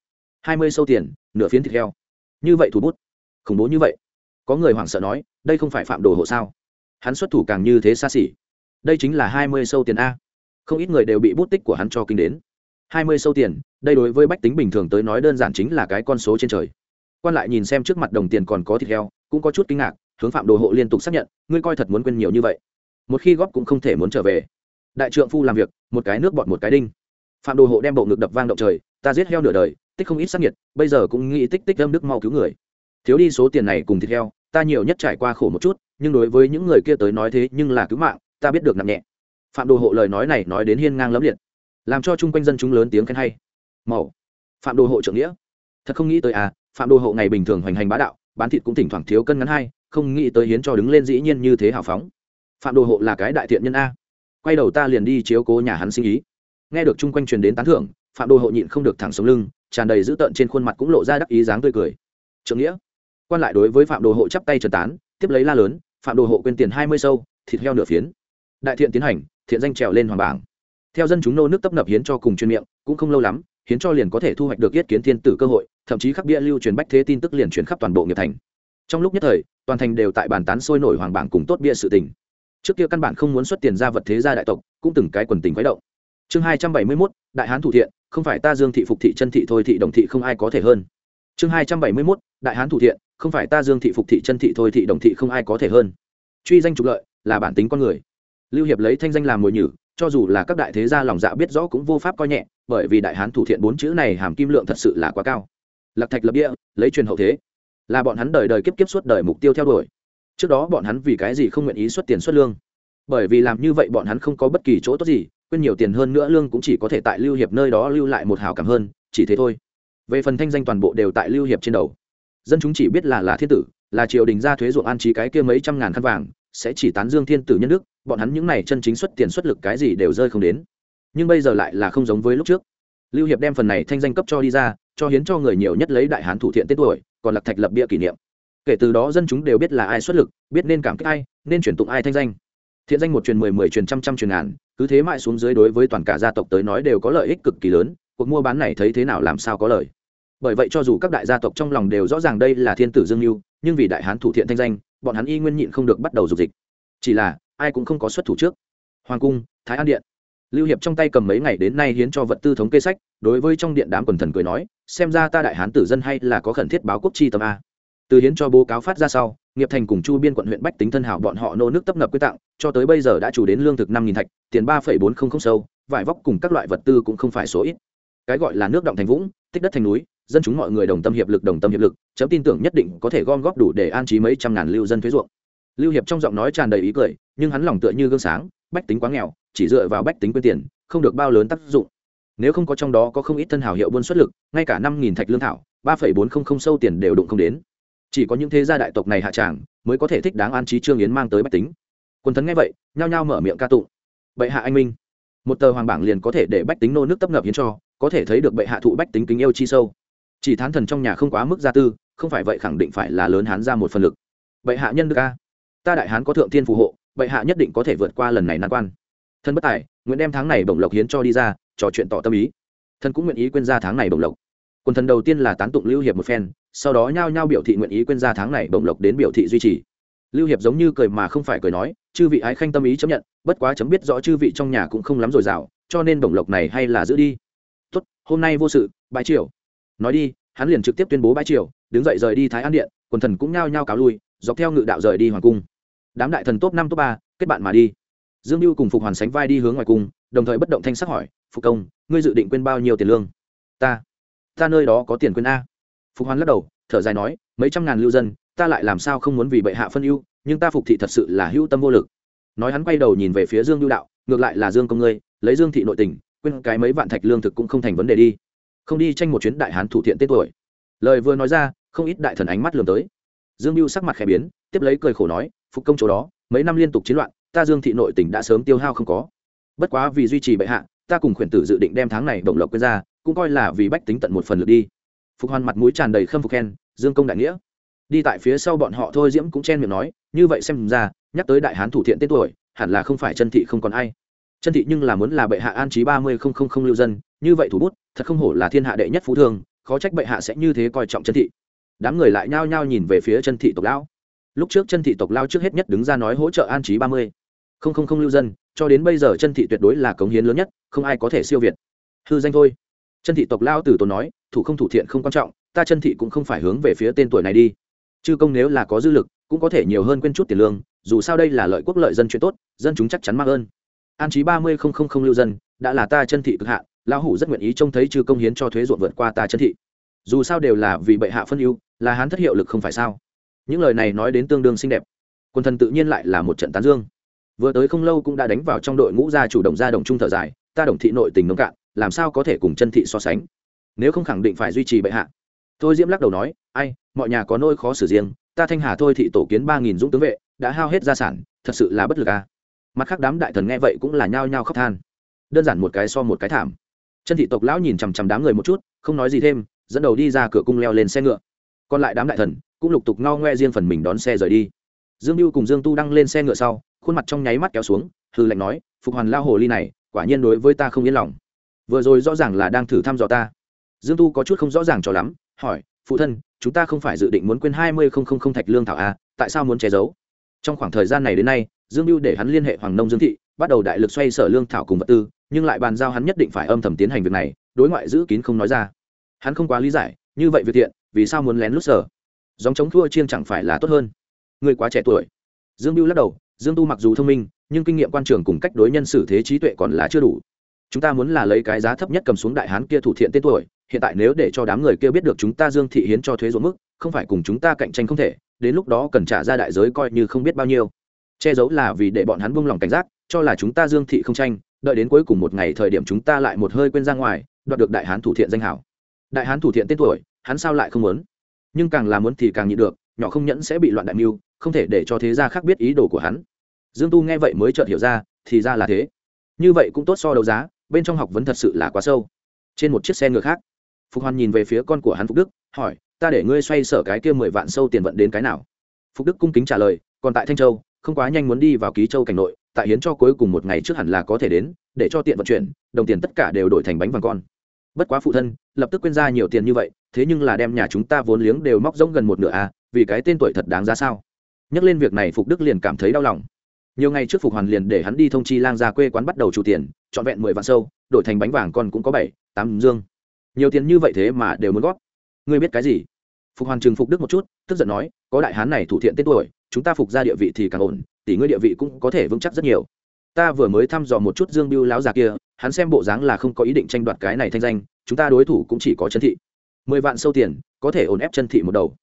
hai mươi sâu tiền, nửa phiến thịt heo. Như vậy thủ bút. Khủng bố như vậy. Có người hoảng sợ nói, đây không phải phạm đồ hộ sao? Hắn xuất thủ càng như thế xa xỉ. Đây chính là hai mươi sâu tiền a. Không ít người đều bị bút tích của hắn cho kinh đến. hai mươi sâu tiền, đây đối với bách tính bình thường tới nói đơn giản chính là cái con số trên trời. Quan lại nhìn xem trước mặt đồng tiền còn có thịt heo, cũng có chút kinh ngạc, hướng phạm đồ hộ liên tục xác nhận, ngươi coi thật muốn quên nhiều như vậy. Một khi góp cũng không thể muốn trở về. Đại trượng phu làm việc, một cái nước bọt một cái đinh. Phạm đồ hộ đem bộ ngực đập vang động trời ta giết heo nửa đời, tích không ít sắc nhiệt bây giờ cũng nghĩ tích tích âm đức mau cứu người. Thiếu đi số tiền này cùng thịt heo, ta nhiều nhất trải qua khổ một chút, nhưng đối với những người kia tới nói thế nhưng là cứu mạng, ta biết được nặng nhẹ. Phạm đồ hộ lời nói này nói đến hiên ngang lẫm liệt, làm cho chung quanh dân chúng lớn tiếng khen hay. Màu. Phạm đồ hộ trưởng nghĩa. Thật không nghĩ tới à phạm đồ hộ ngày bình thường hoành hành bá đạo, bán thịt cũng thỉnh thoảng thiếu cân ngắn hai không nghĩ tới hiến cho đứng lên dĩ nhiên như thế hào phóng. Phạm đồ hộ là cái đại thiện nhân a. Quay đầu ta liền đi chiếu cố nhà hắn sinh ý. Nghe được chung quanh truyền đến tán thưởng phạm đồ hộ nhịn không được thẳng sống lưng, tràn đầy dữ tợn trên khuôn mặt cũng lộ ra đắc ý dáng tươi cười. Trưởng nghĩa, quan lại đối với phạm đồ hộ chắp tay trần tán, tiếp lấy la lớn, phạm đồ hộ quên tiền hai mươi sâu, thịt heo nửa phiến. Đại thiện tiến hành, thiện danh trèo lên hoàng bảng. Theo dân chúng nô nước tấp nập hiến cho cùng chuyên miệng, cũng không lâu lắm, hiến cho liền có thể thu hoạch được yết kiến thiên tử cơ hội, thậm chí khắc bia lưu truyền bách thế tin tức liền truyền khắp toàn bộ nghiệp thành. Trong lúc nhất thời, toàn thành đều tại bàn tán sôi nổi hoàng bảng cùng tốt bia sự tình. Trước kia căn bản không muốn xuất tiền ra vật thế gia đại tộc, cũng từng cái quần tình quấy động chương hai trăm bảy mươi mốt, đại hán thủ thiện, không phải ta dương thị phục thị chân thị thôi, thị đồng thị không ai có thể hơn. Chương hai trăm bảy mươi mốt, đại hán thủ thiện, không phải ta dương thị phục thị chân thị thôi, thị đồng thị không ai có thể hơn. Truy danh trục lợi là bản tính con người. Lưu hiệp lấy thanh danh làm mồi nhử, cho dù là các đại thế gia lòng dạ biết rõ cũng vô pháp coi nhẹ, bởi vì đại hán thủ thiện bốn chữ này hàm kim lượng thật sự là quá cao. Lạc thạch lập địa, lấy truyền hậu thế. Là bọn hắn đời đời kiếp kiếp suốt đời mục tiêu theo đuổi. Trước đó bọn hắn vì cái gì không nguyện ý xuất tiền xuất lương? Bởi vì làm như vậy bọn hắn không có bất kỳ chỗ tốt gì quên nhiều tiền hơn nữa lương cũng chỉ có thể tại lưu hiệp nơi đó lưu lại một hào cảm hơn, chỉ thế thôi. Về phần thanh danh toàn bộ đều tại lưu hiệp trên đầu. Dân chúng chỉ biết là là thiên tử, là triều đình ra thuế ruộng an trí cái kia mấy trăm ngàn khăn vàng, sẽ chỉ tán dương thiên tử nhân đức, bọn hắn những này chân chính xuất tiền xuất lực cái gì đều rơi không đến. Nhưng bây giờ lại là không giống với lúc trước. Lưu hiệp đem phần này thanh danh cấp cho đi ra, cho hiến cho người nhiều nhất lấy đại hán thủ thiện tết tuổi, còn lạc thạch lập bia kỷ niệm. Kể từ đó dân chúng đều biết là ai xuất lực, biết nên cảm kích ai, nên chuyển tụng ai thanh danh thiện danh một truyền mười mười truyền trăm trăm truyền ngàn, cứ thế mãi xuống dưới đối với toàn cả gia tộc tới nói đều có lợi ích cực kỳ lớn, cuộc mua bán này thấy thế nào làm sao có lợi bởi vậy cho dù các đại gia tộc trong lòng đều rõ ràng đây là thiên tử dương lưu nhưng vì đại hán thủ thiện thanh danh, bọn hắn y nguyên nhịn không được bắt đầu dục dịch. Chỉ là, ai cũng không có xuất thủ trước. Hoàng cung, thái an điện. Lưu hiệp trong tay cầm mấy ngày đến nay hiến cho vật tư thống kê sách, đối với trong điện đám quần thần cười nói, xem ra ta đại hán tử dân hay là có khẩn thiết báo quốc chi tâm a. Từ hiến cho bố cáo phát ra sau nghiệp thành cùng chu biên quận huyện bách tính thân hảo bọn họ nô nước tấp nập quy tặng, cho tới bây giờ đã chủ đến lương thực năm nghìn thạch, tiền ba phẩy bốn không không sâu, vải vóc cùng các loại vật tư cũng không phải số ít. Cái gọi là nước động thành vũng, tích đất thành núi, dân chúng mọi người đồng tâm hiệp lực, đồng tâm hiệp lực, chấm tin tưởng nhất định có thể gom góp đủ để an trí mấy trăm ngàn lưu dân thuế ruộng. Lưu hiệp trong giọng nói tràn đầy ý cười, nhưng hắn lòng tựa như gương sáng, bách tính quá nghèo, chỉ dựa vào bách tính quyên tiền, không được bao lớn tác dụng. Nếu không có trong đó có không ít thân hảo hiệu buôn xuất lực, ngay cả năm nghìn thạch lương thảo, ba phẩy bốn không không sâu tiền đều đụng không đến chỉ có những thế gia đại tộc này hạ tràng mới có thể thích đáng an trí trương yến mang tới bách tính quân thần nghe vậy nhao nhao mở miệng ca tụng bệ hạ anh minh một tờ hoàng bảng liền có thể để bách tính nô nước tấp nập hiến cho có thể thấy được bệ hạ thụ bách tính kính yêu chi sâu chỉ thán thần trong nhà không quá mức gia tư không phải vậy khẳng định phải là lớn hán ra một phần lực bệ hạ nhân đức a ta đại hán có thượng thiên phù hộ bệ hạ nhất định có thể vượt qua lần này nan quan thân bất tài nguyện đem tháng này bổng lộc hiến cho đi ra trò chuyện tỏ tâm ý thân cũng nguyện ý quên ra tháng này bổng lộc quần thần đầu tiên là tán tụng lưu hiệp một phen, sau đó nhao nhao biểu thị nguyện ý quên ra tháng này bổng lộc đến biểu thị duy trì. Lưu hiệp giống như cười mà không phải cười nói, chư vị ái khanh tâm ý chấp nhận, bất quá chấm biết rõ chư vị trong nhà cũng không lắm dồi dào, cho nên bổng lộc này hay là giữ đi. Tốt, hôm nay vô sự bãi triều. Nói đi, hắn liền trực tiếp tuyên bố bãi triều, đứng dậy rời đi thái an điện, quần thần cũng nhao nhao cáo lui, dọc theo ngự đạo rời đi hoàng cung. Đám đại thần top năm, top ba, kết bạn mà đi. Dương mưu cùng phục hoàn sánh vai đi hướng ngoài cung, đồng thời bất động thanh sắc hỏi, phục công, ngươi dự định quên bao nhiêu tiền lương? Ta ta nơi đó có tiền quên a. Phục hoàn lắc đầu, thở dài nói, mấy trăm ngàn lưu dân, ta lại làm sao không muốn vì bệ hạ phân ưu, nhưng ta phục thị thật sự là hữu tâm vô lực. Nói hắn quay đầu nhìn về phía dương lưu đạo, ngược lại là dương công ngươi, lấy dương thị nội tình, quên cái mấy vạn thạch lương thực cũng không thành vấn đề đi. Không đi tranh một chuyến đại hán thủ thiện tết tuổi. Lời vừa nói ra, không ít đại thần ánh mắt lường tới. Dương mưu sắc mặt khẽ biến, tiếp lấy cười khổ nói, phục công chỗ đó, mấy năm liên tục chiến loạn, ta dương thị nội tỉnh đã sớm tiêu hao không có. Bất quá vì duy trì bệ hạ, ta cùng khuyển tử dự định đem tháng này động lộc quên ra cũng coi là vì bách tính tận một phần lượt đi. Phục hoàn mặt mũi tràn đầy khâm phục khen, dương công đại nghĩa. Đi tại phía sau bọn họ thôi diễm cũng chen miệng nói, như vậy xem ra, nhắc tới đại hán thủ thiện tên tuổi, hẳn là không phải chân thị không còn ai. Chân thị nhưng là muốn là bệ hạ an trí ba mươi không không không lưu dân, như vậy thủ bút, thật không hổ là thiên hạ đệ nhất phú thương, khó trách bệ hạ sẽ như thế coi trọng chân thị. Đám người lại nhao nhao nhìn về phía chân thị tộc lão. Lúc trước chân thị tộc lao trước hết nhất đứng ra nói hỗ trợ an trí ba mươi không không không lưu dân, cho đến bây giờ chân thị tuyệt đối là cống hiến lớn nhất, không ai có thể siêu việt. Hư danh thôi chân thị tộc lao Tử tốn nói thủ không thủ thiện không quan trọng ta chân thị cũng không phải hướng về phía tên tuổi này đi. Chư công nếu là có dư lực cũng có thể nhiều hơn quên chút tiền lương dù sao đây là lợi quốc lợi dân chuyện tốt dân chúng chắc chắn mắc ơn. An trí ba mươi không không không lưu dân đã là ta chân thị cực hạ, lão hủ rất nguyện ý trông thấy chư công hiến cho thuế ruộng vượt qua ta chân thị. Dù sao đều là vì bệ hạ phân ưu là hán thất hiệu lực không phải sao? Những lời này nói đến tương đương xinh đẹp. Quân thần tự nhiên lại là một trận tán dương. Vừa tới không lâu cũng đã đánh vào trong đội ngũ gia chủ động gia đồng trung thở dài ta đồng thị nội tình nông cạn làm sao có thể cùng chân thị so sánh? Nếu không khẳng định phải duy trì bệ hạ. Thôi diễm lắc đầu nói, ai, mọi nhà có nỗi khó xử riêng, ta thanh hà thôi thị tổ kiến ba nghìn dũng tướng vệ, đã hao hết gia sản, thật sự là bất lực à? Mặt khác đám đại thần nghe vậy cũng là nhao nhao khóc than. Đơn giản một cái so một cái thảm. Chân thị tộc lão nhìn chằm chằm đám người một chút, không nói gì thêm, dẫn đầu đi ra cửa cung leo lên xe ngựa. Còn lại đám đại thần cũng lục tục ngao ngoe riêng phần mình đón xe rời đi. Dương mưu cùng dương tu đăng lên xe ngựa sau, khuôn mặt trong nháy mắt kéo xuống hư lạnh nói, phục hoàn lao hồ ly này, quả nhiên đối với ta không yên lòng vừa rồi rõ ràng là đang thử thăm dò ta. Dương tu có chút không rõ ràng cho lắm hỏi phụ thân chúng ta không phải dự định muốn quên hai mươi không không không thạch lương thảo à, tại sao muốn che giấu? Trong khoảng thời gian này đến nay dương mưu để hắn liên hệ hoàng nông dương thị bắt đầu đại lực xoay sở lương thảo cùng vật tư nhưng lại bàn giao hắn nhất định phải âm thầm tiến hành việc này đối ngoại giữ kín không nói ra. Hắn không quá lý giải như vậy việc thiện vì sao muốn lén lút sở? Dòng chống thua chiên chẳng phải là tốt hơn? Người quá trẻ tuổi. Dương mưu lắc đầu dương tu mặc dù thông minh nhưng kinh nghiệm quan trường cùng cách đối nhân xử thế trí tuệ còn là chưa đủ chúng ta muốn là lấy cái giá thấp nhất cầm xuống đại hán kia thủ thiện tên tuổi, hiện tại nếu để cho đám người kia biết được chúng ta dương thị hiến cho thuế ruộng mức, không phải cùng chúng ta cạnh tranh không thể, đến lúc đó cần trả ra đại giới coi như không biết bao nhiêu. Che giấu là vì để bọn hắn buông lòng cảnh giác, cho là chúng ta dương thị không tranh, đợi đến cuối cùng một ngày thời điểm chúng ta lại một hơi quên ra ngoài, đoạt được đại hán thủ thiện danh hảo. Đại hán thủ thiện tên tuổi, hắn sao lại không muốn? Nhưng càng làm muốn thì càng nhịn được, nhỏ không nhẫn sẽ bị loạn đại mưu, không thể để cho thế gia khác biết ý đồ của hắn. Dương tu nghe vậy mới chợt hiểu ra, thì ra là thế. Như vậy cũng tốt so đấu giá bên trong học vấn thật sự là quá sâu. Trên một chiếc xe ngựa khác, phục hoàn nhìn về phía con của hắn phục đức, hỏi, ta để ngươi xoay sở cái kia mười vạn sâu tiền vận đến cái nào? Phục đức cung kính trả lời, còn tại thanh châu, không quá nhanh muốn đi vào ký châu cảnh nội, tại hiến cho cuối cùng một ngày trước hẳn là có thể đến, để cho tiện vận chuyển, đồng tiền tất cả đều đổi thành bánh vàng con. Bất quá phụ thân, lập tức quên ra nhiều tiền như vậy, thế nhưng là đem nhà chúng ta vốn liếng đều móc rỗng gần một nửa à vì cái tên tuổi thật đáng giá sao? Nhắc lên việc này, phục đức liền cảm thấy đau lòng nhiều ngày trước phục hoàn liền để hắn đi thông chi lang ra quê quán bắt đầu chủ tiền, trọn vẹn mười vạn sâu, đổi thành bánh vàng còn cũng có bảy, tám dương. Nhiều tiền như vậy thế mà đều muốn góp. Ngươi biết cái gì? Phục hoàn trừng phục đức một chút, tức giận nói, có đại hán này thủ thiện tên tuổi, chúng ta phục ra địa vị thì càng ổn, tỷ ngươi địa vị cũng có thể vững chắc rất nhiều. Ta vừa mới thăm dò một chút dương biêu láo già kia, hắn xem bộ dáng là không có ý định tranh đoạt cái này thanh danh, chúng ta đối thủ cũng chỉ có chân thị. Mười vạn sâu tiền, có thể ổn ép chân thị một đầu.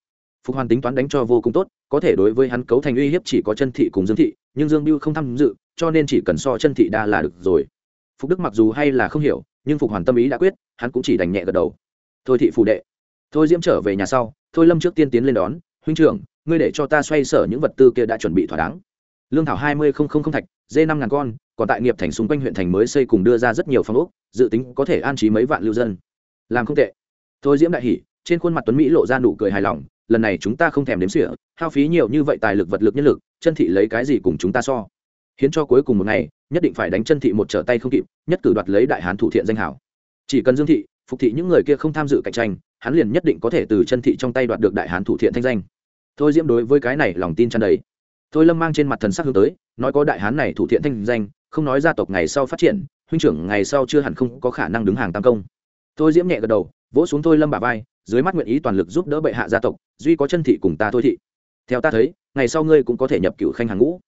Phục hoàn tính toán đánh cho vô cùng tốt, có thể đối với hắn cấu thành uy hiếp chỉ có chân thị cùng dương thị nhưng dương biêu không tham dự, cho nên chỉ cần so chân thị đa là được rồi. Phục đức mặc dù hay là không hiểu, nhưng phục hoàn tâm ý đã quyết, hắn cũng chỉ đành nhẹ gật đầu. Thôi thị phụ đệ. Thôi diễm trở về nhà sau, thôi lâm trước tiên tiến lên đón, huynh trưởng, ngươi để cho ta xoay sở những vật tư kia đã chuẩn bị thỏa đáng. Lương thảo hai mươi không không không thạch, dê năm ngàn con, còn tại nghiệp thành xung quanh huyện thành mới xây cùng đưa ra rất nhiều phong ốc, dự tính có thể an trí mấy vạn lưu dân. Làm không tệ. Thôi diễm đại hỉ, trên khuôn mặt tuấn mỹ lộ ra nụ cười hài lòng lần này chúng ta không thèm đếm xỉa, hao phí nhiều như vậy tài lực vật lực nhân lực, chân thị lấy cái gì cùng chúng ta so? Hiến cho cuối cùng một ngày, nhất định phải đánh chân thị một trở tay không kịp, nhất cử đoạt lấy đại hán thủ thiện danh hảo. Chỉ cần dương thị, phục thị những người kia không tham dự cạnh tranh, hắn liền nhất định có thể từ chân thị trong tay đoạt được đại hán thủ thiện thanh danh. Thôi diễm đối với cái này lòng tin chăn đầy. Thôi lâm mang trên mặt thần sắc hướng tới, nói có đại hán này thủ thiện thanh danh, không nói gia tộc ngày sau phát triển, huynh trưởng ngày sau chưa hẳn không có khả năng đứng hàng tam công. Thôi diễm nhẹ gật đầu, vỗ xuống thôi lâm bà vai dưới mắt nguyện ý toàn lực giúp đỡ bệ hạ gia tộc, duy có chân thị cùng ta thôi thị. Theo ta thấy, ngày sau ngươi cũng có thể nhập cựu khanh hàng ngũ.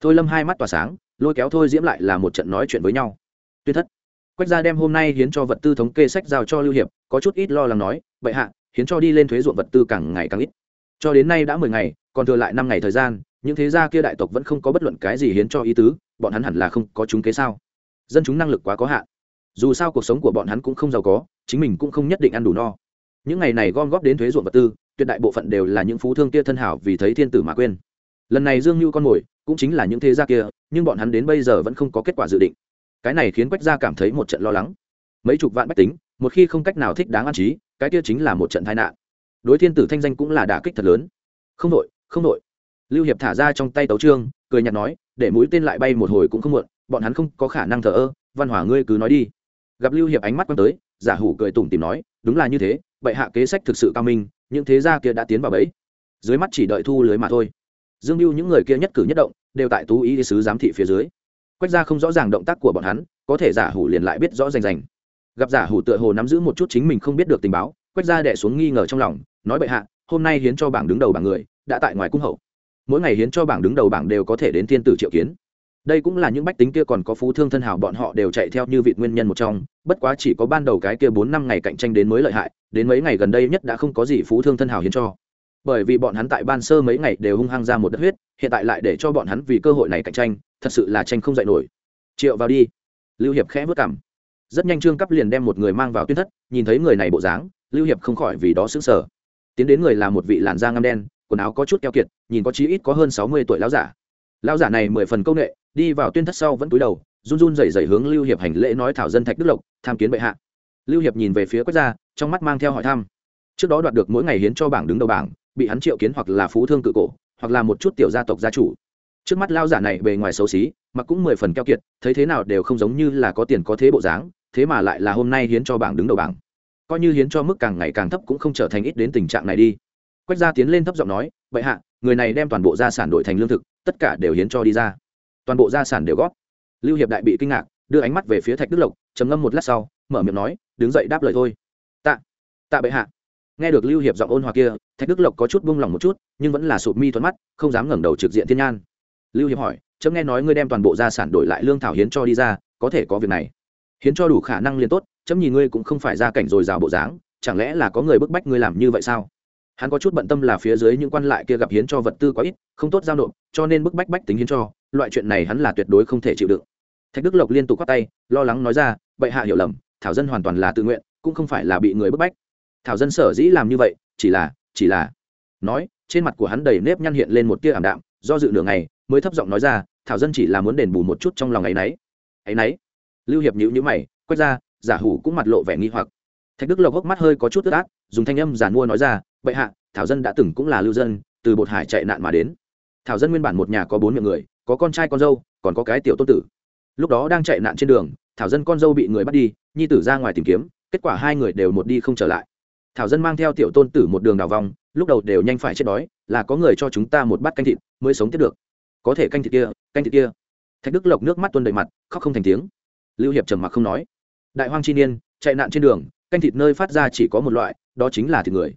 Thôi lâm hai mắt tỏa sáng, lôi kéo thôi diễm lại là một trận nói chuyện với nhau. Tuyên thất. Quách gia đem hôm nay hiến cho vật tư thống kê sách giao cho lưu hiệp, có chút ít lo lắng nói, bệ hạ, hiến cho đi lên thuế ruộng vật tư càng ngày càng ít. Cho đến nay đã mười ngày, còn thừa lại năm ngày thời gian, những thế gia kia đại tộc vẫn không có bất luận cái gì hiến cho ý tứ, bọn hắn hẳn là không có chúng kế sao? Dân chúng năng lực quá có hạn. Dù sao cuộc sống của bọn hắn cũng không giàu có, chính mình cũng không nhất định ăn đủ no những ngày này gom góp đến thuế ruộng vật tư, tuyệt đại bộ phận đều là những phú thương kia thân hảo vì thấy thiên tử mà quên. Lần này dương như con mồi cũng chính là những thế gia kia, nhưng bọn hắn đến bây giờ vẫn không có kết quả dự định. Cái này khiến quách gia cảm thấy một trận lo lắng. Mấy chục vạn bách tính, một khi không cách nào thích đáng an trí, cái kia chính là một trận tai nạn. Đối thiên tử thanh danh cũng là đả kích thật lớn. Không đội không đội. Lưu hiệp thả ra trong tay tấu trương, cười nhạt nói, để mũi tên lại bay một hồi cũng không muộn, bọn hắn không có khả năng thờ ơ, văn hỏa ngươi cứ nói đi. Gặp lưu hiệp ánh mắt quăng tới, giả hủ cười tủm tìm nói, đúng là như thế bệ hạ kế sách thực sự cao minh, những thế gia kia đã tiến vào bẫy. Dưới mắt chỉ đợi thu lưới mà thôi. Dương mưu những người kia nhất cử nhất động, đều tại tú ý sứ giám thị phía dưới. Quách ra không rõ ràng động tác của bọn hắn, có thể giả hủ liền lại biết rõ rành rành. Gặp giả hủ tựa hồ nắm giữ một chút chính mình không biết được tình báo, quách ra đẻ xuống nghi ngờ trong lòng, nói bệ hạ, hôm nay hiến cho bảng đứng đầu bảng người, đã tại ngoài cung hậu. Mỗi ngày hiến cho bảng đứng đầu bảng đều có thể đến thiên tử triệu kiến đây cũng là những bách tính kia còn có phú thương thân hảo, bọn họ đều chạy theo như vị nguyên nhân một trong, bất quá chỉ có ban đầu cái kia bốn năm ngày cạnh tranh đến mới lợi hại, đến mấy ngày gần đây nhất đã không có gì phú thương thân hảo hiến cho. Bởi vì bọn hắn tại ban sơ mấy ngày đều hung hăng ra một đất huyết, hiện tại lại để cho bọn hắn vì cơ hội này cạnh tranh, thật sự là tranh không dạy nổi. Triệu vào đi. Lưu hiệp khẽ vất cảm rất nhanh trương cấp liền đem một người mang vào tuyên thất, nhìn thấy người này bộ dáng, lưu hiệp không khỏi vì đó sững sờ. Tiến đến người là một vị làn da ngăm đen, quần áo có chút keo kiệt, nhìn có chí ít có hơn sáu mươi tuổi lão giả. Lão giả này mười phần công nghệ đi vào tuyên thất sau vẫn cúi đầu, run run rẩy rẩy hướng lưu hiệp hành lễ nói thảo dân thạch đức lộc, tham kiến bệ hạ. Lưu hiệp nhìn về phía quốc gia, trong mắt mang theo hỏi thăm. Trước đó đoạt được mỗi ngày hiến cho bảng đứng đầu bảng, bị hắn triệu kiến hoặc là phú thương cự cổ, hoặc là một chút tiểu gia tộc gia chủ. Trước mắt lao giả này bề ngoài xấu xí mà cũng mười phần keo kiệt, thấy thế nào đều không giống như là có tiền có thế bộ dáng, thế mà lại là hôm nay hiến cho bảng đứng đầu bảng. Coi như hiến cho mức càng ngày càng thấp cũng không trở thành ít đến tình trạng này đi. Quách gia tiến lên thấp giọng nói vậy hạ, người này đem toàn bộ gia sản đổi thành lương thực, tất cả đều hiến cho đi ra toàn bộ gia sản đều góp. Lưu hiệp đại bị kinh ngạc, đưa ánh mắt về phía thạch đức lộc, trầm ngâm một lát sau, mở miệng nói, đứng dậy đáp lời thôi. Tạ tạ bệ hạ. Nghe được lưu hiệp giọng ôn hòa kia, thạch đức lộc có chút buông lỏng một chút, nhưng vẫn là sụp mi thuận mắt, không dám ngẩng đầu trực diện thiên nhan. Lưu hiệp hỏi, chấm nghe nói ngươi đem toàn bộ gia sản đổi lại lương thảo hiến cho đi ra, có thể có việc này? Hiến cho đủ khả năng liền tốt, chấm nhìn ngươi cũng không phải ra cảnh rồi rào bộ dáng, chẳng lẽ là có người bức bách ngươi làm như vậy sao? Hắn có chút bận tâm là phía dưới những quan lại kia gặp hiến cho vật tư quá ít, không tốt giao nộp, cho nên bức bách bách tính hiến cho loại chuyện này hắn là tuyệt đối không thể chịu đựng. Thạch đức lộc liên tục quát tay, lo lắng nói ra, bệ hạ hiểu lầm, thảo dân hoàn toàn là tự nguyện, cũng không phải là bị người bức bách. Thảo dân sở dĩ làm như vậy, chỉ là chỉ là nói, trên mặt của hắn đầy nếp nhăn hiện lên một tia ảm đạm, do dự nửa ngày, mới thấp giọng nói ra, thảo dân chỉ là muốn đền bù một chút trong lòng ấy nấy. Ấy nấy? Lưu hiệp nhữ nhữ mày, quét ra, giả hủ cũng mặt lộ vẻ nghi hoặc. Thạch đức lộc hốc mắt hơi có chút tức át, dùng thanh âm giản mua nói ra, bệ hạ, thảo dân đã từng cũng là lưu dân, từ bột hải chạy nạn mà đến. Thảo dân nguyên bản một nhà có bốn miệng người có con trai con dâu, còn có cái tiểu tôn tử. Lúc đó đang chạy nạn trên đường, thảo dân con dâu bị người bắt đi, nhi tử ra ngoài tìm kiếm, kết quả hai người đều một đi không trở lại. Thảo dân mang theo tiểu tôn tử một đường đào vòng, lúc đầu đều nhanh phải chết đói, là có người cho chúng ta một bát canh thịt mới sống tiếp được. Có thể canh thịt kia, canh thịt kia. Thạch đức lộc nước mắt tuôn đầy mặt, khóc không thành tiếng. Lưu hiệp trầm mặc không nói. Đại hoang chi niên, chạy nạn trên đường, canh thịt nơi phát ra chỉ có một loại, đó chính là thịt người.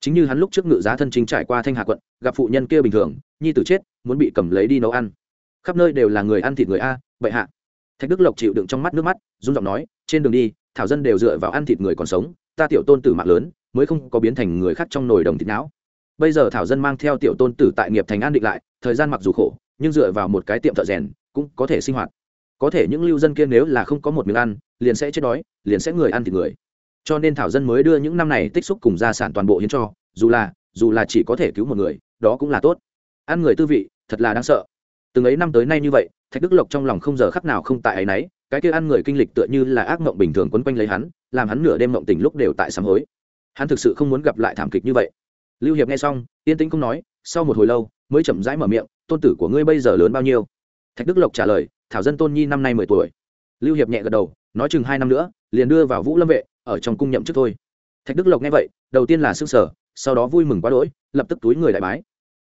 Chính như hắn lúc trước ngự giá thân chính trải qua thanh hà quận, gặp phụ nhân kia bình thường, nhi tử chết, muốn bị cầm lấy đi nấu ăn khắp nơi đều là người ăn thịt người a, bệ hạ. Thạch đức lộc chịu đựng trong mắt nước mắt, run giọng nói, trên đường đi, thảo dân đều dựa vào ăn thịt người còn sống, ta tiểu tôn tử mạng lớn, mới không có biến thành người khác trong nồi đồng thịt não. Bây giờ thảo dân mang theo tiểu tôn tử tại nghiệp thành an định lại, thời gian mặc dù khổ, nhưng dựa vào một cái tiệm thợ rèn, cũng có thể sinh hoạt. Có thể những lưu dân kia nếu là không có một miếng ăn, liền sẽ chết đói, liền sẽ người ăn thịt người. Cho nên thảo dân mới đưa những năm này tích xúc cùng gia sản toàn bộ hiến cho, dù là dù là chỉ có thể cứu một người, đó cũng là tốt. Ăn người tư vị, thật là đáng sợ từng ấy năm tới nay như vậy, thạch đức lộc trong lòng không giờ khắc nào không tại ấy nấy cái kia ăn người kinh lịch tựa như là ác mộng bình thường quấn quanh lấy hắn, làm hắn nửa đêm mộng tỉnh lúc đều tại sám hối. Hắn thực sự không muốn gặp lại thảm kịch như vậy. Lưu hiệp nghe xong, yên tĩnh không nói, sau một hồi lâu, mới chậm rãi mở miệng, tôn tử của ngươi bây giờ lớn bao nhiêu? Thạch đức lộc trả lời, thảo dân tôn nhi năm nay mười tuổi. Lưu hiệp nhẹ gật đầu, nói chừng hai năm nữa, liền đưa vào vũ lâm vệ, ở trong cung nhậm chức thôi. Thạch đức lộc nghe vậy, đầu tiên là s ư n g sở sau đó vui mừng quá đỗi, lập tức túi người đại bái.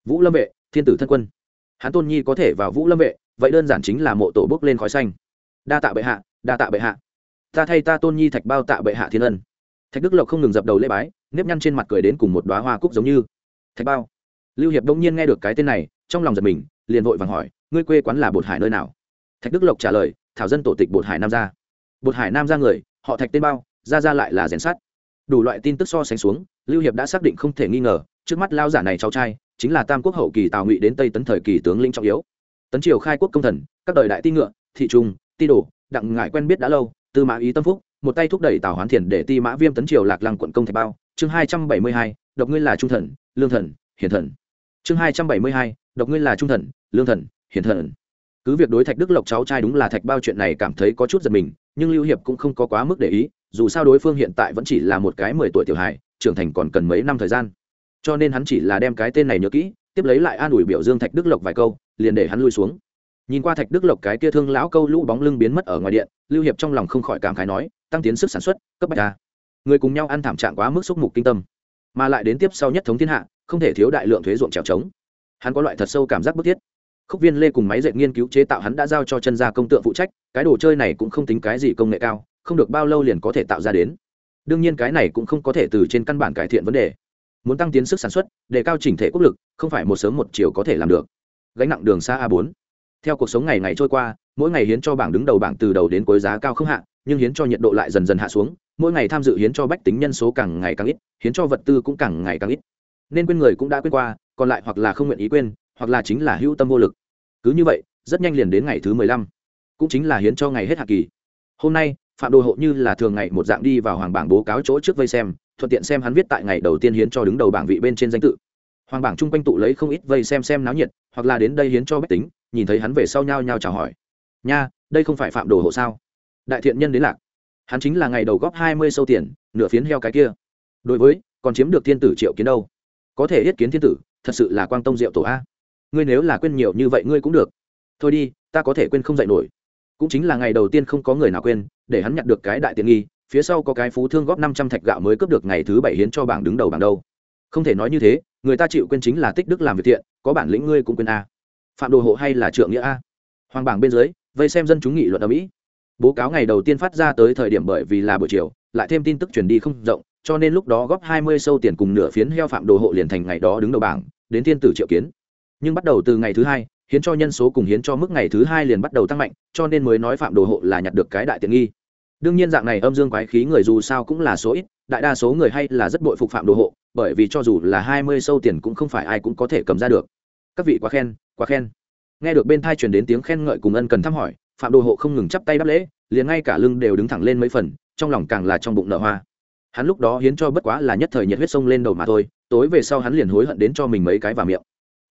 Vũ lâm vệ, thiên tử thân quân hắn tôn nhi có thể vào vũ lâm vệ, vậy đơn giản chính là mộ tổ bước lên khói xanh. Đa tạ bệ hạ, đa tạ bệ hạ. Ta thay ta tôn nhi thạch bao tạ bệ hạ thiên ân. Thạch đức lộc không ngừng dập đầu lễ bái, nếp nhăn trên mặt cười đến cùng một đoá hoa cúc giống như. Thạch bao. Lưu hiệp đông nhiên nghe được cái tên này, trong lòng giật mình, liền vội vàng hỏi, ngươi quê quán là bột hải nơi nào? Thạch đức lộc trả lời, thảo dân tổ tịch bột hải nam gia. Bột hải nam gia người, họ thạch tên bao ra ra lại là rèn sắt. Đủ loại tin tức so sánh xuống, lưu hiệp đã xác định không thể nghi ngờ, trước mắt lao giả này cháu trai chính là tam quốc hậu kỳ tào ngụy đến tây tấn thời kỳ tướng lĩnh trọng yếu. Tấn triều khai quốc công thần, các đời đại ti ngựa, thị trung, ti đồ, đặng ngại quen biết đã lâu, tư mã ý tâm phúc, một tay thúc đẩy tào hoán thiền để ti mã viêm tấn triều lạc lăng quận công thạch bao. Chương hai trăm bảy mươi hai, độc ngươi là trung thần, lương thần, hiển thần. Chương hai trăm bảy mươi hai, độc ngươi là trung thần, lương thần, hiển thần. Cứ việc đối thạch đức lộc cháu trai đúng là thạch bao chuyện này cảm thấy có chút giật mình, nhưng lưu hiệp cũng không có quá mức để ý, dù sao đối phương hiện tại vẫn chỉ là một cái mười tuổi tiểu hài, trưởng thành còn cần mấy năm thời gian cho nên hắn chỉ là đem cái tên này nhớ kỹ, tiếp lấy lại an ủi biểu dương thạch đức lộc vài câu, liền để hắn lui xuống. Nhìn qua thạch đức lộc cái kia thương lão câu lũ bóng lưng biến mất ở ngoài điện, lưu hiệp trong lòng không khỏi cảm khái nói, tăng tiến sức sản xuất, cấp bách ta người cùng nhau ăn thảm trạng quá mức xúc mục kinh tâm. Mà lại đến tiếp sau nhất thống thiên hạ, không thể thiếu đại lượng thuế ruộng trèo trống. Hắn có loại thật sâu cảm giác bức thiết. Khúc viên lê cùng máy dệt nghiên cứu chế tạo hắn đã giao cho chân gia công tượng phụ trách, cái đồ chơi này cũng không tính cái gì công nghệ cao, không được bao lâu liền có thể tạo ra đến. Đương nhiên cái này cũng không có thể từ trên căn bản cải thiện vấn đề muốn tăng tiến sức sản xuất, đề cao chỉnh thể quốc lực, không phải một sớm một chiều có thể làm được. Gánh nặng đường xa a bốn. Theo cuộc sống ngày ngày trôi qua, mỗi ngày hiến cho bảng đứng đầu bảng từ đầu đến cuối giá cao không hạ, nhưng hiến cho nhiệt độ lại dần dần hạ xuống, mỗi ngày tham dự hiến cho bách tính nhân số càng ngày càng ít, hiến cho vật tư cũng càng ngày càng ít. Nên quên người cũng đã quên qua, còn lại hoặc là không nguyện ý quên, hoặc là chính là hữu tâm vô lực. Cứ như vậy, rất nhanh liền đến ngày thứ mười lăm. Cũng chính là hiến cho ngày hết hạ kỳ. Hôm nay phạm đồ hộ như là thường ngày một dạng đi vào hoàng bảng bố cáo chỗ trước vây xem, thuận tiện xem hắn viết tại ngày đầu tiên hiến cho đứng đầu bảng vị bên trên danh tự. Hoàng bảng chung quanh tụ lấy không ít vây xem xem náo nhiệt, hoặc là đến đây hiến cho bách tính, nhìn thấy hắn về sau nhau nhau chào hỏi. Nha, đây không phải phạm đồ hộ sao? Đại thiện nhân đến lạc. Hắn chính là ngày đầu góp hai mươi sâu tiền, nửa phiến heo cái kia. Đối với, còn chiếm được thiên tử triệu kiến đâu? Có thể yết kiến thiên tử, thật sự là quang tông diệu tổ a. Ngươi nếu là quên nhiều như vậy ngươi cũng được. Thôi đi, ta có thể quên không dạy nổi cũng chính là ngày đầu tiên không có người nào quên, để hắn nhặt được cái đại tiện nghi, phía sau có cái phú thương góp năm trăm thạch gạo mới cướp được ngày thứ bảy hiến cho bảng đứng đầu bảng đâu. Không thể nói như thế, người ta chịu quên chính là tích đức làm việc thiện, có bản lĩnh ngươi cũng quên a. Phạm đồ hộ hay là trượng nghĩa a? Hoàng bảng bên dưới, vây xem dân chúng nghị luận ở mỹ. Bố cáo ngày đầu tiên phát ra tới thời điểm bởi vì là buổi chiều, lại thêm tin tức truyền đi không rộng, cho nên lúc đó góp hai mươi sâu tiền cùng nửa phiến heo phạm đồ hộ liền thành ngày đó đứng đầu bảng, đến thiên tử triệu kiến. Nhưng bắt đầu từ ngày thứ hai hiến cho nhân số cùng hiến cho mức ngày thứ hai liền bắt đầu tăng mạnh, cho nên mới nói phạm đồ hộ là nhặt được cái đại tiện nghi. Đương nhiên dạng này âm dương quái khí người dù sao cũng là số ít, đại đa số người hay là rất bội phục phạm đồ hộ, bởi vì cho dù là hai mươi sâu tiền cũng không phải ai cũng có thể cầm ra được. Các vị quá khen quá khen. Nghe được bên thai truyền đến tiếng khen ngợi cùng ân cần thăm hỏi, phạm đồ hộ không ngừng chắp tay đáp lễ, liền ngay cả lưng đều đứng thẳng lên mấy phần, trong lòng càng là trong bụng nợ hoa. Hắn lúc đó hiến cho bất quá là nhất thời nhiệt huyết sông lên đầu mà thôi, tối về sau hắn liền hối hận đến cho mình mấy cái vào miệng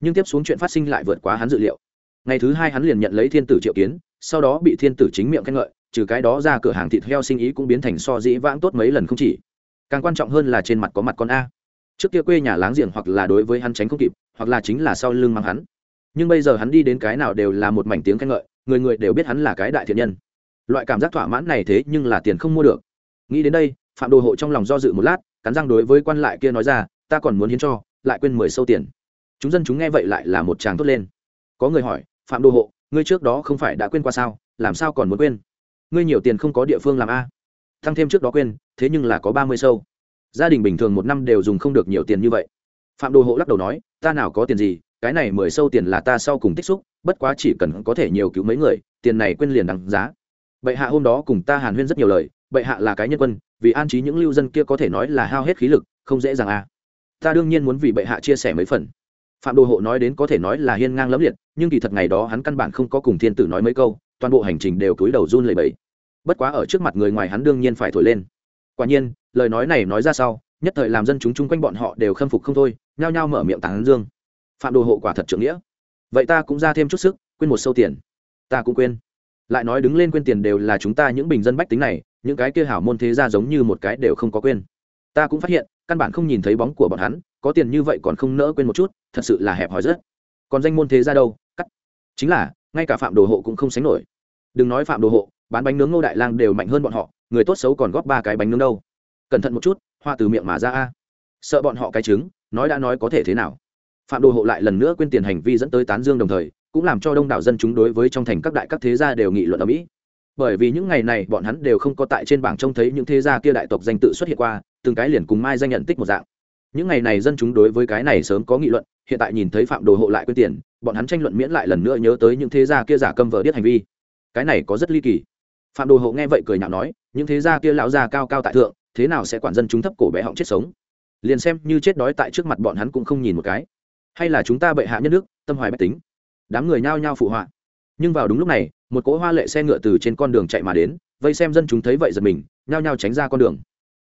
nhưng tiếp xuống chuyện phát sinh lại vượt quá hắn dự liệu. Ngày thứ hai hắn liền nhận lấy thiên tử triệu kiến, sau đó bị thiên tử chính miệng khen ngợi, trừ cái đó ra cửa hàng thịt heo sinh ý cũng biến thành so dĩ vãng tốt mấy lần không chỉ. Càng quan trọng hơn là trên mặt có mặt con a. Trước kia quê nhà láng giềng hoặc là đối với hắn tránh không kịp, hoặc là chính là sau lưng mang hắn. Nhưng bây giờ hắn đi đến cái nào đều là một mảnh tiếng khen ngợi, người người đều biết hắn là cái đại thiện nhân. Loại cảm giác thỏa mãn này thế nhưng là tiền không mua được. Nghĩ đến đây, phạm đồ hộ trong lòng do dự một lát, cắn răng đối với quan lại kia nói ra, ta còn muốn hiến cho, lại quên mười sâu tiền chúng dân chúng nghe vậy lại là một tràng tốt lên. Có người hỏi, phạm Đô hộ, ngươi trước đó không phải đã quên qua sao? Làm sao còn muốn quên? Ngươi nhiều tiền không có địa phương làm a? Tăng thêm trước đó quên, thế nhưng là có ba mươi sâu. Gia đình bình thường một năm đều dùng không được nhiều tiền như vậy. Phạm Đô hộ lắc đầu nói, ta nào có tiền gì, cái này mười sâu tiền là ta sau cùng tích xúc, bất quá chỉ cần có thể nhiều cứu mấy người, tiền này quên liền đằng giá. Bệ hạ hôm đó cùng ta hàn huyên rất nhiều lời, bệ hạ là cái nhân quân, vì an trí những lưu dân kia có thể nói là hao hết khí lực, không dễ dàng à. Ta đương nhiên muốn vì bệ hạ chia sẻ mấy phần phạm đồ hộ nói đến có thể nói là hiên ngang lẫm liệt, nhưng kỳ thật ngày đó hắn căn bản không có cùng thiên tử nói mấy câu, toàn bộ hành trình đều cúi đầu run lẩy bẩy. Bất quá ở trước mặt người ngoài hắn đương nhiên phải thổi lên. Quả nhiên, lời nói này nói ra sau, nhất thời làm dân chúng chung quanh bọn họ đều khâm phục không thôi, nhao nhao mở miệng tán dương. Phạm đồ hộ quả thật trưởng nghĩa. Vậy ta cũng ra thêm chút sức, quên một sâu tiền. Ta cũng quên. Lại nói đứng lên quên tiền đều là chúng ta những bình dân bách tính này, những cái kia hảo môn thế ra giống như một cái đều không có quên. Ta cũng phát hiện, căn bản không nhìn thấy bóng của bọn hắn có tiền như vậy còn không nỡ quên một chút, thật sự là hẹp hòi rất. Còn danh môn thế ra đâu? Cắt. Chính là, ngay cả phạm đồ hộ cũng không sánh nổi. Đừng nói phạm đồ hộ, bán bánh nướng ngô đại lang đều mạnh hơn bọn họ, người tốt xấu còn góp ba cái bánh nướng đâu. Cẩn thận một chút, hoa từ miệng mà ra a. Sợ bọn họ cái trứng, nói đã nói có thể thế nào. Phạm đồ hộ lại lần nữa quên tiền hành vi dẫn tới tán dương đồng thời, cũng làm cho đông đảo dân chúng đối với trong thành các đại các thế gia đều nghị luận ở mỹ. Bởi vì những ngày này bọn hắn đều không có tại trên bảng trông thấy những thế gia kia đại tộc danh tự xuất hiện qua, từng cái liền cùng mai danh nhận tích một dạng những ngày này dân chúng đối với cái này sớm có nghị luận, hiện tại nhìn thấy phạm đồ hộ lại quyên tiền, bọn hắn tranh luận miễn lại lần nữa nhớ tới những thế gia kia giả câm vờ điếc hành vi. Cái này có rất ly kỳ. Phạm đồ hộ nghe vậy cười nhạo nói, những thế gia kia lão già cao cao tại thượng, thế nào sẽ quản dân chúng thấp cổ bé họng chết sống? Liền xem như chết đói tại trước mặt bọn hắn cũng không nhìn một cái. Hay là chúng ta bệ hạ nhân đức tâm hoài bách tính. Đám người nhao nhao phụ họa. Nhưng vào đúng lúc này, một cỗ hoa lệ xe ngựa từ trên con đường chạy mà đến, vây xem dân chúng thấy vậy giật mình, nhao nhao tránh ra con đường.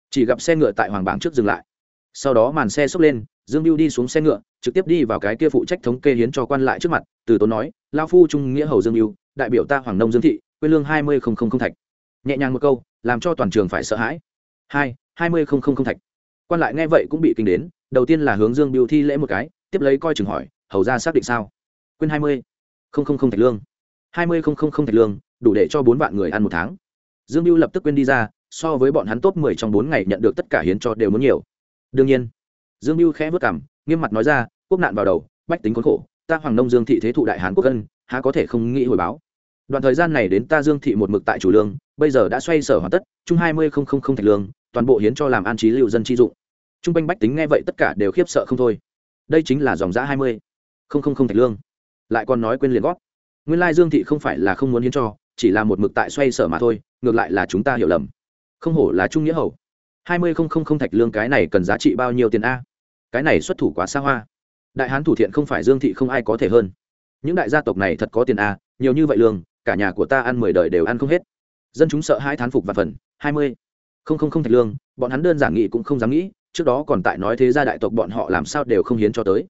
Chỉ gặp xe ngựa tại hoàng bảng trước dừng lại sau đó màn xe xốc lên, dương mưu đi xuống xe ngựa, trực tiếp đi vào cái kia phụ trách thống kê hiến cho quan lại trước mặt, từ tốn nói lao phu trung nghĩa hầu dương mưu đại biểu ta hoàng nông dương thị, quê lương hai mươi không không không thạch. Nhẹ nhàng một câu, làm cho toàn trường phải sợ hãi. Hai hai mươi không không không thạch. Quan lại nghe vậy cũng bị kinh đến, đầu tiên là hướng dương biêu thi lễ một cái, tiếp lấy coi chừng hỏi, hầu ra xác định sao? Quên hai mươi không không không thạch lương. Hai mươi không không không thạch lương, đủ để cho bốn vạn người ăn một tháng. Dương biêu lập tức quên đi ra, so với bọn hắn top mười trong bốn ngày nhận được tất cả hiến cho đều muốn nhiều đương nhiên. Dương mưu khẽ vất cảm nghiêm mặt nói ra, quốc nạn vào đầu, bách tính khốn khổ, ta hoàng nông dương thị thế thụ đại hán quốc cân há có thể không nghĩ hồi báo? Đoạn thời gian này đến ta dương thị một mực tại chủ lương, bây giờ đã xoay sở hoàn tất, chung hai mươi không không không thạch lương, toàn bộ hiến cho làm an trí lưu dân chi dụng. Trung quanh bách tính nghe vậy tất cả đều khiếp sợ không thôi. Đây chính là dòng giã hai mươi không không không thạch lương. Lại còn nói quên liền góp nguyên lai dương thị không phải là không muốn hiến cho, chỉ là một mực tại xoay sở mà thôi, ngược lại là chúng ta hiểu lầm. Không hổ là trung nghĩa hầu hai mươi không không không thạch lương cái này cần giá trị bao nhiêu tiền a? Cái này xuất thủ quá xa hoa. Đại hán thủ thiện không phải dương thị không ai có thể hơn. Những đại gia tộc này thật có tiền a, nhiều như vậy lương, cả nhà của ta ăn mười đời đều ăn không hết. Dân chúng sợ hai thán phục và phần, hai mươi không không không thạch lương, bọn hắn đơn giản nghĩ cũng không dám nghĩ, trước đó còn tại nói thế gia đại tộc bọn họ làm sao đều không hiến cho tới.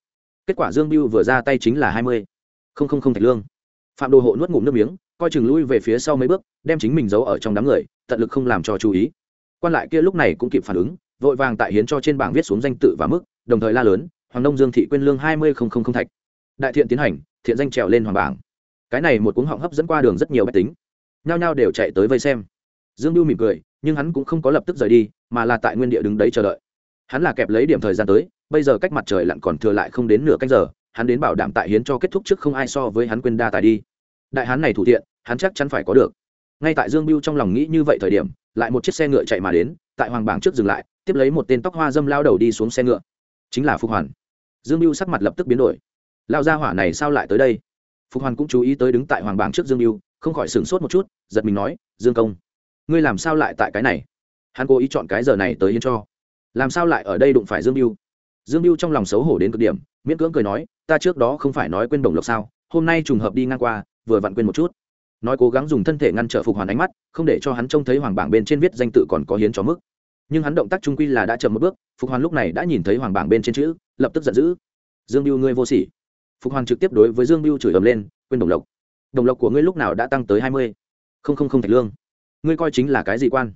Kết quả dương biêu vừa ra tay chính là hai mươi không không không thạch lương. Phạm đồ hộ nuốt ngụm nước miếng, coi chừng lui về phía sau mấy bước, đem chính mình giấu ở trong đám người, tận lực không làm cho chú ý quan lại kia lúc này cũng kịp phản ứng, vội vàng tại hiến cho trên bảng viết xuống danh tự và mức, đồng thời la lớn, hoàng nông dương thị quyên lương hai mươi không không không thạch. Đại thiện tiến hành, thiện danh trèo lên hoàng bảng. Cái này một cuống họng hấp dẫn qua đường rất nhiều bách tính. Nhao nhao đều chạy tới vây xem. Dương lưu mỉm cười, nhưng hắn cũng không có lập tức rời đi, mà là tại nguyên địa đứng đấy chờ đợi. Hắn là kẹp lấy điểm thời gian tới, bây giờ cách mặt trời lặn còn thừa lại không đến nửa canh giờ, hắn đến bảo đảm tại hiến cho kết thúc trước không ai so với hắn quên đa tài đi. Đại hắn này thủ thiện, hắn chắc chắn phải có được. Ngay tại dương biêu trong lòng nghĩ như vậy thời điểm lại một chiếc xe ngựa chạy mà đến, tại hoàng bảng trước dừng lại, tiếp lấy một tên tóc hoa dâm lao đầu đi xuống xe ngựa. Chính là phục hoàn. Dương mưu sắc mặt lập tức biến đổi. Lao ra hỏa này sao lại tới đây? Phục hoàn cũng chú ý tới đứng tại hoàng bảng trước dương mưu không khỏi sửng sốt một chút, giật mình nói, dương công, ngươi làm sao lại tại cái này? Hắn cố ý chọn cái giờ này tới hiến cho. Làm sao lại ở đây đụng phải dương mưu dương mưu trong lòng xấu hổ đến cực điểm, miễn cưỡng cười nói, ta trước đó không phải nói quên đồng lộc sao, hôm nay trùng hợp đi ngang qua, vừa vặn quên một chút nói cố gắng dùng thân thể ngăn trở phục hoàn ánh mắt, không để cho hắn trông thấy hoàng bảng bên trên viết danh tự còn có hiến cho mức. Nhưng hắn động tác trung quy là đã chậm một bước, phục hoàn lúc này đã nhìn thấy hoàng bảng bên trên chữ, lập tức giận dữ. Dương biêu ngươi vô sỉ. Phục hoàn trực tiếp đối với dương biêu chửi ầm lên, quên đồng lộc. Đồng lộc của ngươi lúc nào đã tăng tới hai mươi? Không không không thạch lương. Ngươi coi chính là cái gì quan?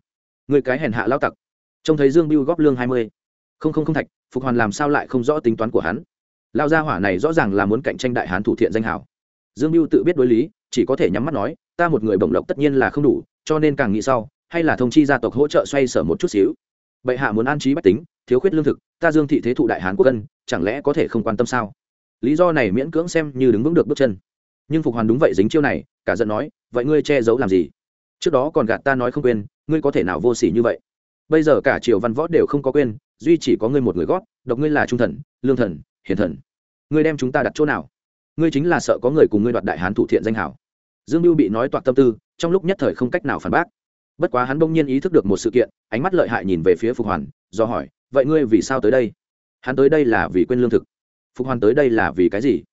Ngươi cái hèn hạ lao tặc. Trông thấy dương biêu góp lương hai mươi. Không không không thạch, phục hoàn làm sao lại không rõ tính toán của hắn? Lao gia hỏa này rõ ràng là muốn cạnh tranh đại hán thủ thiện danh hảo. Dương biêu tự biết đối lý chỉ có thể nhắm mắt nói, ta một người bổng lộc tất nhiên là không đủ, cho nên càng nghĩ sau, hay là thông chi gia tộc hỗ trợ xoay sở một chút xíu. Bệ hạ muốn an trí bách tính, thiếu khuyết lương thực, ta dương thị thế thụ đại hán quốc dân, chẳng lẽ có thể không quan tâm sao? Lý do này miễn cưỡng xem như đứng vững được bước chân. Nhưng phục hoàn đúng vậy dính chiêu này, cả giận nói, vậy ngươi che giấu làm gì? Trước đó còn gạt ta nói không quên, ngươi có thể nào vô s ỉ như vậy? Bây giờ cả triều văn võ đều không có quên, duy chỉ có ngươi một người gót, độc ngươi là trung thần, lương thần hiền thần. Ngươi đem chúng ta đặt chỗ nào? Ngươi chính là sợ có người cùng ngươi đoạt đại hán thủ thiện danh hảo dương mưu bị nói toạc tâm tư, trong lúc nhất thời không cách nào phản bác. Bất quá hắn bỗng nhiên ý thức được một sự kiện, ánh mắt lợi hại nhìn về phía phục hoàn, do hỏi, vậy ngươi vì sao tới đây? Hắn tới đây là vì quên lương thực. Phục hoàn tới đây là vì cái gì?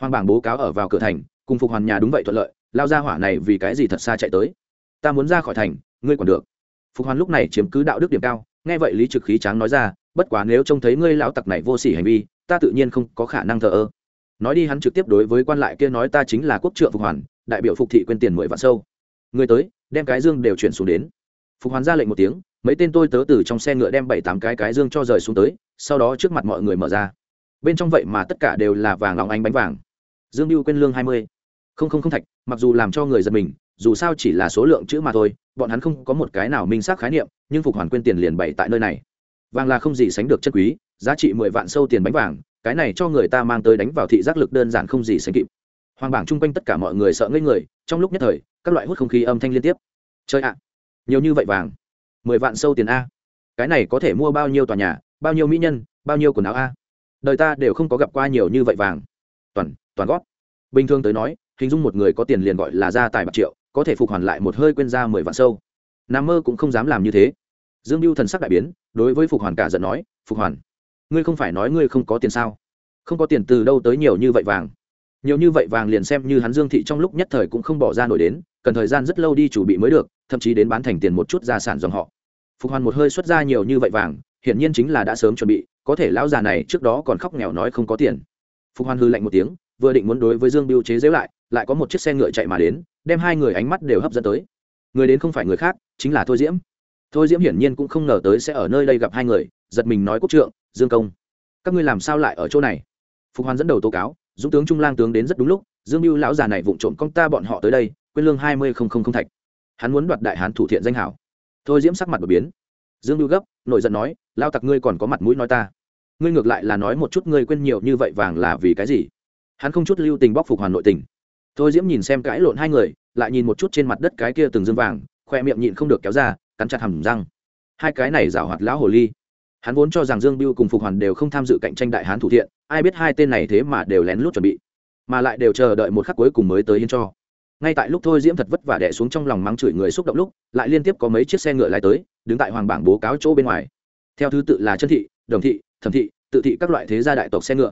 Hoàng bảng bố cáo ở vào cửa thành, cùng phục hoàn nhà đúng vậy thuận lợi, lao ra hỏa này vì cái gì thật xa chạy tới? Ta muốn ra khỏi thành, ngươi còn được. Phục hoàn lúc này chiếm cứ đạo đức điểm cao, nghe vậy lý trực khí tráng nói ra, bất quá nếu trông thấy ngươi lão tặc này vô sỉ hành vi, ta tự nhiên không có khả năng thờ ơ. Nói đi hắn trực tiếp đối với quan lại kia nói ta chính là quốc trượng phục hoàn đại biểu phục thị quên tiền mười vạn sâu. Người tới, đem cái dương đều chuyển xuống đến. Phục hoàn ra lệnh một tiếng, mấy tên tôi tớ từ trong xe ngựa đem bảy tám cái cái dương cho rời xuống tới, sau đó trước mặt mọi người mở ra. Bên trong vậy mà tất cả đều là vàng lòng ánh bánh vàng. Dương mưu quên lương hai mươi. Không không không thạch, mặc dù làm cho người giật mình, dù sao chỉ là số lượng chữ mà thôi, bọn hắn không có một cái nào minh xác khái niệm, nhưng phục hoàn quên tiền liền bày tại nơi này. Vàng là không gì sánh được chất quý, giá trị mười vạn sâu tiền bánh vàng, cái này cho người ta mang tới đánh vào thị giác lực đơn giản không gì sánh kịp hoàng bảng chung quanh tất cả mọi người sợ ngây người, trong lúc nhất thời, các loại hút không khí âm thanh liên tiếp. Chơi ạ, nhiều như vậy vàng, mười vạn sâu tiền a. Cái này có thể mua bao nhiêu tòa nhà, bao nhiêu mỹ nhân, bao nhiêu quần áo a? Đời ta đều không có gặp qua nhiều như vậy vàng. Toàn toàn gót bình thường tới nói, hình dung một người có tiền liền gọi là gia tài bạc triệu, có thể phục hoàn lại một hơi quên ra mười vạn sâu. Nam mơ cũng không dám làm như thế. Dương mưu thần sắc đại biến, đối với phục hoàn cả giận nói, phục hoàn? Ngươi không phải nói ngươi không có tiền sao? Không có tiền từ đâu tới nhiều như vậy vàng? Nhiều như vậy vàng liền xem như hắn dương thị trong lúc nhất thời cũng không bỏ ra nổi đến, cần thời gian rất lâu đi chủ bị mới được, thậm chí đến bán thành tiền một chút gia sản dòng họ. Phục hoàn một hơi xuất ra nhiều như vậy vàng, hiển nhiên chính là đã sớm chuẩn bị, có thể lão già này trước đó còn khóc nghèo nói không có tiền. Phục hoàn hư lạnh một tiếng, vừa định muốn đối với dương biêu chế giễu lại lại có một chiếc xe ngựa chạy mà đến, đem hai người ánh mắt đều hấp dẫn tới. Người đến không phải người khác, chính là thôi diễm. Thôi diễm hiển nhiên cũng không ngờ tới sẽ ở nơi đây gặp hai người, giật mình nói quốc trượng, dương công, các ngươi làm sao lại ở chỗ này? Phục hoàn dẫn đầu tố cáo dũng tướng trung lang tướng đến rất đúng lúc, dương mưu lão già này vụng trộm công ta bọn họ tới đây, quên lương hai mươi không không không thạch. Hắn muốn đoạt đại hán thủ thiện danh hảo. Thôi diễm sắc mặt đột biến. Dương mưu gấp, nổi giận nói lao tặc ngươi còn có mặt mũi nói ta. Ngươi ngược lại là nói một chút ngươi quên nhiều như vậy vàng là vì cái gì? Hắn không chút lưu tình bóc phục hoàn nội tình. Thôi diễm nhìn xem cãi lộn hai người, lại nhìn một chút trên mặt đất cái kia từng dương vàng, khoe miệng nhịn không được kéo ra, cắn chặt hầm răng. Hai cái này rảo hoạt lão hồ ly hắn vốn cho rằng dương biêu cùng phục hoàn đều không tham dự cạnh tranh đại hán thủ thiện, ai biết hai tên này thế mà đều lén lút chuẩn bị, mà lại đều chờ đợi một khắc cuối cùng mới tới hiến cho. Ngay tại lúc thôi diễm thật vất vả đẻ xuống trong lòng mắng chửi người xúc động lúc, lại liên tiếp có mấy chiếc xe ngựa lại tới, đứng tại hoàng bảng bố cáo chỗ bên ngoài. Theo thứ tự là chân thị, đồng thị, thẩm thị, tự thị các loại thế gia đại tộc xe ngựa.